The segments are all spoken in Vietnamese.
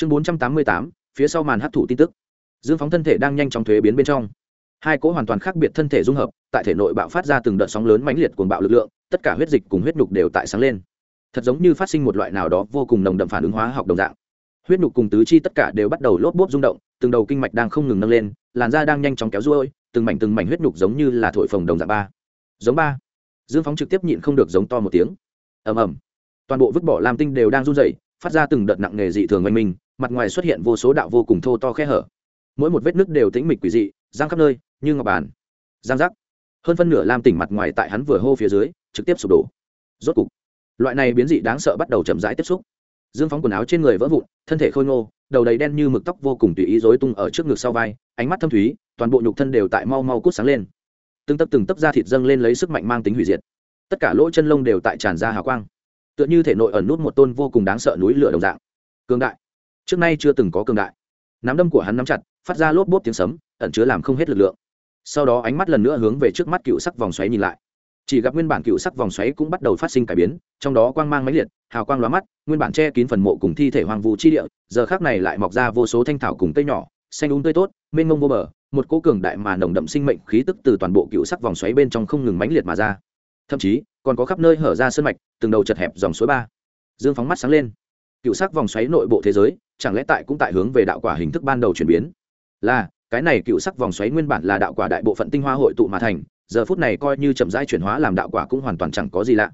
chương bốn trăm tám mươi tám, phía sau màn hấp thụ tin tức. Dương phóng thân thể đang nhanh chóng thuế biến bên trong. Hai cỗ hoàn toàn khác biệt thân thể dung hợp, tại thể nội bạo phát ra từng đợt sóng lớn mãnh liệt cuồng bạo lực lượng, tất cả huyết dịch cùng huyết nhục đều tại sáng lên. Thật giống như phát sinh một loại nào đó vô cùng nồng đậm phản ứng hóa học đồng dạng. Huyết nhục cùng tứ chi tất cả đều bắt đầu lốp bốp rung động, từng đầu kinh mạch đang không ngừng nâng lên, làn da đang nhanh chóng kéo ruôi, từng mảnh từng mảnh huyết nhục giống như là thổi phồng đồng dạng ba. Giống ba. Dương phóng trực tiếp nhịn không được giống to một tiếng. Ầm ầm. Toàn bộ vứt bỏ lam tinh đều đang run rẩy, phát ra từng đợt nặng nề dị thường oanh minh mặt ngoài xuất hiện vô số đạo vô cùng thô to khe hở. Mỗi một vết nứt đều tĩnh mịch quỷ dị, giang khắp nơi, như ngọc bàn. Giang rắc hơn phân nửa lam tỉnh mặt ngoài tại hắn vừa hô phía dưới, trực tiếp sụp đổ. Rốt cục, loại này biến dị đáng sợ bắt đầu chậm rãi tiếp xúc. Dương phóng quần áo trên người vỡ vụn, thân thể khôi ngô, đầu đầy đen như mực tóc vô cùng tùy ý rối tung ở trước ngực sau vai, ánh mắt thâm thúy, toàn bộ nhục thân đều tại mau mau cút sáng lên. Từng tấc từng tấc da thịt dâng lên lấy sức mạnh mang tính hủy diệt. Tất cả lỗ chân lông đều tại tràn ra hào quang. Tựa như thể nội ẩn nút một tôn vô cùng đáng sợ núi lửa đồng dạng. Cường đại trước nay chưa từng có cường đại. Nắm đâm của hắn nắm chặt, phát ra lốp bốp tiếng sấm, ẩn chứa làm không hết lực lượng. Sau đó ánh mắt lần nữa hướng về trước mắt cựu sắc vòng xoáy nhìn lại. Chỉ gặp nguyên bản cựu sắc vòng xoáy cũng bắt đầu phát sinh cải biến, trong đó quang mang máy liệt, hào quang lóa mắt, nguyên bản che kín phần mộ cùng thi thể hoàng vũ chi địa, giờ khác này lại mọc ra vô số thanh thảo cùng cây nhỏ, xanh úng tươi tốt, mênh mông vô bờ, một cỗ cường đại mà nồng đậm sinh mệnh khí tức từ toàn bộ cựu sắc vòng xoáy bên trong không ngừng mãnh liệt mà ra. Thậm chí, còn có khắp nơi hở ra sân mạch, từng đầu chật hẹp dòng suối ba. Dương phóng mắt sáng lên cựu sắc vòng xoáy nội bộ thế giới, chẳng lẽ tại cũng tại hướng về đạo quả hình thức ban đầu chuyển biến? Là, cái này cựu sắc vòng xoáy nguyên bản là đạo quả đại bộ phận tinh hoa hội tụ mà thành, giờ phút này coi như chậm rãi chuyển hóa làm đạo quả cũng hoàn toàn chẳng có gì lạ.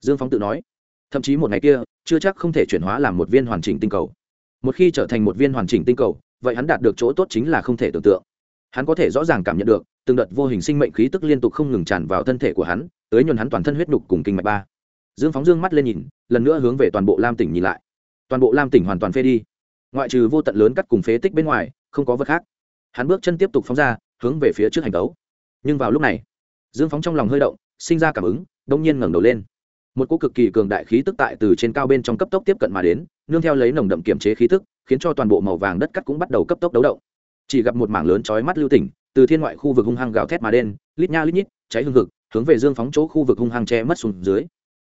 Dương phóng tự nói, thậm chí một ngày kia, chưa chắc không thể chuyển hóa làm một viên hoàn chỉnh tinh cầu. Một khi trở thành một viên hoàn chỉnh tinh cầu, vậy hắn đạt được chỗ tốt chính là không thể tưởng tượng. Hắn có thể rõ ràng cảm nhận được, từng đợt vô hình sinh mệnh khí tức liên tục không ngừng tràn vào thân thể của hắn, tới nhuần hắn toàn thân huyết nhục cùng kinh mạch ba. Dương phóng dương mắt lên nhìn, lần nữa hướng về toàn bộ lam tỉnh nhìn lại toàn bộ lam tỉnh hoàn toàn phê đi ngoại trừ vô tận lớn cắt cùng phế tích bên ngoài không có vật khác hắn bước chân tiếp tục phóng ra hướng về phía trước hành tấu nhưng vào lúc này dương phóng trong lòng hơi động sinh ra cảm ứng đông nhiên ngẩng đầu lên một cỗ cực kỳ cường đại khí tức tại từ trên cao bên trong cấp tốc tiếp cận mà đến nương theo lấy nồng đậm kiểm chế khí tức khiến cho toàn bộ màu vàng đất cắt cũng bắt đầu cấp tốc đấu động chỉ gặp một mảng lớn chói mắt lưu tỉnh từ thiên ngoại khu vực hung hăng gào thét mà đen lít nha lít nhít cháy hương thực hướng về dương phóng chỗ khu vực hung hăng che mất xuống dưới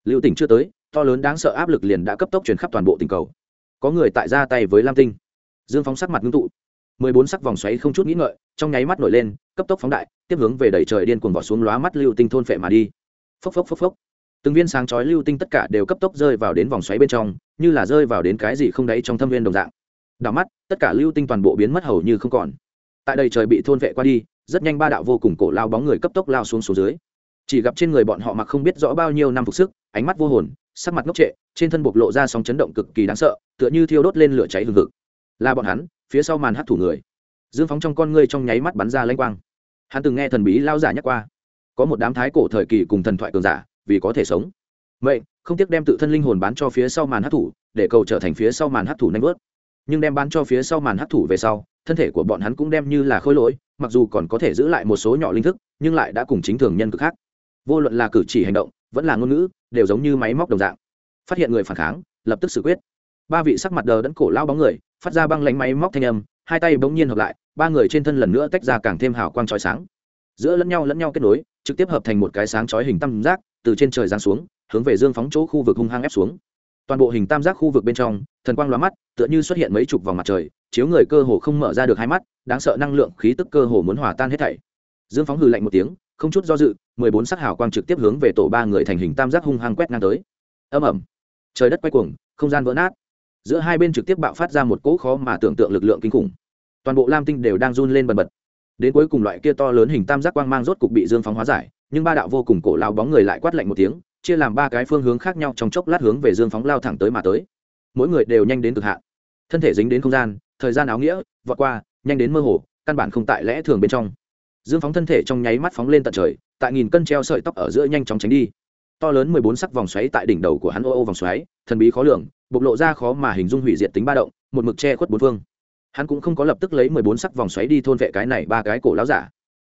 lưu tỉnh chưa tới to lớn đáng sợ áp lực liền đã cấp tốc truyền khắp toàn bộ tình cầu. Có người tại ra tay với lam tinh. Dương phóng sắc mặt ngưng tụ. Mười bốn sắc vòng xoáy không chút nghĩ ngợi, trong nháy mắt nổi lên, cấp tốc phóng đại, tiếp hướng về đẩy trời điên cuồng vọt xuống lóa mắt lưu tinh thôn phệ mà đi. Phốc phốc phốc phốc. Từng viên sáng chói lưu tinh tất cả đều cấp tốc rơi vào đến vòng xoáy bên trong, như là rơi vào đến cái gì không đáy trong thâm viên đồng dạng. Đảo mắt, tất cả lưu tinh toàn bộ biến mất hầu như không còn. Tại đây trời bị thôn vệ qua đi, rất nhanh ba đạo vô cùng cổ lao bóng người cấp tốc lao xuống xuống dưới chỉ gặp trên người bọn họ mặc không biết rõ bao nhiêu năm phục sức, ánh mắt vô hồn, sắc mặt ngốc trệ, trên thân bộc lộ ra sóng chấn động cực kỳ đáng sợ, tựa như thiêu đốt lên lửa cháy hừng hực. Là bọn hắn, phía sau màn hắt thủ người. Dương phóng trong con ngươi trong nháy mắt bắn ra lanh quang. Hắn từng nghe thần bí lao giả nhắc qua. Có một đám thái cổ thời kỳ cùng thần thoại cường giả, vì có thể sống. Vậy không tiếc đem tự thân linh hồn bán cho phía sau màn hát thủ, để cầu trở thành phía sau màn hát thủ nanh bớt nhưng đem bán cho phía sau màn hát thủ về sau, thân thể của bọn hắn cũng đem như là khôi lỗi, mặc dù còn có thể giữ lại một số nhỏ linh thức, nhưng lại đã cùng chính thường nhân cực khác vô luận là cử chỉ hành động, vẫn là ngôn ngữ, đều giống như máy móc đồng dạng. Phát hiện người phản kháng, lập tức xử quyết. Ba vị sắc mặt đờ đẫn cổ lao bóng người, phát ra băng lánh máy móc thanh âm, hai tay bỗng nhiên hợp lại, ba người trên thân lần nữa tách ra càng thêm hào quang trói sáng. Giữa lẫn nhau lẫn nhau kết nối, trực tiếp hợp thành một cái sáng chói hình tam giác, từ trên trời giáng xuống, hướng về dương phóng chỗ khu vực hung hăng ép xuống. Toàn bộ hình tam giác khu vực bên trong, thần quang lóa mắt, tựa như xuất hiện mấy chục vòng mặt trời, chiếu người cơ hồ không mở ra được hai mắt, đáng sợ năng lượng khí tức cơ hồ muốn hòa tan hết thảy. Dương phóng hừ lạnh một tiếng, không chút do dự mười bốn sắc hào quang trực tiếp hướng về tổ ba người thành hình tam giác hung hăng quét ngang tới. Âm ẩm trời đất quay cuồng, không gian vỡ nát. Giữa hai bên trực tiếp bạo phát ra một cỗ khó mà tưởng tượng lực lượng kinh khủng. Toàn bộ lam tinh đều đang run lên bần bật. Đến cuối cùng loại kia to lớn hình tam giác quang mang rốt cục bị dương phóng hóa giải, nhưng ba đạo vô cùng cổ lao bóng người lại quát lạnh một tiếng, chia làm ba cái phương hướng khác nhau trong chốc lát hướng về dương phóng lao thẳng tới mà tới. Mỗi người đều nhanh đến cực hạn. Thân thể dính đến không gian, thời gian áo nghĩa, vọt qua, nhanh đến mơ hồ, căn bản không tại lẽ thường bên trong. Dương phóng thân thể trong nháy mắt phóng lên tận trời tại nghìn cân treo sợi tóc ở giữa nhanh chóng tránh đi. To lớn mười bốn sắc vòng xoáy tại đỉnh đầu của hắn ô ô vòng xoáy, thần bí khó lường, bộc lộ ra khó mà hình dung hủy diệt tính ba động, một mực che khuất bốn phương. Hắn cũng không có lập tức lấy mười bốn sắc vòng xoáy đi thôn vệ cái này ba cái cổ láo giả,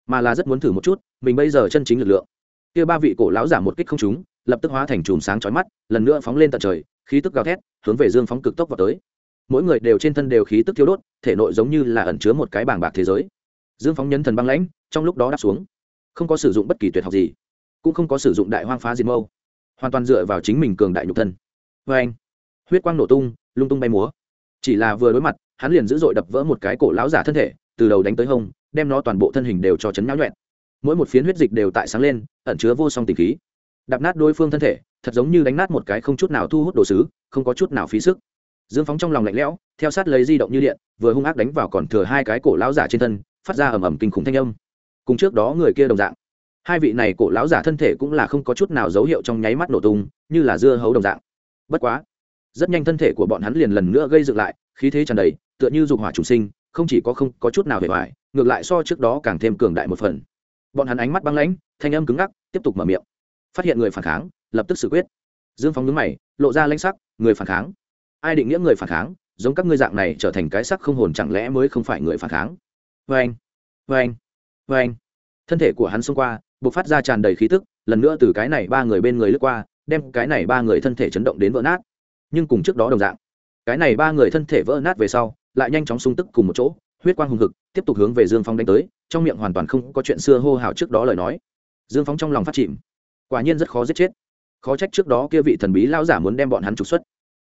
mà là rất muốn thử một chút, mình bây giờ chân chính lực lượng. Kia ba vị cổ láo giả một kích không chúng lập tức hóa thành chùm sáng chói mắt, lần nữa phóng lên tận trời, khí tức gào thét, hướng về dương phóng cực tốc vào tới. Mỗi người đều trên thân đều khí tức thiếu đốt, thể nội giống như là ẩn chứa một cái bảng bạc thế giới. Dương phóng nhấn thần băng lãnh, trong lúc đó đáp xuống không có sử dụng bất kỳ tuyệt học gì, cũng không có sử dụng đại hoang phá diệt mâu, hoàn toàn dựa vào chính mình cường đại nhục thân. Vê anh, huyết quang nổ tung, lung tung bay múa. Chỉ là vừa đối mặt, hắn liền dữ dội đập vỡ một cái cổ lão giả thân thể, từ đầu đánh tới hông, đem nó toàn bộ thân hình đều cho chấn nhão nhuẹn. Mỗi một phiến huyết dịch đều tại sáng lên, ẩn chứa vô song tình khí. Đạp nát đối phương thân thể, thật giống như đánh nát một cái không chút nào thu hút đồ sứ, không có chút nào phí sức. Dương phóng trong lòng lạnh lẽo, theo sát lấy di động như điện, vừa hung ác đánh vào còn thừa hai cái cổ lão giả trên thân, phát ra ầm ầm kinh khủng thanh âm cùng trước đó người kia đồng dạng. Hai vị này cổ lão giả thân thể cũng là không có chút nào dấu hiệu trong nháy mắt nổ tung, như là dưa hấu đồng dạng. Bất quá, rất nhanh thân thể của bọn hắn liền lần nữa gây dựng lại, khí thế tràn đầy, tựa như dục hỏa chủ sinh, không chỉ có không có chút nào hề hoài, ngược lại so trước đó càng thêm cường đại một phần. Bọn hắn ánh mắt băng lãnh, thanh âm cứng ngắc, tiếp tục mở miệng. Phát hiện người phản kháng, lập tức xử quyết. Dương phóng đứng mày, lộ ra lãnh sắc, người phản kháng. Ai định nghĩa người phản kháng, giống các ngươi dạng này trở thành cái sắc không hồn chẳng lẽ mới không phải người phản kháng? Vê anh vê anh vê anh, thân thể của hắn xông qua b ộ c phát ra tràn đầy khí tức, lần nữa từ cái này ba người bên người lướt qua, đem cái này ba người thân thể chấn động đến vỡ nát. Nhưng cùng trước đó đồng dạng, cái này ba người thân thể vỡ nát về sau, lại nhanh chóng sung tức cùng một chỗ, huyết quang hùng hực, tiếp tục hướng về dương phong đánh tới, trong miệng hoàn toàn không có chuyện xưa hô hào trước đó lời nói. Dương Phong trong lòng phát chìm, quả nhiên rất khó giết chết. Khó trách trước đó kia vị thần bí lão giả muốn đem bọn hắn trục xuất.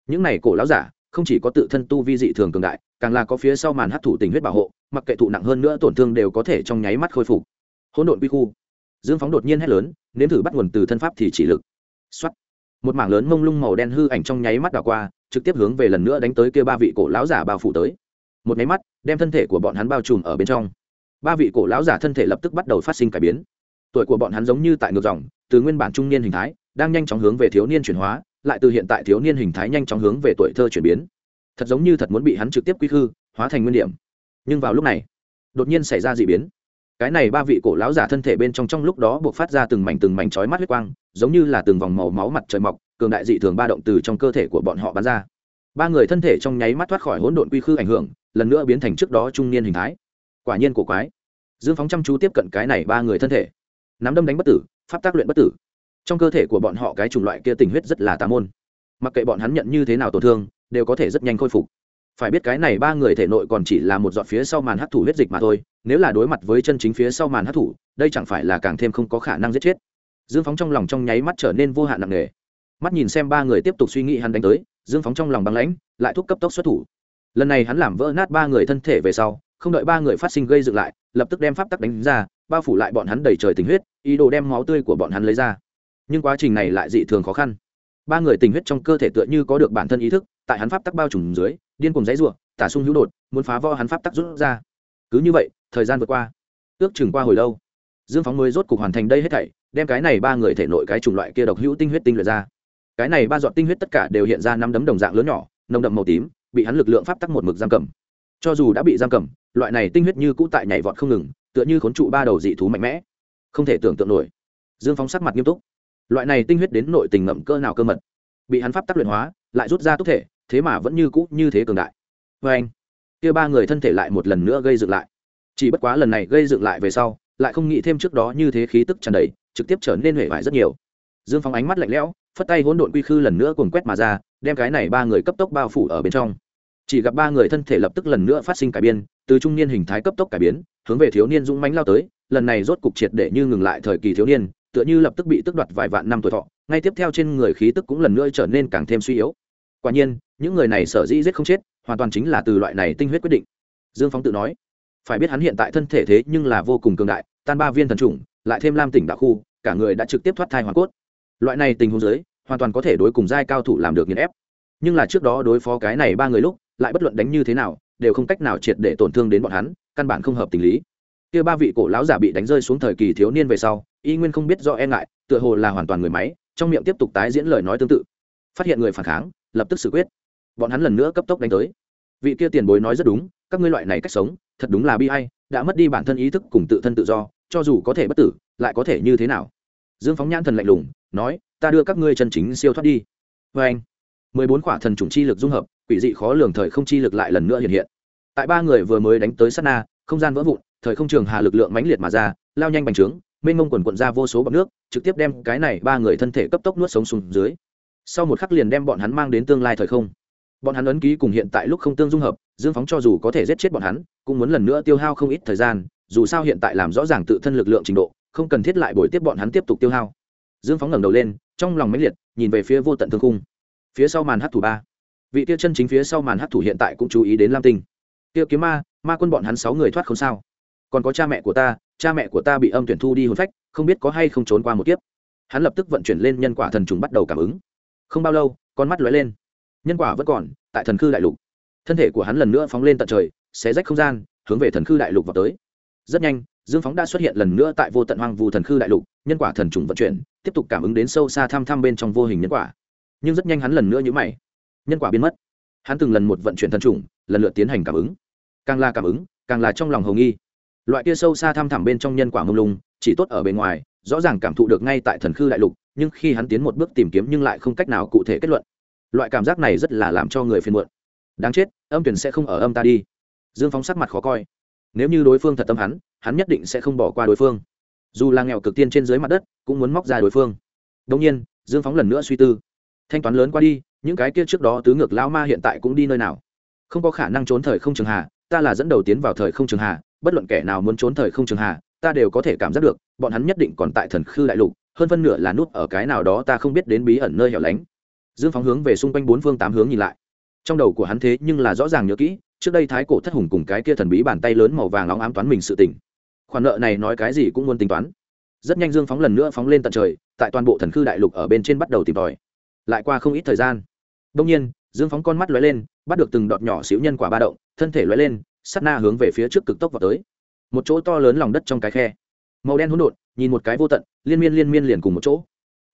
Những này cổ lão giả không chỉ có tự thân tu vi dị thường cường đại, càng là có phía sau màn hấp thụ tình huyết bảo hộ, mặc kệ thụ nặng hơn nữa tổn thương đều có thể trong nháy mắt khôi phục. Hỗn độn quy khu. Dương phóng đột nhiên hét lớn, nếm thử bắt nguồn từ thân pháp thì chỉ lực. Xuất một mảng lớn mông lung màu đen hư ảnh trong nháy mắt đảo qua, trực tiếp hướng về lần nữa đánh tới kia ba vị cổ lão giả bao phủ tới. Một nháy mắt, đem thân thể của bọn hắn bao trùm ở bên trong. Ba vị cổ lão giả thân thể lập tức bắt đầu phát sinh cải biến. Tuổi của bọn hắn giống như tại ngược dòng, từ nguyên bản trung niên hình thái đang nhanh chóng hướng về thiếu niên chuyển hóa, lại từ hiện tại thiếu niên hình thái nhanh chóng hướng về tuổi thơ chuyển biến. Thật giống như thật muốn bị hắn trực tiếp quy khư, hóa thành nguyên điểm. Nhưng vào lúc này, đột nhiên xảy ra d ị biến. Cái này ba vị cổ lão giả thân thể bên trong trong lúc đó buộc phát ra từng mảnh từng mảnh trói mắt huyết quang, giống như là từng vòng màu máu mặt trời mọc, cường đại dị thường ba động từ trong cơ thể của bọn họ bắn ra. Ba người thân thể trong nháy mắt thoát khỏi hỗn độn quy khư ảnh hưởng, lần nữa biến thành trước đó trung niên hình thái. Quả nhiên cổ quái. Dương phóng chăm chú tiếp cận cái này ba người thân thể. Nắm đâm đánh bất tử, pháp tác luyện bất tử trong cơ thể của bọn họ cái chủng loại kia tình huyết rất là tà môn. Mặc kệ bọn hắn nhận như thế nào tổn thương, đều có thể rất nhanh khôi phục. Phải biết cái này ba người thể nội còn chỉ là một dọn phía sau màn hấp thủ huyết dịch mà thôi, nếu là đối mặt với chân chính phía sau màn hấp thủ đây chẳng phải là càng thêm không có khả năng giết chết. Dương phóng trong lòng trong nháy mắt trở nên vô hạn nặng nề. Mắt nhìn xem ba người tiếp tục suy nghĩ hắn đánh tới, dương phóng trong lòng băng lãnh, lại thúc cấp tốc xuất thủ. Lần này hắn làm vỡ nát ba người thân thể về sau, không đợi ba người phát sinh gây dựng lại, lập tức đem pháp tắc đánh ra, bao phủ lại bọn hắn đầy trời tình huyết, ý đồ đem máu tươi của bọn hắn lấy ra nhưng quá trình này lại dị thường khó khăn. Ba người tình huyết trong cơ thể tựa như có được bản thân ý thức, tại hắn pháp tắc bao trùm dưới, điên cùng dãy r u ộ tả sung hữu đột, muốn phá vo hắn pháp tắc rút ra. Cứ như vậy, thời gian vượt qua. Ước chừng qua hồi lâu, dương phóng mới rốt cục hoàn thành đây hết thảy, đem cái này ba người thể nội cái chủng loại kia độc hữu tinh huyết tinh luyện ra. Cái này ba dọn tinh huyết tất cả đều hiện ra năm đấm đồng dạng lớn nhỏ, nồng đậm màu tím, bị hắn lực lượng pháp tắc một mực giam cầm. Cho dù đã bị giam cầm, loại này tinh huyết như cũ tại nhảy vọt không ngừng, tựa như khốn trụ ba đầu dị thú mạnh mẽ. Không thể tưởng tượng nổi. Dương phóng sắc mặt nghiêm túc loại này tinh huyết đến nội tình ngậm cơ nào cơ mật. Bị hắn pháp tác luyện hóa, lại rút ra túc thể, thế mà vẫn như cũ như thế cường đại. Vê anh, kia ba người thân thể lại một lần nữa gây dựng lại. Chỉ bất quá lần này gây dựng lại về sau, lại không nghĩ thêm trước đó như thế khí tức tràn đầy, trực tiếp trở nên huệ vải rất nhiều. Dương phóng ánh mắt lạnh lẽo, phất tay hỗn độn quy khư lần nữa cuồng quét mà ra, đem cái này ba người cấp tốc bao phủ ở bên trong. Chỉ gặp ba người thân thể lập tức lần nữa phát sinh cải biên từ trung niên hình thái cấp tốc cải biến, hướng về thiếu niên dũng mánh lao tới, lần này rốt cục triệt để như ngừng lại thời kỳ thiếu niên tựa như lập tức bị tước đoạt vài vạn năm tuổi thọ, ngay tiếp theo trên người khí tức cũng lần nữa trở nên càng thêm suy yếu. Quả nhiên, những người này sở dĩ giết không chết, hoàn toàn chính là từ loại này tinh huyết quyết định. Dương phóng tự nói, phải biết hắn hiện tại thân thể thế nhưng là vô cùng cường đại, tan ba viên thần trùng lại thêm lam tỉnh đạo khu, cả người đã trực tiếp thoát thai hoàn cốt. Loại này tình huống giới hoàn toàn có thể đối cùng giai cao thủ làm được nghiền ép. Nhưng là trước đó đối phó cái này ba người lúc, lại bất luận đánh như thế nào, đều không cách nào triệt để tổn thương đến bọn hắn, căn bản không hợp tình lý kia ba vị cổ lão giả bị đánh rơi xuống thời kỳ thiếu niên về sau, y nguyên không biết do e ngại, tựa hồ là hoàn toàn người máy, trong miệng tiếp tục tái diễn lời nói tương tự. Phát hiện người phản kháng, lập tức xử quyết. Bọn hắn lần nữa cấp tốc đánh tới. Vị kia tiền bối nói rất đúng, các ngươi loại này cách sống, thật đúng là bi hay đã mất đi bản thân ý thức cùng tự thân tự do, cho dù có thể bất tử, lại có thể như thế nào? Dương phóng nhãn thần lạnh lùng, nói, ta đưa các ngươi chân chính siêu thoát đi. Vê anh, mười bốn quả thần chủng chi lực dung hợp, quỷ dị khó lường thời không chi lực lại lần nữa hiện hiện. Tại ba người vừa mới đánh tới sát na, không gian vỡ vụn thời không trường hà lực lượng mãnh liệt mà ra, lao nhanh bành trướng, mênh mông quần quận ra vô số bọc nước, trực tiếp đem cái này ba người thân thể cấp tốc nuốt sống xuống dưới. Sau một khắc liền đem bọn hắn mang đến tương lai thời không. Bọn hắn ấn ký cùng hiện tại lúc không tương dung hợp, dương phóng cho dù có thể giết chết bọn hắn, cũng muốn lần nữa tiêu hao không ít thời gian, dù sao hiện tại làm rõ ràng tự thân lực lượng trình độ, không cần thiết lại buổi tiếp bọn hắn tiếp tục tiêu hao. Dương phóng ngẩng đầu lên, trong lòng mãnh liệt, nhìn về phía vô tận thương khung. Phía sau màn hát thủ ba. Vị tiêu chân chính phía sau màn hát thủ hiện tại cũng chú ý đến lam tinh. Tiêu kiếm ma ma quân bọn hắn sáu người thoát không sao? Còn có cha mẹ của ta, cha mẹ của ta bị âm tuyển thu đi hồn phách, không biết có hay không trốn qua một kiếp. Hắn lập tức vận chuyển lên nhân quả thần trùng bắt đầu cảm ứng. Không bao lâu, con mắt lóe lên. Nhân quả vẫn còn tại thần khư đại lục. Thân thể của hắn lần nữa phóng lên tận trời, xé rách không gian, hướng về thần khư đại lục vào tới. Rất nhanh, dương phóng đã xuất hiện lần nữa tại vô tận hoang vu thần khư đại lục, nhân quả thần trùng vận chuyển, tiếp tục cảm ứng đến sâu xa thăm thăm bên trong vô hình nhân quả. Nhưng rất nhanh hắn lần nữa nhữ mày. Nhân quả biến mất. Hắn từng lần một vận chuyển thần trùng, lần lượt tiến hành cảm ứng. Càng là cảm ứng, càng là trong lòng hầu nghi loại kia sâu xa thăm thẳm bên trong nhân quả mông lung, chỉ tốt ở bên ngoài, rõ ràng cảm thụ được ngay tại thần khư đại lục, nhưng khi hắn tiến một bước tìm kiếm nhưng lại không cách nào cụ thể kết luận. Loại cảm giác này rất là làm cho người phiền muộn. Đáng chết, âm tuyển sẽ không ở âm ta đi. Dương phóng sắc mặt khó coi. Nếu như đối phương thật tâm hắn hắn nhất định sẽ không bỏ qua đối phương. Dù là nghèo cực tiên trên dưới mặt đất, cũng muốn móc ra đối phương. Đông nhiên, dương phóng lần nữa suy tư. Thanh toán lớn qua đi, những cái kia trước đó tứ ngược lão ma hiện tại cũng đi nơi nào? Không có khả năng trốn thời không trường hà, ta là dẫn đầu tiến vào thời không trường hà bất luận kẻ nào muốn trốn thời không trường hà, ta đều có thể cảm giác được, bọn hắn nhất định còn tại thần khư đại lục, hơn phân nửa là nút ở cái nào đó ta không biết đến bí ẩn nơi hẻo lánh. Dương phóng hướng về xung quanh bốn phương tám hướng nhìn lại. Trong đầu của hắn thế nhưng là rõ ràng nhớ kỹ, trước đây thái cổ thất hùng cùng cái kia thần bí bàn tay lớn màu vàng nóng ám toán mình sự tỉnh khoản nợ này nói cái gì cũng muốn tính toán. Rất nhanh dương phóng lần nữa phóng lên tận trời, tại toàn bộ thần khư đại lục ở bên trên bắt đầu tìm tòi. Lại qua không ít thời gian. Đông nhiên, dương phóng con mắt lóe lên, bắt được từng đọt nhỏ xíu nhân quả ba động, thân thể lóe lên sắt na hướng về phía trước cực tốc vào tới. Một chỗ to lớn lòng đất trong cái khe. Màu đen hỗn độn, nhìn một cái vô tận, liên miên liên miên liền cùng một chỗ.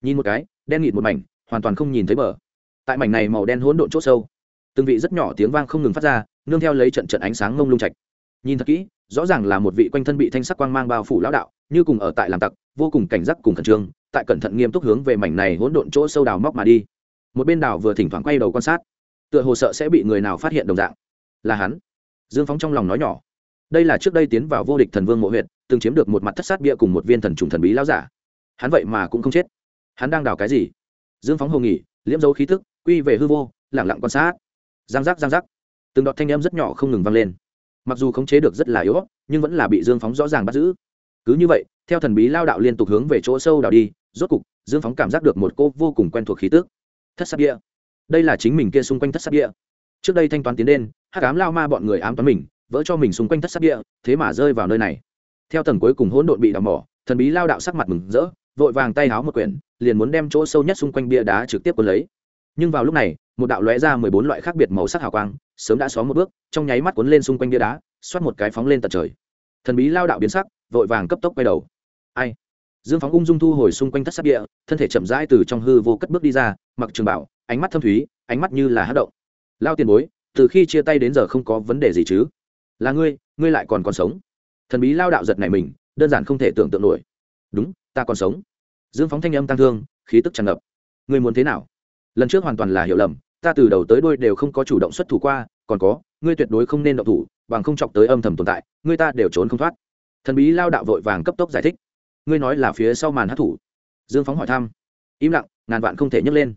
Nhìn một cái, đen nghịt một mảnh, hoàn toàn không nhìn thấy bờ. Tại mảnh này màu đen hỗn độn chỗ sâu, từng vị rất nhỏ tiếng vang không ngừng phát ra, nương theo lấy trận trận ánh sáng ngông lung trạch. Nhìn thật kỹ, rõ ràng là một vị quanh thân bị thanh sắc quang mang bao phủ lão đạo, như cùng ở tại làm tặc, vô cùng cảnh giác cùng khẩn trương, tại cẩn thận nghiêm túc hướng về mảnh này hỗn độn chỗ sâu đào móc mà đi. Một bên đào vừa thỉnh thoảng quay đầu quan sát, tựa hồ sợ sẽ bị người nào phát hiện đồng dạng. Là hắn dương phóng trong lòng nói nhỏ. Đây là trước đây tiến vào vô địch thần vương mộ huyện từng chiếm được một mặt thất sát bia cùng một viên thần trùng thần bí lão giả. Hắn vậy mà cũng không chết. Hắn đang đào cái gì? Dương phóng hồ nghỉ, liễm dấu khí thức quy về hư vô lẳng lặng quan sát. Giang giác giang giác. Từng đọt thanh âm rất nhỏ không ngừng vang lên. Mặc dù khống chế được rất là yếu nhưng vẫn là bị dương phóng rõ ràng bắt giữ. Cứ như vậy, theo thần bí lao đạo liên tục hướng về chỗ sâu đào đi, rốt cục, dương phóng cảm giác được một cô vô cùng quen thuộc khí tước thất sát bia. Đây là chính mình kia xung quanh thất sát bia. Trước đây thanh toán tiến lên hát cám lao ma bọn người ám toán mình, vỡ cho mình xung quanh thất sắc địa, thế mà rơi vào nơi này. Theo tầng cuối cùng hỗn độn bị đào mỏ, thần bí lao đạo sắc mặt mừng rỡ, vội vàng tay háo một quyển, liền muốn đem chỗ sâu nhất xung quanh bia đá trực tiếp quân lấy. Nhưng vào lúc này, một đạo lóe ra mười bốn loại khác biệt màu sắc hào quang, sớm đã xóa một bước, trong nháy mắt cuốn lên xung quanh bia đá, xoát một cái phóng lên tận trời. Thần bí lao đạo biến sắc, vội vàng cấp tốc quay đầu. Ai? Dương phóng ung dung thu hồi xung quanh thất sắc địa, thân thể chậm rãi từ trong hư vô cất bước đi ra, mặc trường bảo, ánh mắt thâm thúy, ánh mắt như là hát động. Lao tiền bối từ khi chia tay đến giờ không có vấn đề gì chứ. Là ngươi ngươi lại còn còn sống. Thần bí lao đạo giật này mình, đơn giản không thể tưởng tượng nổi. Đúng, ta còn sống. Dương phóng thanh âm tăng thương, khí tức tràn ngập. Ngươi muốn thế nào? Lần trước hoàn toàn là hiểu lầm, ta từ đầu tới đôi đều không có chủ động xuất thủ qua, còn có, ngươi tuyệt đối không nên động thủ, bằng không chọc tới âm thầm tồn tại, ngươi ta đều trốn không thoát. Thần bí lao đạo vội vàng cấp tốc giải thích. Ngươi nói là phía sau màn hát thủ dương phóng hỏi thăm. Im lặng, ngàn vạn không thể nhấc lên.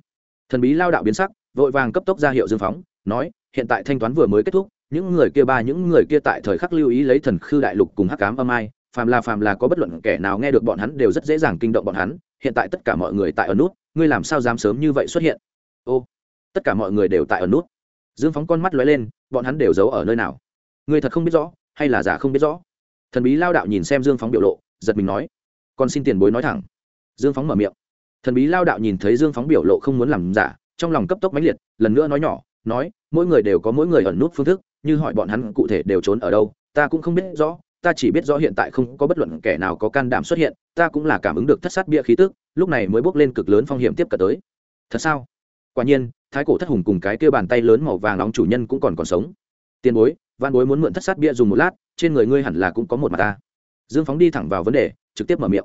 Thần bí lao đạo biến sắc, vội vàng cấp tốc ra hiệu dương phóng, nói hiện tại thanh toán vừa mới kết thúc, những người kia ba, những người kia tại thời khắc lưu ý lấy thần khư đại lục cùng hắc cám âm ai, phàm là phàm là có bất luận kẻ nào nghe được bọn hắn đều rất dễ dàng kinh động bọn hắn, hiện tại tất cả mọi người tại ở nút, ngươi làm sao dám sớm như vậy xuất hiện? Ô, tất cả mọi người đều tại ở nút. Dương phóng con mắt lóe lên, bọn hắn đều giấu ở nơi nào? Ngươi thật không biết rõ, hay là giả không biết rõ? Thần bí lao đạo nhìn xem dương phóng biểu lộ, giật mình nói còn xin tiền bối nói thẳng. Dương phóng mở miệng. Thần bí lao đạo nhìn thấy dương phóng biểu lộ không muốn làm giả, trong lòng cấp tốc mãnh liệt, lần nữa nói nhỏ nói, mỗi người đều có mỗi người ẩn nút phương thức, như hỏi bọn hắn cụ thể đều trốn ở đâu, ta cũng không biết rõ, ta chỉ biết rõ hiện tại không có bất luận kẻ nào có can đảm xuất hiện, ta cũng là cảm ứng được thất sát bia khí tức, lúc này mới bước lên cực lớn phong hiểm tiếp cận tới. Thật sao? Quả nhiên, thái cổ thất hùng cùng cái kia bàn tay lớn màu vàng nóng chủ nhân cũng còn còn sống. Tiền bối, văn bối muốn mượn thất sát bia dùng một lát, trên người ngươi hẳn là cũng có một mặt ta. Dương phóng đi thẳng vào vấn đề, trực tiếp mở miệng.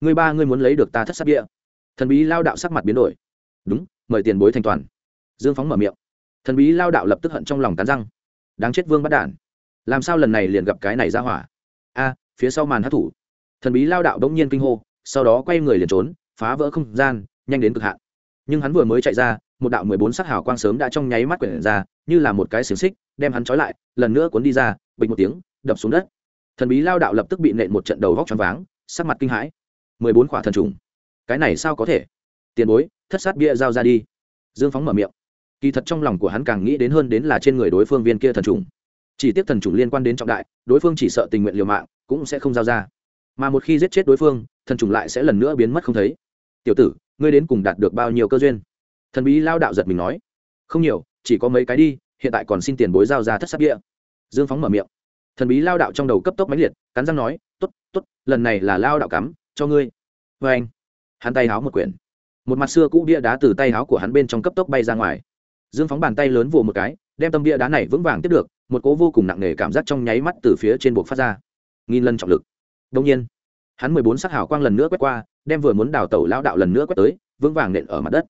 Ngươi ba ngươi muốn lấy được ta thất sát bia. Thần bí lao đạo sắc mặt biến đổi. Đúng, mời tiền bối thanh toàn dương phóng mở miệng thần bí lao đạo lập tức hận trong lòng cắn răng. Đáng chết vương bắt đản. Làm sao lần này liền gặp cái này ra hỏa? A, phía sau màn hát thủ thần bí lao đạo đ ỗ n g nhiên kinh hô, sau đó quay người liền trốn, phá vỡ không gian, nhanh đến cực hạn. Nhưng hắn vừa mới chạy ra, một đạo mười bốn sắc hào quang sớm đã trong nháy mắt quyển ra, như là một cái xiềng xích, đem hắn trói lại, lần nữa cuốn đi ra, bịch một tiếng, đập xuống đất. Thần bí lao đạo lập tức bị nện một trận đầu vóc t r váng, sắc mặt kinh hãi. Mười bốn khỏa thần trùng. Cái này sao có thể? Tiền bối, thất sát bia giao ra đi. Dương phóng mở miệng kỳ thật trong lòng của hắn càng nghĩ đến hơn đến là trên người đối phương viên kia thần trùng. Chỉ tiếc thần trùng liên quan đến trọng đại, đối phương chỉ sợ tình nguyện liều mạng, cũng sẽ không giao ra. Mà một khi giết chết đối phương, thần trùng lại sẽ lần nữa biến mất không thấy. Tiểu tử, ngươi đến cùng đạt được bao nhiêu cơ duyên? Thần bí lao đạo giật mình nói. Không nhiều, chỉ có mấy cái đi, hiện tại còn xin tiền bối giao ra thất sắc địa. Dương phóng mở miệng. Thần bí lao đạo trong đầu cấp tốc máy liệt, cắn răng nói t ố t t ố t lần này là lao đạo cắm, cho ngươi. Vê anh hắn tay háo một quyển. Một mặt xưa cũ bia đá từ tay háo của hắn bên trong cấp tốc bay ra ngoài dương phóng bàn tay lớn vồ một cái, đem tâm bia đá này vững vàng tiếp được, một cố vô cùng nặng nề cảm giác trong nháy mắt từ phía trên buộc phát ra. Nghìn lần trọng lực. Đông nhiên, hắn mười bốn sắc hào quang lần nữa quét qua, đem vừa muốn đào tẩu lao đạo lần nữa quét tới, vững vàng nện ở mặt đất.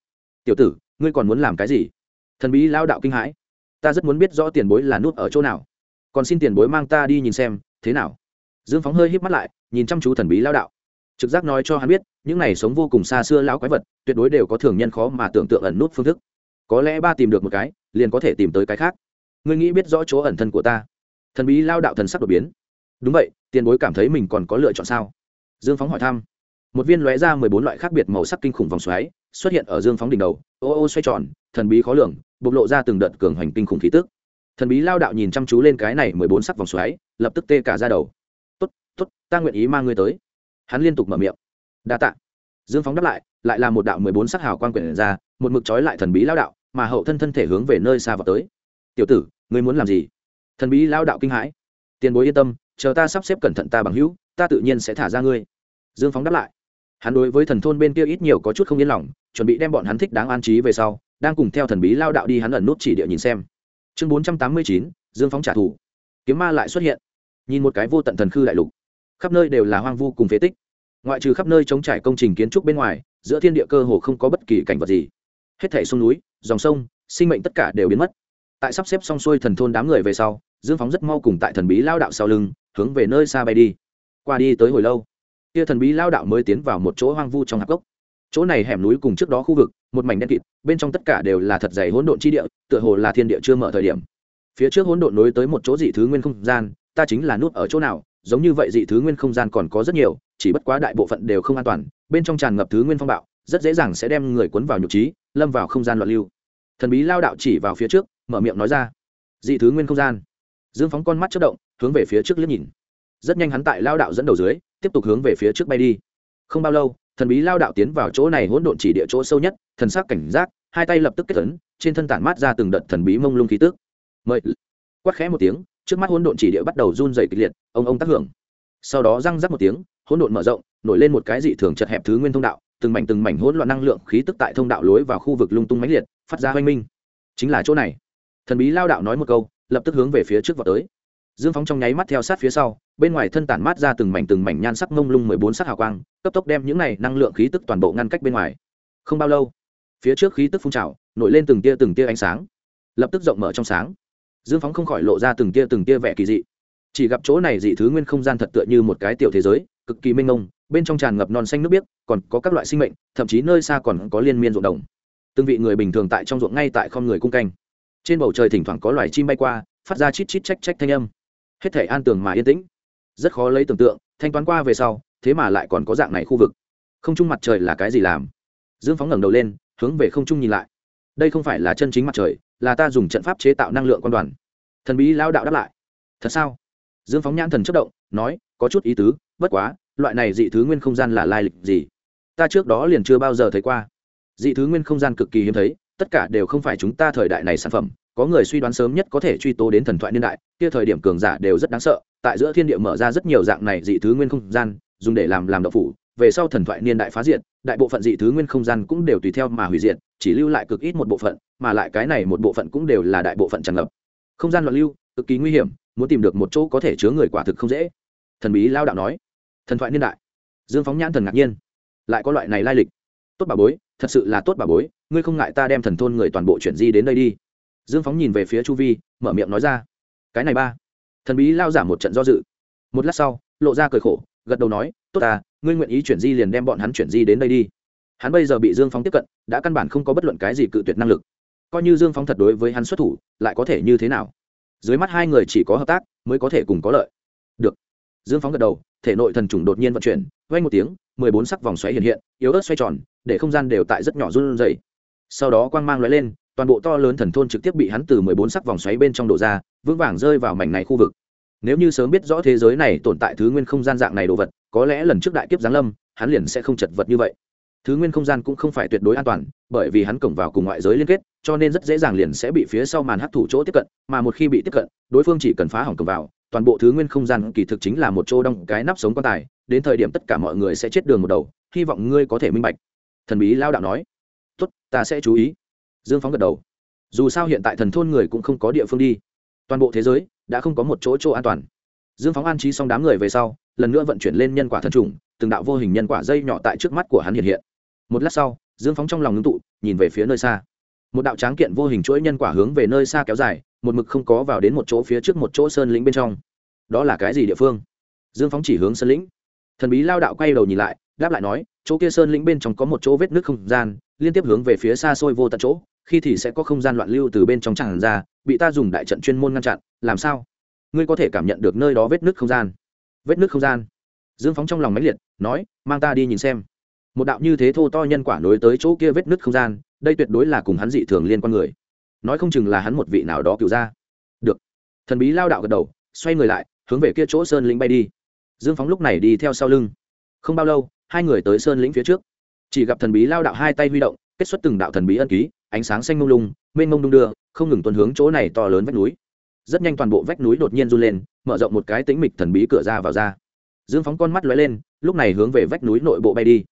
Tiểu tử, ngươi còn muốn làm cái gì? Thần bí lao đạo kinh hãi. Ta rất muốn biết rõ tiền bối là nút ở chỗ nào. Còn xin tiền bối mang ta đi nhìn xem, thế nào? Dương phóng hơi híp mắt lại, nhìn chăm chú thần bí lao đạo. Trực giác nói cho hắn biết, những này sống vô cùng xa xưa lão quái vật, tuyệt đối đều có thường nhân khó mà tưởng tượng ẩn nút phương thức có lẽ ba tìm được một cái, liền có thể tìm tới cái khác. Ngươi nghĩ biết rõ chỗ ẩn thân của ta? Thần bí lao đạo thần sắc đột biến. Đúng vậy, tiền bối cảm thấy mình còn có lựa chọn sao? Dương phóng hỏi thăm. Một viên lóe ra mười bốn loại khác biệt màu sắc kinh khủng vòng xoáy, xuất hiện ở dương phóng đỉnh đầu. Ô ô xoay tròn, thần bí khó lường, bộc lộ ra từng đợt cường hoành kinh khủng khí tức. Thần bí lao đạo nhìn chăm chú lên cái này mười bốn sắc vòng xoáy, lập tức tê cả ra đầu. T ố t t ố t ta nguyện ý mang ngươi tới. Hắn liên tục mở miệng. Đa t ạ dương phóng đáp lại lại là một đạo mười bốn sắc hào quan quyển ra, một mực trói lại thần bí lao đạo, mà hậu thân thân thể hướng về nơi xa vào tới. Tiểu tử, ngươi muốn làm gì? Thần bí lao đạo kinh hãi. Tiền bối yên tâm, chờ ta sắp xếp cẩn thận ta bằng hữu, ta tự nhiên sẽ thả ra ngươi. Dương phóng đáp lại. Hắn đối với thần thôn bên kia ít nhiều có chút không yên lòng, chuẩn bị đem bọn hắn thích đáng an trí về sau, đang cùng theo thần bí lao đạo đi hắn ẩn nút chỉ địa nhìn xem. Chương bốn trăm tám mươi chín, dương phóng trả thù. Kiếm ma lại xuất hiện. Nhìn một cái vô tận thần khư đại lục. Khắp nơi đều là hoang vu cùng phế tích ngoại trừ khắp nơi chống trải công trình kiến trúc bên ngoài, giữa thiên địa cơ hồ không có bất kỳ cảnh vật gì. Hết thảy sông núi, dòng sông, sinh mệnh tất cả đều biến mất. Tại sắp xếp xong xuôi thần thôn đám người về sau, dương phóng rất mau cùng tại thần bí lao đạo sau lưng, hướng về nơi xa bay đi. Qua đi tới hồi lâu, kia thần bí lao đạo mới tiến vào một chỗ hoang vu trong hạp gốc chỗ này hẻm núi cùng trước đó khu vực, một mảnh đen kịt, bên trong tất cả đều là thật dày hỗn độn chi địa, tựa hồ là thiên địa chưa mở thời điểm. Phía trước hỗn độn nối tới một chỗ dị thứ nguyên không gian, ta chính là nút ở chỗ nào giống như vậy dị thứ nguyên không gian còn có rất nhiều, chỉ bất quá đại bộ phận đều không an toàn, bên trong tràn ngập thứ nguyên phong bạo, rất dễ dàng sẽ đem người cuốn vào nhục trí, lâm vào không gian loạn lưu. Thần bí lao đạo chỉ vào phía trước, mở miệng nói ra, dị thứ nguyên không gian. Dương phóng con mắt chất động, hướng về phía trước liếc nhìn. Rất nhanh hắn tại lao đạo dẫn đầu dưới, tiếp tục hướng về phía trước bay đi. Không bao lâu, thần bí lao đạo tiến vào chỗ này hỗn độn chỉ địa chỗ sâu nhất, thần sắc cảnh giác, hai tay lập tức kết tấn trên thân tản mát ra từng đợt thần bí mông lung khí tước mời. Quát khẽ một tiếng trước mắt hỗn độn chỉ địa bắt đầu run rẩy kịch liệt, ông ông tác hưởng. Sau đó răng rắc một tiếng, hỗn độn mở rộng, nổi lên một cái dị thường chật hẹp thứ nguyên thông đạo, từng mảnh từng mảnh hỗn loạn năng lượng khí tức tại thông đạo lối vào khu vực lung tung mãnh liệt, phát ra hoanh minh. Chính là chỗ này. Thần bí lao đạo nói một câu, lập tức hướng về phía trước vọt tới. Dương phóng trong nháy mắt theo sát phía sau, bên ngoài thân tản mát ra từng mảnh từng mảnh nhan sắc ngông lung mười bốn sắc hào quang, cấp tốc đem những này năng lượng khí tức toàn bộ ngăn cách bên ngoài. Không bao lâu, phía trước khí tức phun trào, nổi lên từng tia từng tia ánh sáng. Lập tức rộng mở trong sáng dương phóng không khỏi lộ ra từng tia từng tia vẻ kỳ dị. Chỉ gặp chỗ này dị thứ nguyên không gian thật tựa như một cái tiểu thế giới, cực kỳ mênh mông, bên trong tràn ngập non xanh nước biếc, còn có các loại sinh mệnh, thậm chí nơi xa còn có liên miên ruộng đồng. Từng vị người bình thường tại trong ruộng ngay tại không người cung canh. Trên bầu trời thỉnh thoảng có loài chim bay qua, phát ra chít chít trách trách thanh âm. Hết thể an tường mà yên tĩnh. Rất khó lấy tưởng tượng, thanh toán qua về sau, thế mà lại còn có dạng này khu vực. Không trung mặt trời là cái gì làm? Dương phóng ngẩng đầu lên, hướng về không trung nhìn lại. Đây không phải là chân chính mặt trời là ta dùng trận pháp chế tạo năng lượng quan đoàn. Thần bí lao đạo đáp lại. Thật sao? Dương phóng nhãn thần chất động, nói, có chút ý tứ, bất quá, loại này dị thứ nguyên không gian là lai lịch gì? Ta trước đó liền chưa bao giờ thấy qua. Dị thứ nguyên không gian cực kỳ hiếm thấy, tất cả đều không phải chúng ta thời đại này sản phẩm, có người suy đoán sớm nhất có thể truy tố đến thần thoại niên đại, kia thời điểm cường giả đều rất đáng sợ, tại giữa thiên địa mở ra rất nhiều dạng này dị thứ nguyên không gian, dùng để làm làm đậu phủ về sau thần thoại niên đại phá diện đại bộ phận dị thứ nguyên không gian cũng đều tùy theo mà hủy diệt, chỉ lưu lại cực ít một bộ phận, mà lại cái này một bộ phận cũng đều là đại bộ phận tràn ngập. Không gian loạn lưu, cực kỳ nguy hiểm, muốn tìm được một chỗ có thể chứa người quả thực không dễ. Thần bí lao đạo nói. Thần thoại niên đại. Dương phóng nhãn thần ngạc nhiên. Lại có loại này lai lịch. Tốt bà bối, thật sự là tốt bà bối, ngươi không ngại ta đem thần thôn người toàn bộ chuyển di đến đây đi. Dương phóng nhìn về phía chu vi, mở miệng nói ra. Cái này ba. Thần bí lao giảm một trận do dự. Một lát sau, lộ ra cười khổ, gật đầu nói, tốt ta ngươi nguyện ý chuyển di liền đem bọn hắn chuyển di đến đây đi. Hắn bây giờ bị dương phóng tiếp cận, đã căn bản không có bất luận cái gì cự tuyệt năng lực. Coi như dương phóng thật đối với hắn xuất thủ, lại có thể như thế nào? Dưới mắt hai người chỉ có hợp tác, mới có thể cùng có lợi. Được. Dương phóng gật đầu, thể nội thần trùng đột nhiên vận chuyển vay một tiếng, mười bốn sắc vòng xoáy hiện hiện, yếu ớt xoay tròn, để không gian đều tại rất nhỏ run r dày sau đó quang mang l ó e lên, toàn bộ to lớn thần thôn trực tiếp bị hắn từ mười bốn sắc vòng xoáy bên trong đổ ra, vững vàng rơi vào mảnh này khu vực nếu như sớm biết rõ thế giới này tồn tại thứ nguyên không gian dạng này đồ vật, có lẽ lần trước đại kiếp giáng lâm, hắn liền sẽ không chật vật như vậy. Thứ nguyên không gian cũng không phải tuyệt đối an toàn, bởi vì hắn cổng vào cùng ngoại giới liên kết, cho nên rất dễ dàng liền sẽ bị phía sau màn hấp thụ chỗ tiếp cận, mà một khi bị tiếp cận, đối phương chỉ cần phá hỏng cổng vào, toàn bộ thứ nguyên không gian kỳ thực chính là một chỗ đông cái nắp sống quan tài, đến thời điểm tất cả mọi người sẽ chết đường một đầu, hy vọng ngươi có thể minh bạch. Thần bí lao đạo nói. Tốt, ta sẽ chú ý. Dương phóng gật đầu. Dù sao hiện tại thần thôn người cũng không có địa phương đi toàn bộ thế giới đã không có một chỗ chỗ an toàn. Dương phóng an trí xong đám người về sau, lần nữa vận chuyển lên nhân quả thân trùng, từng đạo vô hình nhân quả dây nhỏ tại trước mắt của hắn hiện hiện. Một lát sau, dương phóng trong lòng ngưng tụ, nhìn về phía nơi xa. Một đạo tráng kiện vô hình chuỗi nhân quả hướng về nơi xa kéo dài, một mực không có vào đến một chỗ phía trước một chỗ sơn lĩnh bên trong. Đó là cái gì địa phương? Dương phóng chỉ hướng sơn lĩnh. Thần bí lao đạo quay đầu nhìn lại, đáp lại nói, chỗ kia sơn lĩnh bên trong có một chỗ vết nước không gian, liên tiếp hướng về phía xa xôi vô tận chỗ khi thì sẽ có không gian loạn lưu từ bên trong tràn ra, bị ta dùng đại trận chuyên môn ngăn chặn, làm sao? Ngươi có thể cảm nhận được nơi đó vết nước không gian. Vết nước không gian. Dương phóng trong lòng mãnh liệt, nói, mang ta đi nhìn xem. Một đạo như thế thô to nhân quả nối tới chỗ kia vết nứt không gian, đây tuyệt đối là cùng hắn dị thường liên quan người. Nói không chừng là hắn một vị nào đó cựu ra được. Thần bí lao đạo gật đầu, xoay người lại, hướng về kia chỗ sơn lĩnh bay đi. Dương phóng lúc này đi theo sau lưng. Không bao lâu, hai người tới sơn lĩnh phía trước. Chỉ gặp thần bí lao đạo hai tay huy động kết xuất từng đạo thần bí ân ký, ánh sáng xanh mông lung, mênh mông đung đưa, không ngừng tuần hướng chỗ này to lớn vách núi. Rất nhanh toàn bộ vách núi đột nhiên run lên, mở rộng một cái tĩnh mịch thần bí cửa ra vào ra. Dương phóng con mắt lóe lên, lúc này hướng về vách núi nội bộ bay đi.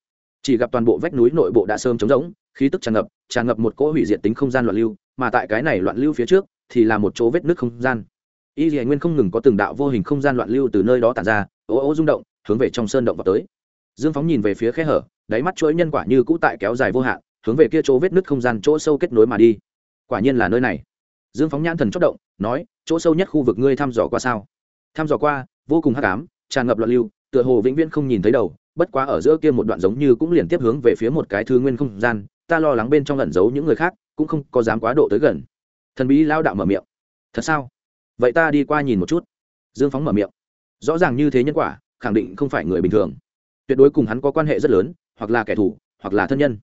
Chỉ gặp toàn bộ vách núi nội bộ đã sơm trống rỗng, khí tức tràn ngập tràn ngập một cỗ hủy diệt tính không gian loạn lưu, mà tại cái này loạn lưu phía trước thì là một chỗ vết nước không gian. Y dì nguyên không ngừng có từng đạo vô hình không gian loạn lưu từ nơi đó tàn ra ố ô rung động, hướng về trong sơn động vào tới. Dương phóng nhìn về phía khe hở, đáy mắt chuỗi nhân quả như cũ tại kéo dài vô hạn hướng về kia chỗ vết nứt không gian chỗ sâu kết nối mà đi. Quả nhiên là nơi này. Dương phóng nhãn thần chốc động, nói, chỗ sâu nhất khu vực ngươi thăm dò qua sao? Thăm dò qua, vô cùng hắc ám, tràn ngập loạn lưu, tựa hồ vĩnh viễn không nhìn thấy đầu, bất quá ở giữa kia một đoạn giống như cũng liền tiếp hướng về phía một cái thứ nguyên không gian, ta lo lắng bên trong lẩn giấu những người khác, cũng không có dám quá độ tới gần. Thần bí lao đạo mở miệng, thật sao? Vậy ta đi qua nhìn một chút. Dương phóng mở miệng, rõ ràng như thế nhân quả, khẳng định không phải người bình thường. Tuyệt đối cùng hắn có quan hệ rất lớn, hoặc là kẻ thù, hoặc là thân nhân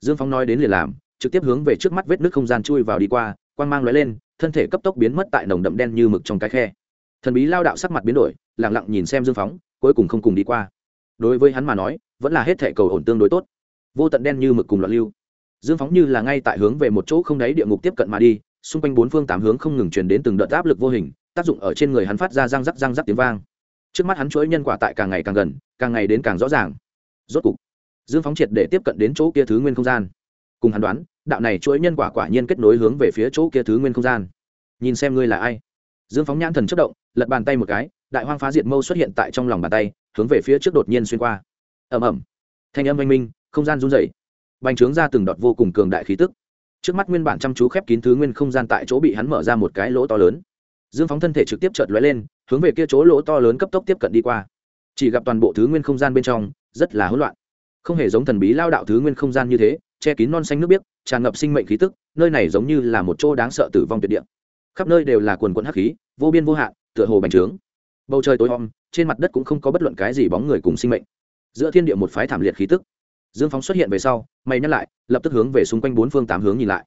dương phóng nói đến liền làm, trực tiếp hướng về trước mắt vết nước không gian chui vào đi qua, quang mang lóe lên, thân thể cấp tốc biến mất tại nồng đậm đen như mực trong cái khe. Thần bí lao đạo sắc mặt biến đổi lẳng lặng nhìn xem dương phóng cuối cùng không cùng đi qua. Đối với hắn mà nói, vẫn là hết thể cầu ổn tương đối tốt. Vô tận đen như mực cùng loạn lưu. Dương phóng như là ngay tại hướng về một chỗ không đáy địa ngục tiếp cận mà đi, xung quanh bốn phương tám hướng không ngừng truyền đến từng đợt áp lực vô hình, tác dụng ở trên người hắn phát ra răng rắc răng rắc tiếng vang. Trước mắt hắn chuỗi nhân quả tại càng ngày càng gần, càng ngày đến càng rõ ràng. Rốt cục dương phóng triệt để tiếp cận đến chỗ kia thứ nguyên không gian. Cùng hắn đoán, đạo này chuỗi nhân quả quả nhiên kết nối hướng về phía chỗ kia thứ nguyên không gian. Nhìn xem ngươi là ai. Dương phóng nhãn thần chất động, lật bàn tay một cái, đại hoang phá diệt mâu xuất hiện tại trong lòng bàn tay, hướng về phía trước đột nhiên xuyên qua. Ẩm ẩm thanh âm oanh minh, không gian run dày bành trướng ra từng đọt vô cùng cường đại khí tức. Trước mắt nguyên bản chăm chú khép kín thứ nguyên không gian tại chỗ bị hắn mở ra một cái lỗ to lớn. Dương phóng thân thể trực tiếp chợt lóe lên, hướng về kia chỗ lỗ to lớn cấp tốc tiếp cận đi qua. Chỉ gặp toàn bộ thứ nguyên không gian bên trong, rất là hỗn loạn không hề giống thần bí lao đạo thứ nguyên không gian như thế, che kín non xanh nước biếc, tràn ngập sinh mệnh khí tức, nơi này giống như là một chỗ đáng sợ tử vong tuyệt địa. Khắp nơi đều là quần quận hắc khí, vô biên vô hạn, tựa hồ bành trướng. Bầu trời tối om, trên mặt đất cũng không có bất luận cái gì bóng người cùng sinh mệnh. Giữa thiên địa một phái thảm liệt khí tức. Dương phóng xuất hiện về sau, mày nhắc lại, lập tức hướng về xung quanh bốn phương tám hướng nhìn lại.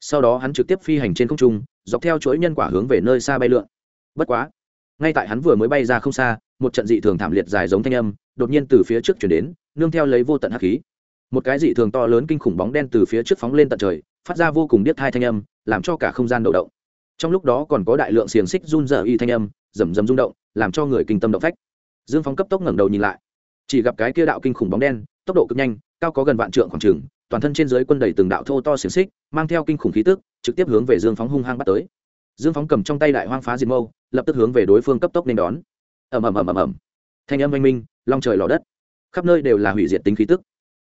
Sau đó hắn trực tiếp phi hành trên không trung, dọc theo chuỗi nhân quả hướng về nơi xa bay lượn. Bất quá, ngay tại hắn vừa mới bay ra không xa, một trận dị thường thảm liệt dài giống thanh âm, đột nhiên từ phía trước chuyển đến nương theo lấy vô tận hắc khí. Một cái dị thường to lớn kinh khủng bóng đen từ phía trước phóng lên tận trời, phát ra vô cùng điếc thai thanh âm, làm cho cả không gian đầu động. Trong lúc đó còn có đại lượng xiềng xích run dở y thanh âm, rầm rầm rung động, làm cho người kinh tâm động phách. Dương phóng cấp tốc ngẩng đầu nhìn lại. Chỉ gặp cái kia đạo kinh khủng bóng đen, tốc độ cực nhanh, cao có gần vạn trượng khoảng trường toàn thân trên dưới quân đầy từng đạo thô to xiềng xích, mang theo kinh khủng khí tức, trực tiếp hướng về dương phóng hung hăng bắt tới. Dương phóng cầm trong tay đại hoang phá diệt mâu, lập tức hướng về đối phương cấp tốc nên đón. Ầm ầm ầm ầm ầm. Thanh âm oanh minh, long trời lò đất khắp nơi đều là hủy diệt tính khí tức.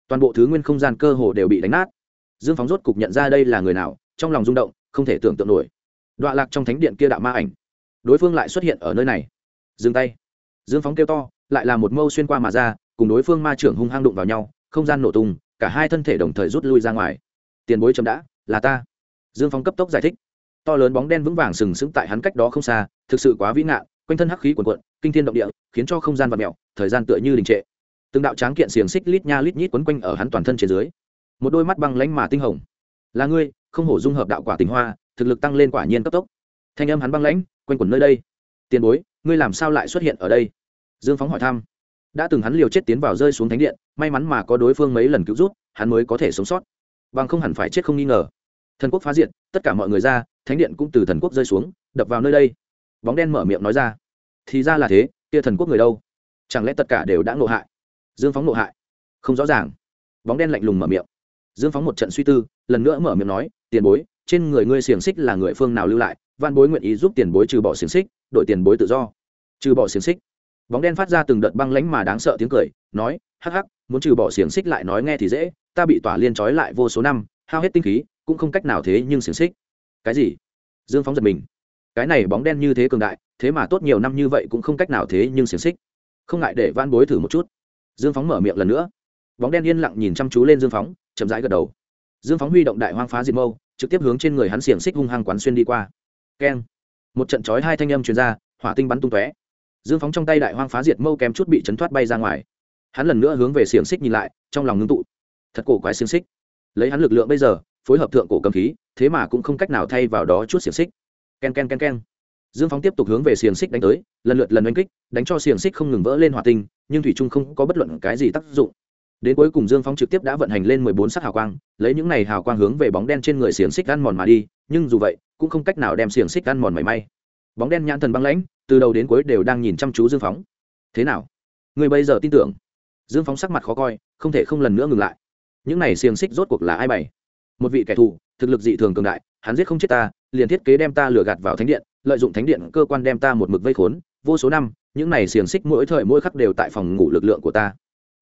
Toàn bộ thứ nguyên không gian cơ hồ đều bị đánh nát. Dương phóng rốt cục nhận ra đây là người nào, trong lòng rung động, không thể tưởng tượng nổi. Đọa lạc trong thánh điện kia đạo ma ảnh. Đối phương lại xuất hiện ở nơi này. Dừng tay. Dương phóng kêu to, lại là một mâu xuyên qua mà ra, cùng đối phương ma trưởng hung hăng đụng vào nhau, không gian nổ tung, cả hai thân thể đồng thời rút lui ra ngoài. Tiền bối chấm đã, là ta. Dương phóng cấp tốc giải thích. To lớn bóng đen vững vàng sừng sững tại hắn cách đó không xa, thực sự quá vĩ ngạn quanh thân hắc khí quần quận kinh thiên động địa, khiến cho không gian và mẹo thời gian tựa như đình trệ từng đạo tráng kiện xiềng xích lít nha lít nhít quấn quanh ở hắn toàn thân trên dưới. Một đôi mắt băng lánh mà tinh hồng. Là ngươi, không hổ dung hợp đạo quả tình hoa, thực lực tăng lên quả nhiên cấp tốc. Thanh âm hắn băng lãnh, quanh quẩn nơi đây. Tiền bối, ngươi làm sao lại xuất hiện ở đây? Dương phóng hỏi thăm. Đã từng hắn liều chết tiến vào rơi xuống thánh điện, may mắn mà có đối phương mấy lần cứu rút hắn mới có thể sống sót. Bằng không hẳn phải chết không nghi ngờ. Thần quốc phá diện tất cả mọi người ra, thánh điện cũng từ thần quốc rơi xuống, đập vào nơi đây. Bóng đen mở miệng nói ra. Thì ra là thế, kia thần quốc người đâu? Chẳng lẽ tất cả đều đã ngộ hại? Dương phóng nộ hại. Không rõ ràng. Bóng đen lạnh lùng mở miệng. Dương phóng một trận suy tư, lần nữa mở miệng nói, tiền bối, trên người ngươi xiềng xích là người phương nào lưu lại? Văn bối nguyện ý giúp tiền bối trừ bỏ xiềng xích, đổi tiền bối tự do. Trừ bỏ xiềng xích? Bóng đen phát ra từng đợt băng lánh mà đáng sợ tiếng cười, nói, hắc hắc, muốn trừ bỏ xiềng xích lại nói nghe thì dễ, ta bị tỏa liên trói lại vô số năm, hao hết tinh khí, cũng không cách nào thế nhưng xiềng xích. Cái gì? Dương phóng giật mình. Cái này bóng đen như thế cường đại, thế mà tốt nhiều năm như vậy cũng không cách nào thế nhưng xiềng xích. Không ngại để van bối thử một chút dương phóng mở miệng lần nữa. Bóng đen yên lặng nhìn chăm chú lên dương phóng, chậm rãi gật đầu. Dương phóng huy động đại hoang phá diệt mâu, trực tiếp hướng trên người hắn xiềng xích hung hăng quán xuyên đi qua. Keng. Một trận chói hai thanh âm truyền ra, hỏa tinh bắn tung tóe. Dương phóng trong tay đại hoang phá diệt mâu kém chút bị chấn thoát bay ra ngoài. Hắn lần nữa hướng về xiềng xích nhìn lại, trong lòng ngưng tụ. Thật cổ quái xiềng xích. Lấy hắn lực lượng bây giờ, phối hợp thượng cổ cầm khí, thế mà cũng không cách nào thay vào đó chút xiềng xích. K e n k e n k e n k e n dương phóng tiếp tục hướng về xiềng xích đánh tới, lần lượt lần oanh kích, đánh cho xiềng xích không ngừng vỡ lên hòa tinh, nhưng thủy trung không có bất luận cái gì tác dụng. Đến cuối cùng dương phóng trực tiếp đã vận hành lên mười bốn sắc hào quang, lấy những này hào quang hướng về bóng đen trên người xiềng xích ăn mòn mà đi, nhưng dù vậy, cũng không cách nào đem xiềng xích ăn mòn mảy may. Bóng đen nhãn thần băng lãnh, từ đầu đến cuối đều đang nhìn chăm chú dương phóng thế nào? Người bây giờ tin tưởng? Dương phóng sắc mặt khó coi, không thể không lần nữa ngừng lại. Những này xiềng xích rốt cuộc là ai bày? Một vị kẻ thù, thực lực dị thường cường đại, hắn giết không chết ta, liền thiết kế đem ta lừa gạt vào thánh điện lợi dụng thánh điện cơ quan đem ta một mực vây khốn, vô số năm, những này xiềng xích mỗi thời mỗi khắc đều tại phòng ngủ lực lượng của ta.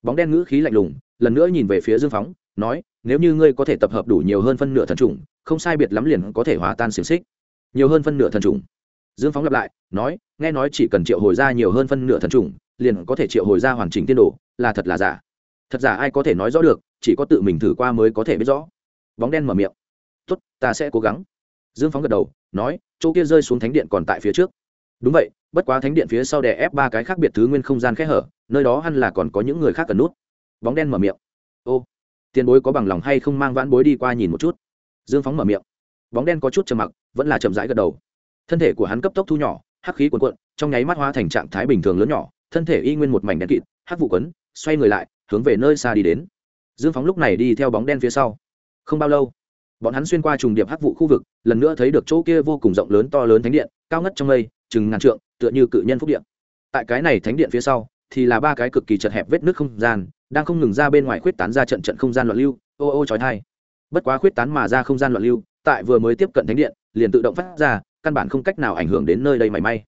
Bóng đen ngữ khí lạnh lùng, lần nữa nhìn về phía dương phóng, nói, nếu như ngươi có thể tập hợp đủ nhiều hơn phân nửa thần trùng không sai biệt lắm liền có thể hòa tan xiềng xích. Nhiều hơn phân nửa thần trùng dương phóng lặp lại, nói, nghe nói chỉ cần triệu hồi ra nhiều hơn phân nửa thần trùng liền có thể triệu hồi ra hoàn chỉnh tiên đồ, là thật là giả. Thật giả ai có thể nói rõ được, chỉ có tự mình thử qua mới có thể biết rõ. Bóng đen mở miệng, tốt, ta sẽ cố gắng dương phóng gật đầu, nói, chỗ kia rơi xuống thánh điện còn tại phía trước. Đúng vậy, bất quá thánh điện phía sau đè ép ba cái khác biệt thứ nguyên không gian khẽ hở, nơi đó hẳn là còn có những người khác cần nút. Bóng đen mở miệng. Ô, tiền bối có bằng lòng hay không mang vãn bối đi qua nhìn một chút? Dương phóng mở miệng. Bóng đen có chút trầm mặc, vẫn là chậm rãi gật đầu. Thân thể của hắn cấp tốc thu nhỏ, hắc khí cuồn cuộn, trong nháy mắt hóa thành trạng thái bình thường lớn nhỏ, thân thể y nguyên một mảnh đen kịt, hắc vụ quấn, xoay người lại, hướng về nơi xa đi đến. Dương phóng lúc này đi theo bóng đen phía sau. Không bao lâu bọn hắn xuyên qua trùng điệp hắc vụ khu vực, lần nữa thấy được chỗ kia vô cùng rộng lớn to lớn thánh điện, cao ngất trong mây, chừng ngàn trượng, tựa như cự nhân phúc điện tại cái này thánh điện phía sau, thì là ba cái cực kỳ chật hẹp vết nước không gian, đang không ngừng ra bên ngoài khuyết tán ra trận trận không gian loạn lưu, ô ô trói thai bất quá khuyết tán mà ra không gian loạn lưu, tại vừa mới tiếp cận thánh điện, liền tự động phát ra, căn bản không cách nào ảnh hưởng đến nơi đây mảy may.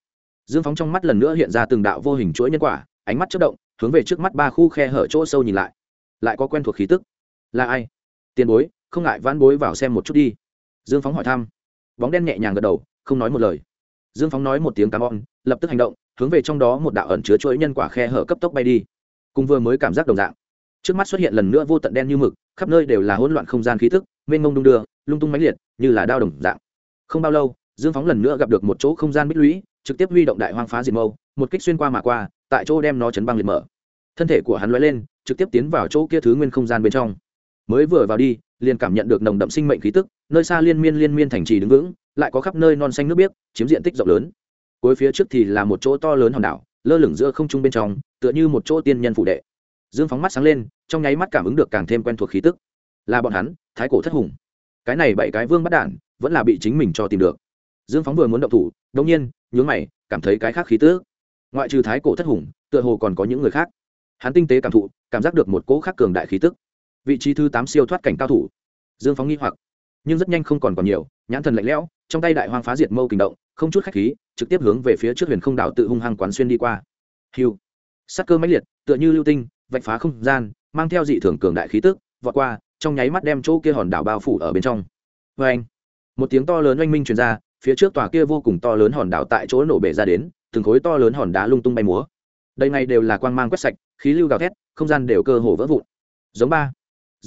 Dương phóng trong mắt lần nữa hiện ra từng đạo vô hình chuỗi nhân quả, ánh mắt chất động, hướng về trước mắt ba khu khe hở chỗ sâu nhìn lại. Lại có quen thuộc khí tức. Là ai? Tiền bối không ngại vãn bối vào xem một chút đi. Dương phóng hỏi thăm. Bóng đen nhẹ nhàng gật đầu, không nói một lời. Dương phóng nói một tiếng cám on lập tức hành động, hướng về trong đó một đạo ẩn chứa chuỗi nhân quả khe hở cấp tốc bay đi. Cùng vừa mới cảm giác đồng dạng. Trước mắt xuất hiện lần nữa vô tận đen như mực, khắp nơi đều là hỗn loạn không gian khí thức mênh mông đung đưa, lung tung mãnh liệt, như là đao đồng dạng. Không bao lâu, dương phóng lần nữa gặp được một chỗ không gian bích lũy, trực tiếp huy động đại hoang phá diệt mâu, một kích xuyên qua mà qua, tại chỗ đem nó chấn băng liệt mở. Thân thể của hắn lóe lên, trực tiếp tiến vào chỗ kia thứ nguyên không gian bên trong. Mới vừa vào đi liền cảm nhận được nồng đậm sinh mệnh khí tức, nơi xa liên miên liên miên thành trì đứng vững, lại có khắp nơi non xanh nước biếc, chiếm diện tích rộng lớn. Cuối phía trước thì là một chỗ to lớn hòn đảo, lơ lửng giữa không trung bên trong, tựa như một chỗ tiên nhân phủ đệ. Dương phóng mắt sáng lên, trong nháy mắt cảm ứng được càng thêm quen thuộc khí tức. Là bọn hắn, thái cổ thất hùng. Cái này bảy cái vương bắt đản vẫn là bị chính mình cho tìm được. Dương phóng vừa muốn động thủ đông nhiên, nhướng mày, cảm thấy cái khác khí tức. Ngoại trừ thái cổ thất hùng, tựa hồ còn có những người khác. Hắn tinh tế cảm thụ, cảm giác được một cỗ khác cường đại khí tức vị trí thứ tám siêu thoát cảnh cao thủ. Dương phóng nghi hoặc, nhưng rất nhanh không còn còn nhiều, nhãn thần lạnh lẽo, trong tay đại hoang phá diệt mâu kình động, không chút khách khí, trực tiếp hướng về phía trước huyền không đảo tự hung hăng quán xuyên đi qua. Hiu sắc cơ mãnh liệt, tựa như lưu tinh, vạch phá không gian, mang theo dị thường cường đại khí tức, vọt qua, trong nháy mắt đem chỗ kia hòn đảo bao phủ ở bên trong. Vê anh một tiếng to lớn oanh minh truyền ra, phía trước tòa kia vô cùng to lớn hòn đảo tại chỗ nổ bể ra đến, từng khối to lớn hòn đá lung tung bay múa. Đây này đều là quang mang quét sạch, khí lưu gào thét, không gian đều cơ hồ vỡ vụn. Giống ba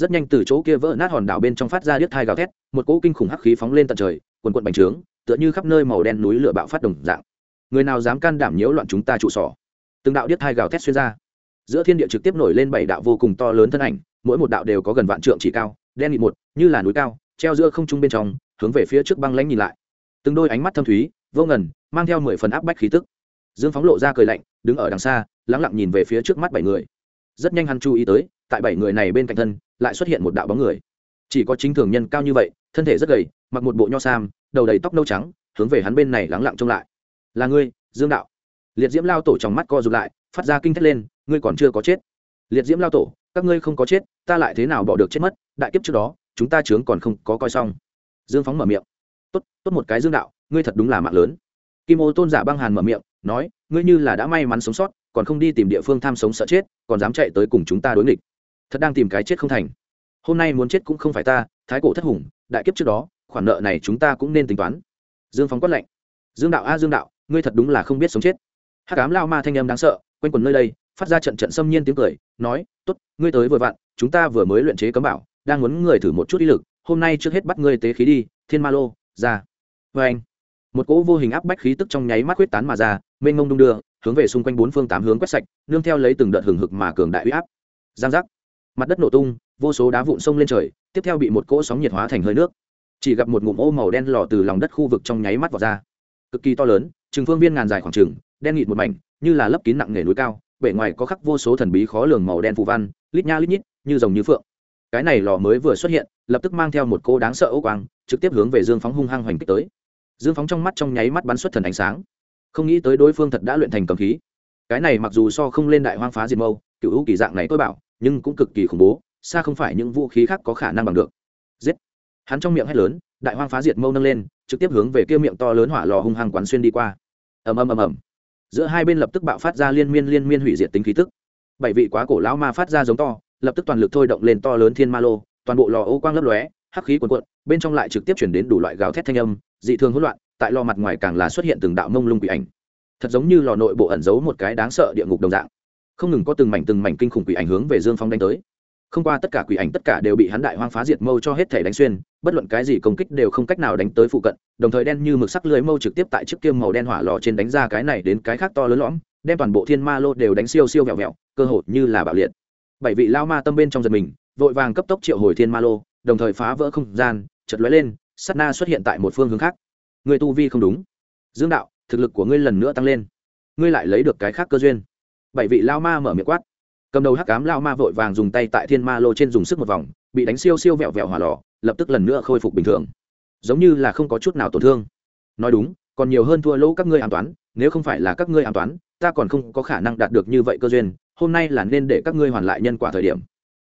rất nhanh từ chỗ kia vỡ nát hòn đảo bên trong phát ra điếc thai gào thét, một cỗ kinh khủng hắc khí phóng lên tận trời, quần quận bành trướng, tựa như khắp nơi màu đen núi lửa bạo phát đồng dạng. Người nào dám can đảm nhiễu loạn chúng ta trụ sỏ từng đạo điếc thai gào thét xuyên ra. Giữa thiên địa trực tiếp nổi lên bảy đạo vô cùng to lớn thân ảnh, mỗi một đạo đều có gần vạn trượng chỉ cao, đen nghị một, như là núi cao, treo giữa không trung bên trong, hướng về phía trước băng lãnh nhìn lại. Từng đôi ánh mắt thâm thúy, vô ngần, mang theo mười phần áp bách khí tức. Dương phóng lộ ra cười lạnh, đứng ở đằng xa lắng lặng nhìn về phía trước mắt bảy người rất nhanh hắn chú ý tới, tại bảy người này bên cạnh thân, lại xuất hiện một đạo bóng người. Chỉ có chính thường nhân cao như vậy, thân thể rất gầy, mặc một bộ nho sam, đầu đầy tóc nâu trắng, hướng về hắn bên này lắng lặng trông lại. Là ngươi, dương đạo. Liệt diễm lao tổ trong mắt co rụt lại, phát ra kinh thét lên, ngươi còn chưa có chết. Liệt diễm lao tổ, các ngươi không có chết, ta lại thế nào bỏ được chết mất, đại kiếp trước đó, chúng ta chướng còn không có coi xong. Dương phóng mở miệng. Tốt tốt một cái dương đạo, ngươi thật đúng là mạng lớn. Kim ô tôn giả băng hàn mở miệng, nói, ngươi như là đã may mắn sống sót còn không đi tìm địa phương tham sống sợ chết, còn dám chạy tới cùng chúng ta đối nghịch. Thật đang tìm cái chết không thành. Hôm nay muốn chết cũng không phải ta, thái cổ thất hùng, đại kiếp trước đó, khoản nợ này chúng ta cũng nên tính toán. Dương phóng quát lệnh dương đạo a, dương đạo, ngươi thật đúng là không biết sống chết. Hắc ám lao ma thanh âm đáng sợ, quanh quần nơi đây, phát ra trận trận xâm nhiên tiếng cười, nói t ố t ngươi tới vừa vặn, chúng ta vừa mới luyện chế cấm bảo, đang muốn người thử một chút ý lực, hôm nay trước hết bắt ngươi tế khí đi, thiên ma lô, ra. Vê anh một cỗ vô hình áp bách khí tức trong nháy mắt huyết tán mà ra, mênh ngông đung đưa hướng về xung quanh bốn phương tám hướng quét sạch, nương theo lấy từng đợt hừng hực mà cường đại huy áp. Giang giác. Mặt đất nổ tung, vô số đá vụn sông lên trời, tiếp theo bị một cỗ sóng nhiệt hóa thành hơi nước. Chỉ gặp một ngụm ô màu đen lò từ lòng đất khu vực trong nháy mắt vào ra. Cực kỳ to lớn chừng phương viên ngàn dài khoảng trừng đen nghịt một mảnh, như là lấp kín nặng nề núi cao, bề ngoài có khắc vô số thần bí khó lường màu đen phù văn, lít nha lít nhít, như rồng như phượng. Cái này lò mới vừa xuất hiện, lập tức mang theo một cô đáng sợ ô quang, trực tiếp hướng về dương phóng hung hăng hoành kích tới. Dương phóng trong mắt trong nháy mắt bắn xuất thần ánh sáng không nghĩ tới đối phương thật đã luyện thành cầm khí. Cái này mặc dù so không lên đại hoang phá diệt mâu, cựu hữu kỳ dạng này tôi bảo, nhưng cũng cực kỳ khủng bố, xa không phải những vũ khí khác có khả năng bằng được. Giết! Hắn trong miệng hét lớn, đại hoang phá diệt mâu nâng lên, trực tiếp hướng về kia miệng to lớn hỏa lò hung hăng quán xuyên đi qua. Ầm ầm ầm ầm. Giữa hai bên lập tức bạo phát ra liên miên liên miên hủy diệt tính khí tức. Bảy vị quá cổ lão ma phát ra giống to, lập tức toàn lực thôi động lên to lớn thiên ma lô, toàn bộ lò ô quang lấp lóe, hắc khí cuồn cuộn, bên trong lại trực tiếp chuyển đến đủ loại gào thét thanh âm, dị thường hỗn loạn tại lò mặt ngoài càng là xuất hiện từng đạo mông lung quỷ ảnh. Thật giống như lò nội bộ ẩn giấu một cái đáng sợ địa ngục đồng dạng. Không ngừng có từng mảnh từng mảnh kinh khủng quỷ ảnh hướng về dương phong đánh tới. Không qua tất cả quỷ ảnh tất cả đều bị hắn đại hoang phá diệt mâu cho hết thể đánh xuyên, bất luận cái gì công kích đều không cách nào đánh tới phụ cận, đồng thời đen như mực sắc lưới mâu trực tiếp tại chiếc kiêm màu đen hỏa lò trên đánh ra cái này đến cái khác to lớn lõm, đem toàn bộ thiên ma lô đều đánh siêu siêu vẹo vẹo, cơ hội như là bạo liệt. Bảy vị lao ma tâm bên trong giật mình, vội vàng cấp tốc triệu hồi thiên ma lô, đồng thời phá vỡ không gian chật lóe lên sắt na xuất hiện tại một phương hướng khác người tu vi không đúng. Dương đạo, thực lực của ngươi lần nữa tăng lên. Ngươi lại lấy được cái khác cơ duyên. Bảy vị lao ma mở miệng quát. Cầm đầu hắc cám lao ma vội vàng dùng tay tại thiên ma lô trên dùng sức một vòng, bị đánh siêu siêu vẹo vẹo hỏa lò, lập tức lần nữa khôi phục bình thường. Giống như là không có chút nào tổn thương. Nói đúng, còn nhiều hơn thua lỗ các ngươi an toán, nếu không phải là các ngươi an toán, ta còn không có khả năng đạt được như vậy cơ duyên, hôm nay là nên để các ngươi hoàn lại nhân quả thời điểm.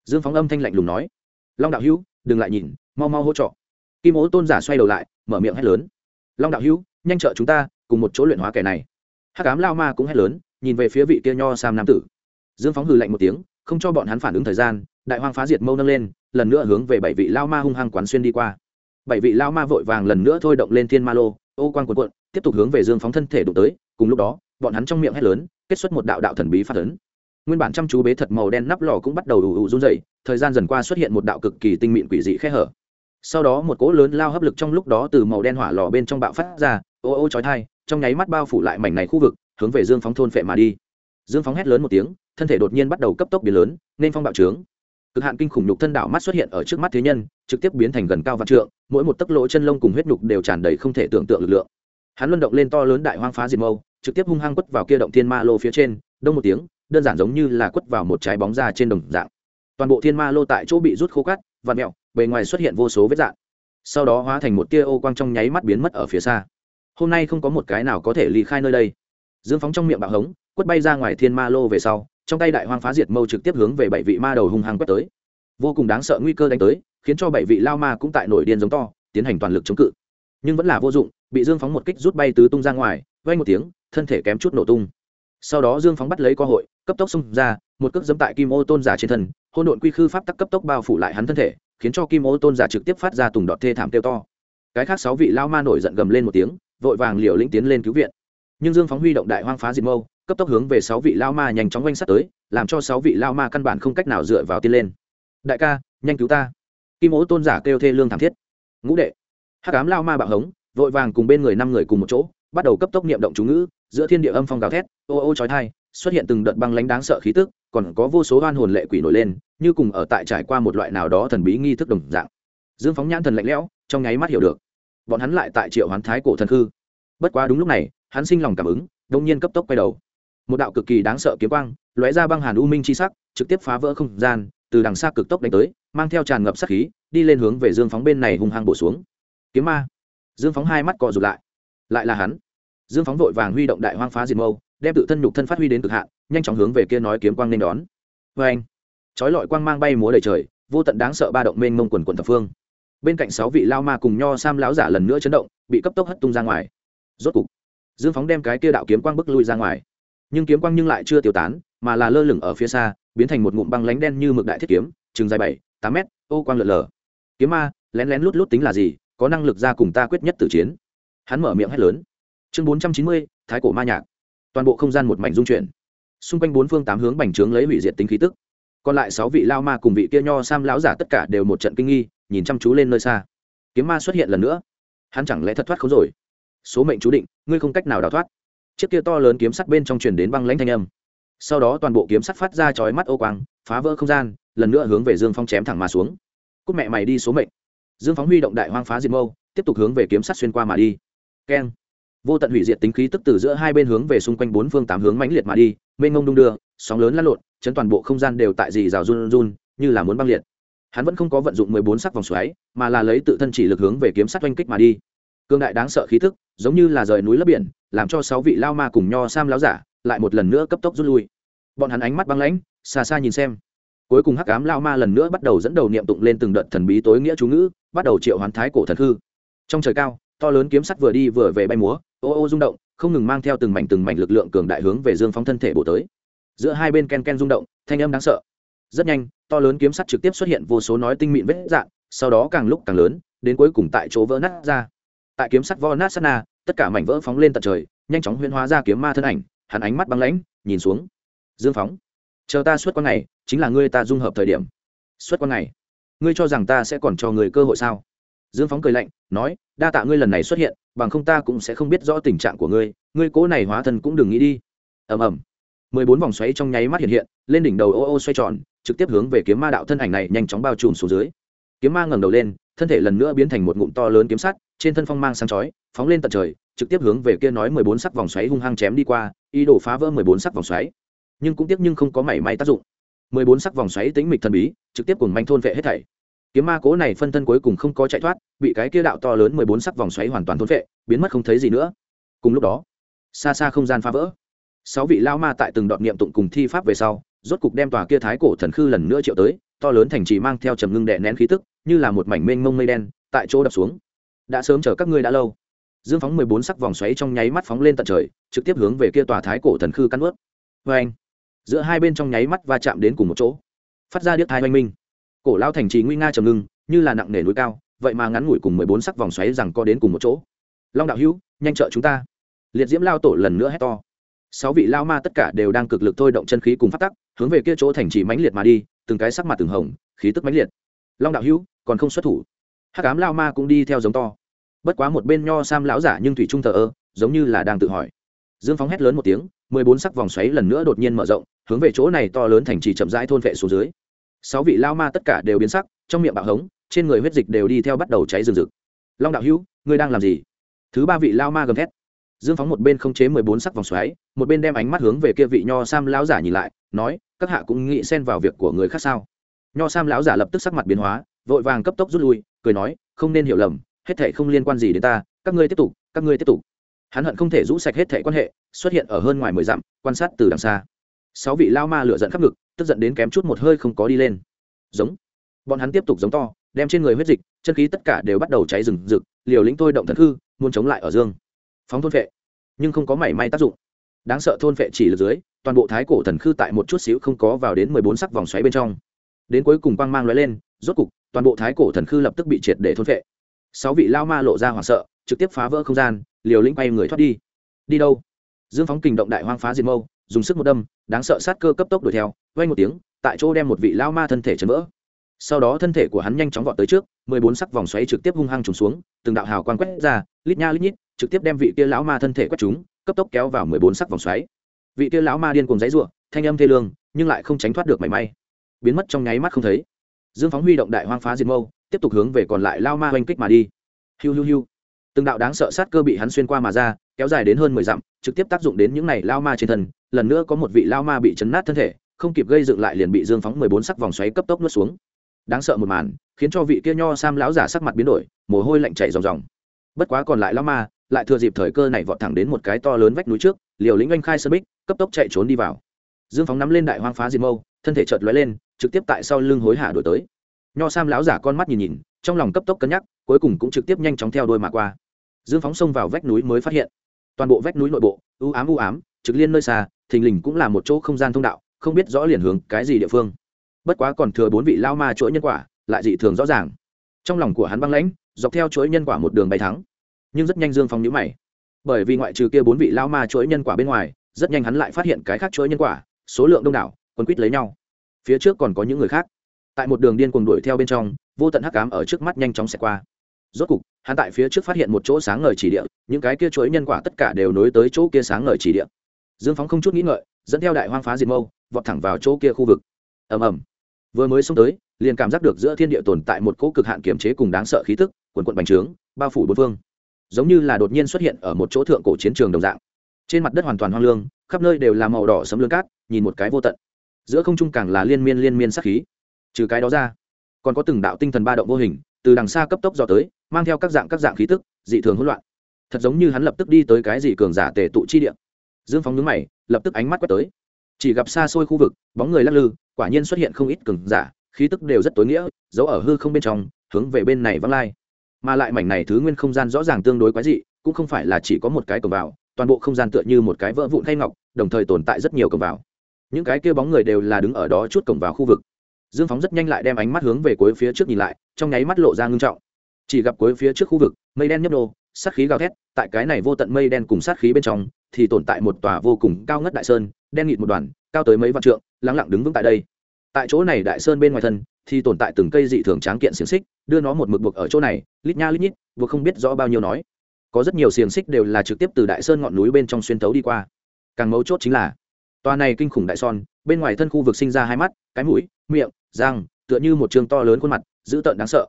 Dương phóng âm thanh lạnh lùng nói. Long đạo hữu, đừng lại nhìn, mau mau hỗ trợ. Kim ố tôn giả xoay đầu lại, mở miệng hét lớn long đạo hữu, nhanh trợ chúng ta cùng một chỗ luyện hóa kẻ này. Hát cám lao ma cũng hét lớn, nhìn về phía vị kia nho sam nam tử. Dương phóng hừ lạnh một tiếng, không cho bọn hắn phản ứng thời gian, đại hoang phá diệt mâu nâng lên, lần nữa hướng về bảy vị lao ma hung hăng quán xuyên đi qua. Bảy vị lao ma vội vàng lần nữa thôi động lên thiên ma lô, ô quan quần quận tiếp tục hướng về dương phóng thân thể đụng tới, cùng lúc đó, bọn hắn trong miệng hét lớn, kết xuất một đạo đạo thần bí phát ấn. Nguyên bản chăm chú bế thật màu đen nắp lò cũng bắt đầu ù ù run dậy thời gian dần qua xuất hiện một đạo cực kỳ tinh mịn quỷ dị khe hở sau đó một cỗ lớn lao hấp lực trong lúc đó từ màu đen hỏa lò bên trong bạo phát ra, ô ô chói thai trong nháy mắt bao phủ lại mảnh này khu vực, hướng về dương phóng thôn phệ mà đi. Dương phóng hét lớn một tiếng, thân thể đột nhiên bắt đầu cấp tốc biến lớn, nên phong bạo trướng. Cực hạn kinh khủng nhục thân đảo mắt xuất hiện ở trước mắt thế nhân, trực tiếp biến thành gần cao vạn trượng, mỗi một tấc lỗ chân lông cùng huyết nhục đều tràn đầy không thể tưởng tượng lực lượng. Hắn luân động lên to lớn đại hoang phá diệt mâu, trực tiếp hung hăng quất vào kia động thiên ma lô phía trên, đông một tiếng, đơn giản giống như là quất vào một trái bóng ra trên đồng dạng. Toàn bộ thiên ma lô tại chỗ bị rút khô cắt vặn mẹo, bề ngoài xuất hiện vô số vết dạn sau đó hóa thành một tia ô quang trong nháy mắt biến mất ở phía xa. Hôm nay không có một cái nào có thể ly khai nơi đây. Dương phóng trong miệng bạo hống, quất bay ra ngoài thiên ma lô về sau, trong tay đại hoang phá diệt mâu trực tiếp hướng về bảy vị ma đầu hung hăng quét tới. Vô cùng đáng sợ nguy cơ đánh tới, khiến cho bảy vị lao ma cũng tại nổi điên giống to, tiến hành toàn lực chống cự. Nhưng vẫn là vô dụng, bị dương phóng một kích rút bay tứ tung ra ngoài vay một tiếng, thân thể kém chút nổ tung. Sau đó dương phóng bắt lấy cơ hội, cấp tốc xông ra, một cước dẫm tại kim ô tôn giả trên thân hôn độn quy khư pháp tắc cấp tốc bao phủ lại hắn thân thể, khiến cho kim ô tôn giả trực tiếp phát ra tùng đọt thê thảm kêu to. Cái khác sáu vị lao ma nổi giận gầm lên một tiếng, vội vàng liều lĩnh tiến lên cứu viện. Nhưng dương phóng huy động đại hoang phá diệt mâu, cấp tốc hướng về sáu vị lao ma nhanh chóng quanh sát tới, làm cho sáu vị lao ma căn bản không cách nào dựa vào tiên lên. Đại ca, nhanh cứu ta. Kim ố tôn giả kêu thê lương thảm thiết. Ngũ đệ. Hát cám lao ma bạo hống, vội vàng cùng bên người năm người cùng một chỗ, bắt đầu cấp tốc niệm động chú ngữ, giữa thiên địa âm phong gào thét, ô ô trói thai xuất hiện từng đợt băng lãnh đáng sợ khí tức, còn có vô số oan hồn lệ quỷ nổi lên, như cùng ở tại trải qua một loại nào đó thần bí nghi thức đồng dạng. Dương phóng nhãn thần lạnh lẽo, trong nháy mắt hiểu được. Bọn hắn lại tại triệu hoán thái cổ thần khư. Bất quá đúng lúc này, hắn sinh lòng cảm ứng đông nhiên cấp tốc quay đầu. Một đạo cực kỳ đáng sợ kiếm quang, lóe ra băng hàn u minh chi sắc, trực tiếp phá vỡ không gian, từ đằng xa cực tốc đánh tới, mang theo tràn ngập sát khí, đi lên hướng về dương phóng bên này hung hăng bổ xuống. Kiếm ma. Dương phóng hai mắt cọ rụt lại. Lại là hắn. Dương phóng vội vàng huy động đại hoang phá diệt mâu đem tự thân nhục thân phát huy đến cực hạn, nhanh chóng hướng về kia nói kiếm quang nên đón. Vê anh, chói lọi quang mang bay múa đầy trời, vô tận đáng sợ ba động mênh mông quần quần thập phương. Bên cạnh sáu vị lao ma cùng nho sam lão giả lần nữa chấn động, bị cấp tốc hất tung ra ngoài. Rốt cục, dương phóng đem cái kia đạo kiếm quang bức lui ra ngoài. Nhưng kiếm quang nhưng lại chưa tiêu tán, mà là lơ lửng ở phía xa, biến thành một ngụm băng lánh đen như mực đại thiết kiếm, chừng dài bảy, tám mét, ô quang lượn lờ. Kiếm ma, lén lén lút lút tính là gì, có năng lực ra cùng ta quyết nhất tử chiến. Hắn mở miệng hét lớn. Chương bốn trăm chín mươi, thái cổ ma nhạc toàn bộ không gian một mảnh dung chuyển. Xung quanh bốn phương tám hướng bành trướng lấy hủy diệt tính khí tức. Còn lại sáu vị lao ma cùng vị kia nho sam lão giả tất cả đều một trận kinh nghi, nhìn chăm chú lên nơi xa. Kiếm ma xuất hiện lần nữa. Hắn chẳng lẽ thật thoát không rồi? Số mệnh chú định, ngươi không cách nào đào thoát. Chiếc kia to lớn kiếm sắt bên trong truyền đến băng lãnh thanh âm. Sau đó toàn bộ kiếm sắt phát ra chói mắt ô quang, phá vỡ không gian, lần nữa hướng về dương phong chém thẳng mà xuống. Cúc mẹ mày đi số mệnh. Dương phóng huy động đại hoang phá diệt mâu, tiếp tục hướng về kiếm sắt xuyên qua mà đi. Keng vô tận hủy diệt tính khí tức từ giữa hai bên hướng về xung quanh bốn phương tám hướng mãnh liệt mà đi, mênh ngông đung đưa, sóng lớn lăn lộn, chấn toàn bộ không gian đều tại dì rào run run, như là muốn băng liệt. Hắn vẫn không có vận dụng mười bốn sắc vòng xoáy, mà là lấy tự thân chỉ lực hướng về kiếm sắt oanh kích mà đi. Cương đại đáng sợ khí tức, giống như là rời núi lấp biển, làm cho sáu vị lao ma cùng nho sam láo giả lại một lần nữa cấp tốc rút lui. Bọn hắn ánh mắt băng lãnh, xa xa nhìn xem. Cuối cùng hắc ám lao ma lần nữa bắt đầu dẫn đầu niệm tụng lên từng đợt thần bí tối nghĩa chú ngữ, bắt đầu triệu hoán thái cổ thần hư. Trong trời cao to lớn kiếm sắt vừa đi vừa về bay múa, ô ô rung động, không ngừng mang theo từng mảnh từng mảnh lực lượng cường đại hướng về dương phóng thân thể bổ tới. Giữa hai bên ken ken rung động, thanh âm đáng sợ. Rất nhanh, to lớn kiếm sắt trực tiếp xuất hiện vô số nói tinh mịn vết dạng, sau đó càng lúc càng lớn, đến cuối cùng tại chỗ vỡ nát ra. Tại kiếm sắt vo nát sát na, tất cả mảnh vỡ phóng lên tận trời, nhanh chóng huyễn hóa ra kiếm ma thân ảnh, hắn ánh mắt băng lãnh, nhìn xuống. Dương phóng chờ ta suốt quan ngày chính là ngươi ta dung hợp thời điểm. Suốt quan ngày ngươi cho rằng ta sẽ còn cho người cơ hội sao? Dương phóng cười lạnh, nói, đa tạ ngươi lần này xuất hiện, bằng không ta cũng sẽ không biết rõ tình trạng của ngươi ngươi cố này hóa thân cũng đừng nghĩ đi. Ầm ầm. Mười bốn vòng xoáy trong nháy mắt hiện hiện, lên đỉnh đầu ô ô xoay tròn, trực tiếp hướng về kiếm ma đạo thân ảnh này nhanh chóng bao trùm xuống dưới. Kiếm ma ngẩng đầu lên, thân thể lần nữa biến thành một ngụm to lớn kiếm sắt, trên thân phong mang sáng chói, phóng lên tận trời, trực tiếp hướng về kia nói mười bốn sắc vòng xoáy hung hăng chém đi qua, ý đồ phá vỡ mười bốn sắc vòng xoáy. Nhưng cũng tiếc nhưng không có mảy may tác dụng. mười bốn sắc vòng xoáy tính mịch thần bí, trực tiếp cùng manh thôn vệ hết thảy kiếm ma cố này phân thân cuối cùng không có chạy thoát, bị cái kia đạo to lớn mười bốn sắc vòng xoáy hoàn toàn thôn vệ biến mất không thấy gì nữa. Cùng lúc đó, xa xa không gian phá vỡ. Sáu vị lao ma tại từng đoạn niệm tụng cùng thi pháp về sau, rốt cục đem tòa kia thái cổ thần khư lần nữa triệu tới, to lớn thành trì mang theo trầm ngưng đệ nén khí tức, như là một mảnh mênh mông mây đen, tại chỗ đập xuống. Đã sớm chờ các ngươi đã lâu. Dương phóng mười bốn sắc vòng xoáy trong nháy mắt phóng lên tận trời, trực tiếp hướng về kia tòa thái cổ thần khư cắn ướt. Vê anh giữa hai bên trong nháy mắt va chạm đến cùng một chỗ. Phát ra điếc thai oanh minh cổ lao thành trì nguy nga trầm ngưng, như là nặng nề núi cao, vậy mà ngắn ngủi cùng mười bốn sắc vòng xoáy rằng co đến cùng một chỗ. Long đạo hữu, nhanh trợ chúng ta. Liệt diễm lao tổ lần nữa hét to. Sáu vị lao ma tất cả đều đang cực lực thôi động chân khí cùng phát tắc, hướng về kia chỗ thành trì mãnh liệt mà đi, từng cái sắc mặt từng hồng, khí tức mãnh liệt. Long đạo hữu, còn không xuất thủ. Hát cám lao ma cũng đi theo giống to. Bất quá một bên nho sam lão giả nhưng thủy trung thờ ơ, giống như là đang tự hỏi. Dương phóng hét lớn một tiếng, mười bốn sắc vòng xoáy lần nữa đột nhiên mở rộng, hướng về chỗ này to lớn thành trì chậm rãi thôn vệ xuống dưới sáu vị lao ma tất cả đều biến sắc, trong miệng bạo hống, trên người huyết dịch đều đi theo bắt đầu cháy rừng rực. Long đạo hữu, ngươi đang làm gì? Thứ ba vị lao ma gầm thét. Dương phóng một bên không chế mười bốn sắc vòng xoáy, một bên đem ánh mắt hướng về kia vị nho sam lão giả nhìn lại, nói, các hạ cũng nghĩ xen vào việc của người khác sao? Nho sam lão giả lập tức sắc mặt biến hóa, vội vàng cấp tốc rút lui, cười nói, không nên hiểu lầm, hết thệ không liên quan gì đến ta, các ngươi tiếp tục, các ngươi tiếp tục. Hắn hận không thể rũ sạch hết thệ quan hệ, xuất hiện ở hơn ngoài mười dặm, quan sát từ đằng xa. Sáu vị lao ma lửa giận khắp ngực tức giận đến kém chút một hơi không có đi lên. Giống. Bọn hắn tiếp tục giống to, đem trên người huyết dịch, chân khí tất cả đều bắt đầu cháy rừng rực, liều lĩnh tôi động thần hư, muốn chống lại ở dương. Phóng thôn vệ nhưng không có mảy may tác dụng. Đáng sợ thôn vệ chỉ lực dưới, toàn bộ thái cổ thần khư tại một chút xíu không có vào đến mười bốn sắc vòng xoáy bên trong. Đến cuối cùng quang mang lóe lên, rốt cục, toàn bộ thái cổ thần khư lập tức bị triệt để thôn vệ sáu vị lao ma lộ ra hoảng sợ, trực tiếp phá vỡ không gian, liều lĩnh bay người thoát đi. Đi đâu? Dương phóng kình động đại hoang phá diệt mâu dùng sức một đâm, đáng sợ sát cơ cấp tốc đuổi theo vay một tiếng, tại chỗ đem một vị lao ma thân thể chấn vỡ. Sau đó thân thể của hắn nhanh chóng vọt tới trước, mười bốn sắc vòng xoáy trực tiếp hung hăng trùng xuống, từng đạo hào quang quét ra, lít nha lít nhít, trực tiếp đem vị kia lão ma thân thể quét chúng cấp tốc kéo vào mười bốn sắc vòng xoáy. Vị kia lão ma điên cùng giấy ruộng thanh âm thê lương, nhưng lại không tránh thoát được mảy may. Biến mất trong nháy mắt không thấy. Dương phóng huy động đại hoang phá diệt mâu, tiếp tục hướng về còn lại lao ma oanh kích mà đi. Hiu hiu hiu. Từng đạo đáng sợ sát cơ bị hắn xuyên qua mà ra kéo dài đến hơn mười dặm, trực tiếp tác dụng đến những này lao ma trên thân, lần nữa có một vị lao ma bị chấn nát thân thể, không kịp gây dựng lại liền bị dương phóng mười bốn sắc vòng xoáy cấp tốc nuốt xuống. Đáng sợ một màn, khiến cho vị kia nho sam lão giả sắc mặt biến đổi, mồ hôi lạnh chảy ròng ròng. Bất quá còn lại lao ma, lại thừa dịp thời cơ này vọt thẳng đến một cái to lớn vách núi trước, liều lĩnh anh khai sơn bích, cấp tốc chạy trốn đi vào. Dương phóng nắm lên đại hoang phá diệt mâu, thân thể chợt lóe lên, trực tiếp tại sau lưng hối hả đổi tới. Nho sam lão giả con mắt nhìn nhìn, trong lòng cấp tốc cân nhắc, cuối cùng cũng trực tiếp nhanh chóng theo đôi mà qua. Dương phóng xông vào vách núi mới phát hiện toàn bộ vách núi nội bộ ưu ám ưu ám, trực liên nơi xa, thình lình cũng là một chỗ không gian thông đạo, không biết rõ liền hướng cái gì địa phương. Bất quá còn thừa bốn vị lao ma chuỗi nhân quả, lại dị thường rõ ràng. Trong lòng của hắn băng lãnh, dọc theo chuỗi nhân quả một đường bay thắng nhưng rất nhanh dương phong nhữ mày. Bởi vì ngoại trừ kia bốn vị lao ma chuỗi nhân quả bên ngoài, rất nhanh hắn lại phát hiện cái khác chuỗi nhân quả, số lượng đông đảo, quấn quýt lấy nhau. Phía trước còn có những người khác. Tại một đường điên cuồng đuổi theo bên trong, vô tận hắc cám ở trước mắt nhanh chóng xẹt qua rốt cục, hắn tại phía trước phát hiện một chỗ sáng ngời chỉ địa, những cái kia chuỗi nhân quả tất cả đều nối tới chỗ kia sáng ngời chỉ địa. Dương phóng không chút nghĩ ngợi, dẫn theo đại hoang phá diệt mâu, vọt thẳng vào chỗ kia khu vực. Ầm ầm. Vừa mới xông tới, liền cảm giác được giữa thiên địa tồn tại một cỗ cực hạn kiềm chế cùng đáng sợ khí tức, quần quận bành trướng, bao phủ bốn phương. Giống như là đột nhiên xuất hiện ở một chỗ thượng cổ chiến trường đồng dạng. Trên mặt đất hoàn toàn hoang lương, khắp nơi đều là màu đỏ sấm lương cát, nhìn một cái vô tận. Giữa không trung càng là liên miên liên miên sắc khí. Trừ cái đó ra, còn có từng đạo tinh thần ba động vô hình từ đằng xa cấp tốc dò tới, mang theo các dạng các dạng khí tức, dị thường hỗn loạn. Thật giống như hắn lập tức đi tới cái gì cường giả tề tụ chi địa. Dương phóng nhướng mày, lập tức ánh mắt quét tới. Chỉ gặp xa xôi khu vực, bóng người lắc lư, quả nhiên xuất hiện không ít cường giả, khí tức đều rất tối nghĩa, giấu ở hư không bên trong, hướng về bên này văng lai. Mà lại mảnh này thứ nguyên không gian rõ ràng tương đối quái dị, cũng không phải là chỉ có một cái cổng vào, toàn bộ không gian tựa như một cái vỡ vụn thay ngọc, đồng thời tồn tại rất nhiều cổng vào. Những cái kia bóng người đều là đứng ở đó chút cổng vào khu vực dương phóng rất nhanh lại đem ánh mắt hướng về cuối phía trước nhìn lại, trong nháy mắt lộ ra ngưng trọng. Chỉ gặp cuối phía trước khu vực, mây đen nhấp đô sát khí gào thét, tại cái này vô tận mây đen cùng sát khí bên trong, thì tồn tại một tòa vô cùng cao ngất đại sơn, đen nghịt một đoàn, cao tới mấy vạn trượng lắng lặng đứng vững tại đây. Tại chỗ này đại sơn bên ngoài thân, thì tồn tại từng cây dị thường tráng kiện xiềng xích, đưa nó một mực buộc ở chỗ này, lít nha lít nhít, vừa không biết rõ bao nhiêu nói. Có rất nhiều xiềng xích đều là trực tiếp từ đại sơn ngọn núi bên trong xuyên tấu đi qua. Càng mấu chốt chính là tòa này kinh khủng đại son, bên ngoài thân khu vực sinh ra hai mắt, cái mũi, miệng, răng, tựa như một trường to lớn khuôn mặt, dữ tợn đáng sợ.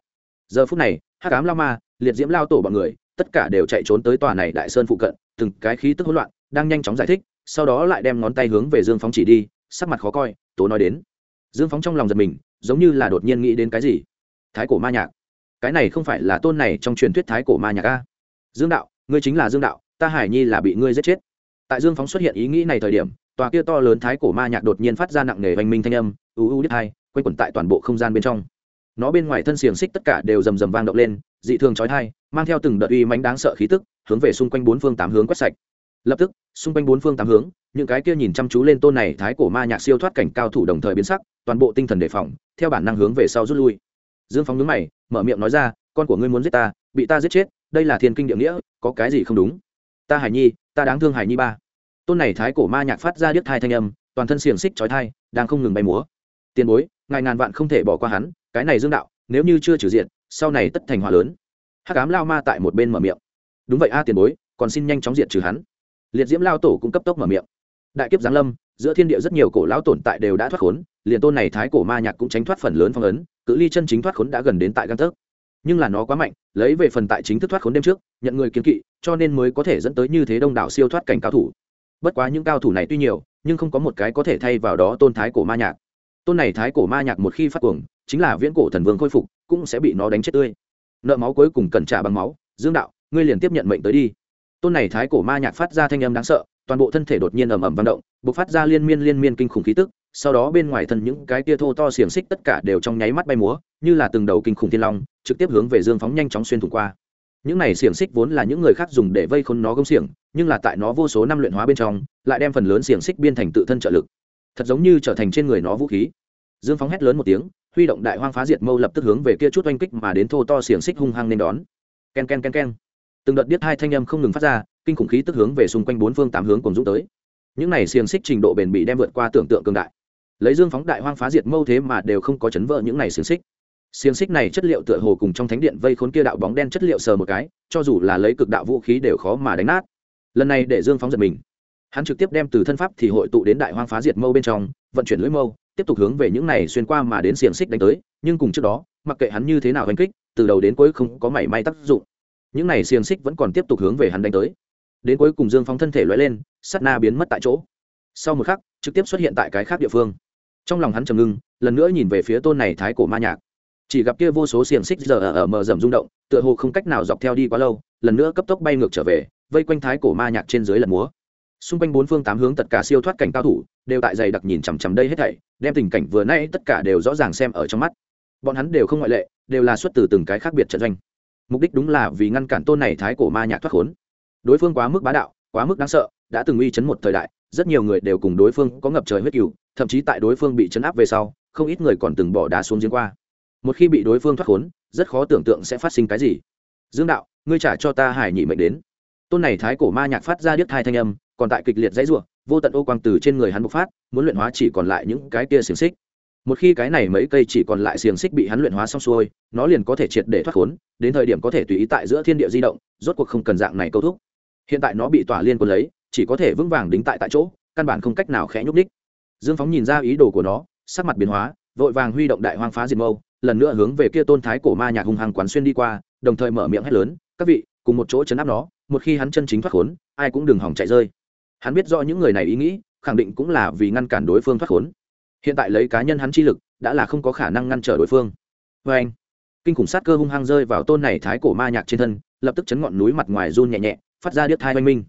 Giờ phút này, hắc ám lao ma, liệt diễm lao tổ bọn người, tất cả đều chạy trốn tới tòa này đại sơn phụ cận, từng cái khí tức hỗn loạn, đang nhanh chóng giải thích, sau đó lại đem ngón tay hướng về dương phóng chỉ đi, sắc mặt khó coi, tố nói đến. Dương phóng trong lòng giật mình, giống như là đột nhiên nghĩ đến cái gì. Thái cổ ma nhạc. Cái này không phải là tôn này trong truyền thuyết thái cổ ma nhạc a. Dương đạo, ngươi chính là dương đạo, ta hải nhi là bị ngươi giết chết. Tại dương phóng xuất hiện ý nghĩ này thời điểm tòa kia to lớn thái cổ ma nhạc đột nhiên phát ra nặng nề vành minh thanh âm, u u đít hai, quanh quẩn tại toàn bộ không gian bên trong. Nó bên ngoài thân xiềng xích tất cả đều rầm rầm vang động lên, dị thường trói thai mang theo từng đợt uy mánh đáng sợ khí tức, hướng về xung quanh bốn phương tám hướng quét sạch. Lập tức, xung quanh bốn phương tám hướng, những cái kia nhìn chăm chú lên tôn này thái cổ ma nhạc siêu thoát cảnh cao thủ đồng thời biến sắc, toàn bộ tinh thần đề phòng, theo bản năng hướng về sau rút lui. Dương phóng nhướng mày, mở miệng nói ra, con của ngươi muốn giết ta, bị ta giết chết, đây là thiên kinh địa nghĩa, có cái gì không đúng? Ta hải nhi, ta đáng thương hải nhi ba tôn này thái cổ ma nhạc phát ra điếc thai thanh âm, toàn thân xiềng xích trói thai đang không ngừng bay múa. Tiền bối, ngài ngàn vạn không thể bỏ qua hắn, cái này dương đạo, nếu như chưa trừ diện sau này tất thành hòa lớn. Hát cám lao ma tại một bên mở miệng. Đúng vậy a, tiền bối, còn xin nhanh chóng diệt trừ hắn. Liệt diễm lao tổ cũng cấp tốc mở miệng. Đại kiếp giáng lâm, giữa thiên địa rất nhiều cổ lão tồn tại đều đã thoát khốn, liền tôn này thái cổ ma nhạc cũng tránh thoát phần lớn phong ấn, cự ly chân chính thoát khốn đã gần đến tại găng tấc. Nhưng là nó quá mạnh, lấy về phần tại chính thức thoát khốn đêm trước, nhận người kiến kỵ, cho nên mới có thể dẫn tới như thế đông đảo siêu thoát cảnh cao thủ bất quá những cao thủ này tuy nhiều, nhưng không có một cái có thể thay vào đó tôn thái cổ ma nhạc. Tôn này thái cổ ma nhạc một khi phát cuồng, chính là viễn cổ thần vương khôi phục, cũng sẽ bị nó đánh chết tươi. Nợ máu cuối cùng cần trả bằng máu, dương đạo, ngươi liền tiếp nhận mệnh tới đi. Tôn này thái cổ ma nhạc phát ra thanh âm đáng sợ, toàn bộ thân thể đột nhiên ầm ầm vang động b ộ c phát ra liên miên liên miên kinh khủng khí tức, sau đó bên ngoài thân những cái tia thô to xiềng xích tất cả đều trong nháy mắt bay múa, như là từng đầu kinh khủng thiên long, trực tiếp hướng về dương phóng nhanh chóng xuyên thủng qua. Những này xiềng xích vốn là những người khác dùng để vây khốn nó gông xiềng nhưng là tại nó vô số năm luyện hóa bên trong, lại đem phần lớn xiềng xích biên thành tự thân trợ lực. Thật giống như trở thành trên người nó vũ khí. Dương phóng hét lớn một tiếng, huy động đại hoang phá diệt mâu lập tức hướng về kia chút oanh kích mà đến thô to xiềng xích hung hăng nên đón. K e n k e n k e n k e n từng đợt biết hai thanh âm không ngừng phát ra, kinh khủng khí tức hướng về xung quanh bốn phương tám hướng cùng dũng tới. Những này xiềng xích trình độ bền bỉ đem vượt qua tưởng tượng cường đại. Lấy dương phóng đại hoang phá diệt mâu thế mà đều không có chấn vỡ những này xiềng xích. Xiềng xích này chất liệu tựa hồ cùng trong thánh điện vây khốn kia đạo bóng đen chất liệu sờ một cái, cho dù là lấy cực đạo vũ khí đều khó mà đánh nát lần này để dương phóng giật mình. Hắn trực tiếp đem từ thân pháp thì hội tụ đến đại hoang phá diệt mâu bên trong vận chuyển lưỡi mâu tiếp tục hướng về những này xuyên qua mà đến xiềng xích đánh tới nhưng cùng trước đó mặc kệ hắn như thế nào đánh kích từ đầu đến cuối không có mảy may tác dụng. Những này xiềng xích vẫn còn tiếp tục hướng về hắn đánh tới. Đến cuối cùng dương phóng thân thể lóe lên sắt na biến mất tại chỗ. Sau một khắc trực tiếp xuất hiện tại cái khác địa phương. Trong lòng hắn trầm ngưng lần nữa nhìn về phía tôn này thái cổ ma nhạc. Chỉ gặp kia vô số xiềng xích giờ ở, ở mờ rầm rung động tựa hồ không cách nào dọc theo đi quá lâu lần nữa cấp tốc bay ngược trở về vây quanh thái cổ ma nhạc trên dưới lần múa. Xung quanh bốn phương tám hướng tất cả siêu thoát cảnh cao thủ đều tại dày đặc nhìn chằm chằm đây hết thảy, đem tình cảnh vừa nay tất cả đều rõ ràng xem ở trong mắt. Bọn hắn đều không ngoại lệ, đều là xuất từ từng cái khác biệt trận doanh. Mục đích đúng là vì ngăn cản tôn này thái cổ ma nhạc thoát khốn. Đối phương quá mức bá đạo, quá mức đáng sợ, đã từng uy chấn một thời đại, rất nhiều người đều cùng đối phương có ngập trời huyết cừu, thậm chí tại đối phương bị chấn áp về sau, không ít người còn từng bỏ đá xuống giếng qua. Một khi bị đối phương thoát khốn, rất khó tưởng tượng sẽ phát sinh cái gì. Dương đạo, ngươi trả cho ta hải nhị mệnh đến tôn này thái cổ ma nhạc phát ra điếc thai thanh âm, còn tại kịch liệt dãy ruộng vô tận ô quang từ trên người hắn bộc phát, muốn luyện hóa chỉ còn lại những cái kia xiềng xích. Một khi cái này mấy cây chỉ còn lại xiềng xích bị hắn luyện hóa xong xuôi, nó liền có thể triệt để thoát khốn, đến thời điểm có thể tùy ý tại giữa thiên địa di động, rốt cuộc không cần dạng này câu thúc. Hiện tại nó bị tỏa liên quân lấy, chỉ có thể vững vàng đính tại tại chỗ, căn bản không cách nào khẽ nhúc đích dương phóng nhìn ra ý đồ của nó, sắc mặt biến hóa, vội vàng huy động đại hoang phá diệt mâu, lần nữa hướng về kia tôn thái cổ ma nhạc hung hăng quán xuyên đi qua, đồng thời mở miệng hét lớn, các vị, cùng một chỗ chấn áp nó một khi hắn chân chính thoát khốn, ai cũng đừng hỏng chạy rơi. Hắn biết rõ những người này ý nghĩ, khẳng định cũng là vì ngăn cản đối phương thoát khốn. Hiện tại lấy cá nhân hắn chi lực, đã là không có khả năng ngăn trở đối phương. Vê anh, kinh khủng sát cơ hung hăng rơi vào tôn này thái cổ ma nhạc trên thân, lập tức chấn ngọn núi mặt ngoài run nhẹ nhẹ, phát ra điếc thai oanh minh.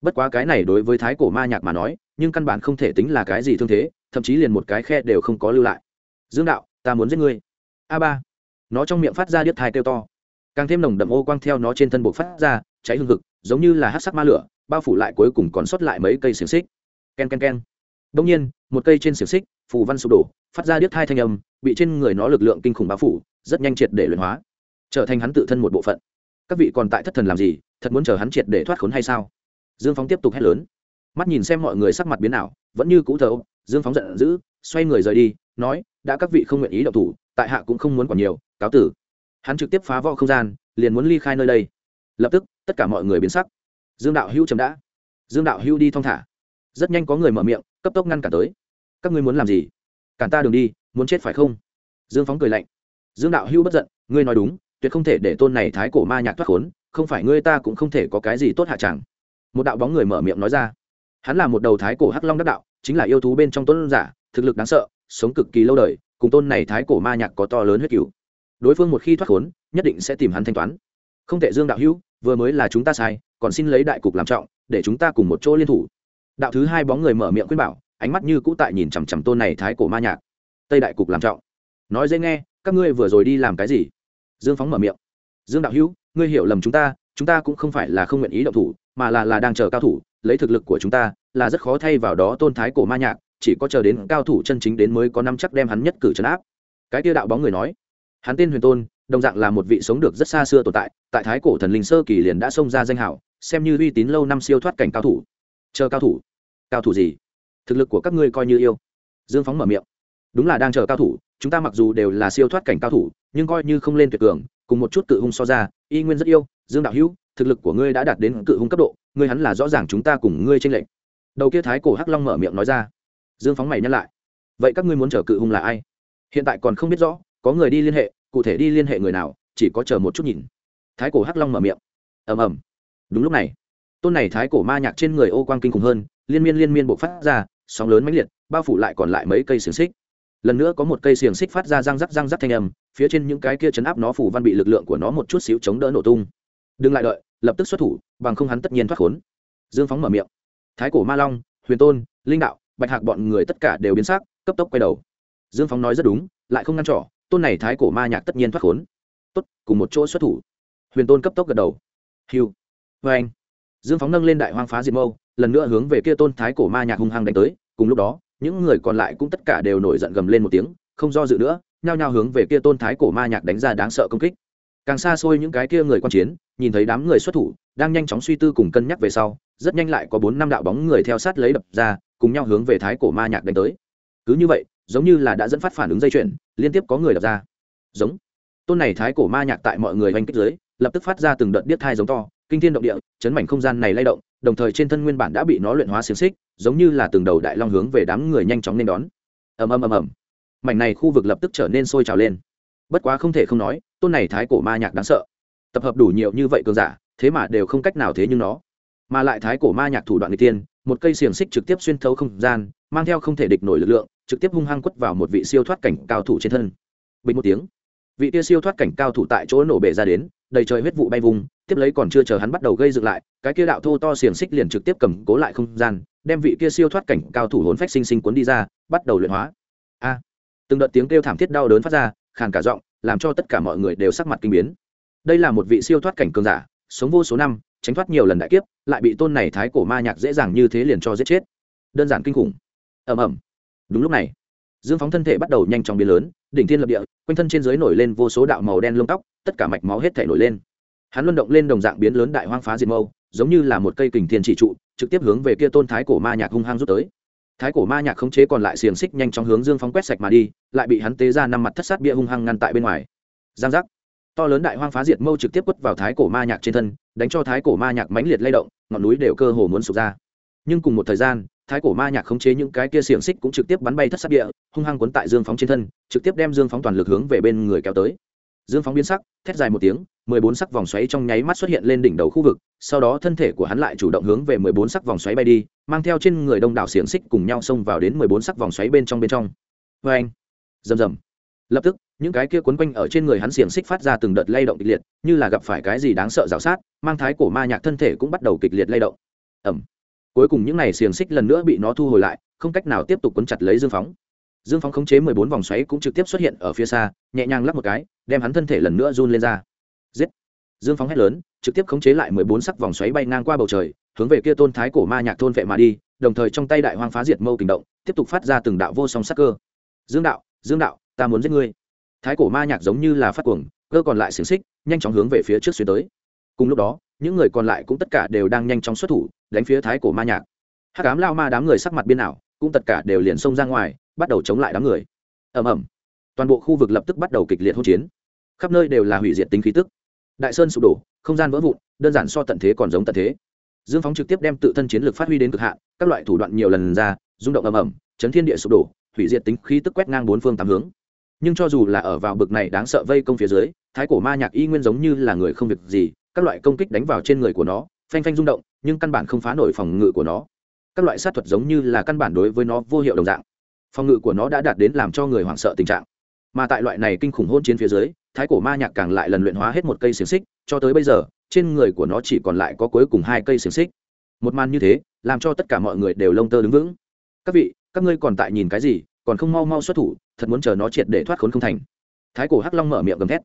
Bất quá cái này đối với thái cổ ma nhạc mà nói, nhưng căn bản không thể tính là cái gì thương thế, thậm chí liền một cái khe đều không có lưu lại. Dương đạo, ta muốn giết ngươi. A ba, nó trong miệng phát ra điếc thai kêu to càng thêm nồng đậm ô quang theo nó trên thân bộ phát ra, cháy hương cực giống như là hát sắc ma lửa, bao phủ lại cuối cùng còn sót lại mấy cây xiềng xích. K e n k e n k e n đông nhiên, một cây trên xiềng xích, phù văn sụp đổ, phát ra điếc thai thanh âm, bị trên người nó lực lượng kinh khủng bao phủ, rất nhanh triệt để luyện hóa. Trở thành hắn tự thân một bộ phận. Các vị còn tại thất thần làm gì, thật muốn chờ hắn triệt để thoát khốn hay sao? Dương phóng tiếp tục hét lớn. Mắt nhìn xem mọi người sắc mặt biến nào vẫn như cũ thờ ô dương phóng giận dữ, xoay người rời đi, nói, đã các vị không nguyện ý đậu thủ, tại hạ cũng không muốn còn nhiều, cáo tử hắn trực tiếp phá võ không gian, liền muốn ly khai nơi đây. Lập tức, tất cả mọi người biến sắc. Dương đạo hữu chấm đã. Dương đạo hữu đi thong thả. Rất nhanh có người mở miệng, cấp tốc ngăn cản tới. Các ngươi muốn làm gì? Cản ta đường đi, muốn chết phải không? Dương phóng cười lạnh. Dương đạo hữu bất giận, ngươi nói đúng, tuyệt không thể để tôn này thái cổ ma nhạc thoát khốn, không phải ngươi ta cũng không thể có cái gì tốt hạ chẳng. Một đạo bóng người mở miệng nói ra. Hắn là một đầu thái cổ hắc long đắc đạo, chính là yêu thú bên trong tôn giả, thực lực đáng sợ, sống cực kỳ lâu đời, cùng tôn này thái cổ ma nhạc có to lớn huyết cửu đối phương một khi thoát khốn, nhất định sẽ tìm hắn thanh toán. Không thể dương đạo hữu, vừa mới là chúng ta sai, còn xin lấy đại cục làm trọng, để chúng ta cùng một chỗ liên thủ. Đạo thứ hai bóng người mở miệng khuyên bảo, ánh mắt như cũ tại nhìn chằm chằm tôn này thái cổ ma nhạc. Tây đại cục làm trọng. Nói dễ nghe, các ngươi vừa rồi đi làm cái gì? Dương phóng mở miệng. Dương đạo hữu, ngươi hiểu lầm chúng ta chúng ta cũng không phải là không nguyện ý động thủ, mà là là đang chờ cao thủ, lấy thực lực của chúng ta, là rất khó thay vào đó tôn thái cổ ma nhạc, chỉ có chờ đến cao thủ chân chính đến mới có năm chắc đem hắn nhất cử trấn áp. Cái kia đạo bóng người nói hắn tên huyền tôn, đồng dạng là một vị sống được rất xa xưa tồn tại tại thái cổ thần linh sơ kỳ liền đã xông ra danh hảo xem như uy tín lâu năm siêu thoát cảnh cao thủ. Chờ cao thủ. Cao thủ gì? Thực lực của các ngươi coi như yêu. Dương phóng mở miệng. Đúng là đang chờ cao thủ, chúng ta mặc dù đều là siêu thoát cảnh cao thủ, nhưng coi như không lên tuyệt cường, cùng một chút cự hung so ra, y nguyên rất yêu, dương đạo hữu, thực lực của ngươi đã đạt đến cự hung cấp độ, ngươi hắn là rõ ràng chúng ta cùng ngươi tranh lệch. Đầu kia thái cổ hắc long mở miệng nói ra. Dương phóng mày nhắc lại. Vậy các ngươi muốn chờ cự hung là ai? Hiện tại còn không biết rõ có người đi liên hệ, cụ thể đi liên hệ người nào, chỉ có chờ một chút nhìn. Thái cổ hắc long mở miệng. Ầm ầm. Đúng lúc này, tôn này thái cổ ma nhạc trên người ô quang kinh khủng hơn, liên miên liên miên bộ phát ra, sóng lớn mãnh liệt, bao phủ lại còn lại mấy cây xiềng xích. Lần nữa có một cây xiềng xích phát ra răng rắc răng rắc thanh âm, phía trên những cái kia chấn áp nó phủ văn bị lực lượng của nó một chút xíu chống đỡ nổ tung. Đừng lại đợi, lập tức xuất thủ, bằng không hắn tất nhiên thoát khốn. Dương phóng mở miệng. Thái cổ ma long, huyền tôn, linh đạo, bạch hạc bọn người tất cả đều biến sắc, cấp tốc quay đầu. Dương phóng nói rất đúng, lại không ngăn trỏ tôn này thái cổ ma nhạc tất nhiên thoát khốn. Tốt, cùng một chỗ xuất thủ. Huyền tôn cấp tốc gật đầu. Hiu vê anh. Dương phóng nâng lên đại hoang phá diệt mâu, lần nữa hướng về kia tôn thái cổ ma nhạc hung hăng đánh tới. Cùng lúc đó, những người còn lại cũng tất cả đều nổi giận gầm lên một tiếng, không do dự nữa, nhao nhao hướng về kia tôn thái cổ ma nhạc đánh ra đáng sợ công kích. Càng xa xôi những cái kia người quan chiến, nhìn thấy đám người xuất thủ, đang nhanh chóng suy tư cùng cân nhắc về sau, rất nhanh lại có bốn năm đạo bóng người theo sát lấy đập ra, cùng nhau hướng về thái cổ ma nhạc đánh tới. Cứ như vậy giống như là đã dẫn phát phản ứng dây chuyển liên tiếp có người đập ra. Giống. Tôn này thái cổ ma nhạc tại mọi người oanh kích dưới, lập tức phát ra từng đợt điếc thai giống to, kinh thiên động địa, chấn mảnh không gian này lay động, đồng thời trên thân nguyên bản đã bị nó luyện hóa xiềng xích, giống như là từng đầu đại long hướng về đám người nhanh chóng nên đón. Ầm ầm ầm ầm. Mảnh này khu vực lập tức trở nên sôi trào lên. Bất quá không thể không nói, tôn này thái cổ ma nhạc đáng sợ. Tập hợp đủ nhiều như vậy cường giả, thế mà đều không cách nào thế nhưng nó mà lại thái cổ ma nhạc thủ đoạn người tiên, một cây xiềng xích trực tiếp xuyên thấu không gian, mang theo không thể địch nổi lực lượng, trực tiếp hung hăng quất vào một vị siêu thoát cảnh cao thủ trên thân. Bình một tiếng, vị tia siêu thoát cảnh cao thủ tại chỗ nổ bể ra đến, đầy trời huyết vụ bay vùng tiếp lấy còn chưa chờ hắn bắt đầu gây dựng lại, cái kia đạo thô to xiềng xích liền trực tiếp cầm cố lại không gian, đem vị kia siêu thoát cảnh cao thủ hồn phách sinh sinh cuốn đi ra, bắt đầu luyện hóa. A! Từng đợt tiếng kêu thảm thiết đau đớn phát ra, khàn cả giọng, làm cho tất cả mọi người đều sắc mặt kinh biến. Đây là một vị siêu thoát cảnh cường giả, sống vô số năm tránh thoát nhiều lần đại kiếp, lại bị tôn này thái cổ ma nhạc dễ dàng như thế liền cho giết chết. Đơn giản kinh khủng. Ầm ầm. Đúng lúc này, dương phóng thân thể bắt đầu nhanh chóng biến lớn, đỉnh thiên lập địa, quanh thân trên dưới nổi lên vô số đạo màu đen lông tóc, tất cả mạch máu hết thể nổi lên. Hắn luân động lên đồng dạng biến lớn đại hoang phá diệt mâu, giống như là một cây kình thiên chỉ trụ, trực tiếp hướng về kia tôn thái cổ ma nhạc hung hăng rút tới. Thái cổ ma nhạc khống chế còn lại xiềng xích nhanh chóng hướng dương phóng quét sạch mà đi, lại bị hắn tế ra năm mặt thất sát bia hung hăng ngăn tại bên ngoài. Giang giác to lớn đại hoang phá diệt mâu trực tiếp quất vào thái cổ ma nhạc trên thân, đánh cho thái cổ ma nhạc mãnh liệt lay động, ngọn núi đều cơ hồ muốn sụp ra. Nhưng cùng một thời gian, thái cổ ma nhạc khống chế những cái kia xiềng xích cũng trực tiếp bắn bay thất sắc địa, hung hăng quấn tại dương phóng trên thân, trực tiếp đem dương phóng toàn lực hướng về bên người kéo tới. Dương phóng biến sắc, thét dài một tiếng, mười bốn sắc vòng xoáy trong nháy mắt xuất hiện lên đỉnh đầu khu vực, sau đó thân thể của hắn lại chủ động hướng về mười bốn sắc vòng xoáy bay đi, mang theo trên người đông đảo xiềng xích cùng nhau xông vào đến mười bốn sắc vòng xoáy bên trong bên trong. Vê anh rầm rầm. Lập tức những cái kia quấn quanh ở trên người hắn xiềng xích phát ra từng đợt lay động kịch liệt, như là gặp phải cái gì đáng sợ rào sát, mang thái cổ ma nhạc thân thể cũng bắt đầu kịch liệt lay động. Ẩm cuối cùng những n à y xiềng xích lần nữa bị nó thu hồi lại, không cách nào tiếp tục quấn chặt lấy dương phóng. Dương phóng khống chế mười bốn vòng xoáy cũng trực tiếp xuất hiện ở phía xa, nhẹ nhàng lắp một cái, đem hắn thân thể lần nữa run lên ra. Giết. Dương phóng hét lớn, trực tiếp khống chế lại mười bốn sắc vòng xoáy bay ngang qua bầu trời, hướng về kia tôn thái cổ ma nhạc thôn vệ mà đi, đồng thời trong tay đại hoang phá diệt mâu kình động, tiếp tục phát ra từng đạo vô song sắc cơ. Dương đạo dương đạo, ta muốn giết ngươi thái cổ ma nhạc giống như là phát cuồng, cơ còn lại xiềng xích, nhanh chóng hướng về phía trước xuyên tới. Cùng lúc đó, những người còn lại cũng tất cả đều đang nhanh chóng xuất thủ, đánh phía thái cổ ma nhạc. Hắc ám lao ma đám người sắc mặt biên ảo, cũng tất cả đều liền xông ra ngoài, bắt đầu chống lại đám người. Ầm ầm. Toàn bộ khu vực lập tức bắt đầu kịch liệt hỗn chiến. Khắp nơi đều là hủy diệt tính khí tức. Đại sơn sụp đổ, không gian vỡ vụn, đơn giản so tận thế còn giống tận thế. Dương phóng trực tiếp đem tự thân chiến lược phát huy đến cực hạn, các loại thủ đoạn nhiều lần ra, rung động ầm ầm, chấn thiên địa sụp đổ, hủy diệt tính khí tức quét ngang bốn phương tám hướng nhưng cho dù là ở vào bực này đáng sợ vây công phía dưới, thái cổ ma nhạc y nguyên giống như là người không việc gì, các loại công kích đánh vào trên người của nó, phanh phanh rung động, nhưng căn bản không phá nổi phòng ngự của nó. Các loại sát thuật giống như là căn bản đối với nó vô hiệu đồng dạng. Phòng ngự của nó đã đạt đến làm cho người hoảng sợ tình trạng. Mà tại loại này kinh khủng hôn chiến phía dưới, thái cổ ma nhạc càng lại lần luyện hóa hết một cây xiềng xích, cho tới bây giờ, trên người của nó chỉ còn lại có cuối cùng hai cây xiềng xích. Một màn như thế, làm cho tất cả mọi người đều lông tơ đứng vững. Các vị, các ngươi còn tại nhìn cái gì? Còn không mau mau xuất thủ thật muốn chờ nó triệt để thoát khốn không thành. Thái cổ hắc long mở miệng gầm thét.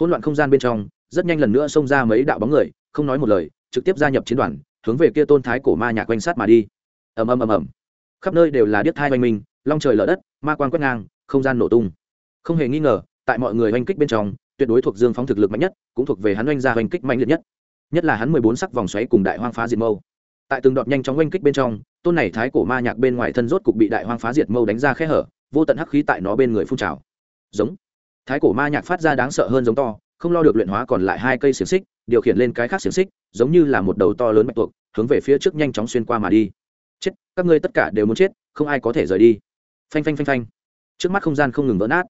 Hỗn loạn không gian bên trong, rất nhanh lần nữa xông ra mấy đạo bóng người, không nói một lời, trực tiếp gia nhập chiến đoàn, hướng về kia tôn thái cổ ma nhạc quanh sát mà đi. Ầm ầm ầm ầm. Khắp nơi đều là điếc thai oanh minh, long trời lở đất, ma quan quét ngang, không gian nổ tung. Không hề nghi ngờ, tại mọi người oanh kích bên trong, tuyệt đối thuộc dương phóng thực lực mạnh nhất, cũng thuộc về hắn oanh ra oanh kích mạnh liệt nhất. Nhất là hắn mười bốn sắc vòng xoáy cùng đại hoang phá diệt mâu. Tại từng đọt nhanh chóng oanh kích bên trong, tôn này thái cổ ma nhạc bên ngoài thân rốt cục bị đại hoang phá diệt mâu đánh ra khe hở vô tận hắc khí tại nó bên người phun trào. Giống. Thái cổ ma nhạc phát ra đáng sợ hơn giống to, không lo được luyện hóa còn lại hai cây xiềng xích, điều khiển lên cái khác xiềng xích, giống như là một đầu to lớn mạch tuộc, hướng về phía trước nhanh chóng xuyên qua mà đi. Chết, các ngươi tất cả đều muốn chết, không ai có thể rời đi. Phanh phanh phanh phanh. Trước mắt không gian không ngừng vỡ nát.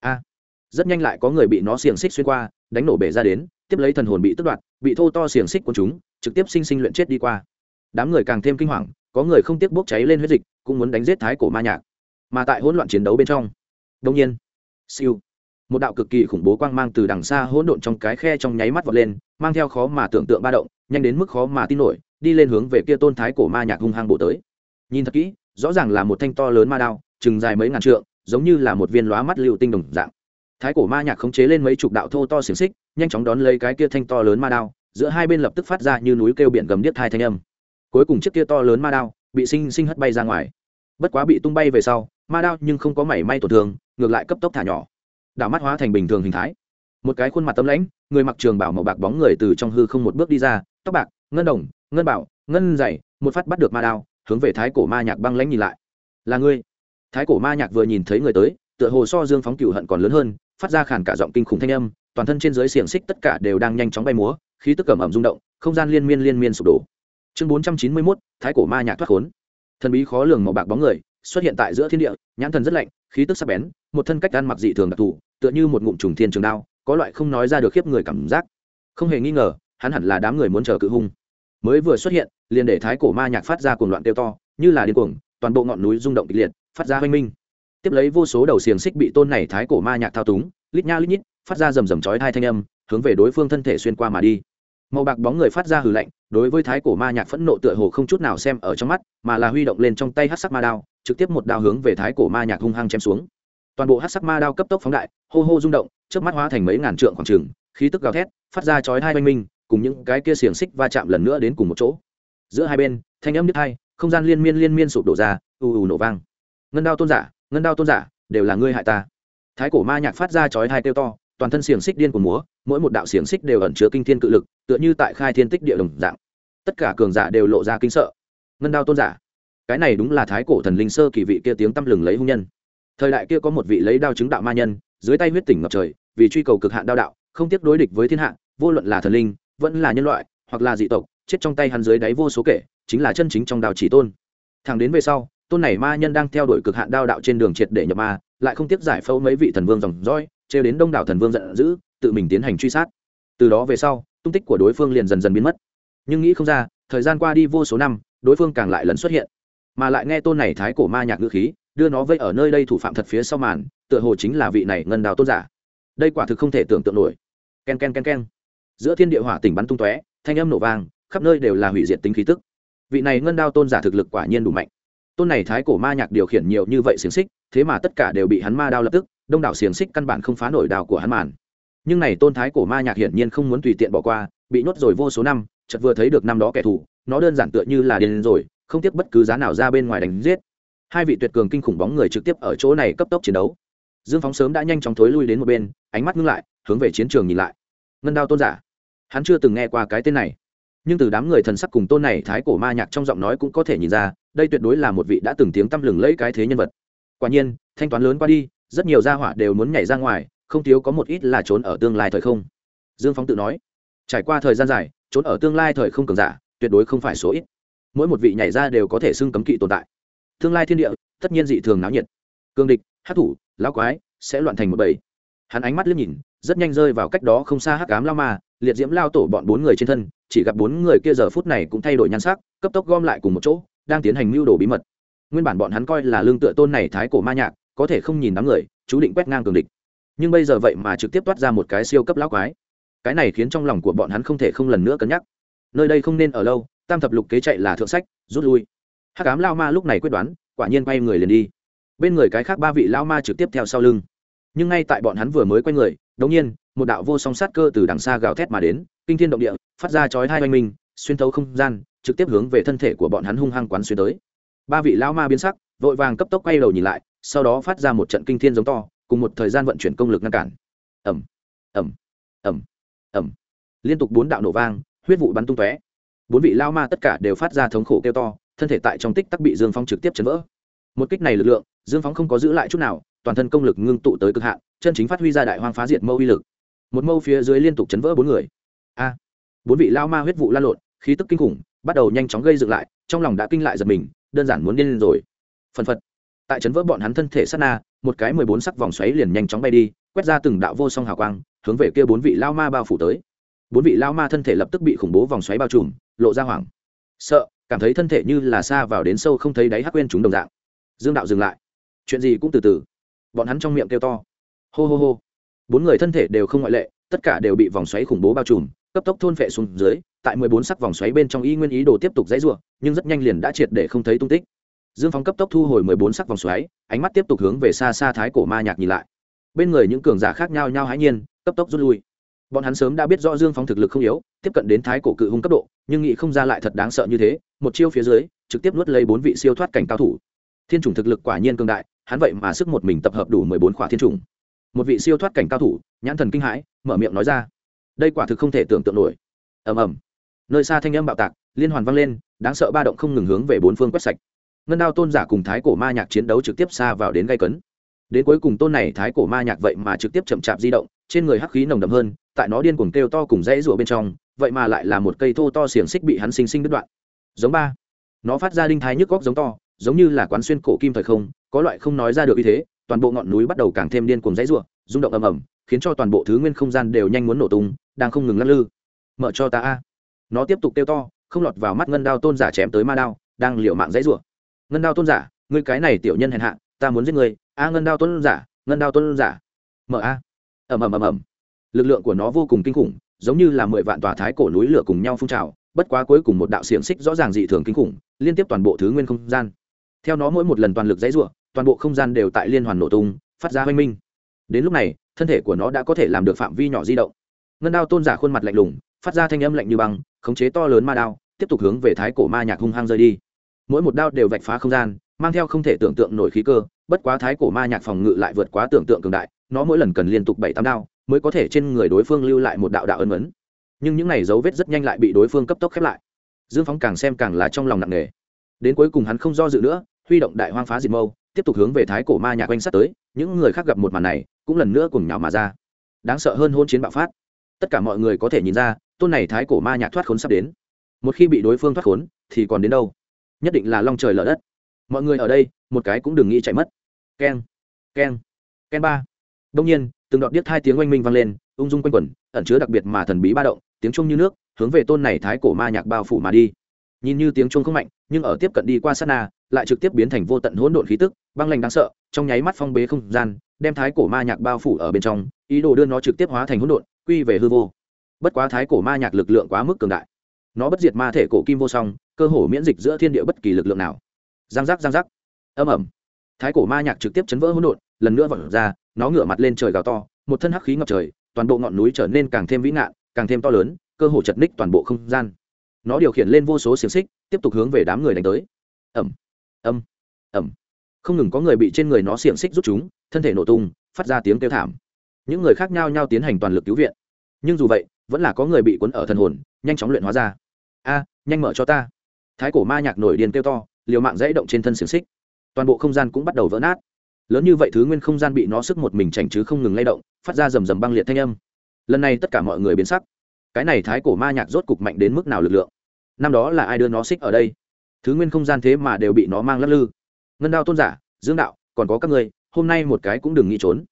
A. Rất nhanh lại có người bị nó xiềng xích xuyên qua, đánh nổ bể ra đến, tiếp lấy thần hồn bị tức đoạt, bị thô to xiềng xích của chúng, trực tiếp sinh sinh luyện chết đi qua. Đám người càng thêm kinh hoàng, có người không tiếc bốc cháy lên huyết dịch, cũng muốn đánh giết thái cổ ma nhạc mà tại hỗn loạn chiến đấu bên trong. Đông nhiên, siêu, một đạo cực kỳ khủng bố quang mang từ đằng xa hỗn độn trong cái khe trong nháy mắt vọt lên, mang theo khó mà tưởng tượng ba động, nhanh đến mức khó mà tin nổi, đi lên hướng về kia tôn thái cổ ma nhạc hung hăng bộ tới. Nhìn thật kỹ, rõ ràng là một thanh to lớn ma đao, chừng dài mấy ngàn trượng, giống như là một viên lóa mắt liệu tinh đồng dạng. Thái cổ ma nhạc khống chế lên mấy chục đạo thô to xiềng xích, nhanh chóng đón lấy cái kia thanh to lớn ma đao, giữa hai bên lập tức phát ra như núi kêu biển gầm điếc thai thanh âm. Cuối cùng chiếc kia to lớn ma đao bị sinh sinh hất bay ra ngoài. Bất quá bị tung bay về sau ma đao nhưng không có mảy may tổn thương, ngược lại cấp tốc thả nhỏ. Đảo mắt hóa thành bình thường hình thái. Một cái khuôn mặt tâm lãnh, người mặc trường bảo màu bạc bóng người từ trong hư không một bước đi ra, tóc bạc, ngân đồng, ngân bảo, ngân dày, một phát bắt được ma đao, hướng về thái cổ ma nhạc băng lãnh nhìn lại. Là ngươi. Thái cổ ma nhạc vừa nhìn thấy người tới, tựa hồ so dương phóng cựu hận còn lớn hơn, phát ra khản cả giọng kinh khủng thanh âm, toàn thân trên dưới xiềng xích tất cả đều đang nhanh chóng bay múa, khí tức cẩm ẩm rung động, không gian liên miên liên miên sụp đổ. Chương bốn trăm chín mươi mốt, thái cổ ma nhạc thoát khốn. Thần bí khó lường màu bạc bóng người xuất hiện tại giữa thiên địa, nhãn thần rất lạnh, khí tức sắc bén, một thân cách ăn mặc dị thường đặc thù, tựa như một ngụm trùng thiên trường đao, có loại không nói ra được khiếp người cảm giác. Không hề nghi ngờ, hắn hẳn là đám người muốn chờ cự hung. Mới vừa xuất hiện, liền để thái cổ ma nhạc phát ra cuồng loạn tiêu to, như là điên cuồng, toàn bộ ngọn núi rung động kịch liệt, phát ra hoanh minh. Tiếp lấy vô số đầu xiềng xích bị tôn này thái cổ ma nhạc thao túng, lít nha lít nhít, phát ra rầm rầm chói hai thanh âm, hướng về đối phương thân thể xuyên qua mà đi. Màu bạc bóng người phát ra hừ lạnh, đối với thái cổ ma nhạc phẫn nộ tựa hồ không chút nào xem ở trong mắt, mà là huy động lên trong tay hát sắc ma đao trực tiếp một đao hướng về thái cổ ma nhạc hung hăng chém xuống. Toàn bộ hát sắc ma đao cấp tốc phóng đại, hô hô rung động trước mắt hóa thành mấy ngàn trượng khoảng trừng khí tức gào thét, phát ra chói hai oanh minh, cùng những cái kia xiềng xích va chạm lần nữa đến cùng một chỗ. Giữa hai bên, thanh âm nhất hai không gian liên miên liên miên sụp đổ ra, ù ù nổ vang. Ngân đao tôn giả, ngân đao tôn giả, đều là ngươi hại ta. Thái cổ ma nhạc phát ra chói hai kêu to, toàn thân xiềng xích điên của múa, mỗi một đạo xiềng xích đều ẩn chứa kinh thiên cự lực, tựa như tại khai thiên tích địa đồng dạng. Tất cả cường giả đều lộ ra kinh sợ. Ngân đao tôn giả cái này đúng là thái cổ thần linh sơ kỳ vị kia tiếng tăm lừng lấy hung nhân. Thời đại kia có một vị lấy đao chứng đạo ma nhân, dưới tay huyết tỉnh ngập trời, vì truy cầu cực hạn đao đạo, không tiếc đối địch với thiên hạ, vô luận là thần linh, vẫn là nhân loại, hoặc là dị tộc, chết trong tay hắn dưới đáy vô số kể, chính là chân chính trong đào chỉ tôn. Thẳng đến về sau, tôn này ma nhân đang theo đuổi cực hạn đao đạo trên đường triệt để nhập ma, lại không tiếc giải phẫu mấy vị thần vương dòng dõi, trêu đến đông đảo thần vương giận dữ, tự mình tiến hành truy sát. Từ đó về sau, tung tích của đối phương liền dần dần biến mất. Nhưng nghĩ không ra, thời gian qua đi vô số năm, đối phương càng lại lần xuất hiện mà lại nghe tôn này thái cổ ma nhạc ngữ khí, đưa nó vây ở nơi đây thủ phạm thật phía sau màn, tựa hồ chính là vị này ngân đào tôn giả. Đây quả thực không thể tưởng tượng nổi. K e n k e n k e n k e n giữa thiên địa hỏa tỉnh bắn tung tóe, thanh âm nổ vang, khắp nơi đều là hủy diệt tính khí tức. Vị này ngân đao tôn giả thực lực quả nhiên đủ mạnh. Tôn này thái cổ ma nhạc điều khiển nhiều như vậy xiềng xích, thế mà tất cả đều bị hắn ma đao lập tức, đông đảo xiềng xích căn bản không phá nổi đào của hắn màn. Nhưng này tôn thái cổ ma nhạc hiển nhiên không muốn tùy tiện bỏ qua, bị nhốt rồi vô số năm, chợt vừa thấy được năm đó kẻ thù, nó đơn giản tựa như là điên rồi không tiếc bất cứ giá nào ra bên ngoài đánh giết. Hai vị tuyệt cường kinh khủng bóng người trực tiếp ở chỗ này cấp tốc chiến đấu. Dương phóng sớm đã nhanh chóng thối lui đến một bên, ánh mắt ngưng lại, hướng về chiến trường nhìn lại. Ngân đao tôn giả, hắn chưa từng nghe qua cái tên này. Nhưng từ đám người thần sắc cùng tôn này thái cổ ma nhạc trong giọng nói cũng có thể nhìn ra, đây tuyệt đối là một vị đã từng tiếng tăm lừng lẫy cái thế nhân vật. Quả nhiên, thanh toán lớn qua đi, rất nhiều gia hỏa đều muốn nhảy ra ngoài, không thiếu có một ít là trốn ở tương lai thời không. Dương phóng tự nói, trải qua thời gian dài, trốn ở tương lai thời không cường giả, tuyệt đối không phải số ít mỗi một vị nhảy ra đều có thể xưng cấm kỵ tồn tại. Tương lai thiên địa, tất nhiên dị thường náo nhiệt. Cương địch hát thủ, lão quái sẽ loạn thành một bầy. Hắn ánh mắt liếc nhìn, rất nhanh rơi vào cách đó không xa hắc cám lao ma, liệt diễm lao tổ bọn bốn người trên thân, chỉ gặp bốn người kia giờ phút này cũng thay đổi nhan sắc, cấp tốc gom lại cùng một chỗ, đang tiến hành mưu đồ bí mật. Nguyên bản bọn hắn coi là lương tựa tôn này thái cổ ma nhạc, có thể không nhìn đám người, chú định quét ngang cường địch. Nhưng bây giờ vậy mà trực tiếp toát ra một cái siêu cấp lão quái. Cái này khiến trong lòng của bọn hắn không thể không lần nữa cân nhắc. Nơi đây không nên ở lâu tam thập lục kế chạy là thượng sách, rút lui. Hắc ám lao ma lúc này quyết đoán, quả nhiên quay người liền đi. Bên người cái khác ba vị lao ma trực tiếp theo sau lưng. Nhưng ngay tại bọn hắn vừa mới quay người đống nhiên, một đạo vô song sát cơ từ đằng xa gào thét mà đến, kinh thiên động địa, phát ra chói hai oanh minh, xuyên thấu không gian, trực tiếp hướng về thân thể của bọn hắn hung hăng quán xuyên tới. Ba vị lao ma biến sắc, vội vàng cấp tốc quay đầu nhìn lại, sau đó phát ra một trận kinh thiên giống to, cùng một thời gian vận chuyển công lực ngăn cản. Ẩm ẩm ẩm ẩm liên tục bốn đạo nổ vang, huyết vụ bắn tung tóe bốn vị lao ma tất cả đều phát ra thống khổ kêu to, thân thể tại trong tích tắc bị dương phong trực tiếp chấn vỡ. Một kích này lực lượng, dương phong không có giữ lại chút nào, toàn thân công lực ngưng tụ tới cực hạn, chân chính phát huy ra đại hoang phá diệt mâu uy lực. Một mâu phía dưới liên tục chấn vỡ bốn người. A! Bốn vị lao ma huyết vụ lan lộn, khí tức kinh khủng, bắt đầu nhanh chóng gây dựng lại, trong lòng đã kinh lại giật mình, đơn giản muốn điên lên rồi. Phần phật. Tại chấn vỡ bọn hắn thân thể sát na, một cái mười bốn sắc vòng xoáy liền nhanh chóng bay đi, quét ra từng đạo vô song hào quang, hướng về kia bốn vị lao ma bao phủ tới. Bốn vị lao ma thân thể lập tức bị khủng bố vòng xoáy bao trùm lộ ra hoảng. Sợ, cảm thấy thân thể như là xa vào đến sâu không thấy đáy hắc quên chúng đồng dạng. Dương đạo dừng lại. Chuyện gì cũng từ từ. Bọn hắn trong miệng kêu to. Hô hô hô. Bốn người thân thể đều không ngoại lệ, tất cả đều bị vòng xoáy khủng bố bao trùm, cấp tốc thôn phệ xuống dưới, tại mười bốn sắc vòng xoáy bên trong y nguyên ý đồ tiếp tục dãy r u ộ nhưng rất nhanh liền đã triệt để không thấy tung tích. Dương phóng cấp tốc thu hồi mười bốn sắc vòng xoáy, ánh mắt tiếp tục hướng về xa xa thái cổ ma nhạc nhìn lại. Bên người những cường giả khác nhau nhau hãi nhiên, cấp tốc rút lui bọn hắn sớm đã biết rõ dương phóng thực lực không yếu, tiếp cận đến thái cổ cự hung cấp độ, nhưng nghĩ không ra lại thật đáng sợ như thế, một chiêu phía dưới, trực tiếp nuốt lấy bốn vị siêu thoát cảnh cao thủ. Thiên chủng thực lực quả nhiên cường đại, hắn vậy mà sức một mình tập hợp đủ mười bốn khỏa thiên chủng. Một vị siêu thoát cảnh cao thủ, nhãn thần kinh hãi, mở miệng nói ra. Đây quả thực không thể tưởng tượng nổi. Ầm ầm. Nơi xa thanh âm bạo tạc, liên hoàn vang lên, đáng sợ ba động không ngừng hướng về bốn phương quét sạch. Ngân đao tôn giả cùng thái cổ ma nhạc chiến đấu trực tiếp xa vào đến gây cấn. Đến cuối cùng, tôn này thái cổ ma nhạc vậy mà trực tiếp chậm chạp di động, trên người hắc khí nồng đậm hơn tại nó điên cuồng kêu to cùng dãy rủa bên trong, vậy mà lại là một cây thô to xiềng xích bị hắn sinh sinh đứt đoạn. Giống ba. Nó phát ra đinh thái nhức góc giống to, giống như là quán xuyên cổ kim thời không, có loại không nói ra được như thế, toàn bộ ngọn núi bắt đầu càng thêm điên cuồng dãy rủa, rung động ầm ầm, khiến cho toàn bộ thứ nguyên không gian đều nhanh muốn nổ tung, đang không ngừng lắc lư. Mở cho ta a. Nó tiếp tục kêu to, không lọt vào mắt ngân đao tôn giả chém tới ma đao, đang liệu mạng dãy rủa. Ngân đao tôn giả, ngươi cái này tiểu nhân hèn hạ, ta muốn giết ngươi. A ngân đao tôn giả, ngân đao tôn giả. Mở a. Ầm ầm ầm ầm lực lượng của nó vô cùng kinh khủng, giống như là mười vạn tòa thái cổ núi lửa cùng nhau phun trào, bất quá cuối cùng một đạo xiềng xích rõ ràng dị thường kinh khủng, liên tiếp toàn bộ thứ nguyên không gian. Theo nó mỗi một lần toàn lực dãy ruộng toàn bộ không gian đều tại liên hoàn nổ tung, phát ra hoanh minh. Đến lúc này, thân thể của nó đã có thể làm được phạm vi nhỏ di động. Ngân đao tôn giả khuôn mặt lạnh lùng, phát ra thanh âm lạnh như băng, khống chế to lớn ma đao, tiếp tục hướng về thái cổ ma nhạc hung hăng rơi đi. Mỗi một đao đều vạch phá không gian, mang theo không thể tưởng tượng nổi khí cơ, bất quá thái cổ ma nhạc phòng ngự lại vượt quá tưởng tượng cường đại, nó mỗi lần cần liên tục bảy tám đao mới có thể trên người đối phương lưu lại một đạo đạo ân ấn. Nhưng những này dấu vết rất nhanh lại bị đối phương cấp tốc khép lại. Dương phóng càng xem càng là trong lòng nặng nề. Đến cuối cùng hắn không do dự nữa, huy động đại hoang phá diệt mâu, tiếp tục hướng về thái cổ ma nhạc quanh sát tới, những người khác gặp một màn này, cũng lần nữa cùng nhào mà ra. Đáng sợ hơn hôn chiến bạo phát. Tất cả mọi người có thể nhìn ra, tôn này thái cổ ma nhạc thoát khốn sắp đến. Một khi bị đối phương thoát khốn, thì còn đến đâu? Nhất định là long trời lở đất. Mọi người ở đây, một cái cũng đừng nghĩ chạy mất. Keng keng keng ba. Đông nhiên từng đoạn biết hai tiếng oanh minh vang lên, ung dung quanh quẩn, ẩn chứa đặc biệt mà thần bí ba động, tiếng trung như nước, hướng về tôn này thái cổ ma nhạc bao phủ mà đi. Nhìn như tiếng trung không mạnh, nhưng ở tiếp cận đi qua sát na, lại trực tiếp biến thành vô tận hỗn độn khí tức, băng lạnh đáng sợ, trong nháy mắt phong bế không gian, đem thái cổ ma nhạc bao phủ ở bên trong, ý đồ đưa nó trực tiếp hóa thành hỗn độn, quy về hư vô. Bất quá thái cổ ma nhạc lực lượng quá mức cường đại. Nó bất diệt ma thể cổ kim vô song, cơ hồ miễn dịch giữa thiên địa bất kỳ lực lượng nào. Giang giác giang giác. Âm ẩm thái cổ ma nhạc trực tiếp chấn vỡ hỗn độn, lần nữa vọt ra nó ngửa mặt lên trời gào to, một thân hắc khí ngập trời, toàn bộ ngọn núi trở nên càng thêm vĩ ngạn, càng thêm to lớn, cơ hồ chật ních toàn bộ không gian. Nó điều khiển lên vô số xiềng xích, tiếp tục hướng về đám người đánh tới. Ẩm ẩm ẩm không ngừng có người bị trên người nó xiềng xích rút chúng, thân thể nổ tung, phát ra tiếng kêu thảm. Những người khác nhau nhau tiến hành toàn lực cứu viện. Nhưng dù vậy, vẫn là có người bị cuốn ở thần hồn, nhanh chóng luyện hóa ra. A, nhanh mở cho ta. Thái cổ ma nhạc nổi điên kêu to, liều mạng dãy động trên thân xiềng xích. Toàn bộ không gian cũng bắt đầu vỡ nát lớn như vậy thứ nguyên không gian bị nó sức một mình chảnh chứ không ngừng lay động, phát ra rầm rầm băng liệt thanh âm. Lần này tất cả mọi người biến sắc. Cái này thái cổ ma nhạc rốt cục mạnh đến mức nào lực lượng? Năm đó là ai đưa nó xích ở đây? Thứ nguyên không gian thế mà đều bị nó mang lắc lư. Ngân đao tôn giả, dương đạo, còn có các ngươi, hôm nay một cái cũng đừng nghĩ trốn.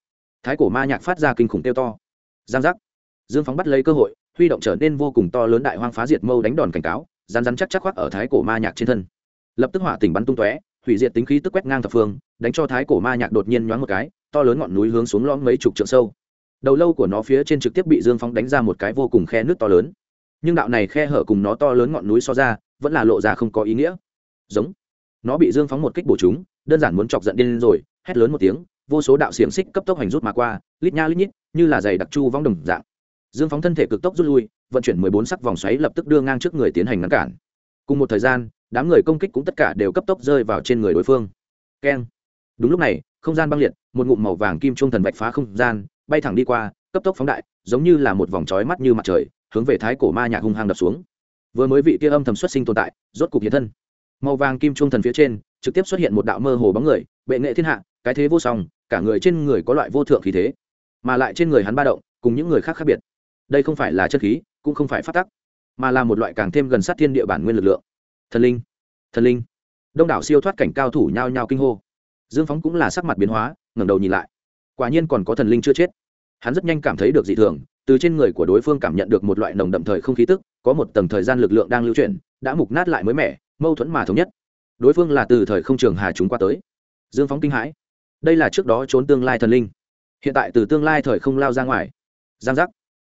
Thái cổ ma nhạc phát ra kinh khủng tiêu to. Giang giác. Dương phóng bắt lấy cơ hội, huy động trở nên vô cùng to lớn đại hoang phá diệt mâu đánh đòn cảnh cáo rán rán chắc chắc khoác ở thái cổ ma nhạc trên thân. Lập tức hỏa tỉnh bắn tung tóe hủy diệt tính khí tức quét ngang thập phương, đánh cho thái cổ ma nhạc đột nhiên nhoáng một cái, to lớn ngọn núi hướng xuống lõm mấy chục trượng sâu. Đầu lâu của nó phía trên trực tiếp bị dương phóng đánh ra một cái vô cùng khe nước to lớn. Nhưng đạo này khe hở cùng nó to lớn ngọn núi so ra, vẫn là lộ ra không có ý nghĩa. Giống. Nó bị dương phóng một kích bổ chúng, đơn giản muốn chọc giận điên rồi, hét lớn một tiếng, vô số đạo xiềng xích cấp tốc hành rút mà qua, lít nha lít nhít, như là giày đặc chu vong đồng dạng. Dương phóng thân thể cực tốc rút lui, vận chuyển mười bốn sắc vòng xoáy lập tức đưa ngang trước người tiến hành ngăn cản cùng một thời gian, đám người công kích cũng tất cả đều cấp tốc rơi vào trên người đối phương. Keng. Đúng lúc này, không gian băng liệt, một ngụm màu vàng kim trung thần vạch phá không gian, bay thẳng đi qua, cấp tốc phóng đại, giống như là một vòng trói mắt như mặt trời, hướng về thái cổ ma nhạc hung hăng đập xuống. Vừa mới vị kia âm thầm xuất sinh tồn tại, rốt cục hiện thân. Màu vàng kim trung thần phía trên, trực tiếp xuất hiện một đạo mơ hồ bóng người, bệ nghệ thiên hạ, cái thế vô song, cả người trên người có loại vô thượng khí thế, mà lại trên người hắn ba động, cùng những người khác khác biệt. Đây không phải là chất khí, cũng không phải phát tắc mà là một loại càng thêm gần sát thiên địa bản nguyên lực lượng. Thần linh thần linh. Đông đảo siêu thoát cảnh cao thủ nhao nhao kinh hô. Dương phóng cũng là sắc mặt biến hóa, ngẩng đầu nhìn lại. Quả nhiên còn có thần linh chưa chết. Hắn rất nhanh cảm thấy được dị thường, từ trên người của đối phương cảm nhận được một loại nồng đậm thời không khí tức, có một tầng thời gian lực lượng đang lưu chuyển, đã mục nát lại mới mẻ, mâu thuẫn mà thống nhất. Đối phương là từ thời không trường hà chúng qua tới. Dương phóng kinh hãi. Đây là trước đó trốn tương lai thần linh. Hiện tại từ tương lai thời không lao ra ngoài. Giang giác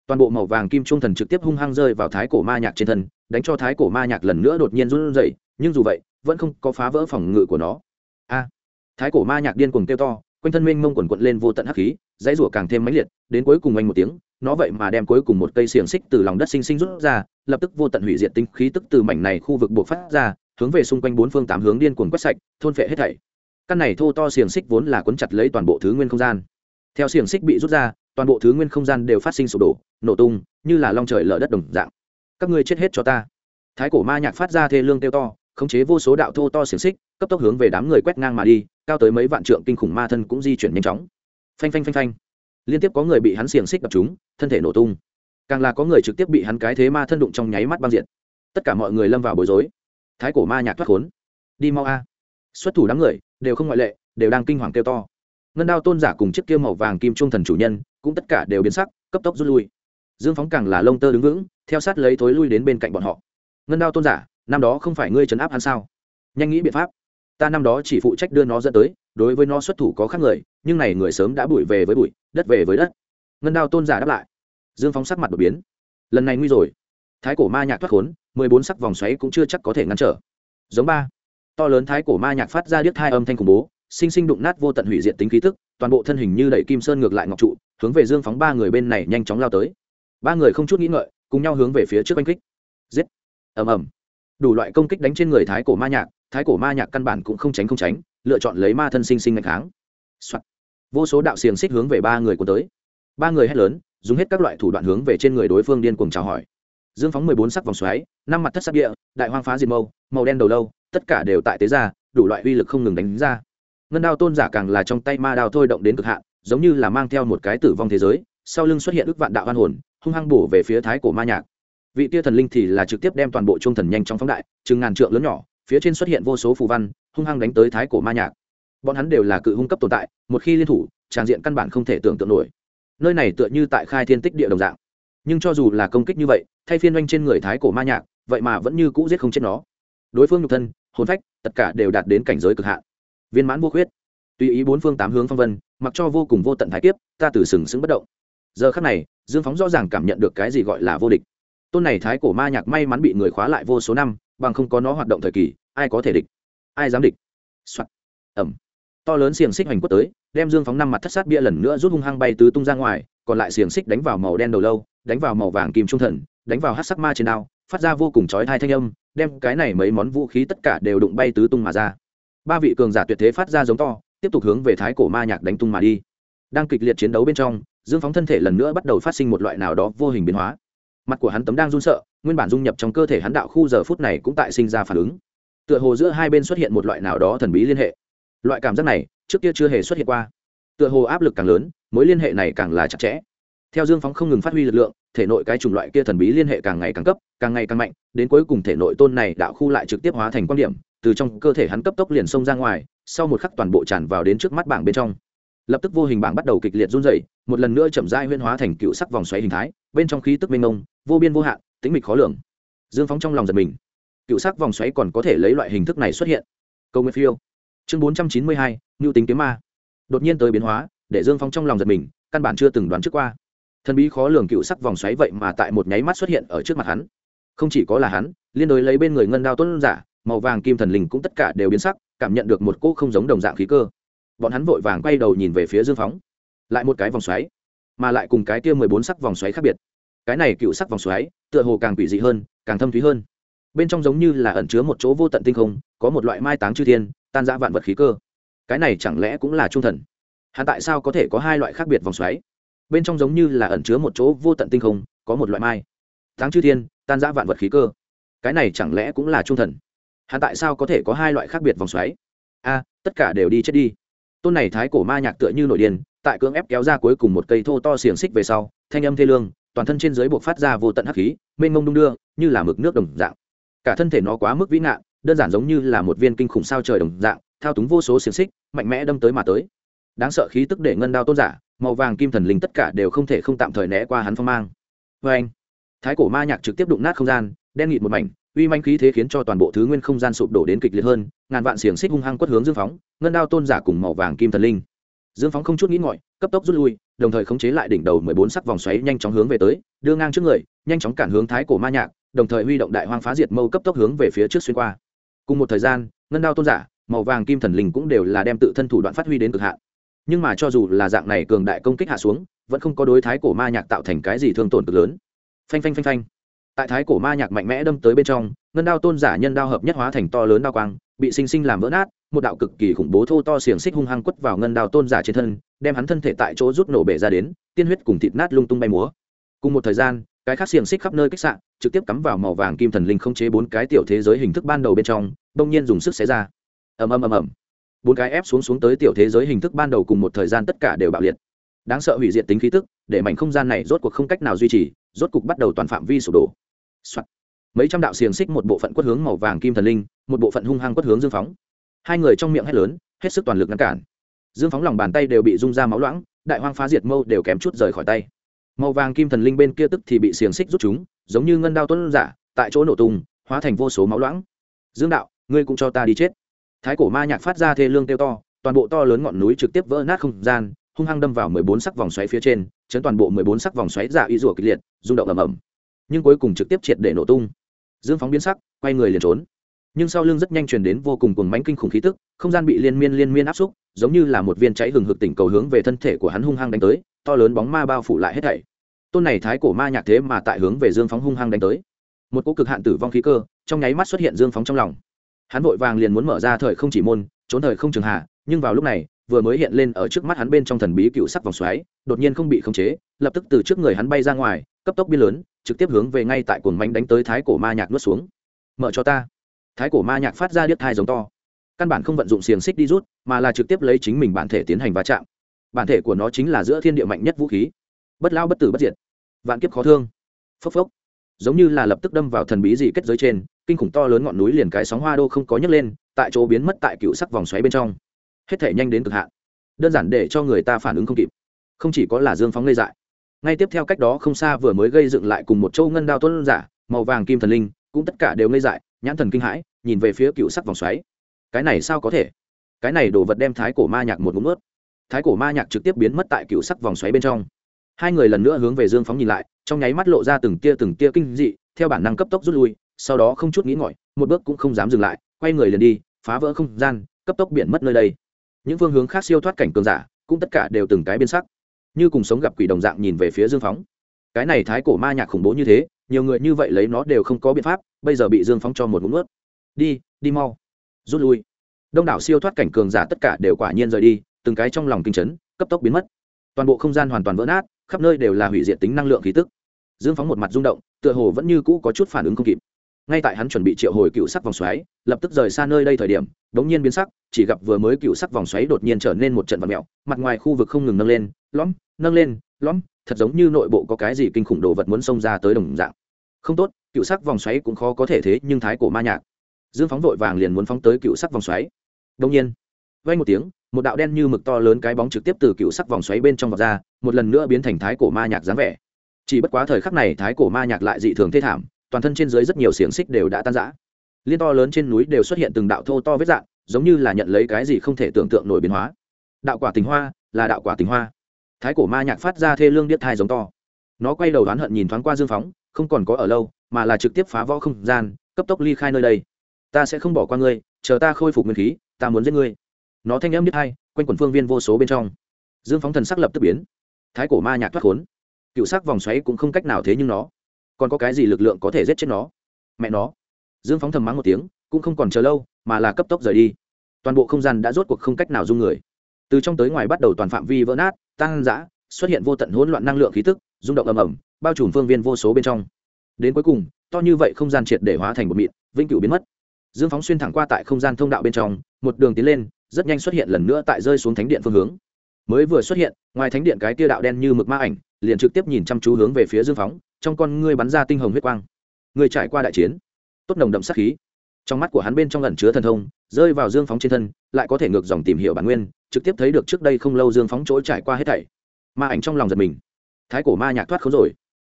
toàn bộ màu vàng kim trung thần trực tiếp hung hăng rơi vào thái cổ ma nhạc trên thân, đánh cho thái cổ ma nhạc lần nữa đột nhiên run rẩy, nhưng dù vậy, vẫn không có phá vỡ phòng ngự của nó. A! Thái cổ ma nhạc điên cuồng kêu to, quanh thân minh mông quần quận lên vô tận hắc khí, dãy rủa càng thêm mãnh liệt, đến cuối cùng anh một tiếng, nó vậy mà đem cuối cùng một cây xiềng xích từ lòng đất sinh sinh rút ra, lập tức vô tận hủy diệt tinh khí tức từ mảnh này khu vực buộc phát ra, hướng về xung quanh bốn phương tám hướng điên cuồng quét sạch, thôn phệ hết thảy. Căn này thô to xiềng xích vốn là cuốn chặt lấy toàn bộ thứ nguyên không gian. Theo xiềng xích bị rút ra toàn bộ thứ nguyên không gian đều phát sinh sụp đổ, nổ tung, như là long trời lở đất đồng dạng. Các ngươi chết hết cho ta. Thái cổ ma nhạc phát ra thê lương tiêu to, khống chế vô số đạo thô to xiềng xích, cấp tốc hướng về đám người quét ngang mà đi, cao tới mấy vạn trượng kinh khủng ma thân cũng di chuyển nhanh chóng. Phanh phanh phanh phanh. Liên tiếp có người bị hắn xiềng xích đập chúng thân thể nổ tung. Càng là có người trực tiếp bị hắn cái thế ma thân đụng trong nháy mắt băng diện tất cả mọi người lâm vào bối rối. Thái cổ ma nhạc thoát khốn. Đi mau a. Xuất thủ đám người, đều không ngoại lệ, đều đang kinh hoàng kêu to. Ngân đao tôn giả cùng chiếc kia màu vàng kim trung thần chủ nhân cũng tất cả đều biến sắc, cấp tốc rút lui. Dương phóng càng là lông tơ đứng vững, theo sát lấy thối lui đến bên cạnh bọn họ. Ngân đao tôn giả, năm đó không phải ngươi trấn áp hắn sao? Nhanh nghĩ biện pháp. Ta năm đó chỉ phụ trách đưa nó dẫn tới, đối với nó xuất thủ có khác người, nhưng này người sớm đã bụi về với bụi, đất về với đất. Ngân đao tôn giả đáp lại. Dương phóng sắc mặt đột biến. Lần này nguy rồi. Thái cổ ma nhạc thoát khốn, mười bốn sắc vòng xoáy cũng chưa chắc có thể ngăn trở. Giống ba. To lớn thái cổ ma nhạc phát ra điếc hai âm thanh khủng bố, sinh sinh đụng nát vô tận hủy diệt tính khí tức, toàn bộ thân hình như đẩy kim sơn ngược lại ngọc trụ hướng về dương phóng ba người bên này nhanh chóng lao tới. Ba người không chút nghĩ ngợi, cùng nhau hướng về phía trước oanh kích. Giết! Ầm ầm. Đủ loại công kích đánh trên người thái cổ ma nhạc, thái cổ ma nhạc căn bản cũng không tránh không tránh, lựa chọn lấy ma thân sinh sinh ngày kháng、Soạn. vô số đạo xiềng xích hướng về ba người của tới. Ba người hét lớn, dùng hết các loại thủ đoạn hướng về trên người đối phương điên cuồng chào hỏi. Dương phóng mười bốn sắc vòng xoáy, năm mặt thất sắc địa, đại hoang phá diệt mâu, màu đen đầu lâu, tất cả đều tại tế ra đủ loại uy lực không ngừng đánh ra. Ngân đao tôn giả càng là trong tay ma đao thôi động đến cực hạn giống như là mang theo một cái tử vong thế giới, sau lưng xuất hiện ức vạn đạo hoan hồn, hung hăng bổ về phía thái cổ ma nhạc. Vị tia thần linh thì là trực tiếp đem toàn bộ trung thần nhanh trong phóng đại, chừng ngàn trượng lớn nhỏ, phía trên xuất hiện vô số phù văn, hung hăng đánh tới thái cổ ma nhạc. Bọn hắn đều là cự hung cấp tồn tại, một khi liên thủ tràn diện căn bản không thể tưởng tượng nổi. Nơi này tựa như tại khai thiên tích địa đồng dạng. Nhưng cho dù là công kích như vậy, thay phiên oanh trên người thái cổ ma nhạc, vậy mà vẫn như cũ giết không chết nó. Đối phương nhục thân, hồn phách, tất cả đều đạt đến cảnh giới cực hạn. Viên mãn vô khuyết tùy ý bốn phương tám hướng phong vân, mặc cho vô cùng vô tận thái kiếp, ta từ sừng sững bất động. Giờ khắc này, dương phóng rõ ràng cảm nhận được cái gì gọi là vô địch. Tôn này thái cổ ma nhạc may mắn bị người khóa lại vô số năm, bằng không có nó hoạt động thời kỳ, ai có thể địch? Ai dám địch? Soạt. Ẩm to lớn xiềng xích hoành quất tới, đem dương phóng năm mặt thất sát bia lần nữa rút hung hăng bay tứ tung ra ngoài, còn lại xiềng xích đánh vào màu đen đầu lâu, đánh vào màu vàng kim trung thần, đánh vào hát sắc ma trên đao phát ra vô cùng chói thai thanh âm, đem cái này mấy món vũ khí tất cả đều đụng bay tứ tung mà ra. Ba vị cường giả tuyệt thế phát ra giống to tiếp tục hướng về thái cổ ma nhạc đánh tung mà đi. Đang kịch liệt chiến đấu bên trong, dương phóng thân thể lần nữa bắt đầu phát sinh một loại nào đó vô hình biến hóa. Mặt của hắn tấm đang run sợ, nguyên bản dung nhập trong cơ thể hắn đạo khu giờ phút này cũng tại sinh ra phản ứng. Tựa hồ giữa hai bên xuất hiện một loại nào đó thần bí liên hệ. Loại cảm giác này, trước kia chưa hề xuất hiện qua. Tựa hồ áp lực càng lớn, mối liên hệ này càng là chặt chẽ. Theo dương phóng không ngừng phát huy lực lượng, thể nội cái chủng loại kia thần bí liên hệ càng ngày càng cấp, càng ngày càng mạnh, đến cuối cùng thể nội tôn này đạo khu lại trực tiếp hóa thành quan điểm, từ trong cơ thể hắn cấp tốc liền xông ra ngoài sau một khắc toàn bộ tràn vào đến trước mắt bảng bên trong. Lập tức vô hình bảng bắt đầu kịch liệt run dày một lần nữa chậm rãi huyên hóa thành cựu sắc vòng xoáy hình thái, bên trong khí tức mênh mông, vô biên vô hạn, tĩnh mịch khó lường. Dương phóng trong lòng giật mình. Cựu sắc vòng xoáy còn có thể lấy loại hình thức này xuất hiện. Câu nguyên phiêu. Chương bốn trăm chín mươi hai ngưu tính kiếm ma. Đột nhiên tới biến hóa, để dương phóng trong lòng giật mình, căn bản chưa từng đoán trước qua. Thần bí khó lường cựu sắc vòng xoáy vậy mà tại một nháy mắt xuất hiện ở trước mặt hắn. Không chỉ có là hắn, liên đối lấy bên người ngân đao tuấn giả màu vàng kim thần linh cũng tất cả đều biến sắc, cảm nhận được một cỗ không giống đồng dạng khí cơ. Bọn hắn vội vàng quay đầu nhìn về phía dương phóng. Lại một cái vòng xoáy, mà lại cùng cái kia mười bốn sắc vòng xoáy khác biệt. Cái này cựu sắc vòng xoáy, tựa hồ càng quỷ dị hơn, càng thâm thúy hơn. Bên trong giống như là ẩn chứa một chỗ vô tận tinh không, có một loại mai táng chư thiên, tan ra vạn vật khí cơ. Cái này chẳng lẽ cũng là trung thần? Hắn tại sao có thể có hai loại khác biệt vòng xoáy? Bên trong giống như là ẩn chứa một chỗ vô tận tinh không, có một loại mai táng chư thiên, tan ra vạn vật khí cơ. Cái này chẳng lẽ cũng là trung thần? Hắn tại sao có thể có hai loại khác biệt vòng xoáy? A, tất cả đều đi chết đi. Tôn này thái cổ ma nhạc tựa như nội điên, tại cưỡng ép kéo ra cuối cùng một cây thô to xiềng xích về sau, thanh âm thê lương, toàn thân trên dưới buộc phát ra vô tận hắc khí, mênh mông đung đưa, như là mực nước đồng dạng. Cả thân thể nó quá mức vĩ nạn, đơn giản giống như là một viên kinh khủng sao trời đồng dạng, thao túng vô số xiềng xích, mạnh mẽ đâm tới mà tới. Đáng sợ khí tức để ngân đao tôn giả, màu vàng kim thần linh tất cả đều không thể không tạm thời né qua hắn phong mang. Vê anh thái cổ ma nhạc trực tiếp đụng nát không gian, đen nghịt một mảnh uy manh khí thế khiến cho toàn bộ thứ nguyên không gian sụp đổ đến kịch liệt hơn, ngàn vạn xiềng xích hung hăng quất hướng dương phóng, ngân đao tôn giả cùng màu vàng kim thần linh. Dương phóng không chút nghĩ ngọi cấp tốc rút lui, đồng thời khống chế lại đỉnh đầu mười bốn sắc vòng xoáy nhanh chóng hướng về tới, đưa ngang trước người, nhanh chóng cản hướng thái cổ ma nhạc, đồng thời huy động đại hoang phá diệt mâu cấp tốc hướng về phía trước xuyên qua. Cùng một thời gian, ngân đao tôn giả, màu vàng kim thần linh cũng đều là đem tự thân thủ đoạn phát huy đến cực hạn. Nhưng mà cho dù là dạng này cường đại công kích hạ xuống, vẫn không có đối thái cổ ma nhạc tạo thành cái gì thương tổn cực lớn. Phanh phanh phanh phanh tại thái cổ ma nhạc mạnh mẽ đâm tới bên trong, ngân đao tôn giả nhân đao hợp nhất hóa thành to lớn đao quang, bị sinh sinh làm vỡ nát, một đạo cực kỳ khủng bố thô to xiềng xích hung hăng quất vào ngân đao tôn giả trên thân, đem hắn thân thể tại chỗ rút nổ bể ra đến, tiên huyết cùng thịt nát lung tung bay múa. Cùng một thời gian, cái khác xiềng xích khắp nơi kích sạn trực tiếp cắm vào màu vàng kim thần linh không chế bốn cái tiểu thế giới hình thức ban đầu bên trong đông nhiên dùng sức xé ra. Ầm ầm ầm ầm. Bốn cái ép xuống xuống tới tiểu thế giới hình thức ban đầu cùng một thời gian tất cả đều bạo liệt. Đáng sợ hủy diệt tính khí tức, để mảnh không gian này rốt cuộc không cách nào duy trì, rốt cuộc bắt đầu toàn phạm vi sụp đổ、Soạn. mấy trăm đạo xiềng xích, một bộ phận quất hướng màu vàng kim thần linh, một bộ phận hung hăng quất hướng dương phóng. Hai người trong miệng hét lớn, hết sức toàn lực ngăn cản. Dương phóng lòng bàn tay đều bị rung ra máu loãng, đại hoang phá diệt mâu đều kém chút rời khỏi tay. Màu vàng kim thần linh bên kia tức thì bị xiềng xích rút chúng, giống như ngân đao tuấn giả, tại chỗ nổ tung, hóa thành vô số máu loãng. Dương đạo, ngươi cũng cho ta đi chết. Thái cổ ma nhạc phát ra thê lương tiêu to, toàn bộ to lớn ngọn núi trực tiếp vỡ nát không gian, hung hăng đâm vào mười bốn sắc vòng xoáy phía trên, chấn toàn bộ mười bốn sắc vòng xoáy giả y rủa kịch liệt, rung động ầm ầm nhưng cuối cùng trực tiếp triệt để nổ tung. Dương phóng biến sắc, quay người liền trốn. Nhưng sau lưng rất nhanh truyền đến vô cùng cuồng mánh kinh khủng khí tức, không gian bị liên miên liên miên áp xúc, giống như là một viên cháy hừng hực tỉnh cầu hướng về thân thể của hắn hung hăng đánh tới, to lớn bóng ma bao phủ lại hết thảy. Tôn này thái cổ ma nhạc thế mà tại hướng về dương phóng hung hăng đánh tới. Một cỗ cực hạn tử vong khí cơ, trong nháy mắt xuất hiện dương phóng trong lòng. Hắn vội vàng liền muốn mở ra thời không chỉ môn, trốn thời không trường hạ, nhưng vào lúc này vừa mới hiện lên ở trước mắt hắn bên trong thần bí cựu sắc vòng xoáy, đột nhiên không bị khống chế, lập tức từ trước người hắn bay ra ngoài, cấp tốc biên lớn, trực tiếp hướng về ngay tại cồn mánh đánh tới thái cổ ma nhạc nuốt xuống. Mở cho ta. Thái cổ ma nhạc phát ra điếc thai giống to. Căn bản không vận dụng xiềng xích đi rút, mà là trực tiếp lấy chính mình bản thể tiến hành va chạm. Bản thể của nó chính là giữa thiên địa mạnh nhất vũ khí. Bất lao bất tử bất diệt. Vạn kiếp khó thương. Phốc phốc. Giống như là lập tức đâm vào thần bí gì kết giới trên, kinh khủng to lớn ngọn núi liền cái sóng hoa đô không có nhấc lên, tại chỗ biến mất tại cựu sắc vòng xoáy bên trong hết thể nhanh đến cực hạn. Đơn giản để cho người ta phản ứng không kịp. Không chỉ có là dương phóng lây dại. Ngay tiếp theo cách đó không xa vừa mới gây dựng lại cùng một châu ngân đao tuấn giả, màu vàng kim thần linh, cũng tất cả đều ngây dại, nhãn thần kinh hãi, nhìn về phía cựu sắc vòng xoáy. Cái này sao có thể? Cái này đồ vật đem thái cổ ma nhạc một ngụm ướt thái cổ ma nhạc trực tiếp biến mất tại cựu sắc vòng xoáy bên trong. Hai người lần nữa hướng về dương phóng nhìn lại, trong nháy mắt lộ ra từng tia từng tia kinh dị, theo bản năng cấp tốc rút lui, sau đó không chút nghĩ ngọi một bước cũng không dám dừng lại, quay người liền đi, phá vỡ không gian, cấp tốc biển mất nơi đây những phương hướng khác siêu thoát cảnh cường giả, cũng tất cả đều từng cái biên sắc. Như cùng sống gặp quỷ đồng dạng nhìn về phía dương phóng. Cái này thái cổ ma nhạc khủng bố như thế, nhiều người như vậy lấy nó đều không có biện pháp, bây giờ bị dương phóng cho một ngụm ướt đi đi mau. Rút lui. Đông đảo siêu thoát cảnh cường giả tất cả đều quả nhiên rời đi, từng cái trong lòng kinh chấn, cấp tốc biến mất. Toàn bộ không gian hoàn toàn vỡ nát, khắp nơi đều là hủy diệt tính năng lượng khí tức. Dương phóng một mặt rung động, tựa hồ vẫn như cũ có chút phản ứng không kịp ngay tại hắn chuẩn bị triệu hồi cựu sắc vòng xoáy, lập tức rời xa nơi đây thời điểm đ ố n g nhiên biến sắc, chỉ gặp vừa mới cựu sắc vòng xoáy đột nhiên trở nên một trận vật mẹo mặt ngoài khu vực không ngừng nâng lên, lõm, nâng lên, lõm, thật giống như nội bộ có cái gì kinh khủng đồ vật muốn xông ra tới đồng dạng. Không tốt, cựu sắc vòng xoáy cũng khó có thể thế, nhưng thái cổ ma nhạc. Dương phóng vội vàng liền muốn phóng tới cựu sắc vòng xoáy. Đông nhiên vay một tiếng, một đạo đen như mực to lớn cái bóng trực tiếp từ cựu sắc vòng xoáy bên trong vọt ra, một lần nữa biến thành thái cổ ma nhạc dáng vẻ. Chỉ bất quá thời khắc này thái cổ ma nhạc lại dị thường thê thảm toàn thân trên dưới rất nhiều xiềng xích đều đã tan rã. Liên to lớn trên núi đều xuất hiện từng đạo thô to vết dạng, giống như là nhận lấy cái gì không thể tưởng tượng nổi biến hóa. Đạo quả tình hoa là đạo quả tình hoa. Thái cổ ma nhạc phát ra thê lương điếc thai giống to. Nó quay đầu đoán hận nhìn thoáng qua dương phóng, không còn có ở lâu, mà là trực tiếp phá võ không gian, cấp tốc ly khai nơi đây. Ta sẽ không bỏ qua ngươi, chờ ta khôi phục nguyên khí, ta muốn giết ngươi. Nó thanh âm điếc thai, quanh quần phương viên vô số bên trong. Dương phóng thần sắc lập tức biến. Thái cổ ma nhạc thoát khốn. Cựu sắc vòng xoáy cũng không cách nào thế nhưng nó còn có cái gì lực lượng có thể giết chết nó? Mẹ nó. Dương phóng thầm mắng một tiếng, cũng không còn chờ lâu, mà là cấp tốc rời đi. Toàn bộ không gian đã rốt cuộc không cách nào dung người. Từ trong tới ngoài bắt đầu toàn phạm vi vỡ nát tăng giã xuất hiện vô tận hỗn loạn năng lượng khí tức, rung động ầm ầm, bao trùm phương viên vô số bên trong. Đến cuối cùng, to như vậy không gian triệt để hóa thành một mịn, vĩnh cửu biến mất. Dương phóng xuyên thẳng qua tại không gian thông đạo bên trong, một đường tiến lên, rất nhanh xuất hiện lần nữa tại rơi xuống thánh điện phương hướng. Mới vừa xuất hiện, ngoài thánh điện cái tia đạo đen như mực ma ảnh, liền trực tiếp nhìn chăm chú hướng về phía dương phóng trong con ngươi bắn ra tinh hồng huyết quang. Người trải qua đại chiến, tốt nồng đậm sắc khí. Trong mắt của hắn bên trong lần chứa thần thông, rơi vào dương phóng trên thân, lại có thể ngược dòng tìm hiểu bản nguyên, trực tiếp thấy được trước đây không lâu dương phóng chỗ trải qua hết thảy. Ma ảnh trong lòng giật mình. Thái cổ ma nhạc thoát khốn rồi.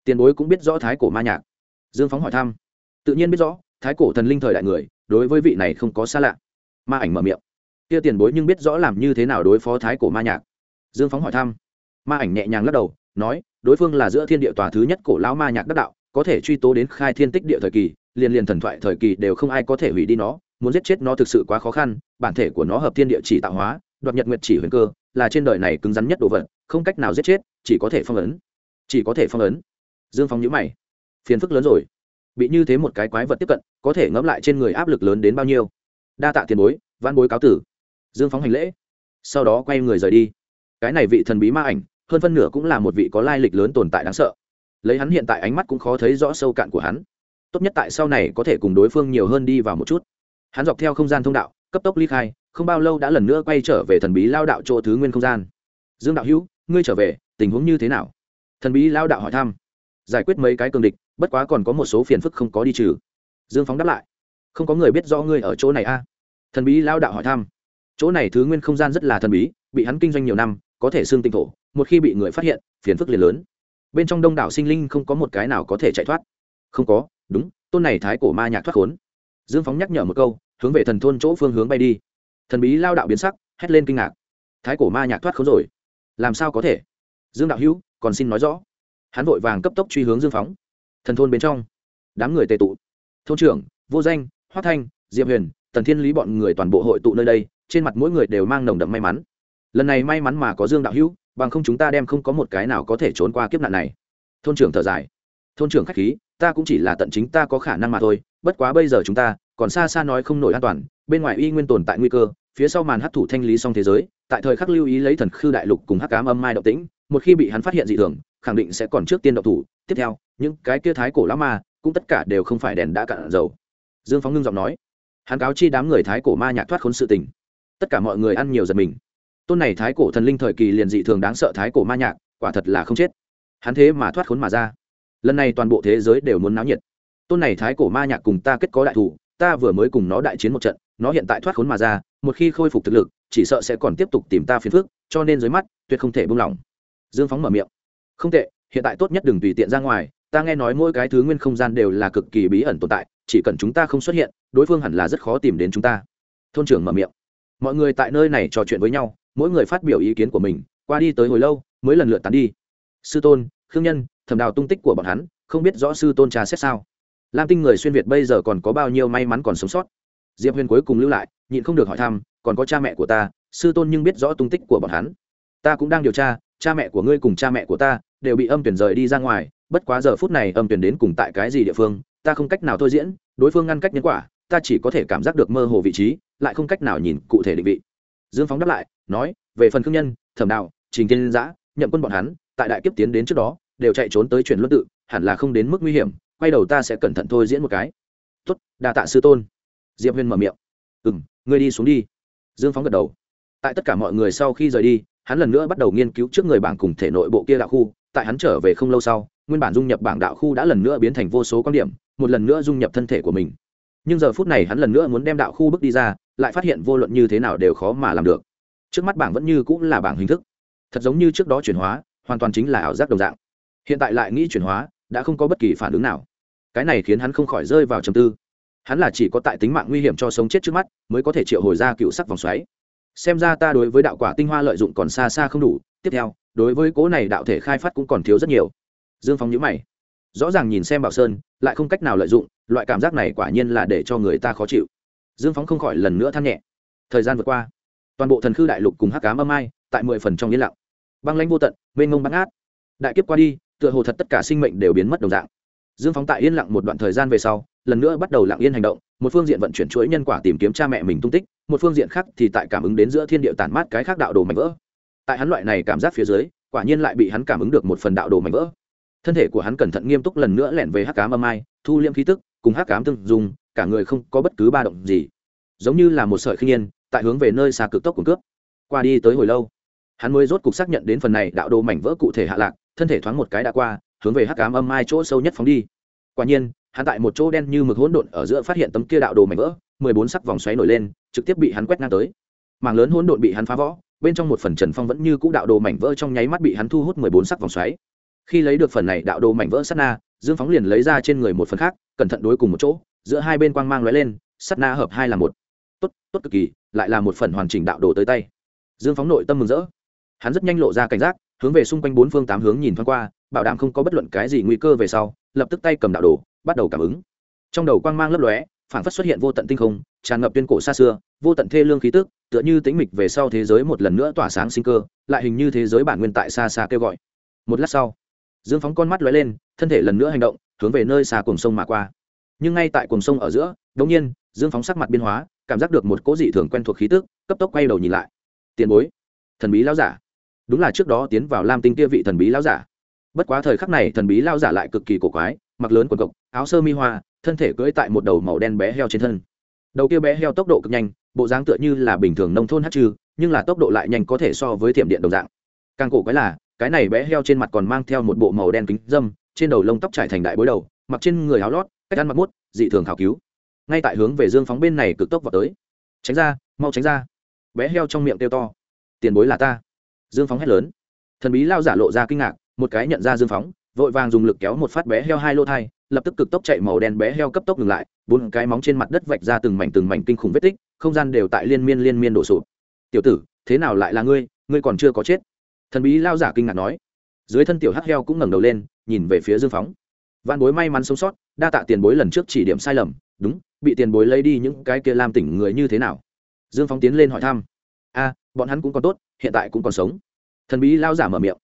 Tiền bối cũng biết rõ thái cổ ma nhạc. Dương phóng hỏi thăm. Tự nhiên biết rõ, thái cổ thần linh thời đại người, đối với vị này không có xa lạ. Ma ảnh mở miệng. Kia tiền bối nhưng biết rõ làm như thế nào đối phó thái cổ ma nhạc. Dương phóng hỏi thăm. Ma ảnh nhẹ nhàng lắc đầu nói, đối phương là giữa thiên địa tòa thứ nhất cổ lão ma nhạc đắc đạo, có thể truy tố đến khai thiên tích địa thời kỳ, liền liền thần thoại thời kỳ đều không ai có thể hủy đi nó, muốn giết chết nó thực sự quá khó khăn, bản thể của nó hợp thiên địa chỉ tạo hóa, đoạt nhật nguyệt chỉ huyền cơ, là trên đời này cứng rắn nhất đồ vật, không cách nào giết chết, chỉ có thể phong ấn. Chỉ có thể phong ấn. Dương phong nhữ mày. Phiền phức lớn rồi. Bị như thế một cái quái vật tiếp cận, có thể ngẫm lại trên người áp lực lớn đến bao nhiêu? Đa tạ tiền bối văn bối cáo tử. Dương phóng hành lễ. Sau đó quay người rời đi. Cái này vị thần bí ma ảnh hơn phân nửa cũng là một vị có lai lịch lớn tồn tại đáng sợ. Lấy hắn hiện tại ánh mắt cũng khó thấy rõ sâu cạn của hắn. Tốt nhất tại sau này có thể cùng đối phương nhiều hơn đi vào một chút. Hắn dọc theo không gian thông đạo, cấp tốc ly khai, không bao lâu đã lần nữa quay trở về thần bí lao đạo chỗ thứ nguyên không gian. Dương đạo hữu, ngươi trở về, tình huống như thế nào? Thần bí lao đạo hỏi thăm. Giải quyết mấy cái cường địch, bất quá còn có một số phiền phức không có đi trừ. Dương phóng đáp lại. Không có người biết rõ ngươi ở chỗ này a. Thần bí lao đạo hỏi thăm. Chỗ này thứ nguyên không gian rất là thần bí, bị hắn kinh doanh nhiều năm, có thể xương tinh thổ một khi bị người phát hiện, phiền phức liền lớn. Bên trong đông đảo sinh linh không có một cái nào có thể chạy thoát. Không có, đúng, tôn này thái cổ ma nhạc thoát khốn. Dương phóng nhắc nhở một câu, hướng về thần thôn chỗ phương hướng bay đi. Thần bí lao đạo biến sắc, hét lên kinh ngạc. Thái cổ ma nhạc thoát khốn rồi. Làm sao có thể? Dương đạo hữu, còn xin nói rõ. Hắn vội vàng cấp tốc truy hướng dương phóng. Thần thôn bên trong, đám người tề tụ. Thôn trưởng, vô danh hoát thanh, diệp huyền, tần thiên lý bọn người toàn bộ hội tụ nơi đây, trên mặt mỗi người đều mang nồng đậm may mắn. Lần này may mắn mà có dương đạo hữu bằng không chúng ta đem không có một cái nào có thể trốn qua kiếp nạn này. Thôn trưởng thở dài. Thôn trưởng k h á c h khí, ta cũng chỉ là tận chính ta có khả năng mà thôi, bất quá bây giờ chúng ta còn xa xa nói không nổi an toàn, bên ngoài y nguyên tồn tại nguy cơ, phía sau màn hấp thủ thanh lý xong thế giới, tại thời khắc lưu ý lấy thần khư đại lục cùng hắc cám âm mai động tĩnh, một khi bị hắn phát hiện dị thường, khẳng định sẽ còn trước tiên động thủ. Tiếp theo, những cái kia thái cổ lão ma cũng tất cả đều không phải đèn đã cạn dầu. Dương phóng ngưng giọng nói. Hắn cáo chi đám người thái cổ ma nhạc thoát khốn sự tình. Tất cả mọi người ăn nhiều giật mình tôn này thái cổ thần linh thời kỳ liền dị thường đáng sợ thái cổ ma nhạc, quả thật là không chết. Hắn thế mà thoát khốn mà ra. Lần này toàn bộ thế giới đều muốn náo nhiệt. Tôn này thái cổ ma nhạc cùng ta kết có đại thủ, ta vừa mới cùng nó đại chiến một trận, nó hiện tại thoát khốn mà ra, một khi khôi phục thực lực, chỉ sợ sẽ còn tiếp tục tìm ta phiền phức, cho nên dưới mắt, tuyệt không thể buông lỏng. Dương phóng mở miệng. Không tệ, hiện tại tốt nhất đừng tùy tiện ra ngoài, ta nghe nói mỗi cái thứ nguyên không gian đều là cực kỳ bí ẩn tồn tại, chỉ cần chúng ta không xuất hiện, đối phương hẳn là rất khó tìm đến chúng ta. Thôn trưởng mở miệng. Mọi người tại nơi này trò chuyện với nhau mỗi người phát biểu ý kiến của mình, qua đi tới hồi lâu, mới lần lượt tán đi. Sư tôn, khương nhân, thẩm đào tung tích của bọn hắn, không biết rõ sư tôn trà xét sao? Lam tinh người xuyên việt bây giờ còn có bao nhiêu may mắn còn sống sót? Diệp huyền cuối cùng lưu lại, nhịn không được hỏi thăm, còn có cha mẹ của ta, sư tôn nhưng biết rõ tung tích của bọn hắn. Ta cũng đang điều tra, cha mẹ của ngươi cùng cha mẹ của ta đều bị âm tuyển rời đi ra ngoài, bất quá giờ phút này âm tuyển đến cùng tại cái gì địa phương, ta không cách nào thôi diễn, đối phương ngăn cách nhân quả, ta chỉ có thể cảm giác được mơ hồ vị trí, lại không cách nào nhìn cụ thể định vị. Dương phóng đáp lại nói, về phần khương nhân, thẩm đạo, trình tiên giã, nhậm quân bọn hắn, tại đại kiếp tiến đến trước đó, đều chạy trốn tới chuyển luân tự, hẳn là không đến mức nguy hiểm, quay đầu ta sẽ cẩn thận thôi diễn một cái. Tuất đa tạ sư tôn. Diệp huyên mở miệng. Ừ m ngươi đi xuống đi. Dương phóng gật đầu. Tại tất cả mọi người sau khi rời đi, hắn lần nữa bắt đầu nghiên cứu trước người bảng cùng thể nội bộ kia đạo khu, tại hắn trở về không lâu sau, nguyên bản dung nhập bảng đạo khu đã lần nữa biến thành vô số quan điểm, một lần nữa dung nhập thân thể của mình. Nhưng giờ phút này hắn lần nữa muốn đem đạo khu bước đi ra, lại phát hiện vô luận như thế nào đều khó mà làm được trước mắt bảng vẫn như cũng là bảng hình thức. Thật giống như trước đó chuyển hóa, hoàn toàn chính là ảo giác đồng dạng. Hiện tại lại nghĩ chuyển hóa, đã không có bất kỳ phản ứng nào. Cái này khiến hắn không khỏi rơi vào trầm tư. Hắn là chỉ có tại tính mạng nguy hiểm cho sống chết trước mắt, mới có thể triệu hồi ra cựu sắc vòng xoáy. Xem ra ta đối với đạo quả tinh hoa lợi dụng còn xa xa không đủ. Tiếp theo, đối với cố này đạo thể khai phát cũng còn thiếu rất nhiều. Dương phong nhữ mày. Rõ ràng nhìn xem bảo sơn, lại không cách nào lợi dụng, loại cảm giác này quả nhiên là để cho người ta khó chịu. Dương phóng không khỏi lần nữa than nhẹ. Thời gian vượt qua toàn bộ thần khư đại lục cùng hắc cám âm ai, tại mười phần trong yên lặng. Băng lãnh vô tận, mênh mông băng át đại kiếp qua đi, tựa hồ thật tất cả sinh mệnh đều biến mất đồng dạng. Dương phóng tại yên lặng một đoạn thời gian về sau, lần nữa bắt đầu lặng yên hành động, một phương diện vận chuyển chuỗi nhân quả tìm kiếm cha mẹ mình tung tích, một phương diện khác thì tại cảm ứng đến giữa thiên địa tản mát cái khác đạo đồ mạnh vỡ. Tại hắn loại này cảm giác phía dưới, quả nhiên lại bị hắn cảm ứng được một phần đạo đồ mạnh vỡ. Thân thể của hắn cẩn thận nghiêm túc lần nữa lẻn về hắc cám âm ai, thu liêm khí tức, cùng hắc cám tương dùng cả người không có bất cứ ba động gì. Giống như là một sợi khinh nhiên tại hướng về nơi xa cực tốc của cướp. Qua đi tới hồi lâu hắn mới rốt cục xác nhận đến phần này đạo đồ mảnh vỡ cụ thể hạ lạc thân thể thoáng một cái đã qua hướng về hắc cám âm ai chỗ sâu nhất phóng đi. Quả nhiên hắn tại một chỗ đen như mực hỗn độn ở giữa phát hiện tấm kia đạo đồ mảnh vỡ mười bốn sắc vòng xoáy nổi lên trực tiếp bị hắn quét ngang tới. Mảng lớn hỗn độn bị hắn phá vỡ, bên trong một phần trần phong vẫn như cũ đạo đồ mảnh vỡ trong nháy mắt bị hắn thu hút mười bốn sắc vòng xoáy. Khi lấy được phần này đạo đồ mảnh vỡ sắt na dương phóng liền lấy ra trên người một phần khác cẩn thận đối cùng một chỗ giữa hai bên quang mang lóe lên sắt na hợp hai là một. Tốt tốt cực kỳ lại là một phần hoàn chỉnh đạo đồ tới tay. Dương phóng nội tâm mừng rỡ. Hắn rất nhanh lộ ra cảnh giác, hướng về xung quanh bốn phương tám hướng nhìn thoáng qua, bảo đảm không có bất luận cái gì nguy cơ về sau, lập tức tay cầm đạo đồ, bắt đầu cảm ứng. Trong đầu quang mang lấp lóe phản phất xuất hiện vô tận tinh không, tràn ngập tuyên cổ xa xưa, vô tận thê lương khí tức, tựa như tĩnh mịch về sau thế giới một lần nữa tỏa sáng sinh cơ, lại hình như thế giới bản nguyên tại xa xa kêu gọi. Một lát sau, dương phóng con mắt lóe lên, thân thể lần nữa hành động, hướng về nơi xa cuồng sông mà qua. Nhưng ngay tại cuồng sông ở giữa đ ỗ n g nhiên, dương phóng sắc mặt biên hóa cảm giác được một cố dị thường quen thuộc khí tức, cấp tốc quay đầu nhìn lại. Tiền bối, thần bí lao giả. Đúng là trước đó tiến vào lam tinh kia vị thần bí lao giả. Bất quá thời khắc này thần bí lao giả lại cực kỳ cổ quái, mặc lớn quần cộc, áo sơ mi hoa, thân thể cưỡi tại một đầu màu đen bé heo trên thân. Đầu kia bé heo tốc độ cực nhanh, bộ dáng tựa như là bình thường nông thôn hát trừ, nhưng là tốc độ lại nhanh có thể so với thiểm điện đồng dạng. Càng cổ quái là, cái này bé heo trên mặt còn mang theo một bộ màu đen kính dâm, trên đầu lông tóc trải thành đại bối đầu, mặc trên người áo lót, cách ăn mặc mốt dị thường khảo cứu ngay tại hướng về dương phóng bên này cực tốc vào tới. Tránh ra, mau tránh ra. Bé heo trong miệng kêu to. Tiền bối là ta. Dương phóng hét lớn. Thần bí lao giả lộ ra kinh ngạc, một cái nhận ra dương phóng, vội vàng dùng lực kéo một phát bé heo hai lô thai, lập tức cực tốc chạy màu đen bé heo cấp tốc ngừng lại, bốn cái móng trên mặt đất vạch ra từng mảnh từng mảnh kinh khủng vết tích, không gian đều tại liên miên liên miên đổ sụp. Tiểu tử, thế nào lại là ngươi? Ngươi còn chưa có chết. Thần bí lao giả kinh ngạc nói. Dưới thân tiểu hắc heo cũng ngẩng đầu lên, nhìn về phía dương phóng. Văn bối may mắn sống sót, đa tạ tiền bối lần trước chỉ điểm sai lầm, đúng bị tiền bối lấy đi những cái kia làm tỉnh người như thế nào? Dương phóng tiến lên hỏi thăm. A, bọn hắn cũng còn tốt, hiện tại cũng còn sống. Thần bí lao giả mở miệng.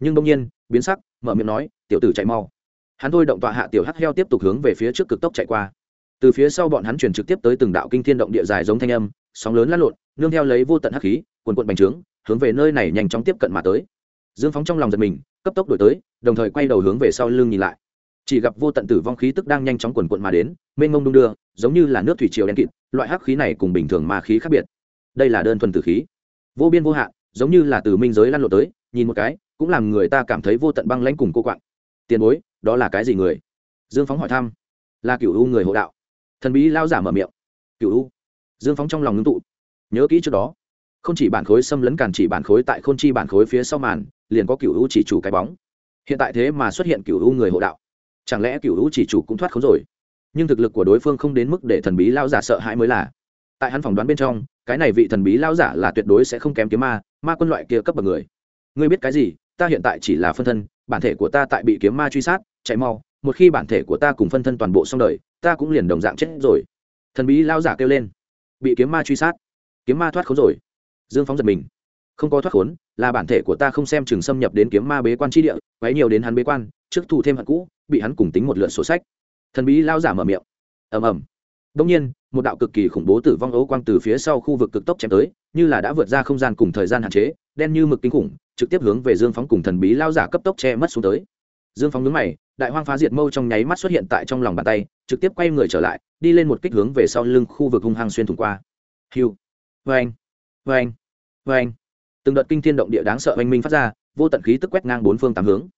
Nhưng đông nhiên, biến sắc, mở miệng nói, tiểu tử chạy mau. Hắn thôi động tọa hạ tiểu hắc heo tiếp tục hướng về phía trước cực tốc chạy qua. Từ phía sau bọn hắn chuyển trực tiếp tới từng đạo kinh thiên động địa dài giống thanh âm, sóng lớn lăn lộn, nương theo lấy vô tận hắc khí quần quận bành trướng, hướng về nơi này nhanh chóng tiếp cận mà tới. Dương phóng trong lòng giật mình, cấp tốc đổi tới, đồng thời quay đầu hướng về sau lưng nhìn lại chỉ gặp vô tận tử vong khí tức đang nhanh chóng quần quận mà đến, mênh mông đung đưa, giống như là nước thủy triều đen kịt, loại hắc khí này cùng bình thường ma khí khác biệt. Đây là đơn thuần tử khí. Vô biên vô hạn, giống như là từ minh giới lăn lộ tới, nhìn một cái, cũng làm người ta cảm thấy vô tận băng lãnh cùng cô quạng. Tiền bối, đó là cái gì người? Dương phóng hỏi thăm. Là cựu u người hộ đạo. Thần bí lao giả mở miệng. Cựu u. Dương phóng trong lòng ngưng tụ. Nhớ kỹ trước đó, không chỉ bản khối xâm lấn càn chỉ bản khối tại k h ô n chi bản khối phía sau màn, liền có cựu u chỉ chủ cái bóng. Hiện tại thế mà xuất hiện cựu u người hộ đạo chẳng lẽ cựu u chỉ chủ cũng thoát khốn rồi? Nhưng thực lực của đối phương không đến mức để thần bí lao giả sợ hãi mới là. Tại hắn phỏng đoán bên trong, cái này vị thần bí lao giả là tuyệt đối sẽ không kém kiếm ma ma quân loại kia cấp bậc người. Ngươi biết cái gì? Ta hiện tại chỉ là phân thân, bản thể của ta tại bị kiếm ma truy sát, chạy mau, một khi bản thể của ta cùng phân thân toàn bộ xong đời, ta cũng liền đồng dạng chết rồi. Thần bí lao giả kêu lên. Bị kiếm ma truy sát. Kiếm ma thoát khốn rồi. Dương phóng giật mình. Không có thoát khốn, là bản thể của ta không xem chừng xâm nhập đến kiếm ma bế quan tri địa, quấy nhiều đến hắn bế quan, trước thủ thêm hận cũ bị hắn cùng tính một lượt sổ sách. Thần bí lao giả mở miệng. Ầm ầm. Đông nhiên, một đạo cực kỳ khủng bố tử vong ấu quang từ phía sau khu vực cực tốc chém tới, như là đã vượt ra không gian cùng thời gian hạn chế, đen như mực kinh khủng, trực tiếp hướng về dương phóng cùng thần bí lao giả cấp tốc che mất xuống tới. Dương phóng nhướng mày, đại hoang phá diệt mâu trong nháy mắt xuất hiện tại trong lòng bàn tay, trực tiếp quay người trở lại, đi lên một kích hướng về sau lưng khu vực hung hăng xuyên thủng qua. Hiu. Vang vang vang từng đợt kinh thiên động địa đáng sợ oanh minh phát ra, vô tận khí tức quét ngang bốn phương tám hướng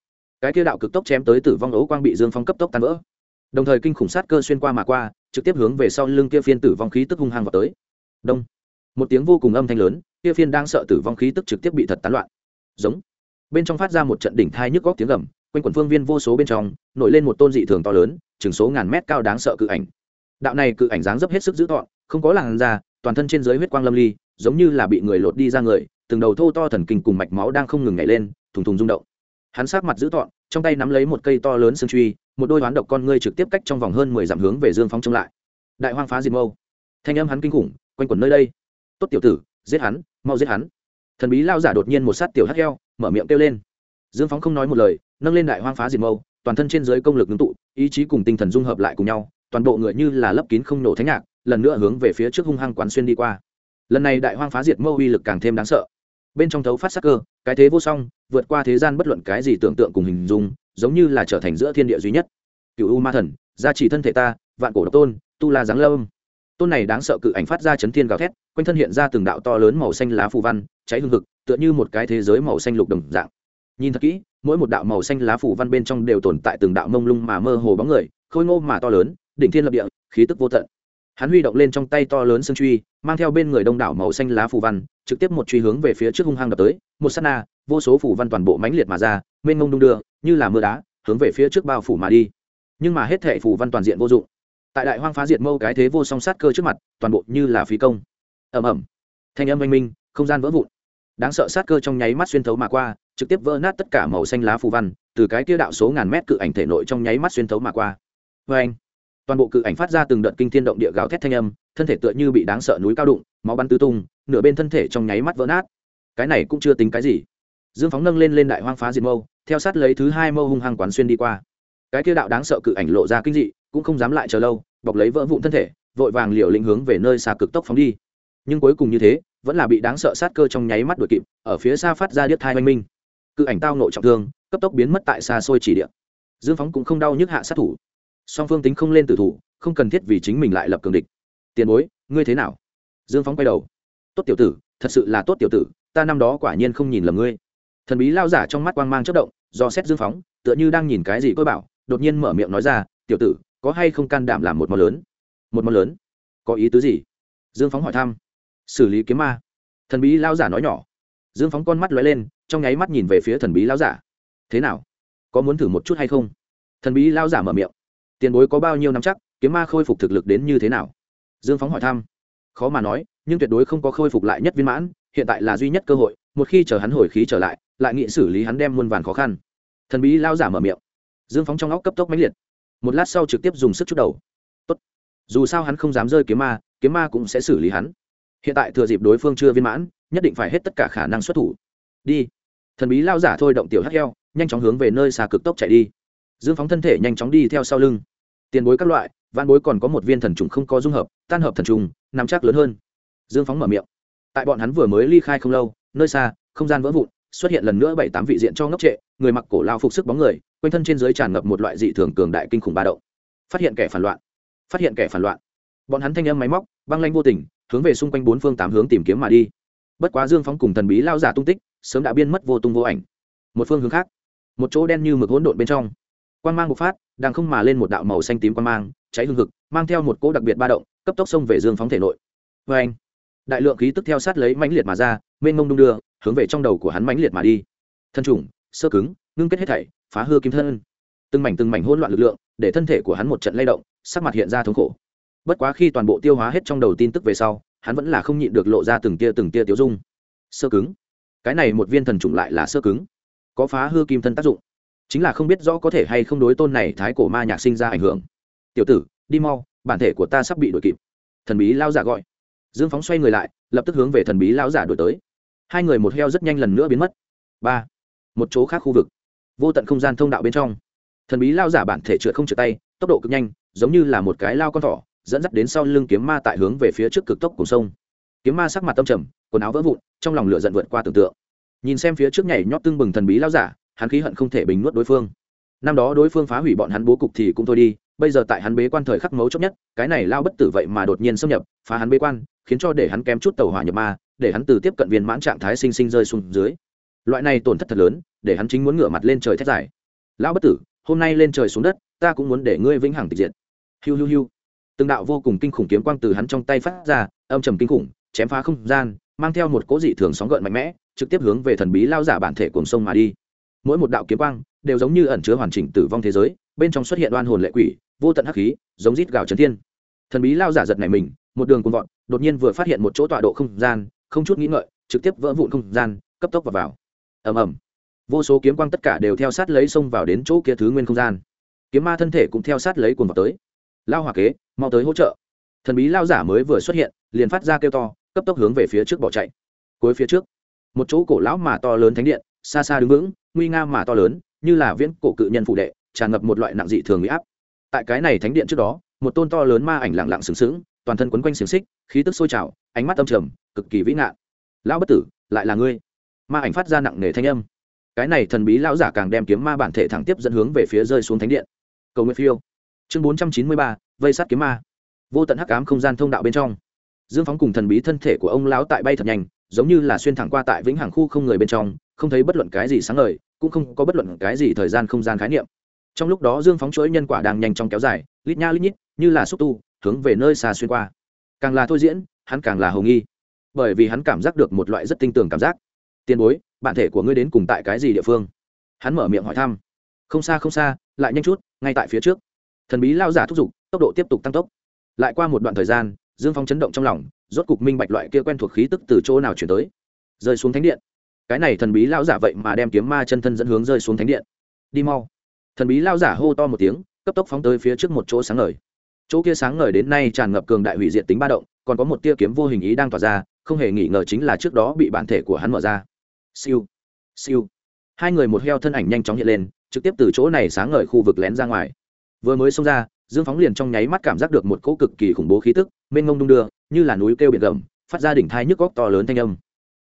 cái kia đạo cực tốc chém tới tử vong ấu quang bị dương phong cấp tốc tan vỡ. Đồng thời kinh khủng sát cơ xuyên qua mà qua, trực tiếp hướng về sau lưng kia phiên tử vong khí tức hung hăng vào tới. Đông. Một tiếng vô cùng âm thanh lớn, kia phiên đang sợ tử vong khí tức trực tiếp bị thật tán loạn. Giống. Bên trong phát ra một trận đỉnh thai nhức góc tiếng gầm, quanh quần phương viên vô số bên trong, nổi lên một tôn dị thường to lớn, chừng số ngàn mét cao đáng sợ cự ảnh. Đạo này cự ảnh dáng dấp hết sức dữ tọn không có làn da, toàn thân trên dưới huyết quang lâm ly, giống như là bị người lột đi ra người, từng đầu thô to thần kinh cùng mạch máu đang không ngừng nhảy lên, thùng thùng rung động hắn sát mặt dữ tọn, trong tay nắm lấy một cây to lớn xương truy, một đôi hoán độc con ngươi trực tiếp cách trong vòng hơn mười dặm hướng về dương phóng trông lại. Đại hoang phá diệt mâu. Thanh âm hắn kinh khủng, quanh quẩn nơi đây. Tốt tiểu tử, giết hắn, mau giết hắn. Thần bí lao giả đột nhiên một sát tiểu hắt heo mở miệng kêu lên. Dương phóng không nói một lời, nâng lên đại hoang phá diệt mâu, toàn thân trên dưới công lực ngưng tụ, ý chí cùng tinh thần dung hợp lại cùng nhau, toàn bộ người như là lấp kín không nổ thánh ngạc lần nữa hướng về phía trước hung hăng quán xuyên đi qua. Lần này đại hoang phá diệt mâu uy lực càng thêm đáng sợ. Bên trong thấu phát sắc cơ cái thế vô song, vượt qua thế gian bất luận cái gì tưởng tượng cùng hình dung, giống như là trở thành giữa thiên địa duy nhất. Cựu u ma thần gia trì thân thể ta, vạn cổ độc tôn, tu la giáng lâm. Tôn này đáng sợ cự ảnh phát ra chấn thiên gào thét, quanh thân hiện ra từng đạo to lớn màu xanh lá phù văn, cháy hương thực tựa như một cái thế giới màu xanh lục đồng dạng. Nhìn thật kỹ, mỗi một đạo màu xanh lá phủ văn bên trong đều tồn tại từng đạo mông lung mà mơ hồ bóng người, khôi ngô mà to lớn, đỉnh thiên lập địa, khí tức vô tận hắn huy động lên trong tay to lớn sương truy, mang theo bên người đông đảo màu xanh lá phủ văn, trực tiếp một truy hướng về phía trước hung hăng đập tới. Một s á t na, vô số phủ văn toàn bộ mãnh liệt mà ra, mênh mông đung đưa, như là mưa đá, hướng về phía trước bao phủ mà đi. Nhưng mà hết thệ phủ văn toàn diện vô dụng. Tại đại hoang phá diệt mâu cái thế vô song sát cơ trước mặt, toàn bộ như là phí công. Ẩm ẩm thanh âm oanh minh, không gian vỡ vụn. Đáng sợ sát cơ trong nháy mắt xuyên thấu mà qua, trực tiếp vỡ nát tất cả màu xanh lá phù văn, từ cái kia đạo số ngàn mét cự ảnh thể nội trong nháy mắt xuyên thấu mà qua. Vê anh toàn bộ cự ảnh phát ra từng đợt kinh thiên động địa gào thét thanh âm, thân thể tựa như bị đáng sợ núi cao đụng, máu bắn tứ tung, nửa bên thân thể trong nháy mắt vỡ nát. Cái này cũng chưa tính cái gì. Dương phóng nâng lên lên đại hoang phá diệt mâu, theo sát lấy thứ hai mâu hung hăng quán xuyên đi qua. Cái kia đạo đáng sợ cự ảnh lộ ra kinh dị, cũng không dám lại chờ lâu, bọc lấy vỡ vụn thân thể, vội vàng liều lĩnh hướng về nơi xa cực tốc phóng đi. Nhưng cuối cùng như thế, vẫn là bị đáng sợ sát cơ trong nháy mắt đuổi kịp, ở phía xa phát ra điếc thai oanh minh. Cự ảnh tao nộ trọng thương, cấp tốc biến mất tại xa xôi chỉ địa. Dương phóng cũng không đau nhức hạ sát thủ song phương tính không lên tử thủ, không cần thiết vì chính mình lại lập cường địch. Tiền bối, ngươi thế nào? Dương phóng quay đầu. Tốt tiểu tử, thật sự là tốt tiểu tử, ta năm đó quả nhiên không nhìn lầm ngươi. Thần bí lao giả trong mắt quang mang chất động, do xét dương phóng tựa như đang nhìn cái gì tôi bảo, đột nhiên mở miệng nói ra, tiểu tử, có hay không can đảm làm một món lớn? Một món lớn? Có ý tứ gì? Dương phóng hỏi thăm. Xử lý kiếm ma. Thần bí lao giả nói nhỏ. Dương phóng con mắt lóe lên, trong nháy mắt nhìn về phía thần bí lao giả. Thế nào? Có muốn thử một chút hay không? Thần bí lao giả mở miệng tiền bối có bao nhiêu năm chắc, kiếm ma khôi phục thực lực đến như thế nào? Dương phóng hỏi thăm. Khó mà nói, nhưng tuyệt đối không có khôi phục lại nhất viên mãn, hiện tại là duy nhất cơ hội, một khi chờ hắn hồi khí trở lại lại nghị xử lý hắn đem muôn vàn khó khăn. Thần bí lao giả mở miệng. Dương phóng trong óc cấp tốc máy liệt. Một lát sau trực tiếp dùng sức chút đầu. Tốt. dù sao hắn không dám rơi kiếm ma kiếm ma cũng sẽ xử lý hắn. Hiện tại thừa dịp đối phương chưa viên mãn, nhất định phải hết tất cả khả năng xuất thủ. Đi. Thần bí lao giả thôi động tiểu hắc heo nhanh chóng hướng về nơi xa cực tốc chạy đi dương phóng thân thể nhanh chóng đi theo sau lưng. Tiền bối các loại văn bối còn có một viên thần trùng không có dung hợp, tan hợp thần trùng, nắm chắc lớn hơn. Dương phóng mở miệng. Tại bọn hắn vừa mới ly khai không lâu, nơi xa, không gian vỡ vụn, xuất hiện lần nữa bảy tám vị diện cho ngốc trệ, người mặc cổ lao phục sức bóng người, quanh thân trên dưới tràn ngập một loại dị thường cường đại kinh khủng ba động. Phát hiện kẻ phản loạn. Phát hiện kẻ phản loạn. Bọn hắn thanh âm máy móc, băng lanh vô tình, hướng về xung quanh bốn phương tám hướng tìm kiếm mà đi. Bất quá dương phóng cùng thần bí lao giả tung tích, sớm đã biên mất vô tung vô ảnh. Một phương hướng khác, một chỗ đen như mực hỗn độn bên trong quan g mang bộc phát, đang không mà lên một đạo màu xanh tím quan mang, cháy hương hực, mang theo một cỗ đặc biệt ba động, cấp tốc xông về dương phóng thể nội. Vê anh, đại lượng khí tức theo sát lấy mãnh liệt mà ra, mênh mông đung đưa, hướng về trong đầu của hắn mãnh liệt mà đi. Thân trùng sơ cứng, ngưng kết hết thảy, phá hư kim thân. Từng mảnh từng mảnh hỗn loạn lực lượng, để thân thể của hắn một trận lay động, sắc mặt hiện ra thống khổ. Bất quá khi toàn bộ tiêu hóa hết trong đầu tin tức về sau, hắn vẫn là không nhịn được lộ ra từng tia từng tia tiêu dung. Sơ cứng. Cái này một viên thần trùng lại là sơ cứng. Có phá hư kim thân tác dụng chính là không biết rõ có thể hay không đối tôn này thái cổ ma nhạc sinh ra ảnh hưởng. Tiểu tử, đi mau, bản thể của ta sắp bị đuổi kịp. Thần bí lao giả gọi. Dương phóng xoay người lại, lập tức hướng về thần bí lao giả đuổi tới. Hai người một heo rất nhanh lần nữa biến mất. Ba. Một chỗ khác khu vực. Vô tận không gian thông đạo bên trong. Thần bí lao giả bản thể trượt không trượt tay, tốc độ cực nhanh, giống như là một cái lao con thỏ, dẫn dắt đến sau lưng kiếm ma tại hướng về phía trước cực tốc cùng sông. Kiếm ma sắc mặt tâm trầm, quần áo vỡ vụn, trong lòng lửa giận vượt qua tưởng tượng. Nhìn xem phía trước nhảy nhót tương bừng thần bí lao giả hắn khí hận không thể bình nuốt đối phương. Năm đó đối phương phá hủy bọn hắn bố cục thì cũng thôi đi, bây giờ tại hắn bế quan thời khắc mấu chốt nhất, cái này lao bất tử vậy mà đột nhiên xâm nhập, phá hắn bế quan, khiến cho để hắn kém chút tàu hỏa nhập ma, để hắn từ tiếp cận viên mãn trạng thái sinh sinh rơi xuống dưới. Loại này tổn thất thật lớn, để hắn chính muốn ngửa mặt lên trời thét dài. Lão bất tử, hôm nay lên trời xuống đất, ta cũng muốn để ngươi vĩnh hằng tịch diện hiu hiu hiu. Từng đạo vô cùng kinh khủng kiếm quang từ hắn trong tay phát ra, âm trầm kinh khủng, chém phá không gian, mang theo một cỗ dị thường sóng gợn mạnh mẽ, trực tiếp hướng về thần bí lao giả bản thể cuồng sông mà đi mỗi một đạo kiếm quang đều giống như ẩn chứa hoàn chỉnh tử vong thế giới, bên trong xuất hiện oan hồn lệ quỷ, vô tận hắc khí, giống rít gào trấn thiên. Thần bí lao giả giật này mình, một đường cuồng vọt đột nhiên vừa phát hiện một chỗ tọa độ không gian, không chút nghĩ ngợi, trực tiếp vỡ vụn không gian, cấp tốc vào vào. Ầm ầm. Vô số kiếm quang tất cả đều theo sát lấy xông vào đến chỗ kia thứ nguyên không gian. Kiếm ma thân thể cũng theo sát lấy cuồng vào tới. Lao hỏa kế, mau tới hỗ trợ. Thần bí lao giả mới vừa xuất hiện, liền phát ra kêu to, cấp tốc hướng về phía trước bỏ chạy. Cuối phía trước, một chỗ cổ lão mà to lớn thánh điện xa xa đứng vững, nguy nga mà to lớn, như là viễn cổ cự nhân phụ đệ, tràn ngập một loại nặng dị thường huy áp. Tại cái này thánh điện trước đó, một tôn to lớn ma ảnh lặng lặng sừng sững, toàn thân quấn quanh xiềng xích, khí tức sôi trào, ánh mắt âm trầm, cực kỳ vĩ ngạn. Lão bất tử, lại là ngươi? Ma ảnh phát ra nặng nề thanh âm. Cái này thần bí lão giả càng đem kiếm ma bản thể thẳng tiếp dẫn hướng về phía rơi xuống thánh điện. Cầu nguyện phiêu. Chương bốn trăm chín mươi ba, vây sát kiếm ma. Vô tận hắc ám không gian thông đạo bên trong. Dương phóng cùng thần bí thân thể của ông lão tại bay thật nhanh, giống như là xuyên thẳng qua tại vĩnh hằng khu không người bên trong không thấy bất luận cái gì sáng ngời, cũng không có bất luận cái gì thời gian không gian khái niệm. Trong lúc đó dương phóng chuỗi nhân quả đang nhanh chóng kéo dài, lít nha lít nhít, như là xúc tu, hướng về nơi xa xuyên qua. Càng là thôi diễn, hắn càng là hầu nghi. Bởi vì hắn cảm giác được một loại rất tinh tường cảm giác. Tiền bối bản thể của ngươi đến cùng tại cái gì địa phương? Hắn mở miệng hỏi thăm. Không xa không xa, lại nhanh chút, ngay tại phía trước. Thần bí lao giả thúc giục, tốc độ tiếp tục tăng tốc. Lại qua một đoạn thời gian, dương phong chấn động trong lòng, rốt cục minh bạch loại kia quen thuộc khí tức từ chỗ nào chuyển tới. Rơi xuống thánh điện cái này thần bí lao giả vậy mà đem kiếm ma chân thân dẫn hướng rơi xuống thánh điện. Đi mau. Thần bí lao giả hô to một tiếng, cấp tốc phóng tới phía trước một chỗ sáng ngời. Chỗ kia sáng ngời đến nay tràn ngập cường đại hủy diệt tính ba động, còn có một tia kiếm vô hình ý đang tỏa ra, không hề nghĩ ngờ chính là trước đó bị bản thể của hắn mở ra. Siêu. Siêu. Hai người một heo thân ảnh nhanh chóng hiện lên, trực tiếp từ chỗ này sáng ngời khu vực lén ra ngoài. Vừa mới xông ra, dương phóng liền trong nháy mắt cảm giác được một cỗ cực kỳ khủng bố khí tức, mênh ngông đung đưa, như là núi kêu biển gầm, phát ra đỉnh thai nhức góc to lớn thanh âm.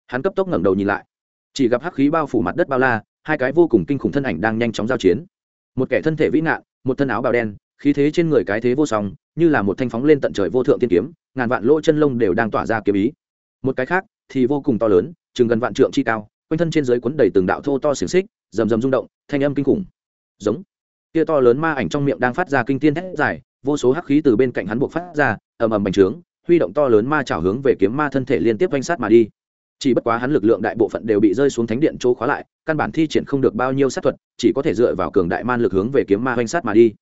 Hắn cấp tốc ngẩng đầu nhìn lại chỉ gặp hắc khí bao phủ mặt đất bao la, hai cái vô cùng kinh khủng thân ảnh đang nhanh chóng giao chiến. Một kẻ thân thể vĩ ngạn, một thân áo bào đen, khí thế trên người cái thế vô song, như là một thanh phóng lên tận trời vô thượng tiên kiếm, ngàn vạn lỗ chân lông đều đang tỏa ra kiếm ý. Một cái khác, thì vô cùng to lớn, chừng gần vạn trượng chi cao, quanh thân trên dưới cuốn đầy từng đạo thô to xiềng xích, rầm rầm rung động, thanh âm kinh khủng. Giống. Kia to lớn ma ảnh trong miệng đang phát ra kinh tiên thét dài, vô số hắc khí từ bên cạnh hắn buộc phát ra, ầm ầm bành trướng, huy động to lớn ma chảo hướng về kiếm ma thân thể liên tiếp oanh sát mà đi chỉ bất quá hắn lực lượng đại bộ phận đều bị rơi xuống thánh điện chỗ khóa lại, căn bản thi triển không được bao nhiêu sát thuật, chỉ có thể dựa vào cường đại man lực hướng về kiếm ma oanh sát mà đi.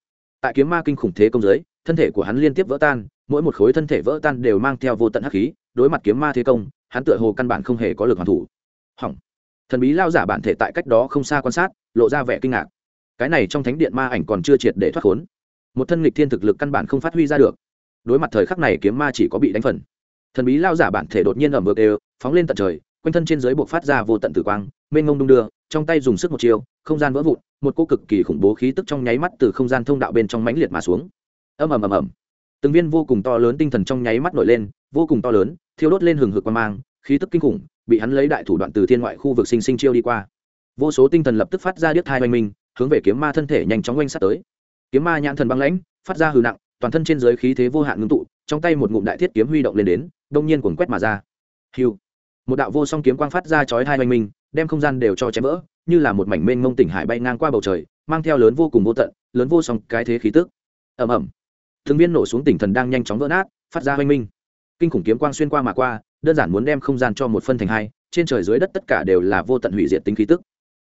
Tại kiếm ma kinh khủng thế công giới, thân thể của hắn liên tiếp vỡ tan, mỗi một khối thân thể vỡ tan đều mang theo vô tận hắc khí, đối mặt kiếm ma thế công, hắn tựa hồ căn bản không hề có lực hoàn thủ. Hỏng. Thần bí lao giả bản thể tại cách đó không xa quan sát, lộ ra vẻ kinh ngạc. Cái này trong thánh điện ma ảnh còn chưa triệt để thoát khốn. Một thân nghịch thiên thực lực căn bản không phát huy ra được. Đối mặt thời khắc này kiếm ma chỉ có bị đánh phần. Thần bí lao giả bản thể đột nhiên ẩm vượt đều phóng lên tận trời, quanh thân trên dưới buộc phát ra vô tận tử quang, mênh ngông đung đưa, trong tay dùng sức một chiều không gian vỡ vụn, một cô cực kỳ khủng bố khí tức trong nháy mắt từ không gian thông đạo bên trong mãnh liệt mà xuống. Ầm ầm ầm ầm. Từng viên vô cùng to lớn tinh thần trong nháy mắt nổi lên, vô cùng to lớn, thiêu đốt lên hừng hực quan mang, khí tức kinh khủng, bị hắn lấy đại thủ đoạn từ thiên ngoại khu vực sinh sinh chiêu đi qua. Vô số tinh thần lập tức phát ra điếc thai oanh minh, hướng về kiếm ma thân thể nhanh chóng oanh sát tới. Kiếm ma nhãn thần băng lãnh, phát ra hư nặng, toàn thân trên dưới khí thế vô hạn ngưng tụ, trong tay một ngụm đại thiết kiếm huy động lên đến, đông nhiên cuồng quét mà ra. Hiu một đạo vô song kiếm quang phát ra chói hai hoành minh, đem không gian đều cho chém vỡ, như là một mảnh mênh mông tỉnh hải bay ngang qua bầu trời, mang theo lớn vô cùng vô tận, lớn vô song cái thế khí tức. Ầm ầm. Thường viên nổ xuống tỉnh thần đang nhanh chóng vỡ nát, phát ra hoành minh. Kinh khủng kiếm quang xuyên qua mà qua, đơn giản muốn đem không gian cho một phân thành hai, trên trời dưới đất tất cả đều là vô tận hủy diệt tính khí tức.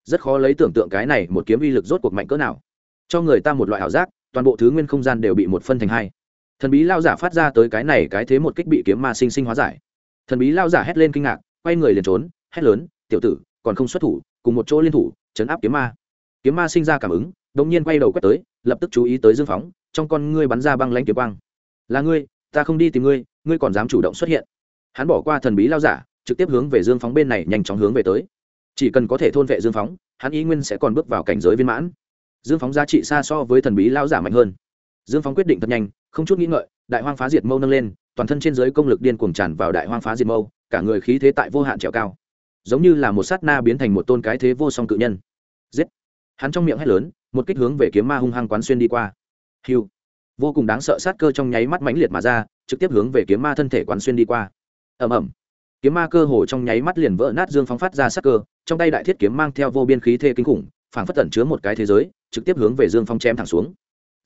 Rất khó lấy tưởng tượng cái này một kiếm uy lực rốt cuộc mạnh cỡ nào. Cho người ta một loại ảo giác, toàn bộ thứ nguyên không gian đều bị một phân thành hai. Thần bí lao giả phát ra tới cái này cái thế một kích bị kiếm ma sinh sinh hóa giải thần bí lao giả hét lên kinh ngạc, quay người liền trốn, hét lớn, tiểu tử, còn không xuất thủ, cùng một chỗ liên thủ chấn áp kiếm ma. Kiếm ma sinh ra cảm ứng, đột nhiên quay đầu quét tới, lập tức chú ý tới dương phóng, trong con ngươi bắn ra băng lãnh kiếm quang. Là ngươi, ta không đi tìm ngươi ngươi còn dám chủ động xuất hiện. Hắn bỏ qua thần bí lao giả, trực tiếp hướng về dương phóng bên này nhanh chóng hướng về tới. Chỉ cần có thể thôn vệ dương phóng, hắn ý nguyên sẽ còn bước vào cảnh giới viên mãn. Dương phóng giá trị xa so với thần bí lao giả mạnh hơn dương phóng quyết định thật nhanh, không chút nghĩ ngợi, đại hoang phá diệt mâu nâng lên, toàn thân trên giới công lực điên cuồng tràn vào đại hoang phá diệt mâu, cả người khí thế tại vô hạn trèo cao. Giống như là một sát na biến thành một tôn cái thế vô song cự nhân. Giết! Hắn trong miệng hét lớn, một kích hướng về kiếm ma hung hăng quán xuyên đi qua. Hiu vô cùng đáng sợ sát cơ trong nháy mắt mãnh liệt mà ra, trực tiếp hướng về kiếm ma thân thể quán xuyên đi qua. Ầm ầm! Kiếm ma cơ hồ trong nháy mắt liền vỡ nát dương phóng phát ra sát cơ, trong tay đại thiết kiếm mang theo vô biên khí thế kinh khủng, phảng phất tẩn chứa một cái thế giới, trực tiếp hướng về dương phong chém thẳng xuống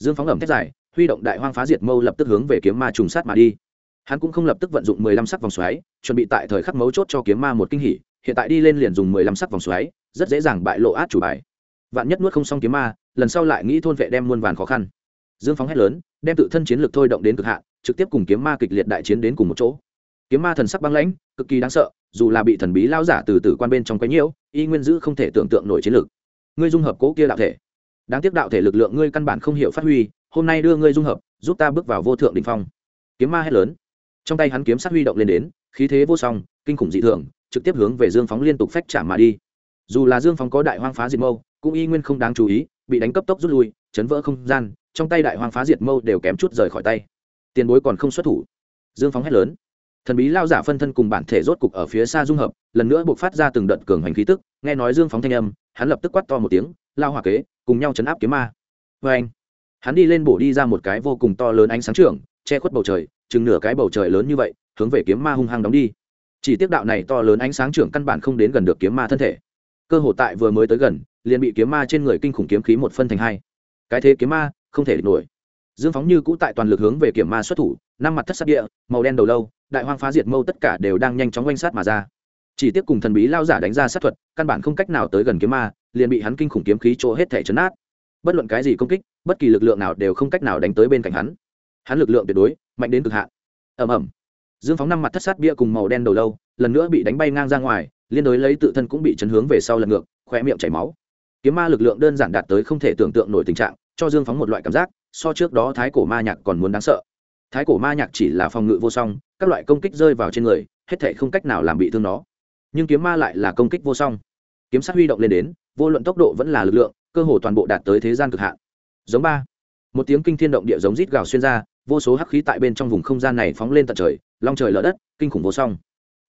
dương phóng ẩm thét dài, huy động đại hoang phá diệt mâu lập tức hướng về kiếm ma trùng sát mà đi. Hắn cũng không lập tức vận dụng mười lăm sắc vòng xoáy, chuẩn bị tại thời khắc mấu chốt cho kiếm ma một kinh hỉ, hiện tại đi lên liền dùng mười lăm sắc vòng xoáy, rất dễ dàng bại lộ át chủ bài. Vạn nhất nuốt không xong kiếm ma, lần sau lại nghĩ thôn vệ đem muôn vàn khó khăn. Dương phóng hét lớn, đem tự thân chiến lực thôi động đến cực hạn, trực tiếp cùng kiếm ma kịch liệt đại chiến đến cùng một chỗ. Kiếm ma thần sắc băng lãnh, cực kỳ đáng sợ, dù là bị thần bí lao giả từ từ quan bên trong quấy nhiễu, y nguyên giữ không thể tưởng tượng nổi chiến lực ngươi dung hợp cố kia đạo thể đáng tiếc đạo thể lực lượng ngươi căn bản không hiểu phát huy, hôm nay đưa ngươi dung hợp, giúp ta bước vào vô thượng đình phong. Kiếm ma hét lớn. Trong tay hắn kiếm sát huy động lên đến, khí thế vô song, kinh khủng dị thường, trực tiếp hướng về dương phóng liên tục phách trả mà đi. Dù là dương phóng có đại hoang phá diệt mâu, cũng y nguyên không đáng chú ý, bị đánh cấp tốc rút lui, chấn vỡ không gian, trong tay đại hoang phá diệt mâu đều kém chút rời khỏi tay. Tiền bối còn không xuất thủ. Dương phóng hét lớn. Thần bí lao giả phân thân cùng bản thể rốt cục ở phía xa dung hợp, lần nữa buộc phát ra từng đợt cường hành khí tức, nghe nói dương phóng thanh âm, hắn lập tức quát to một tiếng lao hỏa kế, cùng nhau chấn áp kiếm ma. Vê anh, hắn đi lên bổ đi ra một cái vô cùng to lớn ánh sáng trưởng, che khuất bầu trời, chừng nửa cái bầu trời lớn như vậy, hướng về kiếm ma hung hăng đóng đi. Chỉ tiếc đạo này to lớn ánh sáng trưởng căn bản không đến gần được kiếm ma thân thể. Cơ hội tại vừa mới tới gần, liền bị kiếm ma trên người kinh khủng kiếm khí một phân thành hai. Cái thế kiếm ma, không thể địch nổi. Dương phóng như cũ tại toàn lực hướng về kiểm ma xuất thủ, năm mặt thất sát địa, màu đen đầu lâu, đại hoang phá diệt mâu tất cả đều đang nhanh chóng quanh sát mà ra chỉ tiếc cùng thần bí lao giả đánh ra sát thuật, căn bản không cách nào tới gần kiếm ma, liền bị hắn kinh khủng kiếm khí chỗ hết thể chấn át bất luận cái gì công kích, bất kỳ lực lượng nào đều không cách nào đánh tới bên cạnh hắn. Hắn lực lượng tuyệt đối, mạnh đến cực hạn. Ầm ầm. Dương phóng năm mặt thất sát bia cùng màu đen đầu lâu, lần nữa bị đánh bay ngang ra ngoài, liên đối lấy tự thân cũng bị chấn hướng về sau lần ngược khoe miệng chảy máu. Kiếm ma lực lượng đơn giản đạt tới không thể tưởng tượng nổi tình trạng, cho dương phóng một loại cảm giác, so trước đó thái cổ ma nhạc còn muốn đáng sợ. Thái cổ ma nhạc chỉ là phòng ngự vô song, các loại công kích rơi vào trên người, hết thể không cách nào làm bị thương nó nhưng kiếm ma lại là công kích vô song. Kiếm sát huy động lên đến, vô luận tốc độ vẫn là lực lượng, cơ hồ toàn bộ đạt tới thế gian cực hạn. Giống ba. Một tiếng kinh thiên động địa giống rít gào xuyên ra, vô số hắc khí tại bên trong vùng không gian này phóng lên tận trời, long trời lở đất, kinh khủng vô song.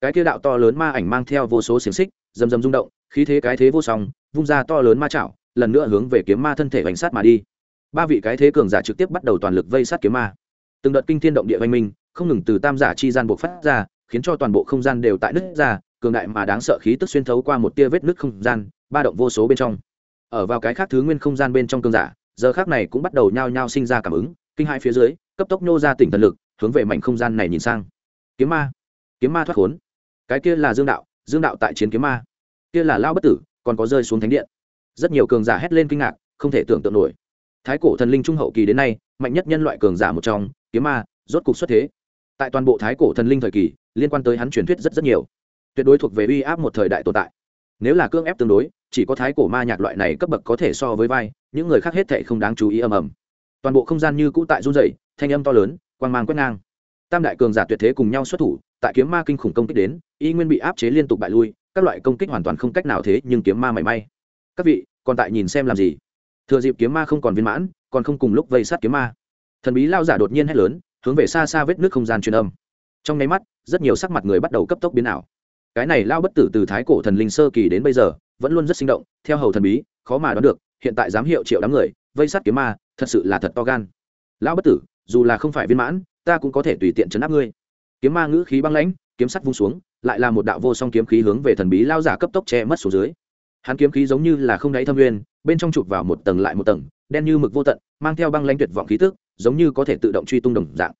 Cái kia đạo to lớn ma ảnh mang theo vô số xiềng xích, rầm rầm rung động, khí thế cái thế vô song, vung ra to lớn ma chảo, lần nữa hướng về kiếm ma thân thể bánh sát mà đi. Ba vị cái thế cường giả trực tiếp bắt đầu toàn lực vây sát kiếm ma. Từng đợt kinh thiên động địa oanh minh, không ngừng từ tam giả chi gian buộc phát ra, khiến cho toàn bộ không gian đều tại nứt ra cường đại mà đáng sợ khí tức xuyên thấu qua một tia vết nứt không gian, ba động vô số bên trong. Ở vào cái khác thứ nguyên không gian bên trong cường giả, giờ khác này cũng bắt đầu nhao nhao sinh ra cảm ứng, kinh hai phía dưới, cấp tốc nhô ra tỉnh thần lực, hướng về mảnh không gian này nhìn sang. Kiếm ma kiếm ma thoát khốn. Cái kia là dương đạo dương đạo tại chiến kiếm ma. Kia là lao bất tử, còn có rơi xuống thánh điện. Rất nhiều cường giả hét lên kinh ngạc, không thể tưởng tượng nổi. Thái cổ thần linh trung hậu kỳ đến nay, mạnh nhất nhân loại cường giả một trong, kiếm ma, rốt cục xuất thế. Tại toàn bộ thái cổ thần linh thời kỳ, liên quan tới hắn truyền thuyết rất rất nhiều tuyệt đối thuộc về uy áp một thời đại tồn tại. Nếu là cưỡng ép tương đối, chỉ có thái cổ ma nhạc loại này cấp bậc có thể so với vai, những người khác hết thệ không đáng chú ý ầm ầm. Toàn bộ không gian như cũ tại run dày thanh âm to lớn, quang mang quét ngang. Tam đại cường giả tuyệt thế cùng nhau xuất thủ, tại kiếm ma kinh khủng công kích đến, y nguyên bị áp chế liên tục bại lui, các loại công kích hoàn toàn không cách nào thế nhưng kiếm ma mảy may. Các vị, còn tại nhìn xem làm gì? Thừa dịp kiếm ma không còn viên mãn, còn không cùng lúc vây sát kiếm ma. Thần bí lao giả đột nhiên hét lớn, hướng về xa xa vết nước không gian truyền âm. Trong nháy mắt, rất nhiều sắc mặt người bắt đầu cấp tốc biến ảo cái này lao bất tử từ thái cổ thần linh sơ kỳ đến bây giờ, vẫn luôn rất sinh động, theo hầu thần bí, khó mà đoán được, hiện tại dám hiệu triệu đám người, vây sát kiếm ma, thật sự là thật to gan. Lão bất tử, dù là không phải viên mãn, ta cũng có thể tùy tiện chấn áp ngươi. Kiếm ma ngữ khí băng lãnh, kiếm sắt vung xuống, lại là một đạo vô song kiếm khí hướng về thần bí lao giả cấp tốc che mất xuống dưới. Hắn kiếm khí giống như là không đáy thâm nguyên, bên trong chụp vào một tầng lại một tầng, đen như mực vô tận, mang theo băng lãnh tuyệt vọng khí tức, giống như có thể tự động truy tung đồng dạng.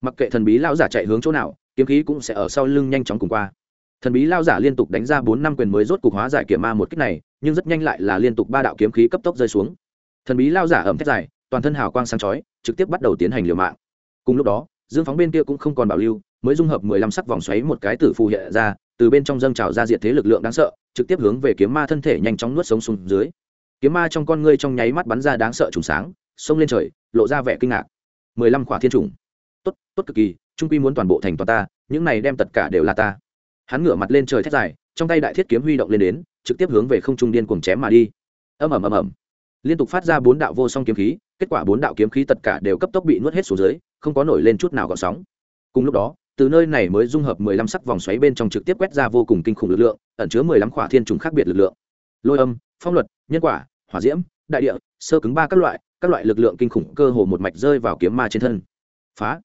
Mặc kệ thần bí lao giả chạy hướng chỗ nào, kiếm khí cũng sẽ ở sau lưng nhanh chóng cùng qua thần bí lao giả liên tục đánh ra bốn năm quyền mới rốt cục hóa giải kiểm ma một cách này, nhưng rất nhanh lại là liên tục ba đạo kiếm khí cấp tốc rơi xuống. Thần bí lao giả ẩm thét dài, toàn thân hào quang sáng chói, trực tiếp bắt đầu tiến hành liều mạng. Cùng lúc đó, dương phóng bên kia cũng không còn bảo lưu, mới dung hợp mười lăm sắc vòng xoáy một cái tử phù hiện ra, từ bên trong dâng trào ra diệt thế lực lượng đáng sợ, trực tiếp hướng về kiếm ma thân thể nhanh chóng nuốt sống xuống dưới. Kiếm ma trong con ngươi trong nháy mắt bắn ra đáng sợ trùng sáng, xông lên trời, lộ ra vẻ kinh ngạc. Mười lăm khỏa thiên trùng. Tốt tốt cực kỳ, trung quy muốn toàn bộ thành toàn ta, những này đem tất cả đều là ta hắn ngửa mặt lên trời thét dài, trong tay đại thiết kiếm huy động lên đến, trực tiếp hướng về không trung điên cuồng chém mà đi. Ầm ầm ầm ầm. Liên tục phát ra bốn đạo vô song kiếm khí, kết quả bốn đạo kiếm khí tất cả đều cấp tốc bị nuốt hết xuống dưới, không có nổi lên chút nào gọn sóng. Cùng lúc đó, từ nơi này mới dung hợp mười lăm sắc vòng xoáy bên trong trực tiếp quét ra vô cùng kinh khủng lực lượng, ẩn chứa mười lăm khỏa thiên trùng khác biệt lực lượng. Lôi âm, phong luật, nhân quả, hỏa diễm, đại địa, sơ cứng ba các loại các loại lực lượng kinh khủng cơ hồ một mạch rơi vào kiếm ma trên thân. Phá.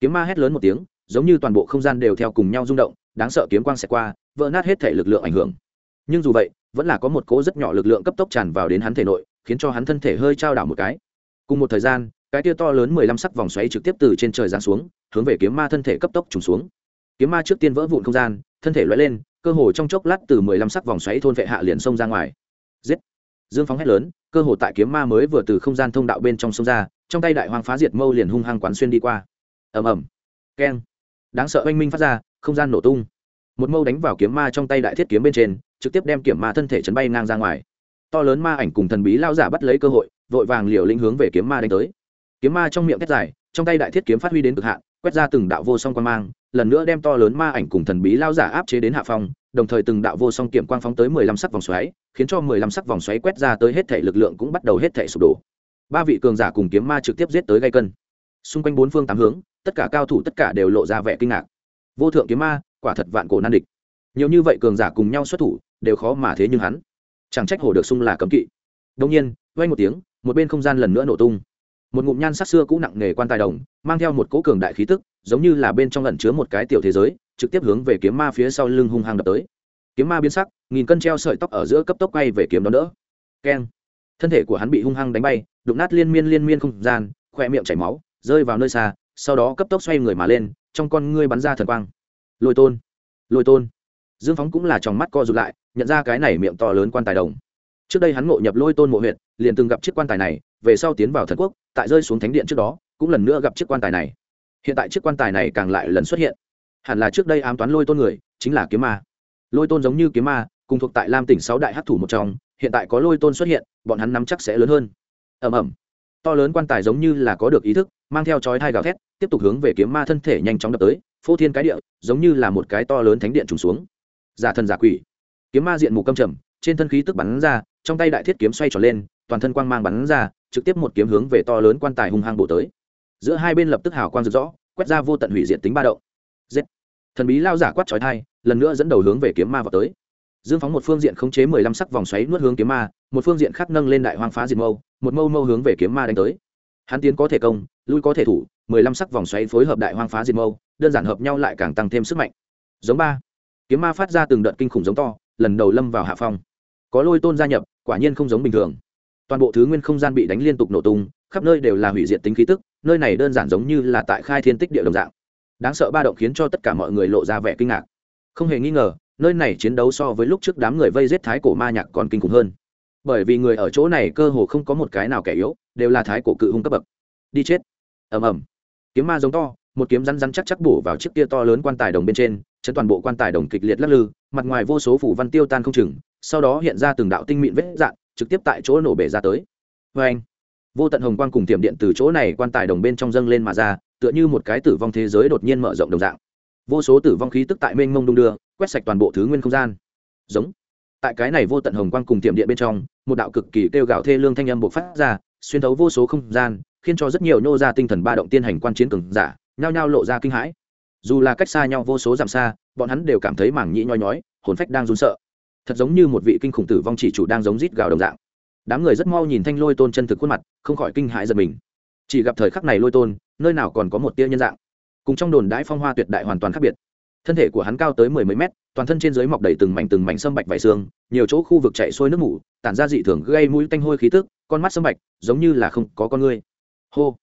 Kiếm ma hét lớn một tiếng, giống như toàn bộ không gian đều theo cùng nhau rung động đáng sợ kiếm quang sẽ qua, vỡ nát hết thể lực lượng ảnh hưởng. Nhưng dù vậy, vẫn là có một cỗ rất nhỏ lực lượng cấp tốc tràn vào đến hắn thể nội, khiến cho hắn thân thể hơi trao đảo một cái. Cùng một thời gian, cái tia to lớn mười lăm sắc vòng xoáy trực tiếp từ trên trời giáng xuống, hướng về kiếm ma thân thể cấp tốc trùng xuống. Kiếm ma trước tiên vỡ vụn không gian, thân thể loay lên, cơ hồ trong chốc lát từ mười lăm sắc vòng xoáy thôn vệ hạ liền xông ra ngoài. Giết! Dương phóng hét lớn, cơ hồ tại kiếm ma mới vừa từ không gian thông đạo bên trong sông ra, trong tay đại hoàng phá diệt mâu liền hung hăng quán xuyên đi qua. Ầm ầm. Keng. Đáng sợ oanh minh phát ra không gian nổ tung. Một mâu đánh vào kiếm ma trong tay đại thiết kiếm bên trên, trực tiếp đem kiểm ma thân thể chấn bay ngang ra ngoài. To lớn ma ảnh cùng thần bí lao giả bắt lấy cơ hội, vội vàng liều lĩnh hướng về kiếm ma đánh tới. Kiếm ma trong miệng thét dài, trong tay đại thiết kiếm phát huy đến cực hạn, quét ra từng đạo vô song quan mang, lần nữa đem to lớn ma ảnh cùng thần bí lao giả áp chế đến hạ phong, đồng thời từng đạo vô song kiểm quang phóng tới mười lăm sắc vòng xoáy, khiến cho mười lăm sắc vòng xoáy quét ra tới hết thể lực lượng cũng bắt đầu hết thể sụp đổ. Ba vị cường giả cùng kiếm ma trực tiếp giết tới gây cân. Xung quanh bốn phương tám hướng, tất cả cao thủ tất cả đều lộ ra vẻ kinh ngạc vô thượng kiếm ma, quả thật vạn cổ nan địch. Nhiều như vậy cường giả cùng nhau xuất thủ, đều khó mà thế nhưng hắn. Chẳng trách hồ được xung là cấm kỵ. Đông nhiên vay một tiếng, một bên không gian lần nữa nổ tung. Một ngụm nhan sắc xưa cũ nặng nề quan tài đồng, mang theo một cỗ cường đại khí tức, giống như là bên trong lẩn chứa một cái tiểu thế giới, trực tiếp hướng về kiếm ma phía sau lưng hung hăng đập tới. Kiếm ma biến sắc, nghìn cân treo sợi tóc ở giữa cấp tốc quay về kiếm đón đỡ. Keng. Thân thể của hắn bị hung hăng đánh bay, đụng nát liên miên liên miên không gian khoe miệng chảy máu, rơi vào nơi xa, sau đó cấp tốc xoay người mà lên trong con ngươi bắn ra thần quang. Lôi tôn lôi tôn. Dương phóng cũng là trong mắt co rụt lại, nhận ra cái này miệng to lớn quan tài đồng. Trước đây hắn ngộ nhập lôi tôn mộ huyện liền từng gặp chiếc quan tài này, về sau tiến vào thần quốc, tại rơi xuống thánh điện trước đó, cũng lần nữa gặp chiếc quan tài này. Hiện tại chiếc quan tài này càng lại lần xuất hiện. Hẳn là trước đây ám toán lôi tôn người, chính là kiếm ma. Lôi tôn giống như kiếm ma, cùng thuộc tại lam tỉnh sáu đại hát thủ một trong, hiện tại có lôi tôn xuất hiện, bọn hắn nắm chắc sẽ lớn hơn. Ẩm ẩm to lớn quan tài giống như là có được ý thức mang theo chói thai gào thét, tiếp tục hướng về kiếm ma thân thể nhanh chóng đập tới, phô thiên cái địa, giống như là một cái to lớn thánh điện trùng xuống. Giả thần giả quỷ. Kiếm ma diện mù câm trầm, trên thân khí tức bắn ra, trong tay đại thiết kiếm xoay tròn lên, toàn thân quang mang bắn ra, trực tiếp một kiếm hướng về to lớn quan tài hung hăng bổ tới. Giữa hai bên lập tức hào quang rực rõ quét ra vô tận hủy diệt tính ba động. Giết. Thần bí lao giả quát trói thai lần nữa dẫn đầu hướng về kiếm ma vào tới. Dương phóng một phương diện khống chế mười lăm sắc vòng xoáy nuốt hướng kiếm ma, một phương diện khác nâng lên đại hoang phá diệt mâu, một mâu mâu hướng về kiếm ma đánh tới hắn tiến có thể công, lui có thể thủ, mười lăm sắc vòng xoáy phối hợp đại hoang phá diệt mâu, đơn giản hợp nhau lại càng tăng thêm sức mạnh. Giống ba. Kiếm ma phát ra từng đợt kinh khủng giống to, lần đầu lâm vào hạ phong. Có lôi tôn gia nhập, quả nhiên không giống bình thường. Toàn bộ thứ nguyên không gian bị đánh liên tục nổ tung, khắp nơi đều là hủy diệt tính khí tức, nơi này đơn giản giống như là tại khai thiên tích địa đồng dạng. Đáng sợ ba động khiến cho tất cả mọi người lộ ra vẻ kinh ngạc. Không hề nghi ngờ, nơi này chiến đấu so với lúc trước đám người vây giết thái cổ ma nhạc còn kinh khủng hơn bởi vì người ở chỗ này cơ hồ không có một cái nào kẻ yếu, đều là thái cổ cự hung cấp bậc. Đi chết. Ầm ầm. Kiếm ma giống to, một kiếm rắn rắn chắc chắc bổ vào chiếc kia to lớn quan tài đồng bên trên, chấn toàn bộ quan tài đồng kịch liệt lắc lư, mặt ngoài vô số phủ văn tiêu tan không chừng, sau đó hiện ra từng đạo tinh mịn vết dạn, trực tiếp tại chỗ nổ bể ra tới. Vê anh, vô tận hồng quang cùng tiềm điện từ chỗ này quan tài đồng bên trong dâng lên mà ra, tựa như một cái tử vong thế giới đột nhiên mở rộng đồng dạng. Vô số tử vong khí tức tại mênh mông đung đưa, quét sạch toàn bộ thứ nguyên không gian. Giống tại cái này vô tận hồng quang cùng tiềm điện bên trong, một đạo cực kỳ kêu gạo thê lương thanh âm bộc phát ra, xuyên thấu vô số không gian, khiến cho rất nhiều nô ra tinh thần ba động tiên hành quan chiến cường giả, nhao nhao lộ ra kinh hãi. Dù là cách xa nhau vô số dặm xa, bọn hắn đều cảm thấy mảng nhĩ nhoi nhói, hồn phách đang run sợ. Thật giống như một vị kinh khủng tử vong chỉ chủ đang giống rít gào đồng dạng. Đám người rất mau nhìn thanh lôi tôn chân thực khuôn mặt, không khỏi kinh hãi giật mình. Chỉ gặp thời khắc này lôi tôn, nơi nào còn có một tia nhân dạng. Cùng trong đồn đãi phong hoa tuyệt đại hoàn toàn khác biệt thân thể của hắn cao tới mười mấy mét, toàn thân trên dưới mọc đầy từng mảnh từng mảnh sâm bạch vải xương, nhiều chỗ khu vực chạy xuôi nước mủ, tản ra dị thường gây mũi tanh hôi khí tức, con mắt sâm bạch, giống như là không có con ngươi hô!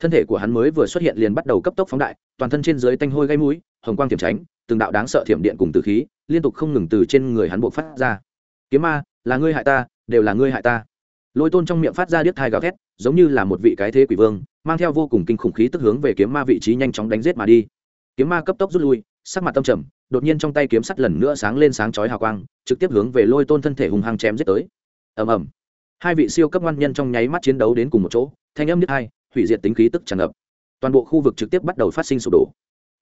Thân thể của hắn mới vừa xuất hiện liền bắt đầu cấp tốc phóng đại, toàn thân trên dưới tanh hôi gây mũi, hồng quang tiềm tránh, từng đạo đáng sợ thiểm điện cùng từ khí, liên tục không ngừng từ trên người hắn buộc phát ra. Kiếm ma, là ngươi hại ta, đều là ngươi hại ta. Lôi tôn trong miệng phát ra điếc thai gào thét, giống như là một vị cái thế quỷ vương, mang theo vô cùng kinh khủng khí tức hướng về kiếm ma vị trí nhanh chóng đánh giết mà đi. Kiếm ma cấp tốc rút lui sắc mặt tâm trầm, đột nhiên trong tay kiếm sắt lần nữa sáng lên sáng chói hào quang, trực tiếp hướng về lôi tôn thân thể hùng hăng chém giết tới. Ầm ầm. Hai vị siêu cấp ngoan nhân trong nháy mắt chiến đấu đến cùng một chỗ, thanh âm nhất hai hủy diệt tính khí tức tràn ngập. Toàn bộ khu vực trực tiếp bắt đầu phát sinh sụp đổ.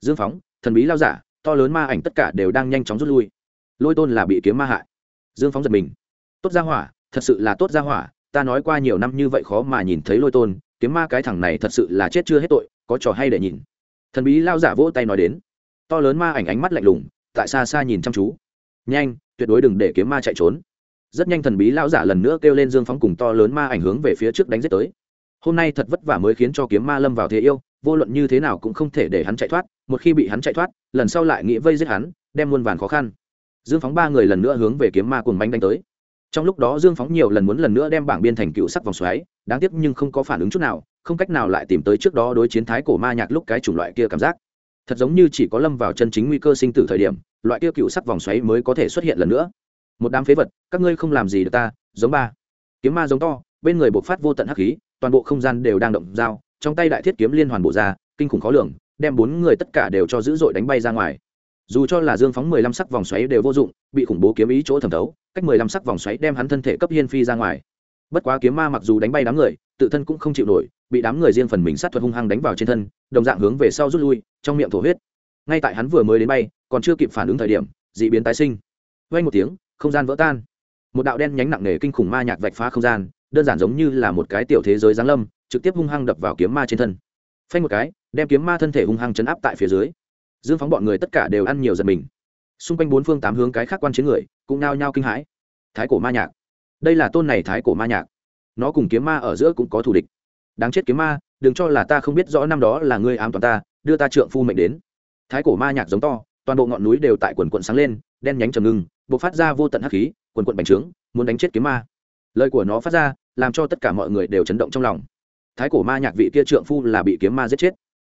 Dương phóng, thần bí lao giả, to lớn ma ảnh tất cả đều đang nhanh chóng rút lui. Lôi tôn là bị kiếm ma hại. Dương phóng giật mình. Tốt ra hỏa, thật sự là tốt ra hỏa, ta nói qua nhiều năm như vậy khó mà nhìn thấy lôi tôn, kiếm ma cái thằng này thật sự là chết chưa hết tội, có trò hay để nhìn. Thần bí lao giả vỗ tay nói đến to lớn ma ảnh ánh mắt lạnh lùng, tại xa xa nhìn chăm chú. Nhanh, tuyệt đối đừng để kiếm ma chạy trốn. Rất nhanh thần bí lão giả lần nữa kêu lên dương phóng cùng to lớn ma ảnh hướng về phía trước đánh giết tới. Hôm nay thật vất vả mới khiến cho kiếm ma lâm vào thế yêu, vô luận như thế nào cũng không thể để hắn chạy thoát, một khi bị hắn chạy thoát, lần sau lại nghĩ vây giết hắn, đem muôn vàn khó khăn. Dương phóng ba người lần nữa hướng về kiếm ma cùng bánh đánh tới. Trong lúc đó dương phóng nhiều lần muốn lần nữa đem bảng biên thành cựu sắc vòng xoáy, đáng tiếc nhưng không có phản ứng chút nào, không cách nào lại tìm tới trước đó đối chiến thái cổ ma nhạc lúc cái chủng loại kia cảm giác thật giống như chỉ có lâm vào chân chính nguy cơ sinh tử thời điểm, loại kia cựu sắc vòng xoáy mới có thể xuất hiện lần nữa. Một đám phế vật, các ngươi không làm gì được ta, giống ba. Kiếm ma giống to, bên người bộc phát vô tận hắc khí, toàn bộ không gian đều đang động dao, trong tay đại thiết kiếm liên hoàn bộ ra, kinh khủng khó lường, đem bốn người tất cả đều cho dữ dội đánh bay ra ngoài. Dù cho là dương phóng mười lăm sắc vòng xoáy đều vô dụng, bị khủng bố kiếm ý chỗ thẩm thấu, cách mười lăm sắc vòng xoáy đem hắn thân thể cấp hiên phi ra ngoài bất quá kiếm ma mặc dù đánh bay đám người, tự thân cũng không chịu nổi, bị đám người riêng phần mình sát thuật hung hăng đánh vào trên thân, đồng dạng hướng về sau rút lui, trong miệng thổ huyết. Ngay tại hắn vừa mới đến bay, còn chưa kịp phản ứng thời điểm d ị biến tái sinh. Vay một tiếng, không gian vỡ tan. Một đạo đen nhánh nặng nề kinh khủng ma nhạc vạch phá không gian, đơn giản giống như là một cái tiểu thế giới giáng lâm, trực tiếp hung hăng đập vào kiếm ma trên thân. Phanh một cái, đem kiếm ma thân thể hung hăng chấn áp tại phía dưới. Dương phóng bọn người tất cả đều ăn nhiều giật mình. Xung quanh bốn phương tám hướng cái khác quan chiến người, cũng nao nhao kinh hãi. Thái cổ ma nhạc đây là tôn này thái cổ ma nhạc. Nó cùng kiếm ma ở giữa cũng có thù địch. Đáng chết kiếm ma, đừng cho là ta không biết rõ năm đó là ngươi ám toàn ta, đưa ta trượng phu mệnh đến. Thái cổ ma nhạc giống to, toàn bộ ngọn núi đều tại quần quận sáng lên, đen nhánh trầm ngưng b ộ c phát ra vô tận hắc khí, quần quận bành trướng, muốn đánh chết kiếm ma. Lời của nó phát ra, làm cho tất cả mọi người đều chấn động trong lòng. Thái cổ ma nhạc vị kia trượng phu là bị kiếm ma giết chết.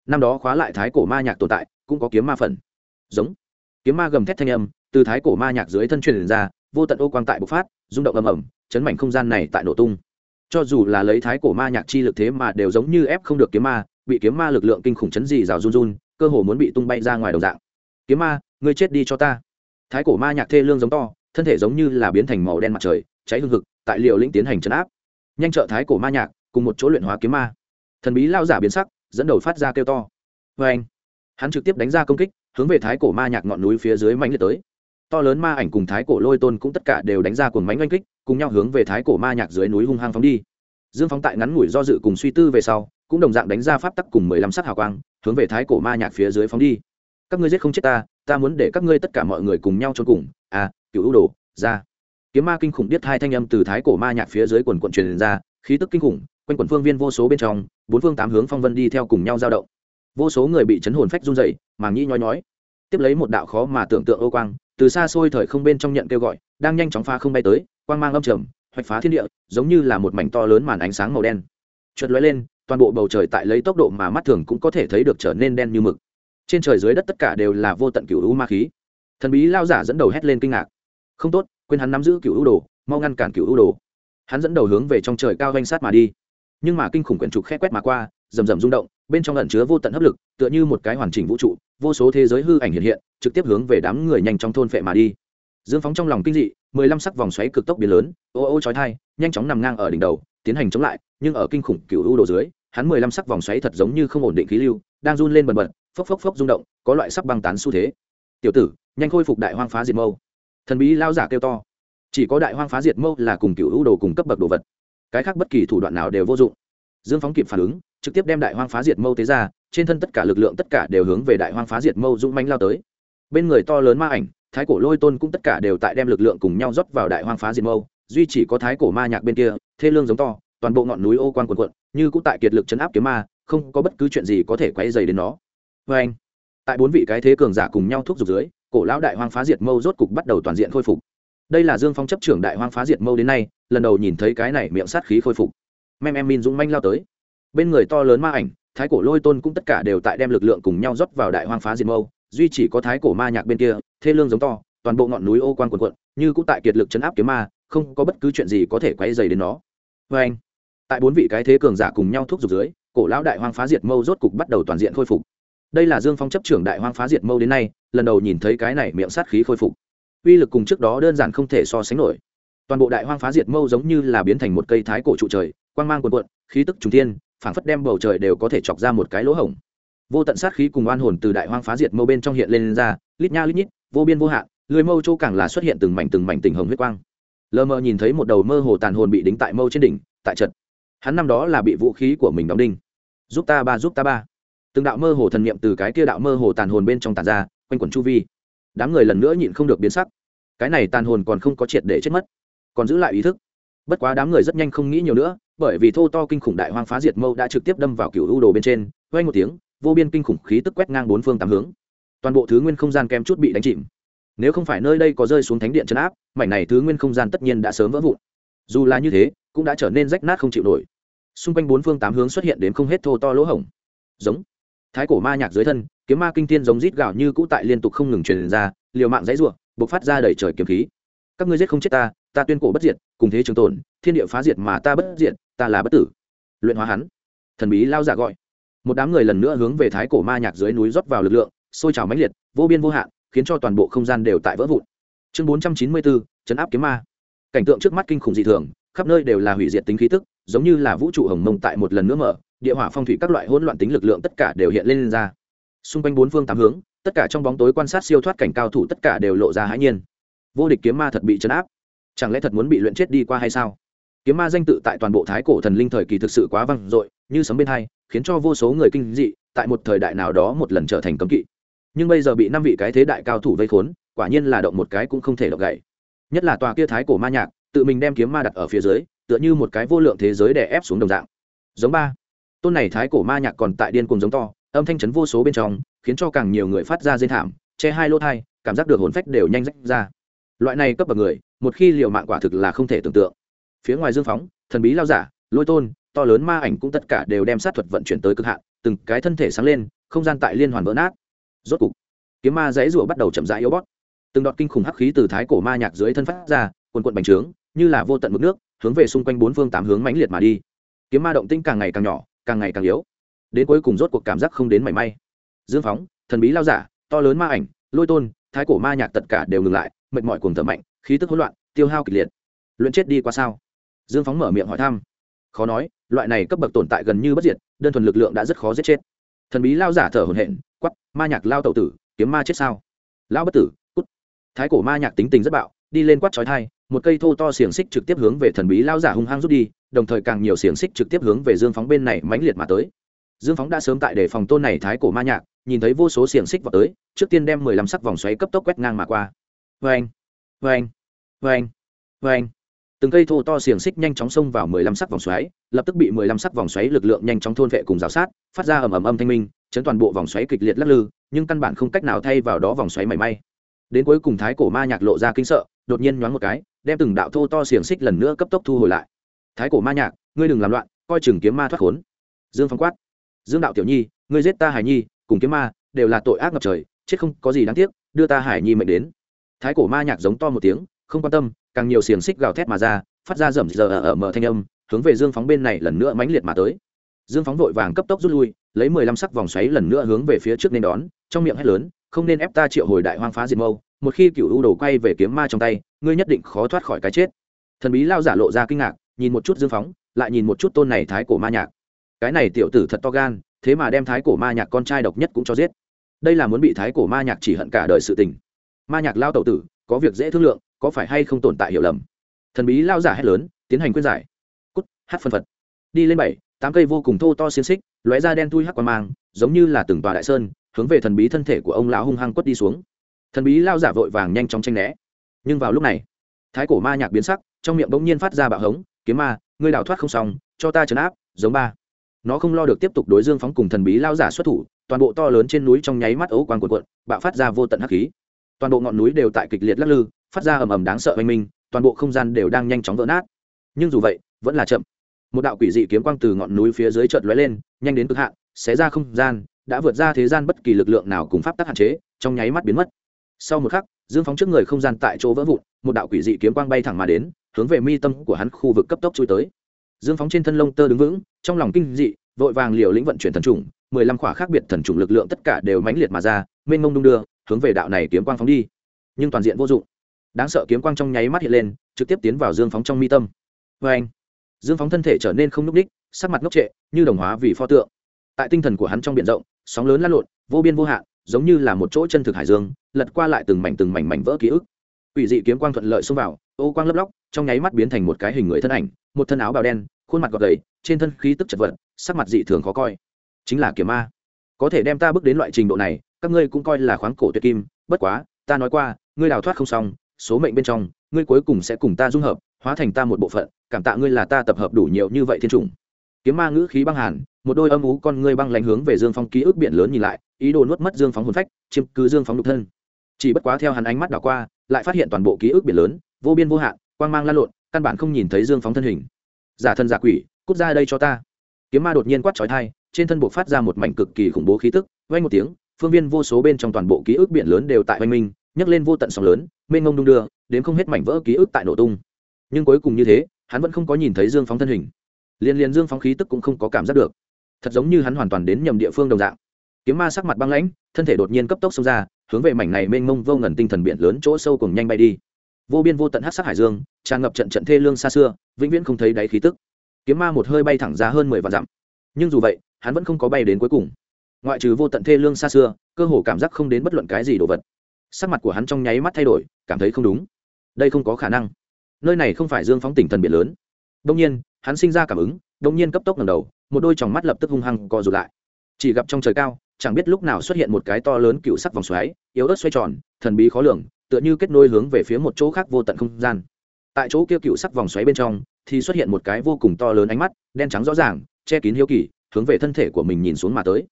Năm đó khóa lại thái cổ ma nhạc tồn tại, cũng có kiếm ma phần. Giống. Kiếm ma gầm thét thanh âm, từ thái cổ ma nhạc dưới thân truyền ra vô tận ô quang tại bộc phát, rung động ầm ầm, chấn mảnh không gian này tại nổ tung. Cho dù là lấy thái cổ ma nhạc chi lực thế mà đều giống như ép không được kiếm ma, bị kiếm ma lực lượng kinh khủng chấn gì rào run run, cơ hồ muốn bị tung bay ra ngoài đầu dạng. Kiếm ma, ngươi chết đi cho ta. Thái cổ ma nhạc thê lương giống to, thân thể giống như là biến thành màu đen mặt trời, cháy hương hực. tại liệu lĩnh tiến hành chấn áp. Nhanh trợ thái cổ ma nhạc, cùng một chỗ luyện hóa kiếm ma. Thần bí lao giả biến sắc, dẫn đầu phát ra kêu to. Vê anh hắn trực tiếp đánh ra công kích, hướng về thái cổ ma nhạc ngọn núi phía dưới mạnh liệt tới to lớn ma ảnh cùng thái cổ lôi tôn cũng tất cả đều đánh ra cuồng mánh oanh kích, cùng nhau hướng về thái cổ ma nhạc dưới núi hung hăng phóng đi. Dương phóng tại ngắn ngủi do dự cùng suy tư về sau, cũng đồng dạng đánh ra pháp tắc cùng mười lăm sắc hào quang, hướng về thái cổ ma nhạc phía dưới phóng đi. Các ngươi giết không chết ta ta muốn để các ngươi tất cả mọi người cùng nhau cho cùng. À cựu ưu đồ, ra. Kiếm ma kinh khủng biết hai thanh âm từ thái cổ ma nhạc phía dưới quần quận truyền ra, khí tức kinh khủng, quanh quần phương viên vô số bên trong, bốn phương tám hướng phong vân đi theo cùng nhau giao động. Vô số người bị chấn hồn phách run dậy màng nhĩ nhói nhói. Tiếp lấy một đạo khó mà tưởng tượng ô quang từ xa xôi thời không bên trong nhận kêu gọi, đang nhanh chóng pha không bay tới, quang mang âm trầm, hoạch phá thiên địa, giống như là một mảnh to lớn màn ánh sáng màu đen. Chợt lóe lên, toàn bộ bầu trời tại lấy tốc độ mà mắt thường cũng có thể thấy được trở nên đen như mực. Trên trời dưới đất tất cả đều là vô tận cựu u ma khí. Thần bí lao giả dẫn đầu hét lên kinh ngạc. Không tốt, quên hắn nắm giữ cựu u đồ, mau ngăn cản cựu u đồ. Hắn dẫn đầu hướng về trong trời cao danh sát mà đi. Nhưng mà kinh khủng quyển trục khẽ quét mà qua rầm rầm rung động, bên trong ẩn chứa vô tận hấp lực, tựa như một cái hoàn chỉnh vũ trụ, vô số thế giới hư ảnh hiện hiện, trực tiếp hướng về đám người nhanh trong thôn phệ mà đi. Dương phóng trong lòng kinh dị, mười lăm sắc vòng xoáy cực tốc biến lớn, ô ô chói thai nhanh chóng nằm ngang ở đỉnh đầu, tiến hành chống lại, nhưng ở kinh khủng cựu u đồ dưới, hắn mười lăm sắc vòng xoáy thật giống như không ổn định khí lưu, đang run lên bần bật, phốc phốc phốc rung động, có loại sắc băng tán xu thế. Tiểu tử, nhanh khôi phục đại hoang phá diệt mâu. Thần bí lao giả kêu to. Chỉ có đại hoang phá diệt mâu là cùng cựu u đồ cùng cấp bậc đồ vật. Cái khác bất kỳ thủ đoạn nào đều vô dụng. Dương phóng kịp phản ứng trực tiếp đem đại hoang phá diệt mâu tế ra, trên thân tất cả lực lượng tất cả đều hướng về đại hoang phá diệt mâu dũng manh lao tới. Bên người to lớn ma ảnh, thái cổ lôi tôn cũng tất cả đều tại đem lực lượng cùng nhau rót vào đại hoang phá diệt mâu, duy chỉ có thái cổ ma nhạc bên kia, thê lương giống to, toàn bộ ngọn núi ô quan quần quận như cũng tại kiệt lực chấn áp kiếm ma, không có bất cứ chuyện gì có thể quay dày đến nó. Vê anh, tại bốn vị cái thế cường giả cùng nhau thúc giục dưới, cổ lão đại hoang phá diệt mâu rốt cục bắt đầu toàn diện khôi phục. Đây là dương phong chấp trưởng đại hoang phá diệt mâu đến nay, lần đầu nhìn thấy cái này miệng sát khí khôi phục. Mem em min dũng manh lao tới bên người to lớn ma ảnh, thái cổ lôi tôn cũng tất cả đều tại đem lực lượng cùng nhau rót vào đại hoang phá diệt mâu, duy chỉ có thái cổ ma nhạc bên kia, thê lương giống to, toàn bộ ngọn núi ô quan quần quận, như cũng tại kiệt lực chấn áp kiếm ma, không có bất cứ chuyện gì có thể quay dày đến nó. Vê anh, tại bốn vị cái thế cường giả cùng nhau thúc giục dưới, cổ lão đại hoang phá diệt mâu rốt cục bắt đầu toàn diện khôi phục. Đây là dương phong chấp trưởng đại hoang phá diệt mâu đến nay, lần đầu nhìn thấy cái này miệng sát khí khôi phục. Uy lực cùng trước đó đơn giản không thể so sánh nổi. Toàn bộ đại hoang phá diệt mâu giống như là biến thành một cây thái cổ trụ trời, quang mang quần quận, khí tức trùng thiên phảng phất đem bầu trời đều có thể chọc ra một cái lỗ hổng. Vô tận sát khí cùng oan hồn từ đại hoang phá diệt mâu bên trong hiện lên, lên ra lít nha lít nhít vô biên vô hạn lưới mâu châu càng là xuất hiện từng mảnh từng mảnh tình hồng huyết quang. Lờ mờ nhìn thấy một đầu mơ hồ tàn hồn bị đính tại mâu trên đỉnh tại trận hắn năm đó là bị vũ khí của mình đóng đinh. Giúp ta ba giúp ta ba. Từng đạo mơ hồ thần niệm từ cái kia đạo mơ hồ tàn hồn bên trong tàn ra quanh quẩn chu vi. Đám người lần nữa nhịn không được biến sắc. Cái này tàn hồn còn không có triệt để chết mất còn giữ lại ý thức. Bất quá đám người rất nhanh không nghĩ nhiều nữa bởi vì thô to kinh khủng đại hoang phá diệt mâu đã trực tiếp đâm vào cựu u đồ bên trên, quay một tiếng, vô biên kinh khủng khí tức quét ngang bốn phương tám hướng. Toàn bộ thứ nguyên không gian kem chút bị đánh chìm. Nếu không phải nơi đây có rơi xuống thánh điện chấn áp, mảnh này thứ nguyên không gian tất nhiên đã sớm vỡ vụn. Dù là như thế, cũng đã trở nên rách nát không chịu nổi. Xung quanh bốn phương tám hướng xuất hiện đến không hết thô to lỗ hổng. Giống. Thái cổ ma nhạc dưới thân, kiếm ma kinh thiên giống rít gạo như cũ tại liên tục không ngừng truyền ra, liều mạng dãy ruộng bộc phát ra đầy trời kiếm khí. Các ngươi giết không chết ta ta tuyên cổ bất diệt cùng thế trường tồn thiên địa phá diệt mà ta bất diệt ta là bất tử. Luyện hóa hắn. Thần bí lao giả gọi. Một đám người lần nữa hướng về thái cổ ma nhạc dưới núi rót vào lực lượng sôi trào mãnh liệt vô biên vô hạn khiến cho toàn bộ không gian đều tại vỡ vụn. Chương bốn trăm chín mươi bốn chấn áp kiếm ma. Cảnh tượng trước mắt kinh khủng dị thường khắp nơi đều là hủy diệt tính khí tức giống như là vũ trụ hồng mông tại một lần nữa mở địa hỏa phong thủy các loại hỗn loạn tính lực lượng tất cả đều hiện lên, lên ra. Xung quanh bốn phương tám hướng tất cả trong bóng tối quan sát siêu thoát cảnh cao thủ tất cả đều lộ ra hãi nhiên. Vô địch kiếm ma thật bị chấn áp chẳng lẽ thật muốn bị luyện chết đi qua hay sao? Kiếm ma danh tự tại toàn bộ thái cổ thần linh thời kỳ thực sự quá vang dội, như sấm bên hai, khiến cho vô số người kinh dị, tại một thời đại nào đó một lần trở thành cấm kỵ. Nhưng bây giờ bị năm vị cái thế đại cao thủ vây khốn, quả nhiên là động một cái cũng không thể động gậy. Nhất là tòa kia thái cổ ma nhạc, tự mình đem kiếm ma đặt ở phía dưới, tựa như một cái vô lượng thế giới để ép xuống đồng dạng. Giống ba. Tôn này thái cổ ma nhạc còn tại điên cùng giống to, âm thanh chấn vô số bên trong, khiến cho càng nhiều người phát ra dây thảm, che hai lỗ thai cảm giác được hồn phách đều nhanh rách ra. Loại này cấp bậc người một khi liều mạng quả thực là không thể tưởng tượng. Phía ngoài dương phóng, thần bí lao giả, lôi tôn, to lớn ma ảnh cũng tất cả đều đem sát thuật vận chuyển tới cực hạn, từng cái thân thể sáng lên, không gian tại liên hoàn vỡ nát. Rốt cục, kiếm ma dãy rủa bắt đầu chậm rãi yếu bót từng đoạn kinh khủng hắc khí từ thái cổ ma nhạc dưới thân phát ra quần quận bành trướng, như là vô tận mực nước, hướng về xung quanh bốn phương tám hướng mãnh liệt mà đi. Kiếm ma động tinh càng ngày càng nhỏ, càng ngày càng yếu. Đến cuối cùng rốt cuộc cảm giác không đến mảy may. Dương phóng, thần bí lao giả, to lớn ma ảnh, lôi tôn, thái cổ ma nhạc tất cả đều ngừng lại, mệt mỏi cuồng thở mạnh khí tức hỗn loạn, tiêu hao kịch liệt. Luyện chết đi qua sao? Dương phóng mở miệng hỏi thăm. Khó nói, loại này cấp bậc tồn tại gần như bất diệt, đơn thuần lực lượng đã rất khó giết chết. Thần bí lao giả thở hổn hển quắp ma nhạc lao tẩu tử, kiếm ma chết sao? Lao bất tử, cút. Thái cổ ma nhạc tính tình rất bạo, đi lên quát trói thai một cây thô to xiềng xích trực tiếp hướng về thần bí lao giả hung hăng rút đi, đồng thời càng nhiều xiềng xích trực tiếp hướng về dương phóng bên này mãnh liệt mà tới. Dương phóng đã sớm tại để phòng tôn này thái cổ ma nhạc, nhìn thấy vô số xiềng xích vào tới, trước tiên đem mười lăm sắc vòng xoáy cấp tốc quét ngang mà qua. Vê anh anh vê anh anh từng cây thô to xiềng xích nhanh chóng xông vào mười lăm sắc vòng xoáy, lập tức bị mười lăm sắc vòng xoáy lực lượng nhanh chóng thôn vệ cùng giáo sát, phát ra ầm ầm âm thanh minh, chấn toàn bộ vòng xoáy kịch liệt lắc lư, nhưng căn bản không cách nào thay vào đó vòng xoáy mảy may. Đến cuối cùng thái cổ ma nhạc lộ ra kinh sợ, đột nhiên nhoáng một cái, đem từng đạo thô to xiềng xích lần nữa cấp tốc thu hồi lại. Thái cổ ma nhạc, ngươi đừng làm loạn, coi chừng kiếm ma thoát khốn. Dương phong quát. Dương đạo tiểu nhi, ngươi giết ta hải nhi, cùng kiếm ma, đều là tội ác ngập trời, chết không có gì đáng tiếc, đưa ta hải nhi mệnh đến thái cổ ma nhạc giống to một tiếng, không quan tâm, càng nhiều xiềng xích gào thét mà ra, phát ra rầm rờ ở mở thanh âm, hướng về dương phóng bên này lần nữa mãnh liệt mà tới. Dương phóng vội vàng cấp tốc rút lui, lấy mười lăm sắc vòng xoáy lần nữa hướng về phía trước nên đón, trong miệng hét lớn, không nên ép ta triệu hồi đại hoang phá diệt mâu. Một khi cựu u đồ quay về kiếm ma trong tay, ngươi nhất định khó thoát khỏi cái chết. Thần bí lao giả lộ ra kinh ngạc, nhìn một chút dương phóng, lại nhìn một chút tôn này thái cổ ma nhạc. Cái này tiểu tử thật to gan, thế mà đem thái cổ ma nhạc con trai độc nhất cũng cho giết. Đây là muốn bị thái cổ ma nhạc chỉ hận cả đời sự tình ma nhạc lao tẩu tử, có việc dễ thương lượng, có phải hay không tồn tại hiểu lầm? Thần bí lao giả hét lớn, tiến hành khuyên giải. Cút, hát phân phật. Đi lên bảy, tám cây vô cùng thô to xiên xích, lóe ra đen thui hắc qua mang, giống như là từng tòa đại sơn, hướng về thần bí thân thể của ông lão hung hăng quất đi xuống. Thần bí lao giả vội vàng nhanh chóng tranh né. Nhưng vào lúc này, thái cổ ma nhạc biến sắc, trong miệng bỗng nhiên phát ra bạo hống, kiếm ma, ngươi đào thoát không xong, cho ta chấn áp, giống ba. Nó không lo được tiếp tục đối dương phóng cùng thần bí lao giả xuất thủ, toàn bộ to lớn trên núi trong nháy mắt ấu quang cuộn cuộn, bạo phát ra vô tận hắc khí toàn bộ ngọn núi đều tại kịch liệt lắc lư, phát ra ầm ầm đáng sợ oanh minh, toàn bộ không gian đều đang nhanh chóng vỡ nát. Nhưng dù vậy, vẫn là chậm. Một đạo quỷ dị kiếm quang từ ngọn núi phía dưới chợt lóe lên, nhanh đến cực hạn, xé ra không gian, đã vượt ra thế gian bất kỳ lực lượng nào cùng pháp tắc hạn chế, trong nháy mắt biến mất. Sau một khắc, dương phóng trước người không gian tại chỗ vỡ vụn, một đạo quỷ dị kiếm quang bay thẳng mà đến, hướng về mi tâm của hắn khu vực cấp tốc chui tới. Dương phóng trên thân lông tơ đứng vững, trong lòng kinh dị, vội vàng liều lĩnh vận chuyển thần trùng mười lăm khỏa khác biệt thần trùng lực lượng tất cả đều mãnh liệt mà ra, mênh mông đung đưa hướng về đạo này kiếm quang phóng đi. Nhưng toàn diện vô dụng. Đáng sợ kiếm quang trong nháy mắt hiện lên, trực tiếp tiến vào dương phóng trong mi tâm. Vê anh, dương phóng thân thể trở nên không n ú c đích sắc mặt ngốc trệ, như đồng hóa vì pho tượng. Tại tinh thần của hắn trong b i ể n rộng, sóng lớn lăn lộn, vô biên vô hạn, giống như là một chỗ chân thực hải dương, lật qua lại từng mảnh từng mảnh mảnh vỡ ký ức. Ủy dị kiếm quang thuận lợi xông vào, ô quang lấp lóc, trong nháy mắt biến thành một cái hình người thân ảnh, một thân áo bào đen, khuôn mặt gọt gầy, trên thân khí tức chật vật, sắc mặt dị thường khó coi. Chính là kiếm ma. Có thể đem ta bước đến loại trình độ này các ngươi cũng coi là khoáng cổ tuyệt kim, bất quá, ta nói qua, ngươi đào thoát không xong, số mệnh bên trong, ngươi cuối cùng sẽ cùng ta dung hợp, hóa thành ta một bộ phận, cảm tạ ngươi là ta tập hợp đủ nhiều như vậy thiên trùng kiếm ma ngữ khí băng hàn, một đôi âm ú con ngươi băng lánh hướng về dương phong ký ức biển lớn nhìn lại, ý đồ nuốt mất dương phóng hồn phách, chiếm cứ dương phóng đục thân. Chỉ bất quá theo hắn ánh mắt đảo qua, lại phát hiện toàn bộ ký ức biển lớn, vô biên vô hạn, quang mang lan lộn, căn bản không nhìn thấy dương phóng thân hình. Giả thân giả quỷ, cút ra đây cho ta. Kiếm ma đột nhiên quát trói thai trên thân buộc phát ra một mảnh cực kỳ khủng bố khí tức vay một tiếng phương viên vô số bên trong toàn bộ ký ức biển lớn đều tại oanh minh, nhấc lên vô tận sóng lớn, mênh ngông đung đưa, đến không hết mảnh vỡ ký ức tại nổ tung. Nhưng cuối cùng như thế, hắn vẫn không có nhìn thấy dương phóng thân hình. Liên liên dương phóng khí tức cũng không có cảm giác được. Thật giống như hắn hoàn toàn đến nhầm địa phương đồng dạng. Kiếm ma sắc mặt băng lãnh, thân thể đột nhiên cấp tốc xông ra, hướng về mảnh này mênh mông vô ngần tinh thần biển lớn chỗ sâu cùng nhanh bay đi. Vô biên vô tận hát sắc hải dương, tràn ngập trận trận thê lương xa xưa, vĩnh viễn không thấy đáy khí tức. Kiếm ma một hơi bay thẳng ra hơn mười vạn dặm. Nhưng dù vậy, hắn vẫn không có bay đến cuối cùng ngoại trừ vô tận thê lương xa xưa, cơ hồ cảm giác không đến bất luận cái gì đồ vật. Sắc mặt của hắn trong nháy mắt thay đổi, cảm thấy không đúng. Đây không có khả năng. Nơi này không phải dương phóng tỉnh thần biển lớn. Đông nhiên, hắn sinh ra cảm ứng đông nhiên cấp tốc ngầm đầu, một đôi tròng mắt lập tức hung hăng co rụt lại. Chỉ gặp trong trời cao, chẳng biết lúc nào xuất hiện một cái to lớn cựu sắc vòng xoáy, yếu ớt xoay tròn, thần bí khó lường, tựa như kết nối hướng về phía một chỗ khác vô tận không gian. Tại chỗ kia cựu sắc vòng xoáy bên trong, thì xuất hiện một cái vô cùng to lớn ánh mắt, đen trắng rõ ràng, che kín hiếu kỳ, hướng về thân thể của mình nhìn xuống mà tới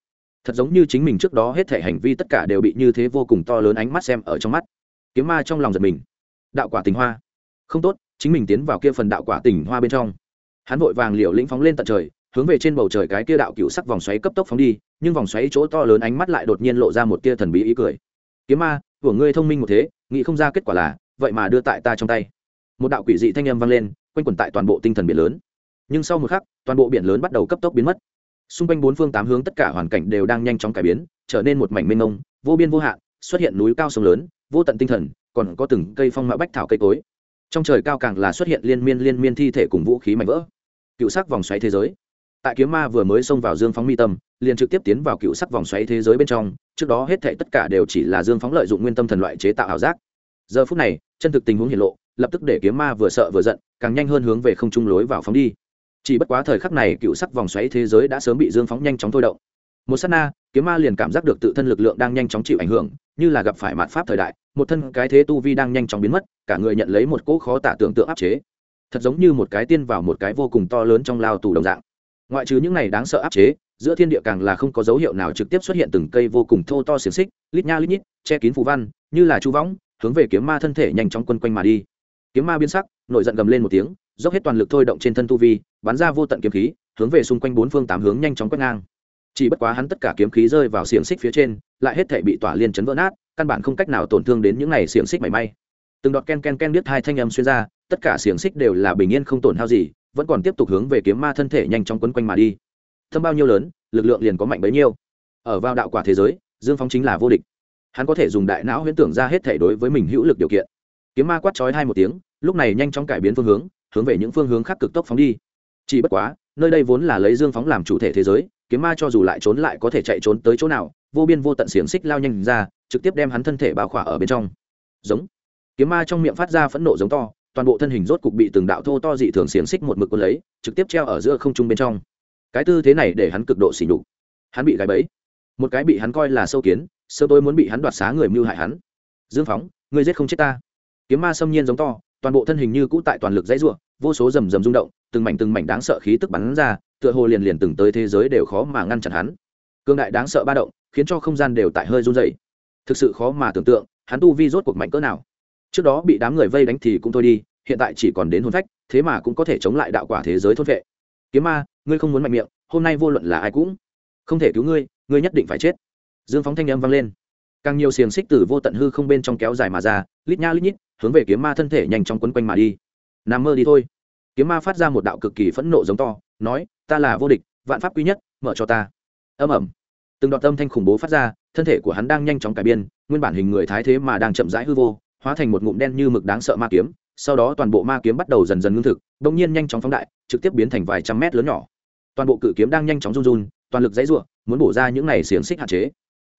thật giống như chính mình trước đó hết thể hành vi tất cả đều bị như thế vô cùng to lớn ánh mắt xem ở trong mắt. Kiếm ma trong lòng giật mình. Đạo quả tình hoa. Không tốt, chính mình tiến vào kia phần đạo quả tình hoa bên trong. Hắn vội vàng liều lĩnh phóng lên tận trời, hướng về trên bầu trời cái kia đạo cựu sắc vòng xoáy cấp tốc phóng đi, nhưng vòng xoáy chỗ to lớn ánh mắt lại đột nhiên lộ ra một tia thần bí ý cười. Kiếm ma, của ngươi thông minh một thế, nghĩ không ra kết quả là, vậy mà đưa tại ta trong tay. Một đạo quỷ dị thanh âm vang lên, quanh quẩn tại toàn bộ tinh thần biển lớn. Nhưng sau một khắc, toàn bộ biển lớn bắt đầu cấp tốc biến mất xung quanh bốn phương tám hướng tất cả hoàn cảnh đều đang nhanh chóng cải biến, trở nên một mảnh mênh mông, vô biên vô hạn, xuất hiện núi cao sông lớn, vô tận tinh thần, còn có từng cây phong mạ bách thảo cây cối. Trong trời cao càng là xuất hiện liên miên liên miên thi thể cùng vũ khí mạnh vỡ. Cựu sắc vòng xoáy thế giới. Tại kiếm ma vừa mới xông vào dương phóng mi tâm, liền trực tiếp tiến vào cựu sắc vòng xoáy thế giới bên trong, trước đó hết thể tất cả đều chỉ là dương phóng lợi dụng nguyên tâm thần loại chế tạo ảo giác. Giờ phút này, chân thực tình huống hiện lộ, lập tức để kiếm ma vừa sợ vừa giận, càng nhanh hơn hướng về không trung lối vào phóng đi chỉ bất quá thời khắc này cựu sắc vòng xoáy thế giới đã sớm bị dương phóng nhanh chóng thôi động. Một s á t na, kiếm ma liền cảm giác được tự thân lực lượng đang nhanh chóng chịu ảnh hưởng, như là gặp phải mạn pháp thời đại, một thân cái thế tu vi đang nhanh chóng biến mất, cả người nhận lấy một cỗ khó tả tưởng tượng áp chế. Thật giống như một cái tiên vào một cái vô cùng to lớn trong lao tù đồng dạng. Ngoại trừ những này đáng sợ áp chế, giữa thiên địa càng là không có dấu hiệu nào trực tiếp xuất hiện từng cây vô cùng thô to xiềng xích, lít nha lít nhít, che kín phù văn, như là chu võng, hướng về kiếm ma thân thể nhanh chóng quân quanh mà đi. Kiếm ma biến sắc, nổi giận gầm lên một tiếng, dốc hết toàn lực thôi động trên thân tu vi bắn ra vô tận kiếm khí, hướng về xung quanh bốn phương tám hướng nhanh chóng quét ngang. Chỉ bất quá hắn tất cả kiếm khí rơi vào xiềng xích phía trên, lại hết thể bị tỏa liên chấn vỡ nát, căn bản không cách nào tổn thương đến những này xiềng xích mảy may. Từng đọt ken ken ken biết hai thanh âm xuyên ra, tất cả xiềng xích đều là bình yên không tổn hao gì, vẫn còn tiếp tục hướng về kiếm ma thân thể nhanh chóng quấn quanh mà đi. Thâm bao nhiêu lớn, lực lượng liền có mạnh bấy nhiêu. Ở vào đạo quả thế giới, dương phóng chính là vô địch. Hắn có thể dùng đại não huyễn tưởng ra hết thể đối với mình hữu lực điều kiện. Kiếm ma quát trói hai một tiếng, lúc này nhanh chóng cải biến phương hướng hướng về những phương hướng khác cực tốc phóng đi chỉ bất quá, nơi đây vốn là lấy dương phóng làm chủ thể thế giới, kiếm ma cho dù lại trốn lại có thể chạy trốn tới chỗ nào, vô biên vô tận xiềng xích lao nhanh ra, trực tiếp đem hắn thân thể bao khỏa ở bên trong. Giống. Kiếm ma trong miệng phát ra phẫn nộ giống to, toàn bộ thân hình rốt cục bị từng đạo thô to dị thường xiềng xích một mực quân lấy, trực tiếp treo ở giữa không trung bên trong. Cái tư thế này để hắn cực độ xỉ nhục. Hắn bị gãy bẫy. Một cái bị hắn coi là sâu kiến sơ tôi muốn bị hắn đoạt xá người mưu hại hắn. Dương phóng, ngươi giết không chết ta. Kiếm ma xâm nhiên giống to, toàn bộ thân hình như cũ tại toàn lực dãy ruộng vô số rầm rầm rung động, từng mảnh từng mảnh đáng sợ khí tức bắn ra, tựa hồ liền liền từng tới thế giới đều khó mà ngăn chặn hắn. Cương đại đáng sợ ba động, khiến cho không gian đều tại hơi run dày thực sự khó mà tưởng tượng, hắn tu vi rốt cuộc mạnh cỡ nào. Trước đó bị đám người vây đánh thì cũng thôi đi, hiện tại chỉ còn đến hôn phách, thế mà cũng có thể chống lại đạo quả thế giới thôn vệ. Kiếm ma, ngươi không muốn mạnh miệng, hôm nay vô luận là ai cũng không thể cứu ngươi ngươi nhất định phải chết. Dương phóng thanh âm vang lên. Càng nhiều xiềng xích từ vô tận hư không bên trong kéo dài mà ra, lít nha lít nhít, hướng về kiếm ma thân thể nhanh chóng quấn quanh mà đi nằm mơ đi thôi. Kiếm ma phát ra một đạo cực kỳ phẫn nộ giống to, nói, ta là vô địch, vạn pháp quý nhất, mở cho ta. Âm ẩm từng đoạn tâm thanh khủng bố phát ra, thân thể của hắn đang nhanh chóng cải biên, nguyên bản hình người thái thế mà đang chậm rãi hư vô, hóa thành một ngụm đen như mực đáng sợ ma kiếm, sau đó toàn bộ ma kiếm bắt đầu dần dần ngưng thực đ ỗ n g nhiên nhanh chóng phóng đại, trực tiếp biến thành vài trăm mét lớn nhỏ. Toàn bộ cự kiếm đang nhanh chóng run run, toàn lực dãy r u ộ n muốn bổ ra những này xiềng xích hạn chế.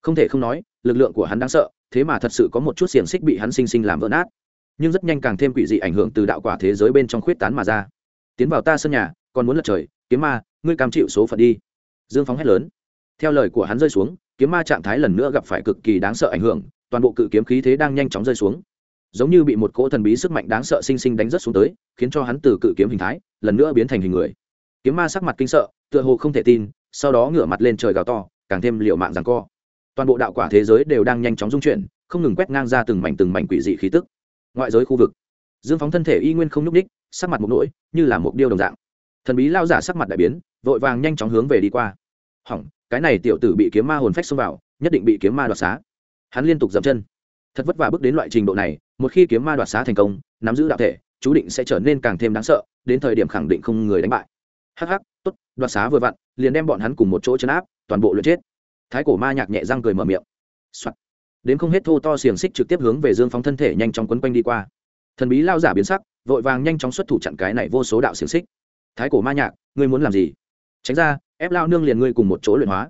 Không thể không nói, lực lượng của hắn đáng sợ, thế mà thật sự có một chút xiềng xích bị hắn sinh sinh làm vỡ nát nhưng rất nhanh càng thêm quỷ dị ảnh hưởng từ đạo quả thế giới bên trong khuyết tán mà ra. Tiến vào ta sân nhà, còn muốn lật trời, kiếm ma, ngươi cam chịu số phận đi. Dương phóng hét lớn. Theo lời của hắn rơi xuống, kiếm ma trạng thái lần nữa gặp phải cực kỳ đáng sợ ảnh hưởng, toàn bộ cự kiếm khí thế đang nhanh chóng rơi xuống. Giống như bị một cỗ thần bí sức mạnh đáng sợ sinh sinh đánh rất xuống tới, khiến cho hắn từ cự kiếm hình thái, lần nữa biến thành hình người. Kiếm ma sắc mặt kinh sợ, tựa hồ không thể tin, sau đó ngửa mặt lên trời gào to, càng thêm liệu mạng rằng co. Toàn bộ đạo quả thế giới đều đang nhanh chóng dung chuyển, không ngừng quét ngang ra từng mảnh từng mảnh quỷ dị khí tức ngoại giới khu vực. Dương phóng thân thể y nguyên không nhúc ních sắc mặt một nỗi, như là một điêu đồng dạng. Thần bí lao giả sắc mặt đại biến, vội vàng nhanh chóng hướng về đi qua. Hỏng, cái này tiểu tử bị kiếm ma hồn phách xông vào, nhất định bị kiếm ma đoạt xá. Hắn liên tục dậm chân. Thật vất vả bước đến loại trình độ này, một khi kiếm ma đoạt xá thành công, nắm giữ đạo thể, chú định sẽ trở nên càng thêm đáng sợ, đến thời điểm khẳng định không người đánh bại. Hắc hắc, tốt, đoạt xá vừa vặn, liền đem bọn hắn cùng một chỗ chấn áp, toàn bộ lượt chết. Thái cổ ma nhạc nhẹ răng cười mở miệng、Soạn đến không hết thô to xiềng xích trực tiếp hướng về dương phóng thân thể nhanh chóng quấn quanh đi qua. Thần bí lao giả biến sắc, vội vàng nhanh chóng xuất thủ chặn cái này vô số đạo xiềng xích. Thái cổ ma nhạc, ngươi muốn làm gì? Tránh ra, ép lao nương liền ngươi cùng một chỗ luyện hóa.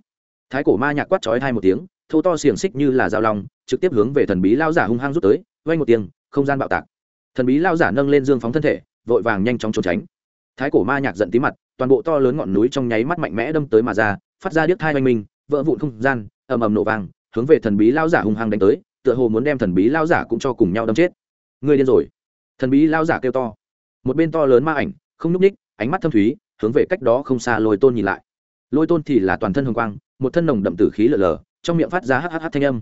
Thái cổ ma nhạc quát trói hai một tiếng, thô to xiềng xích như là dao lòng trực tiếp hướng về thần bí lao giả hung hăng rút tới vay một tiếng, không gian bạo tạc. Thần bí lao giả nâng lên dương phóng thân thể, vội vàng nhanh chóng trốn tránh. Thái cổ ma nhạc giận tí mặt, toàn bộ to lớn ngọn núi trong nháy mắt mạnh mẽ đâm tới mà ra, phát ra điếc thai oanh minh, vỡ vụn không gian, ầm ầm nổ vàng hướng về thần bí lao giả hung hăng đánh tới, tựa hồ muốn đem thần bí lao giả cũng cho cùng nhau đâm chết. Người điên rồi. Thần bí lao giả kêu to. Một bên to lớn ma ảnh, không núp ních ánh mắt thâm thúy, hướng về cách đó không xa lôi tôn nhìn lại. Lôi tôn thì là toàn thân hồng quang, một thân nồng đậm tử khí lở lở trong miệng phát ra hhh thanh âm.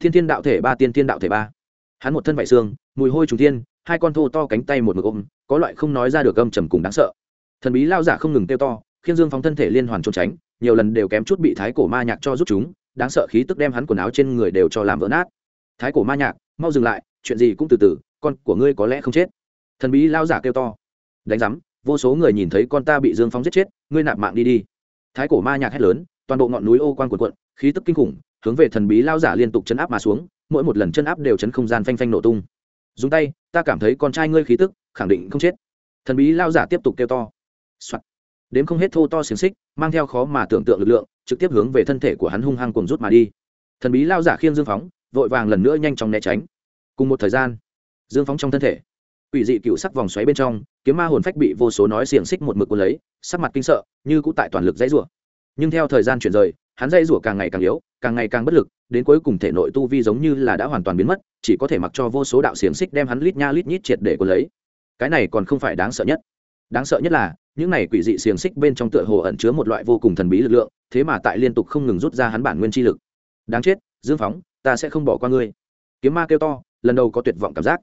Thiên thiên đạo thể ba, tiên thiên đạo thể ba. Hắn một thân vải xương, mùi hôi trùng thiên, hai con thô to cánh tay một mực ôm, có loại không nói ra được âm trầm cùng đáng sợ. Thần bí lao giả không ngừng kêu to khiến dương phóng thân thể liên hoàn trốn tránh, nhiều lần đều kém chút bị thái cổ ma nhạc cho rút chúng đáng sợ khí tức đem hắn quần áo trên người đều cho làm vỡ nát. Thái cổ ma nhạc, mau dừng lại, chuyện gì cũng từ từ, con của ngươi có lẽ không chết. Thần bí lao giả kêu to. Đánh giám, vô số người nhìn thấy con ta bị dương phóng giết chết, ngươi nạp mạng đi đi. Thái cổ ma nhạc hét lớn, toàn bộ ngọn núi ô quan cuộn cuộn, khí tức kinh khủng, hướng về thần bí lao giả liên tục chấn áp mà xuống, mỗi một lần chân áp đều chấn không gian phanh phanh nổ tung. Dùng tay, ta cảm thấy con trai ngươi khí tức, khẳng định không chết. Thần bí lao giả tiếp tục kêu to、Soạn đếm không hết thô to xiềng xích, mang theo khó mà tưởng tượng lực lượng, trực tiếp hướng về thân thể của hắn hung hăng cùng rút mà đi. Thần bí lao giả khiêng dương phóng, vội vàng lần nữa nhanh chóng né tránh. Cùng một thời gian, dương phóng trong thân thể ủy dị cựu sắc vòng xoáy bên trong, kiếm ma hồn phách bị vô số nói xiềng xích một mực cuốn lấy, sắc mặt kinh sợ, như cũng tại toàn lực dãy rủa. Nhưng theo thời gian chuyển rời, hắn dãy rủa càng ngày càng yếu, càng ngày càng bất lực, đến cuối cùng thể nội tu vi giống như là đã hoàn toàn biến mất, chỉ có thể mặc cho vô số đạo xiềng xích đem hắn lít nha lít nhít triệt để cuốn lấy. Cái này còn không phải đáng sợ nhất. Đáng sợ nhất là những này quỷ dị xiềng xích bên trong tựa hồ ẩn chứa một loại vô cùng thần bí lực lượng, thế mà tại liên tục không ngừng rút ra hắn bản nguyên chi lực. Đáng chết, dương phóng, ta sẽ không bỏ qua ngươi. Kiếm ma kêu to, lần đầu có tuyệt vọng cảm giác.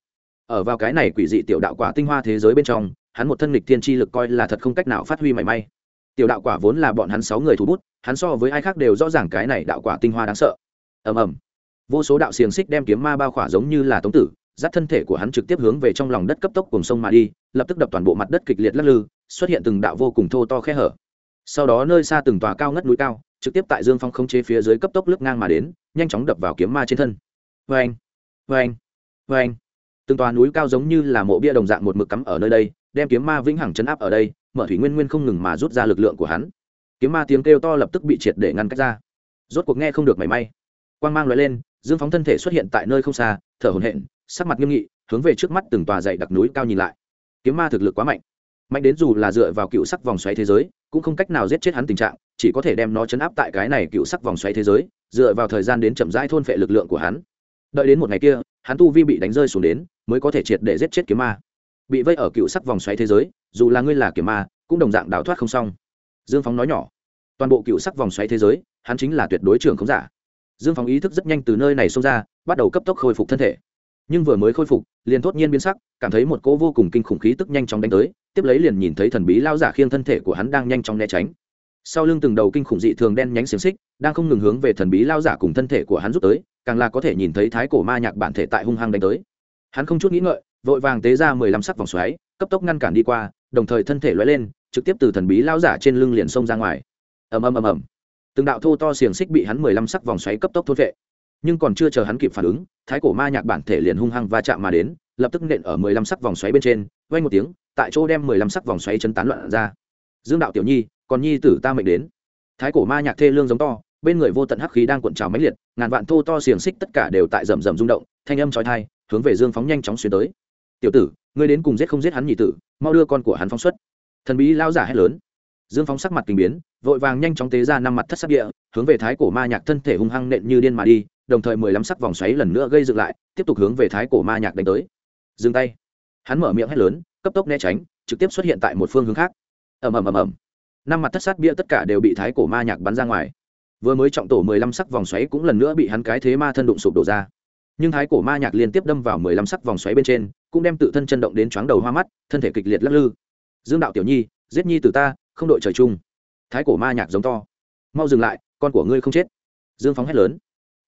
Ở vào cái này quỷ dị tiểu đạo quả tinh hoa thế giới bên trong, hắn một thân lịch thiên chi lực coi là thật không cách nào phát huy mảy may. Tiểu đạo quả vốn là bọn hắn sáu người thủ bút, hắn so với ai khác đều rõ ràng cái này đạo quả tinh hoa đáng sợ. Ầm ầm. Vô số đạo xiềng xích đem kiếm ma bao khỏa giống như là tống tử, dắt thân thể của hắn trực tiếp hướng về trong lòng đất cấp tốc cùng sông mà đi, lập tức đập toàn bộ mặt đất kịch liệt lắc lư xuất hiện từng đạo vô cùng thô to khe hở. Sau đó nơi xa từng tòa cao ngất núi cao, trực tiếp tại dương phong không chế phía dưới cấp tốc lướt ngang mà đến, nhanh chóng đập vào kiếm ma trên thân. Vê anh vê anh vê anh từng tòa núi cao giống như là mộ bia đồng dạng một mực cắm ở nơi đây, đem kiếm ma vĩnh hằng chấn áp ở đây, mở thủy nguyên nguyên không ngừng mà rút ra lực lượng của hắn. Kiếm ma tiếng kêu to lập tức bị triệt để ngăn cách ra. Rốt cuộc nghe không được mảy may. Quang mang loại lên, dương phóng thân thể xuất hiện tại nơi không xa, thở hồn hện sắc mặt nghiêm nghị, hướng về trước mắt từng tòa dậy đặc núi cao nhìn lại. Kiếm ma thực lực quá mạnh mạnh đến dù là dựa vào cựu sắc vòng xoáy thế giới, cũng không cách nào giết chết hắn tình trạng, chỉ có thể đem nó chấn áp tại cái này cựu sắc vòng xoáy thế giới, dựa vào thời gian đến chậm rãi thôn phệ lực lượng của hắn. Đợi đến một ngày kia, hắn tu vi bị đánh rơi xuống đến, mới có thể triệt để giết chết kiếm ma. Bị vây ở cựu sắc vòng xoáy thế giới, dù là ngươi là kiếm ma, cũng đồng dạng đào thoát không xong. Dương phóng nói nhỏ, toàn bộ cựu sắc vòng xoáy thế giới, hắn chính là tuyệt đối trưởng không giả. Dương phóng ý thức rất nhanh từ nơi này xông ra, bắt đầu cấp tốc khôi phục thân thể nhưng vừa mới khôi phục, liền thốt nhiên biến sắc, cảm thấy một cỗ vô cùng kinh khủng khí tức nhanh chóng đánh tới, tiếp lấy liền nhìn thấy thần bí lao giả khiêng thân thể của hắn đang nhanh chóng né tránh. Sau lưng từng đầu kinh khủng dị thường đen nhánh xiềng xích, đang không ngừng hướng về thần bí lao giả cùng thân thể của hắn rút tới, càng là có thể nhìn thấy thái cổ ma nhạc bản thể tại hung hăng đánh tới. Hắn không chút nghĩ ngợi, vội vàng tế ra mười lăm sắc vòng xoáy, cấp tốc ngăn cản đi qua, đồng thời thân thể lóe lên, trực tiếp từ thần bí lao giả trên lưng liền xông ra ngoài. Ầm ầm ầm ầm. Từng đạo thô to xiềng xích bị hắn mười lăm sắc vòng xoáy cấp tốc thốt vệ nhưng còn chưa chờ hắn kịp phản ứng, thái cổ ma nhạc bản thể liền hung hăng va chạm mà đến, lập tức nện ở mười lăm sắc vòng xoáy bên trên vay một tiếng, tại chỗ đem mười lăm sắc vòng xoáy chấn tán loạn ra. Dương đạo tiểu nhi, còn nhi tử ta mệnh đến. Thái cổ ma nhạc thê lương giống to, bên người vô tận hắc khí đang cuộn trào mãnh liệt, ngàn vạn thô to xiềng xích tất cả đều tại rầm rầm rung động, thanh âm trói thai hướng về dương phóng nhanh chóng xuyên tới. Tiểu tử, ngươi đến cùng giết không giết hắn nhị tử, mau đưa con của hắn phóng xuất. Thần bí lao giả hét lớn. Dương phóng sắc mặt kinh biến, vội vàng nhanh chóng tế ra năm mặt thất sắc địa, hướng về thái cổ ma nhạc thân thể hung hăng nện như điên mà đi đồng thời mười lăm sắc vòng xoáy lần nữa gây dựng lại, tiếp tục hướng về thái cổ ma nhạc đánh tới. Dừng tay. Hắn mở miệng hét lớn, cấp tốc né tránh, trực tiếp xuất hiện tại một phương hướng khác. Ầm ầm ầm ầm. Năm mặt thất sát bia tất cả đều bị thái cổ ma nhạc bắn ra ngoài. Vừa mới trọng tổ mười lăm sắc vòng xoáy cũng lần nữa bị hắn cái thế ma thân đụng sụp đổ ra. Nhưng thái cổ ma nhạc liên tiếp đâm vào mười lăm sắc vòng xoáy bên trên, cũng đem tự thân chân động đến chóng đầu hoa mắt, thân thể kịch liệt lắc lư. Dương đạo tiểu nhi, giết nhi từ ta, không đội trời chung. Thái cổ ma nhạc giống to. Mau dừng lại, con của ngươi không chết. Dương phóng hét lớn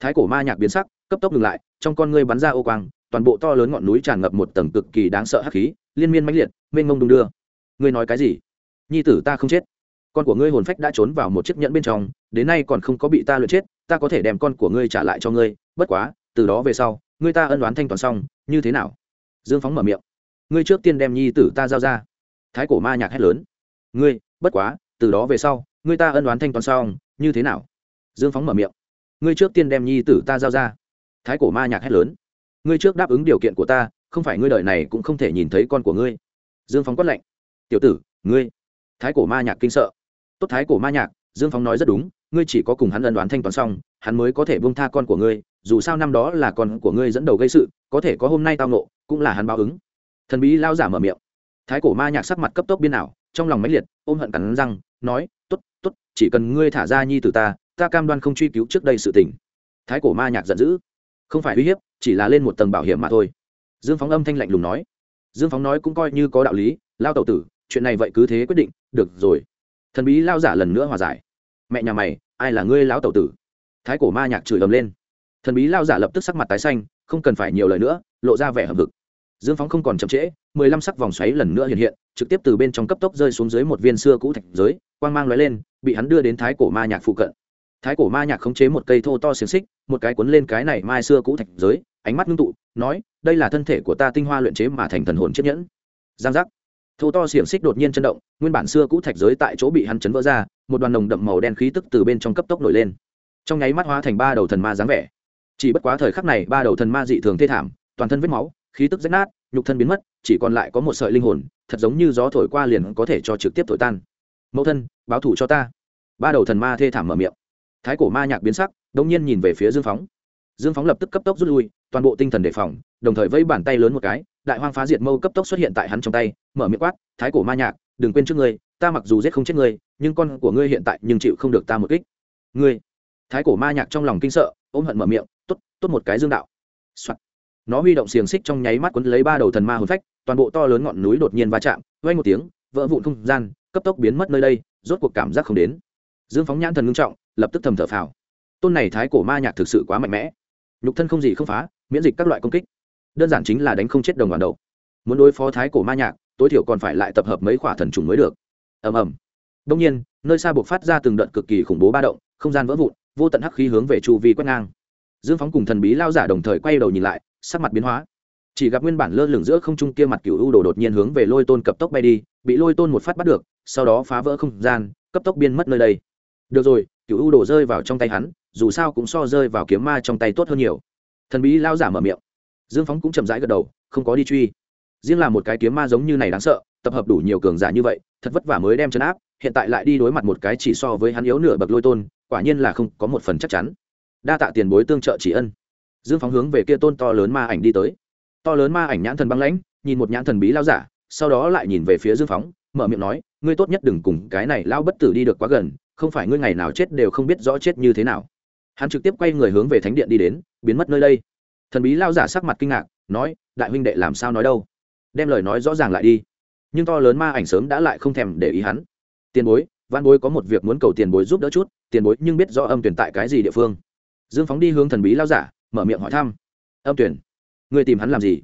thái cổ ma nhạc biến sắc, cấp tốc ngừng lại, trong con ngươi bắn ra ô quang, toàn bộ to lớn ngọn núi tràn ngập một tầng cực kỳ đáng sợ hắc khí, liên miên mãnh liệt, mênh mông đung đưa. Ngươi nói cái gì? Nhi tử ta không chết. Con của ngươi hồn phách đã trốn vào một chiếc nhẫn bên trong, đến nay còn không có bị ta lừa chết, ta có thể đem con của ngươi trả lại cho ngươi, bất quá, từ đó về sau, ngươi ta ân đoán thanh toán xong, như thế nào? Dương phóng mở miệng. Ngươi trước tiên đem nhi tử ta giao ra. Thái cổ ma nhạc hét lớn. Ngươi, bất quá, từ đó về sau, ngươi ta ân đoán thanh toán xong, như thế nào? Dương phóng mở miệng ngươi trước tiên đem nhi tử ta giao ra. Thái cổ ma nhạc hét lớn. Ngươi trước đáp ứng điều kiện của ta, không phải ngươi đợi này cũng không thể nhìn thấy con của ngươi. Dương phóng quát lạnh. Tiểu tử, ngươi. Thái cổ ma nhạc kinh sợ. Tốt thái cổ ma nhạc, dương phóng nói rất đúng, ngươi chỉ có cùng hắn ân đoán thanh toán xong, hắn mới có thể buông tha con của ngươi, dù sao năm đó là con của ngươi dẫn đầu gây sự, có thể có hôm nay tao nộ cũng là hắn báo ứng. Thần bí lao giả mở miệng. Thái cổ ma nhạc sắc mặt cấp tốc biên ảo, trong lòng máy liệt, ôm hận cắn răng, nói t ố t t ố t chỉ cần ngươi thả ra nhi từ ta ta cam đoan không truy cứu trước đây sự tình. Thái cổ ma nhạc giận dữ. Không phải uy hiếp, chỉ là lên một tầng bảo hiểm mà thôi. Dương phóng âm thanh lạnh lùng nói. Dương phóng nói cũng coi như có đạo lý, lao tẩu tử, chuyện này vậy cứ thế quyết định, được rồi. Thần bí lao giả lần nữa hòa giải. Mẹ nhà mày, ai là ngươi lão tẩu tử? Thái cổ ma nhạc chửi ầm lên. Thần bí lao giả lập tức sắc mặt tái xanh, không cần phải nhiều lời nữa, lộ ra vẻ hầm vực dương phóng không còn chậm trễ, mười lăm sắc vòng xoáy lần nữa hiện hiện, trực tiếp từ bên trong cấp tốc rơi xuống dưới một viên xưa cũ thạch giới, quang mang l ó e lên, bị hắn đưa đến thái cổ ma nhạc phụ cận thái cổ ma nhạc khống chế một cây thô to xiềng xích, một cái cuốn lên cái này mai xưa cũ thạch giới, ánh mắt ngưng tụ, nói, đây là thân thể của ta tinh hoa luyện chế mà thành thần hồn chiếc nhẫn. Giang giác. Thô to xiềng xích đột nhiên chấn động, nguyên bản xưa cũ thạch giới tại chỗ bị hắn chấn vỡ ra, một đoàn nồng đậm màu đen khí tức từ bên trong cấp tốc nổi lên. Trong nháy mắt hóa thành ba đầu thần ma dáng vẻ. Chỉ bất quá thời khắc này, ba đầu thần ma dị thường thê thảm, toàn thân vết máu, khí tức rách nát, nhục thân biến mất, chỉ còn lại có một sợi linh hồn, thật giống như gió thổi qua liền có thể cho trực tiếp thổi tan. Mẫu thân, báo thủ cho ta. Ba đầu thần ma thê thảm mở miệng thái cổ ma nhạc biến sắc đông nhiên nhìn về phía dương phóng. Dương phóng lập tức cấp tốc rút lui, toàn bộ tinh thần đề phòng, đồng thời vây bàn tay lớn một cái, đại hoang phá diệt mâu cấp tốc xuất hiện tại hắn trong tay, mở miệng quát, thái cổ ma nhạc, đừng quên trước ngươi, ta mặc dù giết không chết ngươi, nhưng con của ngươi hiện tại nhưng chịu không được ta một kích. Ngươi? Thái cổ ma nhạc trong lòng kinh sợ, ôm hận mở miệng, tốt tốt một cái dương đạo、Soạn. nó huy động xiềng xích trong nháy mắt quấn lấy ba đầu thần ma hồn phách, toàn bộ to lớn ngọn núi đột nhiên va chạm vây một tiếng, vỡ vụn không gian, cấp tốc biến mất nơi đây, rốt cuộc cảm giác không đến dương phóng nhãn thần ngưng trọng, lập tức thầm thở phào. Tôn này thái cổ ma nhạc thực sự quá mạnh mẽ. Nhục thân không gì không phá, miễn dịch các loại công kích. Đơn giản chính là đánh không chết đồng đoàn đầu muốn đối phó thái cổ ma nhạc, tối thiểu còn phải lại tập hợp mấy khỏa thần trùng mới được. Ầm ầm. Đông nhiên, nơi xa buộc phát ra từng đợt cực kỳ khủng bố ba động, không gian vỡ vụn, vô tận hắc khí hướng về chu vi quét ngang. Dương phóng cùng thần bí lao giả đồng thời quay đầu nhìn lại, sắc mặt biến hóa. Chỉ gặp nguyên bản lơ lửng giữa không trung kia mặt cựu u đồ đột nhiên hướng về lôi tôn cấp tốc bay đi, bị lôi tôn một phát bắt được, sau đó phá vỡ không gian, cấp tốc biên mất nơi đây được rồi, cựu u đồ rơi vào trong tay hắn, dù sao cũng so rơi vào kiếm ma trong tay tốt hơn nhiều. Thần bí lao giả mở miệng. Dương phóng cũng chậm rãi gật đầu, không có đi truy. Riêng là một cái kiếm ma giống như này đáng sợ, tập hợp đủ nhiều cường giả như vậy, thật vất vả mới đem chấn áp, hiện tại lại đi đối mặt một cái chỉ so với hắn yếu nửa bậc lôi tôn, quả nhiên là không có một phần chắc chắn. Đa tạ tiền bối tương trợ chỉ ân. Dương phóng hướng về kia tôn to lớn ma ảnh đi tới. To lớn ma ảnh nhãn thần băng lãnh, nhìn một nhãn thần bí lao giả, sau đó lại nhìn về phía dương phóng, mở miệng nói, ngươi tốt nhất đừng cùng cái này lao bất tử đi được quá gần không phải ngươi ngày nào chết đều không biết rõ chết như thế nào. Hắn trực tiếp quay người hướng về thánh điện đi đến, biến mất nơi đây. Thần bí lao giả sắc mặt kinh ngạc, nói, đại huynh đệ làm sao nói đâu? Đem lời nói rõ ràng lại đi. Nhưng to lớn ma ảnh sớm đã lại không thèm để ý hắn. Tiền bối văn bối có một việc muốn cầu tiền bối giúp đỡ chút, tiền bối nhưng biết do âm tuyển tại cái gì địa phương. Dương phóng đi hướng thần bí lao giả, mở miệng hỏi thăm. Âm tuyển? Người tìm hắn làm gì?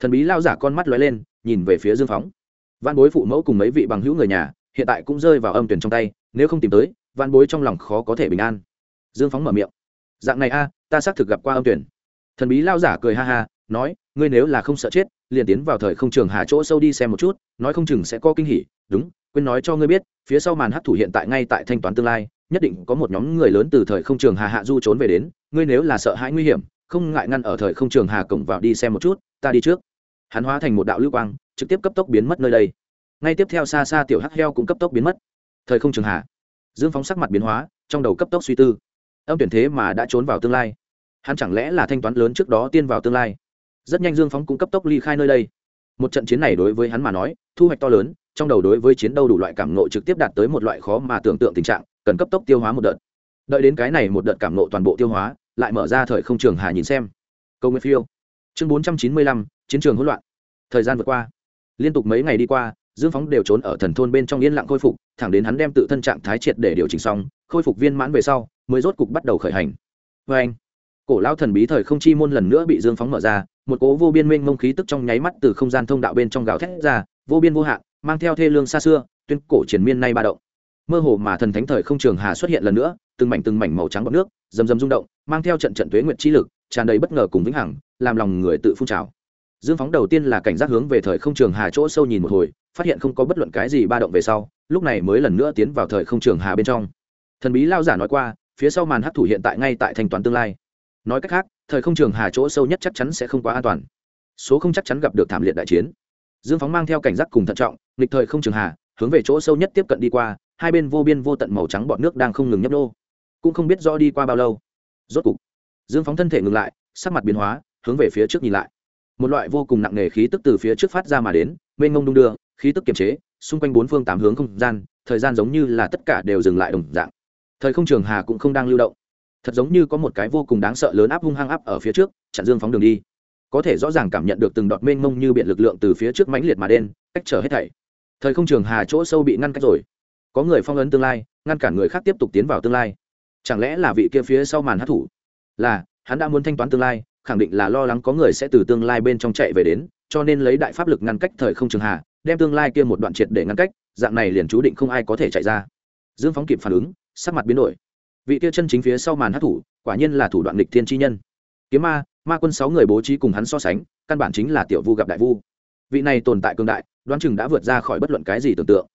Thần bí lao giả con mắt lóe lên, nhìn về phía dương phóng. Văn bối phụ mẫu cùng mấy vị bằng hữu người nhà hiện tại cũng rơi vào âm tuyển trong tay, nếu không tìm tới văn bối trong lòng khó có thể bình an. Dương phóng mở miệng. Dạng này a, ta xác thực gặp qua âm tuyển. Thần bí lao giả cười ha ha, nói, ngươi nếu là không sợ chết, liền tiến vào thời không trường hà chỗ sâu đi xem một chút, nói không chừng sẽ có kinh hỉ. Đúng, quên nói cho ngươi biết, phía sau màn hấp thủ hiện tại ngay tại thanh toán tương lai, nhất định có một nhóm người lớn từ thời không trường hà hạ du trốn về đến, ngươi nếu là sợ hãi nguy hiểm, không ngại ngăn ở thời không trường hà cổng vào đi xem một chút, ta đi trước. Hắn hóa thành một đạo lưu quang, trực tiếp cấp tốc biến mất nơi đây ngay tiếp theo xa xa tiểu hắc heo cũng cấp tốc biến mất. Thời không trường hạ dương phóng sắc mặt biến hóa, trong đầu cấp tốc suy tư. Âm tuyển thế mà đã trốn vào tương lai. Hắn chẳng lẽ là thanh toán lớn trước đó tiên vào tương lai? Rất nhanh dương phóng cũng cấp tốc ly khai nơi đây. Một trận chiến này đối với hắn mà nói, thu hoạch to lớn, trong đầu đối với chiến đấu đủ loại cảm nộ trực tiếp đạt tới một loại khó mà tưởng tượng tình trạng, cần cấp tốc tiêu hóa một đợt. Đợi đến cái này một đợt cảm nộ toàn bộ tiêu hóa, lại mở ra thời không trường hà nhìn xem. Câu nguyên phiêu. Chương bốn trăm chín mươi lăm, chiến trường hỗn loạn. Thời gian vượt qua. Liên tục mấy ngày đi qua dương phóng đều trốn ở thần thôn bên trong yên lặng khôi phục, thẳng đến hắn đem tự thân trạng thái triệt để điều chỉnh xong, khôi phục viên mãn về sau, mới rốt cục bắt đầu khởi hành. Vê anh cổ lao thần bí thời không chi môn lần nữa bị dương phóng mở ra, một cố vô biên minh mông khí tức trong nháy mắt từ không gian thông đạo bên trong gào thét ra, vô biên vô hạn, mang theo thê lương xa xưa, tuyên cổ triển miên nay ba động. Mơ hồ mà thần thánh thời không trường hà xuất hiện lần nữa, từng mảnh từng mảnh màu trắng bọc nước, rầm rầm rung động, mang theo trận trận tuế nguyện chi lực, tràn đầy bất ngờ cùng vĩnh hằng, làm lòng người tự phun trào dương phóng đầu tiên là cảnh giác hướng về thời không trường hà chỗ sâu nhìn một hồi, phát hiện không có bất luận cái gì ba động về sau, lúc này mới lần nữa tiến vào thời không trường hà bên trong. Thần bí lao giả nói qua, phía sau màn hấp thủ hiện tại ngay tại thanh toán tương lai. Nói cách khác, thời không trường hà chỗ sâu nhất chắc chắn sẽ không quá an toàn. Số không chắc chắn gặp được thảm liệt đại chiến. Dương phóng mang theo cảnh giác cùng thận trọng, nghịch thời không trường hà, hướng về chỗ sâu nhất tiếp cận đi qua, hai bên vô biên vô tận màu trắng bọn nước đang không ngừng nhấp nô. Cũng không biết rõ đi qua bao lâu. Rốt cục, dương phóng thân thể ngừng lại, sắc mặt biến hóa, hướng về phía trước nhìn lại một loại vô cùng nặng nề khí tức từ phía trước phát ra mà đến, mênh mông đung đưa, khí tức kiềm chế, xung quanh bốn phương tám hướng không gian, thời gian giống như là tất cả đều dừng lại đồng dạng. Thời không trường hà cũng không đang lưu động. Thật giống như có một cái vô cùng đáng sợ lớn áp hung hăng áp ở phía trước, chặn dương phóng đường đi. Có thể rõ ràng cảm nhận được từng đọt mênh mông như biện lực lượng từ phía trước mãnh liệt mà đen cách trở hết thảy. Thời không trường hà chỗ sâu bị ngăn cách rồi. Có người phong ấn tương lai, ngăn cản người khác tiếp tục tiến vào tương lai. Chẳng lẽ là vị kia phía sau màn hát thủ là, hắn đã muốn thanh toán tương lai khẳng định là lo lắng có người sẽ từ tương lai bên trong chạy về đến, cho nên lấy đại pháp lực ngăn cách thời không trường hà, đem tương lai kia một đoạn triệt để ngăn cách, dạng này liền chú định không ai có thể chạy ra. Dương phóng kịp phản ứng, sắc mặt biến đổi. Vị kia chân chính phía sau màn hát thủ, quả nhiên là thủ đoạn lịch thiên chi nhân. Kiếm ma ma quân sáu người bố trí cùng hắn so sánh, căn bản chính là tiểu vu gặp đại vu. Vị này tồn tại cường đại, đoán chừng đã vượt ra khỏi bất luận cái gì tưởng tượng.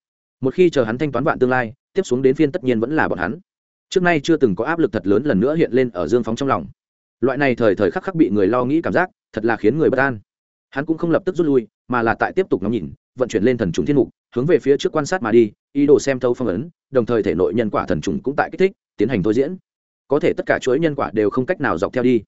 Một khi chờ hắn thanh toán vạn tương lai, tiếp xuống đến phiên tất nhiên vẫn là bọn hắn. Trước nay chưa từng có áp lực thật lớn lần nữa hiện lên ở dương phóng trong lòng loại này thời thời khắc khắc bị người lo nghĩ cảm giác, thật là khiến người bất an. Hắn cũng không lập tức rút lui, mà là tại tiếp tục ngắm nhìn, vận chuyển lên thần trùng thiên mục, hướng về phía trước quan sát mà đi, ý đồ xem thâu phong ấn, đồng thời thể nội nhân quả thần trùng cũng tại kích thích, tiến hành thôi diễn. Có thể tất cả chuỗi nhân quả đều không cách nào dọc theo đi.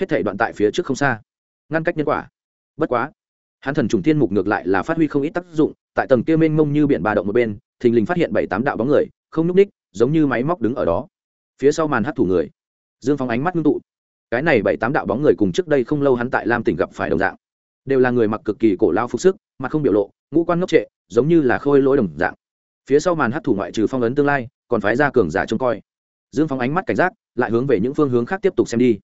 Hết thể đoạn tại phía trước không xa. Ngăn cách nhân quả. Bất quá, hắn thần trùng thiên mục ngược lại là phát huy không ít tác dụng, tại tầng kia mênh mông như biển ba động một bên, thình lình phát hiện bảy tám đạo bóng người, không nhúc ních giống như máy móc đứng ở đó. Phía sau màn hát thủ người. Dương phóng ánh mắt ngưng tụ cái này bảy tám đạo bóng người cùng trước đây không lâu hắn tại lam tỉnh gặp phải đồng dạng, đều là người mặc cực kỳ cổ lao phục sức mà không biểu lộ, ngũ quan ngốc trệ, giống như là khôi lỗi đồng dạng. Phía sau màn hấp thụ ngoại trừ phong ấn tương lai, còn phái ra cường giả trông coi. Dương phóng ánh mắt cảnh giác, lại hướng về những phương hướng khác tiếp tục xem đi.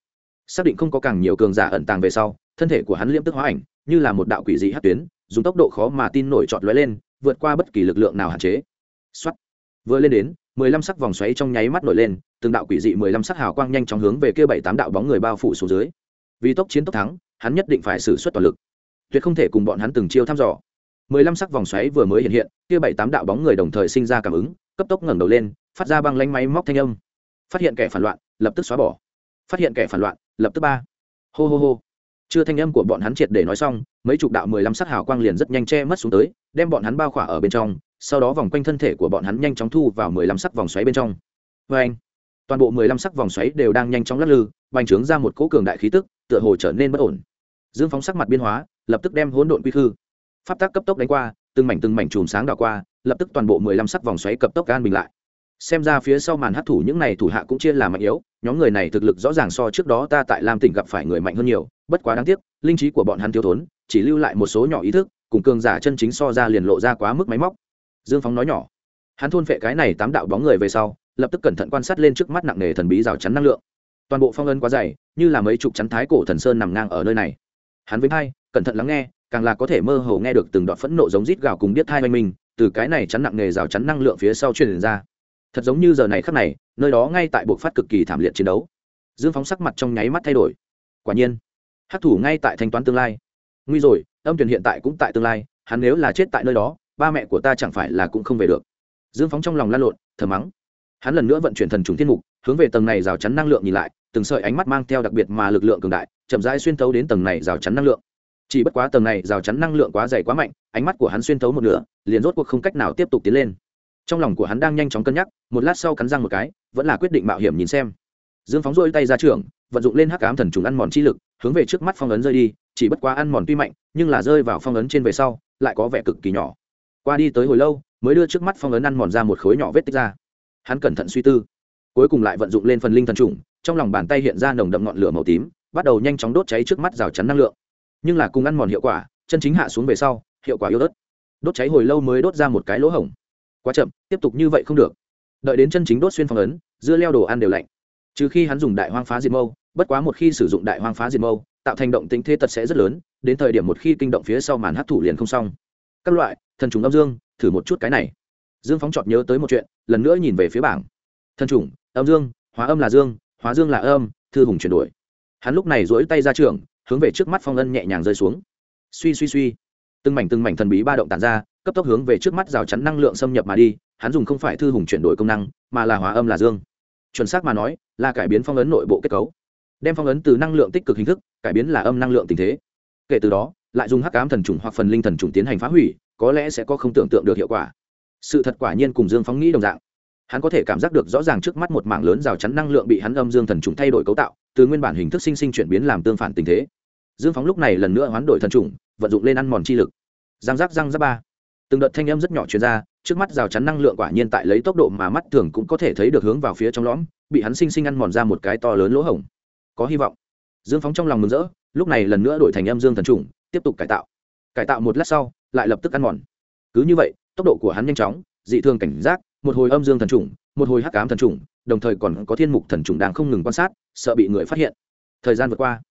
Xác định không có càng nhiều cường giả ẩn tàng về sau, thân thể của hắn liễm tức hóa ảnh, như là một đạo quỷ dị hát tuyến, dùng tốc độ khó mà tin nổi trọt lóe lên, vượt qua bất kỳ lực lượng nào hạn chế. Xuất vừa lên đến, mười lăm sắc vòng xoáy trong nháy mắt nổi lên từng đạo quỷ dị mười lăm sắc hào quang nhanh chóng hướng về kia bảy tám đạo bóng người bao phủ xuống dưới. Vì tốc chiến tốc thắng, hắn nhất định phải xử suất toàn lực. Tuyệt không thể cùng bọn hắn từng chiêu thăm dò. Mười lăm sắc vòng xoáy vừa mới hiện hiện, kia bảy tám đạo bóng người đồng thời sinh ra cảm ứng, cấp tốc ngẩng đầu lên, phát ra băng lanh máy móc thanh âm. Phát hiện kẻ phản loạn, lập tức xóa bỏ. Phát hiện kẻ phản loạn, lập tức ba. Hô hô hô. Chưa thanh âm của bọn hắn triệt để nói xong, mấy chục đạo mười lăm sắc hào quang liền rất nhanh che mất xuống tới, đem bọn hắn bao khỏa ở bên trong, sau đó vòng quanh thân thể của bọn hắn nhanh chóng thu vào mười lăm sắc vòng xoáy bên trong. Vê anh toàn bộ mười lăm sắc vòng xoáy đều đang nhanh chóng lắc lư, bành trướng ra một cỗ cường đại khí tức, tựa hồ trở nên bất ổn. Dương phóng sắc mặt biên hóa, lập tức đem hỗn độn quy khư, pháp tác cấp tốc đánh qua, từng mảnh từng mảnh chùm sáng đảo qua, lập tức toàn bộ mười lăm sắc vòng xoáy cấp tốc gan bình lại. Xem ra phía sau màn hấp thủ những này thủ hạ cũng chia là mạnh yếu, nhóm người này thực lực rõ ràng so trước đó ta tại lam tỉnh gặp phải người mạnh hơn nhiều, bất quá đáng tiếc, linh trí của bọn hắn thiếu thốn, chỉ lưu lại một số nhỏ ý thức, cùng cường giả chân chính so ra liền lộ ra quá mức máy móc. Dương phóng nói nhỏ, hắn thôn phệ cái này tám đạo bóng người về sau lập tức cẩn thận quan sát lên trước mắt nặng nề thần bí rào chắn năng lượng. Toàn bộ phong ân quá dày, như là mấy chục chắn thái cổ thần sơn nằm ngang ở nơi này. Hắn với hai, cẩn thận lắng nghe, càng là có thể mơ hồ nghe được từng đoạn phẫn nộ giống rít gào cùng biết thai oanh minh từ cái này chắn nặng nề rào chắn năng lượng phía sau truyền ra. Thật giống như giờ này khắc này, nơi đó ngay tại buộc phát cực kỳ thảm liệt chiến đấu. Dương phóng sắc mặt trong nháy mắt thay đổi. Quả nhiên, hắc thủ ngay tại thanh toán tương lai. Nguy rồi, âm tuyển hiện tại cũng tại tương lai, hắn nếu là chết tại nơi đó, ba mẹ của ta chẳng phải là cũng không về được. Dương phóng trong lòng lan lộn thờ mắng hắn lần nữa vận chuyển thần trùng thiên mục, hướng về tầng này rào chắn năng lượng nhìn lại, từng sợi ánh mắt mang theo đặc biệt mà lực lượng cường đại, chậm rãi xuyên thấu đến tầng này rào chắn năng lượng. Chỉ bất quá tầng này rào chắn năng lượng quá dày quá mạnh, ánh mắt của hắn xuyên thấu một nửa, liền rốt cuộc không cách nào tiếp tục tiến lên. Trong lòng của hắn đang nhanh chóng cân nhắc, một lát sau cắn răng một cái, vẫn là quyết định mạo hiểm nhìn xem. Dương phóng rôi tay ra trường vận dụng lên hắc ám thần trùng ăn mòn chi lực, hướng về trước mắt phong ấn rơi đi, chỉ bất quá ăn mòn tuy mạnh, nhưng là rơi vào phong ấn trên về sau, lại có vẻ cực kỳ nhỏ. Qua đi tới hồi lâu, mới đưa trước mắt phong ấn ăn mòn ra một khối nhỏ vết tích ra hắn cẩn thận suy tư, cuối cùng lại vận dụng lên phần linh thần trùng, trong lòng bàn tay hiện ra nồng đậm ngọn lửa màu tím, bắt đầu nhanh chóng đốt cháy trước mắt rào chắn năng lượng. Nhưng là cùng ăn mòn hiệu quả, chân chính hạ xuống về sau, hiệu quả yếu ớt. Đốt cháy hồi lâu mới đốt ra một cái lỗ hổng. Quá chậm, tiếp tục như vậy không được. Đợi đến chân chính đốt xuyên phong ấn, dưa leo đồ ăn đều lạnh. Trừ khi hắn dùng đại hoang phá diệt mâu, bất quá một khi sử dụng đại hoang phá diệt mâu, tạo thành động tính thế tật sẽ rất lớn, đến thời điểm một khi kinh động phía sau màn hấp thụ liền không xong. Các loại, thần trùng âm dương, thử một chút cái này dương phóng chọn nhớ tới một chuyện, lần nữa nhìn về phía bảng. Thần trùng âm dương, hóa âm là dương, hóa dương là âm, thư hùng chuyển đổi. Hắn lúc này dỗi tay ra trường, hướng về trước mắt phong ân nhẹ nhàng rơi xuống. Suy suy suy. Từng mảnh từng mảnh thần bí ba động tàn ra, cấp tốc hướng về trước mắt rào chắn năng lượng xâm nhập mà đi, hắn dùng không phải thư hùng chuyển đổi công năng, mà là hóa âm là dương. Chuẩn xác mà nói, là cải biến phong ấn nội bộ kết cấu. Đem phong ấn từ năng lượng tích cực hình thức, cải biến là âm năng lượng tình thế. Kể từ đó, lại dùng hắc ám thần trùng hoặc phần linh thần trùng tiến hành phá hủy, có lẽ sẽ có không tưởng tượng được hiệu quả sự thật quả nhiên cùng dương phóng nghĩ đồng dạng. Hắn có thể cảm giác được rõ ràng trước mắt một mảng lớn rào chắn năng lượng bị hắn âm dương thần trùng thay đổi cấu tạo, từ nguyên bản hình thức sinh sinh chuyển biến làm tương phản tình thế. Dương phóng lúc này lần nữa hoán đổi thần trùng, vận dụng lên ăn mòn chi lực. Giang giác răng giáp ba. Từng đợt thanh âm rất nhỏ chuyển ra, trước mắt rào chắn năng lượng quả nhiên tại lấy tốc độ mà mắt thường cũng có thể thấy được hướng vào phía trong lõm, bị hắn sinh sinh ăn mòn ra một cái to lớn lỗ hổng. Có hy vọng. Dương phóng trong lòng mừng rỡ, lúc này lần nữa đổi thành âm dương thần trùng, tiếp tục cải tạo. Cải tạo một lát sau, lại lập tức ăn mòn cứ như vậy, tốc độ của hắn nhanh chóng, dị thường cảnh giác, một hồi âm dương thần trùng, một hồi hắc ám thần trùng, đồng thời còn có thiên mục thần trùng đang không ngừng quan sát, sợ bị người phát hiện. Thời gian vượt qua,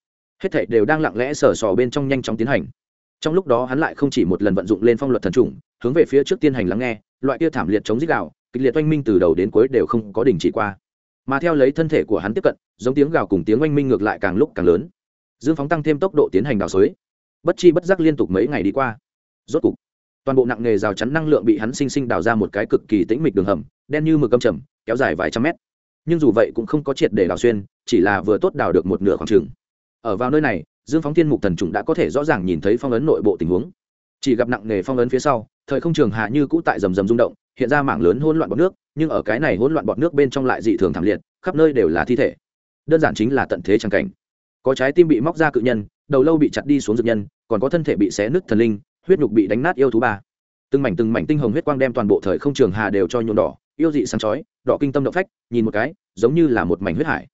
hết thảy đều đang lặng lẽ sờ sò bên trong nhanh chóng tiến hành. Trong lúc đó hắn lại không chỉ một lần vận dụng lên phong luật thần trùng, hướng về phía trước tiên hành lắng nghe, loại kia thảm liệt chống dích đạo kịch liệt oanh minh từ đầu đến cuối đều không có đình chỉ qua. Mà theo lấy thân thể của hắn tiếp cận, giống tiếng gào cùng tiếng oanh minh ngược lại càng lúc càng lớn. Dương phóng tăng thêm tốc độ tiến hành đào xới bất chi bất giác liên tục mấy ngày đi qua. Rốt cục toàn bộ nặng nghề rào chắn năng lượng bị hắn sinh sinh đào ra một cái cực kỳ tĩnh mịch đường hầm, đen như mực câm trầm, kéo dài vài trăm mét. Nhưng dù vậy cũng không có triệt để đào xuyên, chỉ là vừa tốt đào được một nửa khoảng trường ở vào nơi này, dương phóng thiên mục thần trùng đã có thể rõ ràng nhìn thấy phong ấn nội bộ tình huống. Chỉ gặp nặng nghề phong ấn phía sau, thời không trường hạ như cũ tại rầm rầm rung động, hiện ra mảng lớn hỗn loạn bọt nước, nhưng ở cái này hỗn loạn bọt nước bên trong lại dị thường thảm liệt, khắp nơi đều là thi thể. Đơn giản chính là tận thế trang cảnh. Có trái tim bị móc ra cự nhân, đầu lâu bị chặt đi xuống dược nhân, còn có thân thể bị xé nứt thần linh huyết nhục bị đánh nát yêu thú ba. Từng mảnh từng mảnh tinh hồng huyết quang đem toàn bộ thời không trường hà đều cho nhuộm đỏ, yêu dị sáng chói, đỏ kinh tâm động phách, nhìn một cái, giống như là một mảnh huyết hải.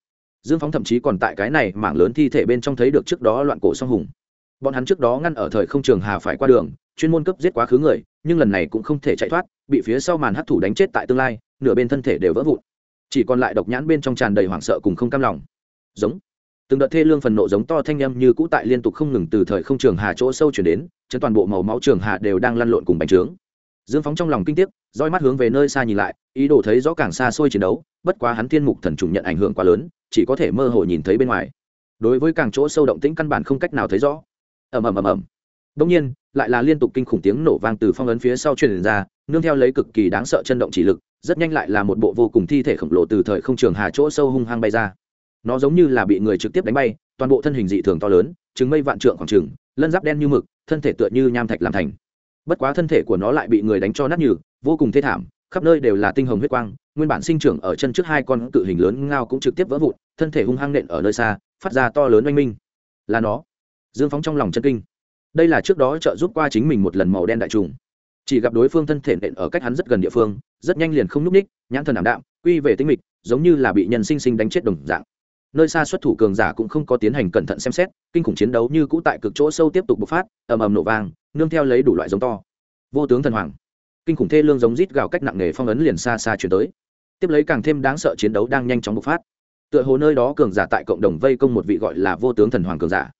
Dương phóng thậm chí còn tại cái này mảng lớn thi thể bên trong thấy được trước đó loạn cổ song hùng. Bọn hắn trước đó ngăn ở thời không trường hà phải qua đường, chuyên môn cấp giết quá khứ người, nhưng lần này cũng không thể chạy thoát, bị phía sau màn hắc thủ đánh chết tại tương lai, nửa bên thân thể đều vỡ vụn. Chỉ còn lại độc nhãn bên trong tràn đầy hoảng sợ cùng không cam lòng. Giống từng đợt thê lương phần nộ giống to thanh â m như cũ tại liên tục không ngừng từ thời không trường hà chỗ sâu chuyển đến, chấn toàn bộ màu máu trường hà đều đang lăn lộn cùng bành trướng. Dương phóng trong lòng kinh tiếc, roi mắt hướng về nơi xa nhìn lại, ý đồ thấy rõ càng xa xôi chiến đấu, bất quá hắn thiên mục thần trùng nhận ảnh hưởng quá lớn, chỉ có thể mơ hồ nhìn thấy bên ngoài. Đối với càng chỗ sâu động tĩnh căn bản không cách nào thấy rõ. Ầm ầm ầm ầm. Đông nhiên, lại là liên tục kinh khủng tiếng nổ vang từ phong ấn phía sau truyền ra, nương theo lấy cực kỳ đáng sợ chân động chỉ lực, rất nhanh lại là một bộ vô cùng thi thể khổng lồ từ thời không trường hà chỗ sâu hung hăng bay ra nó giống như là bị người trực tiếp đánh bay, toàn bộ thân hình dị thường to lớn chứng mây vạn trượng khoảng trừng, lân giáp đen như mực, thân thể tựa như nham thạch làm thành. Bất quá thân thể của nó lại bị người đánh cho nát nhừ, vô cùng thê thảm, khắp nơi đều là tinh hồng huyết quang, nguyên bản sinh trưởng ở chân trước hai con cự hình lớn ngao cũng trực tiếp vỡ vụn, thân thể hung hăng nện ở nơi xa, phát ra to lớn oanh minh. Là nó. Dương phóng trong lòng chân kinh. Đây là trước đó trợ giúp qua chính mình một lần màu đen đại trùng. Chỉ gặp đối phương thân thể nện ở cách hắn rất gần địa phương, rất nhanh liền không n ú c ních nhãn thần ảm đạm, quy về tinh mịch, giống như là bị nhân sinh sinh đánh chết đồng dạng nơi xa xuất thủ cường giả cũng không có tiến hành cẩn thận xem xét, kinh khủng chiến đấu như cũ tại cực chỗ sâu tiếp tục bộc phát, ầm ầm nổ vang, nương theo lấy đủ loại giống to. Vô tướng thần hoàng. Kinh khủng thê lương giống rít gào cách nặng nề phong ấn liền xa xa chuyển tới. Tiếp lấy càng thêm đáng sợ chiến đấu đang nhanh chóng bộc phát. Tựa hồ nơi đó cường giả tại cộng đồng vây công một vị gọi là vô tướng thần hoàng cường giả.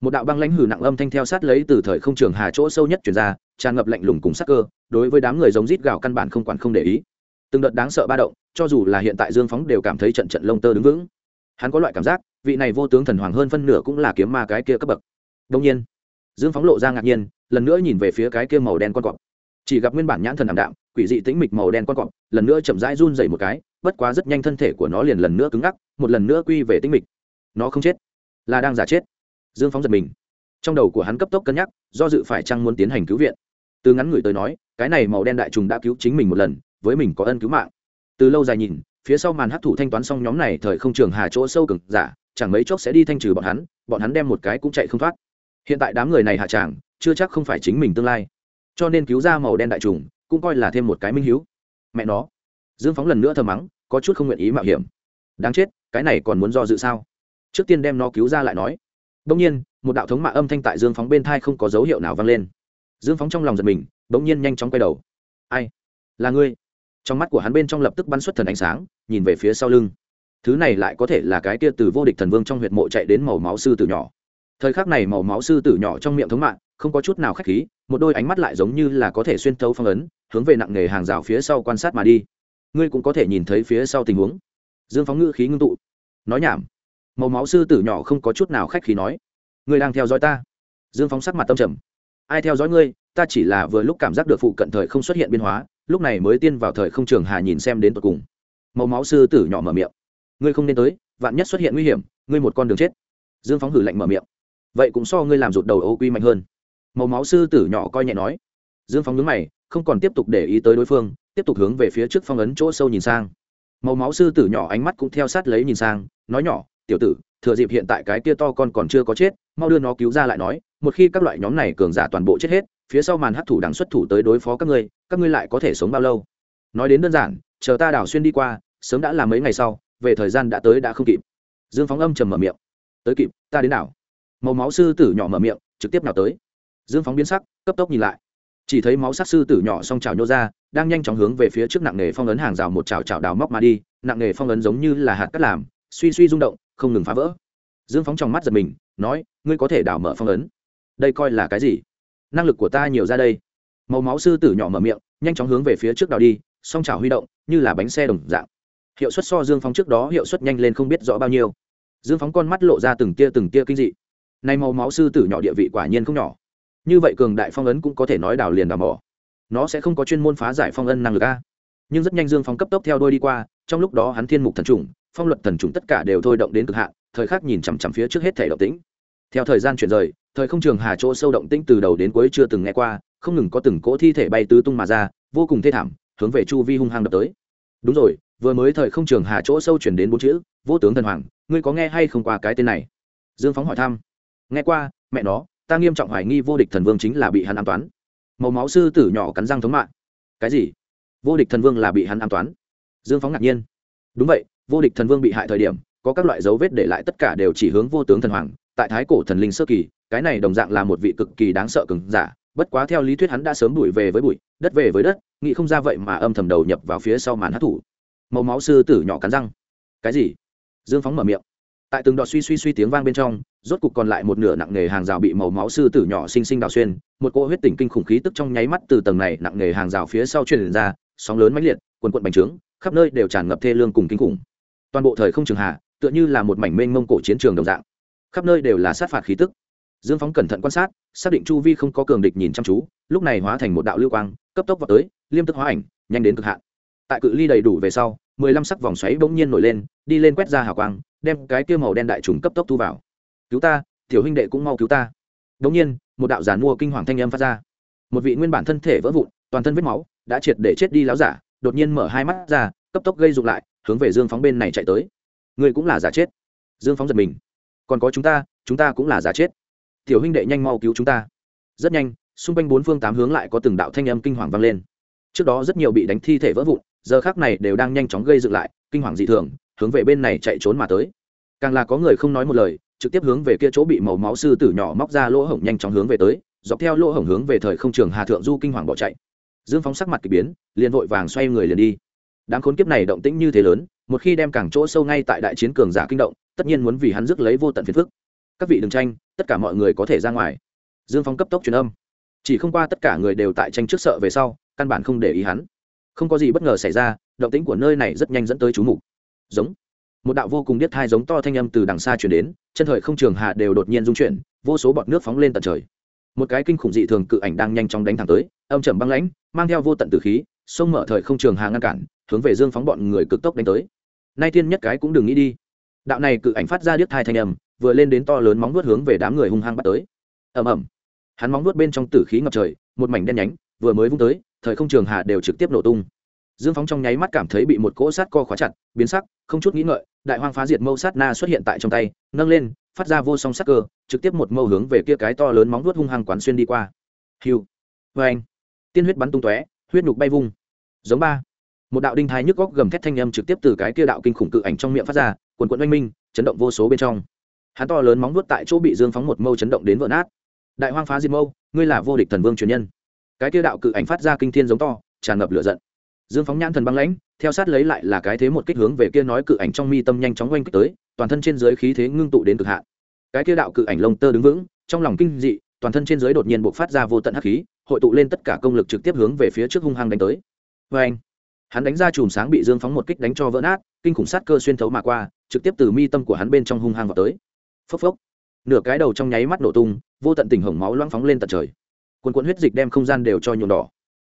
Một đạo băng lãnh hử nặng âm thanh theo sát lấy từ thời không trường hà chỗ sâu nhất chuyển ra, tràn ngập lạnh lùng cùng sắc cơ, đối với đám người giống rít gào căn bản không quản không để ý. Từng đợt đáng sợ ba động, cho dù là hiện tại dương phóng đều cảm thấy trận trận lông tơ đứng vững hắn có loại cảm giác, vị này vô tướng thần hoàng hơn phân nửa cũng là kiếm ma cái kia cấp bậc. Đông nhiên, dương phóng lộ ra ngạc nhiên, lần nữa nhìn về phía cái kia màu đen con cọp. Chỉ gặp nguyên bản nhãn thần ảm đạm, quỷ dị tĩnh mịch màu đen con cọp, lần nữa chậm rãi run dày một cái, bất quá rất nhanh thân thể của nó liền lần nữa cứng ngắc, một lần nữa quy về tĩnh mịch. Nó không chết, là đang giả chết. Dương phóng giật mình. Trong đầu của hắn cấp tốc cân nhắc, do dự phải chăng muốn tiến hành cứu viện. Từ ngắn người tới nói, cái này màu đen đại trùng đã cứu chính mình một lần, với mình có ân cứu mạng. Từ lâu dài nhìn phía sau màn hấp thụ thanh toán xong nhóm này thời không trường hà chỗ sâu cực giả, chẳng mấy chốc sẽ đi thanh trừ bọn hắn bọn hắn đem một cái cũng chạy không thoát. Hiện tại đám người này hạ tràng, chưa chắc không phải chính mình tương lai. Cho nên cứu ra màu đen đại trùng, cũng coi là thêm một cái minh hiếu. Mẹ nó. Dương phóng lần nữa thờ mắng, có chút không nguyện ý mạo hiểm. Đáng chết, cái này còn muốn do dự sao? Trước tiên đem nó cứu ra lại nói. Đông nhiên, một đạo thống mạ âm thanh tại dương phóng bên thai không có dấu hiệu nào vang lên. Dương phóng trong lòng giật mình bỗng nhiên nhanh chóng quay đầu. Ai? Là ngươi trong mắt của hắn bên trong lập tức bắn xuất thần ánh sáng, nhìn về phía sau lưng. Thứ này lại có thể là cái kia từ vô địch thần vương trong huyệt mộ chạy đến màu máu sư tử nhỏ. Thời khắc này màu máu sư tử nhỏ trong miệng thống mạng, không có chút nào khách khí, một đôi ánh mắt lại giống như là có thể xuyên thấu phong ấn, hướng về nặng nghề hàng rào phía sau quan sát mà đi. Ngươi cũng có thể nhìn thấy phía sau tình huống. Dương phóng ngữ khí ngưng tụ. Nói nhảm. Màu máu sư tử nhỏ không có chút nào khách khí nói. Ngươi đang theo dõi ta. Dương phóng sắc mặt tâm trầm. Ai theo dõi ngươi, ta chỉ là vừa lúc cảm giác được phụ cận thời không xuất hiện biến hóa lúc này mới tiên vào thời không trường hà nhìn xem đến tột cùng. Màu máu sư tử nhỏ mở miệng. Ngươi không nên tới, vạn nhất xuất hiện nguy hiểm, ngươi một con đường chết. Dương phóng hử lạnh mở miệng. Vậy cũng so ngươi làm rụt đầu ô quy mạnh hơn. Màu máu sư tử nhỏ coi nhẹ nói. Dương phóng nhướng mày, không còn tiếp tục để ý tới đối phương, tiếp tục hướng về phía trước phong ấn chỗ sâu nhìn sang. Màu máu sư tử nhỏ ánh mắt cũng theo sát lấy nhìn sang, nói nhỏ, tiểu tử, thừa dịp hiện tại cái kia to con còn chưa có chết, mau đưa nó cứu ra lại nói, một khi các loại nhóm này cường giả toàn bộ chết hết, phía sau màn hấp thủ đằng xuất thủ tới đối phó các ngươi các ngươi lại có thể sống bao lâu? Nói đến đơn giản, chờ ta đảo xuyên đi qua, sớm đã là mấy ngày sau, về thời gian đã tới đã không kịp. Dương phóng âm trầm mở miệng. Tới kịp, ta đến nào màu máu sư tử nhỏ mở miệng, trực tiếp nào tới. Dương phóng biến sắc, cấp tốc nhìn lại. Chỉ thấy máu sắc sư tử nhỏ song trào nhô ra, đang nhanh chóng hướng về phía trước nặng nghề phong ấn hàng rào một trào trào đào móc mà đi, nặng nghề phong ấn giống như là hạt cắt làm, suy suy rung động, không ngừng phá vỡ. Dương phóng trong mắt giật mình, nói, ngươi có thể đảo mở phong ấn. Đây coi là cái gì? Năng lực của ta nhiều ra đây màu máu sư tử nhỏ mở miệng, nhanh chóng hướng về phía trước đào đi, song trào huy động, như là bánh xe đồng dạng. Hiệu suất so dương phóng trước đó hiệu suất nhanh lên không biết rõ bao nhiêu. Dương phóng con mắt lộ ra từng tia từng tia kinh dị. Nay màu máu sư tử nhỏ địa vị quả nhiên không nhỏ. Như vậy cường đại phong ấn cũng có thể nói đào liền đào mỏ. Nó sẽ không có chuyên môn phá giải phong ân năng lực a. Nhưng rất nhanh dương phóng cấp tốc theo đôi đi qua, trong lúc đó hắn thiên mục thần trùng, phong luật thần trùng tất cả đều thôi động đến cực hạn, thời khắc nhìn chằm chằm phía trước hết thể động tĩnh. Theo thời gian chuyển rời, thời không trường hà chỗ sâu động tĩnh từ đầu đến cuối chưa từng nghe qua không ngừng có từng cỗ thi thể bay tứ tung mà ra, vô cùng thê thảm, hướng về chu vi hung hăng đập tới. Đúng rồi, vừa mới thời không trường hà chỗ sâu chuyển đến bốn chữ, vô tướng thần hoàng, ngươi có nghe hay không qua cái tên này? Dương phóng hỏi thăm. Nghe qua, mẹ nó, ta nghiêm trọng hoài nghi vô địch thần vương chính là bị hắn an toán. Màu máu sư tử nhỏ cắn răng thống mạng. Cái gì? Vô địch thần vương là bị hắn an toán? Dương phóng ngạc nhiên. Đúng vậy, vô địch thần vương bị hại thời điểm, có các loại dấu vết để lại tất cả đều chỉ hướng vô tướng thần hoàng, tại thái cổ thần linh sơ kỳ, cái này đồng dạng là một vị cực kỳ đáng sợ cứng giả bất quá theo lý thuyết hắn đã sớm đuổi về với bụi, đất về với đất, nghĩ không ra vậy mà âm thầm đầu nhập vào phía sau màn hát thủ. Màu máu sư tử nhỏ cắn răng. Cái gì? Dương phóng mở miệng. Tại từng đọt suy suy suy tiếng vang bên trong, rốt cục còn lại một nửa nặng nghề hàng rào bị màu máu sư tử nhỏ xinh xinh đào xuyên, một cỗ huyết tỉnh kinh khủng khí tức trong nháy mắt từ tầng này nặng nghề hàng rào phía sau truyền ra, sóng lớn mãnh liệt, quần quận bành trướng, khắp nơi đều tràn ngập thê lương cùng kinh khủng. Toàn bộ thời không trường hạ, tựa như là một mảnh mênh mông cổ chiến trường đồng dạng. Khắp nơi đều là sát phạt khí tức dương phóng cẩn thận quan sát, xác định chu vi không có cường địch nhìn chăm chú, lúc này hóa thành một đạo lưu quang, cấp tốc vào tới, liêm tức hóa ảnh, nhanh đến cực hạn. Tại cự ly đầy đủ về sau, mười lăm sắc vòng xoáy bỗng nhiên nổi lên, đi lên quét ra hào quang, đem cái kia màu đen đại trùng cấp tốc thu vào. Cứu ta, tiểu huynh đệ cũng mau cứu ta. Bỗng nhiên, một đạo giàn mua kinh hoàng thanh âm phát ra. Một vị nguyên bản thân thể vỡ vụn, toàn thân vết máu, đã triệt để chết đi láo giả, đột nhiên mở hai mắt ra, cấp tốc gây rụng lại, hướng về dương phóng bên này chạy tới. Người cũng là giả chết. Dương phóng giật mình. Còn có chúng ta chúng ta cũng là giả chết tiểu huynh đệ nhanh mau cứu chúng ta. Rất nhanh, xung quanh bốn phương tám hướng lại có từng đạo thanh âm kinh hoàng vang lên. Trước đó rất nhiều bị đánh thi thể vỡ vụn, giờ khác này đều đang nhanh chóng gây dựng lại, kinh hoàng dị thường, hướng về bên này chạy trốn mà tới. Càng là có người không nói một lời, trực tiếp hướng về kia chỗ bị màu máu sư tử nhỏ móc ra lỗ hổng nhanh chóng hướng về tới, dọc theo lỗ hổng hướng về thời không trường hà thượng du kinh hoàng bỏ chạy. Dương phóng sắc mặt k ỳ biến, liền vội vàng xoay người liền đi. Đáng khốn kiếp này động tĩnh như thế lớn, một khi đem cảng chỗ sâu ngay tại đại chiến cường giả kinh động, tất nhiên muốn vì hắn rước lấy vô tận phiền phức. Các vị đừng tranh tất cả mọi người có thể ra ngoài. Dương Phong cấp tốc truyền âm. Chỉ không qua tất cả người đều tại tranh trước sợ về sau, căn bản không để ý hắn. Không có gì bất ngờ xảy ra, động tĩnh của nơi này rất nhanh dẫn tới chú mục. Giống. Một đạo vô cùng điếc thai giống to thanh âm từ đằng xa chuyển đến, chân thời không trường hạ đều đột nhiên dung chuyển, vô số bọt nước phóng lên tận trời. Một cái kinh khủng dị thường cự ảnh đang nhanh chóng đánh thẳng tới, âm trầm băng lãnh, mang theo vô tận tử khí sông mở thời không trường hà ngăn cản, hướng về dương phóng bọn người cực tốc đánh tới. Nay thiên nhất cái cũng đừng nghĩ đi. Đạo này cự ảnh phát ra điếc thai thanh âm vừa lên đến to lớn móng vuốt hướng về đám người hung hăng bắt tới. Ầm ầm. Hắn móng vuốt bên trong tử khí ngập trời, một mảnh đen nhánh, vừa mới vung tới, thời không trường hạ đều trực tiếp nổ tung. Dương phóng trong nháy mắt cảm thấy bị một cỗ sát co khóa chặt, biến sắc, không chút nghĩ ngợi, đại hoang phá diệt mâu sát na xuất hiện tại trong tay, nâng lên, phát ra vô song sắc cơ, trực tiếp một mâu hướng về kia cái to lớn móng vuốt hung hăng quán xuyên đi qua. Hiu. Vê anh. Tiên huyết bắn tung tóe, huyết nhục bay vung. Giống ba. Một đạo đinh thái nhức góc gầm thét thanh âm trực tiếp từ cái kia đạo kinh khủng cự ảnh trong miệng phát ra quần quận oanh minh, chấn động vô số bên trong hắn to lớn móng vuốt tại chỗ bị dương phóng một mâu chấn động đến vỡ nát. Đại hoang phá diệt mâu, ngươi là vô địch thần vương truyền nhân. Cái kia đạo cự ảnh phát ra kinh thiên giống to, tràn ngập lửa giận. Dương phóng nhãn thần băng lãnh, theo sát lấy lại là cái thế một kích hướng về kia nói cự ảnh trong mi tâm nhanh chóng oanh kích tới, toàn thân trên dưới khí thế ngưng tụ đến cực hạn. Cái kia đạo cự ảnh lông tơ đứng vững, trong lòng kinh dị, toàn thân trên dưới đột nhiên buộc phát ra vô tận hắc khí, hội tụ lên tất cả công lực trực tiếp hướng về phía trước hung hăng đánh tới. Vê anh hắn đánh ra chùm sáng bị dương phóng một kích đánh cho vỡ nát, kinh khủng sát cơ xuyên thấu mà qua, trực tiếp từ mi tâm của hắn bên trong hung hăng vào tới phốc phốc. Nửa cái đầu trong nháy mắt nổ tung, vô tận tình hồng máu loãng phóng lên tận trời. Quần quần huyết dịch đem không gian đều cho nhuộm đỏ.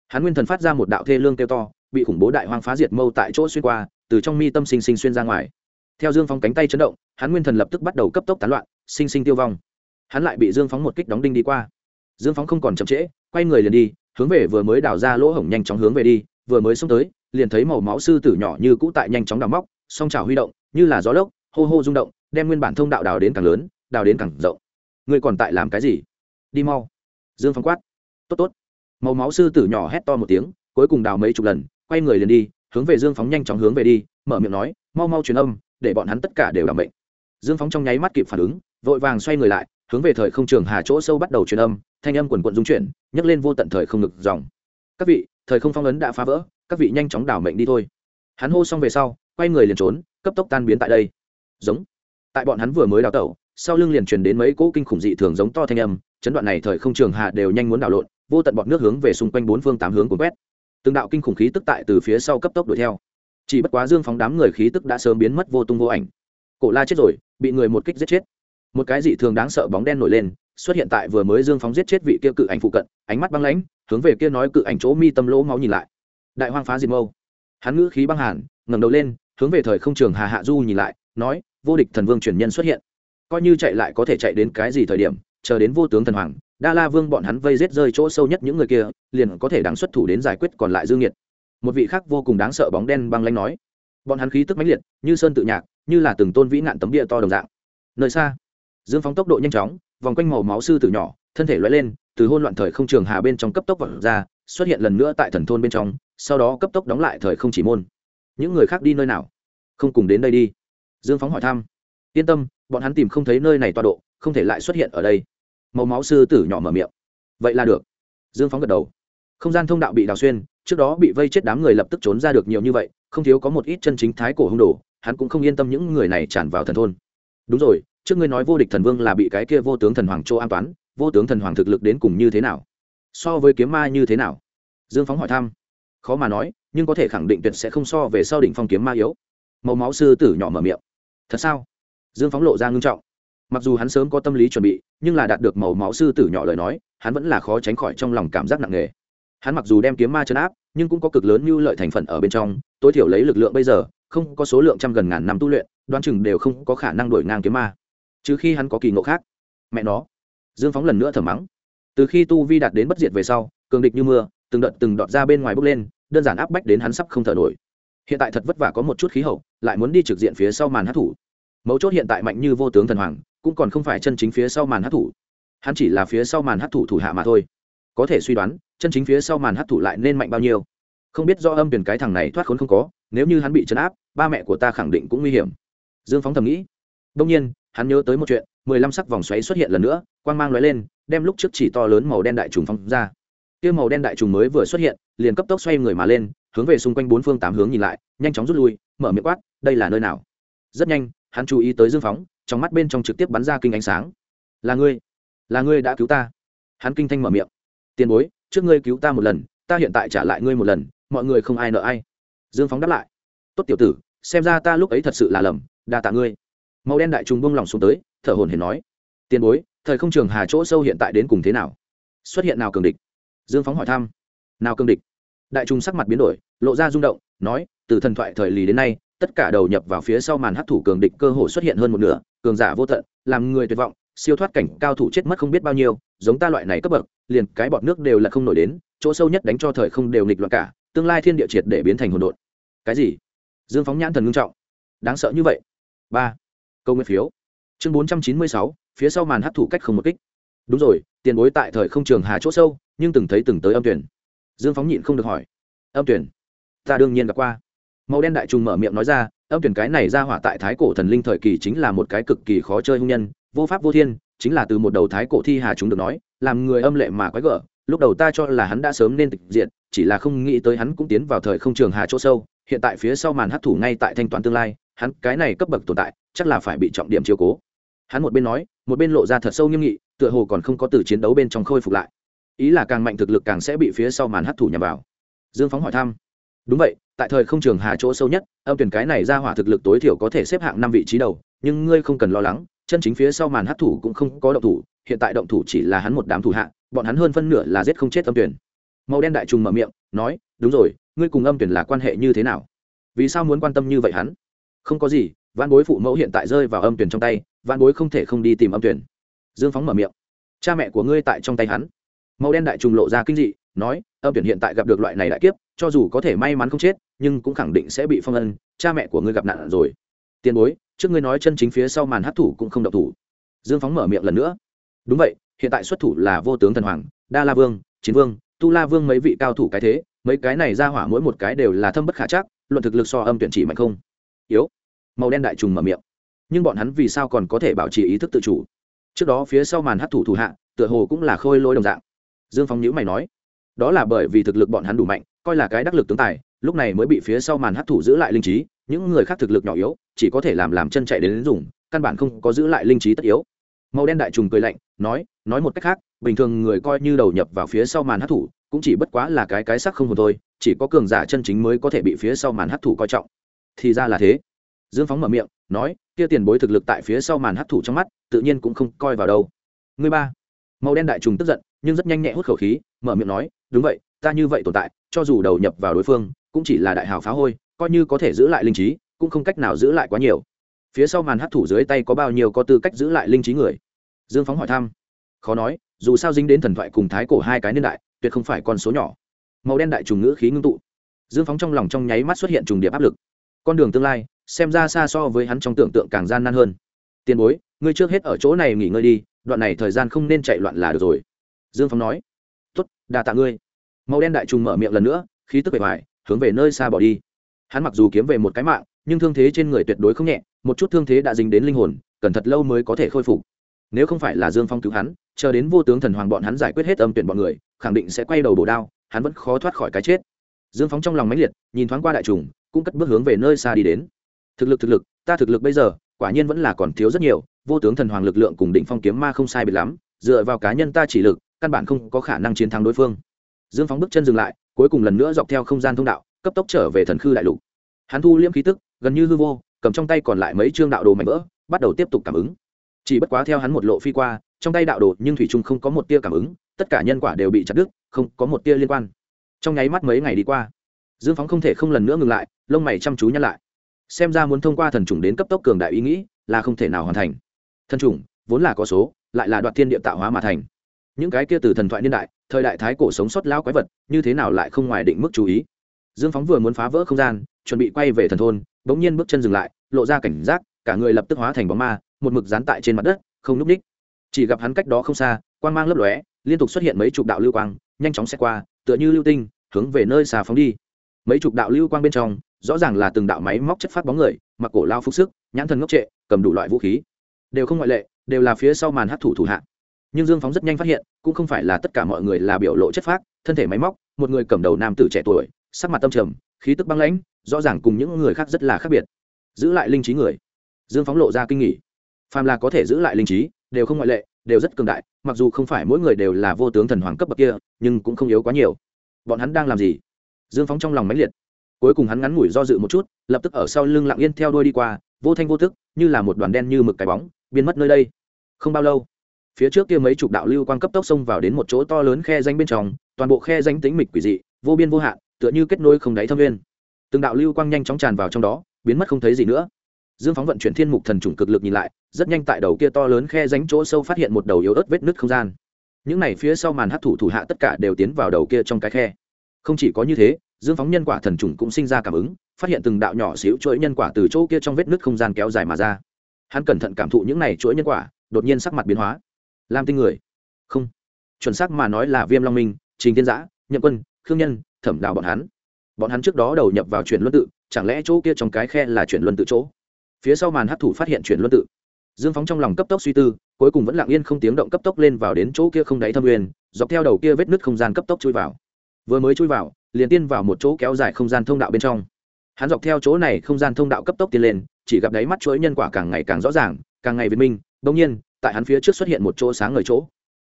Hắn nguyên thần phát ra một đạo thê lương kêu to, bị khủng bố đại hoang phá diệt mâu tại chỗ xuyên qua, từ trong mi tâm sinh sinh xuyên ra ngoài. Theo dương phóng cánh tay chấn động hắn nguyên thần lập tức bắt đầu cấp tốc tán loạn, sinh sinh tiêu vong. Hắn lại bị dương phóng một kích đóng đinh đi qua. Dương phóng không còn chậm trễ, quay người liền đi, hướng về vừa mới đào ra lỗ hổng nhanh chóng hướng về đi, vừa mới xông tới, liền thấy màu máu sư tử nhỏ như cũ tại nhanh chóng đào móc, song trào huy động, như là gió lốc, hô hô rung động đem nguyên bản thông đạo đào đến càng lớn, đào đến càng rộng. Ngươi còn tại làm cái gì? Đi mau. Dương Phong quát. Tốt tốt. Màu máu sư tử nhỏ hét to một tiếng, cuối cùng đào mấy chục lần, quay người liền đi, hướng về dương phóng nhanh chóng hướng về đi, mở miệng nói, mau mau truyền âm, để bọn hắn tất cả đều đảm bệnh dương phóng trong nháy mắt kịp phản ứng, vội vàng xoay người lại, hướng về thời không trường hà chỗ sâu bắt đầu truyền âm, thanh âm quần quận dung chuyển, nhấc lên vô tận thời không ngực dòng. Các vị, thời không phong ấn đã phá vỡ, các vị nhanh chóng đảo mệnh đi thôi. Hắn hô xong về sau, quay người liền trốn, cấp tốc tan biến tại đây. Giống tại bọn hắn vừa mới đào tẩu, sau lưng liền truyền đến mấy cỗ kinh khủng dị thường giống to thanh âm, chấn đoạn này thời không trường hạ đều nhanh muốn đảo lộn, vô tận bọn nước hướng về xung quanh bốn phương tám hướng cuốn quét. Từng đạo kinh khủng khí tức tại từ phía sau cấp tốc đuổi theo. Chỉ bất quá dương phóng đám người khí tức đã sớm biến mất vô tung vô ảnh. Cổ la chết rồi, bị người một kích giết chết. Một cái dị thường đáng sợ bóng đen nổi lên, xuất hiện tại vừa mới dương phóng giết chết vị kia cự ảnh phụ cận, ánh mắt băng lãnh, hướng về kia nói cự ảnh chỗ mi tâm lỗ máu nhìn lại. Đại hoang phá diệt mâu. Hắn ngữ khí băng hàn, ngẩng đầu lên, hướng về thời không trường hà hạ du nhìn lại, nói vô địch thần vương truyền nhân xuất hiện. Coi như chạy lại có thể chạy đến cái gì thời điểm, chờ đến vô tướng thần hoàng, đa la vương bọn hắn vây rết rơi chỗ sâu nhất những người kia, liền có thể đáng xuất thủ đến giải quyết còn lại dương nhiệt một vị khác vô cùng đáng sợ bóng đen băng lanh nói, bọn hắn khí tức mãnh liệt, như sơn tự nhạc, như là từng tôn vĩ nạn tấm địa to đồng dạng. Nơi xa, dương phóng tốc độ nhanh chóng, vòng quanh màu máu sư tử nhỏ, thân thể loay lên, từ hôn loạn thời không trường hà bên trong cấp tốc vật ra, xuất hiện lần nữa tại thần thôn bên trong, sau đó cấp tốc đóng lại thời không chỉ môn. Những người khác đi nơi nào? Không cùng đến đây đi dương phóng hỏi thăm. Yên tâm, bọn hắn tìm không thấy nơi này tọa độ, không thể lại xuất hiện ở đây. Màu máu sư tử nhỏ mở miệng. Vậy là được. Dương phóng gật đầu. Không gian thông đạo bị đào xuyên, trước đó bị vây chết đám người lập tức trốn ra được nhiều như vậy, không thiếu có một ít chân chính thái cổ hung đồ, hắn cũng không yên tâm những người này tràn vào thần thôn. Đúng rồi, trước ngươi nói vô địch thần vương là bị cái kia vô tướng thần hoàng châu an toán vô tướng thần hoàng thực lực đến cùng như thế nào? So với kiếm ma như thế nào? Dương phóng hỏi thăm. Khó mà nói, nhưng có thể khẳng định tuyệt sẽ không so về sau đỉnh phong kiếm ma yếu. Màu máu sư tử nhỏ mở miệng thật sao? Dương phóng lộ ra ngưng trọng. Mặc dù hắn sớm có tâm lý chuẩn bị, nhưng là đạt được màu máu sư tử nhỏ lời nói, hắn vẫn là khó tránh khỏi trong lòng cảm giác nặng nề. Hắn mặc dù đem kiếm ma chấn áp, nhưng cũng có cực lớn như lợi thành phần ở bên trong, tối thiểu lấy lực lượng bây giờ, không có số lượng trăm gần ngàn năm tu luyện đoan chừng đều không có khả năng đổi ngang kiếm ma. Chứ khi hắn có kỳ ngộ khác. Mẹ nó. Dương phóng lần nữa thở mắng. Từ khi tu vi đạt đến bất diệt về sau, cường địch như mưa, từng đợt từng đọt ra bên ngoài bốc lên, đơn giản áp bách đến hắn sắp không thở nổi. Hiện tại thật vất vả có một chút khí hậu lại muốn đi trực diện phía sau màn hát thủ. Mấu chốt hiện tại mạnh như vô tướng thần hoàng, cũng còn không phải chân chính phía sau màn hát thủ. Hắn chỉ là phía sau màn hát thủ thủ hạ mà thôi. Có thể suy đoán, chân chính phía sau màn hát thủ lại nên mạnh bao nhiêu. Không biết do âm tuyển cái thằng này thoát khốn không có, nếu như hắn bị chấn áp, ba mẹ của ta khẳng định cũng nguy hiểm. Dương phóng thầm nghĩ. Đông nhiên, hắn nhớ tới một chuyện, mười lăm sắc vòng xoáy xuất hiện lần nữa, quang mang lóe lên, đem lúc trước chỉ to lớn màu đen đại trùng phóng ra. Kia màu đen đại trùng mới vừa xuất hiện, liền cấp tốc xoay người mà lên, hướng về xung quanh bốn phương tám hướng nhìn lại, nhanh chóng rút lui mở miệng quát, đây là nơi nào? Rất nhanh, hắn chú ý tới dương phóng, trong mắt bên trong trực tiếp bắn ra kinh ánh sáng. Là ngươi là ngươi đã cứu ta. Hắn kinh thanh mở miệng. Tiền bối, trước ngươi cứu ta một lần, ta hiện tại trả lại ngươi một lần, mọi người không ai nợ ai. Dương phóng đáp lại. Tốt tiểu tử, xem ra ta lúc ấy thật sự là lầm, đa tạ ngươi. Màu đen đại trùng bông lòng xuống tới, thở hồn hển nói. Tiền bối, thời không trường hà chỗ sâu hiện tại đến cùng thế nào? Xuất hiện nào cường địch? Dương phóng hỏi thăm. Nào cường địch? Đại trùng sắc mặt biến đổi, lộ ra rung động, nói từ thần thoại thời lì đến nay, tất cả đầu nhập vào phía sau màn hấp thủ cường địch cơ hồ xuất hiện hơn một nửa, cường giả vô tận, làm người tuyệt vọng, siêu thoát cảnh cao thủ chết mất không biết bao nhiêu, giống ta loại này cấp bậc, liền cái bọt nước đều là không nổi đến, chỗ sâu nhất đánh cho thời không đều nghịch loạn cả, tương lai thiên địa triệt để biến thành hỗn độn. Cái gì? Dương phóng nhãn thần ngưng trọng. Đáng sợ như vậy? Ba. Câu nguyên phiếu. Chương bốn trăm chín mươi sáu, phía sau màn hấp thủ cách không một kích. Đúng rồi, tiền bối tại thời không trường hà chỗ sâu, nhưng từng thấy từng tới âm tuyển. Dương phóng nhịn không được hỏi. Âm tuyển? Ta đương nhiên gặp qua màu đen đại trùng mở miệng nói ra, âm tuyển cái này ra hỏa tại thái cổ thần linh thời kỳ chính là một cái cực kỳ khó chơi hung nhân, vô pháp vô thiên, chính là từ một đầu thái cổ thi hà chúng được nói, làm người âm lệ mà quái gở, lúc đầu ta cho là hắn đã sớm nên tịch diện chỉ là không nghĩ tới hắn cũng tiến vào thời không trường hà chỗ sâu, hiện tại phía sau màn hấp thủ ngay tại thanh toán tương lai, hắn cái này cấp bậc tồn tại, chắc là phải bị trọng điểm chiếu cố. Hắn một bên nói, một bên lộ ra thật sâu nghiêm nghị, tựa hồ còn không có từ chiến đấu bên trong khôi phục lại. Ý là càng mạnh thực lực càng sẽ bị phía sau màn hấp thủ nhằm vào. Dương phóng hỏi thăm. Đúng vậy tại thời không trường hà chỗ sâu nhất, âm tuyển cái này ra hỏa thực lực tối thiểu có thể xếp hạng năm vị trí đầu, nhưng ngươi không cần lo lắng, chân chính phía sau màn hấp thủ cũng không có động thủ, hiện tại động thủ chỉ là hắn một đám thủ hạ, bọn hắn hơn phân nửa là giết không chết âm tuyển. Màu đen đại trùng mở miệng, nói, đúng rồi, ngươi cùng âm tuyển là quan hệ như thế nào? Vì sao muốn quan tâm như vậy hắn? Không có gì văn bối phụ mẫu hiện tại rơi vào âm tuyển trong tay văn bối không thể không đi tìm âm tuyển. Dương phóng mở miệng, cha mẹ của ngươi tại trong tay hắn. Màu đen đại trùng lộ ra kinh dị, nói âm tuyển hiện tại gặp được loại này đại kiếp, cho dù có thể may mắn không chết, nhưng cũng khẳng định sẽ bị phong ân cha mẹ của ngươi gặp nạn rồi. Tiền bối, trước ngươi nói chân chính phía sau màn hát thủ cũng không độc thủ. Dương phóng mở miệng lần nữa. Đúng vậy, hiện tại xuất thủ là vô tướng thần hoàng, đa la vương, chiến vương, tu la vương mấy vị cao thủ cái thế, mấy cái này ra hỏa mỗi một cái đều là thâm bất khả chắc, luận thực lực so âm tuyển chỉ mạnh không? Yếu. Màu đen đại trùng mở miệng. Nhưng bọn hắn vì sao còn có thể bảo trì ý thức tự chủ? Trước đó phía sau màn hát thủ thủ hạ, tựa hồ cũng là khôi lôi đồng dạng. Dương phong nhữ mày nói đó là bởi vì thực lực bọn hắn đủ mạnh coi là cái đắc lực tướng tài lúc này mới bị phía sau màn hấp thủ giữ lại linh trí những người khác thực lực nhỏ yếu chỉ có thể làm làm chân chạy đến, đến dùng căn bản không có giữ lại linh trí tất yếu. Màu đen đại trùng cười lạnh nói nói một cách khác bình thường người coi như đầu nhập vào phía sau màn hát thủ cũng chỉ bất quá là cái cái sắc không hồn thôi chỉ có cường giả chân chính mới có thể bị phía sau màn hát thủ coi trọng. Thì ra là thế. Dương phóng mở miệng nói kia tiền bối thực lực tại phía sau màn hát thủ trong mắt tự nhiên cũng không coi vào đâu. Người ba. Màu đen đại trùng tức giận nhưng rất nhanh nhẹ hút khẩu khí mở miệng nói đúng vậy, ta như vậy tồn tại, cho dù đầu nhập vào đối phương, cũng chỉ là đại hào phá hôi, coi như có thể giữ lại linh trí, cũng không cách nào giữ lại quá nhiều. Phía sau màn hát thủ dưới tay có bao nhiêu có tư cách giữ lại linh trí người? Dương phóng hỏi thăm. Khó nói, dù sao dính đến thần thoại cùng thái cổ hai cái niên đại, tuyệt không phải con số nhỏ. Màu đen đại trùng ngữ khí ngưng tụ. Dương phóng trong lòng trong nháy mắt xuất hiện trùng điệp áp lực. Con đường tương lai, xem ra xa so với hắn trong tưởng tượng càng gian nan hơn. Tiền bối, ngươi trước hết ở chỗ này nghỉ ngơi đi, đoạn này thời gian không nên chạy loạn là được rồi. Dương phóng nói đa tạ ngươi. Màu đen đại trùng mở miệng lần nữa, khí tức bề ngoài, hướng về nơi xa bỏ đi. Hắn mặc dù kiếm về một cái mạng, nhưng thương thế trên người tuyệt đối không nhẹ, một chút thương thế đã dính đến linh hồn cần thật lâu mới có thể khôi phục. Nếu không phải là dương phong cứu hắn, chờ đến vô tướng thần hoàng bọn hắn giải quyết hết âm tuyển bọn người, khẳng định sẽ quay đầu bổ đao, hắn vẫn khó thoát khỏi cái chết. Dương phóng trong lòng mãnh liệt, nhìn thoáng qua đại trùng, cũng cất bước hướng về nơi xa đi đến. Thực lực thực lực, ta thực lực bây giờ, quả nhiên vẫn là còn thiếu rất nhiều, vô tướng thần hoàng lực lượng cùng định phong kiếm ma không sai biệt lắm, dựa vào cá nhân ta chỉ lực căn bản không có khả năng chiến thắng đối phương. Dương phóng bước chân dừng lại, cuối cùng lần nữa dọc theo không gian thông đạo, cấp tốc trở về thần khư đại lục. Hắn thu liễm khí tức, gần như hư vô, cầm trong tay còn lại mấy chương đạo đồ mạnh vỡ, bắt đầu tiếp tục cảm ứng. Chỉ bất quá theo hắn một lộ phi qua, trong tay đạo đồ nhưng thủy trung không có một tia cảm ứng, tất cả nhân quả đều bị chặt đứt, không có một tia liên quan. Trong nháy mắt mấy ngày đi qua, dương phóng không thể không lần nữa ngừng lại, lông mày chăm chú nhăn lại. Xem ra muốn thông qua thần trùng đến cấp tốc cường đại ý nghĩ là không thể nào hoàn thành. Thần trùng vốn là có số, lại là đoạt thiên địa tạo hóa mà thành những cái kia từ thần thoại niên đại, thời đại thái cổ sống sót lao quái vật, như thế nào lại không ngoài định mức chú ý. Dương phóng vừa muốn phá vỡ không gian, chuẩn bị quay về thần thôn, bỗng nhiên bước chân dừng lại, lộ ra cảnh giác, cả người lập tức hóa thành bóng ma, một mực dán tại trên mặt đất, không núp ních. Chỉ gặp hắn cách đó không xa quan g mang lấp lóe, liên tục xuất hiện mấy chục đạo lưu quang, nhanh chóng xét qua, tựa như lưu tinh, hướng về nơi xà phóng đi. Mấy chục đạo lưu quang bên trong, rõ ràng là từng đạo máy móc chất phát bóng người, mặc cổ lao phúc sức, nhãn thần ngốc trệ, cầm đủ loại vũ khí. Đều không ngoại lệ, đều là phía sau màn hấp thủ thủ hạ nhưng dương phóng rất nhanh phát hiện, cũng không phải là tất cả mọi người là biểu lộ chất phác, thân thể máy móc, một người cầm đầu nam tử trẻ tuổi, sắc mặt tâm trầm, khí tức băng lãnh, rõ ràng cùng những người khác rất là khác biệt. Giữ lại linh trí người. Dương phóng lộ ra kinh nghỉ phàm là có thể giữ lại linh trí, đều không ngoại lệ, đều rất cường đại, mặc dù không phải mỗi người đều là vô tướng thần hoàng cấp bậc kia, nhưng cũng không yếu quá nhiều. Bọn hắn đang làm gì? Dương phóng trong lòng mãnh liệt. Cuối cùng hắn ngắn ngủi do dự một chút, lập tức ở sau lưng lặng yên theo đuôi đi qua, vô thanh vô thức như là một đoàn đen như mực cái bóng, biến mất nơi đây. Không bao lâu phía trước kia mấy chục đạo lưu quang cấp tốc xông vào đến một chỗ to lớn khe danh bên trong, toàn bộ khe danh tính mịch quỷ dị, vô biên vô hạn, tựa như kết nối không đáy thâm nguyên. Từng đạo lưu quang nhanh chóng tràn vào trong đó, biến mất không thấy gì nữa. Dương phóng vận chuyển thiên mục thần trùng cực lực nhìn lại, rất nhanh tại đầu kia to lớn khe ránh chỗ sâu phát hiện một đầu yếu ớt vết nứt không gian. Những này phía sau màn hấp thủ thủ hạ tất cả đều tiến vào đầu kia trong cái khe. Không chỉ có như thế, dương phóng nhân quả thần trùng cũng sinh ra cảm ứng, phát hiện từng đạo nhỏ xíu chuỗi nhân quả từ chỗ kia trong vết nứt không gian kéo dài mà ra. Hắn cẩn thận cảm thụ những này chuỗi nhân quả, đột nhiên sắc mặt biến hóa lam tinh người. Không. Chuẩn xác mà nói là viêm long minh, trình thiên giã, nhậm quân, khương nhân, thẩm đào bọn hắn. Bọn hắn trước đó đầu nhập vào chuyển luân tự, chẳng lẽ chỗ kia trong cái khe là chuyển luân tự chỗ? Phía sau màn hấp thủ phát hiện chuyển luân tự. Dương phóng trong lòng cấp tốc suy tư, cuối cùng vẫn lặng yên không tiếng động cấp tốc lên vào đến chỗ kia không đáy thâm uyên dọc theo đầu kia vết nứt không gian cấp tốc chui vào. Vừa mới chui vào, liền tiên vào một chỗ kéo dài không gian thông đạo bên trong. Hắn dọc theo chỗ này không gian thông đạo cấp tốc tiến lên, chỉ gặp đáy mắt chuỗi nhân quả càng ngày càng rõ ràng, càng ngày việt minh, bỗng nhiên tại hắn phía trước xuất hiện một chỗ sáng ngời chỗ.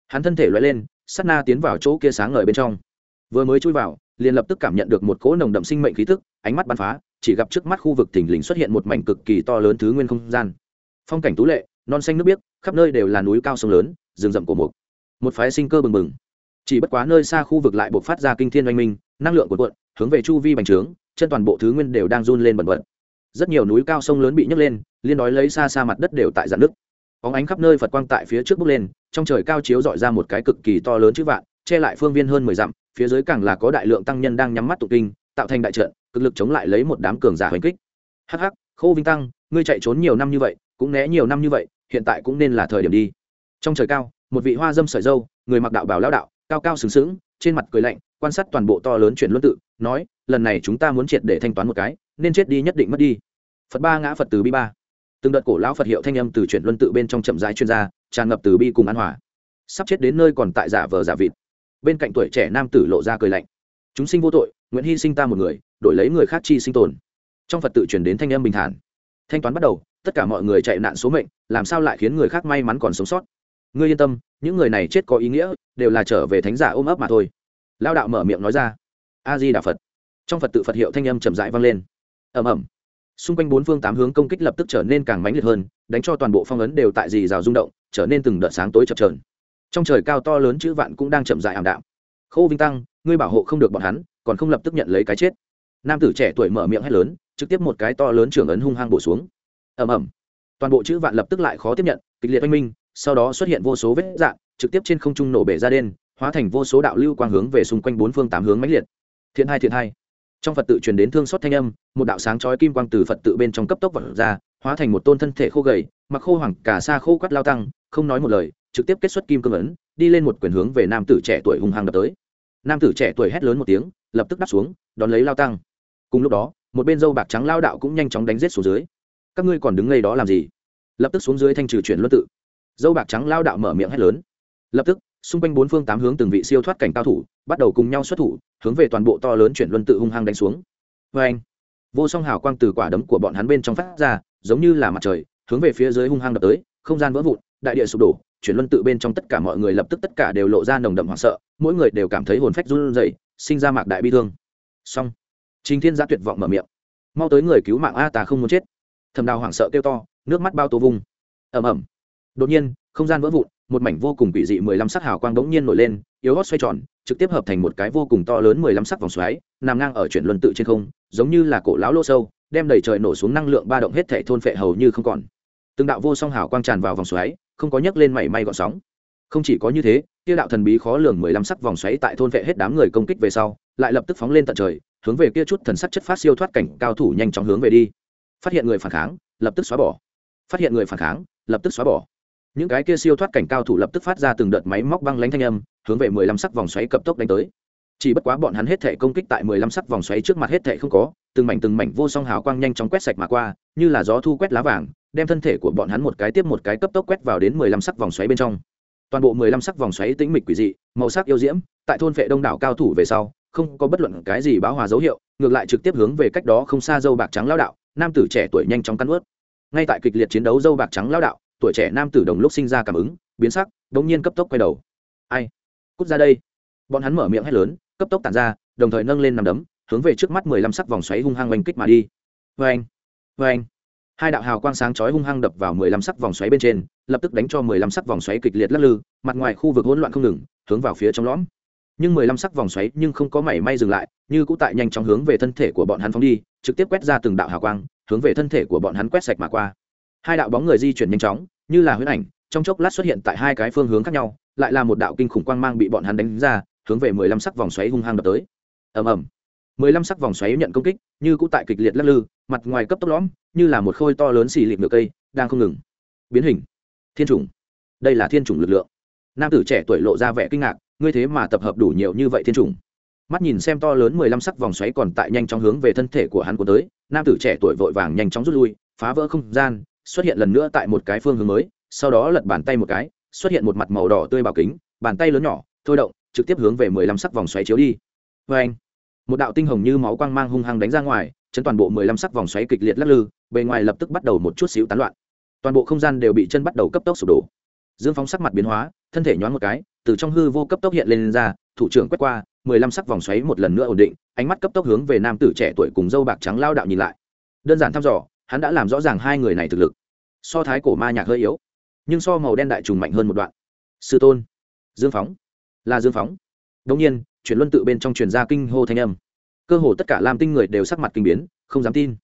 Hắn thân thể loay lên sắt na tiến vào chỗ kia sáng ngời bên trong. Vừa mới chui vào, liền lập tức cảm nhận được một cỗ nồng đậm sinh mệnh khí tức, ánh mắt bắn phá, chỉ gặp trước mắt khu vực thình lình xuất hiện một mảnh cực kỳ to lớn thứ nguyên không gian. Phong cảnh tú lệ, non xanh nước biếc, khắp nơi đều là núi cao sông lớn, rừng rậm của mục. Một phái sinh cơ bừng bừng. Chỉ bất quá nơi xa khu vực lại buộc phát ra kinh thiên oanh minh, năng lượng của quận hướng về chu vi bành trướng, chân toàn bộ thứ nguyên đều đang run lên bẩn bẩn rất nhiều núi cao sông lớn bị nhấc lên, liên đói lấy xa xa mặt đất đều tại dạn nước óng ánh khắp nơi phật quang tại phía trước bước lên, trong trời cao chiếu dọi ra một cái cực kỳ to lớn chữ vạn, che lại phương viên hơn mười dặm, phía dưới càng là có đại lượng tăng nhân đang nhắm mắt tụ kinh, tạo thành đại trận, cực lực chống lại lấy một đám cường giả hành kích. Hắc hắc, khô vinh tăng, ngươi chạy trốn nhiều năm như vậy, cũng né nhiều năm như vậy, hiện tại cũng nên là thời điểm đi. Trong trời cao, một vị hoa dâm sợi dâu, người mặc đạo bảo lao đạo, cao cao sừng sững, trên mặt cười lạnh, quan sát toàn bộ to lớn chuyển luân tự, nói, lần này chúng ta muốn triệt để thanh toán một cái, nên chết đi nhất định mất đi. Phật ba ngã phật từ bi ba từng đợt cổ lão phật hiệu thanh âm từ chuyển luân tự bên trong chậm rãi chuyên gia tràn ngập từ bi cùng an hòa. Sắp chết đến nơi còn tại giả vờ giả vịt. Bên cạnh tuổi trẻ nam tử lộ ra cười lạnh. Chúng sinh vô tội, nguyện hy sinh ta một người, đổi lấy người khác chi sinh tồn. Trong phật tự chuyển đến thanh âm bình thản. Thanh toán bắt đầu, tất cả mọi người chạy nạn số mệnh, làm sao lại khiến người khác may mắn còn sống sót? Ngươi yên tâm, những người này chết có ý nghĩa, đều là trở về thánh giả ôm ấp mà thôi. Lao đạo mở miệng nói ra. A di đà phật. Trong phật tự phật hiệu thanh âm chậm rãi vang lên. Ẩm ẩm xung quanh bốn phương tám hướng công kích lập tức trở nên càng mãnh liệt hơn, đánh cho toàn bộ phong ấn đều tại dì rào rung động, trở nên từng đợt sáng tối chập trờn trong trời cao to lớn chữ vạn cũng đang chậm dại ảm đạm. Khâu vinh tăng, ngươi bảo hộ không được bọn hắn, còn không lập tức nhận lấy cái chết. Nam tử trẻ tuổi mở miệng hét lớn, trực tiếp một cái to lớn trưởng ấn hung hăng bổ xuống. Ầm ầm. Toàn bộ chữ vạn lập tức lại khó tiếp nhận, kịch liệt oanh minh, sau đó xuất hiện vô số vết dạng, trực tiếp trên không trung nổ bể ra đen, hóa thành vô số đạo lưu quang hướng về xung quanh bốn phương tám hướng mãnh liệt. Thiện hai thiện hai trong phật tự truyền đến thương xót thanh âm, một đạo sáng chói kim quang từ phật tự bên trong cấp tốc vật ra, hóa thành một tôn thân thể khô gầy, mặc khô hoàng cả xa khô quắt lao tăng, không nói một lời, trực tiếp kết xuất kim cương ấn, đi lên một quyền hướng về nam tử trẻ tuổi hung hăng đập tới. Nam tử trẻ tuổi hét lớn một tiếng, lập tức đáp xuống, đón lấy lao tăng. Cùng lúc đó, một bên dâu bạc trắng lao đạo cũng nhanh chóng đánh rết xuống dưới. Các ngươi còn đứng ngay đó làm gì? Lập tức xuống dưới thanh trừ chuyển luân tự. Dâu bạc trắng lao đạo mở miệng hét lớn. Lập tức, xung quanh bốn phương tám hướng từng vị siêu thoát cảnh cao thủ bắt đầu cùng nhau xuất thủ, hướng về toàn bộ to lớn chuyển luân tự hung hăng đánh xuống. Vê anh, vô song hào quang từ quả đấm của bọn hắn bên trong phát ra, giống như là mặt trời, hướng về phía dưới hung hăng đập tới, không gian vỡ vụn, đại địa sụp đổ, chuyển luân tự bên trong tất cả mọi người lập tức tất cả đều lộ ra nồng đậm hoảng sợ, mỗi người đều cảm thấy hồn phách run rẩy, sinh ra mạc đại bi thương. Xong, trình thiên gia tuyệt vọng mở miệng. Mau tới người cứu mạng a ta không muốn chết. Thầm đào hoảng sợ kêu to, nước mắt bao tô vung ẩm ẩm đột nhiên, không gian vỡ vụn, một mảnh vô cùng quỷ dị mười lăm sắc hào quang bỗng nhiên nổi lên, yếu hót xoay tròn trực tiếp hợp thành một cái vô cùng to lớn mười lăm sắc vòng xoáy, nằm ngang ở chuyển luân tự trên không, giống như là cổ lão lô sâu, đem đầy trời nổ xuống năng lượng ba động hết thể thôn phệ hầu như không còn. Từng đạo vô song hào quang tràn vào vòng xoáy, không có nhấc lên mảy may gọn sóng. Không chỉ có như thế, tiêu đạo thần bí khó lường mười lăm sắc vòng xoáy tại thôn vệ hết đám người công kích về sau, lại lập tức phóng lên tận trời, hướng về kia chút thần sắc chất phát siêu thoát cảnh cao thủ nhanh chóng hướng về đi. Phát hiện người phản kháng, lập tức xóa bỏ. Phát hiện người phản kháng, lập tức xóa bỏ những cái kia siêu thoát cảnh cao thủ lập tức phát ra từng đợt máy móc băng lánh thanh âm, hướng về mười lăm sắc vòng xoáy cấp tốc đánh tới. Chỉ bất quá bọn hắn hết thể công kích tại mười lăm sắc vòng xoáy trước mặt hết thể không có, từng mảnh từng mảnh vô song hào quang nhanh chóng quét sạch mà qua, như là gió thu quét lá vàng, đem thân thể của bọn hắn một cái tiếp một cái cấp tốc quét vào đến mười lăm sắc vòng xoáy bên trong. Toàn bộ mười lăm sắc vòng xoáy tĩnh mịch quỷ dị, màu sắc yêu diễm, tại thôn vệ đông đảo cao thủ về sau, không có bất luận cái gì báo hòa dấu hiệu, ngược lại trực tiếp hướng về cách đó không xa dâu bạc trắng lao đạo, nam tử trẻ tuổi nhanh chóng căn ướt ngay tại kịch liệt chiến đấu dâu bạc trắng lao đạo tuổi trẻ nam tử đồng lúc sinh ra cảm ứng, biến sắc đống nhiên cấp tốc quay đầu. Ai? Cút ra đây. Bọn hắn mở miệng hét lớn, cấp tốc tản ra, đồng thời nâng lên nằm đấm, hướng về trước mắt mười lăm sắc vòng xoáy hung hăng oanh kích mà đi. Vê anh vê anh hai đạo hào quang sáng chói hung hăng đập vào mười lăm sắc vòng xoáy bên trên, lập tức đánh cho mười lăm sắc vòng xoáy kịch liệt lắc lư, mặt ngoài khu vực hỗn loạn không ngừng, hướng vào phía trong lõm. Nhưng mười lăm sắc vòng xoáy nhưng không có mảy may dừng lại, như cũ tại nhanh chóng hướng về thân thể của bọn hắn phóng đi, trực tiếp quét ra từng đạo hào quang, hướng về thân thể của bọn hắn quét sạch mà qua hai đạo bóng người di chuyển nhanh chóng, như là huyết ảnh, trong chốc lát xuất hiện tại hai cái phương hướng khác nhau, lại là một đạo kinh khủng quang mang bị bọn hắn đánh ra, hướng về mười lăm sắc vòng xoáy hung hăng đập tới. Ầm ầm. Mười lăm sắc vòng xoáy nhận công kích, như cũ tại kịch liệt lắc lư, mặt ngoài cấp tốc lõm, như là một khôi to lớn xì lịp ngược cây, đang không ngừng. Biến hình. Thiên chủng. Đây là thiên chủng lực lượng. Nam tử trẻ tuổi lộ ra vẻ kinh ngạc, ngươi thế mà tập hợp đủ nhiều như vậy thiên chủng. Mắt nhìn xem to lớn mười lăm sắc vòng xoáy còn tại nhanh chóng hướng về thân thể của hắn của tới, nam tử trẻ tuổi vội vàng nhanh chóng rút lui, phá vỡ không gian xuất hiện lần nữa tại một cái phương hướng mới sau đó lật bàn tay một cái xuất hiện một mặt màu đỏ tươi bảo kính bàn tay lớn nhỏ thôi động trực tiếp hướng về mười lăm sắc vòng xoáy chiếu đi. Vê anh một đạo tinh hồng như máu quang mang hung hăng đánh ra ngoài chân toàn bộ mười lăm sắc vòng xoáy kịch liệt lắc lư bề ngoài lập tức bắt đầu một chút xíu tán loạn. Toàn bộ không gian đều bị chân bắt đầu cấp tốc sụp đổ. Dương phóng sắc mặt biến hóa thân thể nhoáng một cái từ trong hư vô cấp tốc hiện lên, lên ra thủ trưởng quét qua mười lăm sắc vòng xoáy một lần nữa ổn định ánh mắt cấp tốc hướng về nam tử trẻ tuổi cùng dâu bạc trắng lao đạo nhìn lại. Đơn giản thăm dò hắn đã làm rõ ràng hai người này thực lực. So thái cổ ma nhạc hơi yếu, nhưng so màu đen đại trùng mạnh hơn một đoạn. Sư tôn, dương phóng, là dương phóng. Đông nhiên, chuyển luân tự bên trong truyền gia kinh hô thanh âm. Cơ hồ tất cả lam tinh người đều sắc mặt kinh biến, không dám tin.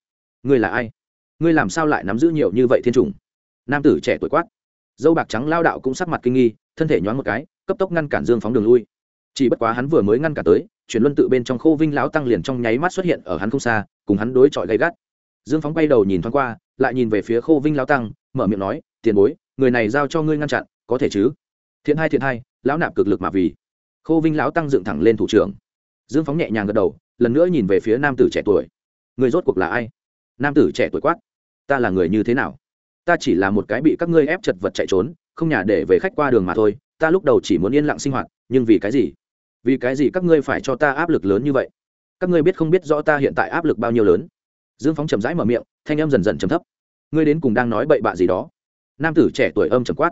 Ngươi là ai? Ngươi làm sao lại nắm giữ nhiều như vậy thiên trùng nam tử trẻ tuổi quát. Dâu bạc trắng lao đạo cũng sắc mặt kinh nghi, thân thể nhoáng một cái, cấp tốc ngăn cản dương phóng đường lui. Chỉ bất quá hắn vừa mới ngăn cả tới, chuyển luân tự bên trong khô vinh lão tăng liền trong nháy mắt xuất hiện ở hắn không xa, cùng hắn đối chọi gay gắt dương phóng bay đầu nhìn thoáng qua, lại nhìn về phía khô vinh lão tăng, mở miệng nói, tiền bối, người này giao cho ngươi ngăn chặn, có thể chứ? Thiện hai thiện hai, lão nạp cực lực mà vì. Khô vinh lão tăng dựng thẳng lên thủ trưởng. Dương phóng nhẹ nhàng gật đầu, lần nữa nhìn về phía nam tử trẻ tuổi. Người rốt cuộc là ai? Nam tử trẻ tuổi quát, ta là người như thế nào? Ta chỉ là một cái bị các ngươi ép chật vật chạy trốn, không nhà để về khách qua đường mà thôi, ta lúc đầu chỉ muốn yên lặng sinh hoạt, nhưng vì cái gì? Vì cái gì các ngươi phải cho ta áp lực lớn như vậy? Các ngươi biết không biết rõ ta hiện tại áp lực bao nhiêu lớn? Dương phóng chậm rãi mở miệng, thanh âm dần dần chấm thấp. Ngươi đến cùng đang nói bậy bạ gì đó? Nam tử trẻ tuổi âm chầm quát.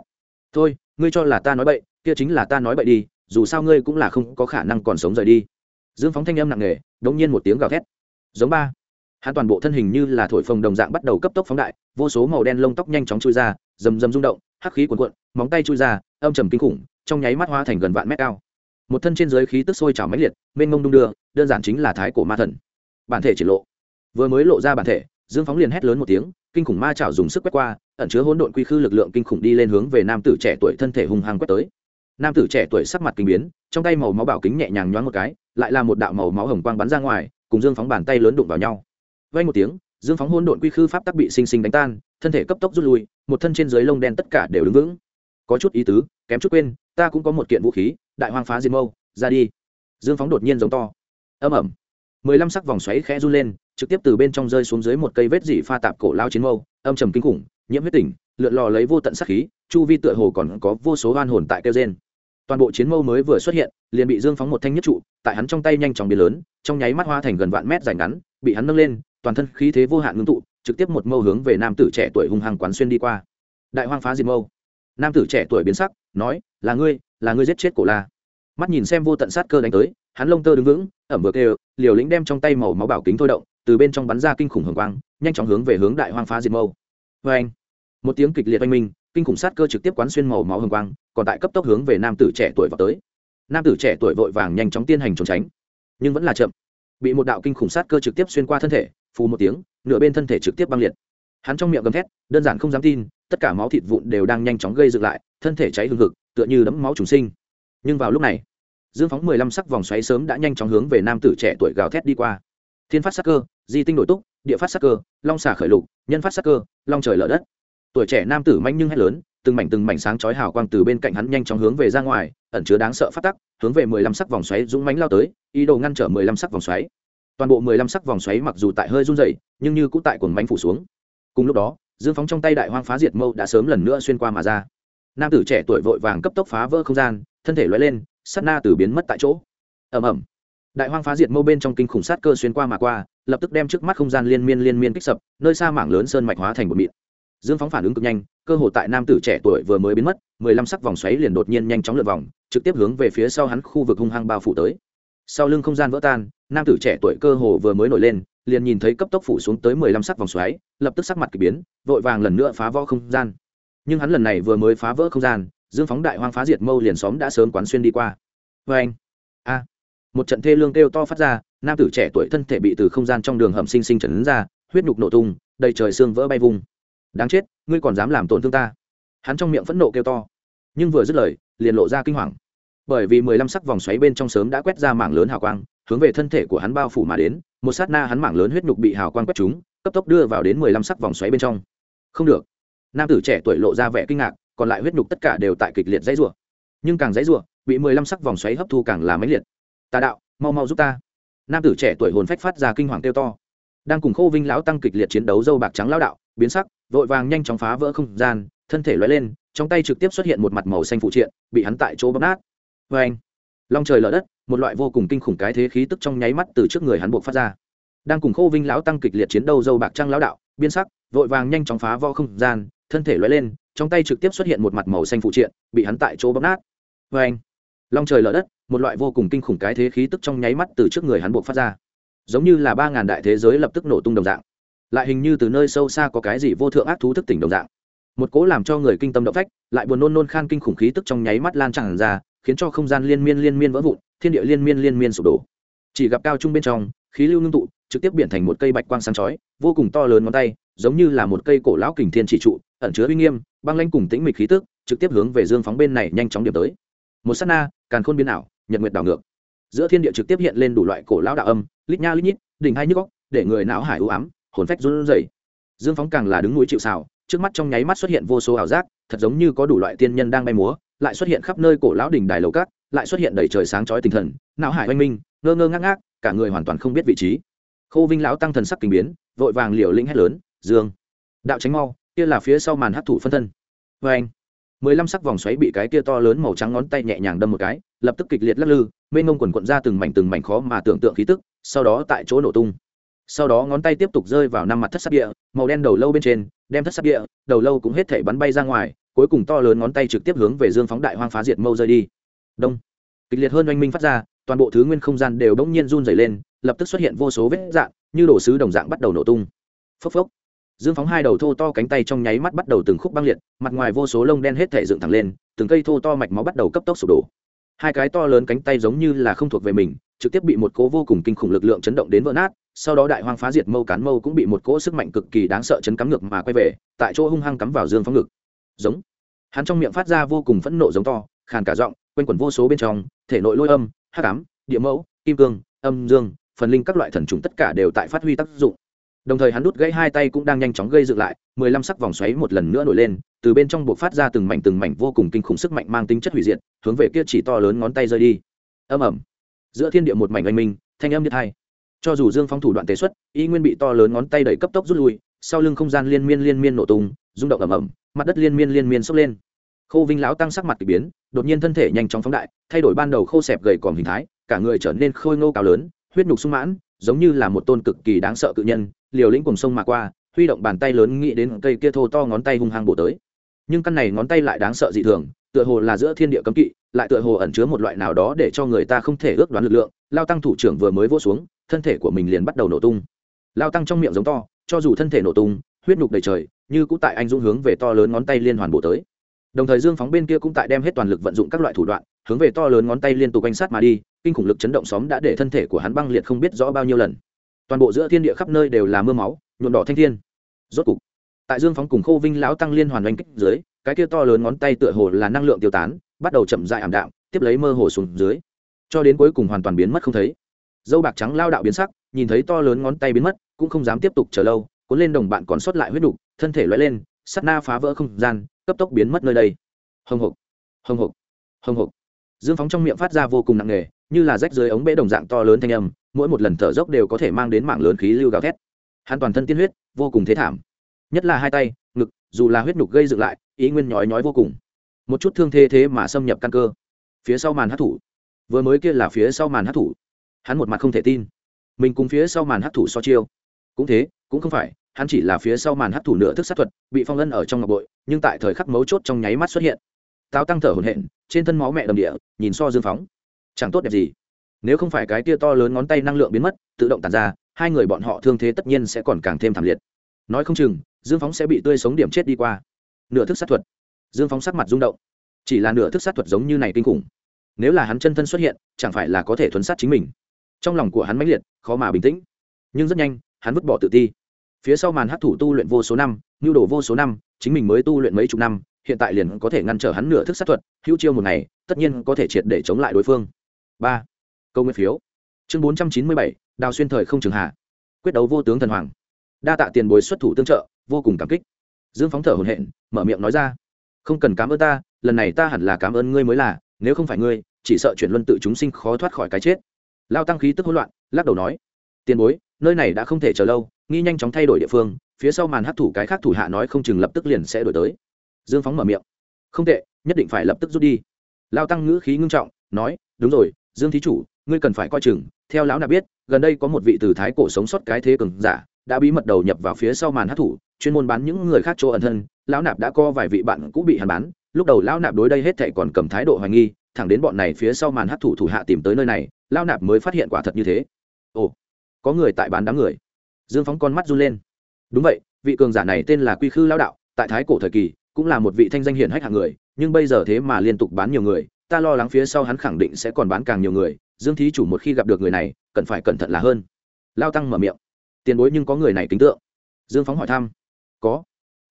Thôi, ngươi cho là ta nói bậy, kia chính là ta nói bậy đi, dù sao ngươi cũng là không có khả năng còn sống rời đi. Dương phóng thanh âm nặng nề, đống nhiên một tiếng gào thét. Giống ba. Hắn toàn bộ thân hình như là thổi phồng đồng dạng bắt đầu cấp tốc phóng đại, vô số màu đen lông tóc nhanh chóng chui ra, rầm rầm rung động, hắc khí cuồn cuộn, móng tay chui ra, âm trầm kinh khủng, trong nháy mắt hóa thành gần vạn mét cao. Một thân trên dưới khí tức sôi trào mãnh liệt, mênh mông đung đưa, đơn giản chính là thái cổ ma thần. Bản thể triển lộ vừa mới lộ ra bản thể, dương phóng liền hét lớn một tiếng, kinh khủng ma chảo dùng sức quét qua, ẩn chứa hỗn độn quy khư lực lượng kinh khủng đi lên hướng về nam tử trẻ tuổi thân thể hung hăng quét tới. Nam tử trẻ tuổi sắc mặt kinh biến, trong tay màu máu bảo kính nhẹ nhàng nhoáng một cái, lại là một đạo màu máu hồng quang bắn ra ngoài, cùng dương phóng bàn tay lớn đụng vào nhau. Vay một tiếng, dương phóng hôn độn quy khư pháp tắc bị sinh sinh đánh tan, thân thể cấp tốc rút lui, một thân trên dưới lông đen tất cả đều đứng vững. Có chút ý tứ, kém chút quên, ta cũng có một kiện vũ khí, đại hoang phá diệt mâu, ra đi. Dương phóng đột nhiên giống to. Âm ẩm mười lăm sắc vòng xoáy khẽ run lên, trực tiếp từ bên trong rơi xuống dưới một cây vết dị pha tạp cổ lao chiến mâu, âm trầm kinh khủng, nhiễm huyết tỉnh, lượn lò lấy vô tận sắc khí, chu vi tựa hồ còn có vô số oan hồn tại kêu trên toàn bộ chiến mâu mới vừa xuất hiện, liền bị dương phóng một thanh nhất trụ, tại hắn trong tay nhanh chóng biến lớn, trong nháy mắt hoa thành gần vạn mét dài ngắn, bị hắn nâng lên, toàn thân khí thế vô hạn ngưng tụ, trực tiếp một mâu hướng về nam tử trẻ tuổi hung hăng quán xuyên đi qua. Đại hoang phá diệt mâu. Nam tử trẻ tuổi biến sắc, nói, là ngươi là ngươi giết chết cổ la. Mắt nhìn xem vô tận sát cơ đánh tới hắn lông tơ đứng vững, ẩm vừa kêu, liều lĩnh đem trong tay màu máu bảo kính thôi động, từ bên trong bắn ra kinh khủng hồng quang, nhanh chóng hướng về hướng đại hoang phá diệt mâu. Vê anh, một tiếng kịch liệt oanh minh, kinh khủng sát cơ trực tiếp quán xuyên màu máu hồng quang, còn tại cấp tốc hướng về nam tử trẻ tuổi vào tới. Nam tử trẻ tuổi vội vàng nhanh chóng tiến hành trốn tránh, nhưng vẫn là chậm. Bị một đạo kinh khủng sát cơ trực tiếp xuyên qua thân thể, phù một tiếng, nửa bên thân thể trực tiếp băng liệt. Hắn trong miệng gầm thét, đơn giản không dám tin, tất cả máu thịt vụn đều đang nhanh chóng gây dựng lại, thân thể cháy hừng hực, tựa như đẫm máu trùng sinh. Nhưng vào lúc này dương phóng mười lăm sắc vòng xoáy sớm đã nhanh chóng hướng về nam tử trẻ tuổi gào thét đi qua. Thiên phát sắc cơ, di tinh đổi túc, địa phát sắc cơ, long xả khởi lục, nhân phát sắc cơ, long trời lở đất. Tuổi trẻ nam tử manh nhưng hét lớn, từng mảnh từng mảnh sáng chói hào quang từ bên cạnh hắn nhanh chóng hướng về ra ngoài, ẩn chứa đáng sợ phát tắc, hướng về mười lăm sắc vòng xoáy dũng mánh lao tới, ý đồ ngăn trở mười lăm sắc vòng xoáy. Toàn bộ mười lăm sắc vòng xoáy mặc dù tại hơi run dày nhưng như cũng tại cuồng mánh phủ xuống. Cùng lúc đó, dương phóng trong tay đại hoang phá diệt mâu đã sớm lần nữa xuyên qua mà ra. Nam tử trẻ tuổi vội vàng cấp tốc phá vỡ không gian, thân thể loay lên sát na từ biến mất tại chỗ. Ầm ầm, đại hoang phá diệt mâu bên trong kinh khủng sát cơ xuyên qua mà qua lập tức đem trước mắt không gian liên miên liên miên kích sập nơi xa mảng lớn sơn mạch hóa thành một mịn. Dương phóng phản ứng cực nhanh cơ hội tại nam tử trẻ tuổi vừa mới biến mất mười lăm sắc vòng xoáy liền đột nhiên nhanh chóng lượt vòng trực tiếp hướng về phía sau hắn khu vực hung hăng bao phủ tới. Sau lưng không gian vỡ tan nam tử trẻ tuổi cơ hồ vừa mới nổi lên liền nhìn thấy cấp tốc phủ xuống tới mười lăm sắc vòng xoáy lập tức sắc mặt k ỳ biến vội vàng lần nữa phá vỡ không gian. Nhưng hắn lần này vừa mới phá vỡ không gian dương phóng đại hoang phá diệt mâu liền xóm đã sớm quán xuyên đi qua. Vê anh, a, một trận thê lương kêu to phát ra, nam tử trẻ tuổi thân thể bị từ không gian trong đường hầm sinh sinh trấn ra, huyết nhục nổ tung, đầy trời xương vỡ bay vung. đáng chết, ngươi còn dám làm tổn thương ta. Hắn trong miệng phẫn nộ kêu to, nhưng vừa dứt lời, liền lộ ra kinh hoàng. Bởi vì mười lăm sắc vòng xoáy bên trong sớm đã quét ra mảng lớn hào quang, hướng về thân thể của hắn bao phủ mà đến, một sát na hắn mảng lớn huyết nhục bị hào quang quét chúng cấp tốc đưa vào đến mười lăm sắc vòng xoáy bên trong. Không được. Nam tử trẻ tuổi lộ ra vẻ kinh ngạc còn lại huyết nhục tất cả đều tại kịch liệt dãy rủa. Nhưng càng dãy rủa, bị mười lăm sắc vòng xoáy hấp thu càng là mãnh liệt. Tà đạo, mau mau giúp ta. Nam tử trẻ tuổi hồn phách phát ra kinh hoàng kêu to. Đang cùng khô vinh lão tăng kịch liệt chiến đấu dâu bạc trắng lão đạo, biến sắc, vội vàng nhanh chóng phá vỡ không gian, thân thể lóe lên, trong tay trực tiếp xuất hiện một mặt màu xanh phụ triện, bị hắn tại chỗ bóp nát. "Oeng!" anh long trời lở đất, một loại vô cùng kinh khủng cái thế khí tức trong nháy mắt từ trước người hắn buộc phát ra. Đang cùng khô vinh lão tăng kịch liệt chiến đấu dâu bạc trắng lão đạo, biến sắc, vội vàng nhanh chóng phá vỡ không gian, thân thể lóe lên trong tay trực tiếp xuất hiện một mặt màu xanh phụ triện, bị hắn tại chỗ bóp nát. Vê anh, long trời lở đất, một loại vô cùng kinh khủng cái thế khí tức trong nháy mắt từ trước người hắn buộc phát ra. Giống như là ba ngàn đại thế giới lập tức nổ tung đồng dạng. Lại hình như từ nơi sâu xa có cái gì vô thượng ác thú thức tỉnh đồng dạng. Một cố làm cho người kinh tâm động phách, lại buồn nôn nôn khan kinh khủng khí tức trong nháy mắt lan tràn ra, khiến cho không gian liên miên liên miên vỡ vụn, thiên địa liên miên liên miên sụp đổ. Chỉ gặp cao trung bên trong, khí lưu ngưng tụ, trực tiếp biển thành một cây bạch quang sáng chói, vô cùng to lớn ngón tay, giống như là một cây cổ lão kình thiên chỉ trụ, ẩn chứa uy nghiêm băng lanh cùng tĩnh mịch khí tức, trực tiếp hướng về dương phóng bên này nhanh chóng điểm tới. Một sát na, càn khôn biến ảo, nhật nguyệt đảo ngược. Giữa thiên địa trực tiếp hiện lên đủ loại cổ lão đạo âm, lít nha lít nhít, đỉnh hai nhức góc để người não hải ưu ám, hồn phách run rẩy. Dương phóng càng là đứng núi chịu xào trước mắt trong nháy mắt xuất hiện vô số ảo giác, thật giống như có đủ loại tiên nhân đang bay múa, lại xuất hiện khắp nơi cổ lão đỉnh đài lầu cát, lại xuất hiện đầy trời sáng chói tinh thần, não hải oanh minh, ngơ ngơ ngác ngác, cả người hoàn toàn không biết vị trí. Khô vinh lão tăng thần sắc kinh biến, vội vàng liều lĩnh hét lớn, dương, đạo tránh mau kia là phía sau màn hấp thụ phân thân. Vê anh, mười lăm sắc vòng xoáy bị cái kia to lớn màu trắng ngón tay nhẹ nhàng đâm một cái, lập tức kịch liệt lắc lư, mênh mông quần quận ra từng mảnh từng mảnh khó mà tưởng tượng khí tức, sau đó tại chỗ nổ tung. Sau đó ngón tay tiếp tục rơi vào năm mặt thất sắc địa, màu đen đầu lâu bên trên, đem thất sắc địa, đầu lâu cũng hết thể bắn bay ra ngoài, cuối cùng to lớn ngón tay trực tiếp hướng về dương phóng đại hoang phá diệt mâu rơi đi. Đông. Kịch liệt hơn oanh minh phát ra, toàn bộ thứ nguyên không gian đều bỗng nhiên run dày lên, lập tức xuất hiện vô số vết dạng, như đổ sứ đồng dạng bắt đầu nổ tung. Phốc phốc dương phóng hai đầu thô to cánh tay trong nháy mắt bắt đầu từng khúc băng liệt, mặt ngoài vô số lông đen hết thể dựng thẳng lên, từng cây thô to mạch máu bắt đầu cấp tốc sụp đổ. Hai cái to lớn cánh tay giống như là không thuộc về mình, trực tiếp bị một cố vô cùng kinh khủng lực lượng chấn động đến vỡ nát, sau đó đại hoang phá diệt mâu cán mâu cũng bị một cỗ sức mạnh cực kỳ đáng sợ chấn cắm ngược mà quay về, tại chỗ hung hăng cắm vào dương phóng ngực. Giống. Hắn trong miệng phát ra vô cùng phẫn nộ giống to, khàn cả giọng, quanh quẩn vô số bên trong, thể nội lôi âm, hắc ám, địa mẫu, kim cương, âm dương, phần linh các loại thần trùng tất cả đều tại phát huy tác dụng đồng thời hắn đút gãy hai tay cũng đang nhanh chóng gây dựng lại, mười lăm sắc vòng xoáy một lần nữa nổi lên, từ bên trong buộc phát ra từng mảnh từng mảnh vô cùng kinh khủng sức mạnh mang tính chất hủy diệt, hướng về kia chỉ to lớn ngón tay rơi đi. Âm ẩm giữa thiên địa một mảnh oanh minh, thanh âm nhất hai cho dù dương phong thủ đoạn tế xuất, y nguyên bị to lớn ngón tay đẩy cấp tốc rút lui, sau lưng không gian liên miên liên miên nổ tung, rung động ẩm ẩm mặt đất liên miên liên miên sốc lên. Khô vinh lão tăng sắc mặt k ỳ biến, đột nhiên thân thể nhanh chóng phóng đại, thay đổi ban đầu khô xẹp gầy còm hình thái, cả người trở nên khôi ngô cao lớn, huyết nhục sung mãn, giống như là một tôn cực kỳ đáng sợ cự nhân liều lĩnh cùng sông mà qua, huy động bàn tay lớn nghĩ đến cây kia thô to ngón tay hung hăng bổ tới. Nhưng căn này ngón tay lại đáng sợ dị thường, tựa hồ là giữa thiên địa cấm kỵ, lại tựa hồ ẩn chứa một loại nào đó để cho người ta không thể ước đoán lực lượng. Lao tăng thủ trưởng vừa mới vỗ xuống, thân thể của mình liền bắt đầu nổ tung. Lao tăng trong miệng giống to, cho dù thân thể nổ tung, huyết nhục đầy trời, như cũng tại anh dũng hướng về to lớn ngón tay liên hoàn bổ tới. Đồng thời dương phóng bên kia cũng tại đem hết toàn lực vận dụng các loại thủ đoạn, hướng về to lớn ngón tay liên tục quanh sát mà đi, kinh khủng lực chấn động xóm đã để thân thể của hắn băng liệt không biết rõ bao nhiêu lần toàn bộ giữa thiên địa khắp nơi đều là mưa máu, nhuộm đỏ thanh thiên. Rốt cục, tại dương phóng cùng khô vinh lão tăng liên hoàn oanh kích dưới, cái kia to lớn ngón tay tựa hồ là năng lượng tiêu tán, bắt đầu chậm dại ảm đạm, tiếp lấy mơ hồ xuống dưới. Cho đến cuối cùng hoàn toàn biến mất không thấy. Dâu bạc trắng lao đạo biến sắc, nhìn thấy to lớn ngón tay biến mất, cũng không dám tiếp tục chờ lâu, cuốn lên đồng bạn còn sót lại huyết đục, thân thể loay lên, sắt na phá vỡ không gian, cấp tốc biến mất nơi đây. Hồng hộc hồng hộc hồng hộc. Dương phóng trong miệng phát ra vô cùng nặng nề, như là rách dưới ống bể đồng dạng to lớn thanh âm mỗi một lần thở dốc đều có thể mang đến mạng lớn khí lưu gào thét. Hắn toàn thân tiên huyết, vô cùng thế thảm. Nhất là hai tay, ngực, dù là huyết nhục gây dựng lại, ý nguyên nhói nhói vô cùng. Một chút thương thế thế mà xâm nhập căn cơ. Phía sau màn hát thủ. Vừa mới kia là phía sau màn hát thủ. Hắn một mặt không thể tin. Mình cùng phía sau màn hát thủ so chiêu. Cũng thế, cũng không phải, hắn chỉ là phía sau màn hát thủ nửa thức sát thuật, bị phong ân ở trong ngọc bội, nhưng tại thời khắc mấu chốt trong nháy mắt xuất hiện. Táo tăng thở hổn hển, trên thân máu mẹ đầm địa, nhìn so dương phóng. Chẳng tốt đẹp gì nếu không phải cái tia to lớn ngón tay năng lượng biến mất, tự động tàn ra, hai người bọn họ thương thế tất nhiên sẽ còn càng thêm thảm liệt. Nói không chừng, dương phóng sẽ bị tươi sống điểm chết đi qua. Nửa thức sát thuật. Dương phóng sắc mặt rung động. Chỉ là nửa thức sát thuật giống như này kinh khủng. Nếu là hắn chân thân xuất hiện, chẳng phải là có thể thuấn sát chính mình. Trong lòng của hắn mãnh liệt, khó mà bình tĩnh. Nhưng rất nhanh, hắn vứt bỏ tự ti. Phía sau màn hát thủ tu luyện vô số năm, nhu đồ vô số năm, chính mình mới tu luyện mấy chục năm, hiện tại liền có thể ngăn trở hắn nửa thức sát thuật, hữu chiêu một ngày, tất nhiên có thể triệt để chống lại đối phương. Ba câu nguyên phiếu. Chương bốn trăm chín mươi bảy, đào xuyên thời không trường hạ. Quyết đấu vô tướng thần hoàng. Đa tạ tiền bối xuất thủ tương trợ, vô cùng cảm kích. Dương phóng thở hồn hện mở miệng nói ra. Không cần cảm ơn ta, lần này ta hẳn là cảm ơn ngươi mới là, nếu không phải ngươi, chỉ sợ chuyển luân tự chúng sinh khó thoát khỏi cái chết. Lao tăng khí tức hỗn loạn, lắc đầu nói. Tiền bối, nơi này đã không thể chờ lâu, nghi nhanh chóng thay đổi địa phương, phía sau màn hát thủ cái khác thủ hạ nói không chừng lập tức liền sẽ đổi tới. Dương phóng mở miệng. Không tệ, nhất định phải lập tức rút đi. Lao tăng ngữ khí ngưng trọng, nói, đúng rồi, dương thí chủ ngươi cần phải coi chừng, theo lão nạp biết, gần đây có một vị từ thái cổ sống sót cái thế cường giả, đã bí mật đầu nhập vào phía sau màn hát thủ, chuyên môn bán những người khác chỗ ẩn thân. Lão nạp đã có vài vị bạn cũng bị hàn bán. Lúc đầu lão nạp đối đây hết thệ còn cầm thái độ hoài nghi, thẳng đến bọn này phía sau màn hát thủ thủ hạ tìm tới nơi này, lão nạp mới phát hiện quả thật như thế. Ồ, có người tại bán đám người. Dương phóng con mắt run lên. Đúng vậy, vị cường giả này tên là quy khư lao đạo, tại thái cổ thời kỳ, cũng là một vị thanh danh hiển hách hạng người, nhưng bây giờ thế mà liên tục bán nhiều người, ta lo lắng phía sau hắn khẳng định sẽ còn bán càng nhiều người dương thí chủ một khi gặp được người này, cần phải cẩn thận là hơn. Lao tăng mở miệng. Tiền bối nhưng có người này kính tượng. Dương phóng hỏi thăm. Có.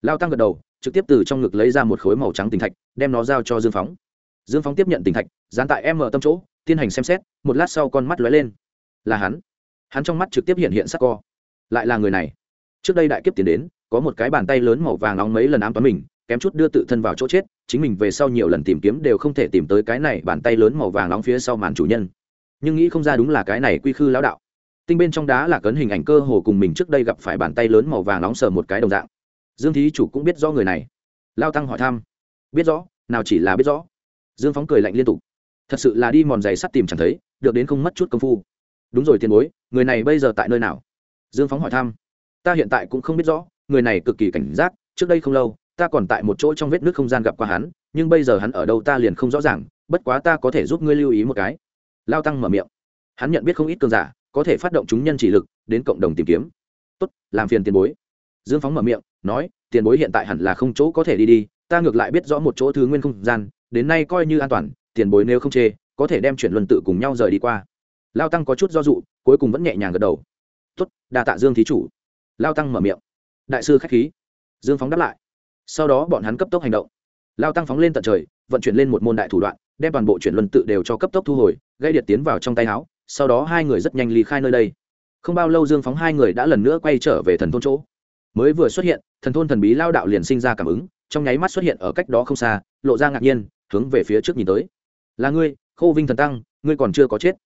Lao tăng gật đầu, trực tiếp từ trong ngực lấy ra một khối màu trắng tinh thạch, đem nó giao cho dương phóng. Dương phóng tiếp nhận tinh thạch, dán tại em ở tâm chỗ, tiến hành xem xét, một lát sau con mắt lóe lên. Là hắn. Hắn trong mắt trực tiếp hiện hiện sắc co. Lại là người này. Trước đây đại kiếp tiến đến, có một cái bàn tay lớn màu vàng nóng mấy lần ám toán mình, kém chút đưa tự thân vào chỗ chết, chính mình về sau nhiều lần tìm kiếm đều không thể tìm tới cái này bàn tay lớn màu vàng nóng phía sau màn chủ nhân nhưng nghĩ không ra đúng là cái này quy khư lão đạo. Tinh bên trong đá là cấn hình ảnh cơ hồ cùng mình trước đây gặp phải bàn tay lớn màu vàng nóng sờ một cái đồng dạng. Dương thí chủ cũng biết rõ người này. Lao tăng hỏi thăm. Biết rõ, nào chỉ là biết rõ. Dương phóng cười lạnh liên tục. Thật sự là đi mòn giày sắt tìm chẳng thấy, được đến không mất chút công phu. Đúng rồi tiền bối, người này bây giờ tại nơi nào? Dương phóng hỏi thăm. Ta hiện tại cũng không biết rõ, người này cực kỳ cảnh giác, trước đây không lâu, ta còn tại một chỗ trong vết nước không gian gặp qua hắn, nhưng bây giờ hắn ở đâu ta liền không rõ ràng, bất quá ta có thể giúp ngươi lưu ý một cái lao tăng mở miệng. Hắn nhận biết không ít cơn giả, có thể phát động chúng nhân chỉ lực, đến cộng đồng tìm kiếm. Tốt, làm phiền tiền bối. Dương phóng mở miệng, nói, tiền bối hiện tại hẳn là không chỗ có thể đi đi, ta ngược lại biết rõ một chỗ thứ nguyên không gian, đến nay coi như an toàn, tiền bối nếu không chê, có thể đem chuyển luân tự cùng nhau rời đi qua. Lao tăng có chút do dụ cuối cùng vẫn nhẹ nhàng gật đầu. Tốt, đa tạ dương thí chủ. Lao tăng mở miệng. Đại sư k h á c h khí. Dương phóng đáp lại. Sau đó bọn hắn cấp tốc hành động. Lao tăng phóng lên tận trời, vận chuyển lên một môn đại thủ đoạn, đem toàn bộ chuyển luân tự đều cho cấp tốc thu hồi gây điện tiến vào trong tay áo, sau đó hai người rất nhanh ly khai nơi đây. Không bao lâu dương phóng hai người đã lần nữa quay trở về thần thôn chỗ. Mới vừa xuất hiện, thần thôn thần bí lao đạo liền sinh ra cảm ứng, trong nháy mắt xuất hiện ở cách đó không xa, lộ ra ngạc nhiên, hướng về phía trước nhìn tới. Là ngươi, khô vinh thần tăng, ngươi còn chưa có chết.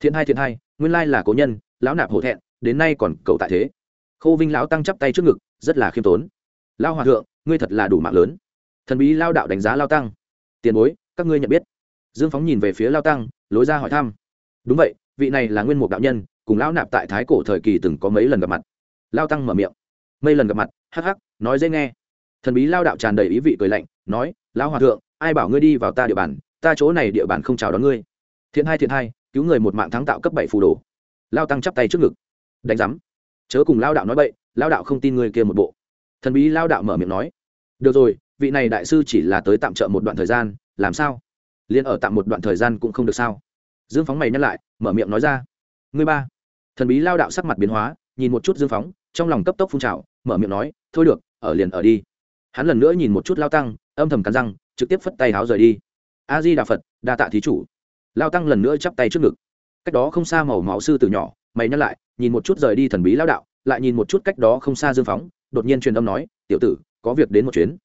Thiện hai thiện hai, nguyên lai là cố nhân, lão nạp hổ thẹn, đến nay còn cầu tại thế. Khô vinh lão tăng chắp tay trước ngực, rất là khiêm tốn. Lao hòa thượng, ngươi thật là đủ mạng lớn. Thần bí lao đạo đánh giá lao tăng. Tiền bối, các ngươi nhận biết. Dương phóng nhìn về phía lao tăng lối ra hỏi thăm. Đúng vậy, vị này là nguyên mục đạo nhân, cùng lão nạp tại thái cổ thời kỳ từng có mấy lần gặp mặt. Lao tăng mở miệng. Mấy lần gặp mặt, hắc hắc, nói dễ nghe. Thần bí lao đạo tràn đầy ý vị cười lạnh, nói, lão hòa thượng, ai bảo ngươi đi vào ta địa bàn, ta chỗ này địa bàn không chào đón ngươi. Thiện hai thiện hai, cứu người một mạng thắng tạo cấp bảy phù đồ. Lao tăng chắp tay trước ngực. Đánh giám. Chớ cùng lao đạo nói bậy, lao đạo không tin người kia một bộ. Thần bí lao đạo mở miệng nói, được rồi, vị này đại sư chỉ là tới tạm trợ một đoạn thời gian, làm sao? Liền ở tạm một đoạn thời gian cũng không được sao. Dương phóng mày nhắc lại, mở miệng nói ra. Ngươi ba. Thần bí lao đạo sắc mặt biến hóa, nhìn một chút dương phóng, trong lòng cấp tốc phun trào, mở miệng nói, thôi được, ở liền ở đi. Hắn lần nữa nhìn một chút lao tăng, âm thầm cắn răng, trực tiếp phất tay háo rời đi. A di đà phật đa tạ thí chủ. Lao tăng lần nữa chắp tay trước ngực. Cách đó không xa màu máu sư từ nhỏ, mày nhắc lại, nhìn một chút rời đi thần bí lao đạo, lại nhìn một chút cách đó không xa dương phóng, đột nhiên truyền âm nói, tiểu tử, có việc đến một chuyến.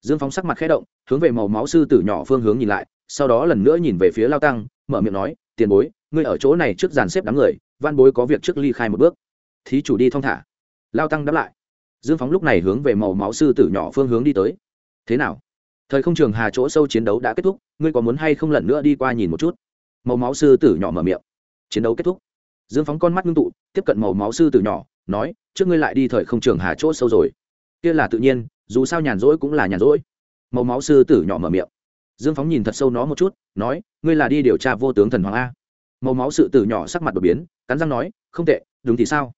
Dương phóng sắc mặt khẽ động, hướng về màu máu sư tử nhỏ phương hướng nhìn lại sau đó lần nữa nhìn về phía lao tăng, mở miệng nói, tiền bối, ngươi ở chỗ này trước dàn xếp đám người, văn bối có việc trước ly khai một bước. Thí chủ đi thong thả. Lao tăng đáp lại. Dương phóng lúc này hướng về màu máu sư tử nhỏ phương hướng đi tới. Thế nào? Thời không trường hà chỗ sâu chiến đấu đã kết thúc, ngươi có muốn hay không lần nữa đi qua nhìn một chút? Màu máu sư tử nhỏ mở miệng. Chiến đấu kết thúc. Dương phóng con mắt ngưng tụ, tiếp cận màu máu sư tử nhỏ, nói, trước ngươi lại đi thời không trường hà chỗ sâu rồi. Kia là tự nhiên, dù sao nhàn rỗi cũng là nhàn rỗi. Màu máu sư tử nhỏ mở miệng dương phóng nhìn thật sâu nó một chút, nói, ngươi là đi điều tra vô tướng thần hoàng a. Màu máu sự tử nhỏ sắc mặt đột biến, cắn răng nói, không tệ, đúng thì sao?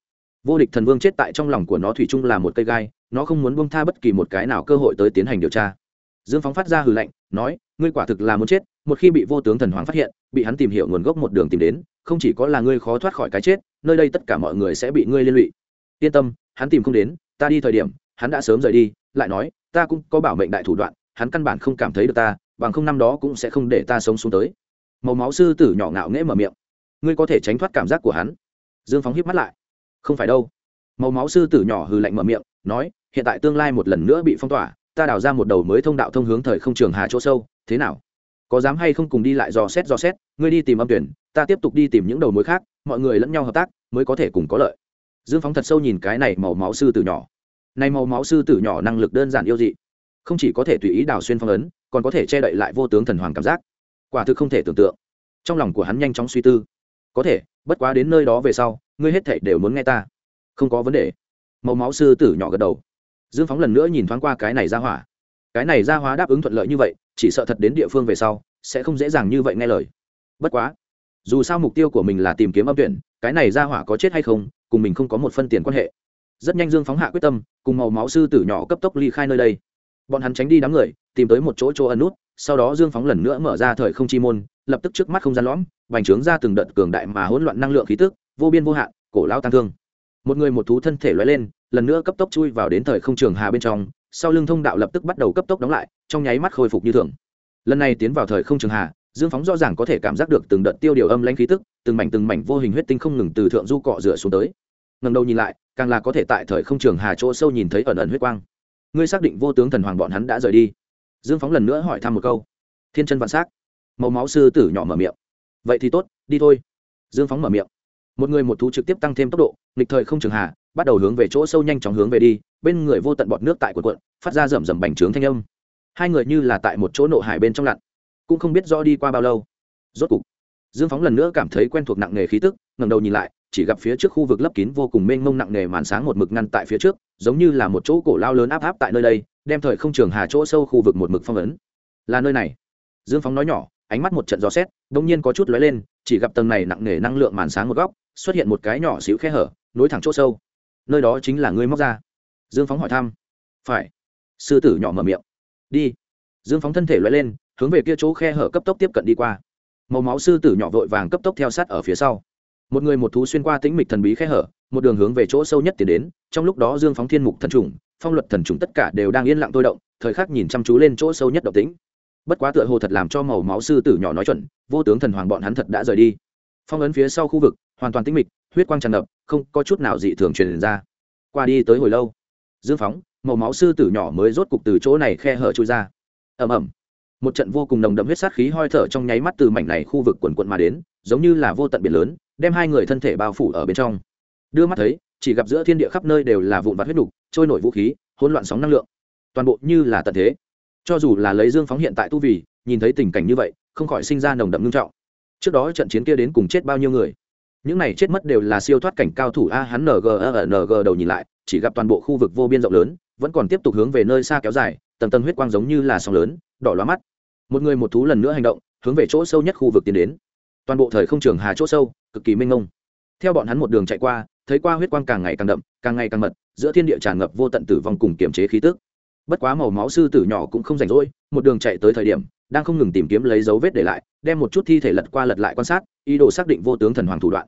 Vô địch thần vương chết tại trong lòng của nó thủy chung là một cây gai, nó không muốn bông tha bất kỳ một cái nào cơ hội tới tiến hành điều tra. Dương phóng phát ra hừ lạnh, nói, ngươi quả thực là muốn chết, một khi bị vô tướng thần hoàng phát hiện, bị hắn tìm hiểu nguồn gốc một đường tìm đến, không chỉ có là ngươi khó thoát khỏi cái chết, nơi đây tất cả mọi người sẽ bị ngươi liên lụy. Yên tâm, hắn tìm không đến, ta đi thời điểm, hắn đã sớm rời đi, lại nói, ta cũng có bảo mệnh đại thủ đoạn, hắn căn bản không cảm thấy được ta bằng không năm đó cũng sẽ không để ta sống xuống tới. Màu máu sư tử nhỏ ngạo nghễ mở miệng. Ngươi có thể tránh thoát cảm giác của hắn. Dương phóng hiếp mắt lại. Không phải đâu. Màu máu sư tử nhỏ hừ lạnh mở miệng, nói, hiện tại tương lai một lần nữa bị phong tỏa, ta đào ra một đầu mới thông đạo thông hướng thời không trường hà chỗ sâu, thế nào? Có dám hay không cùng đi lại dò xét dò xét, ngươi đi tìm âm tuyển, ta tiếp tục đi tìm những đầu mối khác, mọi người lẫn nhau hợp tác, mới có thể cùng có lợi. Dương phóng thật sâu nhìn cái này màu máu sư tử nhỏ. Này màu máu sư tử nhỏ năng lực đơn giản yêu dị. Không chỉ có thể tùy ý đào xuyên phong ấn còn có thể che đậy lại vô tướng thần hoàng cảm giác. Quả thực không thể tưởng tượng. Trong lòng của hắn nhanh chóng suy tư. Có thể, bất quá đến nơi đó về sau, ngươi hết thảy đều muốn nghe ta. Không có vấn đề. Màu máu sư tử nhỏ gật đầu. Dương phóng lần nữa nhìn thoáng qua cái này ra hỏa. Cái này ra hóa đáp ứng thuận lợi như vậy, chỉ sợ thật đến địa phương về sau, sẽ không dễ dàng như vậy nghe lời. Bất quá, dù sao mục tiêu của mình là tìm kiếm âm tuyển, cái này ra hỏa có chết hay không, cùng mình không có một phân tiền quan hệ. Rất nhanh dương phóng hạ quyết tâm, cùng màu máu sư tử nhỏ cấp tốc ly khai nơi đây bọn hắn tránh đi đám người, tìm tới một chỗ chỗ ẩn nút, sau đó dương phóng lần nữa mở ra thời không chi môn, lập tức trước mắt không gian lõm, bành trướng ra từng đợt cường đại mà hỗn loạn năng lượng khí tức, vô biên vô hạn, cổ lao tăng thương. Một người một thú thân thể lóe lên, lần nữa cấp tốc chui vào đến thời không trường hà bên trong, sau lưng thông đạo lập tức bắt đầu cấp tốc đóng lại, trong nháy mắt khôi phục như thường. Lần này tiến vào thời không trường hà, dương phóng rõ ràng có thể cảm giác được từng đợt tiêu điều âm lãnh khí tức, từng mảnh từng mảnh vô hình huyết tinh không ngừng từ thượng du cọ rửa xuống tới. Ngầm đầu nhìn lại, càng là có thể tại thời không trường hà chỗ sâu nhìn thấy ẩn ẩn huyết quang ngươi xác định vô tướng thần hoàng bọn hắn đã rời đi. Dương phóng lần nữa hỏi thăm một câu. Thiên chân vạn s á c màu máu sư tử nhỏ mở miệng. Vậy thì tốt, đi thôi. Dương phóng mở miệng. Một người một thú trực tiếp tăng thêm tốc độ, nghịch thời không trường hà, bắt đầu hướng về chỗ sâu nhanh chóng hướng về đi, bên người vô tận bọt nước tại quần quận phát ra rầm rầm bành trướng thanh âm. Hai người như là tại một chỗ nộ hải bên trong lặn, cũng không biết rõ đi qua bao lâu. Rốt cục, dương phóng lần nữa cảm thấy quen thuộc nặng nề khí tức ngầm đầu nhìn lại chỉ gặp phía trước khu vực lấp kín vô cùng mênh mông nặng nề màn sáng một mực ngăn tại phía trước, giống như là một chỗ cổ lao lớn áp áp tại nơi đây, đem thời không trường hà chỗ sâu khu vực một mực phong ấn. Là nơi này. Dương phóng nói nhỏ, ánh mắt một trận gió xét đông nhiên có chút lóe lên, chỉ gặp tầng này nặng nề năng lượng màn sáng một góc, xuất hiện một cái nhỏ xíu khe hở, nối thẳng chỗ sâu. Nơi đó chính là ngươi móc ra. Dương phóng hỏi thăm. Phải. Sư tử nhỏ mở miệng. Đi. Dương phóng thân thể lóe lên, hướng về kia chỗ khe hở cấp tốc tiếp cận đi qua. Màu máu sư tử nhỏ vội vàng cấp tốc theo sát ở phía sau một người một thú xuyên qua tĩnh mịch thần bí khe hở một đường hướng về chỗ sâu nhất tiến đến trong lúc đó dương phóng thiên mục thần trùng phong luật thần trùng tất cả đều đang yên lặng tôi động thời khắc nhìn chăm chú lên chỗ sâu nhất độc tĩnh. Bất quá tựa hồ thật làm cho màu máu sư tử nhỏ nói chuẩn vô tướng thần hoàng bọn hắn thật đã rời đi. Phong ấn phía sau khu vực hoàn toàn tĩnh mịch huyết quang tràn ngập không có chút nào dị thường truyền ra. Qua đi tới hồi lâu dương phóng màu máu sư tử nhỏ mới rốt cục từ chỗ này khe hở trôi ra. Ầm ầm, một trận vô cùng nồng đậm huyết sát khí hoi thở trong nháy mắt từ mảnh này khu vực quần quận mà đến giống như là vô tận biển lớn đem hai người thân thể bao phủ ở bên trong. Đưa mắt thấy, chỉ gặp giữa thiên địa khắp nơi đều là vụn vặt huyết đục, trôi nổi vũ khí, hỗn loạn sóng năng lượng. Toàn bộ như là tận thế. Cho dù là lấy dương phóng hiện tại tu vì nhìn thấy tình cảnh như vậy, không khỏi sinh ra nồng đậm ngưng trọng. Trước đó trận chiến kia đến cùng chết bao nhiêu người? Những này chết mất đều là siêu thoát cảnh cao thủ a hắn ng ở ng đầu nhìn lại, chỉ gặp toàn bộ khu vực vô biên rộng lớn, vẫn còn tiếp tục hướng về nơi xa kéo dài, tầng tầng huyết quang giống như là sóng lớn, đỏ lóa mắt. Một người một thú lần nữa hành động, hướng về chỗ sâu nhất khu vực tiến đến toàn bộ thời không trường hà chỗ sâu, cực kỳ mênh mông. Theo bọn hắn một đường chạy qua, thấy qua huyết quang càng ngày càng đậm, càng ngày càng mật, giữa thiên địa tràn ngập vô tận tử vong cùng kiềm chế khí tức. Bất quá màu máu sư tử nhỏ cũng không rảnh rỗi, một đường chạy tới thời điểm, đang không ngừng tìm kiếm lấy dấu vết để lại, đem một chút thi thể lật qua lật lại quan sát, ý đồ xác định vô tướng thần hoàng thủ đoạn.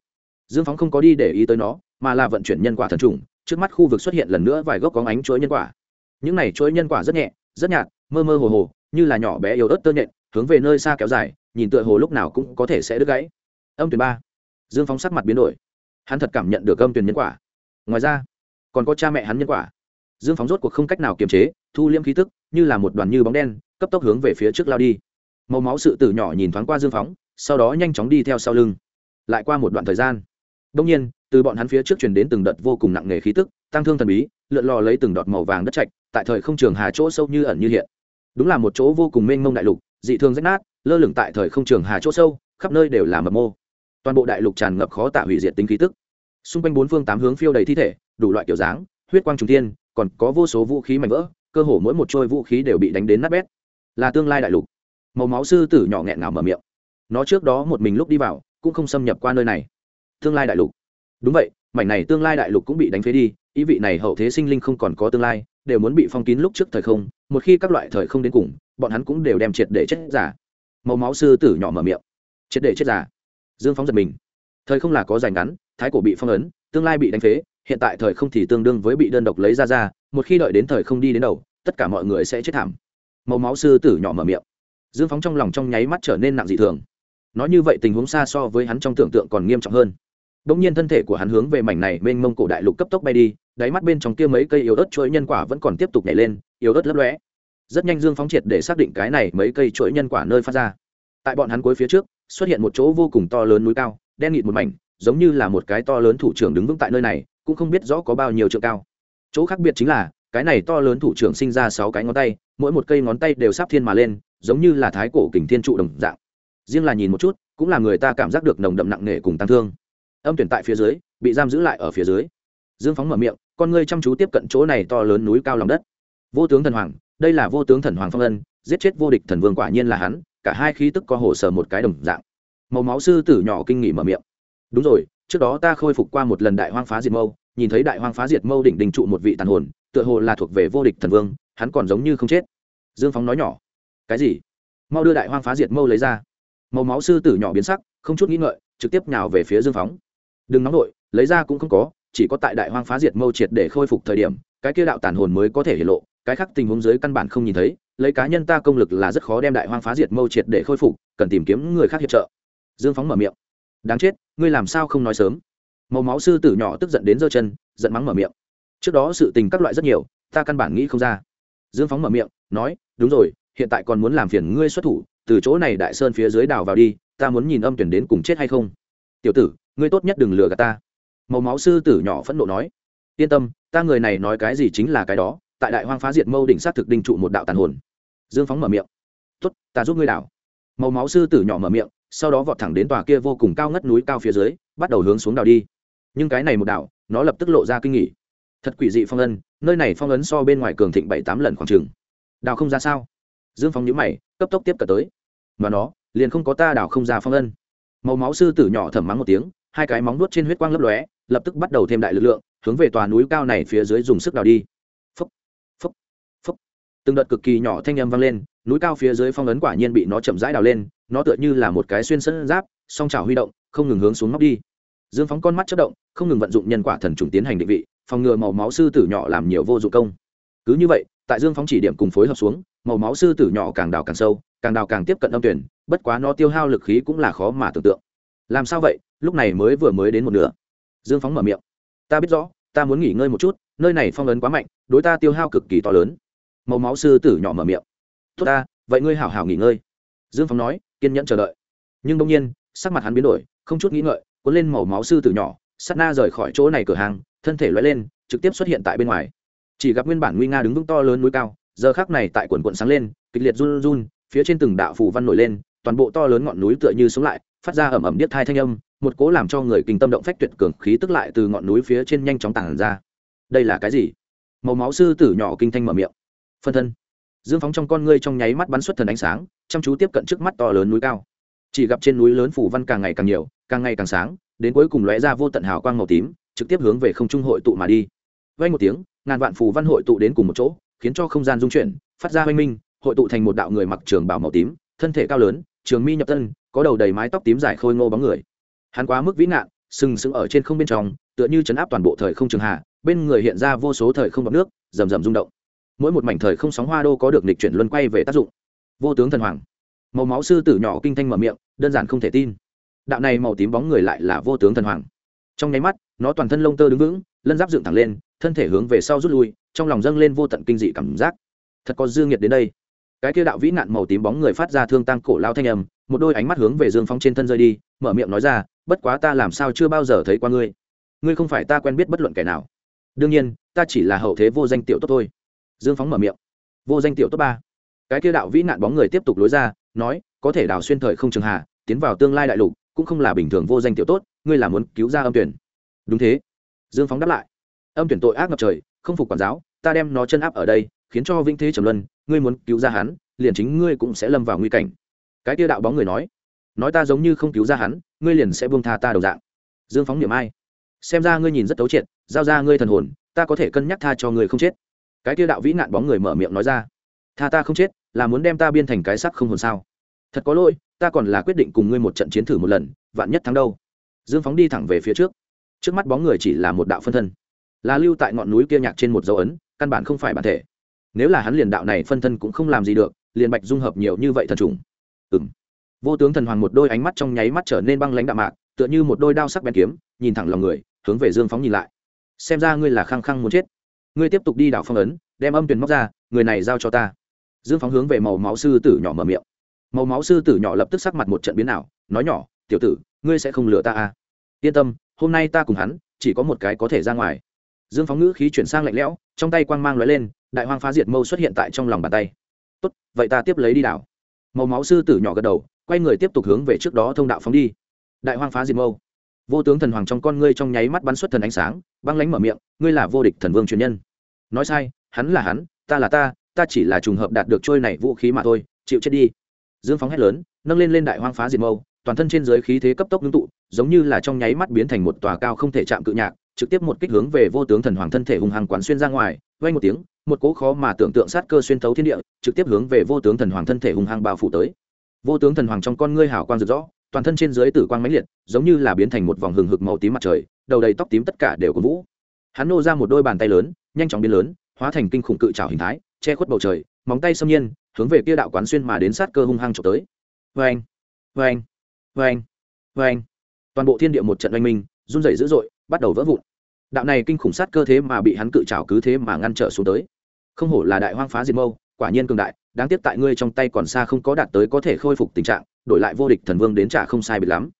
Dương phóng không có đi để ý tới nó, mà là vận chuyển nhân quả thần trùng, trước mắt khu vực xuất hiện lần nữa vài gốc có ánh chuỗi nhân quả. Những này chuỗi nhân quả rất nhẹ, rất nhạt, mơ mơ hồ hồ, như là nhỏ bé yếu ớt tơ nhện, hướng về nơi xa kéo dài nhìn tựa hồ lúc nào cũng có thể sẽ đứt gãy. Âm tuyển ba. Dương phóng sắc mặt biến đổi. Hắn thật cảm nhận được âm tuyển nhân quả. Ngoài ra, còn có cha mẹ hắn nhân quả. Dương phóng rốt cuộc không cách nào kiềm chế, thu liễm khí tức, như là một đoàn như bóng đen, cấp tốc hướng về phía trước lao đi. Màu máu sự tử nhỏ nhìn thoáng qua dương phóng sau đó nhanh chóng đi theo sau lưng. Lại qua một đoạn thời gian đông nhiên, từ bọn hắn phía trước truyền đến từng đợt vô cùng nặng nề khí tức, tăng thương thần bí, lượn lò lấy từng đọt màu vàng đất chạch tại thời không trường hà chỗ sâu như ẩn như hiện. Đúng là một chỗ vô cùng mênh mông đại lục, dị thường rách nát lơ lửng tại thời không trường hà chỗ sâu, khắp nơi đều là mập mô. Toàn bộ đại lục tràn ngập khó tạ hủy diệt tính khí tức. Xung quanh bốn phương tám hướng phiêu đầy thi thể, đủ loại kiểu dáng, huyết quang trung tiên còn có vô số vũ khí mạnh vỡ, cơ hồ mỗi một trôi vũ khí đều bị đánh đến nát bét. Là tương lai đại lục. Màu máu sư tử nhỏ nghẹn ngào mở miệng. Nó trước đó một mình lúc đi vào, cũng không xâm nhập qua nơi này. Tương lai đại lục. Đúng vậy, mảnh này tương lai đại lục cũng bị đánh phế đi, ý vị này hậu thế sinh linh không còn có tương lai, đều muốn bị phong kín lúc trước thời không, một khi các loại thời không đến cùng, bọn hắn cũng đều đem triệt để chết giả màu máu sư tử nhỏ mở miệng. Triệt để chết giả dương phóng giật mình. Thời không là có dài ngắn thái cổ bị phong ấn tương lai bị đánh phế hiện tại thời không thì tương đương với bị đơn độc lấy ra ra một khi đợi đến thời không đi đến đầu tất cả mọi người sẽ chết thảm. Màu máu sư tử nhỏ mở miệng. Dương phóng trong lòng trong nháy mắt trở nên nặng dị thường. Nói như vậy tình huống xa so với hắn trong tưởng tượng còn nghiêm trọng hơn. Đống nhiên thân thể của hắn hướng về mảnh này mênh mông cổ đại lục cấp tốc bay đi, đáy mắt bên trong kia mấy cây yếu ớt chuỗi nhân quả vẫn còn tiếp tục nhảy lên, yếu ớt lấp lóe. Rất nhanh Dương phóng triệt để xác định cái này mấy cây chuỗi nhân quả nơi phát ra. Tại bọn hắn cuối phía trước, xuất hiện một chỗ vô cùng to lớn núi cao, đen nghịt một mảnh, giống như là một cái to lớn thủ trưởng đứng vững tại nơi này, cũng không biết rõ có bao nhiêu trượng cao. Chỗ khác biệt chính là, cái này to lớn thủ trưởng sinh ra sáu cái ngón tay, mỗi một cây ngón tay đều sắp thiên mà lên, giống như là thái cổ kình thiên trụ đồng dạng. Riêng là nhìn một chút, cũng là người ta cảm giác được nồng đậm nặng nề cùng tăng thương âm tuyển tại phía dưới bị giam giữ lại ở phía dưới dương phóng mở miệng con ngươi chăm chú tiếp cận chỗ này to lớn núi cao lòng đất vô tướng thần hoàng đây là vô tướng thần hoàng phong ân, giết chết vô địch thần vương quả nhiên là hắn, cả hai khí tức có hồ sờ một cái đồng dạng. Màu máu sư tử nhỏ kinh nghỉ mở miệng. Đúng rồi, trước đó ta khôi phục qua một lần đại hoang phá diệt mâu, nhìn thấy đại hoang phá diệt mâu đỉnh đình trụ một vị tàn hồn, tựa hồ là thuộc về vô địch thần vương, hắn còn giống như không chết. Dương phóng nói nhỏ. Cái gì? Mau đưa đại hoang phá diệt mâu lấy ra. Màu máu sư tử nhỏ biến sắc, không chút nghĩ ngợi, trực tiếp nhào về phía dương phóng đừng nóng nổi lấy ra cũng không có, chỉ có tại đại hoang phá diệt mâu triệt để khôi phục thời điểm, cái kia đạo tàn hồn mới có thể hiện lộ cái khác tình huống dưới căn bản không nhìn thấy, lấy cá nhân ta công lực là rất khó đem đại hoang phá diệt mâu triệt để khôi phục, cần tìm kiếm người khác hiệp trợ. Dương phóng mở miệng. Đáng chết, ngươi làm sao không nói sớm? Màu máu sư tử nhỏ tức giận đến giơ chân, giận mắng mở miệng. Trước đó sự tình các loại rất nhiều, ta căn bản nghĩ không ra. Dương phóng mở miệng, nói, đúng rồi, hiện tại còn muốn làm phiền ngươi xuất thủ, từ chỗ này đại sơn phía dưới đào vào đi, ta muốn nhìn âm tuyển đến cùng chết hay không. Tiểu tử, ngươi tốt nhất đừng lừa gạt ta. Màu máu sư tử nhỏ phẫn nộ nói, yên tâm, ta người này nói cái gì chính là cái đó tại đại hoang phá diệt mâu đỉnh sát thực đinh trụ một đạo tàn hồn. Dương phóng mở miệng. Tốt, ta giúp ngươi đảo. Màu máu sư tử nhỏ mở miệng, sau đó vọt thẳng đến tòa kia vô cùng cao ngất núi cao phía dưới, bắt đầu hướng xuống đảo đi. Nhưng cái này một đảo, nó lập tức lộ ra kinh nghỉ thật quỷ dị phong ân nơi này phong ấn so bên ngoài cường thịnh bảy tám lần khoảng trừng đào không ra sao? Dương phóng nhữ mày, cấp tốc tiếp cận tới. Mà nó, liền không có ta đào không ra phong ân màu máu sư tử nhỏ thầm mắng một tiếng, hai cái móng nuốt trên huyết quang lấp lóe, lập tức bắt đầu thêm đại lực lượng, hướng về tòa núi cao này phía dưới dùng sức đào đi từng đợt cực kỳ nhỏ thanh âm vang lên, núi cao phía dưới phong ấn quả nhiên bị nó chậm rãi đào lên, nó tựa như là một cái xuyên sân giáp, song trào huy động, không ngừng hướng xuống ngóc đi. Dương phóng con mắt chất động, không ngừng vận dụng nhân quả thần trùng tiến hành định vị, phòng ngừa màu máu sư tử nhỏ làm nhiều vô dụng công. Cứ như vậy, tại dương phóng chỉ điểm cùng phối hợp xuống, màu máu sư tử nhỏ càng đào càng sâu, càng đào càng tiếp cận âm tuyển, bất quá nó tiêu hao lực khí cũng là khó mà tưởng tượng. Làm sao vậy? Lúc này mới vừa mới đến một nửa. Dương phóng mở miệng. Ta biết rõ, ta muốn nghỉ ngơi một chút, nơi này phong ấn quá mạnh, đối ta tiêu hao cực kỳ to lớn màu máu sư tử nhỏ mở miệng. Tốt ta, vậy ngươi hảo hảo nghỉ ngơi. Dương phóng nói, kiên nhẫn chờ đợi. Nhưng đông nhiên, sắc mặt hắn biến đổi, không chút nghĩ ngợi, cuốn lên màu máu sư tử nhỏ sắt na rời khỏi chỗ này cửa hàng, thân thể loay lên, trực tiếp xuất hiện tại bên ngoài. Chỉ gặp nguyên bản nguy nga đứng vững to lớn núi cao, giờ khác này tại quần quận sáng lên, kịch liệt run run, phía trên từng đạo phủ văn nổi lên, toàn bộ to lớn ngọn núi tựa như sống lại, phát ra ẩm ẩm điếc thai thanh âm, một cố làm cho người kinh tâm động phách tuyệt cường khí tức lại từ ngọn núi phía trên nhanh chóng tản ra. Đây là cái gì? Màu máu sư tử nhỏ kinh thanh mở miệng phân thân. Dương phóng trong con ngươi trong nháy mắt bắn xuất thần ánh sáng, chăm chú tiếp cận trước mắt to lớn núi cao. Chỉ gặp trên núi lớn phủ văn càng ngày càng nhiều, càng ngày càng sáng, đến cuối cùng lóe ra vô tận hào quang màu tím, trực tiếp hướng về không trung hội tụ mà đi. Vay một tiếng, ngàn vạn phủ văn hội tụ đến cùng một chỗ, khiến cho không gian dung chuyển, phát ra oanh minh, hội tụ thành một đạo người mặc trường bảo màu tím, thân thể cao lớn, trường mi nhập tân có đầu đầy mái tóc tím dài khôi ngô bóng người. Hắn quá mức vĩ nạn sừng sững ở trên không bên trong, tựa như chấn áp toàn bộ thời không trường hạ, bên người hiện ra vô số thời không bọc nước, rầm rầm rung động mỗi một mảnh thời không sóng hoa đô có được lịch chuyển luân quay về tác dụng. Vô tướng thần hoàng. Màu máu sư tử nhỏ kinh thanh mở miệng, đơn giản không thể tin. Đạo này màu tím bóng người lại là vô tướng thần hoàng. Trong nháy mắt, nó toàn thân lông tơ đứng vững, lân giáp dựng thẳng lên, thân thể hướng về sau rút lui, trong lòng dâng lên vô tận kinh dị cảm giác. Thật có dương nhiệt đến đây. Cái kia đạo vĩ nạn màu tím bóng người phát ra thương tăng cổ lao thanh âm, một đôi ánh mắt hướng về dương phóng trên thân rơi đi, mở miệng nói ra, bất quá ta làm sao chưa bao giờ thấy qua ngươi. Ngươi không phải ta quen biết bất luận kẻ nào. Đương nhiên, ta chỉ là hậu thế vô danh tiểu tốt thôi dương phóng mở miệng. Vô danh tiểu tốt ba. Cái kia đạo vĩ nạn bóng người tiếp tục lối ra, nói, có thể đào xuyên thời không trường hà, tiến vào tương lai đại lục, cũng không là bình thường vô danh tiểu tốt, ngươi là muốn cứu ra âm tuyển. Đúng thế. Dương phóng đáp lại. Âm tuyển tội ác ngập trời, không phục quản giáo, ta đem nó chân áp ở đây, khiến cho vĩnh thế trầm luân, ngươi muốn cứu ra hắn, liền chính ngươi cũng sẽ lâm vào nguy cảnh. Cái kia đạo bóng người nói nói ta giống như không cứu ra hắn, ngươi liền sẽ buông tha ta đầu dạng. Dương phóng niệm ai. Xem ra ngươi nhìn rất tấu triệt, giao ra ngươi thần hồn, ta có thể cân nhắc tha cho ngươi không chết cái tia đạo vĩ nạn bóng người mở miệng nói ra. Tha ta không chết, là muốn đem ta biên thành cái sắc không hồn sao? Thật có lỗi, ta còn là quyết định cùng ngươi một trận chiến thử một lần, vạn nhất thắng đâu. Dương phóng đi thẳng về phía trước. Trước mắt bóng người chỉ là một đạo phân thân. Là lưu tại ngọn núi kia nhạc trên một dấu ấn, căn bản không phải bản thể. Nếu là hắn liền đạo này phân thân cũng không làm gì được, liền bạch dung hợp nhiều như vậy thần trùng. Ừng vô tướng thần hoàng một đôi ánh mắt trong nháy mắt trở nên băng lãnh đạm mạc, tựa như một đôi đao sắc bèn kiếm, nhìn thẳng lòng người, hướng về dương phóng nhìn lại. Xem ra ngươi là khăng khăng muốn chết ngươi tiếp tục đi đảo phong ấn, đem âm tuyển móc ra, người này giao cho ta. Dương phóng hướng về màu máu sư tử nhỏ mở miệng. Màu máu sư tử nhỏ lập tức sắc mặt một trận biến ảo, nói nhỏ, tiểu tử, ngươi sẽ không lừa ta à? Yên tâm, hôm nay ta cùng hắn, chỉ có một cái có thể ra ngoài. Dương phóng ngữ khí chuyển sang lạnh lẽo, trong tay quang mang lóe lên, đại hoang phá diệt mâu xuất hiện tại trong lòng bàn tay. Tốt, vậy ta tiếp lấy đi đảo. Màu máu sư tử nhỏ gật đầu, quay người tiếp tục hướng về trước đó thông đạo phóng đi. Đại hoang phá diệt mâu vô tướng thần hoàng trong con ngươi trong nháy mắt bắn xuất thần ánh sáng, băng lánh mở miệng, ngươi là vô địch thần vương truyền nhân. Nói sai, hắn là hắn, ta là ta ta chỉ là trùng hợp đạt được trôi này vũ khí mà thôi, chịu chết đi. Dương phóng hét lớn, nâng lên lên đại hoang phá diệt mâu, toàn thân trên dưới khí thế cấp tốc ngưng tụ, giống như là trong nháy mắt biến thành một tòa cao không thể chạm cự nhạc, trực tiếp một kích hướng về vô tướng thần hoàng thân thể hùng hăng quán xuyên ra ngoài vay một tiếng, một cỗ khó mà tưởng tượng sát cơ xuyên thấu thiên địa, trực tiếp hướng về vô tướng thần hoàng thân thể hùng hăng bao phủ tới. Vô tướng thần hoàng trong con ngươi hào quang rực rõ toàn thân trên dưới tử quang mãnh liệt, giống như là biến thành một vòng hừng hực màu tím mặt trời, đầu đầy tóc tím tất cả đều có vũ. Hắn nô ra một đôi bàn tay lớn, nhanh chóng biến lớn, hóa thành kinh khủng cự trào hình thái, che khuất bầu trời, móng tay xâm nhiên, hướng về kia đạo quán xuyên mà đến sát cơ hung hăng trộm tới. Vê anh vê anh vê anh vê anh toàn bộ thiên địa một trận oanh minh, run rẩy dữ dội, bắt đầu vỡ vụn. Đạo này kinh khủng sát cơ thế mà bị hắn cự trào cứ thế mà ngăn trở xuống tới. Không hổ là đại hoang phá diệt mâu, quả nhiên cường đại đáng tiếc tại ngươi trong tay còn xa không có đạt tới có thể khôi phục tình trạng, đổi lại vô địch thần vương đến trả không sai biệt lắm.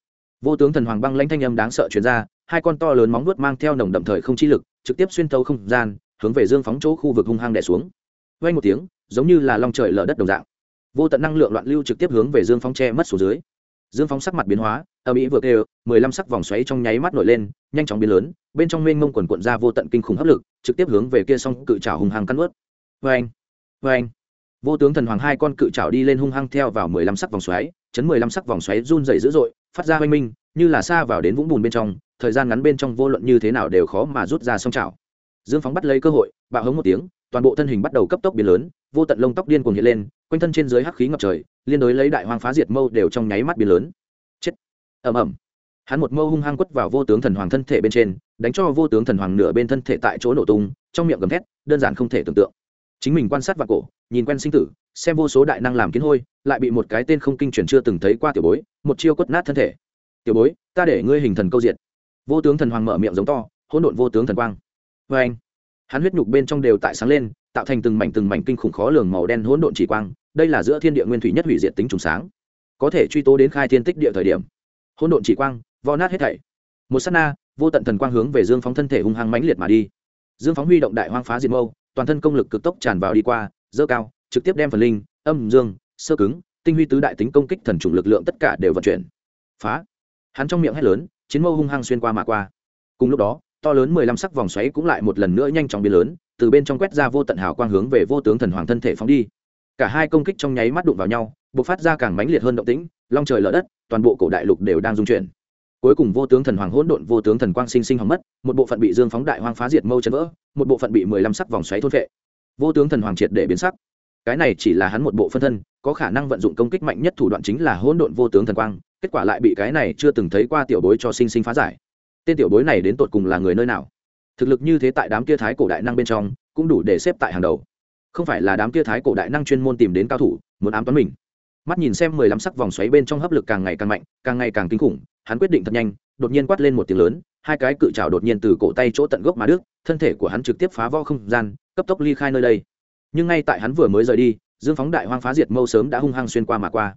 Vô tướng thần hoàng băng lãnh thanh âm đáng sợ chuyển ra, hai con to lớn móng vuốt mang theo nồng đậm thời không chi lực, trực tiếp xuyên thấu không gian, hướng về dương phóng chỗ khu vực hung hăng đè xuống. Vây một tiếng, giống như là long trời lở đất đồng dạng. Vô tận năng lượng loạn lưu trực tiếp hướng về dương phóng che mất xuống dưới. Dương phóng sắc mặt biến hóa, âm ý vừa kêu, mười lăm sắc vòng xoáy trong nháy mắt nổi lên, nhanh chóng biến lớn, bên trong mênh mông quần quận ra vô tận kinh khủng hấp lực, trực tiếp hướng về kia xong cự trào hung hăng căn ướt vê anh vâng, vê vâng. anh vô tướng thần hoàng hai con cự trảo đi lên hung hăng theo vào mười lăm sắc vòng xoáy, chấn mười lăm sắc vòng xoáy run dày dữ dội, phát ra hoanh minh, như là xa vào đến vũng bùn bên trong, thời gian ngắn bên trong vô luận như thế nào đều khó mà rút ra sông trảo. Dương phóng bắt lấy cơ hội, bạo hống một tiếng, toàn bộ thân hình bắt đầu cấp tốc biến lớn, vô tận lông tóc điên cuồng hiện lên, quanh thân trên dưới hắc khí ngập trời, liên đối lấy đại hoang phá diệt mâu đều trong nháy mắt biến lớn. Chết. Ầm ầm. Hắn một mâu hung hăng quất vào vô tướng thần hoàng thân thể bên trên, đánh cho vô tướng thần hoàng nửa bên thân thể tại chỗ nổ tung, trong miệng gầm thét, đơn giản không thể tưởng tượng. Chính mình quan sát và cổ nhìn quen sinh tử, xem vô số đại năng làm kiến hôi, lại bị một cái tên không kinh truyền chưa từng thấy qua tiểu bối, một chiêu quất nát thân thể. Tiểu bối, ta để ngươi hình thần câu diện vô tướng thần hoàng mở miệng giống to, hỗn độn vô tướng thần quang. Vê anh, hắn huyết nhục bên trong đều tại sáng lên, tạo thành từng mảnh từng mảnh kinh khủng khó lường màu đen hỗn độn chỉ quang, đây là giữa thiên địa nguyên thủy nhất hủy diệt tính trùng sáng. Có thể truy tố đến khai thiên tích địa thời điểm, hỗn độn chỉ quang vo nát hết thảy. Một sát na, vô tận thần quang hướng về dương phóng thân thể hung hăng mãnh liệt mà đi. Dương phóng huy động đại hoang phá diệt mâu, toàn thân công lực cực tốc tràn vào đi qua dơ cao, trực tiếp đem phần linh, âm dương, sơ cứng, tinh huy tứ đại tính công kích thần trùng lực lượng tất cả đều vận chuyển. Phá. Hắn trong miệng hét lớn, chiến mâu hung hăng xuyên qua mà qua. Cùng lúc đó, to lớn mười lăm sắc vòng xoáy cũng lại một lần nữa nhanh chóng biến lớn, từ bên trong quét ra vô tận hào quang hướng về vô tướng thần hoàng thân thể phóng đi. Cả hai công kích trong nháy mắt đụng vào nhau b ộ c phát ra càng mãnh liệt hơn động tĩnh, long trời lở đất, toàn bộ cổ đại lục đều đang dung chuyển. Cuối cùng vô tướng thần hoàng hỗn độn, vô tướng thần quang sinh sinh hỏng mất, một bộ phận bị dương phóng đại hoang phá diệt mâu chấn vỡ, một bộ phận bị mười lăm sắc vòng xoáy thôn vệ vô tướng thần hoàng triệt để biến sắc. Cái này chỉ là hắn một bộ phân thân, có khả năng vận dụng công kích mạnh nhất thủ đoạn chính là hỗn độn vô tướng thần quang, kết quả lại bị cái này chưa từng thấy qua tiểu bối cho sinh sinh phá giải. Tên tiểu bối này đến tột cùng là người nơi nào? Thực lực như thế tại đám kia thái cổ đại năng bên trong, cũng đủ để xếp tại hàng đầu. Không phải là đám kia thái cổ đại năng chuyên môn tìm đến cao thủ, muốn ám toán mình. Mắt nhìn xem mười lăm sắc vòng xoáy bên trong hấp lực càng ngày càng mạnh, càng ngày càng kinh khủng, hắn quyết định thật nhanh, đột nhiên quát lên một tiếng lớn hai cái cự trào đột nhiên từ cổ tay chỗ tận gốc mà đứt, thân thể của hắn trực tiếp phá vỡ không gian, cấp tốc ly khai nơi đây. Nhưng ngay tại hắn vừa mới rời đi, dương phóng đại hoang phá diệt mâu sớm đã hung hăng xuyên qua mà qua.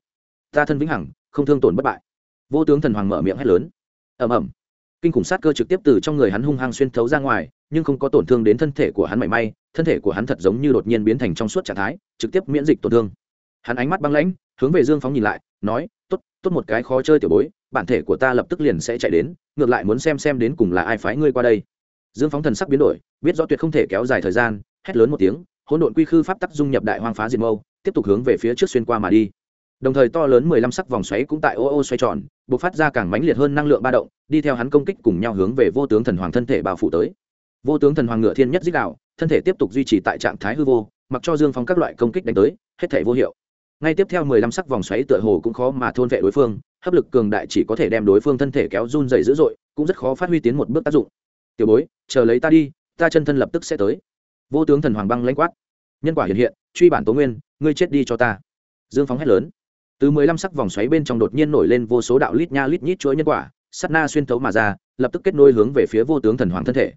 Ta thân vĩnh hằng, không thương tổn bất bại. Vô tướng thần hoàng mở miệng hét lớn. Ầm ầm. Kinh khủng sát cơ trực tiếp từ trong người hắn hung hăng xuyên thấu ra ngoài, nhưng không có tổn thương đến thân thể của hắn mảy may, thân thể của hắn thật giống như đột nhiên biến thành trong suốt trạng thái, trực tiếp miễn dịch tổn thương. Hắn ánh mắt băng lãnh, hướng về dương phóng nhìn lại, nói, tốt tốt một cái khó chơi tiểu bối bản thể của ta lập tức liền sẽ chạy đến, ngược lại muốn xem xem đến cùng là ai phái ngươi qua đây. Dương phóng thần sắc biến đổi, biết rõ tuyệt không thể kéo dài thời gian, hét lớn một tiếng, hỗn độn quy khư pháp tắc dung nhập đại hoang phá diệt mâu, tiếp tục hướng về phía trước xuyên qua mà đi. Đồng thời to lớn mười lăm sắc vòng xoáy cũng tại ô ô xoay tròn b ộ c phát ra càng mãnh liệt hơn năng lượng ba động, đi theo hắn công kích cùng nhau hướng về vô tướng thần hoàng thân thể bao phủ tới. Vô tướng thần hoàng ngựa thiên nhất dích đạo, thân thể tiếp tục duy trì tại trạng thái hư vô, mặc cho dương phong các loại công kích đánh tới, hết thể vô hiệu ngay tiếp theo mười lăm sắc vòng xoáy tựa hồ cũng khó mà thôn vệ đối phương, hấp lực cường đại chỉ có thể đem đối phương thân thể kéo run dày dữ dội, cũng rất khó phát huy tiến một bước tác dụng. Tiểu bối, chờ lấy ta đi, ta chân thân lập tức sẽ tới. Vô tướng thần hoàng băng lãnh quát. Nhân quả hiện hiện, truy bản tố nguyên, ngươi chết đi cho ta. Dương phóng hét lớn. Từ mười lăm sắc vòng xoáy bên trong đột nhiên nổi lên vô số đạo lít nha lít nhít chuỗi nhân quả sắt na xuyên thấu mà ra, lập tức kết nối hướng về phía vô tướng thần hoàng thân thể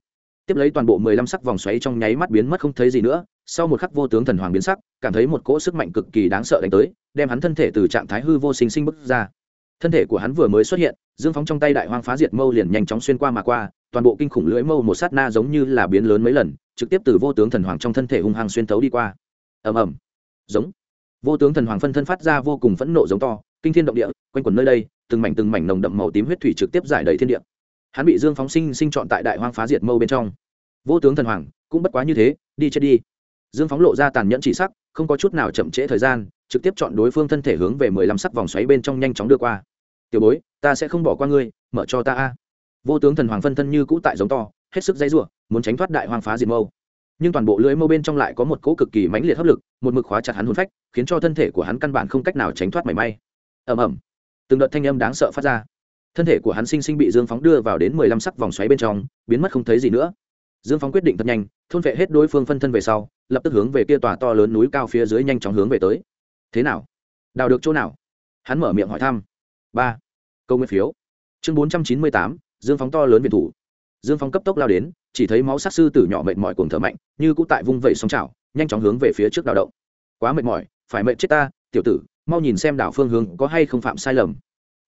tiếp lấy toàn bộ mười lăm sắc vòng xoáy trong nháy mắt biến mất không thấy gì nữa, sau một khắc vô tướng thần hoàng biến sắc, cảm thấy một cỗ sức mạnh cực kỳ đáng sợ đánh tới, đem hắn thân thể từ trạng thái hư vô sinh sinh bức ra. Thân thể của hắn vừa mới xuất hiện, dương phóng trong tay đại hoang phá diệt mâu liền nhanh chóng xuyên qua mà qua, toàn bộ kinh khủng lưỡi mâu một sát na giống như là biến lớn mấy lần, trực tiếp từ vô tướng thần hoàng trong thân thể hung hăng xuyên thấu đi qua. Ầm ầm. Giống. Vô tướng thần hoàng phân thân phát ra vô cùng phẫn nộ giống to, kinh thiên động địa, quanh quẩn nơi đây, từng mảnh từng mảnh nồng đậm màu tím huyết thủy trực tiếp giải đầy thiên địa hắn bị dương phóng sinh sinh chọn tại đại hoang phá diệt mâu bên trong. Vô tướng thần hoàng, cũng bất quá như thế, đi chết đi. Dương phóng lộ ra tàn nhẫn chỉ sắc, không có chút nào chậm trễ thời gian, trực tiếp chọn đối phương thân thể hướng về mười lăm sắc vòng xoáy bên trong nhanh chóng đưa qua. Tiểu bối, ta sẽ không bỏ qua ngươi, mở cho ta a. Vô tướng thần hoàng phân thân như cũ tại giống to, hết sức dây r u ộ muốn tránh thoát đại hoang phá diệt mâu. Nhưng toàn bộ lưới mâu bên trong lại có một cỗ cực kỳ mãnh liệt hấp lực, một mực khóa chặt hắn hôn phách, khiến cho thân thể của hắn căn bản không cách nào tránh thoát mảy may. Ẩm ẩm từng đợt thanh âm đáng sợ phát ra thân thể của hắn sinh sinh bị dương phóng đưa vào đến mười lăm sắc vòng xoáy bên trong, biến mất không thấy gì nữa. Dương phóng quyết định thật nhanh, thôn vệ hết đối phương phân thân về sau, lập tức hướng về kia tòa to lớn núi cao phía dưới nhanh chóng hướng về tới. Thế nào? Đào được chỗ nào? Hắn mở miệng hỏi thăm. Ba. Câu nguyên phiếu. Chương bốn trăm chín mươi tám, dương phóng to lớn viện thủ. Dương phóng cấp tốc lao đến, chỉ thấy máu sát sư tử nhỏ mệt mỏi cùng thở mạnh, như cũ tại vung vẩy sóng trào nhanh chóng hướng về phía trước đào động. Quá mệt mỏi, phải mệt chết ta, tiểu tử, mau nhìn xem đảo phương hướng có hay không phạm sai lầm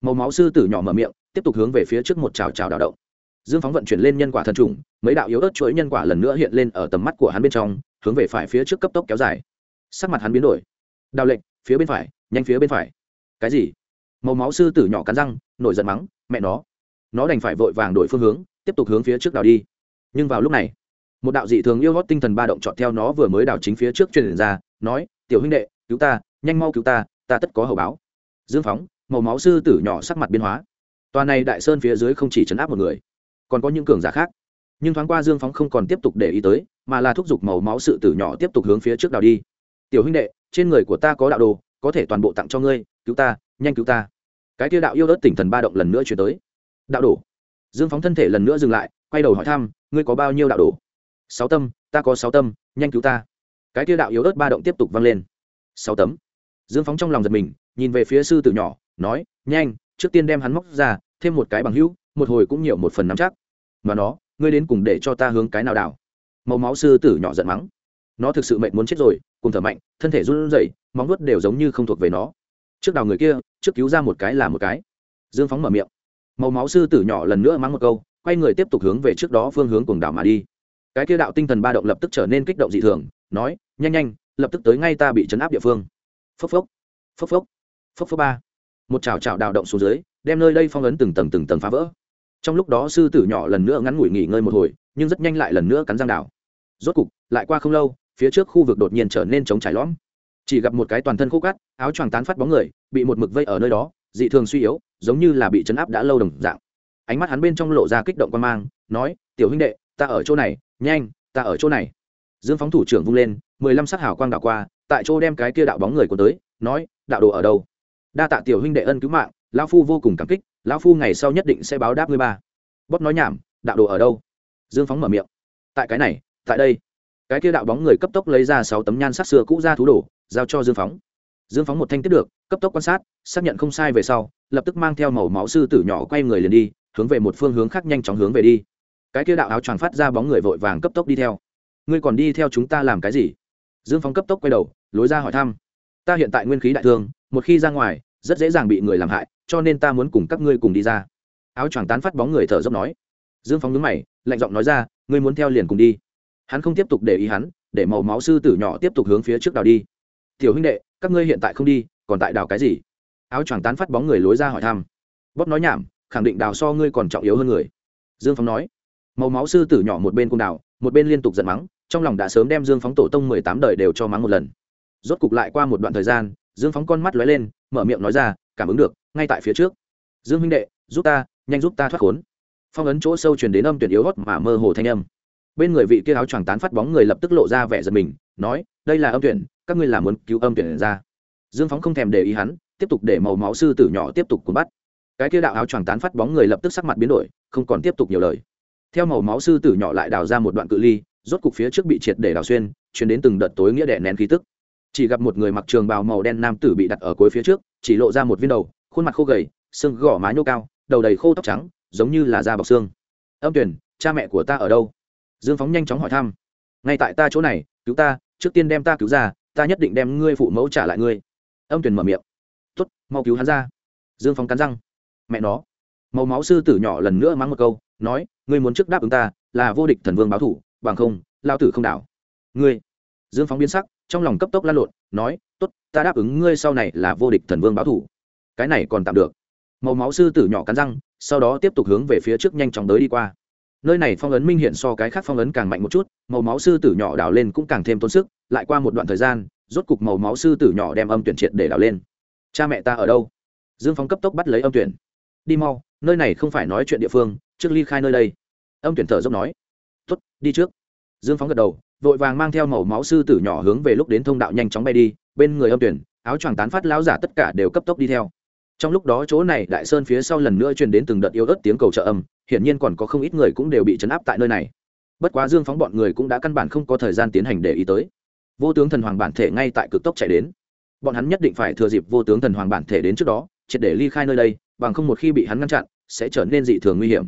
màu máu sư tử nhỏ mở miệng, tiếp tục hướng về phía trước một trào trào đào động. Dương phóng vận chuyển lên nhân quả thần trùng, mấy đạo yếu ớt chuỗi nhân quả lần nữa hiện lên ở tầm mắt của hắn bên trong, hướng về phải phía trước cấp tốc kéo dài. Sắc mặt hắn biến đổi. Đào lệnh phía bên phải, nhanh phía bên phải. Cái gì? Màu máu sư tử nhỏ cắn răng, nổi giận mắng, mẹ nó. Nó đành phải vội vàng đổi phương hướng, tiếp tục hướng phía trước đào đi. Nhưng vào lúc này, một đạo dị thường yêu hót tinh thần ba động chọn theo nó vừa mới đào chính phía trước truyền ra, nói, tiểu huynh đệ, cứu ta, nhanh mau cứu ta ta tất có hậu báo. Dương phóng màu máu sư tử nhỏ sắc mặt biến hóa. Tòa này đại sơn phía dưới không chỉ chấn áp một người, còn có những cường giả khác. Nhưng thoáng qua dương phóng không còn tiếp tục để ý tới, mà là thúc giục màu máu sự tử nhỏ tiếp tục hướng phía trước đào đi. Tiểu huynh đệ, trên người của ta có đạo đồ, có thể toàn bộ tặng cho ngươi, cứu ta, nhanh cứu ta. Cái tia đạo yêu đất tỉnh thần ba động lần nữa chuyển tới. Đạo đồ? Dương phóng thân thể lần nữa dừng lại, quay đầu hỏi thăm, ngươi có bao nhiêu đạo đồ? Sáu tâm, ta có sáu tâm, nhanh cứu ta. Cái tia đạo yếu ớt ba động tiếp tục vang lên. Sáu tấm. Dương phóng trong lòng giật mình, nhìn về phía sư tử nhỏ nói, nhanh, trước tiên đem hắn móc ra, thêm một cái bằng hữu, một hồi cũng nhiều một phần nắm chắc. Mà nó, ngươi đến cùng để cho ta hướng cái nào đảo? Màu máu sư tử nhỏ giận mắng. Nó thực sự mệnh muốn chết rồi, cùng thở mạnh, thân thể run rẩy, móng nuốt đều giống như không thuộc về nó. Trước đào người kia, trước cứu ra một cái là một cái. Dương phóng mở miệng. Màu máu sư tử nhỏ lần nữa mắng một câu, quay người tiếp tục hướng về trước đó phương hướng cuồng đảo mà đi. Cái kia đạo tinh thần ba động lập tức trở nên kích động dị thường, nói, nhanh nhanh, lập tức tới ngay ta bị chấn áp địa phương. Phốc phốc. Phốc phốc. Phốc phốc ba một chảo chảo đào động xuống dưới, đem nơi đây phong ấn từng tầng từng tầng phá vỡ. Trong lúc đó sư tử nhỏ lần nữa ngắn ngủi nghỉ ngơi một hồi, nhưng rất nhanh lại lần nữa cắn răng đào. Rốt cục, lại qua không lâu, phía trước khu vực đột nhiên trở nên trống trải lõm. Chỉ gặp một cái toàn thân khô cát, áo choàng tán phát bóng người, bị một mực vây ở nơi đó, dị thường suy yếu, giống như là bị chấn áp đã lâu đồng dạng. Ánh mắt hắn bên trong lộ ra kích động quan mang, nói, tiểu huynh đệ, ta ở chỗ này, nhanh, ta ở chỗ này. Dương phóng thủ trưởng vung lên, mười lăm sắc hào quang đạo qua, tại chỗ đem cái kia đạo bóng người của tới, nói, đạo đồ ở đâu? Đa tạ tiểu huynh đệ ân cứu mạng, lão phu vô cùng cảm kích, lão phu ngày sau nhất định sẽ báo đáp ngươi ba. Bóp nói nhảm, đạo đồ ở đâu? Dương phóng mở miệng. Tại cái này, tại đây. Cái kia đạo bóng người cấp tốc lấy ra sáu tấm nhan sắc xưa cũ ra thú đồ, giao cho dương phóng. Dương phóng một thanh tiết được, cấp tốc quan sát, xác nhận không sai về sau, lập tức mang theo màu máu sư tử nhỏ quay người liền đi, hướng về một phương hướng khác nhanh chóng hướng về đi. Cái kia đạo áo choàng phát ra bóng người vội vàng cấp tốc đi theo. Ngươi còn đi theo chúng ta làm cái gì? Dương phóng cấp tốc quay đầu, lối ra hỏi thăm. Ta hiện tại nguyên khí đại thương một khi ra ngoài, rất dễ dàng bị người làm hại, cho nên ta muốn cùng các ngươi cùng đi ra. Áo choàng tán phát bóng người thở dốc nói. Dương phóng nhướng mày, lạnh giọng nói ra, ngươi muốn theo liền cùng đi. Hắn không tiếp tục để ý hắn, để màu máu sư tử nhỏ tiếp tục hướng phía trước đào đi. Tiểu huynh đệ, các ngươi hiện tại không đi, còn tại đào cái gì? Áo choàng tán phát bóng người lối ra hỏi thăm. Bóp nói nhảm, khẳng định đào so ngươi còn trọng yếu hơn người. Dương phóng nói. Màu máu sư tử nhỏ một bên cung đào, một bên liên tục giận mắng, trong lòng đã sớm đem dương phóng tổ tông mười tám đời đều cho mắng một lần. Rốt cục lại qua một đoạn thời gian dương phóng con mắt lóe lên, mở miệng nói ra, cảm ứng được, ngay tại phía trước. Dương huynh đệ, giúp ta, nhanh giúp ta thoát khốn. Phong ấn chỗ sâu truyền đến âm tuyển yếu hót mà mơ hồ thanh âm. Bên người vị kia áo choàng tán phát bóng người lập tức lộ ra vẻ giật mình, nói, đây là âm tuyển, các ngươi là muốn cứu âm tuyển ra. Dương phóng không thèm để ý hắn, tiếp tục để màu máu sư tử nhỏ tiếp tục cuốn bắt. Cái kia đạo áo choàng tán phát bóng người lập tức sắc mặt biến đổi, không còn tiếp tục nhiều lời. Theo màu máu sư tử nhỏ lại đào ra một đoạn cự ly, rốt cục phía trước bị triệt để đào xuyên chuyển đến từng đợt tối nghĩa đẻ nén khí tức chỉ gặp một người mặc trường bào màu đen nam tử bị đặt ở cuối phía trước, chỉ lộ ra một viên đầu, khuôn mặt khô gầy, xương gỏ má nhô cao, đầu đầy khô tóc trắng, giống như là da bọc xương. Âm tuyển cha mẹ của ta ở đâu? Dương phóng nhanh chóng hỏi thăm. Ngay tại ta chỗ này, cứu ta, trước tiên đem ta cứu ra, ta nhất định đem ngươi phụ mẫu trả lại ngươi. Âm tuyển mở miệng. Tuất mau cứu hắn ra. Dương phóng cắn răng. Mẹ nó. Màu máu sư tử nhỏ lần nữa mắng một câu, nói, ngươi muốn trước đáp ứng ta, là vô địch thần vương báo thủ, bằng không lao tử không đảo. Ngươi. Dương phóng biến sắc trong lòng cấp tốc lan lộn, nói, tốt, ta đáp ứng ngươi sau này là vô địch thần vương báo thủ. Cái này còn tạm được. Màu máu sư tử nhỏ cắn răng, sau đó tiếp tục hướng về phía trước nhanh chóng tới đi qua. Nơi này phong ấn minh hiện so cái khác phong ấn càng mạnh một chút, màu máu sư tử nhỏ đào lên cũng càng thêm tốn sức, lại qua một đoạn thời gian, rốt cục màu máu sư tử nhỏ đem âm tuyển triệt để đào lên. Cha mẹ ta ở đâu? Dương phóng cấp tốc bắt lấy âm tuyển. Đi mau, nơi này không phải nói chuyện địa phương, trước ly khai nơi đây. Âm tuyển thở dốc nói. Tuất đi trước. Dương phóng gật đầu vội vàng mang theo màu máu sư tử nhỏ hướng về lúc đến thông đạo nhanh chóng bay đi, bên người âm tuyển, áo choàng tán phát lão giả tất cả đều cấp tốc đi theo. Trong lúc đó chỗ này đại sơn phía sau lần nữa truyền đến từng đợt yếu ớt tiếng cầu trợ âm, hiển nhiên còn có không ít người cũng đều bị chấn áp tại nơi này. Bất quá dương phóng bọn người cũng đã căn bản không có thời gian tiến hành để ý tới. Vô tướng thần hoàng bản thể ngay tại cực tốc chạy đến. Bọn hắn nhất định phải thừa dịp vô tướng thần hoàng bản thể đến trước đó, triệt để ly khai nơi đây, bằng không một khi bị hắn ngăn chặn, sẽ trở nên dị thường nguy hiểm.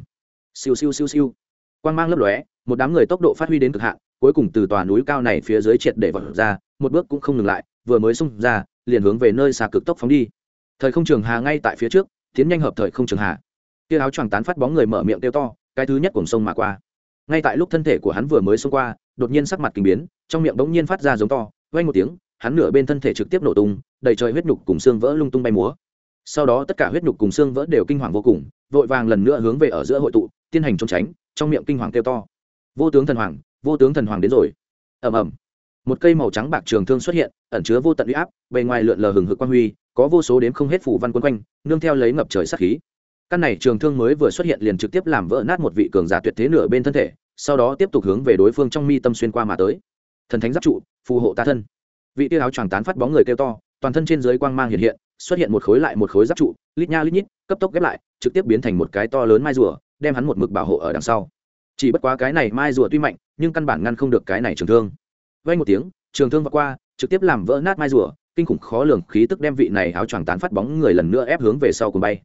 Siêu siêu siêu siêu. Quang mang lấp lóe, một đám người tốc độ phát huy đến cực hạn cuối cùng từ tòa núi cao này phía dưới triệt để vọt ra, một bước cũng không ngừng lại, vừa mới xung ra, liền hướng về nơi xa cực tốc phóng đi. Thời không trường hà ngay tại phía trước, tiến nhanh hợp thời không trường hà. Kia áo choàng tán phát bóng người mở miệng kêu to, cái thứ nhất cùng sông mà qua. Ngay tại lúc thân thể của hắn vừa mới xông qua, đột nhiên sắc mặt kinh biến, trong miệng bỗng nhiên phát ra giống to, vang một tiếng, hắn nửa bên thân thể trực tiếp nổ tung, đầy trời huyết nhục cùng xương vỡ lung tung bay múa. Sau đó tất cả huyết nhục cùng xương vỡ đều kinh hoàng vô cùng, vội vàng lần nữa hướng về ở giữa hội tụ, tiến hành trốn tránh, trong miệng kinh hoàng kêu to. Vô tướng thần hoàng vô tướng thần hoàng đến rồi. Ầm ầm. Một cây màu trắng bạc trường thương xuất hiện, ẩn chứa vô tận uy áp, bề ngoài lượn lờ hừng hực quang huy, có vô số đếm không hết phủ văn quân quanh, nương theo lấy ngập trời sát khí. Căn này trường thương mới vừa xuất hiện liền trực tiếp làm vỡ nát một vị cường giả tuyệt thế nửa bên thân thể, sau đó tiếp tục hướng về đối phương trong mi tâm xuyên qua mà tới. Thần thánh giáp trụ, phù hộ ta thân. Vị tiêu áo choàng tán phát bóng người kêu to, toàn thân trên dưới quang mang hiện hiện, xuất hiện một khối lại một khối giáp trụ, lít nha lít nhít, cấp tốc ghép lại, trực tiếp biến thành một cái to lớn mai rùa, đem hắn một mực bảo hộ ở đằng sau chỉ bất quá cái này mai rùa tuy mạnh, nhưng căn bản ngăn không được cái này trường thương. Vay một tiếng, trường thương vượt qua, trực tiếp làm vỡ nát mai rùa, kinh khủng khó lường khí tức đem vị này áo choàng tán phát bóng người lần nữa ép hướng về sau cùng bay.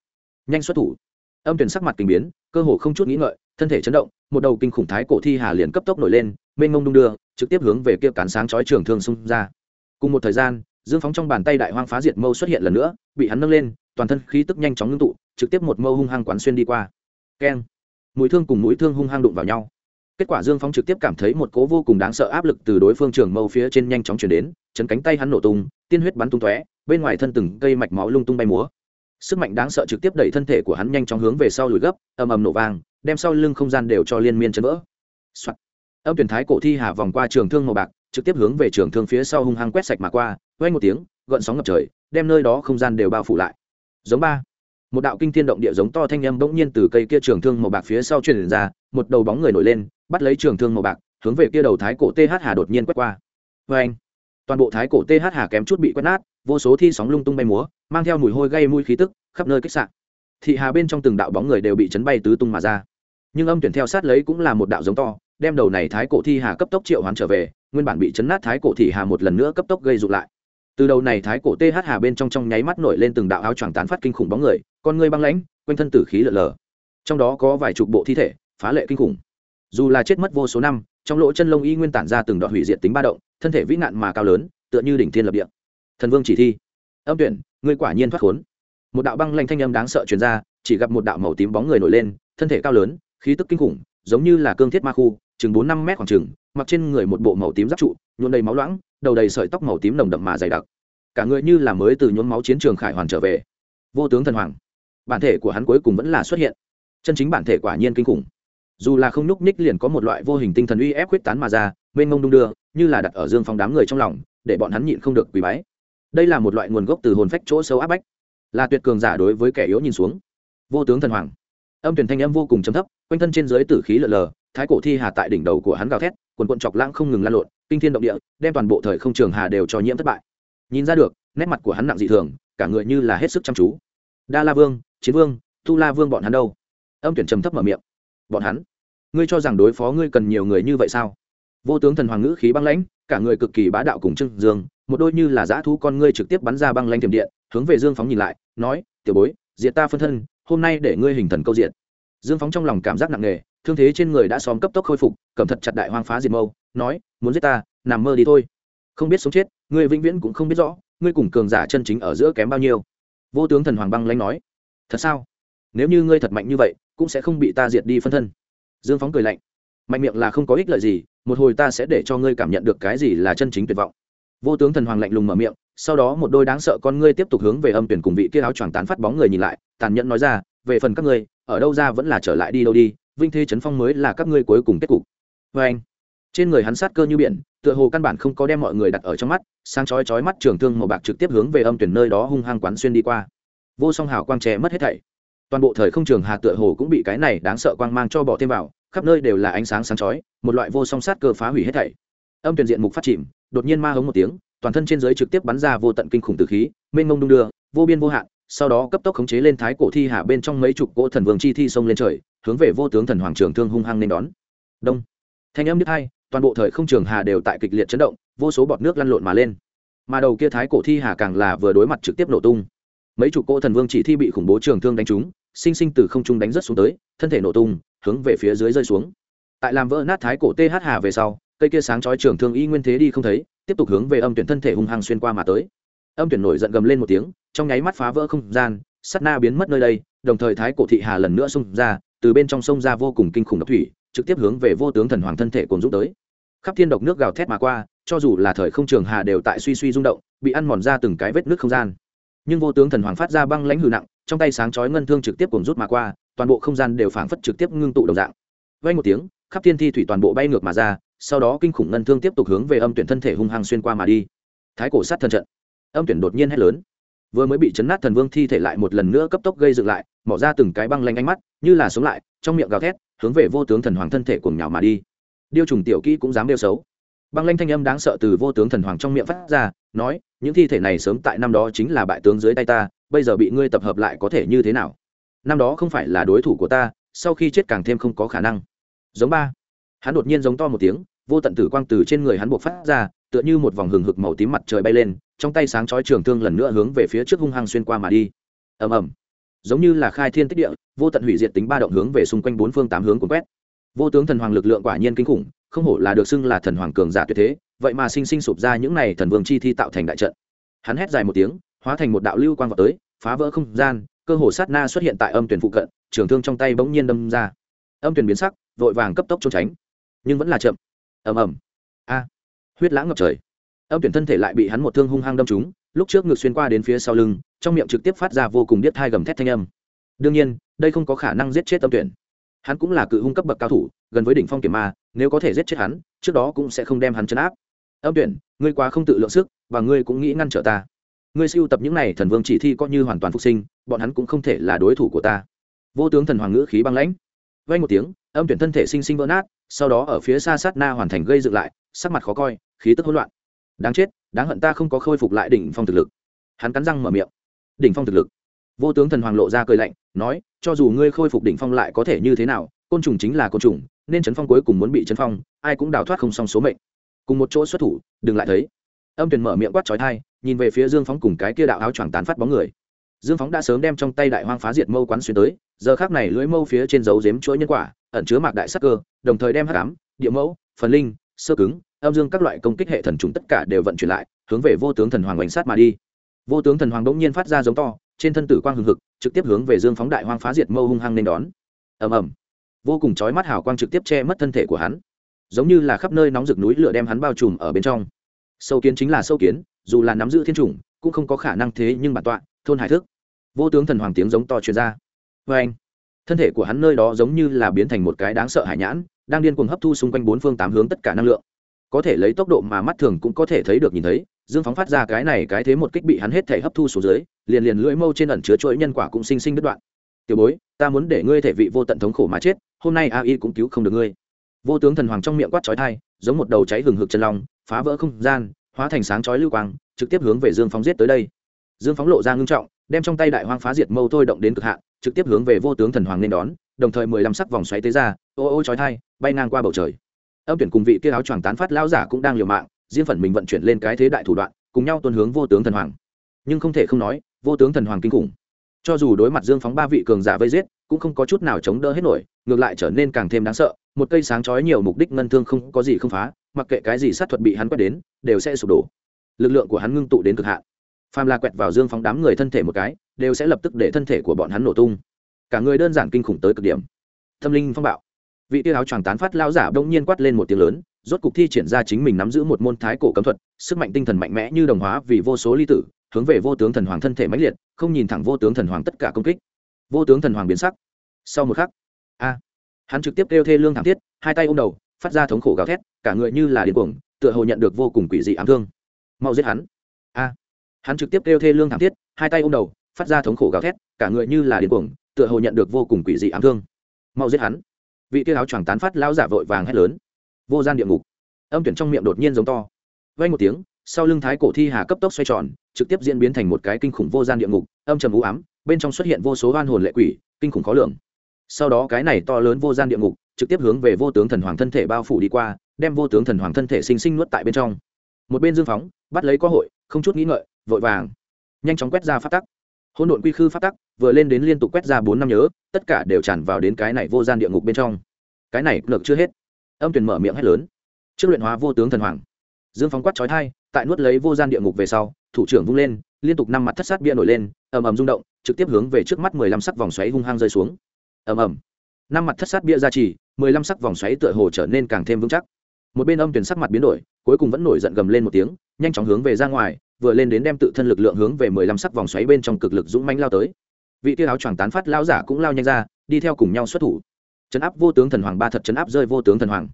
Nhanh xuất thủ. Âm tuyển sắc mặt kinh biến, cơ hồ không chút nghĩ ngợi, thân thể chấn động, một đầu kinh khủng thái cổ thi hà liền cấp tốc nổi lên, mênh mông đung đưa, trực tiếp hướng về kia cán sáng chói trường thương xung ra. Cùng một thời gian, dương phóng trong bàn tay đại hoang phá diệt mâu xuất hiện lần nữa, bị hắn nâng lên, toàn thân khí tức nhanh chóng ngưng tụ, trực tiếp một mâu hung hăng quán xuyên đi qua. Keng mũi thương cùng mũi thương hung hăng đụng vào nhau. Kết quả dương Phong trực tiếp cảm thấy một cố vô cùng đáng sợ áp lực từ đối phương trường mâu phía trên nhanh chóng chuyển đến, chấn cánh tay hắn nổ tung, tiên huyết bắn tung tóe, bên ngoài thân từng cây mạch máu lung tung bay múa. Sức mạnh đáng sợ trực tiếp đẩy thân thể của hắn nhanh chóng hướng về sau lùi gấp, ầm ầm nổ vang, đem sau lưng không gian đều cho liên miên chấn vỡ、Soạn. âm tuyển thái cổ thi hà vòng qua trường thương màu bạc, trực tiếp hướng về trường thương phía sau hung hăng quét sạch mà qua, oanh một tiếng, gợn sóng ngập trời, đem nơi đó không gian đều bao phủ lại. Giống ba một đạo kinh thiên động địa giống to thanh âm bỗng nhiên từ cây kia trường thương màu bạc phía sau truyền ra, một đầu bóng người nổi lên, bắt lấy trường thương màu bạc, hướng về kia đầu thái cổ th hà đột nhiên quét qua. Vê anh toàn bộ thái cổ th hà kém chút bị quét nát, vô số thi sóng lung tung bay múa, mang theo mùi hôi gây mùi khí tức, khắp nơi kích sạn thị hà bên trong từng đạo bóng người đều bị chấn bay tứ tung mà ra. Nhưng âm tuyển theo sát lấy cũng là một đạo giống to, đem đầu này thái cổ thi hà cấp tốc triệu hoán trở về, nguyên bản bị chấn nát thái cổ thị hà một lần nữa cấp tốc gây rụt lại. Từ đầu này thái cổ th hà bên trong trong nháy mắt nổi lên từng đạo áo choàng tán phát kinh khủng bóng người con người băng lãnh, quanh thân tử khí lở lở. Trong đó có vài chục bộ thi thể, phá lệ kinh khủng. Dù là chết mất vô số năm, trong lỗ chân lông y nguyên tản ra từng đoạn hủy diệt tính ba động, thân thể vĩ nạn mà cao lớn, tựa như đỉnh thiên lập địa. Thần vương chỉ thi. Âm tuyển, ngươi quả nhiên thoát khốn. Một đạo băng lanh thanh âm đáng sợ truyền ra, chỉ gặp một đạo màu tím bóng người nổi lên, thân thể cao lớn, khí tức kinh khủng, giống như là cương thiết ma khu, chừng bốn năm mét khoảng chừng, mặc trên người một bộ màu tím giáp trụ nhuộn đầy máu loãng, đầu đầy sợi tóc màu tím nồng đậm mà dày đặc. Cả người như là mới từ nhuốm máu chiến trường khải hoàn trở về. Vô tướng thần hoàng bản thể của hắn cuối cùng vẫn là xuất hiện. Chân chính bản thể quả nhiên kinh khủng. Dù là không nhúc ních liền có một loại vô hình tinh thần uy ép quyết tán mà ra, mênh mông đung đưa, như là đặt ở dương phong đám người trong lòng, để bọn hắn nhịn không được quỳ bái. Đây là một loại nguồn gốc từ hồn phách chỗ sâu áp bách, là tuyệt cường giả đối với kẻ yếu nhìn xuống. Vô tướng thần hoàng. Âm tuyển thanh âm vô cùng chấm thấp, quanh thân trên dưới tử khí lờ lờ, thái cổ thi hà tại đỉnh đầu của hắn gào thét, quần quận chọc lãng không ngừng lan lộn, kinh thiên động địa, đem toàn bộ thời không trường hà đều cho nhiễm thất bại. Nhìn ra được, nét mặt của hắn nặng dị thường, cả người như là hết sức chăm chú. Đa la vương chiến vương, tu la vương bọn hắn đâu? Âm tuyển trầm thấp mở miệng. Bọn hắn? Ngươi cho rằng đối phó ngươi cần nhiều người như vậy sao? Vô tướng thần hoàng ngữ khí băng lãnh, cả người cực kỳ bá đạo cùng trưng dương, một đôi như là dã thú con ngươi trực tiếp bắn ra băng lanh tiềm điện, hướng về dương phóng nhìn lại, nói, tiểu bối, diệt ta phân thân, hôm nay để ngươi hình thần câu diện dương phóng trong lòng cảm giác nặng nề, thương thế trên người đã xóm cấp tốc khôi phục, cầm thật chặt đại hoang phá diệt mâu, nói, muốn giết ta, nằm mơ đi thôi. Không biết sống chết, ngươi vĩnh viễn cũng không biết rõ, ngươi cùng cường giả chân chính ở giữa kém bao nhiêu. Vô tướng thần hoàng băng lanh nói thật sao? Nếu như ngươi thật mạnh như vậy, cũng sẽ không bị ta diệt đi phân thân. Dương phóng cười lạnh. Mạnh miệng là không có ích lợi gì, một hồi ta sẽ để cho ngươi cảm nhận được cái gì là chân chính tuyệt vọng. Vô tướng thần hoàng lạnh lùng mở miệng, sau đó một đôi đáng sợ con ngươi tiếp tục hướng về âm tuyển cùng vị kia áo choàng tán phát bóng người nhìn lại, tàn nhẫn nói ra, về phần các ngươi, ở đâu ra vẫn là trở lại đi đâu đi, vinh thế chấn phong mới là các ngươi cuối cùng kết cục. Vê anh, trên người hắn sát cơ như biển, tựa hồ căn bản không có đem mọi người đặt ở trong mắt sang chói chói mắt trường thương màu bạc trực tiếp hướng về âm tuyển nơi đó hung hăng quán xuyên đi qua vô song hào quang che mất hết thảy. Toàn bộ thời không trường hà tựa hồ cũng bị cái này đáng sợ quang mang cho bỏ thêm vào, khắp nơi đều là ánh sáng sáng chói, một loại vô song sát cơ phá hủy hết thảy. Âm tuyển diện mục phát chìm, đột nhiên ma hống một tiếng, toàn thân trên giới trực tiếp bắn ra vô tận kinh khủng từ khí, mênh mông đung đưa, vô biên vô hạn, sau đó cấp tốc khống chế lên thái cổ thi hạ bên trong mấy chục cỗ thần vương chi thi xông lên trời, hướng về vô tướng thần hoàng trường thương hung hăng nên đón. Đông. Thanh âm nhất hai, toàn bộ thời không trường hà đều tại kịch liệt chấn động, vô số bọt nước lăn lộn mà lên. Mà đầu kia thái cổ thi hà càng là vừa đối mặt trực tiếp nổ tung mấy chục cỗ thần vương chỉ thi bị khủng bố trường thương đánh trúng, sinh sinh từ không trung đánh rất xuống tới, thân thể nổ tung, hướng về phía dưới rơi xuống. Tại làm vỡ nát thái cổ th hà về sau, cây kia sáng chói trường thương y nguyên thế đi không thấy, tiếp tục hướng về âm tuyển thân thể hung hăng xuyên qua mà tới. Âm tuyển nổi giận gầm lên một tiếng, trong nháy mắt phá vỡ không gian sắt na biến mất nơi đây, đồng thời thái cổ thị hà lần nữa xông ra, từ bên trong sông ra vô cùng kinh khủng độc thủy, trực tiếp hướng về vô tướng thần hoàng thân thể cùng giúp tới. Khắp thiên độc nước gào thét mà qua, cho dù là thời không trường hà đều tại suy suy rung động, bị ăn mòn ra từng cái vết nước không gian nhưng vô tướng thần hoàng phát ra băng lãnh hư nặng, trong tay sáng chói ngân thương trực tiếp cùng rút mà qua, toàn bộ không gian đều phảng phất trực tiếp ngưng tụ đồng dạng. Vay một tiếng, khắp thiên thi thủy toàn bộ bay ngược mà ra, sau đó kinh khủng ngân thương tiếp tục hướng về âm tuyển thân thể hung hăng xuyên qua mà đi. Thái cổ sát thần trận. Âm tuyển đột nhiên hét lớn. Vừa mới bị chấn nát thần vương thi thể lại một lần nữa cấp tốc gây dựng lại, mỏ ra từng cái băng lanh ánh mắt, như là sống lại, trong miệng gào thét, hướng về vô tướng thần hoàng thân thể cuồng nhào mà đi. Điêu trùng tiểu kỹ cũng dám đeo xấu băng lanh thanh âm đáng sợ từ vô tướng thần hoàng trong miệng phát ra, nói, những thi thể này sớm tại năm đó chính là bại tướng dưới tay ta, bây giờ bị ngươi tập hợp lại có thể như thế nào? Năm đó không phải là đối thủ của ta, sau khi chết càng thêm không có khả năng. Giống ba. Hắn đột nhiên giống to một tiếng, vô tận tử quang từ trên người hắn buộc phát ra, tựa như một vòng hừng hực màu tím mặt trời bay lên, trong tay sáng chói trường thương lần nữa hướng về phía trước hung hăng xuyên qua mà đi. Ầm ầm. Giống như là khai thiên tích địa, vô tận hủy diệt tính ba động hướng về xung quanh bốn phương tám hướng cuốn quét. Vô tướng thần hoàng lực lượng quả nhiên kinh khủng không hổ là được xưng là thần hoàng cường giả tuyệt thế, vậy mà sinh sinh sụp ra những này thần vương chi thi tạo thành đại trận. Hắn hét dài một tiếng, hóa thành một đạo lưu quang vào tới, phá vỡ không gian, cơ hồ sát na xuất hiện tại âm tuyển phụ cận, trường thương trong tay bỗng nhiên đâm ra. Âm tuyển biến sắc, vội vàng cấp tốc trốn tránh, nhưng vẫn là chậm. Ầm ầm. A. Huyết lãng ngập trời. Âm tuyển thân thể lại bị hắn một thương hung hăng đâm trúng, lúc trước ngược xuyên qua đến phía sau lưng, trong miệng trực tiếp phát ra vô cùng điếc thai gầm thét thanh âm. Đương nhiên, đây không có khả năng giết chết âm tuyển hắn cũng là cự hung cấp bậc cao thủ, gần với đỉnh phong kiểm ma, nếu có thể giết chết hắn, trước đó cũng sẽ không đem hắn chấn áp. Âm tuyển, ngươi quá không tự lượng sức, và ngươi cũng nghĩ ngăn trở ta. Ngươi siêu tập những này thần vương chỉ thi coi như hoàn toàn phục sinh, bọn hắn cũng không thể là đối thủ của ta. Vô tướng thần hoàng ngữ khí băng lãnh. Vay một tiếng, âm tuyển thân thể sinh sinh vỡ nát, sau đó ở phía xa sát na hoàn thành gây dựng lại, sắc mặt khó coi, khí tức hỗn loạn. Đáng chết, đáng hận ta không có khôi phục lại đỉnh phong thực lực. Hắn cắn răng mở miệng. Đỉnh phong thực lực vô tướng thần hoàng lộ ra cười lạnh, nói, cho dù ngươi khôi phục đỉnh phong lại có thể như thế nào, côn trùng chính là côn trùng, nên chấn phong cuối cùng muốn bị chấn phong, ai cũng đào thoát không xong số mệnh. Cùng một chỗ xuất thủ, đừng lại thấy. Âm tuyền mở miệng quát trói thai nhìn về phía dương phóng cùng cái kia đạo áo choàng tán phát bóng người. Dương phóng đã sớm đem trong tay đại hoang phá diệt mâu quán xuyên tới, giờ khác này lưỡi mâu phía trên dấu dếm chuỗi nhân quả, ẩn chứa mạc đại sắc cơ, đồng thời đem hát cám địa mẫu, phần linh, sơ cứng, âm dương các loại công kích hệ thần trùng tất cả đều vận chuyển lại, hướng về vô tướng thần hoàng bánh sát mà đi. Vô tướng thần hoàng đống nhiên phát ra giống to trên thân tử quang hừng hực, trực tiếp hướng về dương phóng đại hoang phá diệt mâu hung hăng nên đón. Ầm ầm. Vô cùng chói mắt hào quang trực tiếp che mất thân thể của hắn. Giống như là khắp nơi nóng rực núi lửa đem hắn bao trùm ở bên trong. Sâu kiến chính là sâu kiến, dù là nắm giữ thiên chủng, cũng không có khả năng thế nhưng bản tọa, thôn hải thức. Vô tướng thần hoàng tiếng giống to truyền ra. Vê anh, thân thể của hắn nơi đó giống như là biến thành một cái đáng sợ hải nhãn, đang điên cuồng hấp thu xung quanh bốn phương tám hướng tất cả năng lượng. Có thể lấy tốc độ mà mắt thường cũng có thể thấy được nhìn thấy dương phóng phát ra cái này cái thế một kích bị hắn hết thể hấp thu xuống dưới, liền liền lưỡi mâu trên ẩn chứa chuỗi nhân quả cũng sinh sinh đứt đoạn. Tiểu bối, ta muốn để ngươi thể vị vô tận thống khổ mà chết, hôm nay a y cũng cứu không được ngươi. Vô tướng thần hoàng trong miệng quát trói thai giống một đầu cháy hừng hực chân long, phá vỡ không gian, hóa thành sáng chói lưu quang, trực tiếp hướng về dương phóng giết tới đây. Dương phóng lộ ra ngưng trọng, đem trong tay đại hoang phá diệt mâu thôi động đến cực hạn, trực tiếp hướng về vô tướng thần hoàng nên đón, đồng thời mười lăm sắc vòng xoáy tới ra, ô ô chói thai bay ngang qua bầu trời. Âm tuyển cùng vị kia áo choàng tán phát lão giả cũng đang liều mạng riêng phần mình vận chuyển lên cái thế đại thủ đoạn, cùng nhau tuân hướng vô tướng thần hoàng. Nhưng không thể không nói, vô tướng thần hoàng kinh khủng. Cho dù đối mặt dương phóng ba vị cường giả vây giết, cũng không có chút nào chống đỡ hết nổi, ngược lại trở nên càng thêm đáng sợ, một cây sáng chói nhiều mục đích ngân thương không có gì không phá, mặc kệ cái gì sát thuật bị hắn quét đến, đều sẽ sụp đổ. Lực lượng của hắn ngưng tụ đến cực hạn. Phàm là quẹt vào dương phóng đám người thân thể một cái, đều sẽ lập tức để thân thể của bọn hắn nổ tung. Cả người đơn giản kinh khủng tới cực điểm. Tâm linh phong bạo. Vị tiêu áo choàng tán phát lao giả đông nhiên quát lên một tiếng lớn rốt cục thi triển ra chính mình nắm giữ một môn thái cổ cấm thuật, sức mạnh tinh thần mạnh mẽ như đồng hóa vì vô số ly tử, hướng về vô tướng thần hoàng thân thể mãnh liệt, không nhìn thẳng vô tướng thần hoàng tất cả công kích. Vô tướng thần hoàng biến sắc. Sau một khắc, a, hắn trực tiếp kêu thê lương thảm thiết, hai tay ôm đầu, phát ra thống khổ gào thét, cả người như là điên cuồng, tựa hồ nhận được vô cùng quỷ dị ám thương. Mau giết hắn. A, hắn trực tiếp kêu thê lương thảm thiết, hai tay ôm đầu, phát ra thống khổ gào thét, cả người như là điên cuồng, tựa hồ nhận được vô cùng quỷ dị ám thương. Mau giết hắn. Vị tiêu áo choàng tán phát lao giả vội vàng hét lớn vô gian địa ngục. Âm tuyển trong miệng đột nhiên giống to. Vay một tiếng, sau lưng thái cổ thi hà cấp tốc xoay tròn, trực tiếp diễn biến thành một cái kinh khủng vô gian địa ngục, âm trầm u ám, bên trong xuất hiện vô số oan hồn lệ quỷ, kinh khủng khó lường. Sau đó cái này to lớn vô gian địa ngục, trực tiếp hướng về vô tướng thần hoàng thân thể bao phủ đi qua, đem vô tướng thần hoàng thân thể sinh sinh nuốt tại bên trong. Một bên dương phóng, bắt lấy cơ hội, không chút nghĩ ngợi, vội vàng, nhanh chóng quét ra phát tắc. Hỗn độn quy khư phát tắc, vừa lên đến liên tục quét ra bốn năm nhớ, tất cả đều tràn vào đến cái này vô gian địa ngục bên trong. Cái này lực chưa hết âm tuyển mở miệng hét lớn. Trước luyện hóa vô tướng thần hoàng, dương phóng quát trói thai tại nuốt lấy vô gian địa ngục về sau, thủ trưởng vung lên, liên tục năm mặt thất sát bia nổi lên, ầm ầm rung động, trực tiếp hướng về trước mắt mười lăm sắc vòng xoáy hung hăng rơi xuống. Ầm ầm. Năm mặt thất sát bia ra chỉ mười lăm sắc vòng xoáy tựa hồ trở nên càng thêm vững chắc. Một bên âm tuyển sắc mặt biến đổi, cuối cùng vẫn nổi giận gầm lên một tiếng, nhanh chóng hướng về ra ngoài, vừa lên đến đem tự thân lực lượng hướng về mười lăm sắc vòng xoáy bên trong cực lực dũng mãnh lao tới. Vị tiêu áo choàng tán phát lao giả cũng lao nhanh ra, đi theo cùng nhau xuất thủ chấn áp vô tướng thần hoàng ba thật chấn áp rơi vô tướng thần hoàng.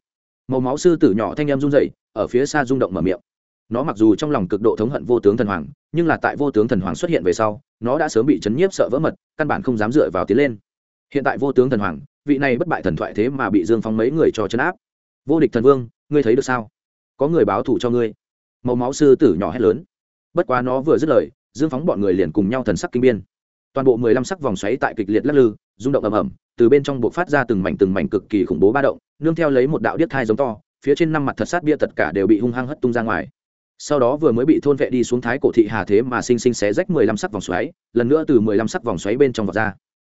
Màu máu sư tử nhỏ thanh em run dậy ở phía xa rung động mở miệng. Nó mặc dù trong lòng cực độ thống hận vô tướng thần hoàng, nhưng là tại vô tướng thần hoàng xuất hiện về sau, nó đã sớm bị chấn nhiếp sợ vỡ mật, căn bản không dám dựa vào tiến lên. Hiện tại vô tướng thần hoàng, vị này bất bại thần thoại thế mà bị dương phong mấy người cho chấn áp. Vô địch thần vương, ngươi thấy được sao? Có người báo thù cho ngươi. Màu máu sư tử nhỏ hét lớn. Bất quá nó vừa dứt lời, dương phóng bọn người liền cùng nhau thần sắc kinh biên. Toàn bộ mười lăm sắc vòng xoáy tại kịch liệt lắc lư rung động ầm ầm, từ bên trong bộ phát ra từng mảnh từng mảnh cực kỳ khủng bố ba động, nương theo lấy một đạo điếc thai giống to, phía trên năm mặt thật sát bia tất cả đều bị hung hăng hất tung ra ngoài. Sau đó vừa mới bị thôn vệ đi xuống thái cổ thị hà thế mà sinh sinh xé rách mười lăm sắc vòng xoáy, lần nữa từ mười lăm sắc vòng xoáy bên trong vọt ra.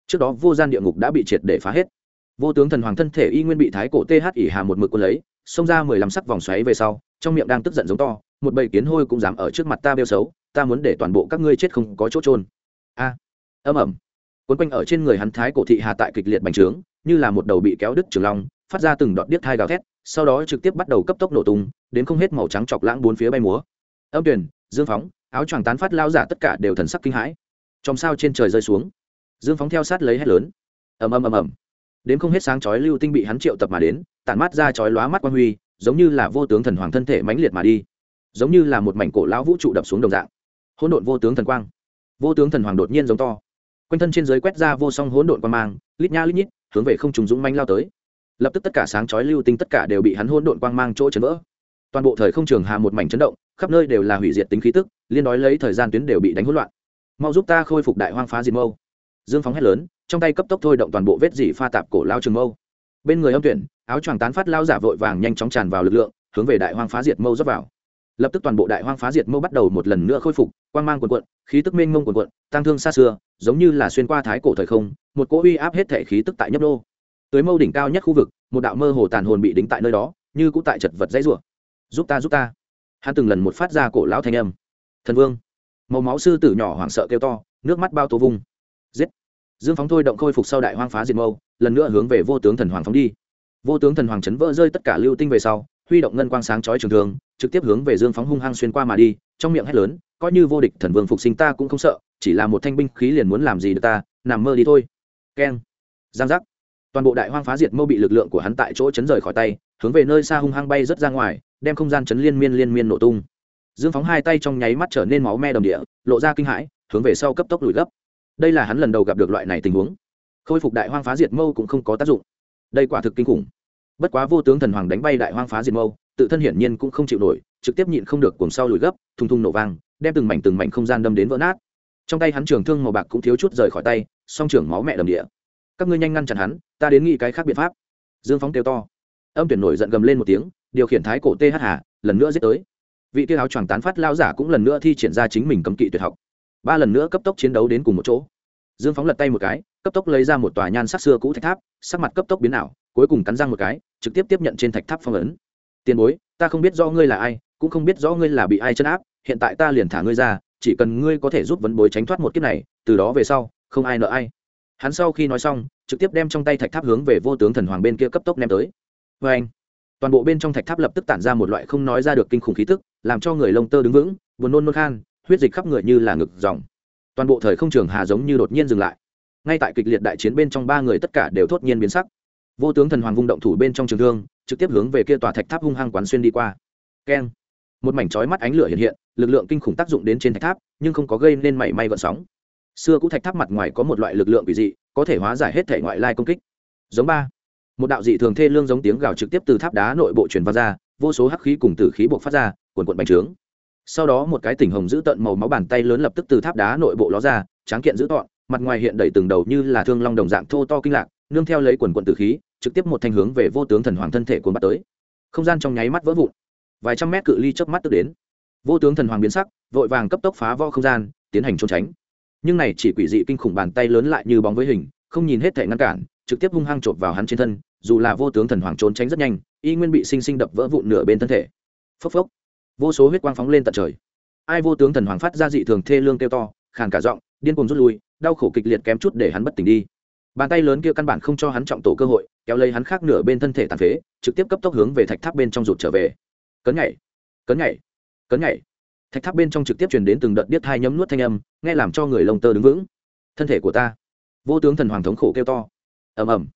Trước đó vô gian địa ngục đã bị triệt để phá hết. Vô tướng thần hoàng thân thể y nguyên bị thái cổ th ỉ hà một mực quân lấy, xông ra mười lăm sắc vòng xoáy về sau, trong miệng đang tức giận giống to, một bầy kiến hôi cũng dám ở trước mặt ta bêu xấu, ta muốn để toàn bộ các ngươi chết không có chỗ trôn a âm ẩm quấn quanh ở trên người hắn thái cổ thị hà tại kịch liệt bành trướng, như là một đầu bị kéo đứt trường long, phát ra từng đọt điếc thai gào thét, sau đó trực tiếp bắt đầu cấp tốc nổ tung, đến không hết màu trắng chọc lãng bốn phía bay múa. Âm tuyển dương phóng, áo choàng tán phát lao giả tất cả đều thần sắc kinh hãi. Trong sao trên trời rơi xuống. Dương phóng theo sát lấy hét lớn. Ầm ầm ầm ầm. Đến không hết sáng chói lưu tinh bị hắn triệu tập mà đến, tản mát ra chói lóa mắt quang huy, giống như là vô tướng thần hoàng thân thể mãnh liệt mà đi. Giống như là một mảnh cổ lão vũ trụ đập xuống đồng dạng. Hỗn độn vô tướng thần quang. Vô tướng thần hoàng đột nhiên giống to quanh thân trên dưới quét ra vô song hỗn độn quang mang, lít nha lít nhít, hướng về không trùng dũng manh lao tới. Lập tức tất cả sáng chói lưu tinh tất cả đều bị hắn hỗn độn quang mang chỗ chấn vỡ. Toàn bộ thời không trường hà một mảnh chấn động, khắp nơi đều là hủy diệt tính khí tức, liên đói lấy thời gian tuyến đều bị đánh hỗn loạn. Mau giúp ta khôi phục đại hoang phá diệt mâu. Dương phóng hét lớn, trong tay cấp tốc thôi động toàn bộ vết dỉ pha tạp cổ lao trường mâu. Bên người âm tuyển, áo choàng tán phát lao giả vội vàng nhanh chóng tràn vào lực lượng, hướng về đại hoang phá diệt mâu dốc vào lập tức toàn bộ đại hoang phá diệt mâu bắt đầu một lần nữa khôi phục, quang mang quần quận khí tức mênh mông quần quận tăng thương xa xưa, giống như là xuyên qua thái cổ thời không, một cỗ uy áp hết thể khí tức tại nhấp đô tới mâu đỉnh cao nhất khu vực, một đạo mơ hồ tàn hồn bị đính tại nơi đó, như cũng tại chật vật dãy rủa. Giúp ta giúp ta. Hắn từng lần một phát ra cổ lão thanh âm. Thần vương. Màu máu sư tử nhỏ hoảng sợ kêu to, nước mắt bao tố vung. Giết. Dương phóng thôi động khôi phục sau đại hoang phá diệt mâu, lần nữa hướng về vô tướng thần hoàng phóng đi. Vô tướng thần hoàng chấn vỡ rơi tất cả lưu tinh về sau huy động ngân quang sáng chói trường thường trực tiếp hướng về dương phóng hung hăng xuyên qua mà đi, trong miệng hét lớn, coi như vô địch thần vương phục sinh ta cũng không sợ, chỉ là một thanh binh khí liền muốn làm gì được ta, nằm mơ đi thôi. Keng. Giang giác. Toàn bộ đại hoang phá diệt mâu bị lực lượng của hắn tại chỗ chấn rời khỏi tay, hướng về nơi xa hung hăng bay rất ra ngoài, đem không gian chấn liên miên liên miên nổ tung. Dương phóng hai tay trong nháy mắt trở nên máu me đồng địa, lộ ra kinh hãi, hướng về sau cấp tốc lùi gấp. Đây là hắn lần đầu gặp được loại này tình huống. Khôi phục đại hoang phá diệt mâu cũng không có tác dụng. Đây quả thực kinh khủng bất quá vô tướng thần hoàng đánh bay đại hoang phá diệt mâu, tự thân hiển nhiên cũng không chịu nổi, trực tiếp nhịn không được cùng sau lùi gấp, thung thung nổ vang, đem từng mảnh từng mảnh không gian đâm đến vỡ nát. Trong tay hắn trường thương màu bạc cũng thiếu chút rời khỏi tay, song trưởng máu mẹ đầm địa. Các ngươi nhanh ngăn chặn hắn, ta đến nghĩ cái khác biện pháp. Dương phóng kêu to. Âm tuyển nổi giận gầm lên một tiếng, điều khiển thái cổ th hà lần nữa giết tới. Vị tiêu áo choàng tán phát lao giả cũng lần nữa thi triển ra chính mình cấm kỵ tuyệt học. Ba lần nữa cấp tốc chiến đấu đến cùng một chỗ. Dương phóng lật tay một cái, cấp tốc lấy ra một tòa nhan sắc xưa cũ thạch tháp, sắc mặt cấp tốc biến ảo cuối cùng cắn răng một cái, trực tiếp tiếp nhận trên thạch tháp phong ấn. Tiền bối, ta không biết rõ ngươi là ai, cũng không biết rõ ngươi là bị ai chấn áp, hiện tại ta liền thả ngươi ra, chỉ cần ngươi có thể giúp vấn bối tránh thoát một kiếp này, từ đó về sau, không ai nợ ai. Hắn sau khi nói xong, trực tiếp đem trong tay thạch tháp hướng về vô tướng thần hoàng bên kia cấp tốc ném tới. Vê anh, toàn bộ bên trong thạch tháp lập tức tản ra một loại không nói ra được kinh khủng khí tức, làm cho người lông tơ đứng vững, buồn nôn nôn khan, huyết dịch khắp người như là ngực dòng toàn bộ thời không trường hà giống như đột nhiên dừng lại. Ngay tại kịch liệt đại chiến bên trong ba người tất cả đều thốt nhiên biến sắc vô tướng thần hoàng vung động thủ bên trong trường thương, trực tiếp hướng về kia tòa thạch tháp hung hăng quán xuyên đi qua. Keng. Một mảnh chói mắt ánh lửa hiện hiện, lực lượng kinh khủng tác dụng đến trên thạch tháp, nhưng không có gây nên mảy may gợn sóng. Xưa cũ thạch tháp mặt ngoài có một loại lực lượng quỷ dị, có thể hóa giải hết thể ngoại lai công kích. Giống ba. Một đạo dị thường thê lương giống tiếng gào trực tiếp từ tháp đá nội bộ truyền vào ra, vô số hắc khí cùng tử khí buộc phát ra quần quận bành trướng. Sau đó một cái tỉnh hồng giữ tận màu máu bàn tay lớn lập tức từ tháp đá nội bộ ló ra, tráng kiện giữ tọn, mặt ngoài hiện đầy từng đầu như là thương long đồng dạng thô to kinh lạc, nương theo lấy quần quận tử khí trực tiếp một thanh hướng về vô tướng thần hoàng thân thể cuốn bắt tới. Không gian trong nháy mắt vỡ vụn. Vài trăm mét cự ly chớp mắt tức đến. Vô tướng thần hoàng biến sắc, vội vàng cấp tốc phá vo không gian, tiến hành trốn tránh. Nhưng này chỉ quỷ dị kinh khủng bàn tay lớn lại như bóng với hình, không nhìn hết thể ngăn cản, trực tiếp hung hăng chộp vào hắn trên thân, dù là vô tướng thần hoàng trốn tránh rất nhanh, y nguyên bị sinh sinh đập vỡ vụn nửa bên thân thể. Phốc phốc. Vô số huyết quang phóng lên tận trời. Ai vô tướng thần hoàng phát ra dị thường thê lương kêu to, khàn cả giọng, điên cuồng rút lui, đau khổ kịch liệt kém chút để hắn bất tỉnh đi. Bàn tay lớn kia căn bản không cho hắn trọng tổ cơ hội kéo lấy hắn khác nửa bên thân thể tàn phế, trực tiếp cấp tốc hướng về thạch tháp bên trong rụt trở về. Cấn nhảy cấn nhảy cấn nhảy. Thạch tháp bên trong trực tiếp truyền đến từng đợt điếc hai nhấm nuốt thanh âm, nghe làm cho người lông tơ đứng vững. Thân thể của ta. Vô tướng thần hoàng thống khổ kêu to. Ầm ầm.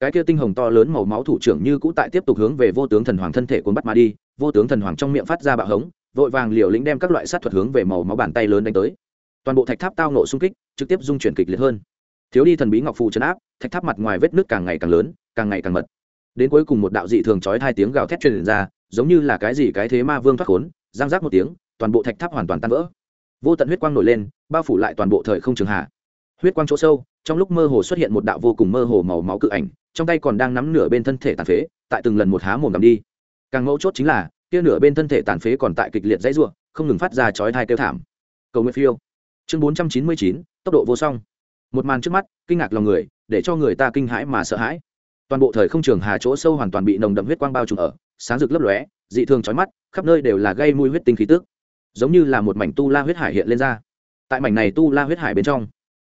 Cái kia tinh hồng to lớn màu máu thủ trưởng như cũ tại tiếp tục hướng về vô tướng thần hoàng thân thể cuốn bắt mà đi, vô tướng thần hoàng trong miệng phát ra bạo hống, vội vàng liều lĩnh đem các loại sát thuật hướng về màu máu bàn tay lớn đánh tới. Toàn bộ thạch tháp tao nộ xung kích, trực tiếp dung chuyển kịch liệt hơn. Thiếu đi thần bí ngọc phù chấn áp, thạch tháp mặt ngoài vết nước càng ngày càng lớn càng ngày càng mật. Đến cuối cùng một đạo dị thường chói hai tiếng gào thét truyền ra, giống như là cái gì cái thế ma vương thoát khốn, giang giác một tiếng, toàn bộ thạch tháp hoàn toàn tan vỡ. Vô tận huyết quang nổi lên, bao phủ lại toàn bộ thời không trường hạ. Huyết quang chỗ sâu, trong lúc mơ hồ xuất hiện một đạo vô cùng mơ hồ màu máu cự ảnh, trong tay còn đang nắm nửa bên thân thể tàn phế, tại từng lần một há mồm đắm đi. Càng mẫu chốt chính là, kia nửa bên thân thể tàn phế còn tại kịch liệt dãy ruộng, không ngừng phát ra chói thai kêu thảm. Cầu nguyện phiêu. Chương bốn trăm chín mươi chín, tốc độ vô song. Một màn trước mắt, kinh ngạc lòng người, để cho người ta kinh hãi mà sợ hãi toàn bộ thời không trường hà chỗ sâu hoàn toàn bị nồng đậm huyết quang bao trùm ở, sáng rực lấp lóe, dị thường chói mắt, khắp nơi đều là gây mùi huyết tinh khí tức. Giống như là một mảnh tu la huyết hải hiện lên ra. Tại mảnh này tu la huyết hải bên trong,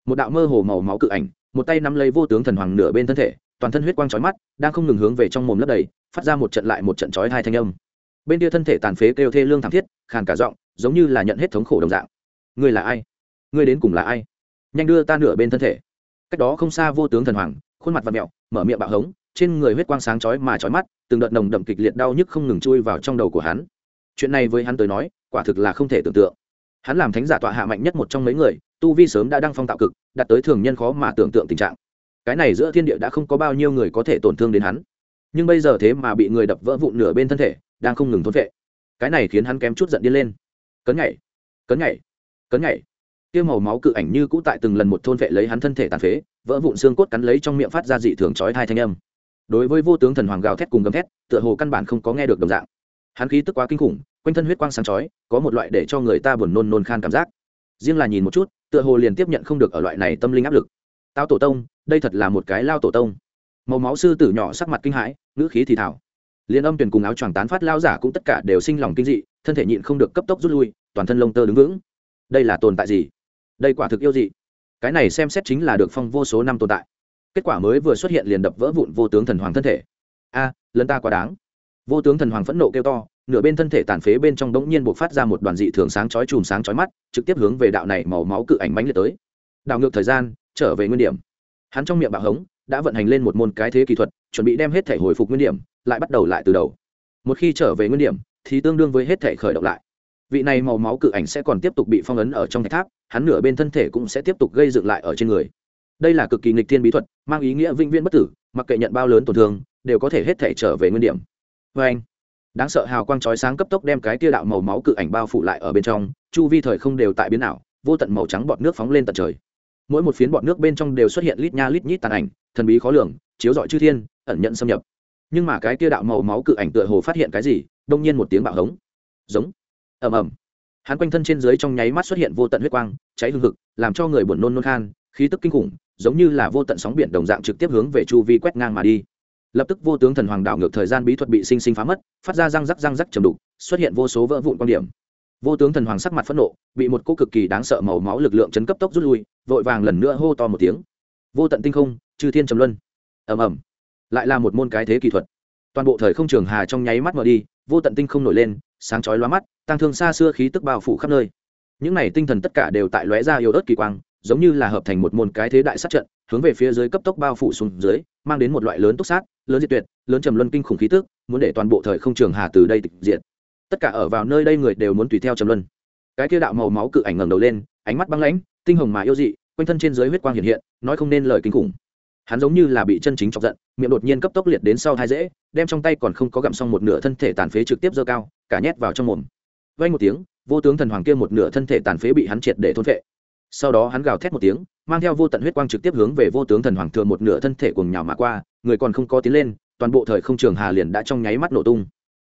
một đạo mơ hồ màu máu cự ảnh, một tay nắm lấy vô tướng thần hoàng nửa bên thân thể, toàn thân huyết quang chói mắt, đang không ngừng hướng về trong mồm lấp đầy, phát ra một trận lại một trận chói hai thanh âm. Bên kia thân thể tàn phế kêu thê lương thảm thiết, khàn cả giọng, giống như là nhận hết thống khổ đồng dạng. Ngươi là ai? Ngươi đến cùng là ai? Nhanh đưa ta nửa bên thân thể. Cách đó không xa vô tướng thần hoàng, khuôn mặt và mẹo mở miệng bạo hống, trên người huyết quang sáng chói mà chói mắt, từng đợt nồng đậm kịch liệt đau nhức không ngừng chui vào trong đầu của hắn. Chuyện này với hắn tới nói, quả thực là không thể tưởng tượng. Hắn làm thánh giả tọa hạ mạnh nhất một trong mấy người, tu vi sớm đã đăng phong tạo cực, đạt tới thường nhân khó mà tưởng tượng tình trạng. Cái này giữa thiên địa đã không có bao nhiêu người có thể tổn thương đến hắn. Nhưng bây giờ thế mà bị người đập vỡ vụn nửa bên thân thể, đang không ngừng thốn vệ cái này khiến hắn kém chút giận điên lên. Cấn nhảy cấn nhảy cấn nhảy. Tiêu màu máu cự ảnh như cũ tại từng lần một thôn vệ lấy hắn thân thể tàn phế vỡ vụn xương cốt cắn lấy trong miệng phát ra dị thường chói thai thanh âm. Đối với vô tướng thần hoàng gào thét cùng gầm thét, tựa hồ căn bản không có nghe được đồng dạng. Hắn khí tức quá kinh khủng, quanh thân huyết quang sáng chói, có một loại để cho người ta buồn nôn nôn khan cảm giác. Riêng là nhìn một chút, tựa hồ liền tiếp nhận không được ở loại này tâm linh áp lực. Tao tổ tông, đây thật là một cái lao tổ tông. Màu máu sư tử nhỏ sắc mặt kinh hãi, ngữ khí thì thảo liên âm tuyển cùng áo choàng tán phát lao giả cũng tất cả đều sinh lòng kinh dị, thân thể nhịn không được cấp tốc rút lui, toàn thân lông tơ đứng vững. Đây là tồn tại gì? Đây quả thực yêu dị cái này xem xét chính là được phong vô số năm tồn tại. Kết quả mới vừa xuất hiện liền đập vỡ vụn vô tướng thần hoàng thân thể. A à, lần ta quá đáng. Vô tướng thần hoàng phẫn nộ kêu to nửa bên thân thể tàn phế bên trong đống nhiên buộc phát ra một đoàn dị thường sáng chói chùm sáng chói mắt trực tiếp hướng về đạo này màu máu cự ảnh mánh liệt tới. Đảo ngược thời gian trở về nguyên điểm. Hắn trong miệng bạo hống đã vận hành lên một môn cái thế kỹ thuật chuẩn bị đem hết thể hồi phục nguyên điểm lại bắt đầu lại từ đầu. Một khi trở về nguyên điểm thì tương đương với hết thể khởi động lại vị này màu máu cự ảnh sẽ còn tiếp tục bị phong ấn ở trong thạch tháp, hắn nửa bên thân thể cũng sẽ tiếp tục gây dựng lại ở trên người. Đây là cực kỳ nghịch thiên bí thuật, mang ý nghĩa vĩnh viễn bất tử, mặc kệ nhận bao lớn tổn thương, đều có thể hết thể trở về nguyên điểm. Vê anh, đáng sợ hào quang chói sáng cấp tốc đem cái tia đạo màu máu cự ảnh bao phủ lại ở bên trong, chu vi thời không đều tại biến ảo, vô tận màu trắng bọt nước phóng lên tận trời. Mỗi một phiến bọt nước bên trong đều xuất hiện lít nha lít nhít tàn ảnh, thần bí khó lường, chiếu rọi chư thiên, ẩn nhận xâm nhập. Nhưng mà cái tia đạo màu máu cự ảnh tựa hồ phát hiện cái gì, đông nhiên một tiếng bạo hống. Giống ầm ầm. Hắn quanh thân trên dưới trong nháy mắt xuất hiện vô tận huyết quang, cháy hương hực, làm cho người buồn nôn nôn khan, khí tức kinh khủng, giống như là vô tận sóng biển đồng dạng trực tiếp hướng về chu vi quét ngang mà đi. Lập tức vô tướng thần hoàng đảo ngược thời gian bí thuật bị sinh sinh phá mất, phát ra răng rắc răng rắc trầm đục, xuất hiện vô số vỡ vụn quan điểm. Vô tướng thần hoàng sắc mặt phẫn nộ, bị một cô cực kỳ đáng sợ màu máu lực lượng chấn cấp tốc rút lui, vội vàng lần nữa hô to một tiếng. Vô tận tinh không, chư thiên trầm luân. Ầm ầm. Lại là một môn cái thế kỹ thuật. Toàn bộ thời không trường hà trong nháy mắt mở đi, vô tận tinh không nổi lên sáng chói lóa mắt tăng thương xa xưa khí tức bao phủ khắp nơi. Những này tinh thần tất cả đều tại lóe ra yếu ớt kỳ quang, giống như là hợp thành một môn cái thế đại sát trận, hướng về phía dưới cấp tốc bao phủ xuống dưới, mang đến một loại lớn túc sát, lớn diệt tuyệt, lớn trầm luân kinh khủng khí tức, muốn để toàn bộ thời không trường hà từ đây tịch diệt. Tất cả ở vào nơi đây người đều muốn tùy theo trầm luân. Cái kia đạo màu máu cự ảnh ngẩng đầu lên, ánh mắt băng lãnh, tinh hồng mà yêu dị, quanh thân trên dưới huyết quang hiện hiện, nói không nên lời kinh khủng. Hắn giống như là bị chân chính chọc giận, miệng đột nhiên cấp tốc liệt đến sau hai dễ, đem trong tay còn không có gặm xong một nửa thân thể tàn phế trực tiếp dơ cao cả nhét vào trong mồm. Vay một tiếng, vô tướng thần hoàng kia một nửa thân thể tàn phế bị hắn triệt để thôn phệ. Sau đó hắn gào thét một tiếng, mang theo vô tận huyết quang trực tiếp hướng về vô tướng thần hoàng thừa một nửa thân thể cùng nhào mà qua, người còn không có tiến lên, toàn bộ thời không trường hà liền đã trong nháy mắt nổ tung.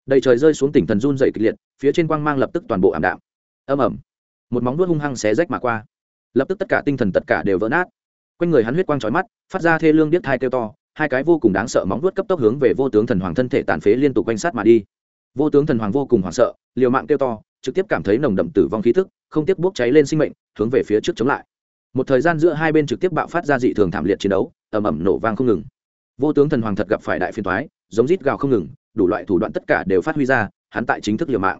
Đầy trời rơi xuống tỉnh thần run dày kịch liệt, phía trên quang mang lập tức toàn bộ ảm đạm. Âm ẩm một móng vuốt hung hăng xé rách mà qua. Lập tức tất cả tinh thần tất cả đều vỡ nát. Quanh người hắn huyết quang trói mắt, phát ra thê lương điếc thai kêu to, hai cái vô cùng đáng sợ móng vuốt cấp tốc hướng về vô tướng thần hoàng thân thể tàn phế liên tục quanh sát mà đi vô tướng thần hoàng vô cùng hoảng sợ, liều mạng kêu to, trực tiếp cảm thấy nồng đậm tử vong khí thức không tiếp bốc cháy lên sinh mệnh, hướng về phía trước chống lại. Một thời gian giữa hai bên trực tiếp bạo phát ra dị thường thảm liệt chiến đấu, ầm ầm nổ vang không ngừng. Vô tướng thần hoàng thật gặp phải đại phiên thoái giống rít gào không ngừng, đủ loại thủ đoạn tất cả đều phát huy ra, hắn tại chính thức liều mạng.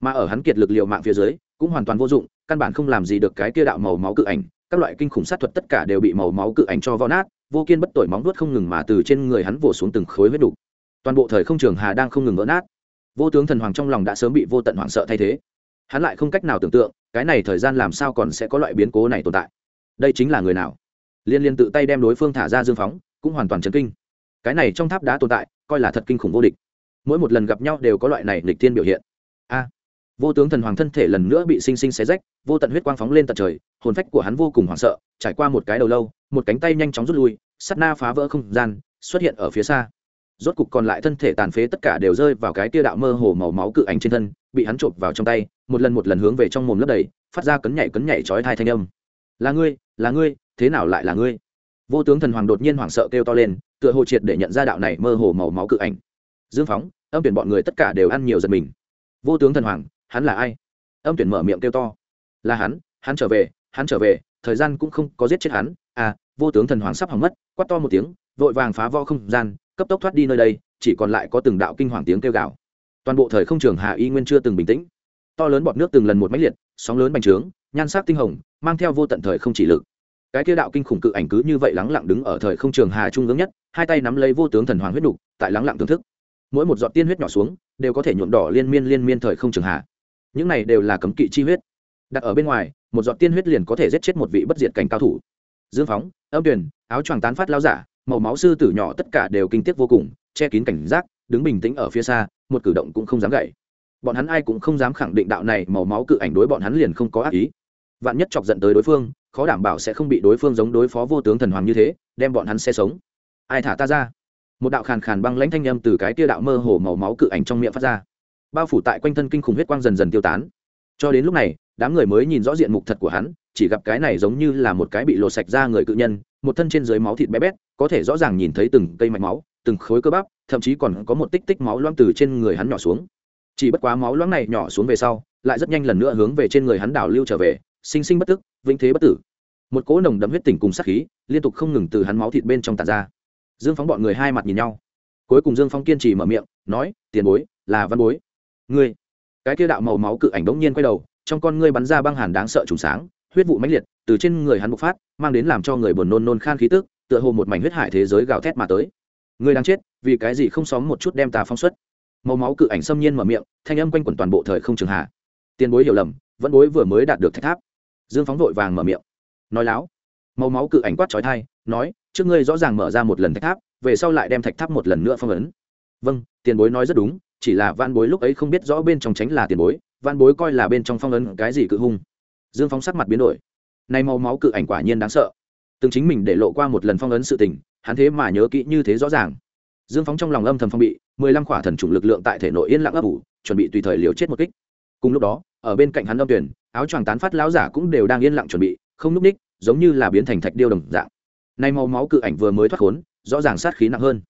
Mà ở hắn kiệt lực liều mạng phía dưới, cũng hoàn toàn vô dụng, căn bản không làm gì được cái kia đạo màu máu cự ảnh, các loại kinh khủng sát thuật tất cả đều bị màu máu cự ảnh cho vỡ nát, vô kiên bất tội móng vuốt không ngừng mà từ trên người hắn vồ xuống từng khối huyết đủ. toàn bộ thời không trường hà đang không ngừng vỡ nát vô tướng thần hoàng trong lòng đã sớm bị vô tận hoảng sợ thay thế. Hắn lại không cách nào tưởng tượng, cái này thời gian làm sao còn sẽ có loại biến cố này tồn tại. Đây chính là người nào? Liên liên tự tay đem đối phương thả ra dương phóng, cũng hoàn toàn chấn kinh. Cái này trong tháp đã tồn tại, coi là thật kinh khủng vô địch. Mỗi một lần gặp nhau đều có loại này lịch tiên biểu hiện. A! Vô tướng thần hoàng thân thể lần nữa bị sinh sinh xé rách, vô tận huyết quang phóng lên tận trời, hồn phách của hắn vô cùng hoảng sợ, trải qua một cái đầu lâu, một cánh tay nhanh chóng rút lui, sắt na phá vỡ không gian, xuất hiện ở phía xa rốt cục còn lại thân thể tàn phế tất cả đều rơi vào cái tia đạo mơ hồ màu máu cự ảnh trên thân, bị hắn chộp vào trong tay, một lần một lần hướng về trong mồm lấp đầy, phát ra cấn nhảy cấn nhảy chói thai thanh âm. Là ngươi là ngươi, thế nào lại là ngươi? Vô tướng thần hoàng đột nhiên hoảng sợ kêu to lên, tựa hồ triệt để nhận ra đạo này mơ hồ màu máu cự ảnh. Dương phóng, âm tuyển bọn người tất cả đều ăn nhiều giật mình. Vô tướng thần hoàng, hắn là ai? Âm tuyển mở miệng kêu to. Là hắn hắn trở về, hắn trở về, thời gian cũng không có giết chết hắn. À vô tướng thần hoàng sắp hỏng mất, quát to một tiếng, vội vàng phá vỡ không gian cấp tốc thoát đi nơi đây, chỉ còn lại có từng đạo kinh hoàng tiếng kêu gào. Toàn bộ thời không trường hà y nguyên chưa từng bình tĩnh. To lớn bọt nước từng lần một máy liệt, sóng lớn bành trướng, nhan sắc tinh hồng, mang theo vô tận thời không chỉ lực. Cái kia đạo kinh khủng cự ảnh cứ như vậy lắng lặng đứng ở thời không trường hà trung ương nhất, hai tay nắm lấy vô tướng thần hoàng huyết đục tại lắng lặng thưởng thức. Mỗi một giọt tiên huyết nhỏ xuống, đều có thể nhuộm đỏ liên miên liên miên thời không trường hà. Những này đều là cấm kỵ chi huyết. Đặt ở bên ngoài, một giọt tiên huyết liền có thể giết chết một vị bất diệt cảnh cao thủ. Dương phóng, âm tuyển áo choàng tán phát lao giả màu máu sư tử nhỏ tất cả đều kinh tiếc vô cùng, che kín cảnh giác, đứng bình tĩnh ở phía xa, một cử động cũng không dám gậy bọn hắn ai cũng không dám khẳng định đạo này màu máu cự ảnh đối bọn hắn liền không có ác ý. Vạn nhất chọc giận tới đối phương, khó đảm bảo sẽ không bị đối phương giống đối phó vô tướng thần hoàng như thế, đem bọn hắn xe sống. Ai thả ta ra? Một đạo khàn khàn băng lãnh thanh â m từ cái tia đạo mơ hồ màu máu cự ảnh trong miệng phát ra. Bao phủ tại quanh thân kinh khủng huyết quang dần dần tiêu tán. Cho đến lúc này đám người mới nhìn rõ diện mục thật của hắn, chỉ gặp cái này giống như là một cái bị lột sạch ra người cự nhân, một thân trên dưới máu thịt bé bét, có thể rõ ràng nhìn thấy từng cây mạch máu, từng khối cơ bắp, thậm chí còn có một tích tích máu loang từ trên người hắn nhỏ xuống. Chỉ bất quá máu loãng này nhỏ xuống về sau, lại rất nhanh lần nữa hướng về trên người hắn đảo lưu trở về, sinh sinh bất tức, vĩnh thế bất tử. Một cỗ nồng đậm huyết tình cùng sát khí, liên tục không ngừng từ hắn máu thịt bên trong tàn ra. Dương phóng bọn người hai mặt nhìn nhau. Cuối cùng dương phóng kiên trì mở miệng, nói, tiền bối, là văn bối. Ngươi. Cái kia đạo màu máu cự ảnh đống nhiên quay đầu trong con ngươi bắn ra băng hàn đáng sợ trùng sáng, huyết vụ mãnh liệt, từ trên người hắn bộc phát, mang đến làm cho người buồn nôn nôn khan khí tức, tựa hồ một mảnh huyết hải thế giới gào thét mà tới. Ngươi đang chết, vì cái gì không xóm một chút đem ta phong xuất? Màu máu cự ảnh xâm nhiên mở miệng, thanh âm quanh quẩn toàn bộ thời không trường hạ. Tiền bối hiểu lầm, vẫn bối vừa mới đạt được thạch tháp. Dương phóng vội vàng mở miệng. Nói láo. Màu máu cự ảnh quát trói thai nói, trước ngươi rõ ràng mở ra một lần thạch tháp, về sau lại đem thạch tháp một lần nữa phong ấn. Vâng tiền bối nói rất đúng, chỉ là van bối lúc ấy không biết rõ bên trong tránh là tiền bối Văn bối coi là bên trong phong ấn cái gì cự hung. Dương phóng sắc mặt biến đổi. Nay màu máu cự ảnh quả nhiên đáng sợ. Từng chính mình để lộ qua một lần phong ấn sự tình, hắn thế mà nhớ kỹ như thế rõ ràng. Dương phóng trong lòng âm thầm phong bị, mười lăm khỏa thần chủng lực lượng tại thể nội yên lặng ấp ủ, chuẩn bị tùy thời liều chết một kích. Cùng lúc đó, ở bên cạnh hắn âm tuyển, áo choàng tán phát lão giả cũng đều đang yên lặng chuẩn bị, không núp ních, giống như là biến thành thạch điêu đồng dạng. Nay màu máu cự ảnh vừa mới thoát khốn, rõ ràng sát khí nặng hơn.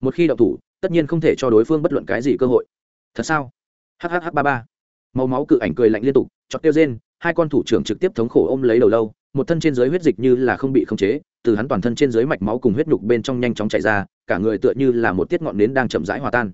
Một khi đậu thủ, tất nhiên không thể cho đối phương bất luận cái gì cơ hội. Thật sao? Hhh ba ba màu máu cự ảnh cười lạnh liên tục chọc tiêu rên, hai con thủ trưởng trực tiếp thống khổ ôm lấy đầu lâu, một thân trên dưới huyết dịch như là không bị khống chế, từ hắn toàn thân trên dưới mạch máu cùng huyết nhục bên trong nhanh chóng chạy ra, cả người tựa như là một tiết ngọn nến đang chậm rãi hòa tan.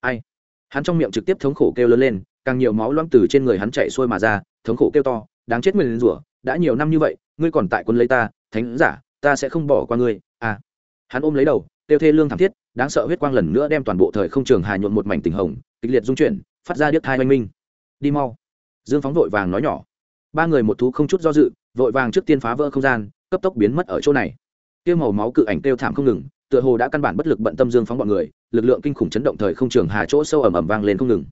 Ai? Hắn trong miệng trực tiếp thống khổ kêu lớn lên, càng nhiều máu loãng từ trên người hắn chạy xuôi mà ra, thống khổ kêu to, đáng chết nguyên rủa, đã nhiều năm như vậy, ngươi còn tại quân lấy ta, thánh giả, ta sẽ không bỏ qua ngươi à. Hắn ôm lấy đầu tiêu thê lương thảm thiết, đáng sợ huyết quang lần nữa đem toàn bộ thời không trường hà nhuộn một mảnh tình hồng, kịch liệt dung chuyển, phát ra điếc thai oanh minh đi mau. Dương phóng vội vàng nói nhỏ. Ba người một thú không chút do dự, vội vàng trước tiên phá vỡ không gian, cấp tốc biến mất ở chỗ này. Tiêu màu máu cự ảnh tiêu thảm không ngừng, tựa hồ đã căn bản bất lực bận tâm dương phóng bọn người, lực lượng kinh khủng chấn động thời không trường hà chỗ sâu ẩm ẩm vang lên không ngừng.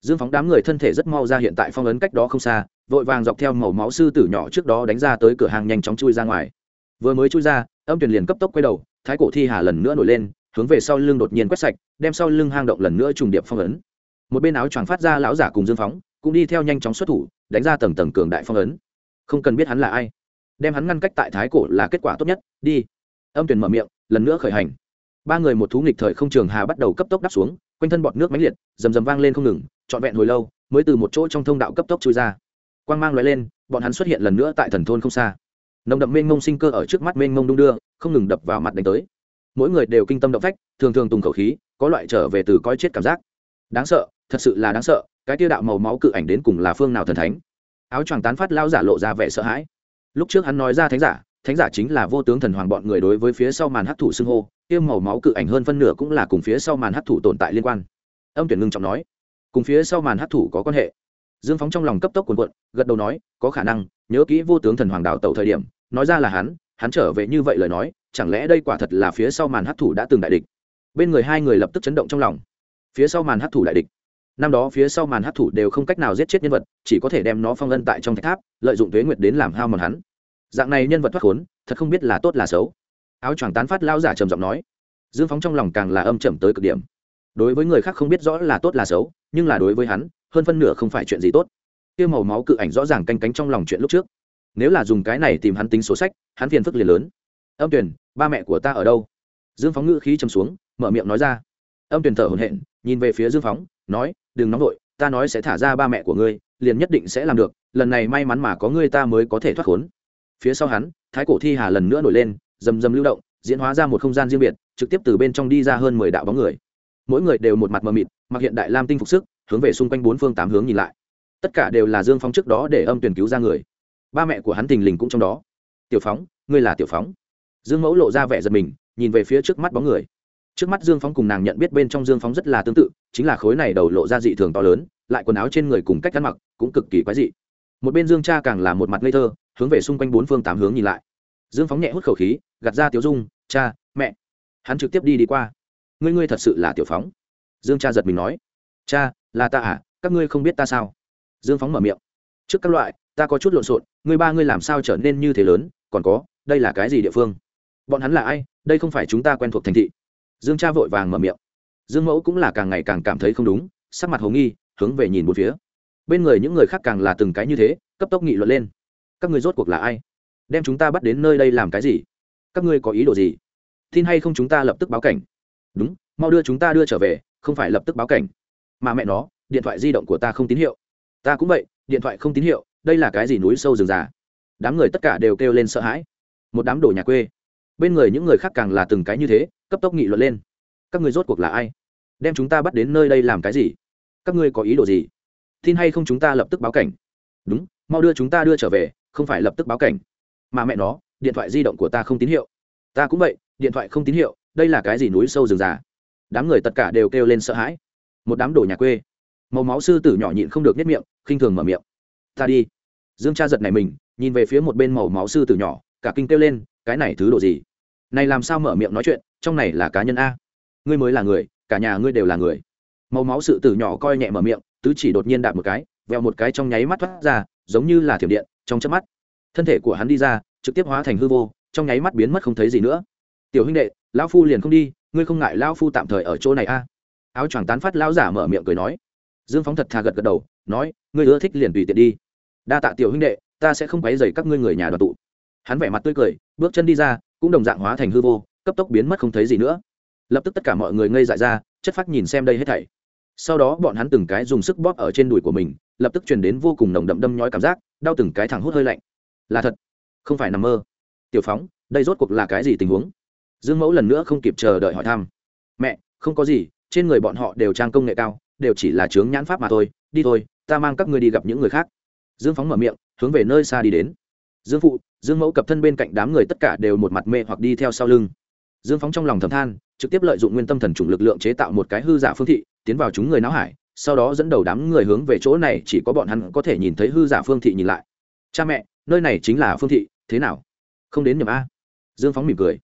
Dương phóng đám người thân thể rất mau ra hiện tại phong ấn cách đó không xa, vội vàng dọc theo màu máu sư tử nhỏ trước đó đánh ra tới cửa hàng nhanh chóng chui ra ngoài. Vừa mới chui ra, âm tuyển liền cấp tốc quay đầu, thái cổ thi hà lần nữa nổi lên, hướng về sau lưng đột nhiên quét sạch, đem sau lưng hang động lần nữa trùng điệp phong ấn. Một bên áo choàng phát ra lão giả cùng dương phóng cũng đi theo nhanh chóng xuất thủ, đánh ra tầng tầng cường đại phong ấn. Không cần biết hắn là ai. Đem hắn ngăn cách tại thái cổ là kết quả tốt nhất. Đi. Âm tuyển mở miệng, lần nữa khởi hành. Ba người một thú nghịch thời không trường hà bắt đầu cấp tốc đắp xuống, quanh thân bọt nước mãnh liệt, rầm rầm vang lên không ngừng, trọn vẹn hồi lâu, mới từ một chỗ trong thông đạo cấp tốc trôi ra. Quang mang loại lên, bọn hắn xuất hiện lần nữa tại thần thôn không xa. Nồng đậm mênh mông sinh cơ ở trước mắt mênh mông đung đưa, không ngừng đập vào mặt đánh tới. Mỗi người đều kinh tâm động phách, thường thường tùng khẩu khí, có loại trở về từ coi chết cảm giác. Đáng sợ thật sự là đáng sợ, cái tiêu đạo màu máu cự ảnh đến cùng là phương nào thần thánh? Áo choàng tán phát lao giả lộ ra vẻ sợ hãi. Lúc trước hắn nói ra thánh giả thánh giả chính là vô tướng thần hoàng bọn người đối với phía sau màn hấp thụ xưng hô tiêu màu máu cự ảnh hơn phân nửa cũng là cùng phía sau màn hấp thụ tồn tại liên quan. Âm tuyển ngưng trọng nói, cùng phía sau màn hấp thụ có quan hệ. Dương phóng trong lòng cấp tốc cuồn cuộn, gật đầu nói, có khả năng, nhớ kỹ vô tướng thần hoàng đạo tẩu thời điểm, nói ra là hắn hắn trở về như vậy lời nói, chẳng lẽ đây quả thật là phía sau màn hấp thụ đã từng đại địch? Bên người hai người lập tức chấn động trong lòng. Phía sau màn hấp thụ đại địch năm đó phía sau màn hấp thụ đều không cách nào giết chết nhân vật, chỉ có thể đem nó phong ân tại trong thạch tháp, lợi dụng tuế nguyệt đến làm hao mòn hắn. Dạng này nhân vật thoát khốn, thật không biết là tốt là xấu. Áo choàng tán phát lao giả trầm giọng nói. Dương phóng trong lòng càng là âm trầm tới cực điểm. Đối với người khác không biết rõ là tốt là xấu, nhưng là đối với hắn, hơn phân nửa không phải chuyện gì tốt. Kia màu máu cự ảnh rõ ràng canh cánh trong lòng chuyện lúc trước. Nếu là dùng cái này tìm hắn tính số sách, hắn phiền phức liền lớn. Âm tuyển ba mẹ của ta ở đâu? Dương phóng ngữ khí trầm xuống, mở miệng nói ra. Âm tuyển thở hồn hện nhìn về phía dương phóng nói, đừng nóng vội, ta nói sẽ thả ra ba mẹ của ngươi, liền nhất định sẽ làm được, lần này may mắn mà có ngươi ta mới có thể thoát khốn. Phía sau hắn, thái cổ thi hà lần nữa nổi lên, rầm rầm lưu động, diễn hóa ra một không gian riêng biệt, trực tiếp từ bên trong đi ra hơn mười đạo bóng người. Mỗi người đều một mặt mờ mịt, mặc hiện đại lam tinh phục sức, hướng về xung quanh bốn phương tám hướng nhìn lại. Tất cả đều là dương phóng trước đó để âm tuyển cứu ra người. Ba mẹ của hắn tình lình cũng trong đó. Tiểu phóng, ngươi là tiểu phóng. Dương mẫu lộ ra vẻ giật mình, nhìn về phía trước mắt bóng người trước mắt dương phóng cùng nàng nhận biết bên trong dương phóng rất là tương tự, chính là khối này đầu lộ ra dị thường to lớn, lại quần áo trên người cùng cách ăn mặc cũng cực kỳ quái dị. Một bên dương cha càng là một mặt ngây thơ, hướng về xung quanh bốn phương tám hướng nhìn lại. Dương phóng nhẹ hút khẩu khí, gạt ra tiểu dung, cha, mẹ. Hắn trực tiếp đi đi qua. Ngươi ngươi thật sự là tiểu phóng? Dương cha giật mình nói. Cha, là ta à các ngươi không biết ta sao? Dương phóng mở miệng. Trước các loại, ta có chút lộn xộn, ngươi ba ngươi làm sao trở nên như thế lớn, còn có, đây là cái gì địa phương? Bọn hắn là ai? Đây không phải chúng ta quen thuộc thành thị dương cha vội vàng mở miệng. Dương mẫu cũng là càng ngày càng cảm thấy không đúng, sắc mặt hồ nghi, hướng về nhìn một phía. Bên người những người khác càng là từng cái như thế, cấp tốc nghị luận lên. Các người rốt cuộc là ai? Đem chúng ta bắt đến nơi đây làm cái gì? Các ngươi có ý đồ gì? Tin hay không chúng ta lập tức báo cảnh. Đúng, mau đưa chúng ta đưa trở về, không phải lập tức báo cảnh. Mà mẹ nó, điện thoại di động của ta không tín hiệu. Ta cũng vậy, điện thoại không tín hiệu, đây là cái gì núi sâu rừng già? Đám người tất cả đều kêu lên sợ hãi. Một đám đồ nhà quê bên người những người khác càng là từng cái như thế, cấp tốc nghị luận lên. Các người rốt cuộc là ai? Đem chúng ta bắt đến nơi đây làm cái gì? Các ngươi có ý đồ gì? Tin hay không chúng ta lập tức báo cảnh. Đúng, mau đưa chúng ta đưa trở về, không phải lập tức báo cảnh. Mà mẹ nó, điện thoại di động của ta không tín hiệu. Ta cũng vậy, điện thoại không tín hiệu, đây là cái gì núi sâu rừng già? Đám người tất cả đều kêu lên sợ hãi. Một đám đồ nhà quê. Màu máu sư tử nhỏ nhịn không được nhất miệng, khinh thường mở miệng. Ta đi. Dương cha giật này mình, nhìn về phía một bên màu máu sư tử nhỏ, cả kinh kêu lên cái này thứ đồ gì? Này làm sao mở miệng nói chuyện, trong này là cá nhân a. Ngươi mới là người, cả nhà ngươi đều là người. Màu máu sự tử nhỏ coi nhẹ mở miệng, tứ chỉ đột nhiên đạp một cái vẹo một cái trong nháy mắt thoát ra, giống như là thiểm điện, trong chớp mắt. Thân thể của hắn đi ra, trực tiếp hóa thành hư vô, trong nháy mắt biến mất không thấy gì nữa. Tiểu huynh đệ, lão phu liền không đi, ngươi không ngại lão phu tạm thời ở chỗ này a. Áo choàng tán phát lão giả mở miệng cười nói. Dương phóng thật thà gật gật đầu, nói, ngươi ưa thích liền tùy tiện đi. Đa tạ tiểu huynh đệ, ta sẽ không quấy dày các ngươi người nhà đoàn tụ hắn vẻ mặt tươi cười, bước chân đi ra, cũng đồng dạng hóa thành hư vô, cấp tốc biến mất không thấy gì nữa. Lập tức tất cả mọi người ngây dại ra, chất phát nhìn xem đây hết thảy. Sau đó bọn hắn từng cái dùng sức bóp ở trên đùi của mình, lập tức truyền đến vô cùng nồng đậm đâm nhói cảm giác, đau từng cái thẳng hút hơi lạnh. Là thật, không phải nằm mơ. Tiểu phóng, đây rốt cuộc là cái gì tình huống? Dương mẫu lần nữa không kịp chờ đợi hỏi thăm. Mẹ, không có gì, trên người bọn họ đều trang công nghệ cao, đều chỉ là chướng nhãn pháp mà thôi, đi thôi, ta mang các ngươi đi gặp những người khác. Dương phóng mở miệng, hướng về nơi xa đi đến dương phụ, dương mẫu cập thân bên cạnh đám người tất cả đều một mặt mê hoặc đi theo sau lưng. Dương phóng trong lòng thầm than, trực tiếp lợi dụng nguyên tâm thần chủng lực lượng chế tạo một cái hư giả phương thị, tiến vào chúng người não hải, sau đó dẫn đầu đám người hướng về chỗ này, chỉ có bọn hắn có thể nhìn thấy hư giả phương thị nhìn lại. Cha mẹ, nơi này chính là phương thị, thế nào? Không đến nhầm a? Dương phóng mỉm cười.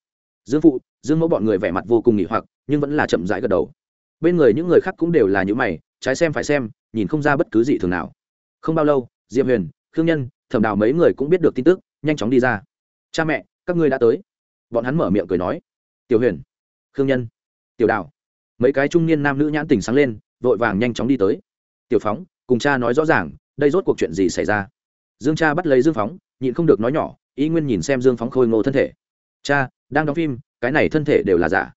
Dương phụ, dương mẫu bọn người vẻ mặt vô cùng nghỉ hoặc, nhưng vẫn là chậm rãi gật đầu. Bên người những người khác cũng đều là những mày, trái xem phải xem, nhìn không ra bất cứ gì thường nào. Không bao lâu, diệp huyền, khương nhân thẩm đào mấy người cũng biết được tin tức, nhanh chóng đi ra. Cha mẹ, các ngươi đã tới. Bọn hắn mở miệng cười nói. Tiểu huyền, khương nhân, tiểu đào. Mấy cái trung niên nam nữ nhãn tình sáng lên, vội vàng nhanh chóng đi tới. Tiểu phóng, cùng cha nói rõ ràng, đây rốt cuộc chuyện gì xảy ra? Dương cha bắt lấy dương phóng, nhịn không được nói nhỏ ý nguyên nhìn xem dương phóng khôi ngô thân thể. Cha, đang đóng phim, cái này thân thể đều là giả.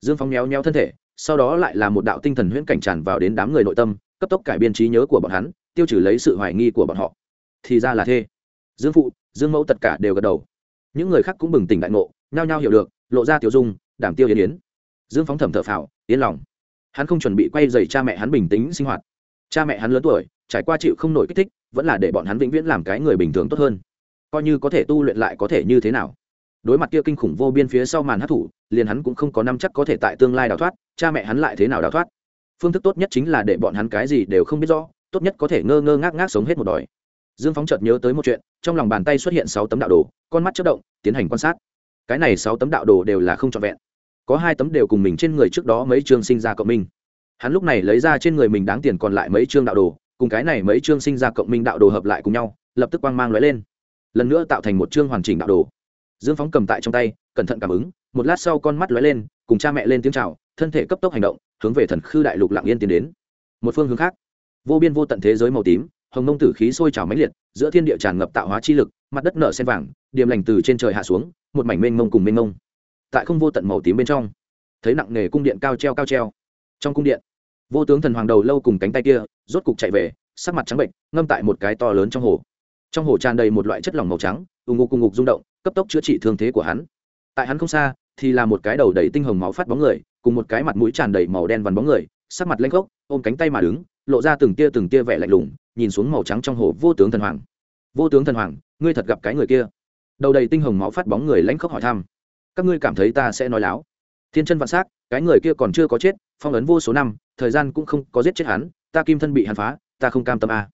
Dương phóng méo nheo thân thể, sau đó lại là một đạo tinh thần huyễn cảnh tràn vào đến đám người nội tâm, cấp tốc cải biên trí nhớ của bọn hắn, tiêu trừ lấy sự hoài nghi của bọn họ thì ra là thế dương phụ, dương mẫu tất cả đều gật đầu. Những người khác cũng bừng tỉnh đại ngộ, nhao nhao hiểu được, lộ ra tiểu dung đảm tiêu yến yến. Dương phóng thẩm thở phào, yên lòng. Hắn không chuẩn bị quay dày cha mẹ hắn bình tĩnh sinh hoạt. Cha mẹ hắn lớn tuổi, trải qua chịu không nổi kích thích, vẫn là để bọn hắn vĩnh viễn làm cái người bình thường tốt hơn. Coi như có thể tu luyện lại có thể như thế nào. Đối mặt kia kinh khủng vô biên phía sau màn hát thủ, liền hắn cũng không có năm chắc có thể tại tương lai đào thoát, cha mẹ hắn lại thế nào đào thoát. Phương thức tốt nhất chính là để bọn hắn cái gì đều không biết rõ, tốt nhất có thể ngơ ngơ ngác ngác sống hết một đòi dương phóng chợt nhớ tới một chuyện, trong lòng bàn tay xuất hiện sáu tấm đạo đồ, con mắt chất động, tiến hành quan sát. Cái này sáu tấm đạo đồ đều là không trọn vẹn. Có hai tấm đều cùng mình trên người trước đó mấy chương sinh ra cộng minh. Hắn lúc này lấy ra trên người mình đáng tiền còn lại mấy chương đạo đồ, cùng cái này mấy chương sinh ra cộng minh đạo đồ hợp lại cùng nhau, lập tức quang mang lóe lên. Lần nữa tạo thành một chương hoàn chỉnh đạo đồ. Dương phóng cầm tại trong tay, cẩn thận cảm ứng, một lát sau con mắt lóe lên, cùng cha mẹ lên tiếng chào, thân thể cấp tốc hành động, hướng về thần khư đại lục lạng yên tiến đến. Một phương hướng khác, vô biên vô tận thế giới màu tím hồng nông tử khí sôi trào mãnh liệt, giữa thiên địa tràn ngập tạo hóa chi lực, mặt đất nở sen vàng, điềm lành từ trên trời hạ xuống, một mảnh mênh mông cùng mênh mông. Tại không vô tận màu tím bên trong, thấy nặng nề cung điện cao treo cao treo. Trong cung điện, vô tướng thần hoàng đầu lâu cùng cánh tay kia, rốt cục chạy về, sắc mặt trắng bệnh, ngâm tại một cái to lớn trong hồ. Trong hồ tràn đầy một loại chất lỏng màu trắng ù ngục cùng ngục rung động, cấp tốc chữa trị thương thế của hắn. Tại hắn không xa, thì là một cái đầu đầy tinh hồng máu phát bóng người, cùng một cái mặt mũi tràn đầy màu đen vằn bóng người, sắc mặt lanh gốc ôm cánh tay mà đứng lộ ra từng tia từng tia vẻ lạnh lùng, nhìn xuống màu trắng trong hồ vô tướng thần hoàng. Vô tướng thần hoàng, ngươi thật gặp cái người kia. Đầu đầy tinh hồng máu phát bóng người lãnh khốc hỏi thăm. Các ngươi cảm thấy ta sẽ nói láo? Thiên chân vạn s á c cái người kia còn chưa có chết, phong ấn vô số năm, thời gian cũng không có giết chết hắn, ta kim thân bị hắn phá, ta không cam tâm a à.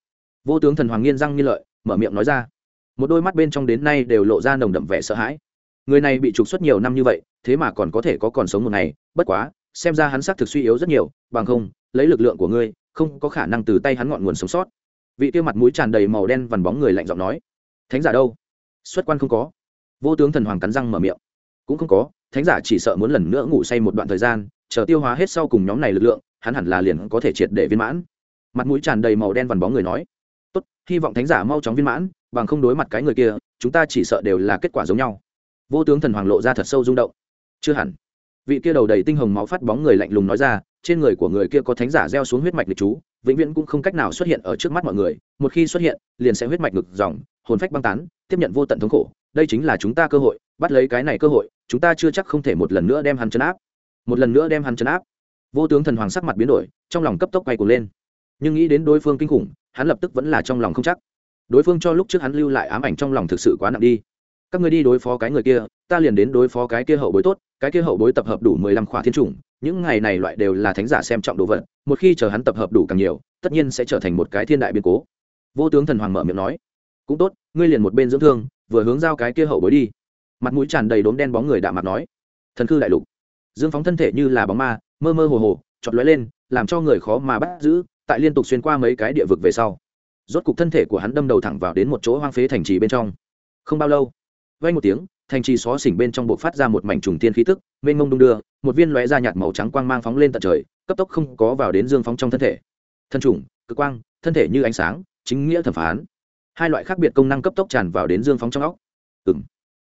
vô tướng thần hoàng nghiên răng nghiên lợi, mở miệng nói ra. Một đôi mắt bên trong đến nay đều lộ ra nồng đậm vẻ sợ hãi. Người này bị trục xuất nhiều năm như vậy, thế mà còn có thể có còn sống một ngày, bất quá, xem ra hắn xác thực suy yếu rất nhiều, bằng không, lấy lực lượng của ngươi không có khả năng từ tay hắn ngọn nguồn sống sót. Vị kia mặt mũi tràn đầy màu đen vằn bóng người lạnh giọng nói, thánh giả đâu? Xuất quan không có. Vô tướng thần hoàng cắn răng mở miệng, cũng không có, thánh giả chỉ sợ muốn lần nữa ngủ say một đoạn thời gian, chờ tiêu hóa hết sau cùng nhóm này lực lượng, hắn hẳn là liền có thể triệt để viên mãn. Mặt mũi tràn đầy màu đen vằn bóng người nói, tốt, hy vọng thánh giả mau chóng viên mãn, bằng không đối mặt cái người kia, chúng ta chỉ sợ đều là kết quả giống nhau. Vô tướng thần hoàng lộ ra thật sâu rung động, chưa hẳn. Vị kia đầu đầy tinh hồng máu phát bóng người lạnh lùng nói ra trên người của người kia có thánh giả gieo xuống huyết mạch lịch chú, vĩnh viễn cũng không cách nào xuất hiện ở trước mắt mọi người, một khi xuất hiện, liền sẽ huyết mạch ngực dòng, hồn phách băng tán, tiếp nhận vô tận thống khổ. Đây chính là chúng ta cơ hội, bắt lấy cái này cơ hội, chúng ta chưa chắc không thể một lần nữa đem hắn chấn áp. Một lần nữa đem hắn chấn áp. Vô tướng thần hoàng sắc mặt biến đổi, trong lòng cấp tốc quay cuồng lên. Nhưng nghĩ đến đối phương kinh khủng, hắn lập tức vẫn là trong lòng không chắc. Đối phương cho lúc trước hắn lưu lại ám ảnh trong lòng thực sự quá nặng đi. Các người đi đối phó cái người kia, ta liền đến đối phó cái kia hậu bối tốt, cái kia hậu bối tập hợp đủ mười lăm khỏa thiên chủng những ngày này loại đều là thánh giả xem trọng đồ vật, một khi chờ hắn tập hợp đủ càng nhiều, tất nhiên sẽ trở thành một cái thiên đại biến cố. Vô tướng thần hoàng mở miệng nói, cũng tốt, ngươi liền một bên dưỡng thương, vừa hướng giao cái kia hậu bối đi. Mặt mũi tràn đầy đốm đen bóng người đạ mặt nói, thần khư đại lục, dương phóng thân thể như là bóng ma, mơ mơ hồ hồ chọt lóe lên, làm cho người khó mà bắt giữ, tại liên tục xuyên qua mấy cái địa vực về sau, rốt cục thân thể của hắn đâm đầu thẳng vào đến một chỗ hoang phế thành trì bên trong. Không bao lâu vay một tiếng, thành trì xó xỉnh bên trong buộc phát ra một mảnh trùng tiên khí tức, mênh mông đung đưa một viên lóe da nhạt màu trắng quang mang phóng lên tận trời, cấp tốc không có vào đến dương phóng trong thân thể. Thân trùng cực quang, thân thể như ánh sáng, chính nghĩa thẩm phán. Hai loại khác biệt công năng cấp tốc tràn vào đến dương phóng trong óc. Ừ m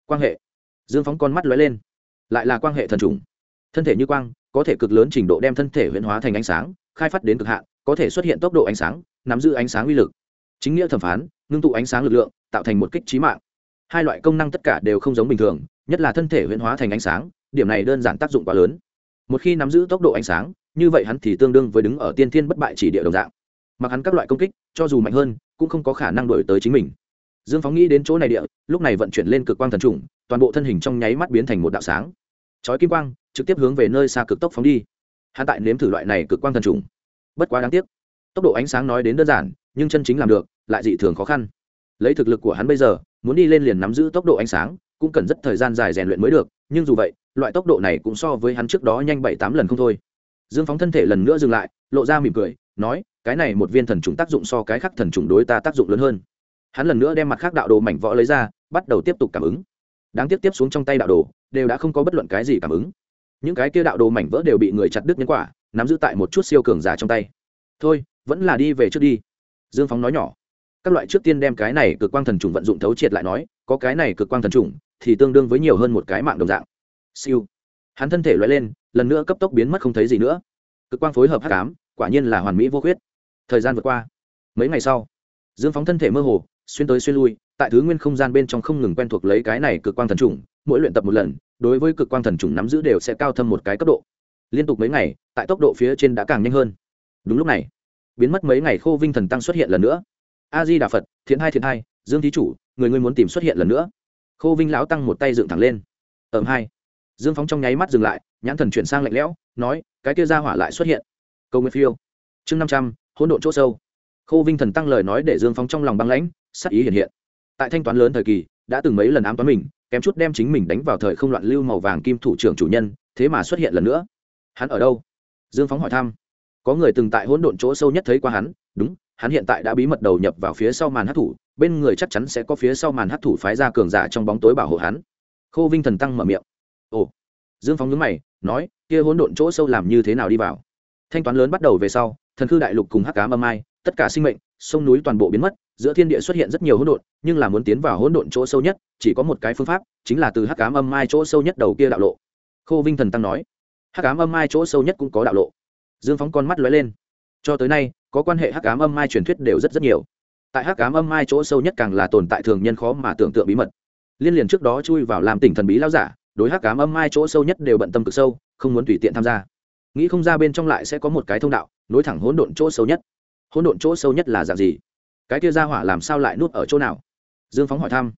quan hệ. Dương phóng con mắt lóe lên. Lại là quan hệ thần trùng thân thể như quang, có thể cực lớn trình độ đem thân thể huyễn hóa thành ánh sáng, khai phát đến cực hạn, có thể xuất hiện tốc độ ánh sáng, nắm giữ ánh sáng uy lực. Chính nghĩa thẩm phán, ngưng tụ ánh sáng lực lượng, tạo thành một kích trí mạng. Hai loại công năng tất cả đều không giống bình thường, nhất là thân thể huyễn hóa thành ánh sáng điểm này đơn giản tác dụng quá lớn. Một khi nắm giữ tốc độ ánh sáng, như vậy hắn thì tương đương với đứng ở tiên thiên bất bại chỉ địa đồng dạng. Mặc hắn các loại công kích, cho dù mạnh hơn, cũng không có khả năng đổi tới chính mình. Dương phóng nghĩ đến chỗ này địa, lúc này vận chuyển lên cực quang thần trùng, toàn bộ thân hình trong nháy mắt biến thành một đạo sáng. Chói kim quang, trực tiếp hướng về nơi xa cực tốc phóng đi. Hắn tại nếm thử loại này cực quang thần trùng. Bất quá đáng tiếc, tốc độ ánh sáng nói đến đơn giản, nhưng chân chính làm được, lại dị thường khó khăn. Lấy thực lực của hắn bây giờ, muốn đi lên liền nắm giữ tốc độ ánh sáng, cũng cần rất thời gian dài rèn luyện mới được, nhưng dù vậy loại tốc độ này cũng so với hắn trước đó nhanh bảy tám lần không thôi. Dương phóng thân thể lần nữa dừng lại, lộ ra mỉm cười, nói, cái này một viên thần trùng tác dụng so cái khác thần trùng đối ta tác dụng lớn hơn. Hắn lần nữa đem mặt khác đạo đồ mảnh võ lấy ra, bắt đầu tiếp tục cảm ứng. Đáng tiếc tiếp xuống trong tay đạo đồ, đều đã không có bất luận cái gì cảm ứng. Những cái kia đạo đồ mảnh vỡ đều bị người chặt đứt nhân quả, nắm giữ tại một chút siêu cường giả trong tay. Thôi, vẫn là đi về trước đi. Dương phóng nói nhỏ. Các loại trước tiên đem cái này cực quang thần trùng vận dụng thấu triệt lại nói, có cái này cực quang thần trùng thì tương đương với nhiều hơn một cái mạng đồng dạng siêu. Hắn thân thể loại lên, lần nữa cấp tốc biến mất không thấy gì nữa. Cực quang phối hợp hát cám quả nhiên là hoàn mỹ vô khuyết. Thời gian vượt qua. Mấy ngày sau, dương phóng thân thể mơ hồ, xuyên tới xuyên lui, tại thứ nguyên không gian bên trong không ngừng quen thuộc lấy cái này cực quang thần trùng mỗi luyện tập một lần, đối với cực quang thần trùng nắm giữ đều sẽ cao thâm một cái cấp độ. Liên tục mấy ngày, tại tốc độ phía trên đã càng nhanh hơn. Đúng lúc này, biến mất mấy ngày khô vinh thần tăng xuất hiện lần nữa. A di đà phật, thiện hai thiện hai, dương thí chủ, người ngươi muốn tìm xuất hiện lần nữa. Khô vinh lão tăng một tay dựng thẳng lên. Ẩm hai dương phóng trong nháy mắt dừng lại, nhãn thần chuyển sang lạnh lẽo, nói, cái kia ra hỏa lại xuất hiện. Câu nguyệt phiêu. Chương năm trăm, hỗn độn chỗ sâu. Khâu vinh thần tăng lời nói để dương phóng trong lòng băng lãnh, sắc ý hiện hiện. Tại thanh toán lớn thời kỳ, đã từng mấy lần ám toán mình, kém chút đem chính mình đánh vào thời không loạn lưu màu vàng kim thủ trưởng chủ nhân, thế mà xuất hiện lần nữa. Hắn ở đâu? Dương phóng hỏi thăm. Có người từng tại hỗn độn chỗ sâu nhất thấy qua hắn, đúng, hắn hiện tại đã bí mật đầu nhập vào phía sau màn hát thủ, bên người chắc chắn sẽ có phía sau màn hát thủ phái ra cường giả trong bóng tối bảo hộ hắn. Khô vinh thần tăng mở miệng ồ. Dương phóng nhớ mày, nói, kia hỗn độn chỗ sâu làm như thế nào đi vào? Thanh toán lớn bắt đầu về sau, thần khư đại lục cùng hắc cá âm ai, tất cả sinh mệnh, sông núi toàn bộ biến mất, giữa thiên địa xuất hiện rất nhiều hỗn độn, nhưng là muốn tiến vào hỗn độn chỗ sâu nhất, chỉ có một cái phương pháp, chính là từ hắc cám âm mai chỗ sâu nhất đầu kia đạo lộ. Khô vinh thần tăng nói, hắc cám âm mai chỗ sâu nhất cũng có đạo lộ. Dương phóng con mắt lóe lên. Cho tới nay, có quan hệ hắc ám âm mai truyền thuyết đều rất rất nhiều. Tại hắc ám âm mai chỗ sâu nhất càng là tồn tại thường nhân khó mà tưởng tượng bí mật. Liên liền trước đó chui vào làm tỉnh thần bí lao giả đối hắc cám âm mai chỗ sâu nhất đều bận tâm cực sâu, không muốn tùy tiện tham gia. Nghĩ không ra bên trong lại sẽ có một cái thông đạo, nối thẳng hỗn độn chỗ sâu nhất. Hỗn độn chỗ sâu nhất là dạng gì? Cái kia ra hỏa làm sao lại nuốt ở chỗ nào? Dương phóng hỏi thăm.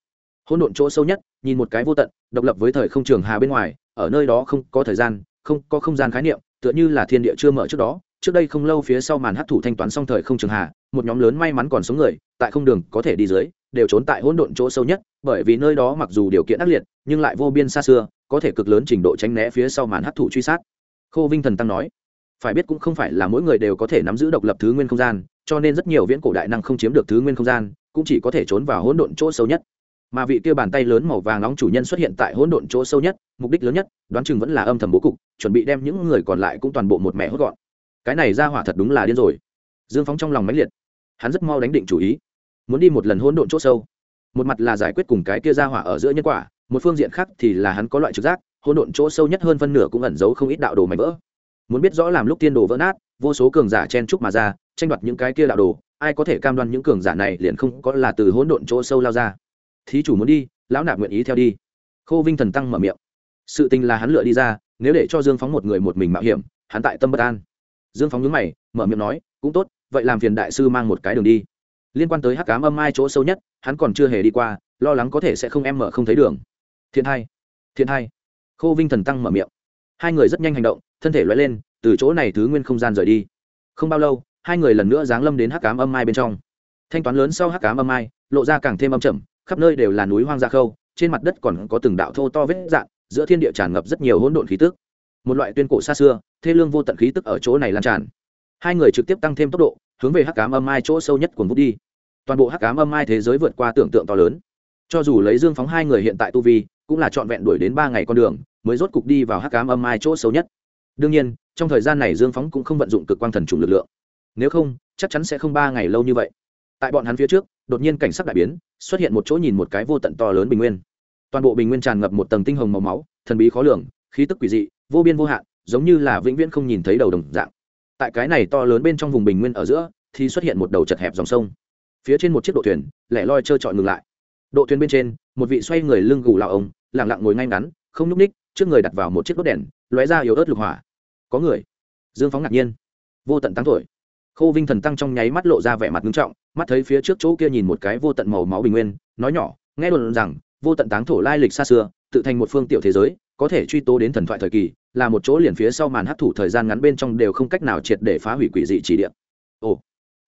Hỗn độn chỗ sâu nhất, nhìn một cái vô tận, độc lập với thời không trường hà bên ngoài, ở nơi đó không có thời gian, không có không gian khái niệm, tựa như là thiên địa chưa mở trước đó. Trước đây không lâu phía sau màn hấp thủ thanh toán xong thời không trường hà, một nhóm lớn may mắn còn sống người, tại không đường có thể đi dưới đều trốn tại hỗn độn chỗ sâu nhất, bởi vì nơi đó mặc dù điều kiện ác liệt, nhưng lại vô biên xa xưa, có thể cực lớn trình độ tránh né phía sau màn hấp thụ truy sát. Khô vinh thần tăng nói, phải biết cũng không phải là mỗi người đều có thể nắm giữ độc lập thứ nguyên không gian, cho nên rất nhiều viễn cổ đại năng không chiếm được thứ nguyên không gian, cũng chỉ có thể trốn vào hỗn độn chỗ sâu nhất. Mà vị kia bàn tay lớn màu vàng nóng chủ nhân xuất hiện tại hỗn độn chỗ sâu nhất, mục đích lớn nhất, đoán chừng vẫn là âm thầm bố cục, chuẩn bị đem những người còn lại cũng toàn bộ một mẹ hốt gọn. Cái này ra hỏa thật đúng là điên rồi. Dương phóng trong lòng mãnh liệt. Hắn rất mau đánh định chủ ý muốn đi một lần hỗn độn chỗ sâu. Một mặt là giải quyết cùng cái kia ra hỏa ở giữa nhân quả, một phương diện khác thì là hắn có loại trực giác, hỗn độn chỗ sâu nhất hơn phân nửa cũng ẩn giấu không ít đạo đồ mảnh vỡ. Muốn biết rõ làm lúc tiên đồ vỡ nát, vô số cường giả chen trúc mà ra, tranh đoạt những cái kia đạo đồ, ai có thể cam đoan những cường giả này liền không có là từ hỗn độn chỗ sâu lao ra. Thí chủ muốn đi, lão nạp nguyện ý theo đi. Khô vinh thần tăng mở miệng. Sự tình là hắn lựa đi ra, nếu để cho dương phóng một người một mình mạo hiểm, hắn tại tâm bất an. Dương phóng nhớ mày, mở miệng nói, cũng tốt, vậy làm phiền đại sư mang một cái đường đi liên quan tới hắc cám âm mai chỗ sâu nhất, hắn còn chưa hề đi qua, lo lắng có thể sẽ không em mở không thấy đường. Thiện hai thiện hai. Khô vinh thần tăng mở miệng. Hai người rất nhanh hành động, thân thể loay lên, từ chỗ này thứ nguyên không gian rời đi. Không bao lâu, hai người lần nữa giáng lâm đến hắc cám âm mai bên trong. Thanh toán lớn sau hắc cám âm mai lộ ra càng thêm âm chậm khắp nơi đều là núi hoang gia khâu, trên mặt đất còn có từng đạo thô to vết dạn giữa thiên địa tràn ngập rất nhiều hỗn độn khí tức. Một loại tuyên cổ xa xưa, thê lương vô tận khí tức ở chỗ này lan tràn. Hai người trực tiếp tăng thêm tốc độ, hướng về hắc cám âm mai chỗ sâu nhất của vút đi toàn bộ hắc cám âm mai thế giới vượt qua tưởng tượng to lớn. Cho dù lấy dương phóng hai người hiện tại tu vi, cũng là trọn vẹn đuổi đến ba ngày con đường, mới rốt cục đi vào hắc cám âm mai chỗ sâu nhất. Đương nhiên, trong thời gian này dương phóng cũng không vận dụng cực quang thần trùng lực lượng. Nếu không, chắc chắn sẽ không ba ngày lâu như vậy. Tại bọn hắn phía trước, đột nhiên cảnh sắc đại biến, xuất hiện một chỗ nhìn một cái vô tận to lớn bình nguyên. Toàn bộ bình nguyên tràn ngập một tầng tinh hồng màu máu, thần bí khó lường, khí tức quỷ dị, vô biên vô hạn, giống như là vĩnh viễn không nhìn thấy đầu đồng dạng. Tại cái này to lớn bên trong vùng bình nguyên ở giữa, thì xuất hiện một đầu chật hẹp dòng sông phía trên một chiếc độ thuyền, lẻ loi trơ trọi ngừng lại. Độ thuyền bên trên, một vị xoay người lưng gù lạo ông lẳng lặng ngồi ngay ngắn, không nhúc ních trước người đặt vào một chiếc đốt đèn, lóe ra yếu ớt lục hỏa. Có người. Dương phóng ngạc nhiên. Vô tận tăng thổi khô vinh thần tăng trong nháy mắt lộ ra vẻ mặt nghiêm trọng, mắt thấy phía trước chỗ kia nhìn một cái vô tận màu máu bình nguyên, nói nhỏ, nghe đồn rằng, vô tận táng thổ lai lịch xa xưa, tự thành một phương tiểu thế giới, có thể truy tố đến thần thoại thời kỳ, là một chỗ liền phía sau màn hấp thủ thời gian ngắn bên trong đều không cách nào triệt để phá hủy quỷ dị chỉ địa. Ồ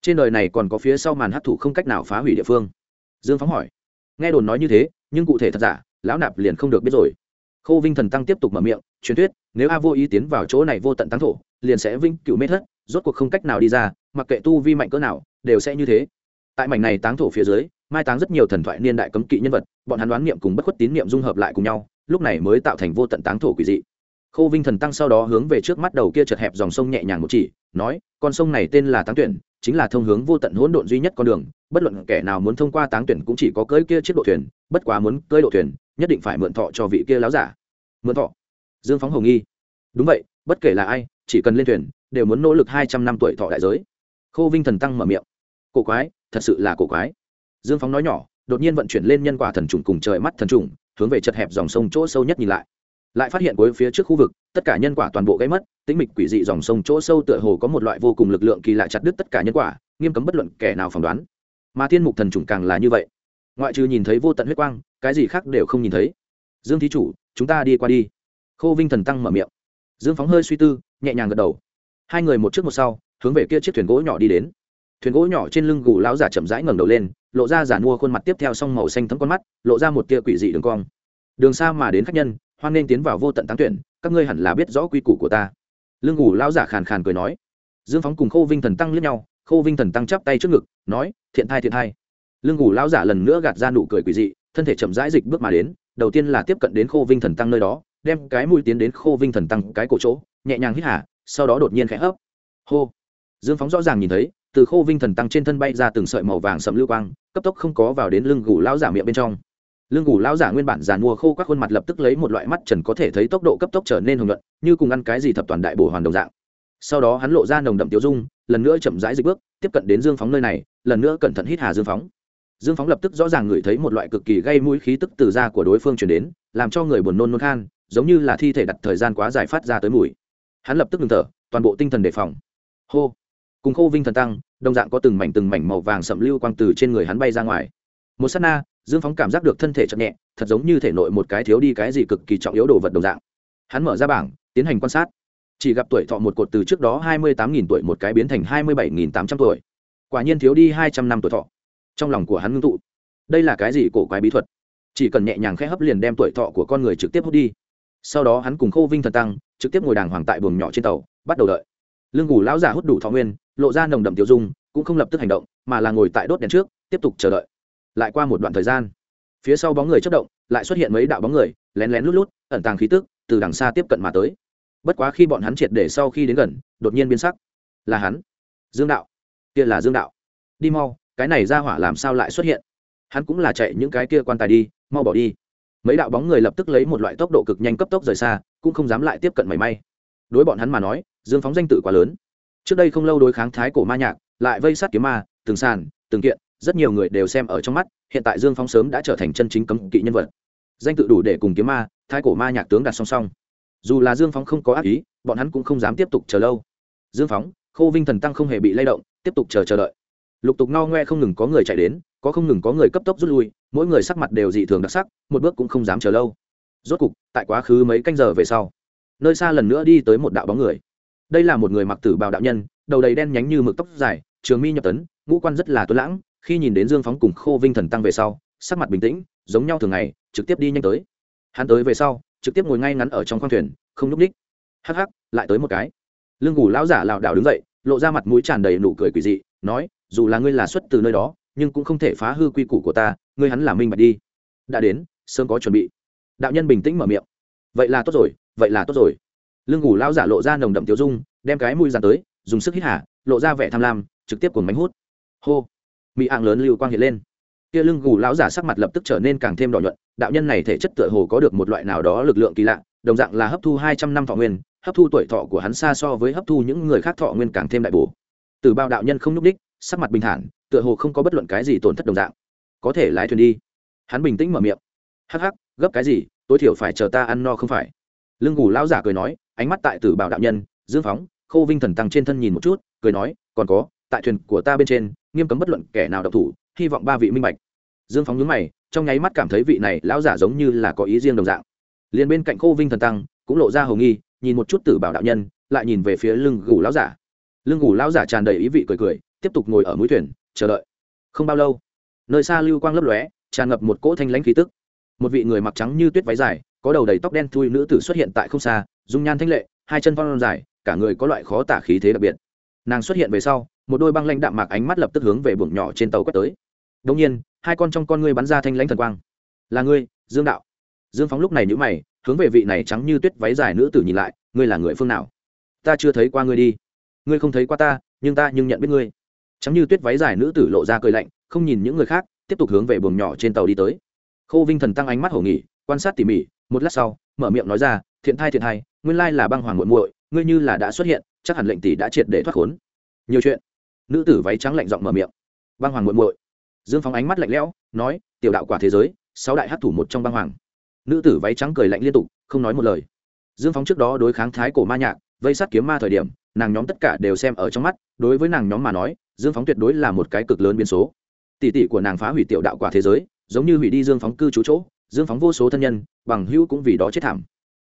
trên đời này còn có phía sau màn hấp thủ không cách nào phá hủy địa phương. Dương phóng hỏi. Nghe đồn nói như thế, nhưng cụ thể thật giả, lão nạp liền không được biết rồi. Khô vinh thần tăng tiếp tục mở miệng, truyền thuyết, nếu a vô ý tiến vào chỗ này vô tận tăng thổ, liền sẽ vinh cựu mết thất, rốt cuộc không cách nào đi ra, mặc kệ tu vi mạnh cỡ nào, đều sẽ như thế. Tại mảnh này táng thổ phía dưới, mai táng rất nhiều thần thoại niên đại cấm kỵ nhân vật, bọn hắn đoán niệm cùng bất khuất tín niệm dung hợp lại cùng nhau, lúc này mới tạo thành vô tận táng thổ quỷ dị. Khô vinh thần tăng sau đó hướng về trước mắt đầu kia chật hẹp dòng sông nhẹ nhàng một chỉ, nói, con sông này tên là táng tuyển chính là thông hướng vô tận hỗn độn duy nhất con đường, bất luận kẻ nào muốn thông qua táng tuyển cũng chỉ có cưỡi kia chiếc độ thuyền, bất quá muốn cưỡi độ thuyền, nhất định phải mượn thọ cho vị kia láo giả. Mượn thọ. Dương phóng hồng nghi. Đúng vậy, bất kể là ai, chỉ cần lên thuyền, đều muốn nỗ lực hai trăm năm tuổi thọ đại giới. Khô vinh thần tăng mở miệng. Cổ quái, thật sự là cổ quái. Dương phóng nói nhỏ, đột nhiên vận chuyển lên nhân quả thần trùng cùng trời mắt thần trùng, hướng về chật hẹp dòng sông chỗ sâu nhất nhìn lại. Lại phát hiện cuối phía trước khu vực tất cả nhân quả toàn bộ gây mất, tĩnh mịch quỷ dị dòng sông chỗ sâu tựa hồ có một loại vô cùng lực lượng kỳ lạ chặt đứt tất cả nhân quả, nghiêm cấm bất luận kẻ nào phỏng đoán. Mà thiên mục thần trùng càng là như vậy. Ngoại trừ nhìn thấy vô tận huyết quang, cái gì khác đều không nhìn thấy. Dương thí chủ, chúng ta đi qua đi. Khô vinh thần tăng mở miệng. Dương phóng hơi suy tư, nhẹ nhàng gật đầu. Hai người một trước một sau, hướng về kia chiếc thuyền gỗ nhỏ đi đến. Thuyền gỗ nhỏ trên lưng gù lão giả chậm rãi ngẩng đầu lên, lộ ra giả mua khuôn mặt tiếp theo xong màu xanh thấm con mắt, lộ ra một tia quỷ dị đường cong. Đường xa mà đến khách nhân, hoan nên tiến vào vô tận tán tuyển các ngươi hẳn là biết rõ quy củ của ta. Lương Ngủ lão giả khàn khàn cười nói. Dương phóng cùng khô vinh thần tăng liếc nhau, khô vinh thần tăng chắp tay trước ngực, nói, thiện thai thiện thai. Lương Ngủ lão giả lần nữa gạt ra nụ cười quỷ dị, thân thể chậm rãi dịch bước mà đến, đầu tiên là tiếp cận đến khô vinh thần tăng nơi đó, đem cái mũi tiến đến khô vinh thần tăng cái cổ chỗ, nhẹ nhàng hít hả sau đó đột nhiên khẽ hấp. Hô. Dương phóng rõ ràng nhìn thấy, từ khô vinh thần tăng trên thân bay ra từng sợi màu vàng sậm lưu quang, cấp tốc không có vào đến lưng gù lão giả miệng bên trong lương ngủ lão giả nguyên bản giàn mua khô các khuôn mặt lập tức lấy một loại mắt trần có thể thấy tốc độ cấp tốc trở nên hồng luận như cùng ăn cái gì thập toàn đại bổ hoàn đồng dạng. Sau đó hắn lộ ra nồng đậm tiêu dung, lần nữa chậm rãi dịch bước, tiếp cận đến dương phóng nơi này, lần nữa cẩn thận hít hà dương phóng. Dương phóng lập tức rõ ràng ngửi thấy một loại cực kỳ gây mũi khí tức từ da của đối phương chuyển đến, làm cho người buồn nôn nôn khan, giống như là thi thể đặt thời gian quá dài phát ra tới mùi. Hắn lập tức ngừng thở, toàn bộ tinh thần đề phòng. Hô! Cùng khô vinh thần tăng, đồng dạng có từng mảnh từng mảnh màu vàng sậm lưu quang từ trên người hắn bay ra ngoài. Một s á t na dương phóng cảm giác được thân thể chậm nhẹ, thật giống như thể nội một cái thiếu đi cái gì cực kỳ trọng yếu đồ vật đồng dạng. Hắn mở ra bảng, tiến hành quan sát. Chỉ gặp tuổi thọ một cột từ trước đó hai mươi tám nghìn tuổi một cái biến thành hai mươi bảy nghìn tám trăm tuổi. Quả nhiên thiếu đi hai trăm năm tuổi thọ. Trong lòng của hắn ngưng tụ. Đây là cái gì cổ quái bí thuật? Chỉ cần nhẹ nhàng khẽ hấp liền đem tuổi thọ của con người trực tiếp hút đi. Sau đó hắn cùng khô vinh thần tăng, trực tiếp ngồi đàng hoàng tại buồng nhỏ trên tàu, bắt đầu đợi. Lương ngủ lão giả hút đủ thọ nguyên, lộ ra nồng đậm tiêu dung, cũng không lập tức hành động, mà là ngồi tại đốt đèn trước, tiếp tục chờ đợi lại qua một đoạn thời gian. Phía sau bóng người chất động, lại xuất hiện mấy đạo bóng người, lén lén lút lút, ẩn tàng khí tức, từ đằng xa tiếp cận mà tới. Bất quá khi bọn hắn triệt để sau khi đến gần, đột nhiên biến sắc. Là hắn. Dương đạo. Kia là dương đạo. Đi mau, cái này ra hỏa làm sao lại xuất hiện? Hắn cũng là chạy những cái kia quan tài đi, mau bỏ đi. Mấy đạo bóng người lập tức lấy một loại tốc độ cực nhanh cấp tốc rời xa, cũng không dám lại tiếp cận mảy may. Đối bọn hắn mà nói, dương phóng danh tự quá lớn. Trước đây không lâu đối kháng thái cổ ma nhạc, lại vây sát kiếm ma, từng sàn, từng kiện rất nhiều người đều xem ở trong mắt, hiện tại dương phóng sớm đã trở thành chân chính cấm kỵ nhân vật. Danh tự đủ để cùng kiếm ma, thái cổ ma nhạc tướng đặt song song. Dù là dương phóng không có ác ý, bọn hắn cũng không dám tiếp tục chờ lâu. Dương phóng khô vinh thần tăng không hề bị lay động, tiếp tục chờ chờ đợi. Lục tục no ngoe không ngừng có người chạy đến, có không ngừng có người cấp tốc rút lui, mỗi người sắc mặt đều dị thường đặc sắc, một bước cũng không dám chờ lâu. Rốt cục, tại quá khứ mấy canh giờ về sau, nơi xa lần nữa đi tới một đạo bóng người. Đây là một người mặc tử bào đạo nhân, đầu đầy đen nhánh như mực tóc dài, trường mi nhập tấn, ngũ quan rất là tuấn lãng khi nhìn đến dương phóng cùng khô vinh thần tăng về sau, sắc mặt bình tĩnh, giống nhau thường ngày, trực tiếp đi nhanh tới. Hắn tới về sau, trực tiếp ngồi ngay ngắn ở trong khoang thuyền, không nhúc ních hắc hắc, lại tới một cái. Lương ngủ lão giả lảo đảo đứng dậy, lộ ra mặt mũi tràn đầy nụ cười quỷ dị, nói, dù là ngươi là xuất từ nơi đó, nhưng cũng không thể phá hư quy củ của ta, ngươi hắn là minh bạch đi. Đã đến, sớm có chuẩn bị. Đạo nhân bình tĩnh mở miệng. Vậy là tốt rồi, vậy là tốt rồi. Lương ngủ lão giả lộ ra nồng đậm tiêu dung, đem cái mũi dàn tới, dùng sức hít hả lộ ra vẻ tham lam, trực tiếp cuồng mánh hút. Hô mỹ ạng lớn lưu quang hiện lên. Kia lưng gù lão giả sắc mặt lập tức trở nên càng thêm đỏ nhuận, đạo nhân này thể chất tựa hồ có được một loại nào đó lực lượng kỳ lạ, đồng dạng là hấp thu hai trăm năm thọ nguyên, hấp thu tuổi thọ của hắn xa so với hấp thu những người khác thọ nguyên càng thêm đại bổ. Từ bao đạo nhân không nhúc đích sắc mặt bình thản, tựa hồ không có bất luận cái gì tổn thất đồng dạng. Có thể lái thuyền đi. Hắn bình tĩnh mở miệng. Hắc hắc, gấp cái gì, tối thiểu phải chờ ta ăn no không phải? Lưng gù lão giả cười nói, ánh mắt tại tử bảo đạo nhân, dương phóng, khô vinh thần tăng trên thân nhìn một chút, cười nói, còn có, tại thuyền của ta bên trên nghiêm cấm bất luận kẻ nào độc thủ, hy vọng ba vị minh bạch. Dương phóng nhướng mày, trong nháy mắt cảm thấy vị này lão giả giống như là có ý riêng đồng dạng. Liền bên cạnh khô vinh thần tăng, cũng lộ ra hầu nghi, nhìn một chút tử bảo đạo nhân, lại nhìn về phía lưng gù lão giả. Lưng gù lão giả tràn đầy ý vị cười cười, tiếp tục ngồi ở mũi thuyền, chờ đợi. Không bao lâu, nơi xa lưu quang lấp lóe, tràn ngập một cỗ thanh lãnh khí tức. Một vị người mặc trắng như tuyết váy dài, có đầu đầy tóc đen thui nữ tử xuất hiện tại không xa, dung nhan thanh lệ, hai chân phong dài, cả người có loại khó tả khí thế đặc biệt. Nàng xuất hiện về sau một đôi băng lãnh đạm mạc ánh mắt lập tức hướng về buồng nhỏ trên tàu quét tới. Đông nhiên, hai con trong con ngươi bắn ra thanh lãnh thần quang. Là ngươi, dương đạo. Dương phóng lúc này nhữ mày, hướng về vị này trắng như tuyết váy dài nữ tử nhìn lại, ngươi là người phương nào? Ta chưa thấy qua ngươi đi. Ngươi không thấy qua ta, nhưng ta nhưng nhận biết ngươi. Trắng như tuyết váy dài nữ tử lộ ra cười lạnh, không nhìn những người khác, tiếp tục hướng về buồng nhỏ trên tàu đi tới. Khô vinh thần tăng ánh mắt hổ nghỉ, quan sát tỉ mỉ, một lát sau, mở miệng nói ra, thiện thai thiện thai, nguyên lai là băng hoàng muội muội, ngươi như là đã xuất hiện, chắc hẳn lệnh tỷ đã triệt để thoát khốn. Nhiều chuyện nữ tử váy trắng lạnh giọng mở miệng. Băng hoàng muội muội. Dương phóng ánh mắt lạnh lẽo, nói, tiểu đạo quả thế giới, sáu đại hát thủ một trong băng hoàng. Nữ tử váy trắng cười lạnh liên tục, không nói một lời. Dương phóng trước đó đối kháng thái cổ ma nhạc, vây sát kiếm ma thời điểm, nàng nhóm tất cả đều xem ở trong mắt, đối với nàng nhóm mà nói, dương phóng tuyệt đối là một cái cực lớn biến số. Tỷ tỷ của nàng phá hủy tiểu đạo quả thế giới, giống như hủy đi dương phóng cư trú chỗ, dương phóng vô số thân nhân, bằng hữu cũng vì đó chết thảm.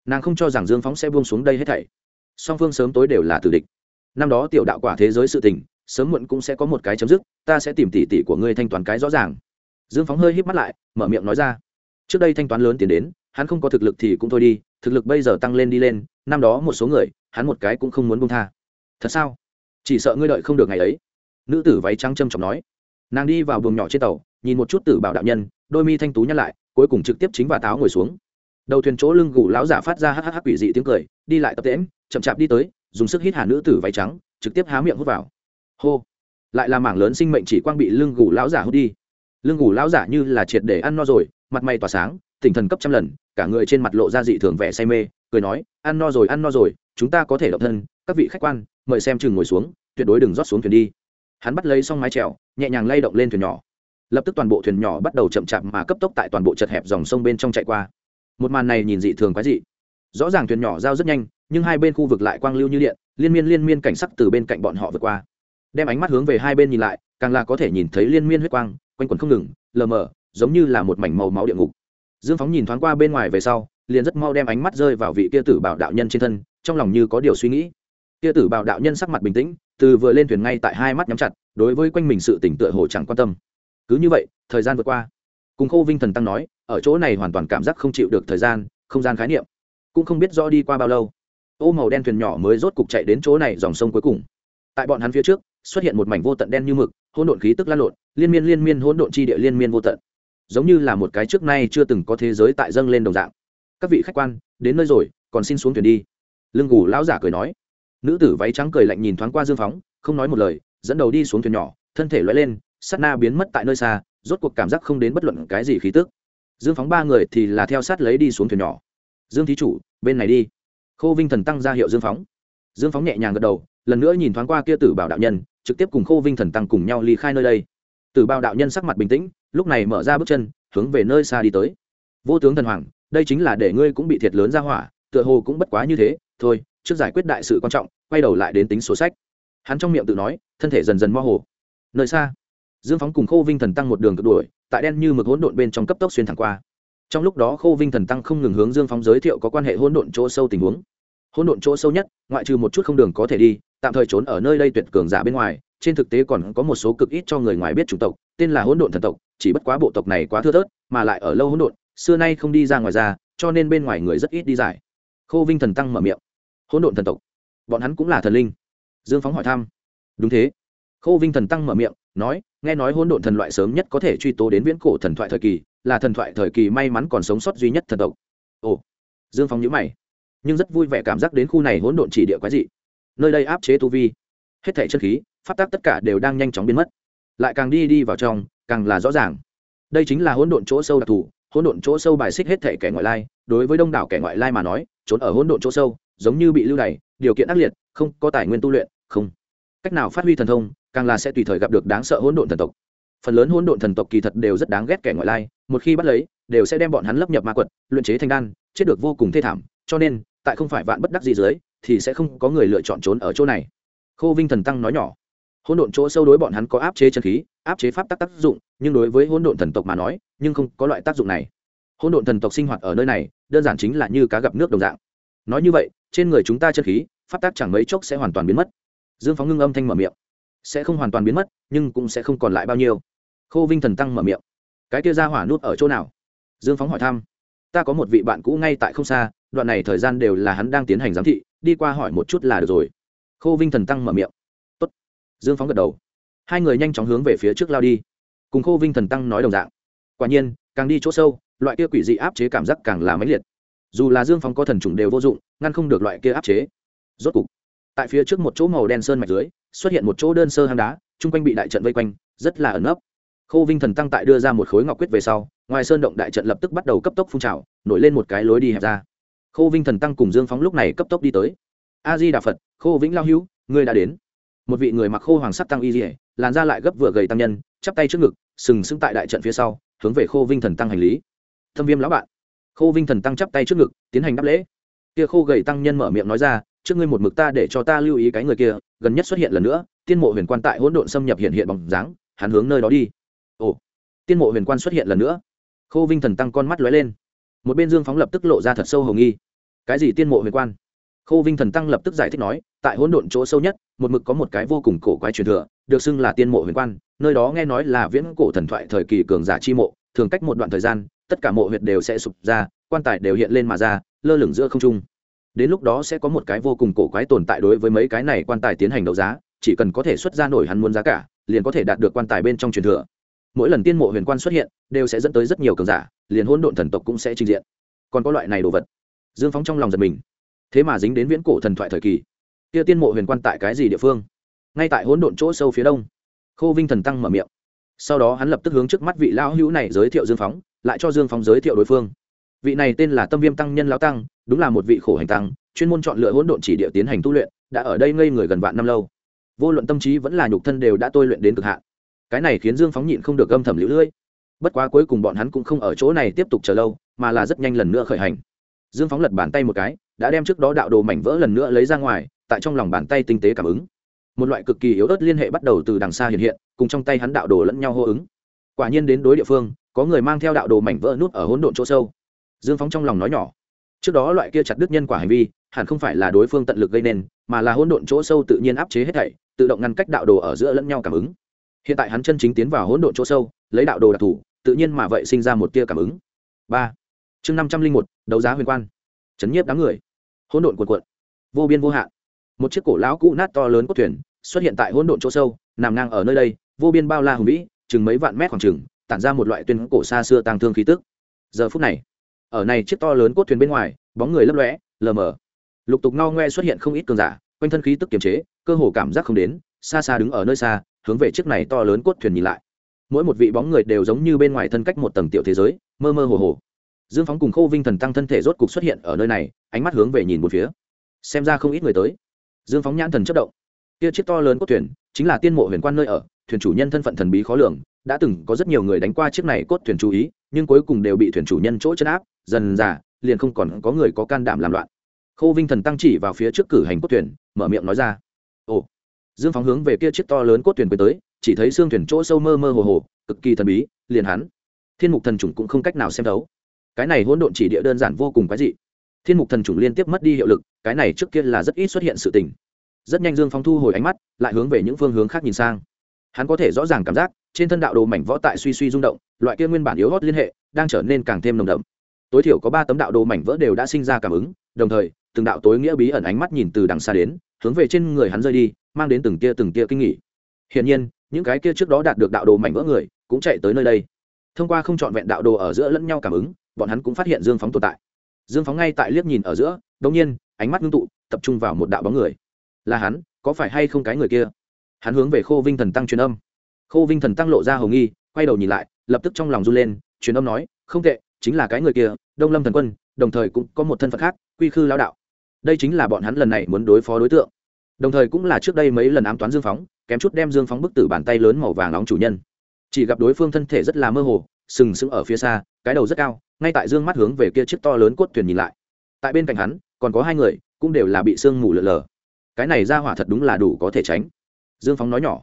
Nàng không cho rằng dương phóng sẽ buông xuống đây hết thảy. Song phương sớm tối đều là tử địch. Năm đó tiểu đạo quả thế giới sự tình sớm muộn cũng sẽ có một cái chấm dứt, ta sẽ tìm tỷ tỷ của ngươi thanh toán cái rõ ràng. Dương phóng hơi hít mắt lại, mở miệng nói ra. Trước đây thanh toán lớn tiền đến, hắn không có thực lực thì cũng thôi đi, thực lực bây giờ tăng lên đi lên, năm đó một số người, hắn một cái cũng không muốn buông tha. Thật sao? Chỉ sợ ngươi đợi không được ngày ấy. Nữ tử váy trắng trâm trọng nói. Nàng đi vào buồng nhỏ trên tàu, nhìn một chút tử bảo đạo nhân, đôi mi thanh tú nhắc lại, cuối cùng trực tiếp chính và táo ngồi xuống. Đầu thuyền chỗ lưng gù lão giả phát ra hắc hắc quỷ dị tiếng cười, đi lại tập tễm chậm chạp đi tới, dùng sức hít hà nữ tử váy trắng, trực tiếp há miệng hút vào hô. Lại là mảng lớn sinh mệnh chỉ quang bị lưng gù lão giả hút đi. Lưng gù lão giả như là triệt để ăn no rồi, mặt mày tỏa sáng, tinh thần cấp trăm lần, cả người trên mặt lộ ra dị thường vẻ say mê, cười nói, ăn no rồi, ăn no rồi, chúng ta có thể động thân, các vị khách quan, mời xem chừng ngồi xuống, tuyệt đối đừng rót xuống thuyền đi. Hắn bắt lấy xong mái chèo, nhẹ nhàng lay động lên thuyền nhỏ. Lập tức toàn bộ thuyền nhỏ bắt đầu chậm chạp mà cấp tốc tại toàn bộ chật hẹp dòng sông bên trong chạy qua. Một màn này nhìn dị thường quái dị. Rõ ràng thuyền nhỏ giao rất nhanh, nhưng hai bên khu vực lại quang lưu như điện, liên miên liên miên cảnh sắc từ bên cạnh bọn họ vượt qua đem ánh mắt hướng về hai bên nhìn lại, càng là có thể nhìn thấy liên miên huyết quang, quanh quẩn không ngừng, lờ mờ, giống như là một mảnh màu máu địa ngục. Dương phóng nhìn thoáng qua bên ngoài về sau, liền rất mau đem ánh mắt rơi vào vị kia tử bảo đạo nhân trên thân, trong lòng như có điều suy nghĩ. Kia tử bảo đạo nhân sắc mặt bình tĩnh, từ vừa lên thuyền ngay tại hai mắt nhắm chặt, đối với quanh mình sự tỉnh tựa hồ chẳng quan tâm. Cứ như vậy, thời gian vượt qua. Cùng khô vinh thần tăng nói, ở chỗ này hoàn toàn cảm giác không chịu được thời gian, không gian khái niệm. Cũng không biết rõ đi qua bao lâu. Ô màu đen thuyền nhỏ mới rốt cục chạy đến chỗ này dòng sông cuối cùng. Tại bọn hắn phía trước xuất hiện một mảnh vô tận đen như mực, hỗn độn khí tức lan lộn, liên miên liên miên hỗn độn chi địa liên miên vô tận. Giống như là một cái trước nay chưa từng có thế giới tại dâng lên đồng dạng. Các vị khách quan, đến nơi rồi, còn xin xuống thuyền đi. Lưng gù lão giả cười nói. Nữ tử váy trắng cười lạnh nhìn thoáng qua dương phóng, không nói một lời, dẫn đầu đi xuống thuyền nhỏ, thân thể loay lên, sát na biến mất tại nơi xa, rốt cuộc cảm giác không đến bất luận cái gì khí tức. Dương phóng ba người thì là theo sát lấy đi xuống thuyền nhỏ. Dương thí chủ, bên này đi. Khô vinh thần tăng ra hiệu dương phóng. Dương phóng nhẹ nhàng gật đầu, lần nữa nhìn thoáng qua kia tử bảo đạo nhân trực tiếp cùng khô vinh thần tăng cùng nhau ly khai nơi đây. Tử bao đạo nhân sắc mặt bình tĩnh, lúc này mở ra bước chân, hướng về nơi xa đi tới. Vô tướng thần hoàng, đây chính là để ngươi cũng bị thiệt lớn ra hỏa, tựa hồ cũng bất quá như thế, thôi, trước giải quyết đại sự quan trọng, quay đầu lại đến tính sổ sách. Hắn trong miệng tự nói, thân thể dần dần mơ hồ. Nơi xa, dương phóng cùng khô vinh thần tăng một đường cực đuổi, tại đen như mực hỗn độn bên trong cấp tốc xuyên thẳng qua. Trong lúc đó khô vinh thần tăng không ngừng hướng dương phóng giới thiệu có quan hệ hỗn độn chỗ sâu tình huống. Hỗn độn chỗ sâu nhất, ngoại trừ một chút không đường có thể đi tạm thời trốn ở nơi đây tuyệt cường giả bên ngoài, trên thực tế còn có một số cực ít cho người ngoài biết chủng tộc, tên là hỗn độn thần tộc, chỉ bất quá bộ tộc này quá thưa thớt, mà lại ở lâu hỗn độn, xưa nay không đi ra ngoài ra, cho nên bên ngoài người rất ít đi giải. Khô vinh thần tăng mở miệng. Hỗn độn thần tộc, bọn hắn cũng là thần linh. Dương phóng hỏi thăm. Đúng thế. Khô vinh thần tăng mở miệng, nói, nghe nói hỗn độn thần loại sớm nhất có thể truy tố đến viễn cổ thần thoại thời kỳ, là thần thoại thời kỳ may mắn còn sống sót duy nhất thần tộc. Ồ. Dương phóng nhữ mày, nhưng rất vui vẻ cảm giác đến khu này hỗn độn chỉ địa quái dị nơi đây áp chế tu vi. Hết thảy chân khí phát tác tất cả đều đang nhanh chóng biến mất. Lại càng đi đi vào trong, càng là rõ ràng. Đây chính là hỗn độn chỗ sâu đặc thù, hỗn độn chỗ sâu bài xích hết thảy kẻ ngoại lai. Đối với đông đảo kẻ ngoại lai mà nói, trốn ở hỗn độn chỗ sâu, giống như bị lưu đày, điều kiện ác liệt, không có tài nguyên tu luyện, không. Cách nào phát huy thần thông, càng là sẽ tùy thời gặp được đáng sợ hỗn độn thần tộc. Phần lớn hỗn độn thần tộc kỳ thật đều rất đáng ghét kẻ ngoại lai, một khi bắt lấy, đều sẽ đem bọn hắn lấp nhập ma quật, luyện chế thành đan, chết được vô cùng thê thảm. Cho nên, tại không phải vạn bất đắc gì dưới thì sẽ không có người lựa chọn trốn ở chỗ này. Khô vinh thần tăng nói nhỏ. Hỗn độn chỗ sâu đối bọn hắn có áp chế chân khí, áp chế pháp tắc tác dụng, nhưng đối với hỗn độn thần tộc mà nói, nhưng không có loại tác dụng này. Hỗn độn thần tộc sinh hoạt ở nơi này, đơn giản chính là như cá gặp nước đồng dạng. Nói như vậy, trên người chúng ta chân khí, pháp tắc chẳng mấy chốc sẽ hoàn toàn biến mất. Dương phóng ngưng âm thanh mở miệng. Sẽ không hoàn toàn biến mất, nhưng cũng sẽ không còn lại bao nhiêu. Khô vinh thần tăng mở miệng. Cái kia ra hỏa nút ở chỗ nào? Dương phóng hỏi thăm. Ta có một vị bạn cũ ngay tại không xa, đoạn này thời gian đều là hắn đang tiến hành giám thị đi qua hỏi một chút là được rồi. Khô vinh thần tăng mở miệng. Tốt. dương phóng gật đầu. Hai người nhanh chóng hướng về phía trước lao đi. Cùng khô vinh thần tăng nói đồng dạng. Quả nhiên, càng đi chỗ sâu, loại kia quỷ dị áp chế cảm giác càng là mãnh liệt. Dù là dương phóng có thần trùng đều vô dụng, ngăn không được loại kia áp chế. Rốt cục, tại phía trước một chỗ màu đen sơn mạch dưới, xuất hiện một chỗ đơn sơ hang đá, chung quanh bị đại trận vây quanh, rất là ẩn ấp khô vinh thần tăng tại đưa ra một khối ngọc quyết về sau, ngoài sơn động đại trận lập tức bắt đầu cấp tốc phun trào, nổi lên một cái lối đi hẹp ra khô vinh thần tăng cùng dương phóng lúc này cấp tốc đi tới. A di đà phật, khô vĩnh lao hữu, ngươi đã đến. Một vị người mặc khô hoàng sắc tăng y dỉa làn ra lại gấp vừa gầy tăng nhân, chắp tay trước ngực, sừng sững tại đại trận phía sau, hướng về khô vinh thần tăng hành lý. Thâm viêm lão bạn. Khô vinh thần tăng chắp tay trước ngực, tiến hành đáp lễ. Kia khô gầy tăng nhân mở miệng nói ra, trước ngươi một mực ta để cho ta lưu ý cái người kia, gần nhất xuất hiện lần nữa, tiên mộ huyền quan tại hỗn độn xâm nhập hiện hiện bằng dáng, hắn hướng nơi đó đi. Ồ, tiên mộ huyền quan xuất hiện lần nữa. Khô vinh thần tăng con mắt lóe lên một bên dương phóng lập tức lộ ra thật sâu hồng nghi. Cái gì tiên mộ huyền quan? Khô vinh thần tăng lập tức giải thích nói, tại hỗn độn chỗ sâu nhất, một mực có một cái vô cùng cổ quái truyền thừa, được xưng là tiên mộ huyền quan, nơi đó nghe nói là viễn cổ thần thoại thời kỳ cường giả chi mộ, thường cách một đoạn thời gian, tất cả mộ huyệt đều sẽ sụp ra, quan tài đều hiện lên mà ra, lơ lửng giữa không trung. Đến lúc đó sẽ có một cái vô cùng cổ quái tồn tại đối với mấy cái này quan tài tiến hành đấu giá, chỉ cần có thể xuất ra nổi hắn muốn giá cả, liền có thể đạt được quan tài bên trong truyền thừa mỗi lần tiên mộ huyền quan xuất hiện, đều sẽ dẫn tới rất nhiều cường giả, liền hỗn độn thần tộc cũng sẽ trình diện. Còn có loại này đồ vật. Dương phóng trong lòng giật mình. Thế mà dính đến viễn cổ thần thoại thời kỳ. Kia tiên mộ huyền quan tại cái gì địa phương? Ngay tại hỗn độn chỗ sâu phía đông. Khô vinh thần tăng mở miệng. Sau đó hắn lập tức hướng trước mắt vị lão hữu này giới thiệu dương phóng lại cho dương phóng giới thiệu đối phương. Vị này tên là tâm viêm tăng nhân lão tăng, đúng là một vị khổ hành tăng, chuyên môn chọn lựa hỗn độn chỉ địa tiến hành tu luyện, đã ở đây ngây người gần vạn năm lâu. Vô luận tâm trí vẫn là nhục thân đều đã tôi luyện đến cực hạn cái này khiến dương phóng nhịn không được âm thầm lũ lưỡi. Bất quá cuối cùng bọn hắn cũng không ở chỗ này tiếp tục chờ lâu, mà là rất nhanh lần nữa khởi hành. Dương phóng lật bàn tay một cái, đã đem trước đó đạo đồ mảnh vỡ lần nữa lấy ra ngoài, tại trong lòng bàn tay tinh tế cảm ứng. Một loại cực kỳ yếu ớt liên hệ bắt đầu từ đằng xa hiện hiện, cùng trong tay hắn đạo đồ lẫn nhau hô ứng. Quả nhiên đến đối địa phương, có người mang theo đạo đồ mảnh vỡ nút ở hỗn độn chỗ sâu. Dương phóng trong lòng nói nhỏ, trước đó loại kia chặt đứt nhân quả hành vi, hẳn không phải là đối phương tận lực gây nên, mà là hỗn độn chỗ sâu tự nhiên áp chế hết thảy, tự động ngăn cách đạo đồ ở giữa lẫn nhau cảm ứng hiện tại hắn chân chính tiến vào hỗn độn chỗ sâu, lấy đạo đồ đặc thù, tự nhiên mà vậy sinh ra một tia cảm ứng. Ba. Chương năm trăm linh một, đấu giá huyền quan. Chấn nhiếp đám người. Hỗn độn cuộn cuộn. Vô biên vô hạn. Một chiếc cổ lão cũ nát to lớn cốt thuyền xuất hiện tại hỗn độn chỗ sâu, nằm ngang ở nơi đây, vô biên bao la hùng vĩ, chừng mấy vạn mét khoảng chừng, tản ra một loại tuyên cổ xa xưa tang thương khí tức. Giờ phút này, ở này chiếc to lớn cốt thuyền bên ngoài, bóng người lấp lóe, lờ mờ. Lục tục no ngoe xuất hiện không ít cường giả, quanh thân khí tức kiềm chế, cơ hồ cảm giác không đến, xa xa đứng ở nơi xa hướng về chiếc này to lớn cốt thuyền nhìn lại. Mỗi một vị bóng người đều giống như bên ngoài thân cách một tầng tiểu thế giới, mơ mơ hồ hồ. Dương phóng cùng khô vinh thần tăng thân thể rốt cục xuất hiện ở nơi này, ánh mắt hướng về nhìn một phía. Xem ra không ít người tới. Dương phóng nhãn thần chất động. Kia chiếc to lớn cốt thuyền, chính là tiên mộ huyền quan nơi ở, thuyền chủ nhân thân phận thần bí khó lường, đã từng có rất nhiều người đánh qua chiếc này cốt thuyền chú ý, nhưng cuối cùng đều bị thuyền chủ nhân chỗ chấn áp, dần dà, liền không còn có người có can đảm làm loạn. Khô vinh thần tăng chỉ vào phía trước cử hành cốt thuyền, mở miệng nói ra, ồ dương phóng hướng về kia chiếc to lớn cốt thuyền quay tới, chỉ thấy xương thuyền chỗ sâu mơ mơ hồ hồ, cực kỳ thần bí, liền hắn. Thiên mục thần trùng cũng không cách nào xem thấu. Cái này hỗn độn chỉ địa đơn giản vô cùng quái dị. Thiên mục thần trùng liên tiếp mất đi hiệu lực, cái này trước kia là rất ít xuất hiện sự tình. Rất nhanh dương phóng thu hồi ánh mắt, lại hướng về những phương hướng khác nhìn sang. Hắn có thể rõ ràng cảm giác, trên thân đạo đồ mảnh võ tại suy suy rung động, loại kia nguyên bản yếu hót liên hệ, đang trở nên càng thêm nồng đậm. Tối thiểu có ba tấm đạo đồ mảnh vỡ đều đã sinh ra cảm ứng, đồng thời, từng đạo tối nghĩa bí ẩn ánh mắt nhìn từ đằng xa đến hướng về trên người hắn rơi đi, mang đến từng tia từng tia kinh nghỉ. Hiển nhiên, những cái kia trước đó đạt được đạo đồ mảnh vỡ người cũng chạy tới nơi đây. Thông qua không trọn vẹn đạo đồ ở giữa lẫn nhau cảm ứng, bọn hắn cũng phát hiện dương phóng tồn tại. Dương phóng ngay tại liếc nhìn ở giữa đ nhiên, ánh mắt ngưng tụ, tập trung vào một đạo bóng người. Là hắn, có phải hay không cái người kia? Hắn hướng về khô vinh thần tăng truyền âm. Khô vinh thần tăng lộ ra hồng nghi, quay đầu nhìn lại, lập tức trong lòng run lên, truyền âm nói, không tệ, chính là cái người kia, đông lâm thần quân, đồng thời cũng có một thân phận khác, quy khư lao đạo đây chính là bọn hắn lần này muốn đối phó đối tượng. Đồng thời cũng là trước đây mấy lần ám toán dương phóng, kém chút đem dương phóng bức tử bàn tay lớn màu vàng nóng chủ nhân. Chỉ gặp đối phương thân thể rất là mơ hồ, sừng sững ở phía xa, cái đầu rất cao, ngay tại dương mắt hướng về kia chiếc to lớn cốt thuyền nhìn lại. Tại bên cạnh hắn, còn có hai người, cũng đều là bị sương mù lờ lờ cái này ra hỏa thật đúng là đủ có thể tránh. Dương phóng nói nhỏ,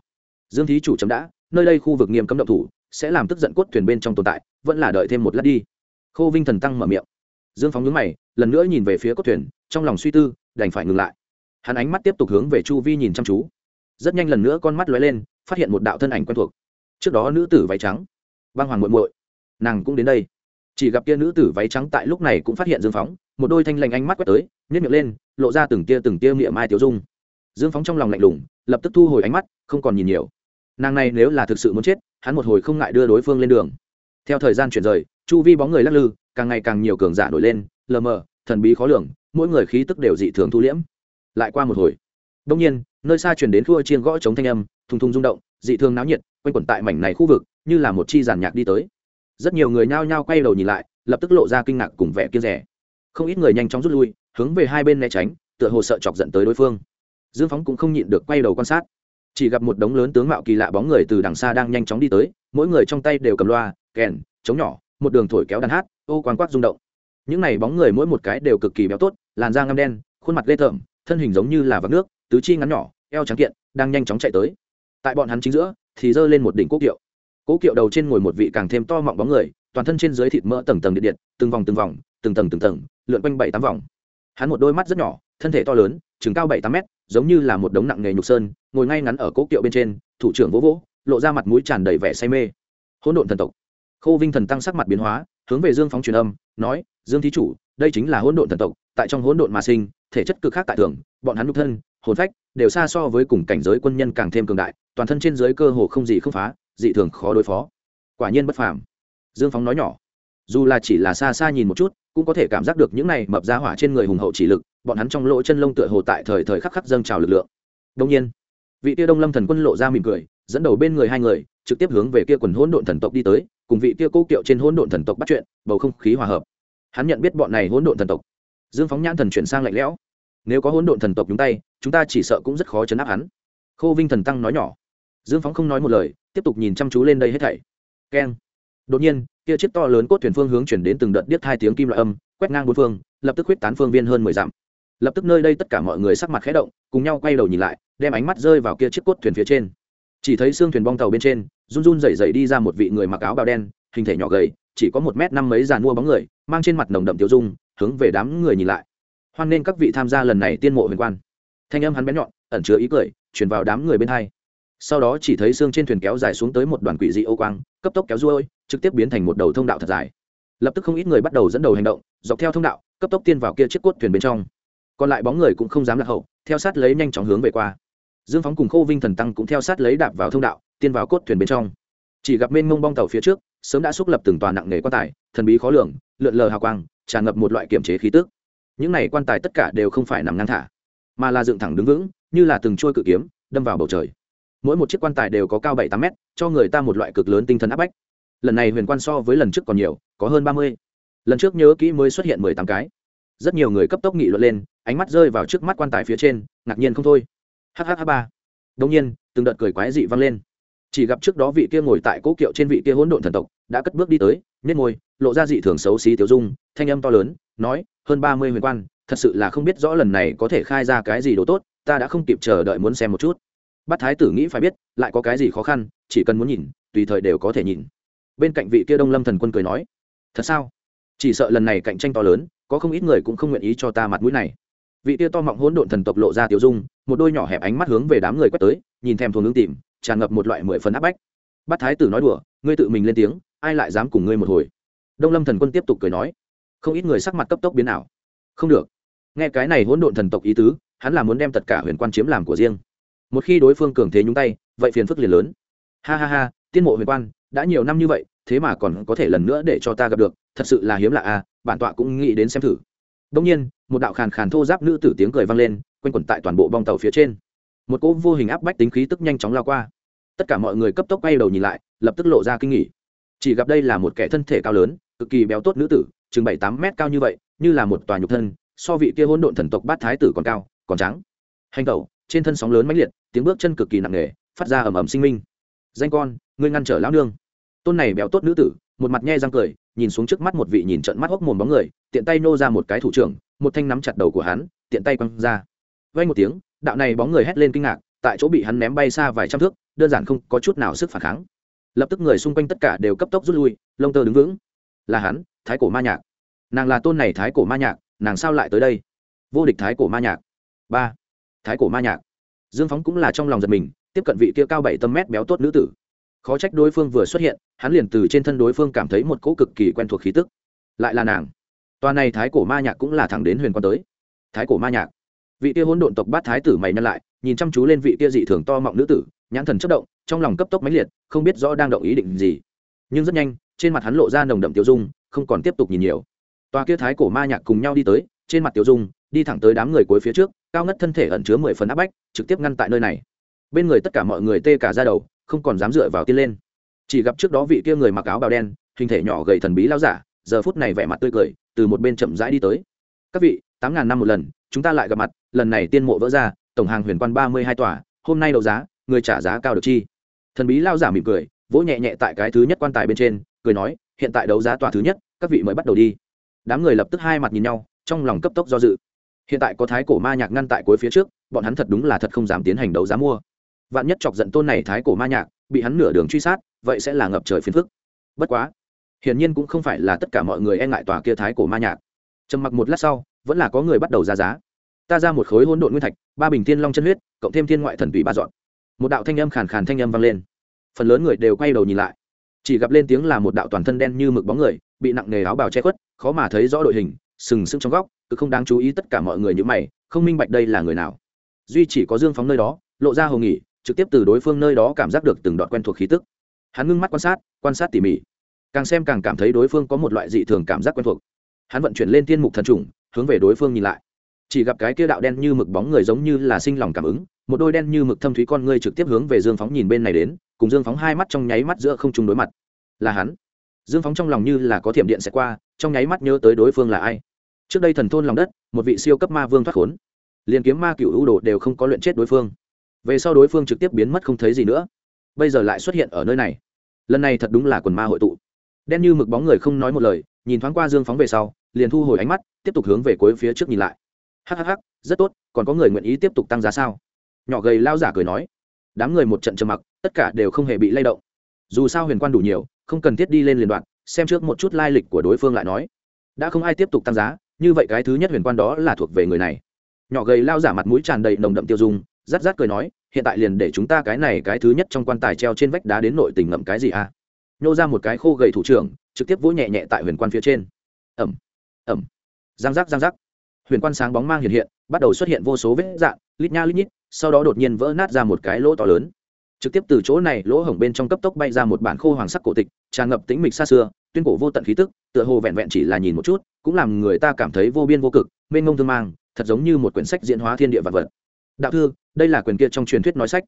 dương thí chủ chấm đã, nơi đây khu vực nghiêm cấm động thủ, sẽ làm tức giận cốt thuyền bên trong tồn tại, vẫn là đợi thêm một lát đi. Khô vinh thần tăng mở miệng dương phóng nhướng mày, lần nữa nhìn về phía cốt thuyền, trong lòng suy tư, đành phải ngừng lại. Hắn ánh mắt tiếp tục hướng về chu vi nhìn chăm chú. Rất nhanh lần nữa con mắt lóe lên, phát hiện một đạo thân ảnh quen thuộc. Trước đó nữ tử váy trắng. Băng hoàng muội muội, nàng cũng đến đây. Chỉ gặp kia nữ tử váy trắng tại lúc này cũng phát hiện dương phóng một đôi thanh lành ánh mắt quét tới nhét miệng lên, lộ ra từng tia từng tia miệng mai tiểu dung. Dương phóng trong lòng lạnh lùng, lập tức thu hồi ánh mắt, không còn nhìn nhiều. Nàng này nếu là thực sự muốn chết, hắn một hồi không ngại đưa đối phương lên đường. Theo thời gian chuyển rời, chu vi bóng người lắc lư càng ngày càng nhiều cường giả nổi lên, lờ mờ, thần bí khó lường, mỗi người khí tức đều dị thường thu liễm. Lại qua một hồi đông nhiên, nơi xa chuyển đến khua chiên gõ chống thanh âm, thùng thùng rung động, dị thường náo nhiệt, quanh quẩn tại mảnh này khu vực, như là một chi giàn nhạc đi tới. Rất nhiều người nhao nhao quay đầu nhìn lại, lập tức lộ ra kinh ngạc cùng vẻ kiên rẻ. Không ít người nhanh chóng rút lui, hướng về hai bên né tránh, tựa hồ sợ chọc giận tới đối phương. Dương phóng cũng không nhịn được quay đầu quan sát. Chỉ gặp một đống lớn tướng mạo kỳ lạ bóng người từ đằng xa đang nhanh chóng đi tới, mỗi người trong tay đều cầm loa, kèn, chống nhỏ, một đường thổi kéo đàn hát ô quang quát rung động. Những này bóng người mỗi một cái đều cực kỳ béo tốt, làn da ngăm đen, khuôn mặt ghê tởm, thân hình giống như là vạc nước, tứ chi ngắn nhỏ, eo trắng kiện, đang nhanh chóng chạy tới. Tại bọn hắn chính giữa, thì giơ lên một đỉnh cố kiệu. Cố kiệu đầu trên ngồi một vị càng thêm to mọng bóng người, toàn thân trên dưới thịt mỡ tầng tầng điện điện, từng vòng từng vòng, từng tầng từng tầng, lượn quanh bảy tám vòng. Hắn một đôi mắt rất nhỏ, thân thể to lớn, chừng cao bảy tám mét, giống như là một đống nặng nghề nhục sơn, ngồi ngay ngắn ở cố kiệu bên trên, thủ trưởng vỗ vỗ, lộ ra mặt mũi tràn đầy vẻ say mê. Hỗn độn thần tộc. Khô vinh thần tăng sắc mặt biến hóa hướng về dương phóng truyền âm, nói, dương thí chủ, đây chính là hỗn độn thần tộc, tại trong hỗn độn mà sinh, thể chất cực khác tại thường, bọn hắn nhục thân, hồn phách đều xa so với cùng cảnh giới quân nhân càng thêm cường đại, toàn thân trên giới cơ hồ không gì không phá, dị thường khó đối phó. Quả nhiên bất phàm. Dương phóng nói nhỏ, dù là chỉ là xa xa nhìn một chút, cũng có thể cảm giác được những này mập ra hỏa trên người hùng hậu chỉ lực, bọn hắn trong lỗ chân lông tựa hồ tại thời thời khắc khắc dâng trào lực lượng. Đông nhiên, vị tiêu đông lâm thần quân lộ ra mỉm cười, dẫn đầu bên người hai người trực tiếp hướng về kia quần hỗn độn thần tộc đi tới, cùng vị kia cố kiệu trên hỗn độn thần tộc bắt chuyện, bầu không khí hòa hợp. Hắn nhận biết bọn này hỗn độn thần tộc. Dương phóng nhãn thần chuyển sang lạnh lẽo. Nếu có hỗn độn thần tộc nhúng tay, chúng ta chỉ sợ cũng rất khó chấn áp hắn. Khô vinh thần tăng nói nhỏ. Dương phóng không nói một lời, tiếp tục nhìn chăm chú lên đây hết thảy. Keng. Đột nhiên, kia chiếc to lớn cốt thuyền phương hướng chuyển đến từng đợt điếc hai tiếng kim loại âm, quét ngang bốn phương, lập tức huyết tán phương viên hơn mười dặm. Lập tức nơi đây tất cả mọi người sắc mặt khẽ động, cùng nhau quay đầu nhìn lại, đem ánh mắt rơi vào kia chiếc cốt thuyền phía trên chỉ thấy xương thuyền bong tàu bên trên, run run rẩy rẩy đi ra một vị người mặc áo bào đen, hình thể nhỏ gầy, chỉ có một m năm mấy dàn mua bóng người, mang trên mặt nồng đậm tiêu dung, hướng về đám người nhìn lại. Hoan nên các vị tham gia lần này tiên mộ huyền quan. Thanh âm hắn bén nhọn, ẩn chứa ý cười chuyển vào đám người bên hai. Sau đó chỉ thấy xương trên thuyền kéo dài xuống tới một đoàn quỷ dị ô quang, cấp tốc kéo ruôi, trực tiếp biến thành một đầu thông đạo thật dài. Lập tức không ít người bắt đầu dẫn đầu hành động, dọc theo thông đạo, cấp tốc tiên vào kia chiếc cốt thuyền bên trong. Còn lại bóng người cũng không dám lạc hậu, theo sát lấy nhanh chóng hướng về qua dương phóng cùng khô vinh thần tăng cũng theo sát lấy đạp vào thông đạo, tiên vào cốt thuyền bên trong. Chỉ gặp mênh mông bong tàu phía trước, sớm đã xúc lập từng tòa nặng nề quan tài, thần bí khó lường, lượn lờ hào quang, tràn ngập một loại kiểm chế khí tức. Những này quan tài tất cả đều không phải nằm ngang thả, mà là dựng thẳng đứng vững, như là từng trôi cự kiếm, đâm vào bầu trời. Mỗi một chiếc quan tài đều có cao bảy tám mét, cho người ta một loại cực lớn tinh thần áp bách. Lần này huyền quan so với lần trước còn nhiều, có hơn ba mươi. Lần trước nhớ kỹ mới xuất hiện mười tám cái. Rất nhiều người cấp tốc nghị luận lên, ánh mắt rơi vào trước mắt quan tài phía trên, ngạc nhiên không thôi hh ba. Đông nhiên, từng đợt cười quái dị vang lên. Chỉ gặp trước đó vị kia ngồi tại cố kiệu trên vị kia hỗn độn thần tộc, đã cất bước đi tới nhét ngồi lộ ra dị thường xấu xí tiêu dung, thanh âm to lớn, nói, hơn ba mươi huyền quan, thật sự là không biết rõ lần này có thể khai ra cái gì đồ tốt, ta đã không kịp chờ đợi muốn xem một chút. Bát thái tử nghĩ phải biết, lại có cái gì khó khăn, chỉ cần muốn nhìn, tùy thời đều có thể nhìn. Bên cạnh vị kia đông lâm thần quân cười nói, thật sao? Chỉ sợ lần này cạnh tranh to lớn, có không ít người cũng không nguyện ý cho ta mặt mũi này vị tia to mọng hỗn độn thần tộc lộ ra tiểu dung, một đôi nhỏ hẹp ánh mắt hướng về đám người quét tới, nhìn thèm thuồng ngưng tìm, tràn ngập một loại mười phần áp bách. Bát thái tử nói đùa, ngươi tự mình lên tiếng, ai lại dám cùng ngươi một hồi? Đông lâm thần quân tiếp tục cười nói, không ít người sắc mặt cấp tốc biến ảo. Không được. Nghe cái này hỗn độn thần tộc ý tứ, hắn là muốn đem tất cả huyền quan chiếm làm của riêng. Một khi đối phương cường thế nhúng tay, vậy phiền phức liền lớn. Ha ha ha, tiên mộ huyền quan, đã nhiều năm như vậy, thế mà còn có thể lần nữa để cho ta gặp được, thật sự là hiếm lạ à bản tọa cũng nghĩ đến xem thử. Đông nhiên một đạo khàn khàn thô giáp nữ tử tiếng cười vang lên, quanh quẩn tại toàn bộ bong tàu phía trên. Một cỗ vô hình áp bách tính khí tức nhanh chóng lao qua. Tất cả mọi người cấp tốc quay đầu nhìn lại, lập tức lộ ra kinh nghỉ chỉ gặp đây là một kẻ thân thể cao lớn, cực kỳ béo tốt nữ tử, chừng bảy tám mét cao như vậy, như là một tòa nhục thân, so vị kia hỗn độn thần tộc bát thái tử còn cao, còn trắng. Hành tẩu, trên thân sóng lớn mãnh liệt, tiếng bước chân cực kỳ nặng nề, phát ra ầm ầm sinh minh. Danh con, ngươi ngăn trở lão nương. Tôn này béo tốt nữ tử, một mặt nhe răng cười, nhìn xuống trước mắt một vị nhìn trận mắt hốc mồm bóng người, tiện tay nô ra một cái thủ trưởng một thanh nắm chặt đầu của hắn, tiện tay quăng ra. Vay một tiếng, đạo này bóng người hét lên kinh ngạc, tại chỗ bị hắn ném bay xa vài trăm thước, đơn giản không có chút nào sức phản kháng. Lập tức người xung quanh tất cả đều cấp tốc rút lui, lông tơ đứng vững. Là hắn, thái cổ ma nhạc. Nàng là tôn này thái cổ ma nhạc, nàng sao lại tới đây? Vô địch thái cổ ma nhạc. Ba, thái cổ ma nhạc. Dương phóng cũng là trong lòng giật mình, tiếp cận vị kia cao bảy tâm mét béo tốt nữ tử. Khó trách đối phương vừa xuất hiện, hắn liền từ trên thân đối phương cảm thấy một cỗ cực kỳ quen thuộc khí tức. Lại là nàng toàn này thái cổ ma nhạc cũng là thẳng đến huyền quan tới. Thái cổ ma nhạc. Vị kia hỗn độn tộc bát thái tử mày nhân lại, nhìn chăm chú lên vị kia dị thường to mọng nữ tử, nhãn thần chớp động, trong lòng cấp tốc mãnh liệt, không biết rõ đang động ý định gì. Nhưng rất nhanh, trên mặt hắn lộ ra nồng đậm tiêu dung, không còn tiếp tục nhìn nhiều. Toa kia thái cổ ma nhạc cùng nhau đi tới, trên mặt tiêu dung, đi thẳng tới đám người cuối phía trước, cao ngất thân thể ẩn chứa mười phần áp bách, trực tiếp ngăn tại nơi này. Bên người tất cả mọi người tê cả da đầu, không còn dám dựa vào tiên lên. Chỉ gặp trước đó vị kia người mặc áo bào đen, hình thể nhỏ gầy thần bí lão giả giờ phút này vẻ mặt tươi cười từ một bên chậm rãi đi tới. Các vị, tám ngàn năm một lần, chúng ta lại gặp mặt, lần này tiên mộ vỡ ra, tổng hàng huyền quan ba mươi hai tòa, hôm nay đấu giá, người trả giá cao được chi? Thần bí lao giả mỉm cười, vỗ nhẹ nhẹ tại cái thứ nhất quan tài bên trên, cười nói, hiện tại đấu giá tòa thứ nhất, các vị mới bắt đầu đi. Đám người lập tức hai mặt nhìn nhau, trong lòng cấp tốc do dự. Hiện tại có thái cổ ma nhạc ngăn tại cuối phía trước, bọn hắn thật đúng là thật không dám tiến hành đấu giá mua. Vạn nhất chọc giận tôn này thái cổ ma nhạc, bị hắn nửa đường truy sát, vậy sẽ là ngập trời phiền phức. Bất quá hiển nhiên cũng không phải là tất cả mọi người e ngại tòa kia thái cổ ma nhạc. Trầm mặc một lát sau, vẫn là có người bắt đầu ra giá. Ta ra một khối hỗn độn nguyên thạch, ba bình thiên long chân huyết, cộng thêm thiên ngoại thần tùy ba dọn một đạo thanh âm khàn khàn thanh âm vang lên. Phần lớn người đều quay đầu nhìn lại. Chỉ gặp lên tiếng là một đạo toàn thân đen như mực bóng người, bị nặng nề áo bào che khuất, khó mà thấy rõ đội hình, sừng sững trong góc, cứ không đáng chú ý tất cả mọi người như mày, không minh bạch đây là người nào. Duy chỉ có dương phóng nơi đó, lộ ra hồ nghỉ, trực tiếp từ đối phương nơi đó cảm giác được từng đoạn quen thuộc khí tức. Hắn ngưng mắt quan sát quan sát tỉ mỉ càng xem càng cảm thấy đối phương có một loại dị thường cảm giác quen thuộc. Hắn vận chuyển lên tiên mục thần trùng, hướng về đối phương nhìn lại. Chỉ gặp cái kia đạo đen như mực bóng người giống như là sinh lòng cảm ứng, một đôi đen như mực thâm thúy con ngươi trực tiếp hướng về dương phóng nhìn bên này đến, cùng dương phóng hai mắt trong nháy mắt giữa không trung đối mặt. Là hắn. Dương phóng trong lòng như là có thiểm điện sẽ qua, trong nháy mắt nhớ tới đối phương là ai. Trước đây thần thôn lòng đất, một vị siêu cấp ma vương thoát khốn. Liền kiếm ma cựu ưu đồ đều không có luyện chết đối phương. Về sau đối phương trực tiếp biến mất không thấy gì nữa. Bây giờ lại xuất hiện ở nơi này. Lần này thật đúng là quần ma hội tụ đen như mực bóng người không nói một lời, nhìn thoáng qua dương phóng về sau, liền thu hồi ánh mắt, tiếp tục hướng về cuối phía trước nhìn lại. Hhh rất tốt, còn có người nguyện ý tiếp tục tăng giá sao? Nhỏ gầy lao giả cười nói. Đám người một trận trầm mặc, tất cả đều không hề bị lay động. Dù sao huyền quan đủ nhiều, không cần thiết đi lên liền đoạn, xem trước một chút lai lịch của đối phương lại nói. Đã không ai tiếp tục tăng giá, như vậy cái thứ nhất huyền quan đó là thuộc về người này. Nhỏ gầy lao giả mặt mũi tràn đầy nồng đậm tiêu dung, rát rát cười nói, hiện tại liền để chúng ta cái này cái thứ nhất trong quan tài treo trên vách đá đến nội tình ngậm cái gì à? Nhô ra một cái khô gầy thủ trưởng, trực tiếp vỗ nhẹ nhẹ tại huyền quan phía trên. Ẩm ẩm. Giang giác giang giác. Huyền quan sáng bóng mang hiện hiện, bắt đầu xuất hiện vô số vết dạn lít nha lít nhít, sau đó đột nhiên vỡ nát ra một cái lỗ to lớn. Trực tiếp từ chỗ này, lỗ hổng bên trong cấp tốc bay ra một bản khô hoàng sắc cổ tịch, tràn ngập tĩnh mịch xa xưa, tuyên cổ vô tận khí tức, tựa hồ vẹn vẹn chỉ là nhìn một chút, cũng làm người ta cảm thấy vô biên vô cực, mênh ngông thương mang, thật giống như một quyển sách diễn hóa thiên địa vật vật. Đạo thư, đây là quyền kia trong truyền thuyết nói sách.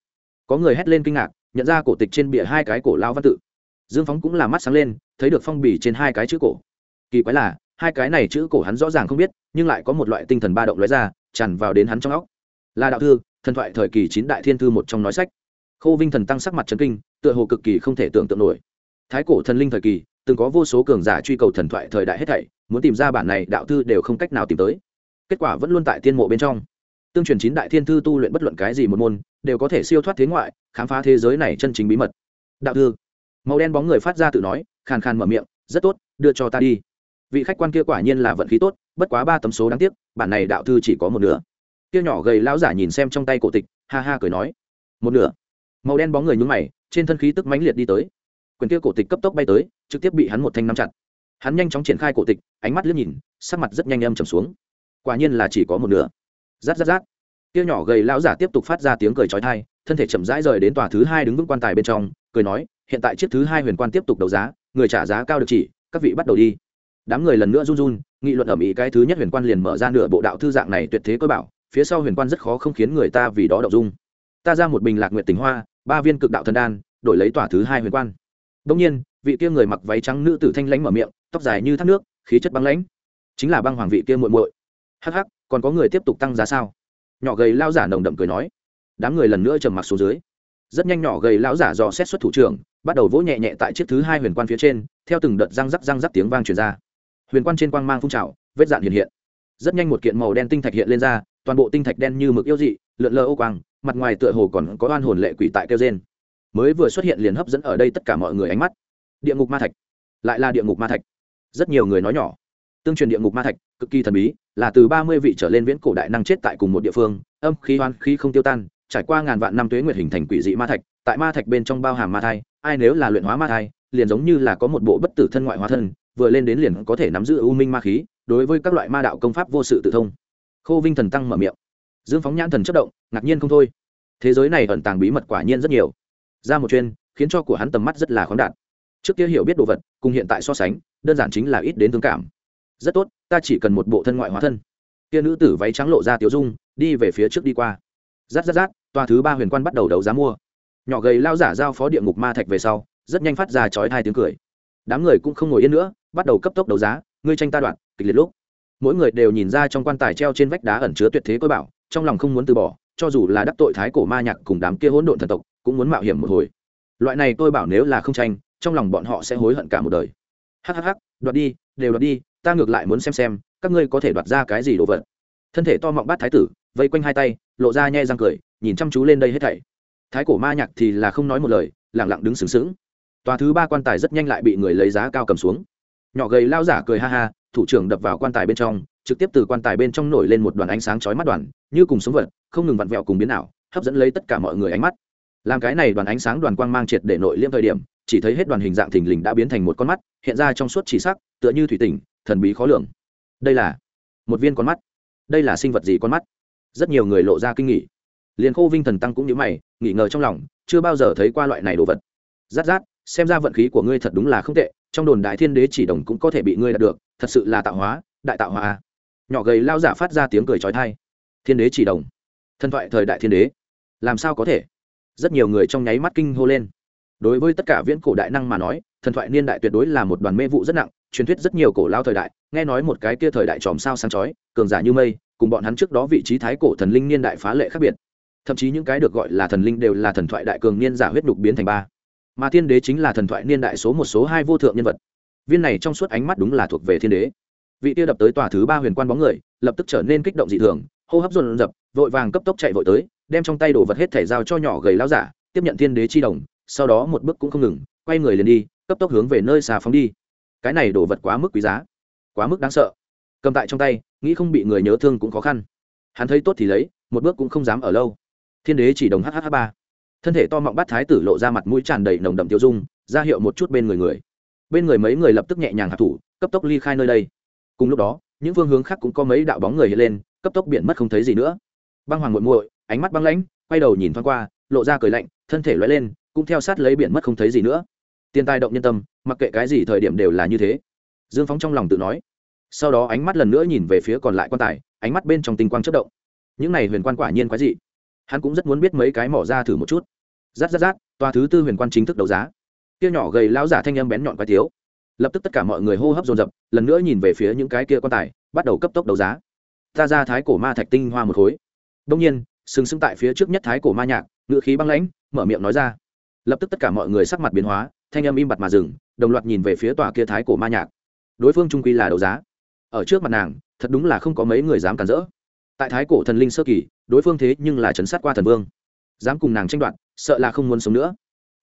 Có người hét lên kinh ngạc, nhận ra cổ tịch trên bìa hai cái cổ lao văn tự dương phóng cũng là mắt sáng lên, thấy được phong bì trên hai cái chữ cổ. Kỳ quái là, hai cái này chữ cổ hắn rõ ràng không biết, nhưng lại có một loại tinh thần ba động lóe ra, tràn vào đến hắn trong óc. Là đạo thư, thần thoại thời kỳ chín đại thiên thư một trong nói sách. Khâu vinh thần tăng sắc mặt trấn kinh, tựa hồ cực kỳ không thể tưởng tượng nổi. Thái cổ thần linh thời kỳ, từng có vô số cường giả truy cầu thần thoại thời đại hết thảy, muốn tìm ra bản này đạo thư đều không cách nào tìm tới. Kết quả vẫn luôn tại tiên mộ bên trong. Tương truyền chín đại thiên thư tu luyện bất luận cái gì một môn, đều có thể siêu thoát thế ngoại, khám phá thế giới này chân chính bí mật. Đạo thư màu đen bóng người phát ra tự nói, khàn khàn mở miệng, rất tốt, đưa cho ta đi. Vị khách quan kia quả nhiên là vận khí tốt, bất quá ba tấm số đáng tiếc, bản này đạo thư chỉ có một nửa. Kia nhỏ gầy lão giả nhìn xem trong tay cổ tịch, ha ha cười nói, một nửa. Màu đen bóng người nhúng mày, trên thân khí tức mãnh liệt đi tới. Quyền kia cổ tịch cấp tốc bay tới, trực tiếp bị hắn một thanh nắm chặt. Hắn nhanh chóng triển khai cổ tịch, ánh mắt liếc nhìn, sắc mặt rất nhanh âm trầm xuống. Quả nhiên là chỉ có một nửa. Rát rát rát. Kia nhỏ gầy lão giả tiếp tục phát ra tiếng cười trói thai thân thể chậm rãi rời đến tòa thứ hai đứng vững quan tài bên trong, cười nói, hiện tại chiếc thứ hai huyền quan tiếp tục đấu giá, người trả giá cao được chỉ, các vị bắt đầu đi. Đám người lần nữa run run, nghị luận ẩm ý cái thứ nhất huyền quan liền mở ra nửa bộ đạo thư dạng này tuyệt thế cơ bảo, phía sau huyền quan rất khó không khiến người ta vì đó đậu dung. Ta ra một bình lạc nguyện tình hoa, ba viên cực đạo thần đan, đổi lấy tòa thứ hai huyền quan. Đông nhiên, vị kia người mặc váy trắng nữ tử thanh lãnh mở miệng, tóc dài như thác nước, khí chất băng lãnh. Chính là băng hoàng vị kia muội muội. Hắc hắc, còn có người tiếp tục tăng giá sao? Nhỏ gầy lao giả nồng đậm cười nói đám người lần nữa trầm mặc xuống dưới. Rất nhanh nhỏ gầy lão giả dò xét xuất thủ trưởng, bắt đầu vỗ nhẹ nhẹ tại chiếc thứ hai huyền quan phía trên, theo từng đợt răng rắc răng rắc tiếng vang truyền ra. Huyền quan trên quang mang phun trào, vết dạn hiện hiện. Rất nhanh một kiện màu đen tinh thạch hiện lên ra, toàn bộ tinh thạch đen như mực yêu dị, lượn lờ ô quang, mặt ngoài tựa hồ còn có oan hồn lệ quỷ tại kêu gen. mới vừa xuất hiện liền hấp dẫn ở đây tất cả mọi người ánh mắt. Địa ngục ma thạch. Lại là địa ngục ma thạch. Rất nhiều người nói nhỏ. Tương truyền địa ngục ma thạch, cực kỳ thần bí, là từ ba mươi vị trở lên viễn cổ đại năng chết tại cùng một địa phương, âm khí hoan khí không tiêu tan trải qua ngàn vạn năm tuế nguyệt hình thành quỷ dị ma thạch, tại ma thạch bên trong bao hàm ma thai, ai nếu là luyện hóa ma thai, liền giống như là có một bộ bất tử thân ngoại hóa thân, vừa lên đến liền có thể nắm giữ u minh ma khí, đối với các loại ma đạo công pháp vô sự tự thông. Khô vinh thần tăng mở miệng. Dương phóng nhãn thần chất động, ngạc nhiên không thôi. Thế giới này ẩn tàng bí mật quả nhiên rất nhiều. Ra một chuyên, khiến cho của hắn tầm mắt rất là khoáng đạt. Trước kia hiểu biết đồ vật, cùng hiện tại so sánh, đơn giản chính là ít đến thương cảm. Rất tốt, ta chỉ cần một bộ thân ngoại hóa thân. Kia nữ tử váy trắng lộ ra tiểu dung, đi về phía trước đi qua rát rát rát, tòa thứ ba huyền quan bắt đầu đấu giá mua. Nhỏ gầy lao giả giao phó địa ngục ma thạch về sau, rất nhanh phát ra chói hai tiếng cười. Đám người cũng không ngồi yên nữa, bắt đầu cấp tốc đấu giá, ngươi tranh ta đoạn, kịch liệt lúc. Mỗi người đều nhìn ra trong quan tài treo trên vách đá ẩn chứa tuyệt thế cơ bảo, trong lòng không muốn từ bỏ, cho dù là đắc tội thái cổ ma nhạc cùng đám kia hỗn độn thần tộc, cũng muốn mạo hiểm một hồi. Loại này tôi bảo nếu là không tranh, trong lòng bọn họ sẽ hối hận cả một đời. Hhh đoạt đi, đều đoạt đi, ta ngược lại muốn xem xem, các ngươi có thể đoạt ra cái gì đồ vật. Thân thể to mọng bát thái tử, vây quanh hai tay lộ ra nhe răng cười nhìn chăm chú lên đây hết thảy. Thái cổ ma nhạc thì là không nói một lời lẳng lặng đứng sướng sướng tòa thứ ba quan tài rất nhanh lại bị người lấy giá cao cầm xuống. Nhỏ gầy lao giả cười ha ha thủ trưởng đập vào quan tài bên trong trực tiếp từ quan tài bên trong nổi lên một đoàn ánh sáng chói mắt đoàn như cùng sống vật không ngừng vặn vẹo cùng biến ảo hấp dẫn lấy tất cả mọi người ánh mắt. Làm cái này đoàn ánh sáng đoàn quang mang triệt để nội liêm thời điểm chỉ thấy hết đoàn hình dạng thình lình đã biến thành một con mắt hiện ra trong suốt chỉ sắc tựa như thủy tinh, thần bí khó lường. Đây là một viên con mắt. Đây là sinh vật gì con mắt? Rất nhiều người lộ ra kinh nghỉ liền khô vinh thần tăng cũng như mày nghỉ ngờ trong lòng, chưa bao giờ thấy qua loại này đồ vật. Rát rát, xem ra vận khí của ngươi thật đúng là không tệ, trong đồn đại thiên đế chỉ đồng cũng có thể bị ngươi đạt được, thật sự là tạo hóa, đại tạo hóa nhỏ gầy lao giả phát ra tiếng cười trói thai thiên đế chỉ đồng. Thần thoại thời đại thiên đế. Làm sao có thể? Rất nhiều người trong nháy mắt kinh hô lên. Đối với tất cả viễn cổ đại năng mà nói, thần thoại niên đại tuyệt đối là một đoàn mê vụ rất nặng truyền thuyết rất nhiều cổ lao thời đại, nghe nói một cái kia thời đại tròm sao sáng chói, cường giả như mây, cùng bọn hắn trước đó vị trí thái cổ thần linh niên đại phá lệ khác biệt. Thậm chí những cái được gọi là thần linh đều là thần thoại đại cường niên giả huyết đục biến thành ba. Mà thiên đế chính là thần thoại niên đại số một số hai vô thượng nhân vật. Viên này trong suốt ánh mắt đúng là thuộc về thiên đế. Vị kia đập tới tòa thứ ba huyền quan bóng người, lập tức trở nên kích động dị thường, hô hấp dồn dập, vội vàng cấp tốc chạy vội tới, đem trong tay đồ vật hết thể giao cho nhỏ gầy lao giả, tiếp nhận thiên đế chi đồng, sau đó một bước cũng không ngừng, quay người liền đi, cấp tốc hướng về nơi xà phóng đi cái này đồ vật quá mức quý giá, quá mức đáng sợ. Cầm tại trong tay, nghĩ không bị người nhớ thương cũng khó khăn. Hắn thấy tốt thì lấy, một bước cũng không dám ở lâu. Thiên đế chỉ đồng hh ba. Thân thể to mọng bắt thái tử lộ ra mặt mũi tràn đầy nồng đậm tiêu dung, ra hiệu một chút bên người người. Bên người mấy người lập tức nhẹ nhàng hạ thủ, cấp tốc ly khai nơi đây. Cùng lúc đó, những phương hướng khác cũng có mấy đạo bóng người hiện lên, cấp tốc biển mất không thấy gì nữa. Băng hoàng muội muội, ánh mắt băng lãnh, quay đầu nhìn thoáng qua, lộ ra cười lạnh, thân thể lóe lên, cũng theo sát lấy biển mất không thấy gì nữa tiền tài động nhân tâm, mặc kệ cái gì thời điểm đều là như thế. Dương phóng trong lòng tự nói. Sau đó ánh mắt lần nữa nhìn về phía còn lại quan tài, ánh mắt bên trong tinh quang chất động. Những này huyền quan quả nhiên quái dị. Hắn cũng rất muốn biết mấy cái mỏ ra thử một chút. Rát rát rát, tòa thứ tư huyền quan chính thức đấu giá. Kia nhỏ gầy lão giả thanh âm bén nhọn quái tiếu. Lập tức tất cả mọi người hô hấp dồn dập, lần nữa nhìn về phía những cái kia quan tài, bắt đầu cấp tốc đấu giá. Ta ra thái cổ ma thạch tinh hoa một khối. Đông nhiên, sừng sững tại phía trước nhất thái cổ ma nhạc ngự khí băng lãnh, mở miệng nói ra lập tức tất cả mọi người sắc mặt biến hóa, thanh âm im bặt mà dừng, đồng loạt nhìn về phía tòa kia thái cổ ma nhạc. Đối phương trung quy là đấu giá. Ở trước mặt nàng, thật đúng là không có mấy người dám cản rỡ. Tại thái cổ thần linh sơ kỳ, đối phương thế nhưng là chấn sát qua thần vương. Dám cùng nàng tranh đoạt, sợ là không muốn sống nữa.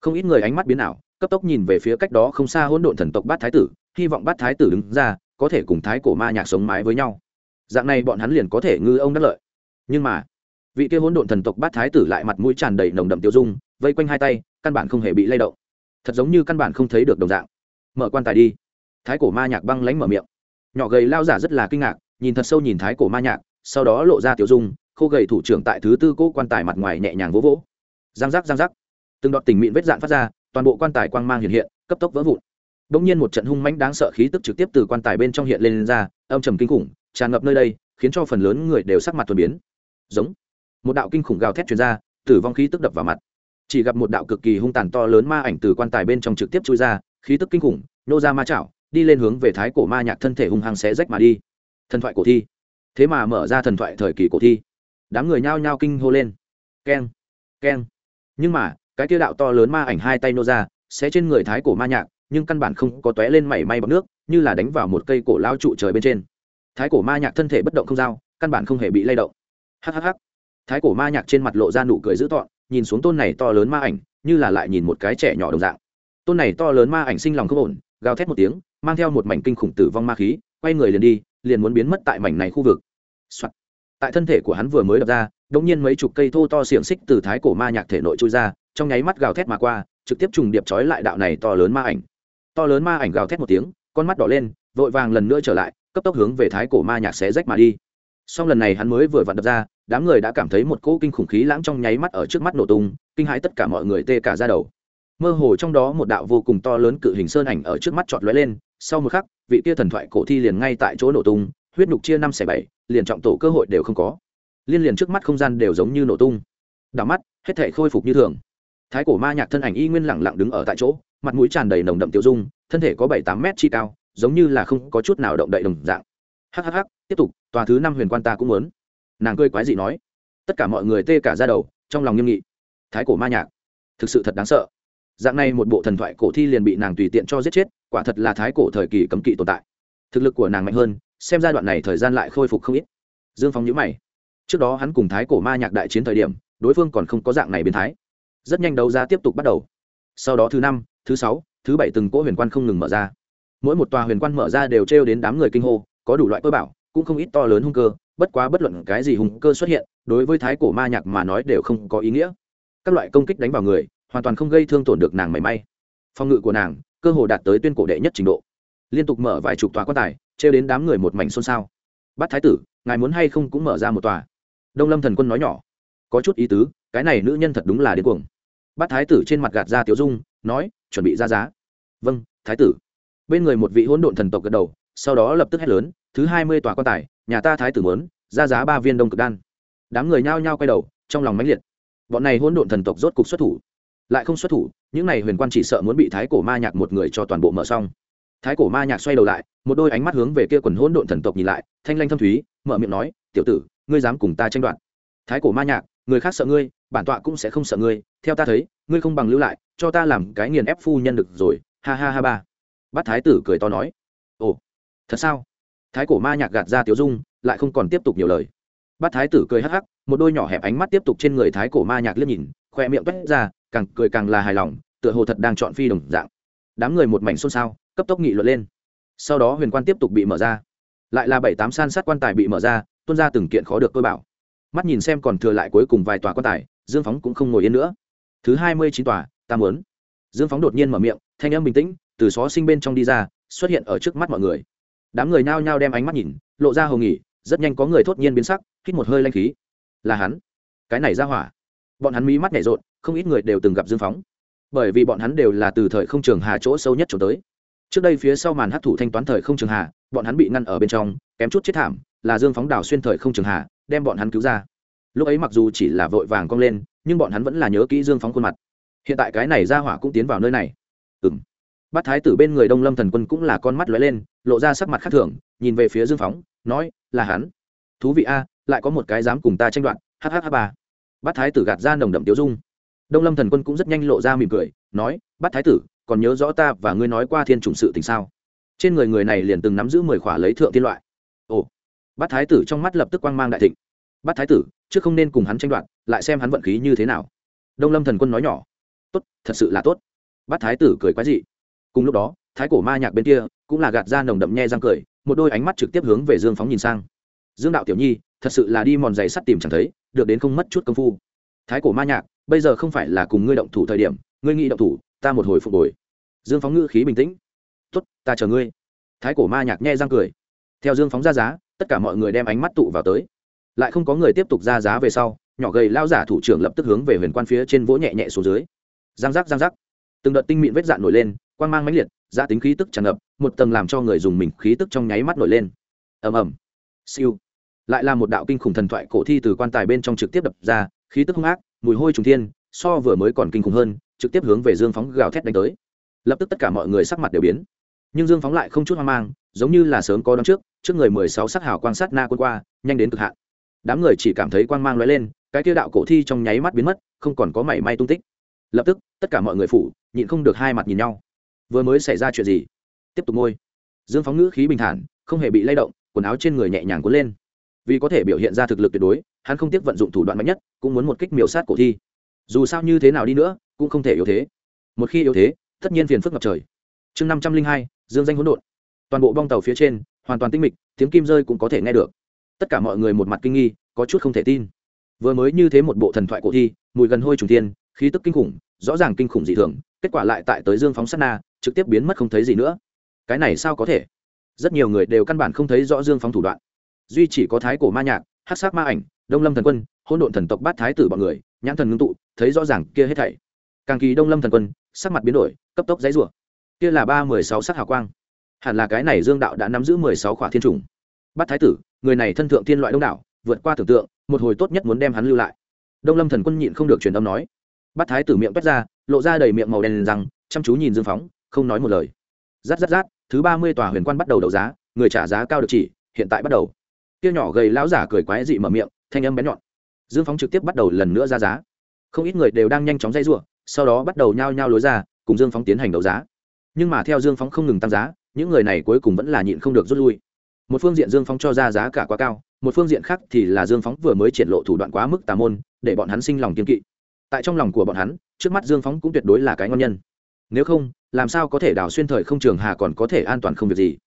Không ít người ánh mắt biến ảo, cấp tốc nhìn về phía cách đó không xa hỗn độn thần tộc bát thái tử, hy vọng bát thái tử đứng ra, có thể cùng thái cổ ma nhạc sống mái với nhau. Dạng này bọn hắn liền có thể ngư ông đắc lợi. Nhưng mà, vị kia hỗn độn thần tộc bát thái tử lại mặt mũi tràn đầy nồng đậm tiêu dung, vây quanh hai tay căn bản không hề bị lay động. Thật giống như căn bản không thấy được đồng dạng. Mở quan tài đi. Thái cổ ma nhạc băng lánh mở miệng. Nhỏ gầy lao giả rất là kinh ngạc nhìn thật sâu nhìn thái cổ ma nhạc sau đó lộ ra tiểu dung khô gầy thủ trưởng tại thứ tư cố quan tài mặt ngoài nhẹ nhàng vỗ vỗ. Giang giác giang giác. Từng đoạn tình mịn vết dạn phát ra toàn bộ quan tài quang mang hiện hiện cấp tốc vỡ vụn. Đ nhiên một trận hung mãnh đáng sợ khí tức trực tiếp từ quan tài bên trong hiện lên, lên ra âm trầm kinh khủng tràn ngập nơi đây khiến cho phần lớn người đều sắc mặt thuần biến. Giống. Một đạo kinh khủng gào thét truyền ra tử vong khí tức đập vào mặt chỉ gặp một đạo cực kỳ hung tàn to lớn ma ảnh từ quan tài bên trong trực tiếp chui ra, khí tức kinh khủng, nô ra ma chảo, đi lên hướng về thái cổ ma nhạc thân thể hung hăng xé rách mà đi. Thần thoại cổ thi. Thế mà mở ra thần thoại thời kỳ cổ thi. Đám người nhao nhao kinh hô lên. Keng keng. Nhưng mà, cái tiêu đạo to lớn ma ảnh hai tay nô ra sẽ trên người thái cổ ma nhạc, nhưng căn bản không có tóe lên mảy may bằng nước, như là đánh vào một cây cổ lao trụ trời bên trên. Thái cổ ma nhạc thân thể bất động không dao căn bản không hề bị lay động. Hhh thái cổ ma nhạc trên mặt lộ ra nụ cười dữ tọn nhìn xuống tôn này to lớn ma ảnh, như là lại nhìn một cái trẻ nhỏ đồng dạng. Tôn này to lớn ma ảnh sinh lòng không ổn, gào thét một tiếng, mang theo một mảnh kinh khủng tử vong ma khí, quay người liền đi, liền muốn biến mất tại mảnh này khu vực、Soạn. tại thân thể của hắn vừa mới đập ra đ ỗ n g nhiên mấy chục cây thô to xiềng xích từ thái cổ ma nhạc thể nội trôi ra, trong nháy mắt gào thét mà qua, trực tiếp trùng điệp trói lại đạo này to lớn ma ảnh. To lớn ma ảnh gào thét một tiếng, con mắt đỏ lên, vội vàng lần nữa trở lại, cấp tốc hướng về thái cổ ma nhạc xé rách mà đi. Song lần này hắn mới vừa vặn đập ra đám người đã cảm thấy một cỗ kinh khủng khí lãng trong nháy mắt ở trước mắt nổ tung, kinh hãi tất cả mọi người tê cả ra đầu. Mơ hồ trong đó một đạo vô cùng to lớn cự hình sơn ảnh ở trước mắt chọt lóe lên, sau một khắc, vị kia thần thoại cổ thi liền ngay tại chỗ nổ tung, huyết nục chia năm xẻ bảy, liền trọng tổ cơ hội đều không có. Liên liền trước mắt không gian đều giống như nổ tung. Đảo mắt, hết thể khôi phục như thường. Thái cổ ma nhạc thân ảnh y nguyên lẳng lặng đứng ở tại chỗ, mặt mũi tràn đầy nồng đậm tiêu dung, thân thể có bảy tám mét chi cao, giống như là không có chút nào động đậy đồng dạng. Hhh tiếp tục, tòa thứ năm huyền quan ta cũng muốn nàng cười quái dị nói, tất cả mọi người tê cả ra đầu, trong lòng nghiêm nghị. Thái cổ ma nhạc, thực sự thật đáng sợ. Dạng này một bộ thần thoại cổ thi liền bị nàng tùy tiện cho giết chết, quả thật là thái cổ thời kỳ cấm kỵ tồn tại. Thực lực của nàng mạnh hơn, xem giai đoạn này thời gian lại khôi phục không ít. Dương phong nhữ mày. Trước đó hắn cùng thái cổ ma nhạc đại chiến thời điểm, đối phương còn không có dạng này biến thái. Rất nhanh đấu giá tiếp tục bắt đầu. Sau đó thứ năm, thứ sáu, thứ bảy từng cỗ huyền quan không ngừng mở ra. Mỗi một tòa huyền quan mở ra đều trêu đến đám người kinh hô, có đủ loại cơ bảo, cũng không ít to lớn hung cơ bất quá bất luận cái gì hùng cơ xuất hiện, đối với thái cổ ma nhạc mà nói đều không có ý nghĩa. Các loại công kích đánh vào người, hoàn toàn không gây thương tổn được nàng mảy may. Phòng ngự của nàng, cơ hồ đạt tới tuyên cổ đệ nhất trình độ. Liên tục mở vài chục tòa quan tài, trêu đến đám người một mảnh xôn xao. Bắt thái tử, ngài muốn hay không cũng mở ra một tòa. Đông lâm thần quân nói nhỏ. Có chút ý tứ, cái này nữ nhân thật đúng là điên cuồng. Bắt thái tử trên mặt gạt ra tiểu dung, nói, chuẩn bị ra giá. Vâng thái tử. Bên người một vị hỗn độn thần tộc gật đầu, sau đó lập tức hét lớn, thứ hai mươi tòa quan tài nhà ta thái tử muốn, ra giá ba viên đông cực đan. Đám người nhao nhao quay đầu, trong lòng mãnh liệt. Bọn này hỗn độn thần tộc rốt cục xuất thủ. Lại không xuất thủ, những này huyền quan chỉ sợ muốn bị thái cổ ma nhạc một người cho toàn bộ mở xong. Thái cổ ma nhạc xoay đầu lại, một đôi ánh mắt hướng về kia quần hỗn độn thần tộc nhìn lại, thanh lanh thâm thúy, mở miệng nói, tiểu tử, ngươi dám cùng ta tranh đoạt. Thái cổ ma nhạc, người khác sợ ngươi, bản tọa cũng sẽ không sợ ngươi. Theo ta thấy, ngươi không bằng lưu lại, cho ta làm cái nghiền ép phu nhân được rồi. Ha ha ha ba. Bát thái tử cười to nói, ồ, thật sao? Thái cổ ma nhạc gạt ra tiểu dung, lại không còn tiếp tục nhiều lời. Bát thái tử cười hắc hắc, một đôi nhỏ hẹp ánh mắt tiếp tục trên người thái cổ ma nhạc liếc nhìn, khoe miệng quét ra, càng cười càng là hài lòng, tựa hồ thật đang chọn phi đồng dạng. Đám người một mảnh xôn xao, cấp tốc nghị luận lên. Sau đó huyền quan tiếp tục bị mở ra. Lại là bảy tám san sát quan tài bị mở ra, tuôn ra từng kiện khó được tôi bảo. Mắt nhìn xem còn thừa lại cuối cùng vài tòa quan tài, dương phóng cũng không ngồi yên nữa. Thứ hai mươi chín tòa tam lớn. dương phóng đột nhiên mở miệng, thanh âm bình tĩnh, từ xó sinh bên trong đi ra, xuất hiện ở trước mắt mọi người đám người nhao nhao đem ánh mắt nhìn, lộ ra hầu nghỉ, rất nhanh có người thốt nhiên biến sắc, hít một hơi lanh khí. Là hắn. Cái này ra hỏa. Bọn hắn mí mắt nhảy rộn, không ít người đều từng gặp dương phóng. Bởi vì bọn hắn đều là từ thời không trường hà chỗ sâu nhất trốn tới. Trước đây phía sau màn hát thủ thanh toán thời không trường hà, bọn hắn bị ngăn ở bên trong, kém chút chết thảm, là dương phóng đào xuyên thời không trường hà, đem bọn hắn cứu ra. Lúc ấy mặc dù chỉ là vội vàng cong lên, nhưng bọn hắn vẫn là nhớ kỹ dương phóng khuôn mặt. Hiện tại cái này ra hỏa cũng tiến vào nơi này. Ừ m bát thái tử bên người đông lâm thần quân cũng là con mắt lóe lên, lộ ra sắc mặt khác thường, nhìn về phía dương phóng, nói, là hắn. Thú vị a, lại có một cái dám cùng ta tranh đoạt hhh ba. Bát thái tử gạt ra nồng đậm tiêu dung. Đông lâm thần quân cũng rất nhanh lộ ra mỉm cười, nói, bát thái tử, còn nhớ rõ ta và ngươi nói qua thiên trùng sự tình sao? Trên người người này liền từng nắm giữ mười khỏa lấy thượng tiên loại. Ồ. Bát thái tử trong mắt lập tức quang mang đại thịnh. Bát thái tử chứ không nên cùng hắn tranh đoạt, lại xem hắn vận khí như thế nào. Đông lâm thần quân nói nhỏ, tốt, thật sự là tốt. Bát thái tử cười quái dị cùng lúc đó thái cổ ma nhạc bên kia cũng là gạt ra nồng đậm nhe răng cười một đôi ánh mắt trực tiếp hướng về dương phóng nhìn sang. Dương đạo tiểu nhi thật sự là đi mòn giày sắt tìm chẳng thấy được đến không mất chút công phu. Thái cổ ma nhạc bây giờ không phải là cùng ngươi động thủ thời điểm ngươi nghĩ động thủ ta một hồi phục hồi. Dương phóng ngữ khí bình tĩnh. Tuất, ta chờ ngươi. Thái cổ ma nhạc nhe răng cười. Theo dương phóng ra giá tất cả mọi người đem ánh mắt tụ vào tới. Lại không có người tiếp tục ra giá về sau nhỏ gầy lao giả thủ trưởng lập tức hướng về huyền quan phía trên vỗ nhẹ nhẹ xuống dưới. Giang giác giang giác. Từng đợt tinh mịn vết dạn nổi lên quan g mang mãnh liệt giã tính khí tức tràn ngập, một tầng làm cho người dùng mình khí tức trong nháy mắt nổi lên. Ầm ầm. Siêu. Lại là một đạo kinh khủng thần thoại cổ thi từ quan tài bên trong trực tiếp đập ra, khí tức hung ác, mùi hôi trùng thiên, so vừa mới còn kinh khủng hơn, trực tiếp hướng về dương phóng gào thét đánh tới. Lập tức tất cả mọi người sắc mặt đều biến. Nhưng dương phóng lại không chút hoang mang, giống như là sớm có đón trước trước người mười sáu sắc hào quan sát na quân qua, nhanh đến cực hạn. Đám người chỉ cảm thấy quang mang lóe lên, cái kia đạo cổ thi trong nháy mắt biến mất, không còn có mảy may tung tích. Lập tức, tất cả mọi người phủ, nhịn không được hai mặt nhìn nhau vừa mới xảy ra chuyện gì? Tiếp tục ngôi dương phóng ngữ khí bình thản, không hề bị lay động, quần áo trên người nhẹ nhàng cuốn lên. Vì có thể biểu hiện ra thực lực tuyệt đối, hắn không tiếc vận dụng thủ đoạn mạnh nhất, cũng muốn một kích miểu sát cổ thi. Dù sao như thế nào đi nữa, cũng không thể yếu thế. Một khi yếu thế, tất nhiên phiền phức ngập trời. Chương năm trăm linh hai, dương danh hỗn độn. Toàn bộ bong tàu phía trên, hoàn toàn tinh mịch, tiếng kim rơi cũng có thể nghe được. Tất cả mọi người một mặt kinh nghi, có chút không thể tin. Vừa mới như thế một bộ thần thoại cổ thi, mùi gần hôi trùng tiên khí tức kinh khủng, rõ ràng kinh khủng dị thường, kết quả lại tại tới dương phóng sát na trực tiếp biến mất không thấy gì nữa. Cái này sao có thể? Rất nhiều người đều căn bản không thấy rõ dương phóng thủ đoạn. Duy chỉ có thái cổ ma nhạc hát sát ma ảnh, đông lâm thần quân hôn độn thần tộc bát thái tử bọn người, nhãn thần ngưng tụ, thấy rõ ràng kia hết thảy. Càng kỳ đông lâm thần quân, sắc mặt biến đổi, cấp tốc dãy rủa kia là ba mười sáu sắc hào quang. Hẳn là cái này dương đạo đã nắm giữ mười sáu khỏa thiên trùng bát thái tử, người này thân thượng thiên loại đông đảo, vượt qua tưởng tượng, một hồi tốt nhất muốn đem hắn lưu lại. Đông lâm thần quân nhịn không được truyền âm nói. Bát thái tử miệng toét ra, lộ ra đầy miệng màu đen rằng, chăm chú nhìn dương phóng không nói một lời. Rát rát rát, thứ ba mươi tòa huyền quan bắt đầu đấu giá, người trả giá cao được chỉ, hiện tại bắt đầu. Kia nhỏ gầy lão giả cười quái dị mở miệng, thanh âm bén nhọn. Dương phóng trực tiếp bắt đầu lần nữa ra giá. Không ít người đều đang nhanh chóng dây giụa sau đó bắt đầu nhao nhao lối ra, cùng dương phóng tiến hành đấu giá. Nhưng mà theo dương phóng không ngừng tăng giá, những người này cuối cùng vẫn là nhịn không được rút lui. Một phương diện dương phóng cho ra giá cả quá cao, một phương diện khác thì là dương phóng vừa mới triển lộ thủ đoạn quá mức tà môn, để bọn hắn sinh lòng kiên kỵ. Tại trong lòng của bọn hắn, trước mắt dương phóng cũng tuyệt đối là cái ngon nhân nếu không, làm sao có thể đào xuyên thời không trường hà còn có thể an toàn không việc gì?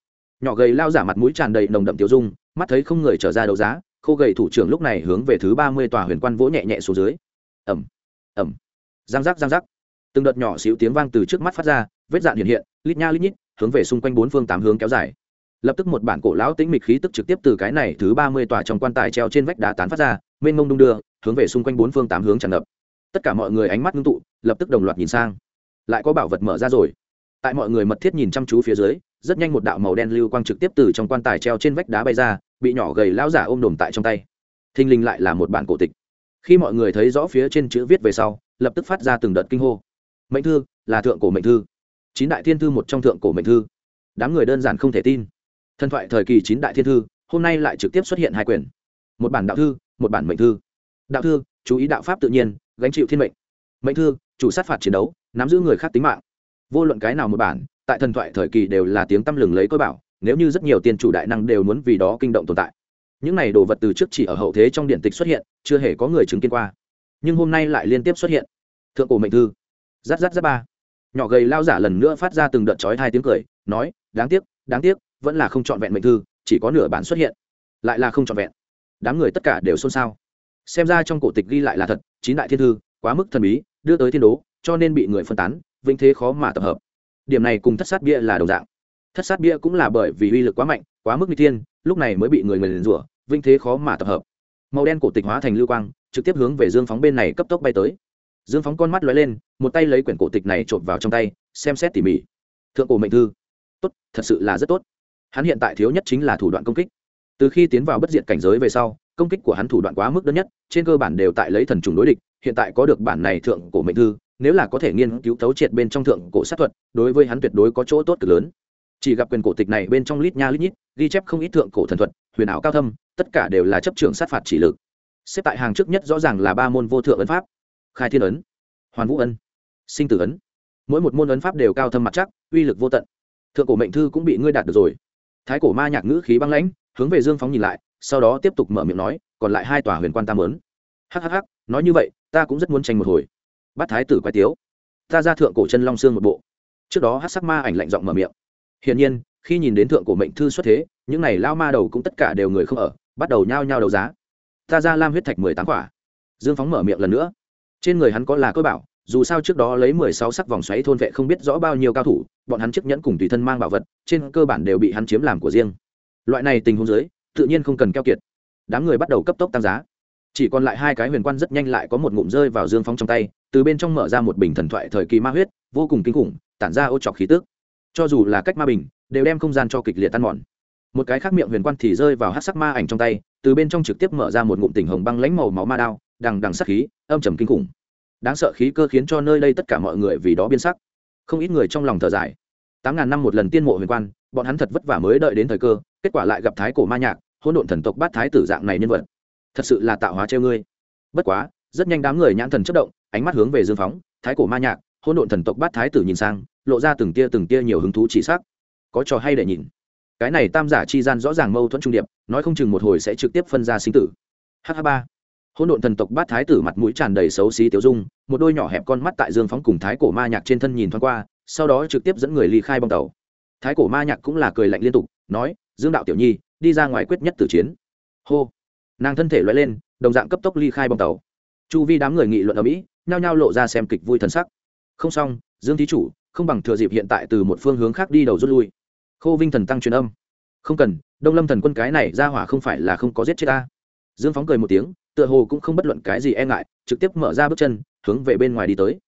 Nhỏ gầy lao giả mặt mũi tràn đầy nồng đậm tiêu dung, mắt thấy không người trở ra đấu giá, khô gầy thủ trưởng lúc này hướng về thứ ba mươi tòa huyền quan vỗ nhẹ nhẹ xuống dưới. Ẩm ẩm giang giác giang giác. Từng đợt nhỏ xíu tiếng vang từ trước mắt phát ra, vết dạn hiện hiện, lít nha lít nhít, hướng về xung quanh bốn phương tám hướng kéo dài. Lập tức một bản cổ lão tĩnh mịch khí tức trực tiếp từ cái này thứ ba mươi tòa trong quan tài treo trên vách đá tán phát ra, mênh mông đung đưa, hướng về xung quanh bốn phương tám hướng tràn ngập. Tất cả mọi người ánh mắt ngưng tụ, lập tức đồng loạt nhìn sang lại có bảo vật mở ra rồi. Tại mọi người mật thiết nhìn chăm chú phía dưới, rất nhanh một đạo màu đen lưu quang trực tiếp từ trong quan tài treo trên vách đá bay ra, bị nhỏ gầy lão giả ôm đồm tại trong tay. Thình lình lại là một bản cổ tịch. Khi mọi người thấy rõ phía trên chữ viết về sau, lập tức phát ra từng đợt kinh hô. Mệnh thư, là thượng cổ mệnh thư. Chín đại thiên thư một trong thượng cổ mệnh thư. Đám người đơn giản không thể tin. Thần thoại thời kỳ chín đại thiên thư, hôm nay lại trực tiếp xuất hiện hai quyển. Một bản đạo thư, một bản mệnh thư. Đạo thư, chú ý đạo pháp tự nhiên, gánh chịu thiên mệnh. Mệnh thư, chủ sát phạt chiến đấu nắm giữ người khác tính mạng. Vô luận cái nào một bản, tại thần thoại thời kỳ đều là tiếng tăm lừng lấy cơ bảo, nếu như rất nhiều tiên chủ đại năng đều muốn vì đó kinh động tồn tại. Những này đồ vật từ trước chỉ ở hậu thế trong điện tịch xuất hiện, chưa hề có người chứng kiến qua. Nhưng hôm nay lại liên tiếp xuất hiện. Thượng cổ mệnh thư. Rát rát rát ba. Nhỏ gầy lao giả lần nữa phát ra từng đợt chói hai tiếng cười, nói, đáng tiếc đáng tiếc, vẫn là không trọn vẹn mệnh thư, chỉ có nửa bản xuất hiện. Lại là không trọn vẹn. Đám người tất cả đều xôn xao. Xem ra trong cổ tịch ghi lại là thật, chín đại thiên thư, quá mức thần bí, đưa tới thiên đố cho nên bị người phân tán, vinh thế khó mà tập hợp. Điểm này cùng thất sát bia là đồng dạng. Thất sát bia cũng là bởi vì uy lực quá mạnh, quá mức nguy tiên lúc này mới bị người người liền rủa, vinh thế khó mà tập hợp. Màu đen cổ tịch hóa thành lưu quang, trực tiếp hướng về dương phóng bên này cấp tốc bay tới. Dương phóng con mắt lóe lên, một tay lấy quyển cổ tịch này trộm vào trong tay, xem xét tỉ mỉ. Thượng cổ mệnh thư. Tốt, thật sự là rất tốt. Hắn hiện tại thiếu nhất chính là thủ đoạn công kích. Từ khi tiến vào bất diệt cảnh giới về sau, công kích của hắn thủ đoạn quá mức đơn nhất, trên cơ bản đều tại lấy thần trùng đối địch, hiện tại có được bản này thượng cổ mệnh thư nếu là có thể nghiên cứu thấu triệt bên trong thượng cổ sát thuật, đối với hắn tuyệt đối có chỗ tốt cực lớn. Chỉ gặp quyền cổ tịch này bên trong lít nha lít nhít, ghi chép không ít thượng cổ thần thuật, huyền ảo cao thâm, tất cả đều là chấp trường sát phạt chỉ lực. Xếp tại hàng trước nhất rõ ràng là ba môn vô thượng ấn pháp. Khai thiên ấn, hoàn vũ ấn, sinh tử ấn. Mỗi một môn ấn pháp đều cao thâm mặt chắc, uy lực vô tận. Thượng cổ mệnh thư cũng bị ngươi đạt được rồi. Thái cổ ma nhạc ngữ khí băng lãnh, hướng về dương phóng nhìn lại, sau đó tiếp tục mở miệng nói, còn lại hai tòa huyền quan tam ấn hhh nói như vậy, ta cũng rất muốn tranh một hồi bắt thái tử quái tiếu. Ta ra thượng cổ chân long xương một bộ. Trước đó hát sắc ma ảnh lạnh giọng mở miệng. Hiển nhiên, khi nhìn đến thượng cổ mệnh thư xuất thế, những này lao ma đầu cũng tất cả đều người không ở, bắt đầu nhao nhao đấu giá. Ta ra lam huyết thạch mười tám quả. Dương phóng mở miệng lần nữa. Trên người hắn có là cơ bảo, dù sao trước đó lấy mười sáu sắc vòng xoáy thôn vệ không biết rõ bao nhiêu cao thủ, bọn hắn chiếc nhẫn cùng tùy thân mang bảo vật, trên cơ bản đều bị hắn chiếm làm của riêng. Loại này tình huống dưới, tự nhiên không cần keo kiệt. Đám người bắt đầu cấp tốc tăng giá. Chỉ còn lại hai cái huyền quan rất nhanh lại có một ngụm rơi vào dương phóng trong tay từ bên trong mở ra một bình thần thoại thời kỳ ma huyết, vô cùng kinh khủng, tản ra ô trọc khí tước cho dù là cách ma bình, đều đem không gian cho kịch liệt tan mòn. Một cái khác miệng huyền quan thì rơi vào hát sắc ma ảnh trong tay, từ bên trong trực tiếp mở ra một ngụm tỉnh hồng băng lãnh màu máu ma đao, đằng đằng sắc khí, âm trầm kinh khủng. Đáng sợ khí cơ khiến cho nơi đây tất cả mọi người vì đó biên sắc. Không ít người trong lòng thở dài. Tám ngàn năm một lần tiên mộ huyền quan, bọn hắn thật vất vả mới đợi đến thời cơ, kết quả lại gặp thái cổ ma nhạc hôn độn thần tộc bát thái tử dạng này nhân vật. Thật sự là tạo hóa treo ngươi. Bất quá, rất nhanh đám người nhãn thần chất động ánh mắt hướng về dương phóng, thái cổ ma nhạc hôn độn thần tộc bát thái tử nhìn sang, lộ ra từng tia từng tia nhiều hứng thú chỉ sắc. Có trò hay để nhìn. Cái này tam giả chi gian rõ ràng mâu thuẫn trung điệp, nói không chừng một hồi sẽ trực tiếp phân ra sinh tử. H ba. Hôn độn thần tộc bát thái tử mặt mũi tràn đầy xấu xí tiêu dung, một đôi nhỏ hẹp con mắt tại dương phóng cùng thái cổ ma nhạc trên thân nhìn thoáng qua, sau đó trực tiếp dẫn người ly khai bong tàu. Thái cổ ma nhạc cũng là cười lạnh liên tục, nói, dương đạo tiểu nhi, đi ra ngoài quyết nhất tử chiến. Hô. Nàng thân thể loại lên, đồng dạng cấp tốc ly khai bong tàu. Chu vi đám người nghị luận ở mỹ nhao nhao lộ ra xem kịch vui thần sắc. Không xong, dương thí chủ, không bằng thừa dịp hiện tại từ một phương hướng khác đi đầu rút lui. Khô vinh thần tăng truyền âm. Không cần, đông lâm thần quân cái này ra hỏa không phải là không có giết chết ta. Dương phóng cười một tiếng, tựa hồ cũng không bất luận cái gì e ngại, trực tiếp mở ra bước chân, hướng về bên ngoài đi tới.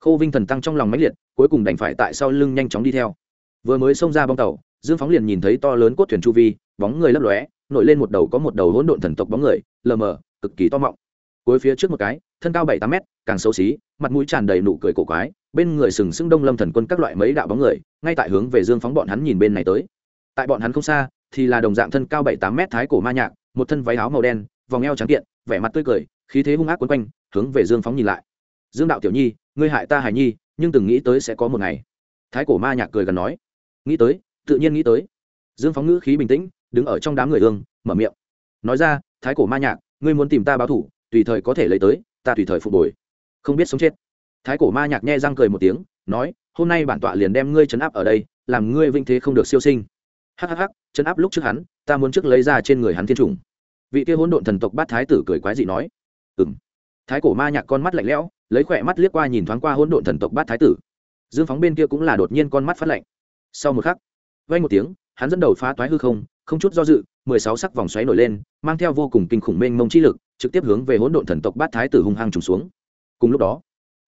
Khô vinh thần tăng trong lòng mãnh liệt, cuối cùng đành phải tại sau lưng nhanh chóng đi theo. Vừa mới xông ra bong tàu, dương phóng liền nhìn thấy to lớn cốt thuyền chu vi, bóng người lấp lóe, nổi lên một đầu có một đầu hỗn độn thần tộc bóng người, lờ mờ, cực kỳ to mọng. Cuối phía trước một cái, thân cao bảy tám mét càng xấu xí, mặt mũi tràn đầy nụ cười cổ quái, bên người sừng sững đông lâm thần quân các loại mấy đạo bóng người, ngay tại hướng về dương phóng bọn hắn nhìn bên này tới. Tại bọn hắn không xa, thì là đồng dạng thân cao bảy tám mét thái cổ ma nhạc, một thân váy áo màu đen, vòng eo trắng kiện, vẻ mặt tươi cười, khí thế hung ác quấn quanh, hướng về dương phóng nhìn lại. Dương đạo tiểu nhi, ngươi hại ta hài nhi, nhưng từng nghĩ tới sẽ có một ngày. Thái cổ ma nhạc cười gần nói. Nghĩ tới, tự nhiên nghĩ tới. Dương phóng ngữ khí bình tĩnh, đứng ở trong đám người ương, mở miệng. Nói ra, thái cổ ma nhạc, ngươi muốn tìm ta báo thủ, tùy thời có thể lấy tới, ta tùy thời phục hồi không biết sống chết. Thái cổ ma nhạc nhẹ răng cười một tiếng, nói, hôm nay bản tọa liền đem ngươi chấn áp ở đây, làm ngươi vinh thế không được siêu sinh. Hhh chấn áp lúc trước hắn, ta muốn trước lấy ra trên người hắn thiên trùng vị kia hỗn độn thần tộc bát thái tử cười quái dị nói ừng thái cổ ma nhạc con mắt lạnh lẽo, lấy khỏe mắt liếc qua nhìn thoáng qua hỗn độn thần tộc bát thái tử. Dương phóng bên kia cũng là đột nhiên con mắt phát lạnh. Sau một khắc vay một tiếng, hắn dẫn đầu phá toái hư không không chút do dự, mười sáu sắc vòng xoáy nổi lên, mang theo vô cùng kinh khủng mênh mông chi lực, trực tiếp hướng về hỗn độn thần tộc bát thái tử hung hăng trùng xuống cùng lúc đó,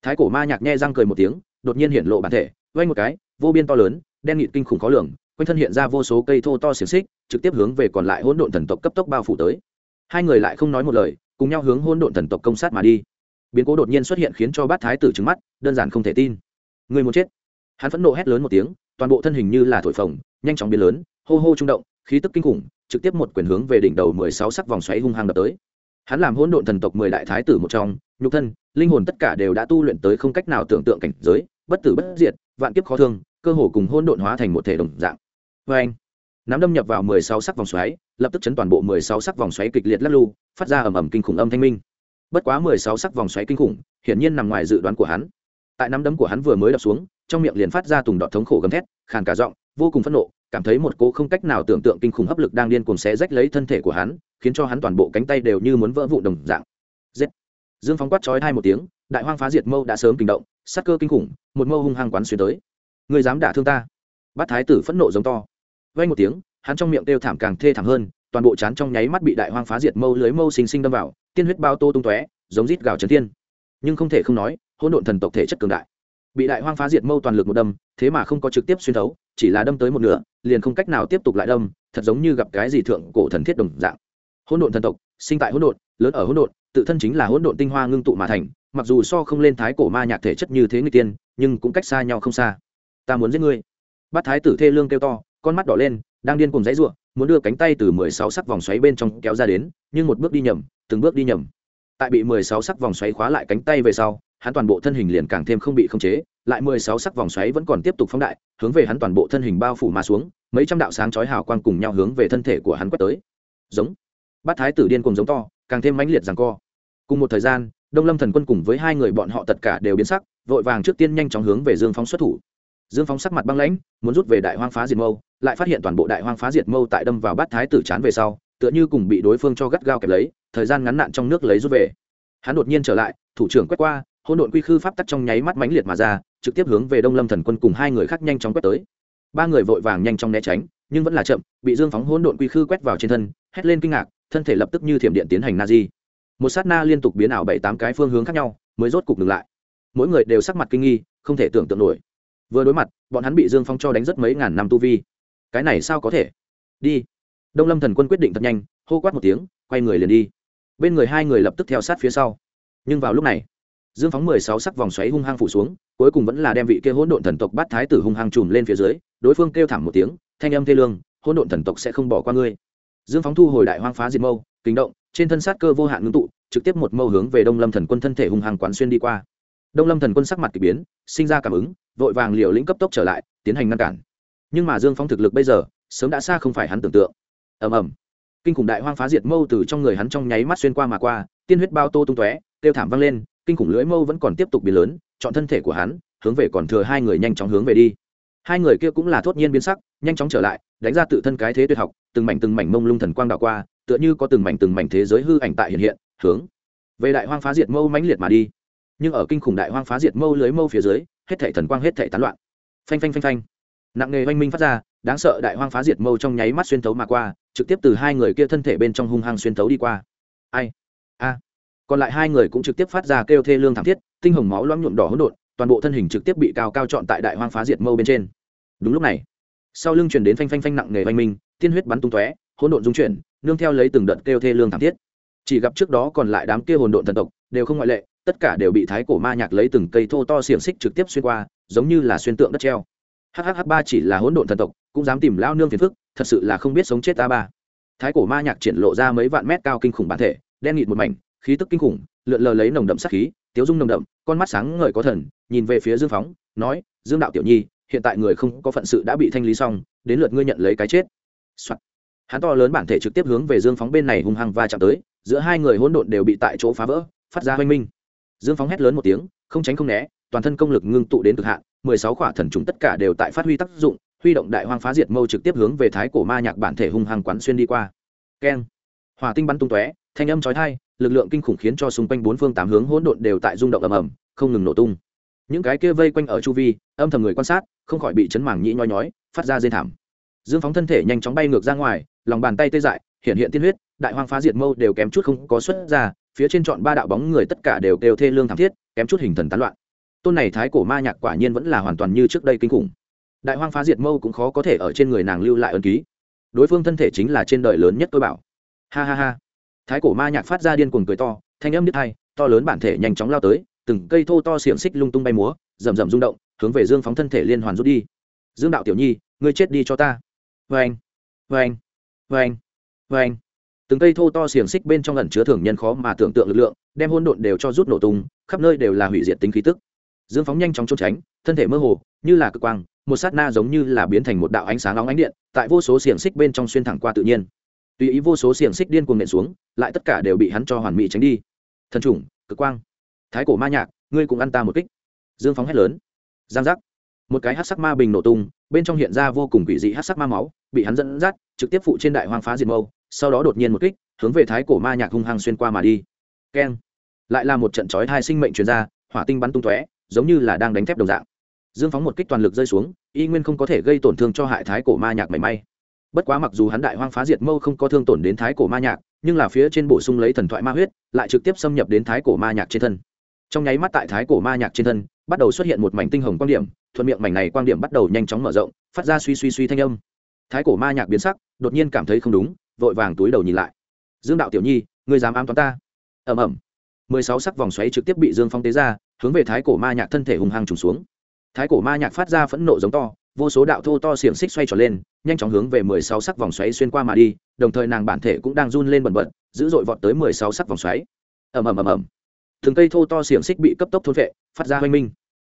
thái cổ ma nhạc nhe răng cười một tiếng, đột nhiên hiện lộ bản thể vây một cái, vô biên to lớn, đen nghịt kinh khủng khó lường, quanh thân hiện ra vô số cây thô to xiềng xích, trực tiếp hướng về còn lại hỗn độn thần tộc cấp tốc bao phủ tới. Hai người lại không nói một lời, cùng nhau hướng hỗn độn thần tộc công sát mà đi. Biến cố đột nhiên xuất hiện khiến cho bát thái tử trứng mắt, đơn giản không thể tin. Người muốn chết. Hắn phẫn nộ hét lớn một tiếng, toàn bộ thân hình như là thổi phồng, nhanh chóng biến lớn, hô hô trung động, khí tức kinh khủng, trực tiếp một quyền hướng về đỉnh đầu mười sáu sắc vòng xoáy hung hăng đập tới. Hắn làm hỗn độn thần tộc mười đại thái tử một trong nhục thân, linh hồn tất cả đều đã tu luyện tới không cách nào tưởng tượng cảnh giới, bất tử bất diệt, vạn kiếp khó thương, cơ hồ cùng hôn độn hóa thành một thể đồng dạng. Vê anh, nắm đâm nhập vào mười sáu sắc vòng xoáy, lập tức chấn toàn bộ mười sáu sắc vòng xoáy kịch liệt lắc lu phát ra ầm ầm kinh khủng âm thanh minh. Bất quá mười sáu sắc vòng xoáy kinh khủng, hiển nhiên nằm ngoài dự đoán của hắn. Tại nắm đấm của hắn vừa mới đập xuống, trong miệng liền phát ra tùng đọt thống khổ gầm thét, khàn cả giọng, vô cùng phẫn nộ, cảm thấy một cô không cách nào tưởng tượng kinh khủng hấp lực đang điên cuồng xé rách lấy thân thể của hắn, khiến cho hắn toàn bộ cánh tay đều như muốn vỡ vụn đồng dạng. Giết! Dương phóng quát chói hai một tiếng, đại hoang phá diệt mâu đã sớm kinh động, sát cơ kinh khủng, một mâu hung hăng quán xuyên tới. Người dám đả thương ta? Bắt thái tử phẫn nộ giống to. Vay một tiếng, hắn trong miệng kêu thảm càng thê thảm hơn, toàn bộ chán trong nháy mắt bị đại hoang phá diệt mâu lưới mâu xinh xinh đâm vào, tiên huyết bao tô tung tóe, giống rít gào trấn thiên. Nhưng không thể không nói, hỗn độn thần tộc thể chất cường đại. Bị đại hoang phá diệt mâu toàn lực một đâm, thế mà không có trực tiếp xuyên thấu, chỉ là đâm tới một nửa, liền không cách nào tiếp tục lại đâm, thật giống như gặp cái gì thượng cổ thần thiết đồng dạng. Hỗn độn thần tộc, sinh tại hỗn độn, lớn ở hỗn độn tự thân chính là hỗn độn tinh hoa ngưng tụ mà thành, mặc dù so không lên thái cổ ma nhạc thể chất như thế người tiên, nhưng cũng cách xa nhau không xa. Ta muốn giết ngươi. Bát thái tử thê lương kêu to, con mắt đỏ lên, đang điên cùng dãy ruộng muốn đưa cánh tay từ mười sáu sắc vòng xoáy bên trong kéo ra đến, nhưng một bước đi nhầm, từng bước đi nhầm. Tại bị mười sáu sắc vòng xoáy khóa lại cánh tay về sau, hắn toàn bộ thân hình liền càng thêm không bị khống chế, lại mười sáu sắc vòng xoáy vẫn còn tiếp tục phóng đại, hướng về hắn toàn bộ thân hình bao phủ mà xuống, mấy trăm đạo sáng chói hào quang cùng nhau hướng về thân thể của hắn quét tới. Giống. Bát thái tử điên cùng giống to càng thêm mãnh liệt rằng co. Cùng một thời gian, đông lâm thần quân cùng với hai người bọn họ tất cả đều biến sắc, vội vàng trước tiên nhanh chóng hướng về dương phóng xuất thủ. Dương phóng sắc mặt băng lãnh, muốn rút về đại hoang phá diệt mâu, lại phát hiện toàn bộ đại hoang phá diệt mâu tại đâm vào bát thái tử chán về sau, tựa như cùng bị đối phương cho gắt gao kẹp lấy, thời gian ngắn nạn trong nước lấy rút về. Hắn đột nhiên trở lại, thủ trưởng quét qua, hỗn độn quy khư pháp tắc trong nháy mắt mãnh liệt mà ra, trực tiếp hướng về đông lâm thần quân cùng hai người khác nhanh chóng quét tới. Ba người vội vàng nhanh chóng né tránh, nhưng vẫn là chậm, bị dương phóng hỗn độn quy khư quét vào trên thân, hét lên kinh ngạc thân thể lập tức như thiểm điện tiến hành na di một sát na liên tục biến ảo bảy tám cái phương hướng khác nhau, mới rốt cục ngừng lại. Mỗi người đều sắc mặt kinh nghi, không thể tưởng tượng nổi. Vừa đối mặt, bọn hắn bị dương phong cho đánh rất mấy ngàn năm tu vi. Cái này sao có thể? Đi. Đông lâm thần quân quyết định thật nhanh, hô quát một tiếng, quay người liền đi. Bên người hai người lập tức theo sát phía sau. Nhưng vào lúc này, dương phóng mười sáu sắc vòng xoáy hung hăng phủ xuống, cuối cùng vẫn là đem vị kia hỗn độn thần tộc bắt thái tử hung hăng chùm lên phía dưới, đối phương kêu thảm một tiếng, thanh âm thê lương, hỗn độn thần tộc sẽ không bỏ qua ngươi dương phóng thu hồi đại hoang phá diệt mâu, kinh động, trên thân sát cơ vô hạn ngưng tụ, trực tiếp một mâu hướng về đông lâm thần quân thân thể hung hăng quán xuyên đi qua. Đông lâm thần quân sắc mặt k ỳ biến, sinh ra cảm ứng, vội vàng liều lĩnh cấp tốc trở lại, tiến hành ngăn cản. Nhưng mà dương phóng thực lực bây giờ, sớm đã xa không phải hắn tưởng tượng. Ầm ầm. Kinh khủng đại hoang phá diệt mâu từ trong người hắn trong nháy mắt xuyên qua mà qua, tiên huyết bao tô tung tóe, kêu thảm vang lên, kinh khủng lưỡi mâu vẫn còn tiếp tục biến lớn, chọn thân thể của hắn, hướng về còn thừa hai người nhanh chóng hướng về đi hai người kia cũng là thốt nhiên biến sắc, nhanh chóng trở lại, đánh ra tự thân cái thế tuyệt học, từng mảnh từng mảnh mông lung thần quang đạo qua, tựa như có từng mảnh từng mảnh thế giới hư ảnh tại hiện hiện, hướng về đại hoang phá diệt mâu mãnh liệt mà đi. Nhưng ở kinh khủng đại hoang phá diệt mâu lưới mâu phía dưới, hết thảy thần quang hết thảy tán loạn. Phanh phanh phanh phanh. Nặng nề oanh minh phát ra, đáng sợ đại hoang phá diệt mâu trong nháy mắt xuyên thấu mà qua, trực tiếp từ hai người kia thân thể bên trong hung hăng xuyên thấu đi qua. Ai? A. Còn lại hai người cũng trực tiếp phát ra kêu thê lương thảm thiết, tinh hồng máu loãng nhuộm đỏ hỗn độn toàn bộ thân hình trực tiếp bị cao cao trọn tại đại hoang phá diệt mâu bên trên. Đúng lúc này, sau lưng truyền đến phanh phanh phanh nặng nề oanh minh, tiên huyết bắn tung tóe, hỗn độn dung chuyển, nương theo lấy từng đợt kêu thê lương thảm thiết. Chỉ gặp trước đó còn lại đám kia hồn độn thần tộc, đều không ngoại lệ, tất cả đều bị thái cổ ma nhạc lấy từng cây thô to xiềng xích trực tiếp xuyên qua, giống như là xuyên tượng đất treo. Hhh ba chỉ là hỗn độn thần tộc, cũng dám tìm lao nương phiền phức, thật sự là không biết sống chết ta ba. Thái cổ ma nhạc triển lộ ra mấy vạn mét cao kinh khủng bản thể, đen nghịt một mảnh, khí tức kinh khủng, lượn lờ lấy nồng đậm sắc khí tiếu dung nồng đậm, con mắt sáng ngời có thần, nhìn về phía dương phóng, nói, dương đạo tiểu nhi, hiện tại người không có phận sự đã bị thanh lý xong, đến lượt ngươi nhận lấy cái chết、Soạn. hắn to lớn bản thể trực tiếp hướng về dương phóng bên này hung hăng va chạm tới, giữa hai người hỗn độn đều bị tại chỗ phá vỡ, phát ra hoanh minh. Dương phóng hét lớn một tiếng, không tránh không né, toàn thân công lực ngưng tụ đến cực hạn, mười sáu khỏa thần trùng tất cả đều tại phát huy tác dụng, huy động đại hoang phá diệt mâu trực tiếp hướng về thái cổ ma nhạc bản thể hung hăng quán xuyên đi qua. Keng. Hỏa tinh bắn tung tóe, thanh âm chói tai lực lượng kinh khủng khiến cho xung quanh bốn phương tám hướng hỗn độn đều tại rung động ầm ầm, không ngừng nổ tung. Những cái kia vây quanh ở chu vi, âm thầm người quan sát, không khỏi bị chấn mảng nhĩ nhói nhói phát ra dây thảm. Dương phóng thân thể nhanh chóng bay ngược ra ngoài, lòng bàn tay tê dại, hiện hiện tiên huyết, đại hoang phá diệt mâu đều kém chút không có xuất ra, phía trên chọn ba đạo bóng người tất cả đều đều thê lương thảm thiết, kém chút hình thần tán loạn. Tôn này thái cổ ma nhạc quả nhiên vẫn là hoàn toàn như trước đây kinh khủng. Đại hoang phá diệt mâu cũng khó có thể ở trên người nàng lưu lại ân ký. Đối phương thân thể chính là trên đời lớn nhất tôi bảo. Ha ha ha thái cổ ma nhạc phát ra điên cuồng cười to, thanh âm đứt hai to lớn bản thể nhanh chóng lao tới, từng cây thô to xiềng xích lung tung bay múa, rầm rầm rung động, hướng về dương phóng thân thể liên hoàn rút đi. Dương đạo tiểu nhi, ngươi chết đi cho ta. Vê anh vê anh vê anh vê anh từng cây thô to xiềng xích bên trong ẩn chứa thường nhân khó mà tưởng tượng lực lượng, đem hôn độn đều cho rút nổ tung, khắp nơi đều là hủy diệt tính khí tức. Dương phóng nhanh chóng trốn tránh, thân thể mơ hồ, như là cực quang, một sát na giống như là biến thành một đạo ánh sáng nóng ánh điện, tại vô số xiềng xích bên trong xuyên thẳng qua tự nhiên tùy ý vô số xiềng xích điên cuồng nện xuống, lại tất cả đều bị hắn cho hoàn mỹ tránh đi. Thần trùng, cực quang. Thái cổ ma nhạc, ngươi cũng ăn ta một kích. Dương phóng hét lớn. Giang giác. Một cái hát sắc ma bình nổ tung, bên trong hiện ra vô cùng quỷ dị hát sắc ma máu, bị hắn dẫn dắt, trực tiếp phụ trên đại hoang phá diệt mâu, sau đó đột nhiên một kích, hướng về thái cổ ma nhạc hung hăng xuyên qua mà đi. Keng. Lại là một trận chói hai sinh mệnh truyền ra, hỏa tinh bắn tung tóe, giống như là đang đánh thép đồng dạng. Dương phóng một kích toàn lực rơi xuống, y nguyên không có thể gây tổn thương cho hại thái cổ ma nhạc mảy may bất quá mặc dù hắn đại hoang phá diệt mâu không có thương tổn đến thái cổ ma nhạc, nhưng là phía trên bổ sung lấy thần thoại ma huyết, lại trực tiếp xâm nhập đến thái cổ ma nhạc trên thân. Trong nháy mắt tại thái cổ ma nhạc trên thân, bắt đầu xuất hiện một mảnh tinh hồng quan điểm, thuận miệng mảnh này quan điểm bắt đầu nhanh chóng mở rộng, phát ra suy suy suy thanh âm. Thái cổ ma nhạc biến sắc, đột nhiên cảm thấy không đúng, vội vàng túi đầu nhìn lại. Dương đạo tiểu nhi người dám ám toán ta? Ẩm ẩm mười sáu sắc vòng xoáy trực tiếp bị dương phong tế ra, hướng về thái cổ ma nhạc thân thể hùng hăng trùng xuống. Thái cổ ma nhạc phát ra phẫn nộ giống to vô số đạo thô to xiềng xích xoay trở lên, nhanh chóng hướng về mười sáu sắc vòng xoáy xuyên qua mà đi, đồng thời nàng bản thể cũng đang run lên bần bật, dữ dội vọt tới mười sáu sắc vòng xoáy. Ầm ầm ầm ầm. Thường cây thô to xiềng xích bị cấp tốc thôn vệ phát ra hoanh minh.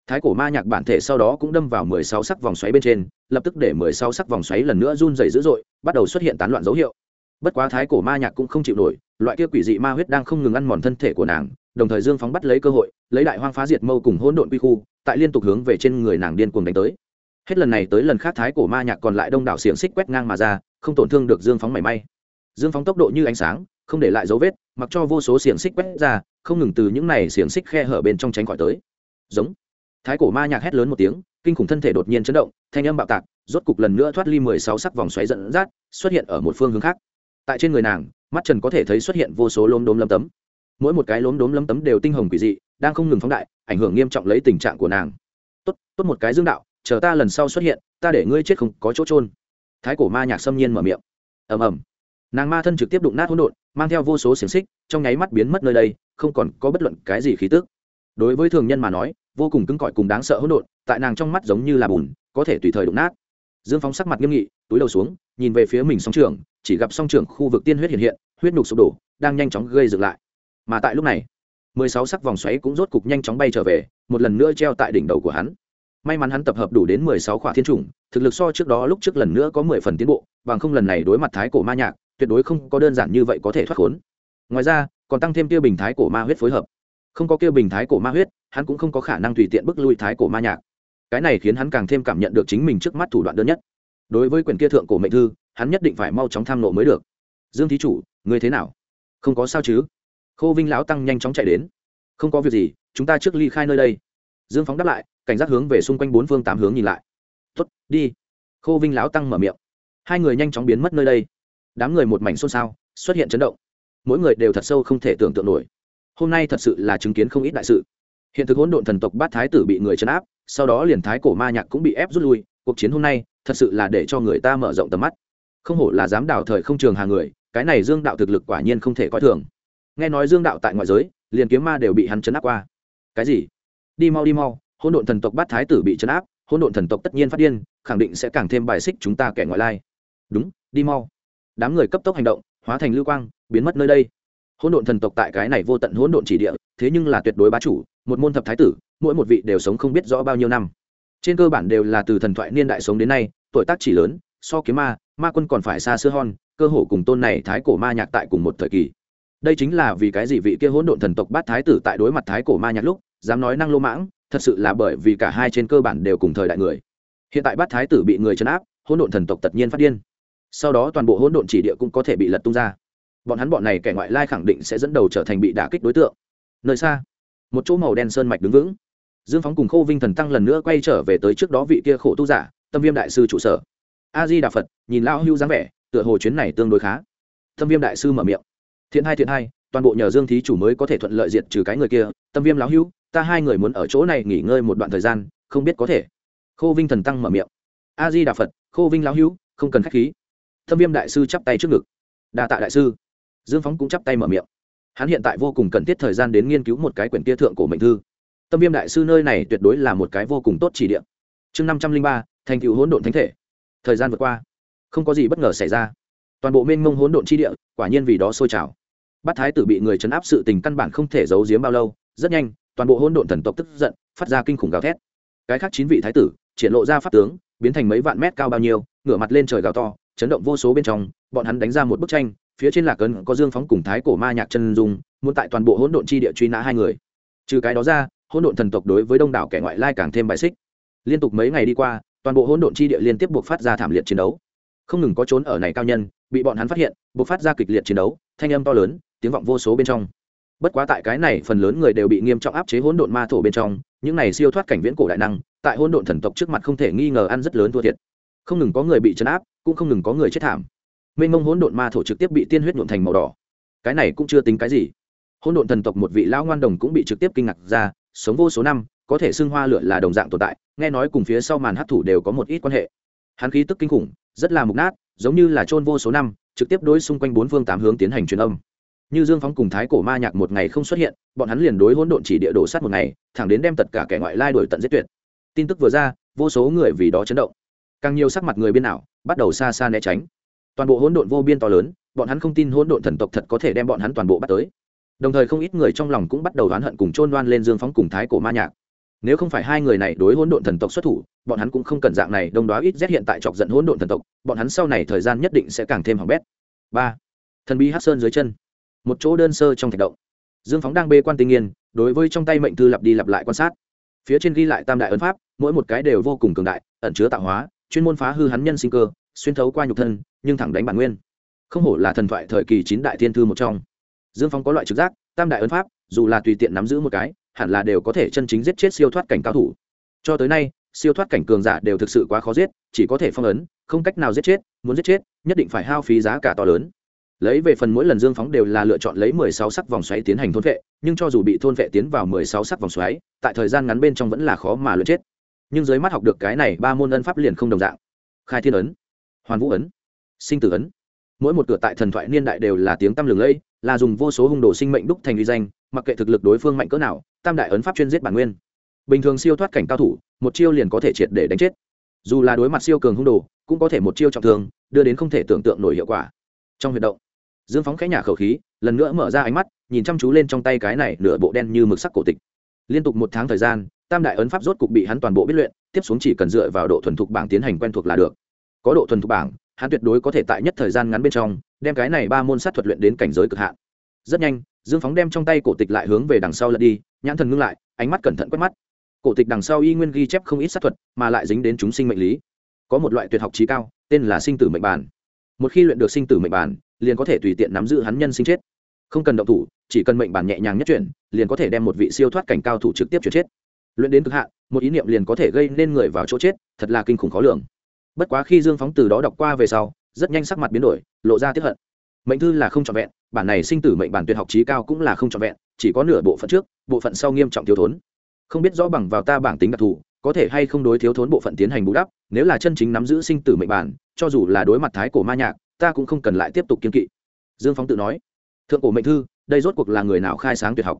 Thái cổ ma nhạc bản thể sau đó cũng đâm vào mười sáu sắc vòng xoáy bên trên, lập tức để mười sáu sắc vòng xoáy lần nữa run dày dữ dội, bắt đầu xuất hiện tán loạn dấu hiệu. Bất quá thái cổ ma nhạc cũng không chịu nổi, loại kia quỷ dị ma huyết đang không ngừng ăn mòn thân thể của nàng, đồng thời dương phóng bắt lấy cơ hội, lấy đại hoang phá diệt mâu cùng hỗn độn quy khu, tại liên tục hướng về trên người nàng điên cuồng đánh tới hết lần này tới lần khác thái cổ ma nhạc còn lại đông đảo xiềng xích quét ngang mà ra, không tổn thương được dương phóng mảy may. Dương phóng tốc độ như ánh sáng, không để lại dấu vết, mặc cho vô số xiềng xích quét ra, không ngừng từ những này xiềng xích khe hở bên trong tránh khỏi tới. Giống. Thái cổ ma nhạc hét lớn một tiếng, kinh khủng thân thể đột nhiên chấn động, thanh âm bạo tạc, rốt cục lần nữa thoát ly mười sáu sắc vòng xoáy dẫn dắt, xuất hiện ở một phương hướng khác. Tại trên người nàng, mắt trần có thể thấy xuất hiện vô số lốm đốm lấm tấm. Mỗi một cái lốm đốm lấm tấm đều tinh hồng quỷ dị, đang không ngừng phóng đại, ảnh hưởng nghiêm trọng lấy tình trạng của nàng. Tốt tốt một cái dương đạo chờ ta lần sau xuất hiện, ta để ngươi chết không có chỗ trôn thái cổ ma nhạc xâm nhiên mở miệng. Ầm ầm. Nàng ma thân trực tiếp đụng nát hỗn độn, mang theo vô số xiềng xích, trong nháy mắt biến mất nơi đây, không còn có bất luận cái gì khí tức. Đối với thường nhân mà nói, vô cùng cứng cỏi cùng đáng sợ hỗn độn, tại nàng trong mắt giống như là bùn, có thể tùy thời đụng nát. Dương phóng sắc mặt nghiêm nghị, túi đầu xuống, nhìn về phía mình song trường chỉ gặp song trường khu vực tiên huyết hiện hiện, huyết nhục sụp đổ, đang nhanh chóng gây dựng lại. Mà tại lúc này, mười sáu sắc vòng xoáy cũng rốt cục nhanh chóng bay trở về, một lần nữa treo tại đỉnh đầu của hắn may mắn hắn tập hợp đủ đến mười sáu khỏa thiên trùng thực lực so trước đó lúc trước lần nữa có mười phần tiến bộ, bằng không lần này đối mặt thái cổ ma nhạc, tuyệt đối không có đơn giản như vậy có thể thoát khốn. Ngoài ra, còn tăng thêm tiêu bình thái cổ ma huyết phối hợp. Không có tiêu bình thái cổ ma huyết, hắn cũng không có khả năng tùy tiện bức lui thái cổ ma nhạc. Cái này khiến hắn càng thêm cảm nhận được chính mình trước mắt thủ đoạn đơn nhất. Đối với quyền kia thượng cổ mệnh thư, hắn nhất định phải mau chóng tham nộ mới được. Dương thí chủ, ngươi thế nào? Không có sao chứ? Khô vinh lão tăng nhanh chóng chạy đến. Không có việc gì, chúng ta trước ly khai nơi đây dương phóng đáp lại, cảnh giác hướng về xung quanh bốn phương tám hướng nhìn lại. Tuất đi. Khô vinh lão tăng mở miệng. Hai người nhanh chóng biến mất nơi đây. Đám người một mảnh xôn xao, xuất hiện chấn động. Mỗi người đều thật sâu không thể tưởng tượng nổi. Hôm nay thật sự là chứng kiến không ít đại sự. Hiện thực hỗn độn thần tộc bát thái tử bị người chấn áp, sau đó liền thái cổ ma nhạc cũng bị ép rút lui. Cuộc chiến hôm nay, thật sự là để cho người ta mở rộng tầm mắt. Không hổ là dám đào thời không trường hàng người, cái này dương đạo thực lực quả nhiên không thể coi thường. Nghe nói dương đạo tại ngoại giới, liền kiếm ma đều bị hắn chấn áp qua. Cái gì? Đi mau đi mau, hỗn độn thần tộc bát thái tử bị chấn áp, hỗn độn thần tộc tất nhiên phát điên, khẳng định sẽ càng thêm bài xích chúng ta kẻ ngoại lai. Đúng, đi mau. Đám người cấp tốc hành động, hóa thành lưu quang, biến mất nơi đây. Hỗn độn thần tộc tại cái này vô tận hỗn độn chỉ địa, thế nhưng là tuyệt đối bá chủ, một môn thập thái tử, mỗi một vị đều sống không biết rõ bao nhiêu năm. Trên cơ bản đều là từ thần thoại niên đại sống đến nay, tuổi tác chỉ lớn, so kiếm ma ma quân còn phải xa xưa hon cơ hồ cùng tôn này thái cổ ma nhạc tại cùng một thời kỳ. Đây chính là vì cái gì vị kia hỗn độn thần tộc bát thái tử tại đối mặt thái cổ ma nhạc lúc dám nói năng lô mãng, thật sự là bởi vì cả hai trên cơ bản đều cùng thời đại người. Hiện tại bát thái tử bị người chấn áp, hỗn độn thần tộc tất nhiên phát điên. Sau đó toàn bộ hỗn độn chỉ địa cũng có thể bị lật tung ra. Bọn hắn bọn này kẻ ngoại lai khẳng định sẽ dẫn đầu trở thành bị đả kích đối tượng. Nơi xa, một chỗ màu đen sơn mạch đứng vững. Dương phóng cùng khô vinh thần tăng lần nữa quay trở về tới trước đó vị kia khổ tu giả, tâm viêm đại sư trụ sở. A di đà phật, nhìn lão hưu dáng vẻ, tựa hồ chuyến này tương đối khá. Tâm viêm đại sư mở miệng. Thiện hai thiện hai toàn bộ nhờ dương thí chủ mới có thể thuận lợi diệt trừ cái người kia, tâm viêm lão hưu ta hai người muốn ở chỗ này nghỉ ngơi một đoạn thời gian, không biết có thể. Khô vinh thần tăng mở miệng. A di đà phật, khô vinh lão hưu không cần k h á c h khí. Tâm viêm đại sư chắp tay trước ngực. Đa tạ đại sư. Dương phóng cũng chắp tay mở miệng. Hắn hiện tại vô cùng cần thiết thời gian đến nghiên cứu một cái quyển kia thượng của mệnh thư. Tâm viêm đại sư nơi này tuyệt đối là một cái vô cùng tốt chỉ điểm chương năm trăm linh ba, thành cựu hỗn độn thánh thể. Thời gian vượt qua. Không có gì bất ngờ xảy ra. Toàn bộ mênh mông hỗn độn chi địa, quả nhiên vì đó sôi trào bát thái tử bị người chấn áp sự tình căn bản không thể giấu giếm bao lâu, rất nhanh, toàn bộ hỗn độn thần tộc tức giận, phát ra kinh khủng gào thét. Cái khác chín vị thái tử, triển lộ ra pháp tướng, biến thành mấy vạn mét cao bao nhiêu, ngửa mặt lên trời gào to, chấn động vô số bên trong, bọn hắn đánh ra một bức tranh, phía trên lạc ấn có dương phóng cùng thái cổ ma nhạc chân dung, muốn tại toàn bộ hỗn độn chi địa truy nã hai người. Trừ cái đó ra, hỗn độn thần tộc đối với đông đảo kẻ ngoại lai càng thêm bài xích. Liên tục mấy ngày đi qua, toàn bộ hỗn độn chi địa liên tiếp buộc phát ra thảm liệt chiến đấu. Không ngừng có trốn ở này cao nhân bị bọn hắn phát hiện buộc phát ra kịch liệt chiến đấu, thanh âm to lớn, tiếng vọng vô số bên trong. Bất quá tại cái này phần lớn người đều bị nghiêm trọng áp chế hỗn độn ma thổ bên trong, những này siêu thoát cảnh viễn cổ đại năng, tại hỗn độn thần tộc trước mặt không thể nghi ngờ ăn rất lớn thua thiệt. Không ngừng có người bị chấn áp, cũng không ngừng có người chết thảm. Mênh mông hỗn độn ma thổ trực tiếp bị tiên huyết nhuộn thành màu đỏ. Cái này cũng chưa tính cái gì. Hỗn độn thần tộc một vị lão ngoan đồng cũng bị trực tiếp kinh ngạc ra, sống vô số năm, có thể xưng hoa lửa là đồng dạng tồn tại, nghe nói cùng phía sau màn hấp thủ đều có một ít quan hệ. Hắn khí tức kinh khủng, rất là mục nát giống như là trôn vô số năm, trực tiếp đối xung quanh bốn phương tám hướng tiến hành truyền âm. Như dương phóng cùng thái cổ ma nhạc một ngày không xuất hiện, bọn hắn liền đối hỗn độn chỉ địa đổ sát một ngày, thẳng đến đem tất cả kẻ ngoại lai đổi tận giết tuyệt. Tin tức vừa ra, vô số người vì đó chấn động. Càng nhiều sắc mặt người biên ảo bắt đầu xa xa né tránh. Toàn bộ hỗn độn vô biên to lớn, bọn hắn không tin hỗn độn thần tộc thật có thể đem bọn hắn toàn bộ bắt tới. Đồng thời không ít người trong lòng cũng bắt đầu đoán hận cùng chôn đoan lên dương phóng cùng thái cổ ma nhạc. Nếu không phải hai người này đối hỗn độn thần tộc xuất thủ bọn hắn cũng không cần dạng này, đông đoá ít rét hiện tại chọc giận hỗn độn thần tộc, bọn hắn sau này thời gian nhất định sẽ càng thêm hỏng bét. Ba, thần bí hát sơn dưới chân. Một chỗ đơn sơ trong thạch động. Dương phóng đang bê quan tinh nghiên, đối với trong tay mệnh thư lặp đi lặp lại quan sát. Phía trên ghi lại tam đại ấn pháp, mỗi một cái đều vô cùng cường đại, ẩn chứa tạo hóa, chuyên môn phá hư hắn nhân sinh cơ, xuyên thấu qua nhục thân, nhưng thẳng đánh bản nguyên. Không hổ là thần thoại thời kỳ chín đại thiên thư một trong. Dương phóng có loại trực giác, tam đại ấn pháp, dù là tùy tiện nắm giữ một cái, hẳn là đều có thể chân chính giết chết siêu thoát cảnh cao thủ. Cho tới nay siêu thoát cảnh cường giả đều thực sự quá khó giết, chỉ có thể phong ấn, không cách nào giết chết, muốn giết chết, nhất định phải hao phí giá cả to lớn. Lấy về phần mỗi lần dương phóng đều là lựa chọn lấy mười sáu sắc vòng xoáy tiến hành thôn vệ, nhưng cho dù bị thôn vệ tiến vào mười sáu sắc vòng xoáy, tại thời gian ngắn bên trong vẫn là khó mà lựa chết. Nhưng dưới mắt học được cái này, ba môn ân pháp liền không đồng dạng. Khai thiên ấn, hoàn vũ ấn, sinh tử ấn. Mỗi một cửa tại thần thoại niên đại đều là tiếng tăm lừng lẫy, là dùng vô số hung đồ sinh mệnh đúc thành uy danh, mặc kệ thực lực đối phương mạnh cỡ nào, tam đại ấn pháp chuyên giết bản nguyên. Bình thường siêu thoát cảnh cao thủ một chiêu liền có thể triệt để đánh chết. Dù là đối mặt siêu cường hung đồ, cũng có thể một chiêu trọng thương, đưa đến không thể tưởng tượng nổi hiệu quả. Trong huyệt động, dương phóng khẽ nhả khẩu khí, lần nữa mở ra ánh mắt, nhìn chăm chú lên trong tay cái này nửa bộ đen như mực sắc cổ tịch. Liên tục một tháng thời gian, tam đại ấn pháp rốt cục bị hắn toàn bộ biết luyện, tiếp xuống chỉ cần dựa vào độ thuần thục bảng tiến hành quen thuộc là được. Có độ thuần thục bảng, hắn tuyệt đối có thể tại nhất thời gian ngắn bên trong, đem cái này ba môn sát thuật luyện đến cảnh giới cực hạn. Rất nhanh, dương phóng đem trong tay cổ tịch lại hướng về đằng sau lật đi, nhãn thần ngưng lại, ánh mắt cẩn thận quét mắt cổ tịch đằng sau y nguyên ghi chép không ít sát thuật, mà lại dính đến chúng sinh mệnh lý. Có một loại tuyệt học trí cao, tên là sinh tử mệnh bản. Một khi luyện được sinh tử mệnh bản, liền có thể tùy tiện nắm giữ hắn nhân sinh chết. Không cần động thủ, chỉ cần mệnh bản nhẹ nhàng nhất chuyển, liền có thể đem một vị siêu thoát cảnh cao thủ trực tiếp chuyển chết. Luyện đến cực hạn, một ý niệm liền có thể gây nên người vào chỗ chết, thật là kinh khủng khó lường. Bất quá khi dương phóng từ đó đọc qua về sau, rất nhanh sắc mặt biến đổi, lộ ra tiếp hận. Mệnh thư là không trọn vẹn, bản này sinh tử mệnh bản tuyệt học trí cao cũng là không trọn vẹn, chỉ có nửa bộ phận trước, bộ phận sau nghiêm trọng thiếu thốn không biết rõ bằng vào ta bảng tính đặc thù, có thể hay không đối thiếu thốn bộ phận tiến hành bù đắp, nếu là chân chính nắm giữ sinh tử mệnh bản, cho dù là đối mặt thái cổ ma nhạc, ta cũng không cần lại tiếp tục kiên kỵ. Dương phóng tự nói. Thượng cổ mệnh thư, đây rốt cuộc là người nào khai sáng tuyệt học?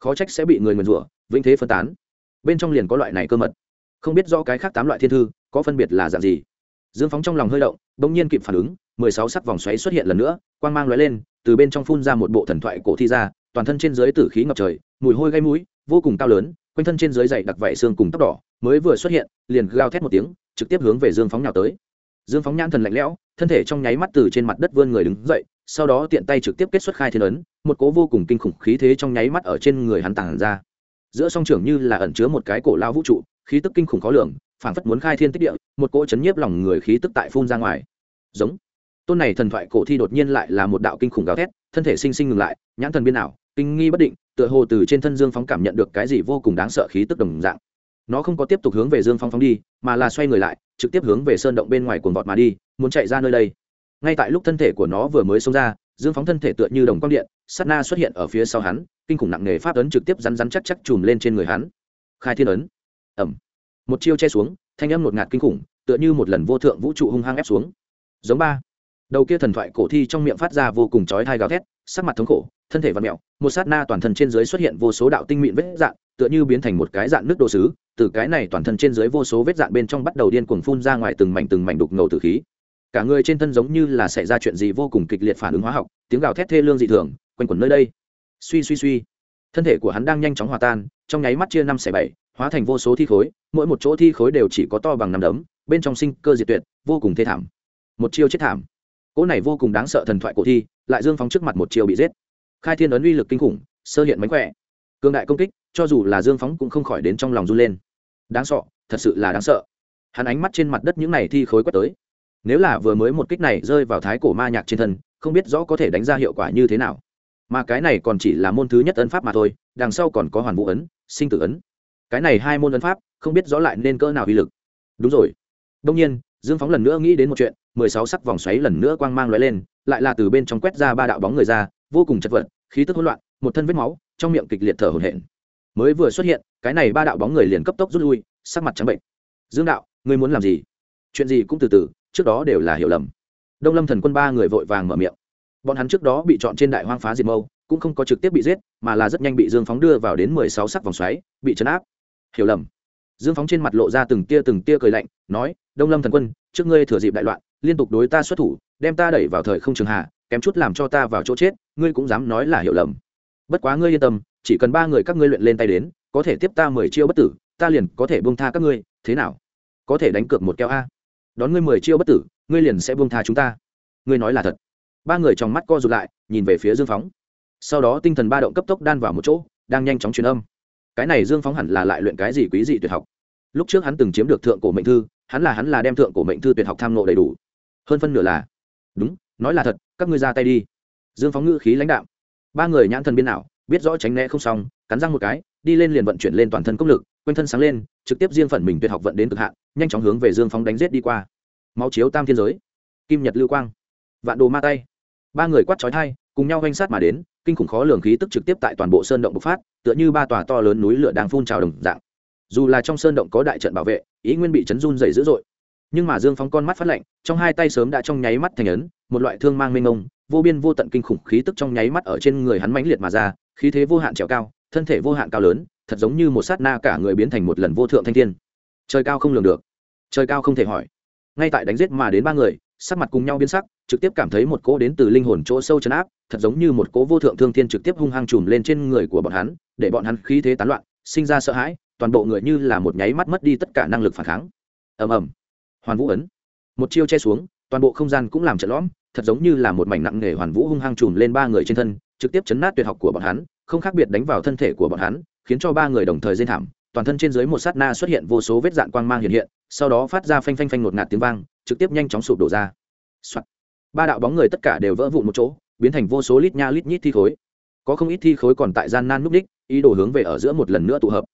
Khó trách sẽ bị người nguyền rủa, vĩnh thế phân tán. Bên trong liền có loại này cơ mật. Không biết do cái khác tám loại thiên thư, có phân biệt là dạng gì? Dương phóng trong lòng hơi động đ ỗ n g nhiên kịp phản ứng, mười sáu sắc vòng xoáy xuất hiện lần nữa, quang mang l ó e lên, từ bên trong phun ra một bộ thần thoại cổ thi ra, toàn thân trên dưới tử khí ngập trời, mùi hôi gây mũi, vô cùng cao lớn quanh thân trên dưới dày đặc vảy xương cùng tóc đỏ, mới vừa xuất hiện, liền gào thét một tiếng, trực tiếp hướng về dương phóng nhào tới. Dương phóng nhãn thần lạnh lẽo, thân thể trong nháy mắt từ trên mặt đất vươn người đứng dậy, sau đó tiện tay trực tiếp kết xuất khai thiên ấn, một cố vô cùng kinh khủng khí thế trong nháy mắt ở trên người hắn tàng ra. Giữa song trưởng như là ẩn chứa một cái cổ lao vũ trụ, khí tức kinh khủng khó lường, phảng phất muốn khai thiên tích địa, một cỗ chấn nhiếp lòng người khí tức tại phun ra ngoài. Giống. Tôn này thần thoại cổ thi đột nhiên lại là một đạo kinh khủng gào thét, thân thể sinh sinh ngừng lại, nhãn thần biên ảo, kinh nghi bất định tựa hồ từ trên thân dương phóng cảm nhận được cái gì vô cùng đáng sợ khí tức đồng dạng. Nó không có tiếp tục hướng về dương phong phóng đi, mà là xoay người lại, trực tiếp hướng về sơn động bên ngoài cuồng vọt mà đi, muốn chạy ra nơi đây. Ngay tại lúc thân thể của nó vừa mới xông ra, dương phóng thân thể tựa như đồng quang điện, sát na xuất hiện ở phía sau hắn, kinh khủng nặng nề pháp ấn trực tiếp rắn rắn chắc chắc chùm lên trên người hắn. Khai thiên ấn. Ẩm một chiêu che xuống, thanh âm ngột ngạt kinh khủng, tựa như một lần vô thượng vũ trụ hung hăng ép xuống. Giống ba. Đầu kia thần thoại cổ thi trong miệng phát ra vô cùng chói thai gào thét, sắc mặt thống khổ thân thể và mẹo, một sát na toàn thân trên dưới xuất hiện vô số đạo tinh mịn vết dạn, tựa như biến thành một cái dạng nước đồ sứ, từ cái này toàn thân trên dưới vô số vết dạn bên trong bắt đầu điên cuồng phun ra ngoài từng mảnh từng mảnh đục ngầu từ khí. Cả người trên thân giống như là xảy ra chuyện gì vô cùng kịch liệt phản ứng hóa học, tiếng gào thét thê lương dị thường, quanh quẩn nơi đây. Suy suy suy, thân thể của hắn đang nhanh chóng hòa tan, trong nháy mắt chia năm xẻ bảy, hóa thành vô số thi khối, mỗi một chỗ thi khối đều chỉ có to bằng nằm đấm, bên trong sinh cơ diệt tuyệt, vô cùng thê thảm. Một chiêu chết thảm. Cỗ này vô cùng đáng sợ thần thoại cổ thi, lại dương phóng trước mặt một chiêu bị giết khai thiên ấn uy lực kinh khủng, sơ hiện mánh khỏe. Cường đại công kích, cho dù là dương phóng cũng không khỏi đến trong lòng run lên. Đáng sợ, thật sự là đáng sợ. Hắn ánh mắt trên mặt đất những này thi khối quét tới. Nếu là vừa mới một kích này rơi vào thái cổ ma nhạc trên thân, không biết rõ có thể đánh ra hiệu quả như thế nào. Mà cái này còn chỉ là môn thứ nhất ấn pháp mà thôi, đằng sau còn có hoàn vũ ấn, sinh tử ấn. Cái này hai môn ấn pháp, không biết rõ lại nên cỡ nào uy lực. Đúng rồi. Đông nhiên, dương phóng lần nữa nghĩ đến một chuyện, mười sáu sắc vòng xoáy lần nữa quang mang lóe lên, lại là từ bên trong quét ra ba đạo bóng người ra vô cùng chật vật, khí tức hỗn loạn, một thân vết máu, trong miệng kịch liệt thở hổn hển. Mới vừa xuất hiện, cái này ba đạo bóng người liền cấp tốc rút lui, sắc mặt trắng bệnh. Dương đạo, ngươi muốn làm gì? Chuyện gì cũng từ từ, trước đó đều là hiểu lầm. Đông lâm thần quân ba người vội vàng mở miệng. Bọn hắn trước đó bị chọn trên đại hoang phá diệt mâu, cũng không có trực tiếp bị giết, mà là rất nhanh bị dương phóng đưa vào đến mười sáu sắc vòng xoáy, bị chấn áp. Hiểu lầm. Dương phóng trên mặt lộ ra từng tia từng tia cười lạnh, nói, đông lâm thần quân, trước ngươi thừa dịp đại loạn, liên tục đối ta xuất thủ, đem ta đẩy vào thời không trường hạ kém chút làm cho ta vào chỗ chết, ngươi cũng dám nói là hiểu lầm. Bất quá ngươi yên tâm, chỉ cần ba người các ngươi luyện lên tay đến, có thể tiếp ta mười chiêu bất tử, ta liền có thể buông tha các ngươi, thế nào? Có thể đánh cược một keo a. Đón ngươi mười chiêu bất tử, ngươi liền sẽ buông tha chúng ta. Ngươi nói là thật. Ba người trong mắt co rụt lại, nhìn về phía dương phóng. Sau đó tinh thần ba động cấp tốc đan vào một chỗ, đang nhanh chóng truyền âm. Cái này dương phóng hẳn là lại luyện cái gì quý dị tuyệt học. Lúc trước hắn từng chiếm được thượng cổ mệnh thư, hắn là hắn là đem thượng cổ mệnh thư tuyệt học tham nộ đầy đủ. Hơn phân nửa là, đúng nói là thật, các ngươi ra tay đi. Dương phóng ngữ khí lãnh đạo ba người nhãn thần biên nào biết rõ tránh né không xong, cắn răng một cái, đi lên liền vận chuyển lên toàn thân công lực, quanh thân sáng lên, trực tiếp riêng phần mình tuyệt học vận đến cực hạn, nhanh chóng hướng về dương phóng đánh g i ế t đi qua. Máu chiếu tam thiên giới. Kim nhật lưu quang. Vạn đồ ma tay. Ba người quát trói thai cùng nhau oanh sát mà đến, kinh khủng khó lường khí tức trực tiếp tại toàn bộ sơn động bộc phát, tựa như ba tòa to lớn núi lửa đang phun trào đồng dạng. Dù là trong sơn động có đại trận bảo vệ, ý nguyên bị chấn run dày dữ dội nhưng mà dương phóng con mắt phát lạnh, trong hai tay sớm đã trong nháy mắt thành ấn, một loại thương mang mênh mông, vô biên vô tận kinh khủng khí tức trong nháy mắt ở trên người hắn mãnh liệt mà ra, khí thế vô hạn trèo cao, thân thể vô hạn cao lớn, thật giống như một sát na cả người biến thành một lần vô thượng thanh thiên. Trời cao không lường được. Trời cao không thể hỏi. Ngay tại đánh giết mà đến ba người, sắc mặt cùng nhau biến sắc, trực tiếp cảm thấy một cỗ đến từ linh hồn chỗ sâu chấn áp, thật giống như một cỗ vô thượng thương thiên trực tiếp hung hăng trùm lên trên người của bọn hắn, để bọn hắn khí thế tán loạn, sinh ra sợ hãi, toàn bộ người như là một nháy mắt mất đi tất cả năng lực phản kháng. Ầm ầm hoàn vũ ấn. Một chiêu che xuống, toàn bộ không gian cũng làm trận lõm, thật giống như là một mảnh nặng nề hoàn vũ hung hăng trùm lên ba người trên thân, trực tiếp chấn nát tuyệt học của bọn hắn, không khác biệt đánh vào thân thể của bọn hắn, khiến cho ba người đồng thời dây thảm, toàn thân trên dưới một sát na xuất hiện vô số vết dạn quang mang hiện hiện, sau đó phát ra phanh phanh phanh ngột ngạt tiếng vang, trực tiếp nhanh chóng sụp đổ ra、Soạn. ba đạo bóng người tất cả đều vỡ vụn một chỗ, biến thành vô số lít nha lít nhít thi khối. Có không ít thi khối còn tại gian nan núp đích ý đồ hướng về ở giữa một lần nữa tụ hợp.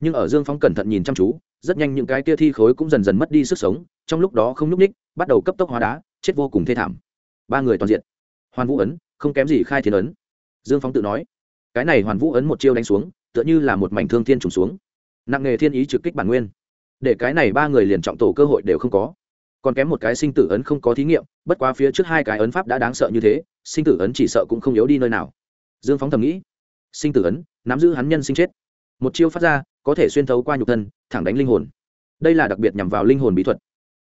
Nhưng ở dương phóng cẩn thận nhìn chăm chú rất nhanh những cái kia thi khối cũng dần dần mất đi sức sống, trong lúc đó không nhúc ních bắt đầu cấp tốc hóa đá, chết vô cùng thê thảm. Ba người toàn diện. Hoàn vũ ấn, không kém gì khai thiên ấn. Dương phóng tự nói, cái này hoàn vũ ấn một chiêu đánh xuống, tựa như là một mảnh thương thiên trùng xuống. Nặng nghề thiên ý trực kích bản nguyên. Để cái này ba người liền trọng tổ cơ hội đều không có. Còn kém một cái sinh tử ấn không có thí nghiệm, bất quá phía trước hai cái ấn pháp đã đáng sợ như thế, sinh tử ấn chỉ sợ cũng không yếu đi nơi nào. Dương phóng thầm nghĩ, sinh tử ấn, nắm giữ hắn nhân sinh chết. Một chiêu phát ra có thể xuyên thấu qua nhục thân thẳng đánh linh hồn. Đây là đặc biệt nhằm vào linh hồn bí thuật.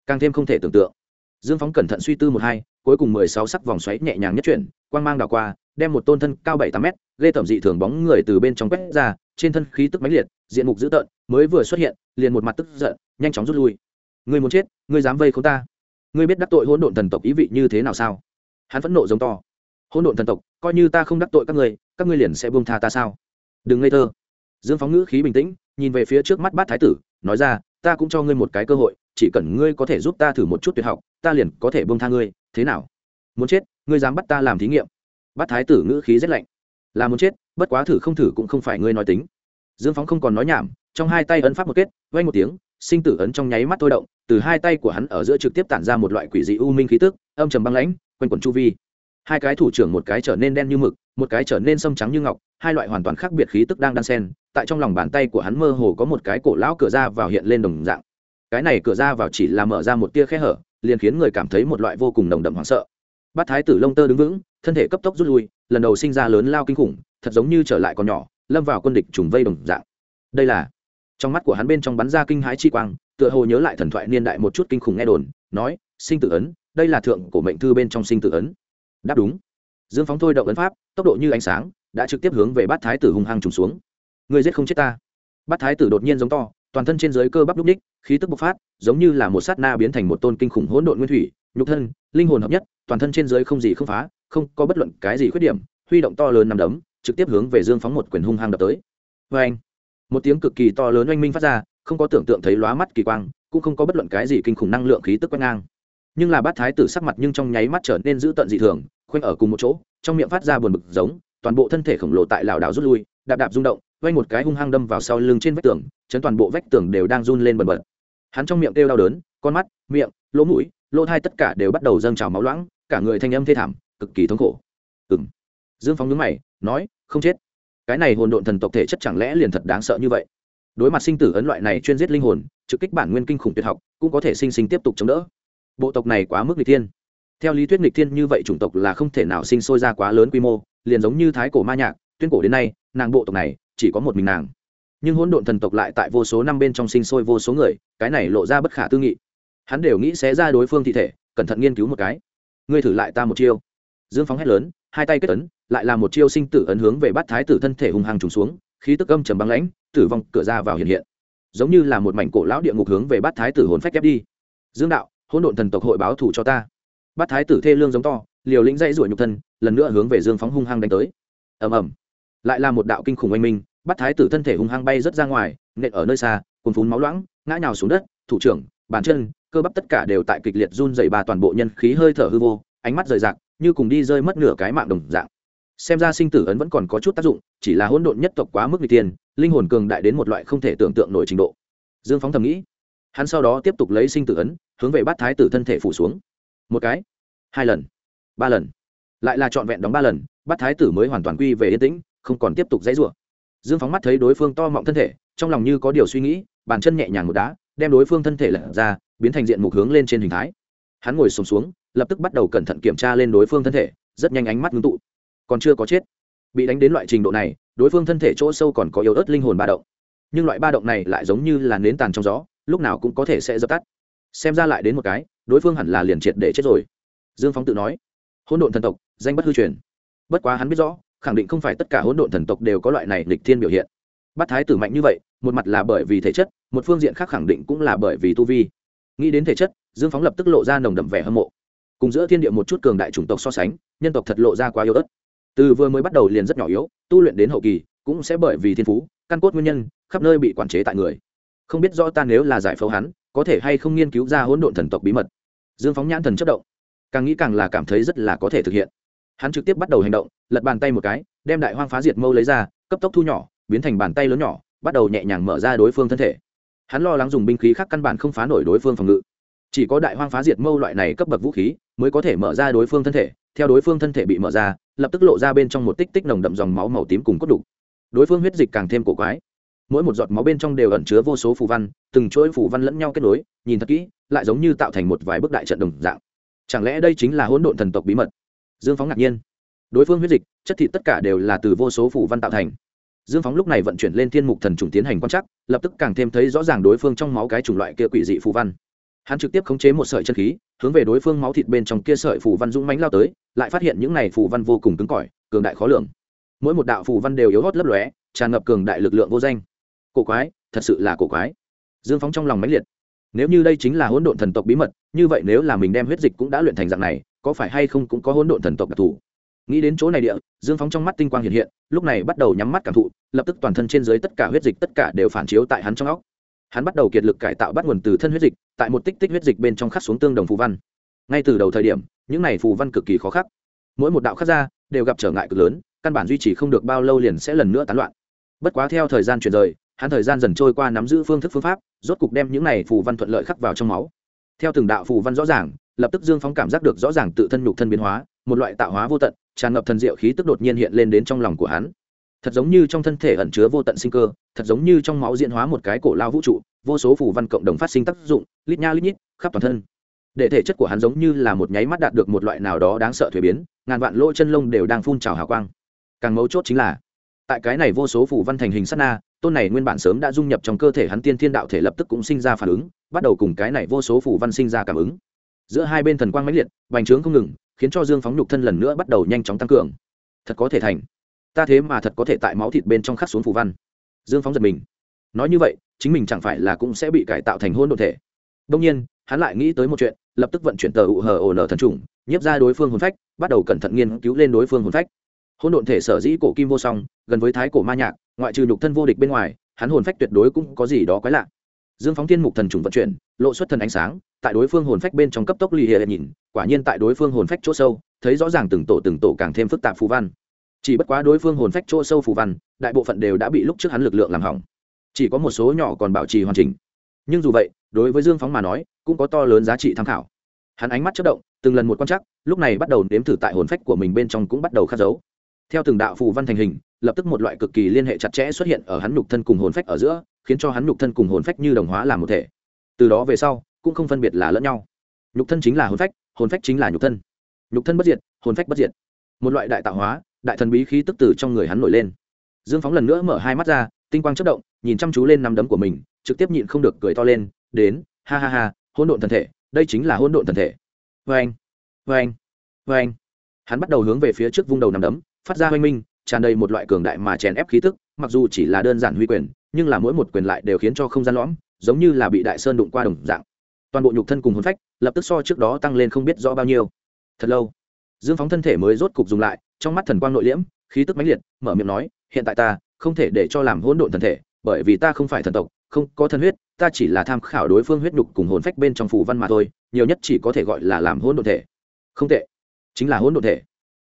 Càng thêm không thể tưởng tượng. Dương phóng cẩn thận suy tư một hai cuối cùng mười sáu sắc vòng xoáy nhẹ nhàng nhất chuyển quang mang đảo qua đem một tôn thân cao bảy tám mét lê tẩm dị thường bóng người từ bên trong quét ra trên thân khí tức mãnh liệt diện mục dữ tợn mới vừa xuất hiện liền một mặt tức giận nhanh chóng rút lui. Ngươi muốn chết ngươi dám vây không ta. Ngươi biết đắc tội hỗn độn thần tộc ý vị như thế nào sao? Hắn phẫn nộ giống to. Hỗn độn thần tộc coi như ta không đắc tội các người, các ngươi liền sẽ buông tha ta sao? Đừng ngây thơ. Dương phóng ngữ khí bình tĩnh nhìn về phía trước mắt bát thái tử, nói ra, ta cũng cho ngươi một cái cơ hội, chỉ cần ngươi có thể giúp ta thử một chút tuyệt học, ta liền có thể buông tha ngươi, thế nào? Muốn chết, ngươi dám bắt ta làm thí nghiệm. Bát thái tử ngữ khí rất lạnh. Là muốn chết, bất quá thử không thử cũng không phải ngươi nói tính. Dương phóng không còn nói nhảm, trong hai tay ấn pháp một kết vay một tiếng, sinh tử ấn trong nháy mắt thôi động, từ hai tay của hắn ở giữa trực tiếp tản ra một loại quỷ dị u minh khí tức, âm trầm băng lãnh, quanh quẩn chu vi. Hai cái thủ trưởng một cái trở nên đen như mực một cái trở nên sâm trắng như ngọc, hai loại hoàn toàn khác biệt khí tức đang đan sen, tại trong lòng bàn tay của hắn mơ hồ có một cái cổ lão cửa ra vào hiện lên đồng dạng. Cái này cửa ra vào chỉ là mở ra một tia khe hở, liền khiến người cảm thấy một loại vô cùng nồng đậm hoảng sợ. Bát thái tử lông tơ đứng vững, thân thể cấp tốc rút lui, lần đầu sinh ra lớn lao kinh khủng, thật giống như trở lại còn nhỏ, lâm vào quân địch trùng vây đồng dạng. Đây là, trong mắt của hắn bên trong bắn ra kinh hãi chi quang, tựa hồ nhớ lại thần thoại niên đại một chút kinh khủng nghe đồn, nói, sinh tử ấn, đây là thượng của mệnh thư bên trong sinh tử ấn. Đáp đúng dương phóng thôi động ấn pháp, tốc độ như ánh sáng, đã trực tiếp hướng về bát thái tử hung hăng trùng xuống. Người giết không chết ta. Bát thái tử đột nhiên giống to, toàn thân trên dưới cơ bắp đúc ních, khí tức bộc phát, giống như là một sát na biến thành một tôn kinh khủng hỗn độn nguyên thủy, nhục thân, linh hồn hợp nhất, toàn thân trên dưới không gì không phá, không có bất luận cái gì khuyết điểm, huy động to lớn nằm đấm, trực tiếp hướng về dương phóng một quyền hung hăng đập tới. Vê anh một tiếng cực kỳ to lớn oanh minh phát ra, không có tưởng tượng thấy lóa mắt kỳ quang, cũng không có bất luận cái gì kinh khủng năng lượng khí tức quét ngang. Nhưng là bát thái tử sắc mặt nhưng trong nháy mắt trở nên dữ tợn dị thường khoanh ở cùng một chỗ, trong miệng phát ra buồn bực giống, toàn bộ thân thể khổng lồ tại lảo đảo rút lui, đạp đạp rung động quay một cái hung hăng đâm vào sau lưng trên vách tường, chấn toàn bộ vách tường đều đang run lên bần bật. Hắn trong miệng kêu đau đớn, con mắt, miệng, lỗ mũi, lỗ thai tất cả đều bắt đầu dâng trào máu loãng, cả người thanh âm thê thảm, cực kỳ thống khổ. Ừ m dương phóng nhớ mày, nói, không chết. Cái này hồn độn thần tộc thể chất chẳng lẽ liền thật đáng sợ như vậy? Đối mặt sinh tử ấn loại này chuyên giết linh hồn, trực kích bản nguyên kinh khủng tuyệt học, cũng có thể sinh sinh tiếp tục chống đỡ. Bộ tộc này quá mức nghịch thiên theo lý thuyết nghịch thiên như vậy chủng tộc là không thể nào sinh sôi ra quá lớn quy mô, liền giống như thái cổ ma nhạc, tuyên cổ đến nay, nàng bộ tộc này chỉ có một mình nàng. Nhưng hỗn độn thần tộc lại tại vô số năm bên trong sinh sôi vô số người, cái này lộ ra bất khả tư nghị. Hắn đều nghĩ sẽ ra đối phương thi thể, cẩn thận nghiên cứu một cái. Ngươi thử lại ta một chiêu. Dương phóng hét lớn, hai tay kết ấn, lại là một chiêu sinh tử ấn hướng về bắt thái tử thân thể hung hăng trùng xuống, khí tức âm trầm băng lãnh, tử vong cửa ra vào hiện hiện. Giống như là một mảnh cổ lão địa ngục hướng về bắt thái tử hồn phách ép đi. Dương đạo, hỗn độn thần tộc hội báo thủ cho ta bắt thái tử thê lương giống to, liều lĩnh dãy ruổi nhục thân, lần nữa hướng về dương phóng hung hăng đánh tới. Ầm ầm. Lại là một đạo kinh khủng oanh minh bắt thái tử thân thể hung hăng bay rất ra ngoài, nện ở nơi xa cùng phún máu loãng, ngã nhào xuống đất, thủ trưởng, bàn chân, cơ bắp tất cả đều tại kịch liệt run dày bà toàn bộ nhân khí hơi thở hư vô, ánh mắt rời rạc, như cùng đi rơi mất nửa cái mạng đồng dạng. Xem ra sinh tử ấn vẫn còn có chút tác dụng, chỉ là hỗn độn nhất tộc quá mức n g tiền linh hồn cường đại đến một loại không thể tưởng tượng nổi trình độ. Dương phóng thầm nghĩ. Hắn sau đó tiếp tục lấy sinh tử ấn, hướng về bát thái tử thân thể phủ xuống một cái. Hai lần. Ba lần. Lại là trọn vẹn đóng ba lần bắt thái tử mới hoàn toàn quy về yên tĩnh không còn tiếp tục dãy rủa. Dương phóng mắt thấy đối phương to mọng thân thể trong lòng như có điều suy nghĩ bàn chân nhẹ nhàng một đá đem đối phương thân thể lật ra biến thành diện mục hướng lên trên hình thái. Hắn ngồi sùng xuống, xuống lập tức bắt đầu cẩn thận kiểm tra lên đối phương thân thể rất nhanh ánh mắt ngưng tụ. Còn chưa có chết. Bị đánh đến loại trình độ này đối phương thân thể chỗ sâu còn có yếu ớt linh hồn ba động. Nhưng loại ba động này lại giống như là nến tàn trong gió lúc nào cũng có thể sẽ dập tắt. Xem ra lại đến một cái đối phương hẳn là liền triệt để chết rồi. Dương phóng tự nói, hỗn độn thần tộc, danh bất hư truyền. Bất quá hắn biết rõ, khẳng định không phải tất cả hỗn độn thần tộc đều có loại này lịch thiên biểu hiện. Bắt thái tử mạnh như vậy, một mặt là bởi vì thể chất, một phương diện khác khẳng định cũng là bởi vì tu vi. Nghĩ đến thể chất, dương phóng lập tức lộ ra nồng đậm vẻ hâm mộ. Cùng giữa thiên địa một chút cường đại chủng tộc so sánh, nhân tộc thật lộ ra quá yếu ớt. Từ vừa mới bắt đầu liền rất nhỏ yếu, tu luyện đến hậu kỳ, cũng sẽ bởi vì thiên phú, căn cốt nguyên nhân, khắp nơi bị quản chế tại người. Không biết rõ ta nếu là giải phẫu hắn có thể hay không nghiên cứu ra hỗn độn thần tộc bí mật. Dương phóng nhãn thần chất động, càng nghĩ càng là cảm thấy rất là có thể thực hiện. Hắn trực tiếp bắt đầu hành động, lật bàn tay một cái, đem đại hoang phá diệt mâu lấy ra, cấp tốc thu nhỏ, biến thành bàn tay lớn nhỏ, bắt đầu nhẹ nhàng mở ra đối phương thân thể. Hắn lo lắng dùng binh khí khác căn bản không phá nổi đối phương phòng ngự. Chỉ có đại hoang phá diệt mâu loại này cấp bậc vũ khí, mới có thể mở ra đối phương thân thể. Theo đối phương thân thể bị mở ra, lập tức lộ ra bên trong một tích tích nồng đậm dòng máu màu tím cùng cốt đục. Đối phương huyết dịch càng thêm cổ quái mỗi một giọt máu bên trong đều ẩn chứa vô số phù văn, từng chuỗi phù văn lẫn nhau kết nối, nhìn thật kỹ, lại giống như tạo thành một vài bức đại trận đồng dạng. Chẳng lẽ đây chính là hỗn độn thần tộc bí mật? Dương phóng ngạc nhiên. Đối phương huyết dịch, chất thịt tất cả đều là từ vô số phù văn tạo thành. Dương phóng lúc này vận chuyển lên thiên mục thần trùng tiến hành quan trắc, lập tức càng thêm thấy rõ ràng đối phương trong máu cái chủng loại kia quỷ dị phù văn. Hắn trực tiếp khống chế một sợi chân khí, hướng về đối phương máu thịt bên trong kia sợi phù văn dũng mánh lao tới, lại phát hiện những này phù văn vô cùng cứng cỏi, cường đại khó lường. Mỗi một đạo phù văn đều yếu hót lấp lóe, tràn ngập cường đại lực lượng vô danh cổ quái, thật sự là cổ quái. Dương phóng trong lòng mãnh liệt. Nếu như đây chính là hỗn độn thần tộc bí mật, như vậy nếu là mình đem huyết dịch cũng đã luyện thành dạng này, có phải hay không cũng có hỗn độn thần tộc đặc thù? Nghĩ đến chỗ này địa, dương phóng trong mắt tinh quang hiện hiện, lúc này bắt đầu nhắm mắt cảm thụ, lập tức toàn thân trên dưới tất cả huyết dịch tất cả đều phản chiếu tại hắn trong óc. Hắn bắt đầu kiệt lực cải tạo bắt nguồn từ thân huyết dịch, tại một tích tích huyết dịch bên trong khắc xuống tương đồng phù văn. Ngay từ đầu thời điểm, những này phù văn cực kỳ khó khắc. Mỗi một đạo khắc ra, đều gặp trở ngại cực lớn, căn bản duy trì không được bao lâu liền sẽ lần nữa tán loạn. Bất quá theo thời gian chuyển rời hắn thời gian dần trôi qua nắm giữ phương thức phương pháp, rốt cục đem những này phù văn thuận lợi khắc vào trong máu. Theo từng đạo phù văn rõ ràng, lập tức dương phóng cảm giác được rõ ràng tự thân nhục thân biến hóa, một loại tạo hóa vô tận, tràn ngập thần diệu khí tức đột nhiên hiện lên đến trong lòng của hắn. Thật giống như trong thân thể ẩn chứa vô tận sinh cơ, thật giống như trong máu diễn hóa một cái cổ lao vũ trụ, vô số phù văn cộng đồng phát sinh tác dụng, lít nha lít nhít, khắp toàn thân. Để thể chất của hắn giống như là một nháy mắt đạt được một loại nào đó đáng sợ thuế biến, ngàn vạn lỗ chân lông đều đang phun trào hào quang. Càng mấu chốt chính là, tại cái này vô số phù văn thành hình sát na tôn này nguyên bản sớm đã dung nhập trong cơ thể hắn tiên thiên đạo thể lập tức cũng sinh ra phản ứng, bắt đầu cùng cái này vô số phủ văn sinh ra cảm ứng. Giữa hai bên thần quang mãnh liệt, bành trướng không ngừng, khiến cho dương phóng nhục thân lần nữa bắt đầu nhanh chóng tăng cường. Thật có thể thành. Ta thế mà thật có thể tại máu thịt bên trong khắc xuống phủ văn. Dương phóng giật mình. Nói như vậy, chính mình chẳng phải là cũng sẽ bị cải tạo thành hôn đ ộ thể. Đông nhiên, hắn lại nghĩ tới một chuyện, lập tức vận chuyển tờ ụ hờ ồ nở thần trùng nhiếp ra đối phương hồn phách, bắt đầu cẩn thận nghiên cứu lên đối phương hồn phách. Hôn độn thể sở dĩ cổ kim vô song, gần với thái cổ ma nhạc ngoại trừ nhục thân vô địch bên ngoài, hắn hồn phách tuyệt đối cũng có gì đó quái lạ. Dương phóng thiên mục thần trùng vận chuyển, lộ xuất thần ánh sáng, tại đối phương hồn phách bên trong cấp tốc lì hệ nhìn, quả nhiên tại đối phương hồn phách chỗ sâu, thấy rõ ràng từng tổ từng tổ càng thêm phức tạp phù văn. Chỉ bất quá đối phương hồn phách chỗ sâu phù văn, đại bộ phận đều đã bị lúc trước hắn lực lượng làm hỏng. Chỉ có một số nhỏ còn bảo trì hoàn chỉnh. Nhưng dù vậy, đối với dương phóng mà nói, cũng có to lớn giá trị tham khảo. Hắn ánh mắt chất động, từng lần một quan chắc lúc này bắt đầu nếm thử tại hồn phách của mình bên trong cũng bắt đầu khắc dấu. Theo từng đạo phù văn thành hình lập tức một loại cực kỳ liên hệ chặt chẽ xuất hiện ở hắn nhục thân cùng hồn phách ở giữa, khiến cho hắn nhục thân cùng hồn phách như đồng hóa làm một thể. Từ đó về sau, cũng không phân biệt là lẫn nhau. Nhục thân chính là hồn phách hồn phách chính là nhục thân. Nhục thân bất diệt, hồn phách bất diệt. Một loại đại tạo hóa, đại thần bí khí tức từ trong người hắn nổi lên. Dương phóng lần nữa mở hai mắt ra, tinh quang chất động, nhìn chăm chú lên nắm đấm của mình, trực tiếp nhịn không được cười to lên, đến, ha ha ha, hỗn độn thần thể, đây chính là hỗn độn thần thể. Vê anh vê anh vê anh hắn bắt đầu hướng về phía trước vung đầu nằm đấm, phát ra hoanh minh tràn đầy một loại cường đại mà chèn ép khí tức, mặc dù chỉ là đơn giản huy quyền, nhưng là mỗi một quyền lại đều khiến cho không gian lõm, giống như là bị đại sơn đụng qua đồng dạng. Toàn bộ nhục thân cùng hồn phách, lập tức so trước đó tăng lên không biết rõ bao nhiêu. Thật lâu, dương phóng thân thể mới rốt cục dùng lại, trong mắt thần quang nội liễm, khí tức mãnh liệt, mở miệng nói, hiện tại ta không thể để cho làm hỗn độn thần thể, bởi vì ta không phải thần tộc, không có thân huyết, ta chỉ là tham khảo đối phương huyết nhục cùng hồn phách bên trong phù văn mà thôi, nhiều nhất chỉ có thể gọi là làm hỗn độn thể. Không tệ, chính là hỗn độn thể.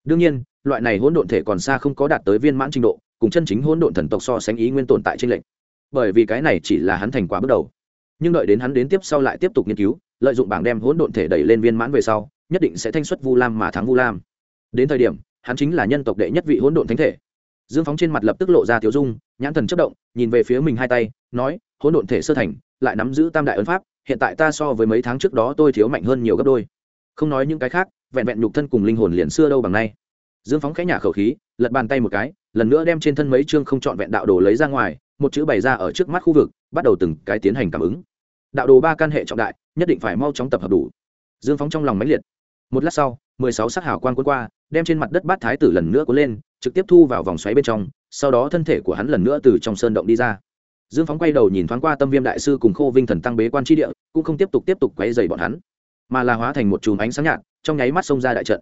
Đương nhiên loại này hỗn độn thể còn xa không có đạt tới viên mãn trình độ, cùng chân chính hỗn độn thần tộc so sánh ý nguyên tồn tại trên lệnh bởi vì cái này chỉ là hắn thành quả bước đầu. Nhưng đợi đến hắn đến tiếp sau lại tiếp tục nghiên cứu, lợi dụng bảng đem hỗn độn thể đẩy lên viên mãn về sau, nhất định sẽ thanh xuất vu lam mà thắng vu lam. Đến thời điểm, hắn chính là nhân tộc đệ nhất vị hỗn độn thánh thể. Dương phóng trên mặt lập tức lộ ra thiếu dung, nhãn thần chất động, nhìn về phía mình hai tay, nói, hỗn độn thể sơ thành, lại nắm giữ tam đại ấn pháp, hiện tại ta so với mấy tháng trước đó tôi thiếu mạnh hơn nhiều gấp đôi. Không nói những cái khác, vẹn vẹn nhục thân cùng linh hồn liền xưa đâu bằng nay dương phóng khẽ nhả khẩu khí, lật bàn tay một cái, lần nữa đem trên thân mấy chương không trọn vẹn đạo đồ lấy ra ngoài, một chữ bày ra ở trước mắt khu vực, bắt đầu từng cái tiến hành cảm ứng. Đạo đồ ba căn hệ trọng đại, nhất định phải mau chóng tập hợp đủ. Dương phóng trong lòng máy liệt. Một lát sau, mười sáu sắc hào quan quân qua, đem trên mặt đất bát thái tử lần nữa cuốn lên, trực tiếp thu vào vòng xoáy bên trong, sau đó thân thể của hắn lần nữa từ trong sơn động đi ra. Dương phóng quay đầu nhìn thoáng qua tâm viêm đại sư cùng khô vinh thần tăng bế quan tri địa, cũng không tiếp tục tiếp tục quay dày bọn hắn, mà là hóa thành một chùm ánh sáng nhạt, trong nháy mắt xông ra đại trận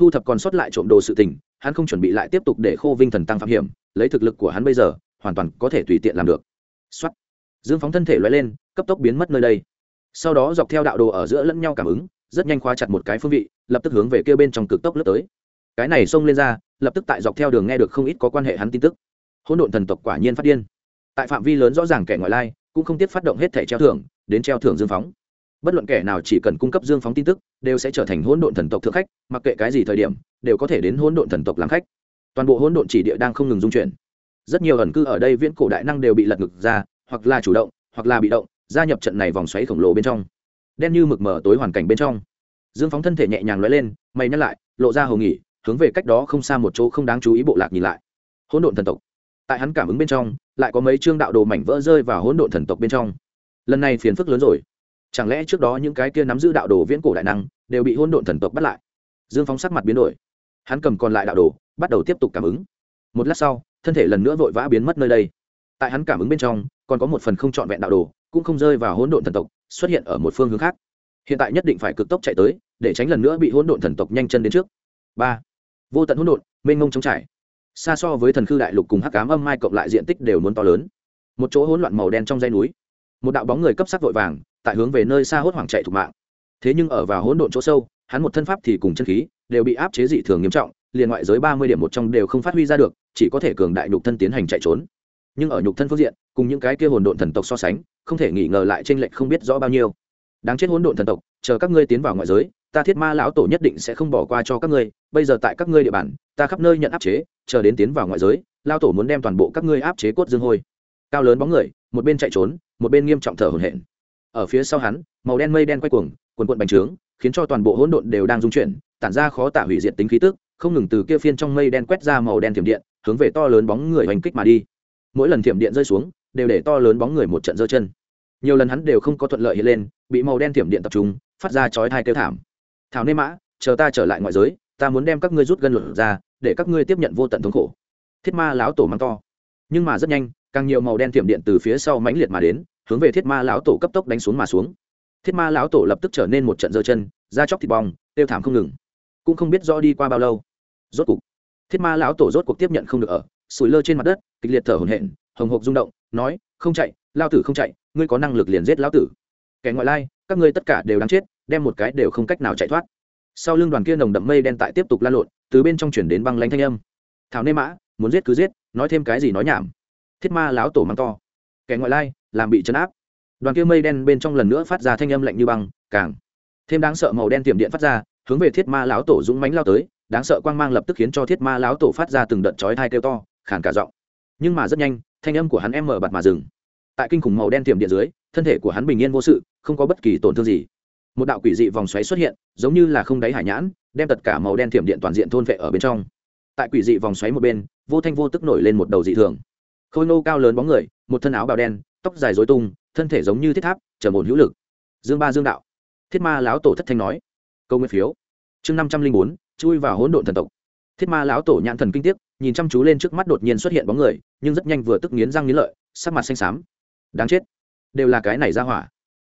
thu thập còn sót lại trộm đồ sự tình, hắn không chuẩn bị lại tiếp tục để khô vinh thần tăng phạm hiểm, lấy thực lực của hắn bây giờ, hoàn toàn có thể tùy tiện làm được. Xuất dương phóng thân thể loay lên, cấp tốc biến mất nơi đây. Sau đó dọc theo đạo đồ ở giữa lẫn nhau cảm ứng, rất nhanh khóa chặt một cái phương vị, lập tức hướng về kia bên trong cực tốc lướt tới. Cái này xông lên ra, lập tức tại dọc theo đường nghe được không ít có quan hệ hắn tin tức. Hỗn độn thần tộc quả nhiên phát điên. Tại phạm vi lớn rõ ràng kẻ ngoại lai, cũng không tiếc phát động hết thẻ treo thưởng, đến treo thưởng dương phóng bất luận kẻ nào chỉ cần cung cấp dương phóng tin tức, đều sẽ trở thành hỗn độn thần tộc thượng khách, mặc kệ cái gì thời điểm, đều có thể đến hỗn độn thần tộc làm khách. Toàn bộ hỗn độn chỉ địa đang không ngừng dung chuyển. Rất nhiều ẩn cư ở đây viễn cổ đại năng đều bị lật ngực ra, hoặc là chủ động, hoặc là bị động, gia nhập trận này vòng xoáy khổng lồ bên trong. Đen như mực mở tối hoàn cảnh bên trong. Dương phóng thân thể nhẹ nhàng lóe lên, mày nhắc lại, lộ ra hầu nghỉ, hướng về cách đó không xa một chỗ không đáng chú ý bộ lạc nhìn lại. Hỗn độn thần tộc. Tại hắn cảm ứng bên trong, lại có mấy chương đạo đồ mảnh vỡ rơi vào hỗn độn thần tộc bên trong. Lần này phiền phức lớn rồi chẳng lẽ trước đó những cái kia nắm giữ đạo đồ viễn cổ đại năng đều bị hôn độn thần tộc bắt lại? Dương phóng sắc mặt biến đổi. Hắn cầm còn lại đạo đồ, bắt đầu tiếp tục cảm ứng. Một lát sau, thân thể lần nữa vội vã biến mất nơi đây. Tại hắn cảm ứng bên trong, còn có một phần không trọn vẹn đạo đồ, cũng không rơi vào hỗn độn thần tộc, xuất hiện ở một phương hướng khác. Hiện tại nhất định phải cực tốc chạy tới, để tránh lần nữa bị hỗn độn thần tộc nhanh chân đến trước. Ba. Vô tận hỗn độn, mênh mông trống trải. Xa so với thần khư đại lục cùng hắc cám âm mai cộng lại diện tích đều muốn to lớn. Một chỗ hỗn loạn màu đen trong dãy núi. Một đạo bóng người cấp sắc vội vàng tại hướng về nơi xa hốt hoảng chạy thủ mạng. Thế nhưng ở vào hỗn độn chỗ sâu, hắn một thân pháp thì cùng chân khí đều bị áp chế dị thường nghiêm trọng, liền ngoại giới ba mươi điểm một trong đều không phát huy ra được, chỉ có thể cường đại nhục thân tiến hành chạy trốn. Nhưng ở nhục thân phương diện, cùng những cái kia hồn độn thần tộc so sánh, không thể nghi ngờ lại t r ê n lệch không biết rõ bao nhiêu. Đáng chết hỗn độn thần tộc, chờ các ngươi tiến vào ngoại giới, ta thiết ma lão tổ nhất định sẽ không bỏ qua cho các ngươi, bây giờ tại các ngươi địa bàn, ta khắp nơi nhận áp chế, chờ đến tiến vào ngoại giới lao tổ muốn đem toàn bộ các ngươi áp chế cốt dương hôi. Cao lớn bóng người, một bên chạy trốn, một bên nghiêm trọng thở hổn hển ở phía sau hắn, màu đen mây đen quay cuồng quần quận bành trướng, khiến cho toàn bộ hỗn độn đều đang dung chuyển, tản ra khó tả hủy diệt tính khí tức, không ngừng từ kia phiên trong mây đen quét ra màu đen thiểm điện, hướng về to lớn bóng người hành kích mà đi. Mỗi lần thiểm điện rơi xuống, đều để to lớn bóng người một trận giơ chân. Nhiều lần hắn đều không có thuận lợi hiện lên, bị màu đen thiểm điện tập trung, phát ra chói thai kêu thảm. Thảo nê mã, chờ ta trở lại ngoại giới, ta muốn đem các ngươi rút gân luận ra, để các ngươi tiếp nhận vô tận thống khổ. Thiết ma láo tổ mắng to. Nhưng mà rất nhanh, càng nhiều màu đen thiểm điện từ phía sau mãnh liệt mà đến hướng về thiết ma lão tổ cấp tốc đánh xuống mà xuống. Thiết ma lão tổ lập tức trở nên một trận dơ chân, da chóc thịt bong, tiêu thảm không ngừng. Cũng không biết rõ đi qua bao lâu. Rốt cục, thiết ma lão tổ rốt cuộc tiếp nhận không được ở, sủi lơ trên mặt đất, kịch liệt thở hổn hển, hồng hộc rung động, nói, không chạy, lao tử không chạy, ngươi có năng lực liền giết lão tử. Kẻ ngoại lai, các ngươi tất cả đều đáng chết, đem một cái đều không cách nào chạy thoát. Sau lưng đoàn kia nồng đậm mây đen tại tiếp tục lan lộn, từ bên trong chuyển đến băng lanh thanh âm. Thảo nê mã, muốn giết cứ giết, nói thêm cái gì nói nhảm. Thiết ma lão tổ mắng to. Kẻ ngoại lai làm bị chấn áp. Đoàn kia mây đen bên trong lần nữa phát ra thanh âm lạnh như băng, càng thêm đáng sợ màu đen tiềm điện phát ra, hướng về thiết ma lão tổ dũng mánh lao tới, đáng sợ quang mang lập tức khiến cho thiết ma lão tổ phát ra từng đợt chói thai kêu to, khàn cả giọng. Nhưng mà rất nhanh, thanh âm của hắn em mở bặt mà dừng. Tại kinh khủng màu đen tiềm điện dưới, thân thể của hắn bình yên vô sự, không có bất kỳ tổn thương gì. Một đạo quỷ dị vòng xoáy xuất hiện, giống như là không đáy hải nhãn, đem tất cả màu đen tiềm điện toàn diện thôn vệ ở bên trong. Tại quỷ dị vòng xoáy một bên, vô thanh vô tức nổi lên một đầu dị thường. Khôi nô cao lớn bóng người, một thân áo bào đen tóc dài dối tung, thân thể giống như thiết tháp trở ổn hữu lực. Dương ba dương đạo. Thiết ma lão tổ thất thanh nói. Câu nguyên phiếu. Chương năm trăm linh bốn, chui vào hỗn độn thần tộc. Thiết ma lão tổ nhãn thần kinh tiếc, nhìn chăm chú lên trước mắt đột nhiên xuất hiện bóng người, nhưng rất nhanh vừa tức nghiến răng nghiến lợi, sắc mặt xanh xám. Đáng chết. Đều là cái này ra hỏa.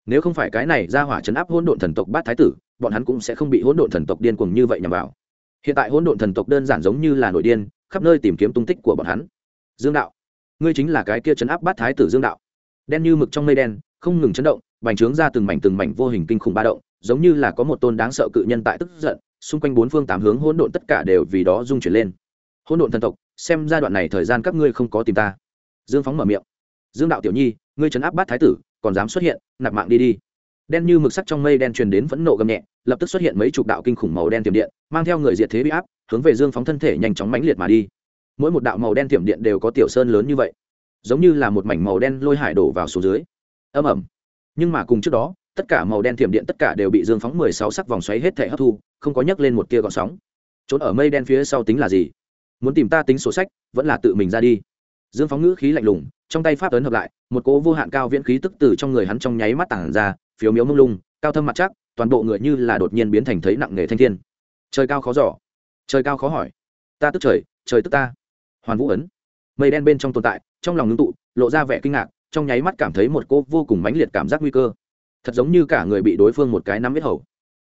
Nếu không phải cái này ra hỏa chấn áp hỗn độn thần tộc bát thái tử, bọn hắn cũng sẽ không bị hỗn độn thần tộc điên cuồng như vậy nhằm vào. Hiện tại hỗn độn thần tộc đơn giản giống như là nội điên, khắp nơi tìm kiếm tung tích của bọn hắn. Dương đạo. Ngươi chính là cái kia chấn áp bát thái tử dương đạo đen như mực trong mây đen, không ngừng chấn động, bành trướng ra từng mảnh từng mảnh vô hình kinh khủng ba động, giống như là có một tôn đáng sợ cự nhân tại tức giận, xung quanh bốn phương tám hướng hỗn độn tất cả đều vì đó rung chuyển lên. Hỗn độn thần tộc, xem giai đoạn này thời gian các ngươi không có tìm ta. Dương phóng mở miệng. Dương đạo tiểu nhi, ngươi trấn áp bát thái tử, còn dám xuất hiện, nạp mạng đi đi. Đen như mực sắc trong mây đen truyền đến phẫn nộ gầm nhẹ, lập tức xuất hiện mấy chục đạo kinh khủng màu đen tiềm điện, mang theo người diệt thế bị áp, hướng về dương phóng thân thể nhanh chóng mãnh liệt mà đi. Mỗi một đạo màu đen tiềm điện đều có tiểu sơn lớn như vậy giống như là một mảnh màu đen lôi hải đổ vào xuống dưới. Âm ẩm nhưng mà cùng trước đó, tất cả màu đen tiềm điện tất cả đều bị dương phóng mười sáu sắc vòng xoáy hết thể hấp thu, không có nhấc lên một tia gọn sóng. Trốn ở mây đen phía sau tính là gì? Muốn tìm ta tính sổ sách, vẫn là tự mình ra đi. Dương phóng ngữ khí lạnh lùng, trong tay pháp ấn hợp lại, một cỗ vô hạn cao viễn khí tức từ trong người hắn trong nháy mắt tản ra, phiếu miếu mông lung, cao thâm mặt chắc toàn bộ người như là đột nhiên biến thành thấy nặng nghề thanh thiên. Trời cao khó giỏ trời cao khó hỏi. Ta tức trời trời tức ta. Hoàn vũ ấn. Mây đen bên trong tồn tại trong lòng ngưng tụ, lộ ra vẻ kinh ngạc, trong nháy mắt cảm thấy một cô vô cùng mãnh liệt cảm giác nguy cơ. Thật giống như cả người bị đối phương một cái nắm vết hầu.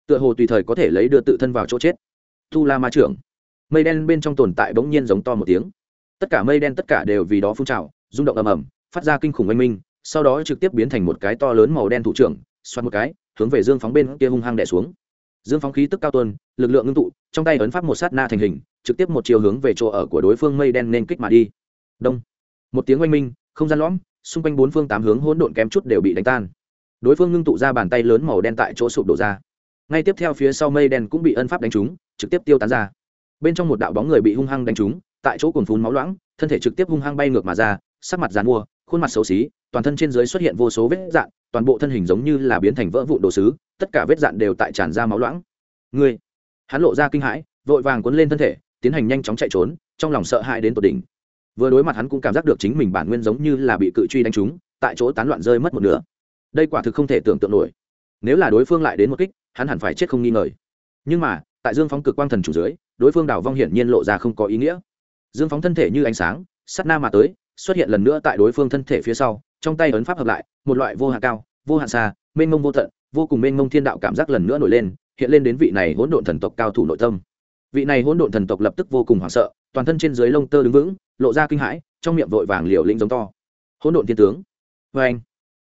Tựa hồ tùy thời có thể lấy đưa tự thân vào chỗ chết. Tu la ma trưởng. Mây đen bên trong tồn tại bỗng nhiên giống to một tiếng. Tất cả mây đen tất cả đều vì đó phun trào, rung động ầm ầm, phát ra kinh khủng oanh minh, sau đó trực tiếp biến thành một cái to lớn màu đen thủ trưởng, xoắn một cái, hướng về dương phóng bên kia hung hăng đẻ xuống. Dương phóng khí tức cao tuân lực lượng ngưng tụ, trong tay ấn pháp một sát na thành hình, trực tiếp một chiều hướng về chỗ ở của đối phương mây đen nên kích mà đi. Đông một tiếng oanh minh, không gian lõm, xung quanh bốn phương tám hướng hỗn độn kém chút đều bị đánh tan. Đối phương ngưng tụ ra bàn tay lớn màu đen tại chỗ sụp đổ ra. Ngay tiếp theo phía sau mây đen cũng bị ân pháp đánh trúng, trực tiếp tiêu tán ra. Bên trong một đạo bóng người bị hung hăng đánh trúng, tại chỗ cồn phun máu loãng, thân thể trực tiếp hung hăng bay ngược mà ra, sắc mặt dàn mua, khuôn mặt xấu xí, toàn thân trên dưới xuất hiện vô số vết dạn, toàn bộ thân hình giống như là biến thành vỡ vụn đồ sứ, tất cả vết dạn đều tại tràn ra máu loãng. Người, hắn lộ ra kinh hãi, vội vàng cuốn lên thân thể, tiến hành nhanh chóng chạy trốn, trong lòng sợ hãi đến tột đỉnh vừa đối mặt hắn cũng cảm giác được chính mình bản nguyên giống như là bị cự truy đánh trúng, tại chỗ tán loạn rơi mất một nửa. Đây quả thực không thể tưởng tượng nổi. Nếu là đối phương lại đến một kích, hắn hẳn phải chết không nghi ngờ. Nhưng mà, tại dương phóng cực quang thần chủ dưới, đối phương đảo vong hiển nhiên lộ ra không có ý nghĩa. Dương phóng thân thể như ánh sáng sắt na mà tới, xuất hiện lần nữa tại đối phương thân thể phía sau, trong tay ấn pháp hợp lại, một loại vô hạn cao, vô hạn xa, mênh mông vô tận, vô cùng mênh mông thiên đạo cảm giác lần nữa nổi lên, hiện lên đến vị này hỗn độn thần tộc cao thủ nội tâm. Vị này hỗn độn thần tộc lập tức vô cùng hoảng sợ toàn thân trên dưới lông tơ đứng vững, lộ ra kinh hãi, trong miệng vội vàng liều lĩnh giống to. Hỗn độn thiên tướng. Vê anh,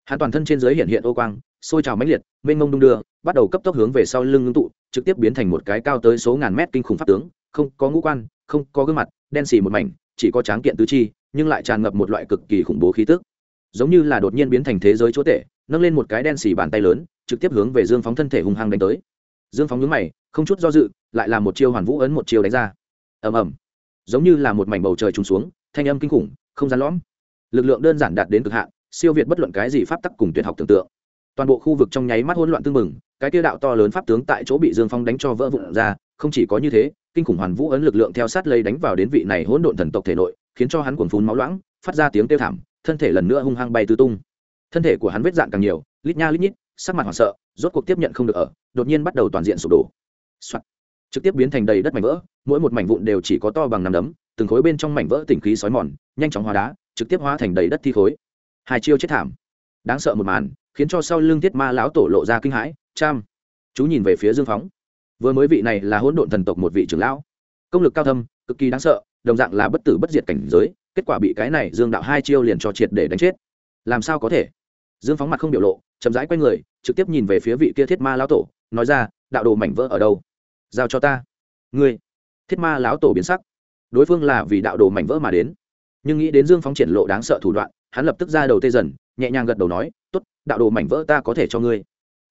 hắn toàn thân trên dưới hiện hiện ô quang, sôi trào mãnh liệt, mênh mông đung đưa, bắt đầu cấp tốc hướng về sau lưng ngưng tụ, trực tiếp biến thành một cái cao tới số ngàn mét kinh khủng pháp tướng, không có ngũ quan, không có gương mặt, đen xì một mảnh, chỉ có tráng kiện tứ chi, nhưng lại tràn ngập một loại cực kỳ khủng bố khí tức. Giống như là đột nhiên biến thành thế giới chúa tể, nâng lên một cái đen xì bàn tay lớn, trực tiếp hướng về dương phóng thân thể hung hăng đánh tới. Dương phóng nhướng mày, không chút do dự, lại làm một chiêu hoàn vũ ấn một chiêu đánh ra. Ầm ầm giống như là một mảnh bầu trời trùng xuống, thanh âm kinh khủng, không gian lõm. Lực lượng đơn giản đạt đến cực hạn, siêu việt bất luận cái gì pháp tắc cùng tuyệt học tưởng tượng. Toàn bộ khu vực trong nháy mắt hỗn loạn tương mừng cái tiêu đạo to lớn pháp tướng tại chỗ bị dương phong đánh cho vỡ vụn ra, không chỉ có như thế, kinh khủng hoàn vũ ấn lực lượng theo sát lấy đánh vào đến vị này hỗn độn thần tộc thể nội, khiến cho hắn cuồng phun máu loãng, phát ra tiếng kêu thảm, thân thể lần nữa hung hăng bay tứ tung. Thân thể của hắn vết dạn càng nhiều, lít nha lít nhít, sắc mặt hoảng sợ, rốt cuộc tiếp nhận không được ở, đột nhiên bắt đầu toàn diện sụp đổ、Soạn trực tiếp biến thành đầy đất mảnh vỡ, mỗi một mảnh vụn đều chỉ có to bằng nắm đấm, từng khối bên trong mảnh vỡ tỉnh khí sói mòn, nhanh chóng hóa đá, trực tiếp hóa thành đầy đất thi khối. Hai chiêu chết thảm. Đáng sợ một màn, khiến cho sau lưng thiết ma lão tổ lộ ra kinh hãi cham chú nhìn về phía dương phóng. Vừa mới vị này là hỗn độn thần tộc một vị trưởng lão. Công lực cao thâm, cực kỳ đáng sợ, đồng dạng là bất tử bất diệt cảnh giới, kết quả bị cái này dương đạo hai chiêu liền cho triệt để đánh chết. Làm sao có thể? Dương phóng mặt không biểu lộ, chậm rãi quay người, trực tiếp nhìn về phía vị kia thiết ma lão tổ, nói ra, đạo đồ mảnh vỡ ở đâu? Giao cho ta. Ngươi, thiết ma lão tổ biến sắc. Đối phương là vì đạo đồ mảnh vỡ mà đến. Nhưng nghĩ đến dương phóng triển lộ đáng sợ thủ đoạn, hắn lập tức ra đầu tê dần, nhẹ nhàng gật đầu nói t ố t đạo đồ mảnh vỡ ta có thể cho ngươi.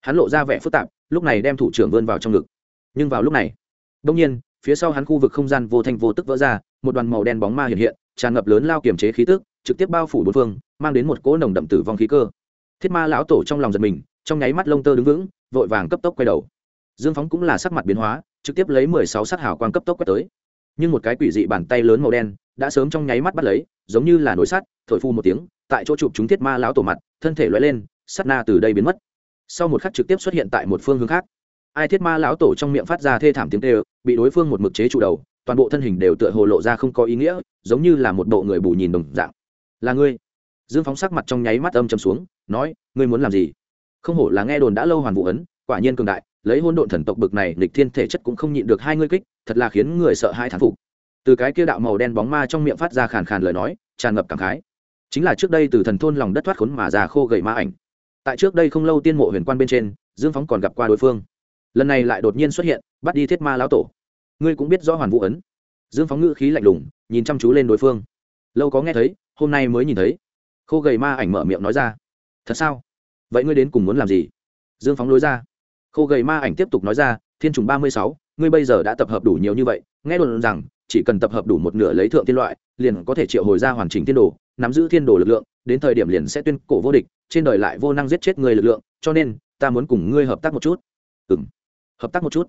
Hắn lộ ra vẻ phức tạp, lúc này đem thủ trưởng vươn vào trong ngực. Nhưng vào lúc này đông nhiên, phía sau hắn khu vực không gian vô thanh vô tức vỡ ra, một đoàn màu đen bóng ma hiện hiện, tràn ngập lớn lao kiềm chế khí tức, trực tiếp bao phủ bốn phương, mang đến một cỗ nồng đậm tử vong khí cơ. Thiết ma lão tổ trong lòng giật mình, trong nháy mắt lông tơ đứng vững, vội vàng cấp tốc quay đầu. Dương phóng cũng là sắc mặt biến hóa trực tiếp lấy mười sáu sắc hào quang cấp tốc quét tới. Nhưng một cái quỷ dị bàn tay lớn màu đen đã sớm trong nháy mắt bắt lấy, giống như là nồi sắt, thổi phu một tiếng, tại chỗ chụp chúng thiết ma lão tổ mặt, thân thể loại lên sắt na từ đây biến mất. Sau một khắc trực tiếp xuất hiện tại một phương hướng khác. Ai thiết ma lão tổ trong miệng phát ra thê thảm tiếng tê bị đối phương một mực chế trụ đầu, toàn bộ thân hình đều tựa hồ lộ ra không có ý nghĩa, giống như là một bộ người bù nhìn đồng dạng. Là ngươi? Dương phóng sắc mặt trong nháy mắt âm chầm xuống, nói, ngươi muốn làm gì? Không hổ là nghe đồn đã lâu hoàn vụ ấn, quả nhiên cường đại lấy hôn độn thần tộc bực này lịch thiên thể chất cũng không nhịn được hai ngươi kích, thật là khiến người sợ hai thán phục. Từ cái kia đạo màu đen bóng ma trong miệng phát ra khàn khàn lời nói, tràn ngập cảm khái. Chính là trước đây từ thần thôn lòng đất thoát khốn mà già khô gầy ma ảnh. Tại trước đây không lâu tiên mộ huyền quan bên trên, dương phóng còn gặp qua đối phương. Lần này lại đột nhiên xuất hiện, bắt đi thiết ma lão tổ. Ngươi cũng biết rõ hoàn vũ ấn. Dương phóng ngữ khí lạnh lùng, nhìn chăm chú lên đối phương. Lâu có nghe thấy, hôm nay mới nhìn thấy. Khô gầy ma ảnh mở miệng nói ra. Thật sao? Vậy ngươi đến cùng muốn làm gì? Dương phóng lối ra khô gầy ma ảnh tiếp tục nói ra, thiên trùng ba mươi sáu, ngươi bây giờ đã tập hợp đủ nhiều như vậy, nghe đồn rằng, chỉ cần tập hợp đủ một nửa lấy thượng tiên loại, liền có thể triệu hồi ra hoàn chỉnh thiên đồ, nắm giữ thiên đồ lực lượng, đến thời điểm liền sẽ tuyên cổ vô địch, trên đời lại vô năng giết chết người lực lượng, cho nên, ta muốn cùng ngươi hợp tác một chút. Ừ m hợp tác một chút?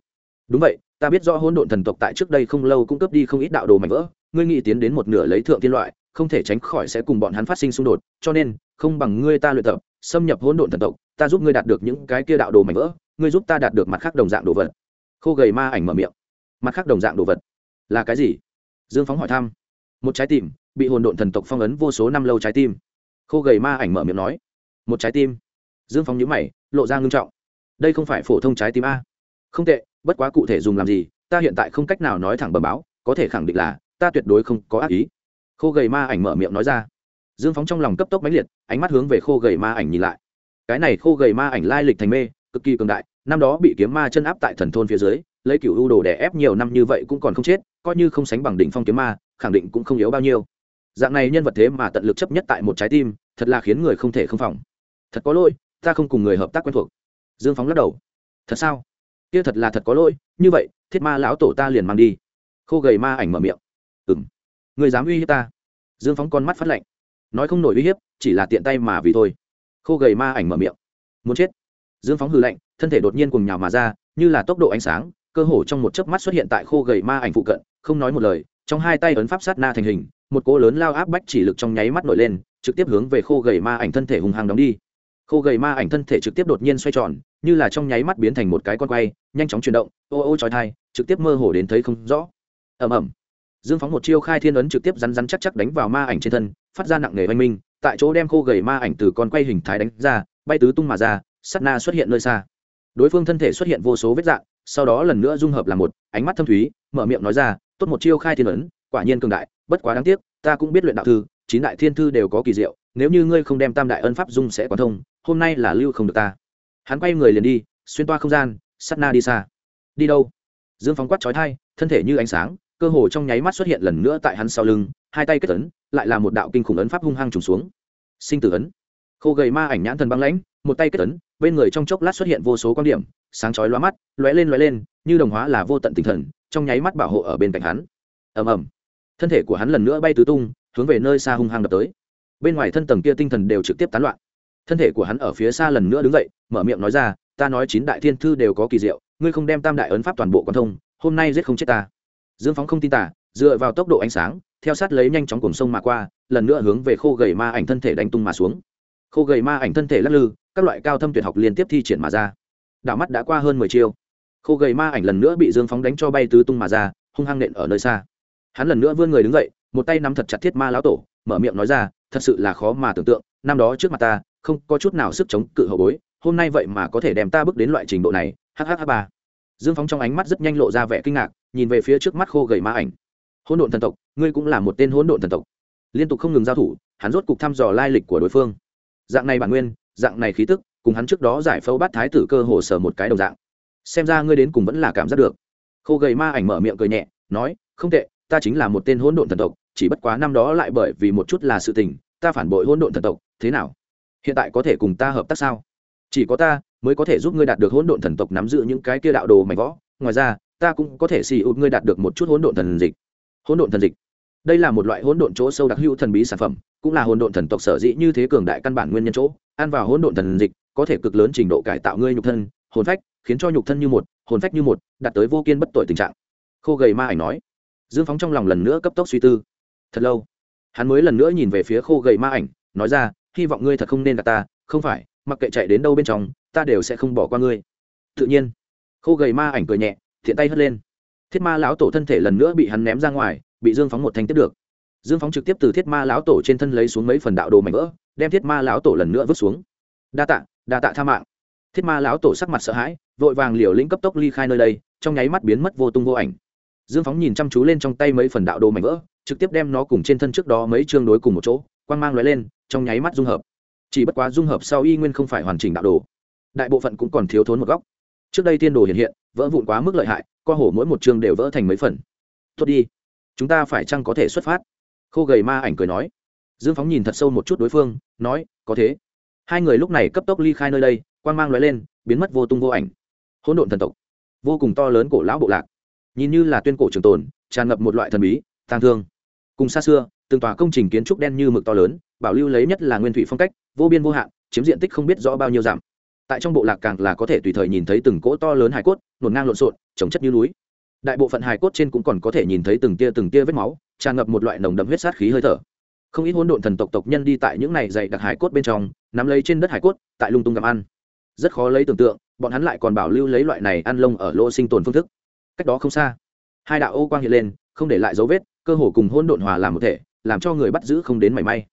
Đúng vậy, ta biết rõ hỗn độn thần tộc tại trước đây không lâu cung cấp đi không ít đạo đồ mảnh vỡ, ngươi nghĩ tiến đến một nửa lấy thượng tiên loại, không thể tránh khỏi sẽ cùng bọn hắn phát sinh xung đột, cho nên, không bằng ngươi ta luyện tập, xâm nhập hỗn độn thần tộc, ta giúp ngươi đạt được những cái kia đạo đồ mảnh vỡ ngươi giúp ta đạt được mặt khác đồng dạng đồ vật. Khô gầy ma ảnh mở miệng. Mặt khác đồng dạng đồ vật? Là cái gì? Dương phóng hỏi thăm. Một trái tim, bị hồn độn thần tộc phong ấn vô số năm lâu trái tim. Khô gầy ma ảnh mở miệng nói. Một trái tim. Dương phóng nhữ mày, lộ ra ngưng trọng. Đây không phải phổ thông trái tim a. Không tệ, bất quá cụ thể dùng làm gì, ta hiện tại không cách nào nói thẳng bờ báo, có thể khẳng định là, ta tuyệt đối không có ác ý. Khô gầy ma ảnh mở miệng nói ra. Dương phóng trong lòng cấp tốc mãnh liệt, ánh mắt hướng về khô gầy ma ảnh nhìn lại. Cái này khô gầy ma ảnh lai lịch thành mê cực kỳ cường đại, năm đó bị kiếm ma chân áp tại thần thôn phía dưới, lấy cựu ưu đồ đè ép nhiều năm như vậy cũng còn không chết, coi như không sánh bằng đỉnh phong kiếm ma, khẳng định cũng không yếu bao nhiêu. Dạng này nhân vật thế mà tận lực chấp nhất tại một trái tim, thật là khiến người không thể không phòng. Thật có lỗi, ta không cùng người hợp tác quen thuộc. Dương phóng lắc đầu. Thật sao? Kia thật là thật có lỗi, như vậy, thiết ma lão tổ ta liền mang đi. Khô gầy ma ảnh mở miệng. Ừng người dám uy hiếp ta? Dương phóng con mắt phát lạnh. Nói không nổi uy hiếp, chỉ là tiện tay mà vì thôi. Khô gầy ma ảnh mở miệng. Muốn chết dương phóng hư lạnh, thân thể đột nhiên cùng nhào mà ra, như là tốc độ ánh sáng, cơ hồ trong một chớp mắt xuất hiện tại khô gầy ma ảnh phụ cận, không nói một lời, trong hai tay ấn pháp sát na thành hình, một cỗ lớn lao áp bách chỉ lực trong nháy mắt nổi lên, trực tiếp hướng về khô gầy ma ảnh thân thể hùng hăng đóng đi. Khô gầy ma ảnh thân thể trực tiếp đột nhiên xoay tròn, như là trong nháy mắt biến thành một cái con quay, nhanh chóng chuyển động, ô ô trói thai trực tiếp mơ hồ đến thấy không rõ. Ẩm ẩm dương phóng một chiêu khai thiên ấn trực tiếp rắn rắn chắc chắc đánh vào ma ảnh trên thân, phát ra nặng nề oanh minh, tại chỗ đem khô gầy ma ảnh từ con quay hình thái đánh ra, bay tứ tung mà ra sắt na xuất hiện nơi xa. Đối phương thân thể xuất hiện vô số vết dạng, sau đó lần nữa dung hợp làm một, ánh mắt thâm thúy, mở miệng nói ra, tốt một chiêu khai thiên ấn, quả nhiên cường đại, bất quá đáng tiếc, ta cũng biết luyện đạo thư, chín đại thiên thư đều có kỳ diệu, nếu như ngươi không đem tam đại ân pháp dung sẽ quan thông, hôm nay là lưu không được ta. Hắn quay người liền đi, xuyên toa không gian sắt na đi xa. Đi đâu? Dương phóng quát trói thai thân thể như ánh sáng, cơ hồ trong nháy mắt xuất hiện lần nữa tại hắn sau lưng, hai tay kết ấn, lại là một đạo kinh khủng ấn pháp hung hăng trùng xuống. Sinh tử ấn. Khô gầy ma ảnh nhãn thần băng lãnh một tay kết tấn, bên người trong chốc lát xuất hiện vô số quan điểm, sáng chói lóa mắt, lóe lên lóe lên, như đồng hóa là vô tận tinh thần, trong nháy mắt bảo hộ ở bên cạnh hắn. Ầm ầm. Thân thể của hắn lần nữa bay tứ tung, hướng về nơi xa hung hăng đập tới. Bên ngoài thân tầng kia tinh thần đều trực tiếp tán loạn. Thân thể của hắn ở phía xa lần nữa đứng dậy, mở miệng nói ra, ta nói chín đại thiên thư đều có kỳ diệu, ngươi không đem tam đại ấn pháp toàn bộ quan thông, hôm nay giết không chết ta. Dương phóng không tin tả, dựa vào tốc độ ánh sáng, theo sát lấy nhanh chóng cùng sông mà qua, lần nữa hướng về khô gầy ma ảnh thân thể đánh tung mà xuống. Khô gầy ma ảnh thân thể lắc lư các loại cao thâm tuyệt học liên tiếp thi triển mà ra. Đảo mắt đã qua hơn mười chiêu. Khô gầy ma ảnh lần nữa bị dương phóng đánh cho bay tứ tung mà ra, hung hăng nện ở nơi xa. Hắn lần nữa vươn người đứng dậy, một tay nắm thật chặt thiết ma lão tổ, mở miệng nói ra, thật sự là khó mà tưởng tượng, năm đó trước mặt ta, không có chút nào sức chống cự hậu bối, hôm nay vậy mà có thể đem ta bước đến loại trình độ này hhh ba. Dương phóng trong ánh mắt rất nhanh lộ ra vẻ kinh ngạc, nhìn về phía trước mắt khô gầy ma ảnh. Hỗn độn thần tộc, ngươi cũng là một tên hỗn độn thần tộc. Liên tục không ngừng giao thủ, hắn rốt cục thăm dò lai lịch của đối phương. Dạng này bản nguyên dạng này khí tức, cùng hắn trước đó giải phẫu bắt thái tử cơ hồ sở một cái đồng dạng. Xem ra ngươi đến cùng vẫn là cảm giác được. Khô gầy ma ảnh mở miệng cười nhẹ, nói, không tệ, ta chính là một tên hỗn độn thần tộc, chỉ bất quá năm đó lại bởi vì một chút là sự tình, ta phản bội hỗn độn thần tộc, thế nào? Hiện tại có thể cùng ta hợp tác sao? Chỉ có ta mới có thể giúp ngươi đạt được hỗn độn thần tộc nắm giữ những cái kia đạo đồ mảnh võ ngoài ra, ta cũng có thể xì ụt ngươi đạt được một chút hỗn độn thần dịch. Hỗn độn thần dịch? Đây là một loại hỗn độn chỗ sâu đặc hữu thần bí sản phẩm, cũng là hỗn độn thần tộc sở dĩ như thế cường đại căn bản nguyên nhân chỗ ăn vào hỗn độn thần dịch, có thể cực lớn trình độ cải tạo ngươi nhục thân, hồn phách, khiến cho nhục thân như một, hồn phách như một, đạt tới vô kiên bất tội tình trạng. Khô gầy ma ảnh nói. Dương phóng trong lòng lần nữa cấp tốc suy tư. Thật lâu, hắn mới lần nữa nhìn về phía khô gầy ma ảnh, nói ra, hy vọng ngươi thật không nên gạt ta, không phải, mặc kệ chạy đến đâu bên trong, ta đều sẽ không bỏ qua ngươi. Tự nhiên, khô gầy ma ảnh cười nhẹ, thiện tay hất lên. Thiết ma lão tổ thân thể lần nữa bị hắn ném ra ngoài, bị dương phóng một thanh tiếp được dương phóng trực tiếp từ thiết ma lão tổ trên thân lấy xuống mấy phần đạo đồ mảnh vỡ, đem thiết ma lão tổ lần nữa vứt xuống. Đa tạ đa tạ tha mạng. Thiết ma lão tổ sắc mặt sợ hãi, vội vàng liều lĩnh cấp tốc ly khai nơi đây, trong nháy mắt biến mất vô tung vô ảnh. Dương phóng nhìn chăm chú lên trong tay mấy phần đạo đồ mảnh vỡ, trực tiếp đem nó cùng trên thân trước đó mấy chương đối cùng một chỗ, quang mang l lên, trong nháy mắt dung hợp. Chỉ bất quá dung hợp sau y nguyên không phải hoàn chỉnh đạo đồ. Đại bộ phận cũng còn thiếu thốn một góc. Trước đây tiên đồ hiện hiện, vỡ vụn quá mức lợi hại, co hổ mỗi một chương đều vỡ thành mấy phần. Tốt đi, chúng ta phải chăng có thể xuất phát? Khô gầy ma ảnh cười nói. Dương phóng nhìn thật sâu một chút đối phương, nói, có thế. Hai người lúc này cấp tốc ly khai nơi đây, quang mang l lên, biến mất vô tung vô ảnh. Hỗn độn thần tộc. Vô cùng to lớn cổ lão bộ lạc. Nhìn như là tuyên cổ trường tồn, tràn ngập một loại thần bí, tang thương. Cùng xa xưa, từng tòa công trình kiến trúc đen như mực to lớn, bảo lưu lấy nhất là nguyên thủy phong cách, vô biên vô hạn, chiếm diện tích không biết rõ bao nhiêu giảm tại trong bộ lạc càng là có thể tùy thời nhìn thấy từng cỗ to lớn hải cốt, nổn ngang lộn xộn trồng chất như núi. Đại bộ phận hải cốt trên cũng còn có thể nhìn thấy từng tia từng tia vết máu tràn ngập một loại nồng đậm huyết sát khí hơi thở. Không ít hỗn độn thần tộc tộc nhân đi tại những này dày đặc hải cốt bên trong, nắm lấy trên đất hải cốt, tại lung tung gặm ăn. Rất khó lấy tưởng tượng, bọn hắn lại còn bảo lưu lấy loại này ăn lông ở lô sinh tồn phương thức. Cách đó không xa, hai đạo ô quang hiện lên, không để lại dấu vết, cơ hồ cùng hỗn độn hòa làm một thể, làm cho người bắt giữ không đến mảy may.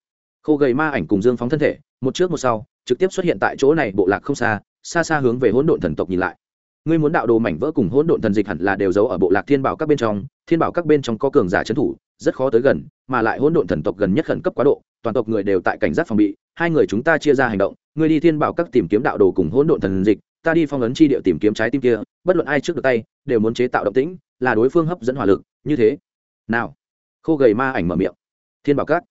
Khô gầy ma ảnh cùng dương phóng thân thể, một trước một sau, trực tiếp xuất hiện tại chỗ này bộ lạc không xa xa xa hướng về hỗn độn thần tộc nhìn lại. Ngươi muốn đạo đồ mảnh vỡ cùng hỗn độn thần dịch hẳn là đều giấu ở bộ lạc thiên bảo các bên trong, thiên bảo các bên trong có cường giả trấn thủ rất khó tới gần, mà lại hỗn độn thần tộc gần nhất khẩn cấp quá độ, toàn tộc người đều tại cảnh giác phòng bị, hai người chúng ta chia ra hành động ngươi đi thiên bảo các tìm kiếm đạo đồ cùng hỗn độn thần dịch, ta đi phong ấn chi địa tìm kiếm trái tim kia, bất luận ai trước được tay, đều muốn chế tạo động tĩnh, là đối phương hấp dẫn hỏa lực, như thế. Nào, khô gầy ma ảnh mở miệng. Thiên bảo các.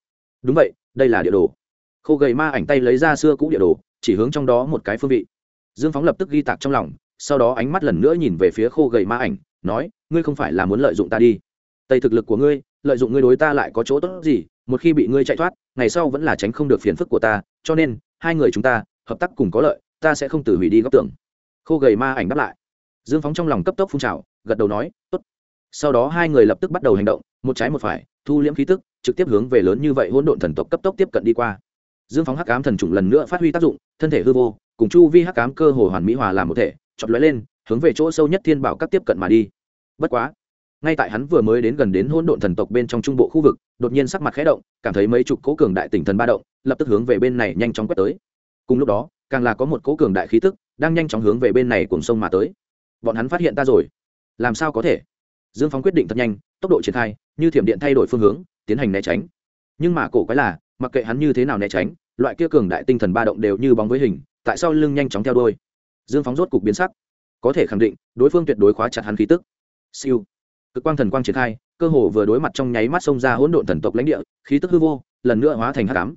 Đúng vậy, đây là địa đồ. Khô gầy ma ảnh tay lấy ra xưa cũ địa đồ, chỉ hướng trong đó một cái phương vị. Dương phóng lập tức ghi tạc trong lòng, sau đó ánh mắt lần nữa nhìn về phía khô gầy ma ảnh, nói, ngươi không phải là muốn lợi dụng ta đi. Tây thực lực của ngươi lợi dụng ngươi đối ta lại có chỗ tốt gì, một khi bị ngươi chạy thoát, ngày sau vẫn là tránh không được phiền phức của ta, cho nên, hai người chúng ta, hợp tác cùng có lợi, ta sẽ không từ hủy đi góc tưởng khô gầy ma ảnh đáp lại. Dương phóng trong lòng cấp tốc phun trào, gật đầu nói, tốt. Sau đó hai người lập tức bắt đầu hành động, một trái một phải, thu liễm khí tức, trực tiếp hướng về lớn như vậy hỗn độn thần tộc cấp tốc tiếp cận đi qua. Dương phóng hắc ám thần trùng lần nữa phát huy tác dụng, thân thể hư vô, cùng chu vi hắc ám cơ hồ hoàn mỹ hòa làm một thể chọn lóe lên, hướng về chỗ sâu nhất thiên bảo các tiếp cận mà đi. Bất quá ngay tại hắn vừa mới đến gần đến hỗn độn thần tộc bên trong trung bộ khu vực, đột nhiên sắc mặt khẽ động, cảm thấy mấy chục cố cường đại tỉnh thần ba động, lập tức hướng về bên này nhanh chóng quét tới. Cùng lúc đó, càng là có một cố cường đại khí tức đang nhanh chóng hướng về bên này cùng sông mà tới. Bọn hắn phát hiện ta rồi. Làm sao có thể? Dương phóng quyết định thật nhanh, tốc độ triển khai, như thiểm điện thay đổi phương hướng, tiến hành né tránh. Nhưng mà cổ quái là, mặc kệ hắn như thế nào né tránh, loại kia cường đại tinh thần ba động đều như bóng với hình, tại sao lưng nhanh chóng theo đôi dương phóng rốt cục biến sắc. Có thể khẳng định, đối phương tuyệt đối khóa chặt hắn khí tức. Siêu cực quang thần quang triển khai, cơ hồ vừa đối mặt trong nháy mắt xông ra hỗn độn thần tộc lãnh địa, khí tức hư vô, lần nữa hóa thành hắc ám.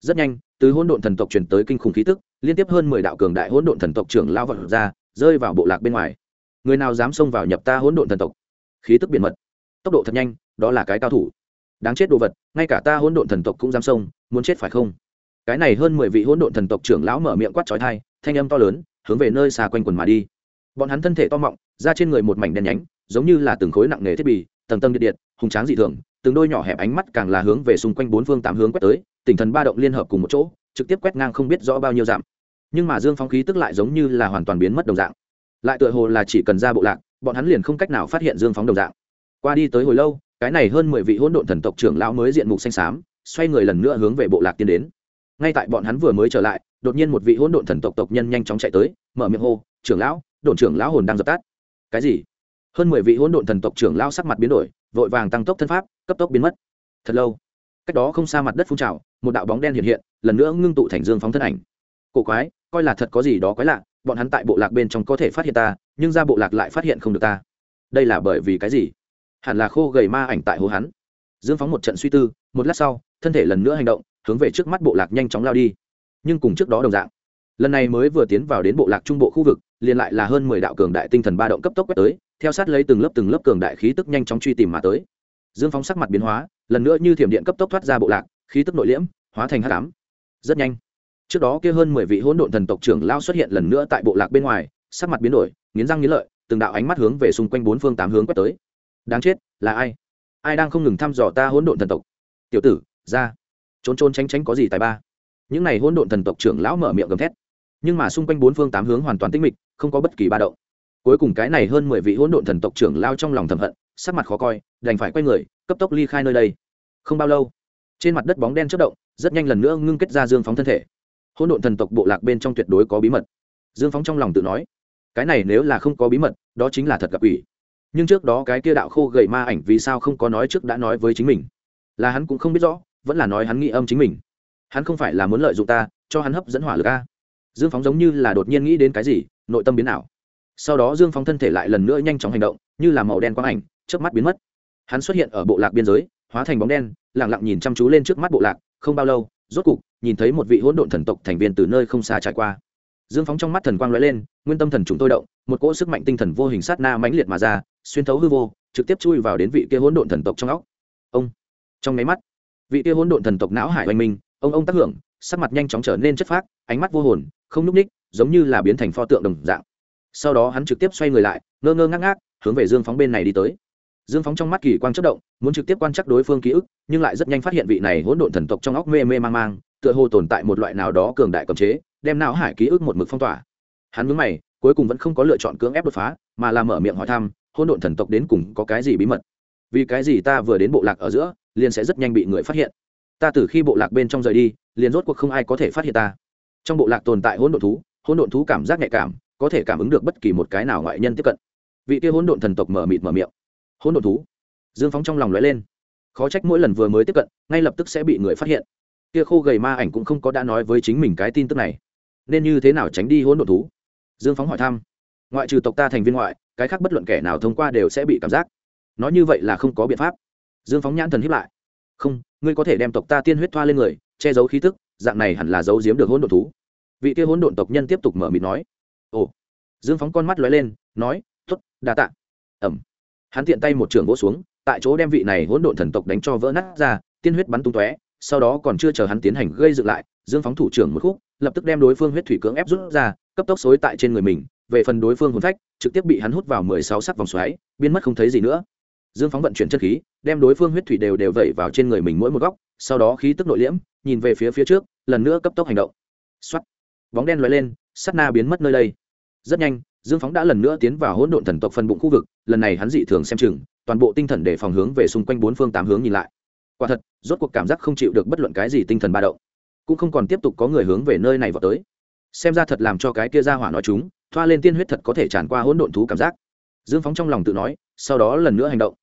Rất nhanh, từ hỗn độn thần tộc truyền tới kinh khủng khí tức, liên tiếp hơn mười đạo cường đại hỗn độn thần tộc trưởng lao vật ra, rơi vào bộ lạc bên ngoài. Người nào dám xông vào nhập ta hỗn độn thần tộc? Khí tức biển mật. Tốc độ thật nhanh, đó là cái cao thủ. Đáng chết đồ vật, ngay cả ta hỗn độn thần tộc cũng dám xông, muốn chết phải không? Cái này hơn mười vị hỗn độn thần tộc trưởng lão mở miệng quát trói thai thanh âm to lớn, hướng về nơi xa quanh quần mà đi. Bọn hắn thân thể to mọng ra trên người một mảnh đen nhánh giống như là từng khối nặng nề thiết bị, tầng tầng điện điện, hùng tráng dị thường, từng đôi nhỏ hẹp ánh mắt càng là hướng về xung quanh bốn phương tám hướng quét tới, tinh thần ba động liên hợp cùng một chỗ, trực tiếp quét ngang không biết rõ bao nhiêu dặm. Nhưng mà dương phóng khí tức lại giống như là hoàn toàn biến mất đồng dạng. Lại tựa hồ là chỉ cần ra bộ lạc, bọn hắn liền không cách nào phát hiện dương phóng đồng dạng. Qua đi tới hồi lâu, cái này hơn mười vị hỗn độn thần tộc trưởng lão mới diện mục xanh xám, xoay người lần nữa hướng về bộ lạc tiến đến. Ngay tại bọn hắn vừa mới trở lại, đột nhiên một vị hỗn độn thần tộc tộc nhân nhanh chóng chạy tới, mở miệng hô, trưởng lão, đồn trưởng lão hồn đang dập tắt. Cái gì? Hơn mười vị hỗn độn thần tộc trưởng lao sắc mặt biến đổi, vội vàng tăng tốc thân pháp, cấp tốc biến mất. Thật lâu, cách đó không xa mặt đất phun trào, một đạo bóng đen hiện hiện, lần nữa ngưng tụ thành dương phóng thân ảnh. Cổ quái, coi là thật có gì đó quái lạ, bọn hắn tại bộ lạc bên trong có thể phát hiện ta, nhưng ra bộ lạc lại phát hiện không được ta. Đây là bởi vì cái gì? Hẳn là khô gầy ma ảnh tại hố hắn. Dương phóng một trận suy tư, một lát sau, thân thể lần nữa hành động, hướng về trước mắt bộ lạc nhanh chóng lao đi. Nhưng cùng trước đó đồng dạng, lần này mới vừa tiến vào đến bộ lạc trung bộ khu vực liền lại là hơn mười đạo cường đại tinh thần ba động cấp tốc quét tới, theo sát lấy từng lớp từng lớp cường đại khí tức nhanh chóng truy tìm mà tới. Dương phóng sắc mặt biến hóa, lần nữa như thiểm điện cấp tốc thoát ra bộ lạc, khí tức nội liễm, hóa thành h tám rất nhanh, trước đó kia hơn mười vị hỗn độn thần tộc trưởng lao xuất hiện lần nữa tại bộ lạc bên ngoài, sắc mặt biến đổi, nghiến răng nghiến lợi, từng đạo ánh mắt hướng về xung quanh bốn phương tám hướng quét tới. Đáng chết, là ai? Ai đang không ngừng thăm dò ta hỗn độn thần tộc? Tiểu tử, ra. Trốn trốn tránh tránh có gì tài ba? Những này hỗn độn thần tộc trưởng lão mở miệng gầm thét nhưng mà xung quanh bốn phương tám hướng hoàn toàn tĩnh mịch, không có bất kỳ ba động. Cuối cùng cái này hơn mười vị hỗn độn thần tộc trưởng lao trong lòng thầm hận, sắc mặt khó coi, đành phải quay người, cấp tốc ly khai nơi đây. Không bao lâu, trên mặt đất bóng đen chất động, rất nhanh lần nữa ngưng kết ra dương phóng thân thể. Hỗn độn thần tộc bộ lạc bên trong tuyệt đối có bí mật. Dương phóng trong lòng tự nói, cái này nếu là không có bí mật, đó chính là thật gặp ủy nhưng trước đó cái kia đạo khô gầy ma ảnh vì sao không có nói trước đã nói với chính mình? Là hắn cũng không biết rõ, vẫn là nói hắn nghĩ âm chính mình. Hắn không phải là muốn lợi dụng ta, cho hắn hấp dẫn hỏa lực a dương phóng giống như là đột nhiên nghĩ đến cái gì, nội tâm biến ảo. Sau đó dương phóng thân thể lại lần nữa nhanh chóng hành động, như là màu đen quang ảnh trước mắt biến mất. Hắn xuất hiện ở bộ lạc biên giới, hóa thành bóng đen lẳng lặng nhìn chăm chú lên trước mắt bộ lạc, không bao lâu, rốt cục, nhìn thấy một vị hỗn độn thần tộc thành viên từ nơi không xa trải qua. Dương phóng trong mắt thần quang lóe lên, nguyên tâm thần chúng tôi động, một cỗ sức mạnh tinh thần vô hình sát na mãnh liệt mà ra, xuyên thấu hư vô, trực tiếp chui vào đến vị kia hỗn độn thần tộc trong óc. Ông, trong máy mắt, vị kia hỗn độn thần tộc não hải oanh minh, ông ông tác hưởng, sắc mặt nhanh chóng trở nên chất phác, ánh mắt vô hồn không n ú c ních, giống như là biến thành pho tượng đồng dạng. Sau đó hắn trực tiếp xoay người lại, ngơ ngơ ngác ngác, hướng về dương phóng bên này đi tới. Dương phóng trong mắt kỳ quang chất động, muốn trực tiếp quan trắc đối phương ký ức, nhưng lại rất nhanh phát hiện vị này hỗn độn thần tộc trong óc mê mê mang mang, tựa hồ tồn tại một loại nào đó cường đại cầm chế, đem não hải ký ức một mực phong tỏa. Hắn mướn mày, cuối cùng vẫn không có lựa chọn cưỡng ép đột phá, mà là mở miệng hỏi thăm, hỗn độn thần tộc đến cùng có cái gì bí mật? Vì cái gì ta vừa đến bộ lạc ở giữa, liền sẽ rất nhanh bị người phát hiện? Ta từ khi bộ lạc bên trong rời đi, liền rốt cuộc không ai có thể phát hiện ta trong bộ lạc tồn tại hỗn độn thú, hỗn độn thú cảm giác nhạy cảm, có thể cảm ứng được bất kỳ một cái nào ngoại nhân tiếp cận. Vị kia hỗn độn thần tộc mở mịt mở miệng. Hỗn độn thú. Dương phóng trong lòng lóe lên. Khó trách mỗi lần vừa mới tiếp cận, ngay lập tức sẽ bị người phát hiện. Kia khô gầy ma ảnh cũng không có đã nói với chính mình cái tin tức này. Nên như thế nào tránh đi hỗn độn thú? Dương phóng hỏi thăm. Ngoại trừ tộc ta thành viên ngoại, cái khác bất luận kẻ nào thông qua đều sẽ bị cảm giác. Nói như vậy là không có biện pháp. Dương phóng nhãn thần hiếp lại. Không, ngươi có thể đem tộc ta tiên huyết thoa lên người, che giấu khí tức dạng này hẳn là giấu giếm được hỗn độn thú. Vị kia hỗn độn tộc nhân tiếp tục mở mịt nói, ồ. Dương phóng con mắt lóe lên, nói t ố t đa t ạ ẩm. Hắn tiện tay một trường vỗ xuống, tại chỗ đem vị này hỗn độn thần tộc đánh cho vỡ nát ra, tiên huyết bắn tung tóe, sau đó còn chưa chờ hắn tiến hành gây dựng lại, dương phóng thủ trưởng một khúc, lập tức đem đối phương huyết thủy cưỡng ép rút ra, cấp tốc xối tại trên người mình, về phần đối phương hồn phách, trực tiếp bị hắn hút vào mười sáu sắc vòng xoáy, biến mất không thấy gì nữa dương phóng vận chuyển chân khí, đem đối phương huyết thủy đều đều vẩy vào trên người mình mỗi một góc, sau đó khí tức nội liễm, nhìn về phía phía trước, lần nữa cấp tốc hành động. X bóng đen lóe lên sắt na biến mất nơi đây. Rất nhanh, dương phóng đã lần nữa tiến vào hỗn độn thần tộc phân bụng khu vực, lần này hắn dị thường xem chừng, toàn bộ tinh thần để phòng hướng về xung quanh bốn phương tám hướng nhìn lại. Quả thật, rốt cuộc cảm giác không chịu được bất luận cái gì tinh thần ba động. Cũng không còn tiếp tục có người hướng về nơi này vào tới. Xem ra thật làm cho cái kia ra hỏa nói chúng, thoa lên tiên huyết thật có thể tràn qua hỗn độn thú cảm giác. Dương phóng trong lòng tự nói, sau đó lần nữa hành động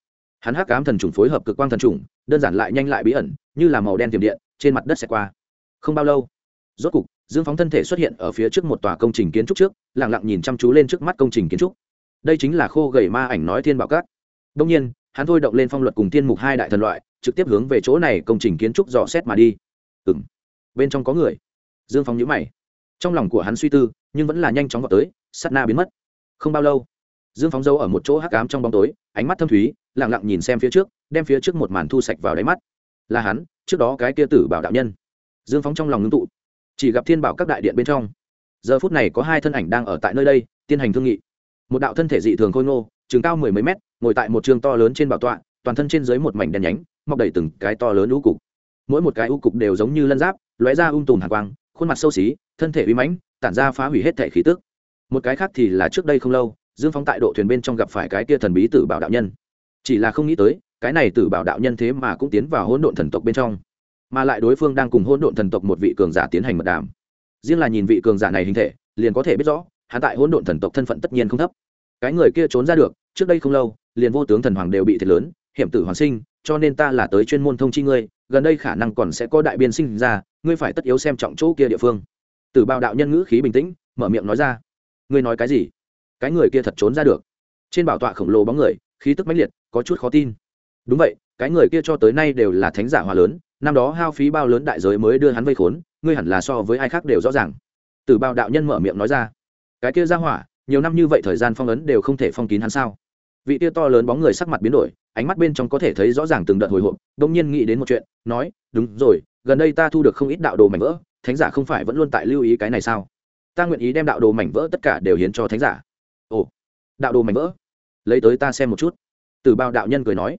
hắn hắc cám thần trùng phối hợp cực quang thần trùng, đơn giản lại nhanh lại bí ẩn, như là màu đen tiềm điện, trên mặt đất xẹt qua. Không bao lâu, rốt cục, dương phóng thân thể xuất hiện ở phía trước một tòa công trình kiến trúc trước lẳng lặng nhìn chăm chú lên trước mắt công trình kiến trúc. Đây chính là khô gầy ma ảnh nói thiên bảo cát. Đông nhiên, hắn thôi động lên phong luật cùng tiên mục hai đại thần loại, trực tiếp hướng về chỗ này công trình kiến trúc dò xét mà đi. Ừ m bên trong có người. Dương phóng nhữ mày. Trong lòng của hắn suy tư, nhưng vẫn là nhanh chóng vào tới s á t na biến mất. Không bao lâu dương phóng dâu ở một chỗ hắc ám trong bóng tối, ánh mắt thâm thúy lẳng lặng nhìn xem phía trước, đem phía trước một màn thu sạch vào đáy mắt. Là hắn, trước đó cái kia tử bảo đạo nhân. Dương phóng trong lòng ngưng tụ. Chỉ gặp thiên bảo các đại điện bên trong. Giờ phút này có hai thân ảnh đang ở tại nơi đây tiến hành thương nghị. Một đạo thân thể dị thường khôi ngô chừng cao mười mấy mét, ngồi tại một trường to lớn trên bảo tọa, toàn thân trên dưới một mảnh đen nhánh, mọc đầy từng cái to lớn u cục. Mỗi một cái u cục đều giống như lân giáp, lóe ra um tùm hàng quang, khuôn mặt sâu xí, thân thể uy mãnh, tản ra phá hủy hết thể khí tức. Một cái khác thì là trước đây không lâu dương phóng tại độ thuyền bên trong gặp phải cái kia thần bí tử bảo đạo nhân. Chỉ là không nghĩ tới, cái này tử bảo đạo nhân thế mà cũng tiến vào hỗn độn thần tộc bên trong. Mà lại đối phương đang cùng hỗn độn thần tộc một vị cường giả tiến hành mật đàm. Riêng là nhìn vị cường giả này hình thể, liền có thể biết rõ, hắn tại hỗn độn thần tộc thân phận tất nhiên không thấp. Cái người kia trốn ra được, trước đây không lâu, liền vô tướng thần hoàng đều bị thiệt lớn, hiểm tử hoàn sinh, cho nên ta là tới chuyên môn thông chi ngươi, gần đây khả năng còn sẽ có đại biên sinh ra, ngươi phải tất yếu xem trọng chỗ kia địa phương. Tử bào đạo nhân ngữ khí bình tĩnh, mở miệng nói ra. Ngươi nói cái gì? Cái người kia thật trốn ra được. Trên bảo tọa khổng lồ bóng người, khí tức mãnh liệt, có chút khó tin. Đúng vậy, cái người kia cho tới nay đều là thánh giả hòa lớn, năm đó hao phí bao lớn đại giới mới đưa hắn vây khốn, ngươi hẳn là so với ai khác đều rõ ràng. Từ bao đạo nhân mở miệng nói ra. Cái kia ra hỏa, nhiều năm như vậy thời gian phong ấn đều không thể phong kín hắn sao? Vị tia to lớn bóng người sắc mặt biến đổi, ánh mắt bên trong có thể thấy rõ ràng từng đợt hồi hộp đông nhiên nghĩ đến một chuyện, nói, đúng rồi, gần đây ta thu được không ít đạo đồ mảnh vỡ, thánh giả không phải vẫn luôn tại lưu ý cái này sao? Ta nguyện ý đem đạo đồ mảnh vỡ tất cả đều hiến cho thánh giả ồ, đạo đồ mảnh vỡ. Lấy tới ta xem một chút. Từ bao đạo nhân cười nói.